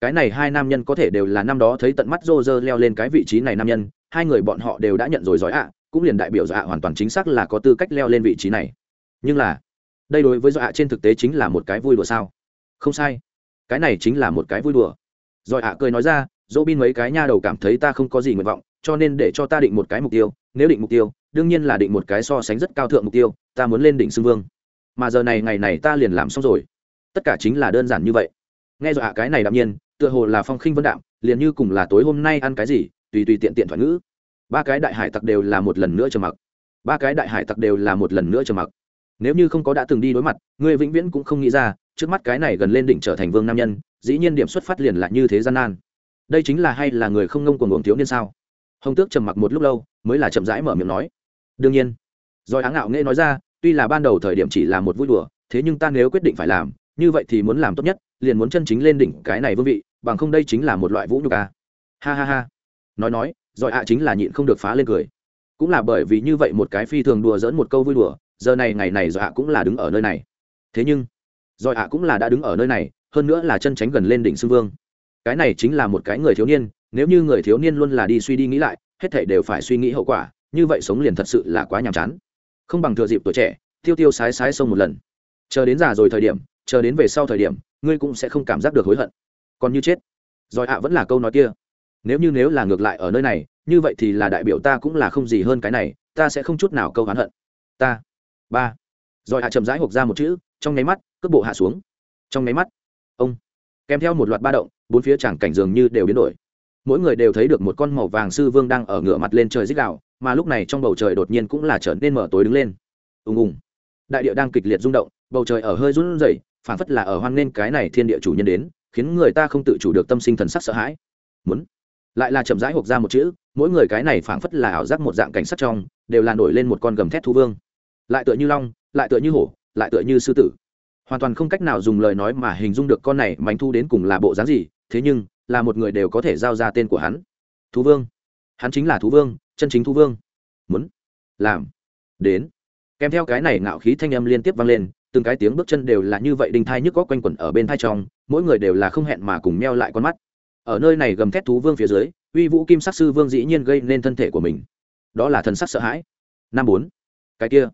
cái này hai nam nhân có thể đều là năm đó thấy tận mắt rô rơ leo lên cái vị trí này nam nhân, hai người bọn họ đều đã nhận rồi giỏi ạ cũng liền đại biểu giỏi ạ hoàn toàn chính xác là có tư cách leo lên vị trí này. Nhưng là đây đối với do ạ trên thực tế chính là một cái vui đùa sao? Không sai. Cái này chính là một cái vui đùa. Rồi ạ cười nói ra, dỗ bin mấy cái nha đầu cảm thấy ta không có gì nguyện vọng, cho nên để cho ta định một cái mục tiêu. Nếu định mục tiêu, đương nhiên là định một cái so sánh rất cao thượng mục tiêu, ta muốn lên đỉnh xưng vương. Mà giờ này ngày này ta liền làm xong rồi. Tất cả chính là đơn giản như vậy. Nghe dọa cái này đạm nhiên, tựa hồ là phong khinh vân đạm, liền như cùng là tối hôm nay ăn cái gì, tùy tùy tiện tiện thoại ngữ. Ba cái đại hải tặc đều là một lần nữa trầm mặc. Ba cái đại hải tặc đều là một lần nữa trầm mặc nếu như không có đã từng đi đối mặt, ngươi vĩnh viễn cũng không nghĩ ra, trước mắt cái này gần lên đỉnh trở thành vương nam nhân, dĩ nhiên điểm xuất phát liền là như thế gian nan. Đây chính là hay là người không ngông của ngưỡng thiếu niên sao? Hồng tước trầm mặc một lúc lâu, mới là chậm rãi mở miệng nói. Đương nhiên. Rồi áng ngạo nghệ nói ra, tuy là ban đầu thời điểm chỉ là một vui đùa, thế nhưng ta nếu quyết định phải làm, như vậy thì muốn làm tốt nhất, liền muốn chân chính lên đỉnh cái này vương vị, bằng không đây chính là một loại vũ nhục à. ha ha ha. Nói nói, rồi ạ chính là nhịn không được phá lên cười. Cũng là bởi vì như vậy một cái phi thường đùa dỡn một câu vui đùa giờ này ngày này rồi ạ cũng là đứng ở nơi này. Thế nhưng rồi ạ cũng là đã đứng ở nơi này, hơn nữa là chân tránh gần lên đỉnh xưng vương. Cái này chính là một cái người thiếu niên, nếu như người thiếu niên luôn là đi suy đi nghĩ lại, hết thảy đều phải suy nghĩ hậu quả, như vậy sống liền thật sự là quá nhàm chán. Không bằng thừa dịp tuổi trẻ, tiêu tiêu sái sái sông một lần. Chờ đến già rồi thời điểm, chờ đến về sau thời điểm, ngươi cũng sẽ không cảm giác được hối hận. Còn như chết. Rồi ạ vẫn là câu nói kia. Nếu như nếu là ngược lại ở nơi này, như vậy thì là đại biểu ta cũng là không gì hơn cái này, ta sẽ không chút nào câu hắn hận. Ta ba rồi hạ chậm rãi hộp ra một chữ trong nháy mắt cước bộ hạ xuống trong nháy mắt ông kèm theo một loạt ba động bốn phía chẳng cảnh dường như đều biến đổi mỗi người đều thấy được một con màu vàng sư vương đang ở ngửa mặt lên trời dích đạo mà lúc này trong bầu trời đột nhiên cũng là trở nên mở tối đứng lên ùng ùng đại địa đang kịch liệt rung động bầu trời ở hơi run rẩy phản phất là ở hoang nên cái này thiên địa chủ nhân đến, khiến người ta không tự chủ được tâm sinh thần sắc sợ hãi. Muốn lại là chậm rãi hộp ra một chữ, mỗi người cái này phảng phất là ảo giác một dạng cảnh sắc trong, đều là nổi lên một con gầm thét thú vương lại tựa như long, lại tựa như hổ, lại tựa như sư tử. Hoàn toàn không cách nào dùng lời nói mà hình dung được con này mảnh thu đến cùng là bộ dáng gì, thế nhưng là một người đều có thể giao ra tên của hắn. Thú vương. Hắn chính là thú vương, chân chính thú vương. Muốn làm đến. Kèm theo cái này ngạo khí thanh âm liên tiếp vang lên, từng cái tiếng bước chân đều là như vậy đinh thai nhức có quanh quẩn ở bên thai trong, mỗi người đều là không hẹn mà cùng meo lại con mắt. Ở nơi này gầm thét thú vương phía dưới, uy vũ kim sắc sư vương dĩ nhiên gây nên thân thể của mình. Đó là thần sắc sợ hãi. Năm bốn. Cái kia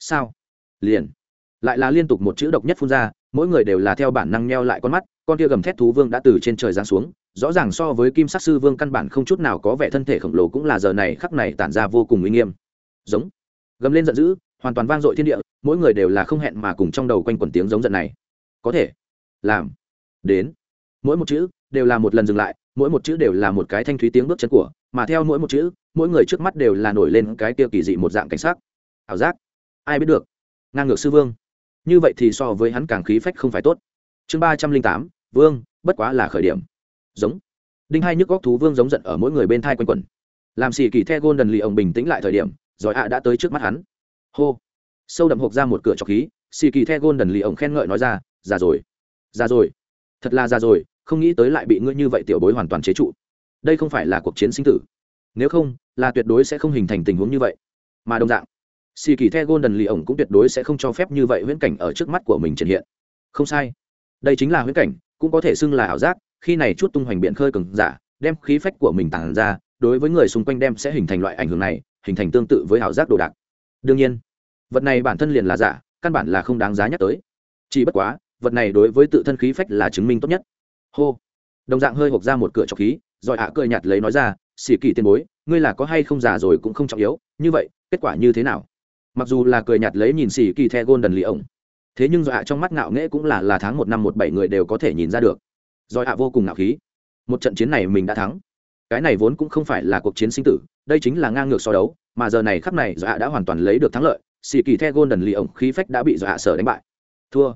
sao? Liền. Lại là liên tục một chữ độc nhất phun ra, mỗi người đều là theo bản năng neo lại con mắt, con kia gầm thét thú vương đã từ trên trời giáng xuống, rõ ràng so với kim sắc sư vương căn bản không chút nào có vẻ thân thể khổng lồ cũng là giờ này khắc này tản ra vô cùng uy nghiêm. Giống. Gầm lên giận dữ, hoàn toàn vang dội thiên địa, mỗi người đều là không hẹn mà cùng trong đầu quanh quần tiếng giống giận này. Có thể. Làm. Đến. Mỗi một chữ đều là một lần dừng lại, mỗi một chữ đều là một cái thanh thúy tiếng bước chân của, mà theo mỗi một chữ, mỗi người trước mắt đều là nổi lên cái kia kỳ dị một dạng cảnh sắc. Ảo giác ai biết được? Ngang ngược sư vương. Như vậy thì so với hắn càng khí phách không phải tốt. Chương ba trăm linh tám, vương, bất quá là khởi điểm. Giống. Đinh hai nhức góc thú vương giống giận ở mỗi người bên thai quanh quẩn. Làm xì kỳ the gôn đần lì ổng bình tĩnh lại thời điểm giỏi ạ đã tới trước mắt hắn. Hô. Sâu đậm hộp ra một cửa trọc khí, xì kỳ the gôn đần lì ổng khen ngợi nói ra, già rồi. Già rồi. Thật là già rồi, không nghĩ tới lại bị ngươi như vậy tiểu bối hoàn toàn chế trụ. Đây không phải là cuộc chiến sinh tử. Nếu không, là tuyệt đối sẽ không hình thành tình huống như vậy. Mà đồng dạng xì kỳ the golden lì ổng cũng tuyệt đối sẽ không cho phép như vậy huyễn cảnh ở trước mắt của mình triển hiện. Không sai. Đây chính là huyễn cảnh, cũng có thể xưng là ảo giác, khi này chút tung hoành biện khơi cường giả, đem khí phách của mình tàn ra, đối với người xung quanh đem sẽ hình thành loại ảnh hưởng này, hình thành tương tự với ảo giác đồ đạc. Đương nhiên, vật này bản thân liền là giả, căn bản là không đáng giá nhắc tới. Chỉ bất quá, vật này đối với tự thân khí phách là chứng minh tốt nhất. Hô. Đồng dạng hơi hộp ra một cửa trọc khí, rồi ạ cười nhạt lấy nói ra, xì kỳ tiền bối, ngươi là có hay không già rồi cũng không trọng yếu, như vậy, kết quả như thế nào? Mặc dù là cười nhạt lấy nhìn xỉ kỳ the golden lì ổng. Thế nhưng rồi ạ trong mắt ngạo nghễ cũng là là tháng một năm một bảy người đều có thể nhìn ra được. Rồi ạ vô cùng ngạo khí. Một trận chiến này mình đã thắng. Cái này vốn cũng không phải là cuộc chiến sinh tử, đây chính là ngang ngược so đấu, mà giờ này khắp này rồi ạ đã hoàn toàn lấy được thắng lợi, xì kỳ the golden lì ổng khí phách đã bị dọa sở đánh bại. Thua.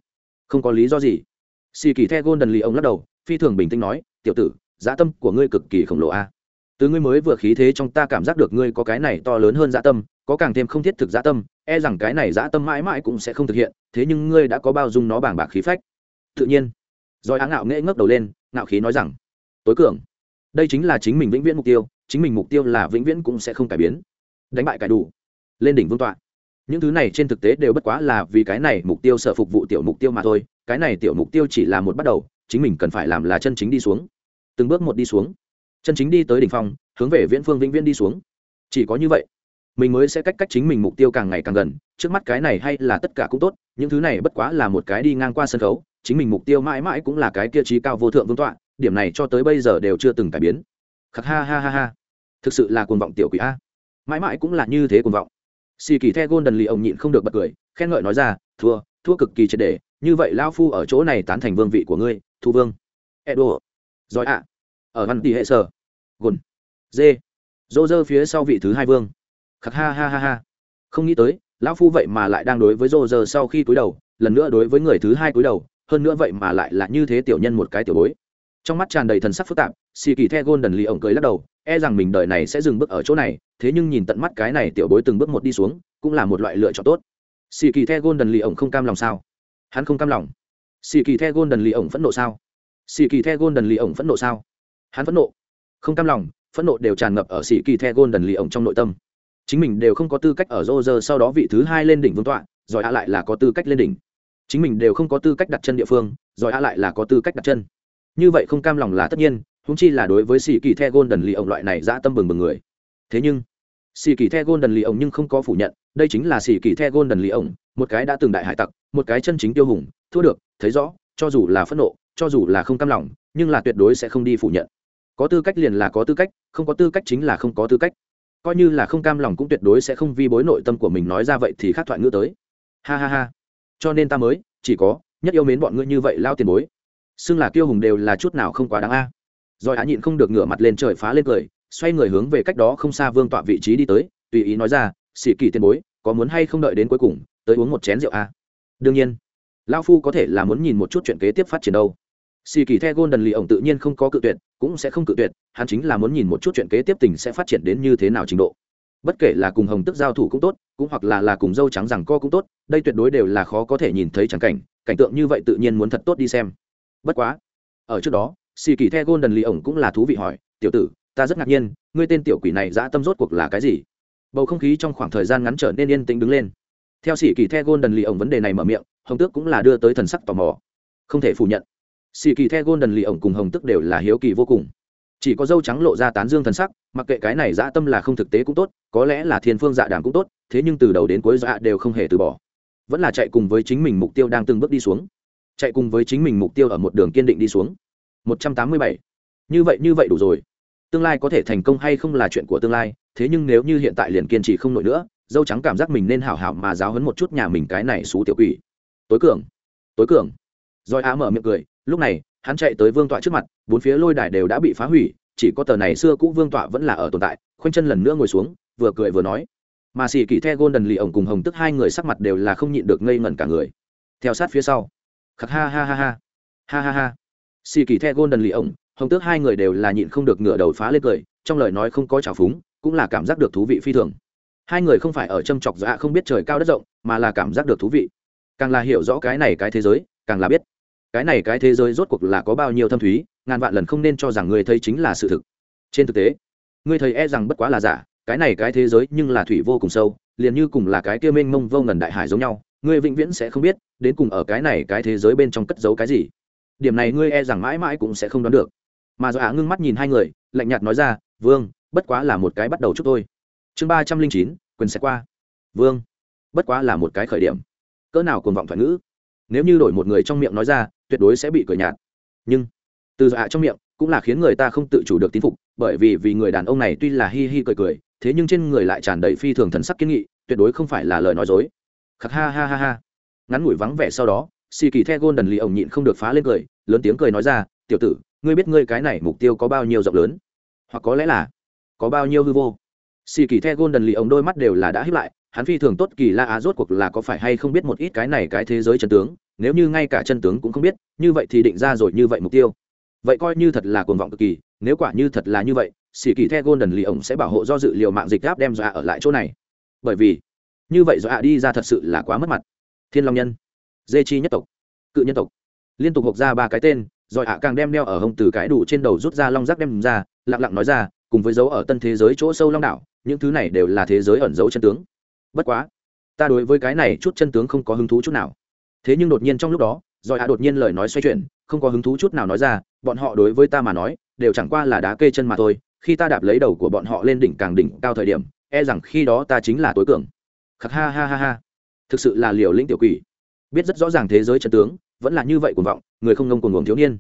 Không có lý do gì. Xì kỳ the golden lì ổng lắc đầu, phi thường bình tĩnh nói, tiểu tử, dã tâm của ngươi cực kỳ khổng lồ a. Từ ngươi mới vừa khí thế trong ta cảm giác được ngươi có cái này to lớn hơn dã tâm có càng thêm không thiết thực dã tâm e rằng cái này dã tâm mãi mãi cũng sẽ không thực hiện, thế nhưng ngươi đã có bao dung nó bảng bạc khí phách. Tự nhiên. Rồi áng ngạo nghệ ngước đầu lên, ngạo khí nói rằng, tối cường. Đây chính là chính mình vĩnh viễn mục tiêu, chính mình mục tiêu là vĩnh viễn cũng sẽ không cải biến. Đánh bại cải đủ. Lên đỉnh vương tọa. Những thứ này trên thực tế đều bất quá là vì cái này mục tiêu sở phục vụ tiểu mục tiêu mà thôi, cái này tiểu mục tiêu chỉ là một bắt đầu, chính mình cần phải làm là chân chính đi xuống. Từng bước một đi xuống. Chân chính đi tới đỉnh phong, hướng về viễn phương vĩnh viễn đi xuống. Chỉ có như vậy mình mới sẽ cách cách chính mình mục tiêu càng ngày càng gần, trước mắt cái này hay là tất cả cũng tốt, những thứ này bất quá là một cái đi ngang qua sân khấu, chính mình mục tiêu mãi mãi cũng là cái kia trí cao vô thượng vương tọa, điểm này cho tới bây giờ đều chưa từng cải biến. Khắc ha ha ha ha. Thực sự là cuồng vọng tiểu quỷ a. Mãi mãi cũng là như thế cuồng vọng. Xì kỳ the đần lì ông nhịn không được bật cười, khen ngợi nói ra, thua thua cực kỳ triệt để, như vậy lao phu ở chỗ này tán thành vương vị của ngươi, thu vương. Edo. Giỏi ạ. Ở văn tỷ hệ sở. Gồn. Dê. Dô dơ phía sau vị thứ hai vương khắc ha ha ha ha. Không nghĩ tới, lão phu vậy mà lại đang đối với rô rơ sau khi cúi đầu, lần nữa đối với người thứ hai cúi đầu, hơn nữa vậy mà lại là như thế tiểu nhân một cái tiểu bối. Trong mắt tràn đầy thần sắc phức tạp xì kỳ the golden lì ổng cười lắc đầu e rằng mình đời này sẽ dừng bước ở chỗ này, thế nhưng nhìn tận mắt cái này tiểu bối từng bước một đi xuống, cũng là một loại lựa chọn tốt. Xì kỳ the golden lì ổng không cam lòng sao? Hắn không cam lòng. Xì kỳ the golden lì ổng phẫn nộ sao? Xì kỳ the golden lì ổng phẫn nộ sao? Hắn phẫn nộ. Không cam lòng, phẫn nộ đều tràn ngập ở xì kỳ the golden lì ổng trong nội tâm chính mình đều không có tư cách ở rô rơ sau đó vị thứ hai lên đỉnh vương tọa rồi a lại là có tư cách lên đỉnh. Chính mình đều không có tư cách đặt chân địa phương rồi a lại là có tư cách đặt chân. Như vậy không cam lòng là tất nhiên húng chi là đối với sĩ kỳ the golden lì ổng loại này dã tâm bừng bừng người. Thế nhưng, sĩ kỳ the golden lì ổng nhưng không có phủ nhận, đây chính là sĩ kỳ the golden lì ổng một cái đã từng đại hải tặc, một cái chân chính tiêu hùng, thua được, thấy rõ, cho dù là phẫn nộ, cho dù là không cam lòng, nhưng là tuyệt đối sẽ không đi phủ nhận. Có tư cách liền là có tư cách, không có tư cách chính là không có tư cách coi như là không cam lòng cũng tuyệt đối sẽ không vi bối nội tâm của mình nói ra vậy thì khác thoại ngữ tới. Ha ha ha. Cho nên ta mới, chỉ có, nhất yêu mến bọn ngươi như vậy lao tiền bối. Xưng là kiêu hùng đều là chút nào không quá đáng a. Rồi á nhịn không được ngửa mặt lên trời phá lên cười, xoay người hướng về cách đó không xa vương tọa vị trí đi tới, tùy ý nói ra, sĩ kỳ tiền bối, có muốn hay không đợi đến cuối cùng, tới uống một chén rượu a? Đương nhiên. Lao phu có thể là muốn nhìn một chút chuyện kế tiếp phát triển đâu xì kỳ the golden Lily ổng tự nhiên không có cự tuyệt, cũng sẽ không cự tuyệt, hắn chính là muốn nhìn một chút chuyện kế tiếp tình sẽ phát triển đến như thế nào trình độ. Bất kể là cùng hồng tức giao thủ cũng tốt, cũng hoặc là là cùng dâu trắng rằng co cũng tốt, đây tuyệt đối đều là khó có thể nhìn thấy trắng cảnh cảnh tượng như vậy tự nhiên muốn thật tốt đi xem. Bất quá, ở trước đó, xì kỳ the golden Lily ổng cũng là thú vị hỏi, tiểu tử, ta rất ngạc nhiên, ngươi tên tiểu quỷ này dã tâm rốt cuộc là cái gì? Bầu không khí trong khoảng thời gian ngắn trở nên yên tĩnh đứng lên. Theo xì kỳ the golden Lily ổng vấn đề này mở miệng, hồng tước cũng là đưa tới thần sắc tò mò. Không thể phủ nhận xì kỳ the golden lì ổng cùng hồng tức đều là hiếu kỳ vô cùng. Chỉ có dâu trắng lộ ra tán dương thần sắc, mặc kệ cái này dã tâm là không thực tế cũng tốt, có lẽ là thiên phương dạ đàm cũng tốt, thế nhưng từ đầu đến cuối dạ đều không hề từ bỏ. Vẫn là chạy cùng với chính mình mục tiêu đang từng bước đi xuống. Chạy cùng với chính mình mục tiêu ở một đường kiên định đi xuống. Một trăm tám mươi bảy. Như vậy như vậy đủ rồi. Tương lai có thể thành công hay không là chuyện của tương lai, thế nhưng nếu như hiện tại liền kiên trì không nổi nữa, dâu trắng cảm giác mình nên hảo hảo mà giáo hấn một chút nhà mình cái này xú tiểu quỷ. Tối cường tối cường. Rồi á mở miệng cười lúc này, hắn chạy tới vương tọa trước mặt, bốn phía lôi đài đều đã bị phá hủy, chỉ có tờ này xưa cũ vương tọa vẫn là ở tồn tại, khoanh chân lần nữa ngồi xuống, vừa cười vừa nói. Mà xì kỳ the golden lì ổng cùng hồng tức hai người sắc mặt đều là không nhịn được ngây ngẩn cả người. Theo sát phía sau. Khắc ha ha ha ha. Ha ha ha. Xì kỳ the golden lì ổng, hồng tước hai người đều là nhịn không được ngửa đầu phá lên cười, trong lời nói không có trào phúng, cũng là cảm giác được thú vị phi thường. Hai người không phải ở châm chọc dạ không biết trời cao đất rộng, mà là cảm giác được thú vị. Càng là hiểu rõ cái này cái thế giới, càng là biết cái này cái thế giới rốt cuộc là có bao nhiêu thâm thúy, ngàn vạn lần không nên cho rằng người thấy chính là sự thực. Trên thực tế người thầy e rằng bất quá là giả, cái này cái thế giới nhưng là thủy vô cùng sâu, liền như cùng là cái kia mênh mông vô ngần đại hải giống nhau, ngươi vĩnh viễn sẽ không biết, đến cùng ở cái này cái thế giới bên trong cất giấu cái gì. Điểm này ngươi e rằng mãi mãi cũng sẽ không đoán được. Mà do ả ngưng mắt nhìn hai người, lạnh nhạt nói ra, vương, bất quá là một cái bắt đầu chút thôi. Chương ba trăm linh chín, quyền sẽ qua. Vương, bất quá là một cái khởi điểm. Cỡ nào cuồng vọng thoại ngữ. Nếu như đổi một người trong miệng nói ra tuyệt đối sẽ bị cười nhạt. Nhưng, từ dạ trong miệng, cũng là khiến người ta không tự chủ được tín phục, bởi vì vì người đàn ông này tuy là hi hi cười cười, thế nhưng trên người lại tràn đầy phi thường thần sắc kiến nghị, tuyệt đối không phải là lời nói dối. Khắc ha ha ha ha. Ngắn ngủi vắng vẻ sau đó, xì kỳ the Golden đần lì ổng nhịn không được phá lên cười, lớn tiếng cười nói ra, tiểu tử, ngươi biết ngươi cái này mục tiêu có bao nhiêu rộng lớn? Hoặc có lẽ là có bao nhiêu hư vô? Xì kỳ the Golden đần lì ổng đôi mắt đều là đã hiếp lại, hắn phi thường tốt kỳ la á, rốt cuộc là có phải hay không biết một ít cái này cái thế giới chân tướng nếu như ngay cả chân tướng cũng không biết, như vậy thì định ra rồi như vậy mục tiêu. Vậy coi như thật là cuồng vọng cực kỳ, nếu quả như thật là như vậy sĩ kỳ the golden lì ổng sẽ bảo hộ do dự liệu mạng dịch gáp đem dọa ở lại chỗ này. Bởi vì, như vậy dọa đi ra thật sự là quá mất mặt. Thiên long nhân, dê chi nhất tộc, cự nhân tộc. Liên tục hộp ra ba cái tên, rồi ạ càng đem đeo ở hông từ cái đủ trên đầu rút ra long rác đem ra, lặng lặng nói ra, cùng với dấu ở tân thế giới chỗ sâu long đảo, những thứ này đều là thế giới ẩn dấu chân tướng. Bất quá, ta đối với cái này chút chân tướng không có hứng thú chút nào thế nhưng đột nhiên trong lúc đó rồi ạ đột nhiên lời nói xoay chuyển, không có hứng thú chút nào nói ra, bọn họ đối với ta mà nói, đều chẳng qua là đá kê chân mà thôi, khi ta đạp lấy đầu của bọn họ lên đỉnh càng đỉnh cao thời điểm e rằng khi đó ta chính là tối cường. Khắc ha ha ha ha. Thực sự là liều lĩnh tiểu quỷ. Biết rất rõ ràng thế giới trận tướng, vẫn là như vậy cuồng vọng, người không ngông cuồng ngồm thiếu niên.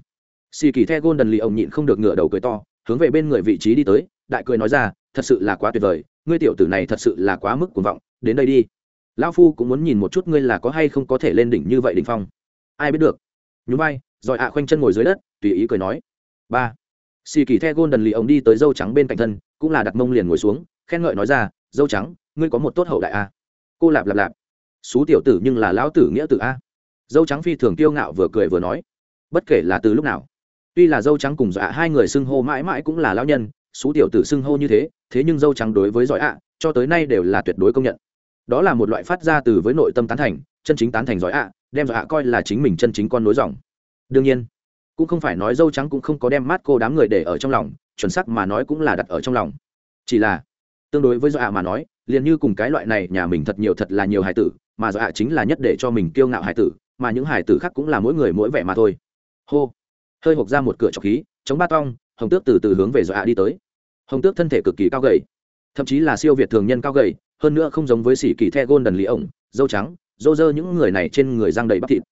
Xì kỳ the gôn đần lì ông nhịn không được ngửa đầu cười to, hướng về bên người vị trí đi tới, đại cười nói ra, thật sự là quá tuyệt vời, ngươi tiểu tử này thật sự là quá mức cuồng vọng, đến đây đi lão phu cũng muốn nhìn một chút ngươi là có hay không có thể lên đỉnh như vậy đỉnh phong. Ai biết được. Nhún vai, rồi ạ khoanh chân ngồi dưới đất, tùy ý cười nói. Ba. Xì kỳ the gôn đần lì ông đi tới dâu trắng bên cạnh thân, cũng là đặt mông liền ngồi xuống, khen ngợi nói ra, dâu trắng, ngươi có một tốt hậu đại a. Cô lạp lạp lạp. Xú tiểu tử nhưng là lão tử nghĩa tử a. Dâu trắng phi thường kiêu ngạo vừa cười vừa nói, bất kể là từ lúc nào, tuy là dâu trắng cùng dọa hai người xưng hô mãi mãi cũng là lão nhân, xú tiểu tử xưng hô như thế thế nhưng dâu trắng đối với giỏi ạ cho tới nay đều là tuyệt đối công nhận đó là một loại phát ra từ với nội tâm tán thành, chân chính tán thành giỏi ạ, đem giỏi ạ coi là chính mình chân chính con nối dòng. Đương nhiên, cũng không phải nói dâu trắng cũng không có đem mắt cô đám người để ở trong lòng, chuẩn sắc mà nói cũng là đặt ở trong lòng. Chỉ là, tương đối với giỏi ạ mà nói, liền như cùng cái loại này nhà mình thật nhiều thật là nhiều hài tử, mà giỏi ạ chính là nhất để cho mình kiêu ngạo hài tử, mà những hài tử khác cũng là mỗi người mỗi vẻ mà thôi. Hô, hơi hộp ra một cửa trọc khí, chống ba tong, hồng tước từ từ hướng về giỏi ạ đi tới. Hồng tước thân thể cực kỳ cao gầy, thậm chí là siêu việt thường nhân cao gầy hơn nữa không giống với sĩ kỳ the gôn đần lý ổng, dâu trắng, dô dơ những người này trên người răng đầy bắp thịt.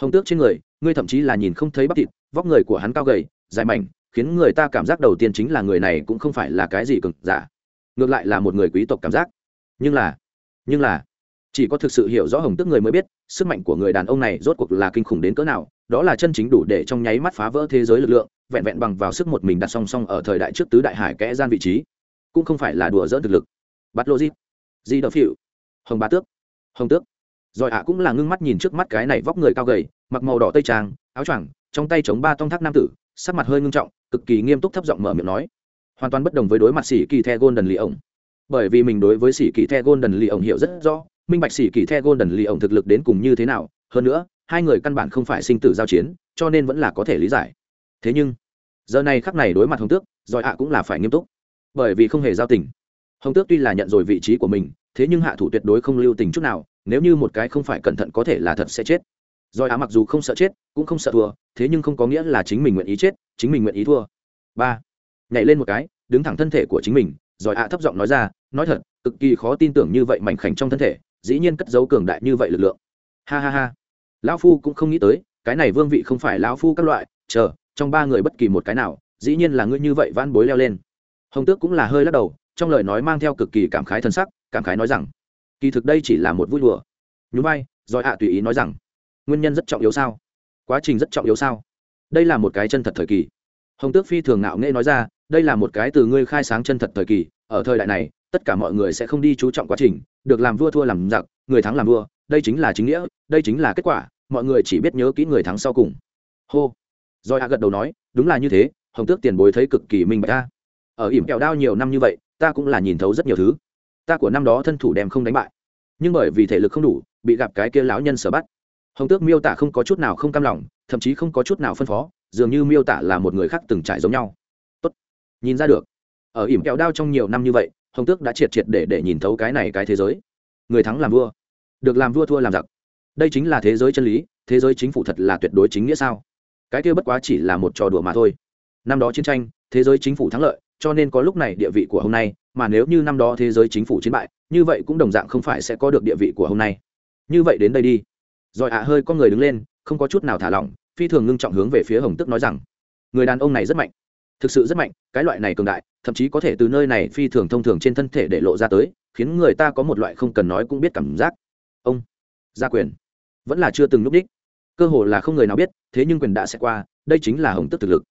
Hồng tước trên người, ngươi thậm chí là nhìn không thấy bắp thịt, vóc người của hắn cao gầy, dài mảnh, khiến người ta cảm giác đầu tiên chính là người này cũng không phải là cái gì cực giả. Ngược lại là một người quý tộc cảm giác. Nhưng là nhưng là, chỉ có thực sự hiểu rõ hồng tước người mới biết, sức mạnh của người đàn ông này rốt cuộc là kinh khủng đến cỡ nào, đó là chân chính đủ để trong nháy mắt phá vỡ thế giới lực lượng, vẹn vẹn bằng vào sức một mình đặt song song ở thời đại trước tứ đại hải kẽ gian vị trí. Cũng không phải là đùa dỡ thực lực. Bắt logic di đờ phịu hồng bá tước. Hồng tước. Rồi ạ cũng là ngưng mắt nhìn trước mắt cái này vóc người cao gầy, mặc màu đỏ tây trang, áo choàng, trong tay chống ba tông thác nam tử, sắc mặt hơi ngưng trọng, cực kỳ nghiêm túc thấp giọng mở miệng nói. Hoàn toàn bất đồng với đối mặt sĩ kỳ the golden lì ổng bởi vì mình đối với sĩ kỳ the golden lì ổng hiểu rất rõ, minh bạch sĩ kỳ the golden lì ổng thực lực đến cùng như thế nào. Hơn nữa, hai người căn bản không phải sinh tử giao chiến, cho nên vẫn là có thể lý giải. Thế nhưng, giờ này khắc này đối mặt hồng tước giỏi ạ cũng là phải nghiêm túc. Bởi vì không hề giao tình hồng tước tuy là nhận rồi vị trí của mình, thế nhưng hạ thủ tuyệt đối không lưu tình chút nào, nếu như một cái không phải cẩn thận có thể là thật sẽ chết. Rồi á mặc dù không sợ chết, cũng không sợ thua, thế nhưng không có nghĩa là chính mình nguyện ý chết, chính mình nguyện ý thua. Ba, nhảy lên một cái, đứng thẳng thân thể của chính mình, rồi ạ thấp giọng nói ra, nói thật, cực kỳ khó tin tưởng như vậy mảnh khảnh trong thân thể, dĩ nhiên cất giấu cường đại như vậy lực lượng. Ha ha ha. Lão phu cũng không nghĩ tới, cái này vương vị không phải lão phu các loại, chờ, trong ba người bất kỳ một cái nào, dĩ nhiên là ngươi như vậy van bối leo lên. Hồng tước cũng là hơi lắc đầu trong lời nói mang theo cực kỳ cảm khái thân sắc, cảm khái nói rằng, kỳ thực đây chỉ là một vui đùa. Nhún vai, rồi ạ tùy ý nói rằng, nguyên nhân rất trọng yếu sao? Quá trình rất trọng yếu sao? Đây là một cái chân thật thời kỳ. Hồng tước phi thường ngạo nghệ nói ra, đây là một cái từ ngươi khai sáng chân thật thời kỳ, ở thời đại này, tất cả mọi người sẽ không đi chú trọng quá trình, được làm vua thua làm giặc, người thắng làm vua, đây chính là chính nghĩa, đây chính là kết quả, mọi người chỉ biết nhớ kỹ người thắng sau cùng. Hô. Rồi hạ gật đầu nói, đúng là như thế, hồng tước tiền bối thấy cực kỳ minh bạch ta ở ỉm kẹo đao nhiều năm như vậy ta cũng là nhìn thấu rất nhiều thứ. Ta của năm đó thân thủ đem không đánh bại. Nhưng bởi vì thể lực không đủ, bị gặp cái kia lão nhân sở bắt. Hồng tước miêu tả không có chút nào không cam lòng, thậm chí không có chút nào phân phó, dường như miêu tả là một người khác từng trải giống nhau. Tốt. nhìn ra được. Ở ỉm kẹo đao trong nhiều năm như vậy, hồng tước đã triệt triệt để để nhìn thấu cái này cái thế giới. Người thắng làm vua. Được làm vua thua làm giặc. Đây chính là thế giới chân lý, thế giới chính phủ thật là tuyệt đối chính nghĩa sao? Cái kia bất quá chỉ là một trò đùa mà thôi. Năm đó chiến tranh, thế giới chính phủ thắng lợi cho nên có lúc này địa vị của hôm nay, mà nếu như năm đó thế giới chính phủ chiến bại, như vậy cũng đồng dạng không phải sẽ có được địa vị của hôm nay. Như vậy đến đây đi. Rồi ạ hơi có người đứng lên, không có chút nào thả lỏng, phi thường ngưng trọng hướng về phía hồng tức nói rằng, người đàn ông này rất mạnh. Thực sự rất mạnh, cái loại này cường đại, thậm chí có thể từ nơi này phi thường thông thường trên thân thể để lộ ra tới, khiến người ta có một loại không cần nói cũng biết cảm giác. Ông, gia quyền. Vẫn là chưa từng núp đích. Cơ hồ là không người nào biết, thế nhưng quyền đã sẽ qua, đây chính là hồng tức thực lực.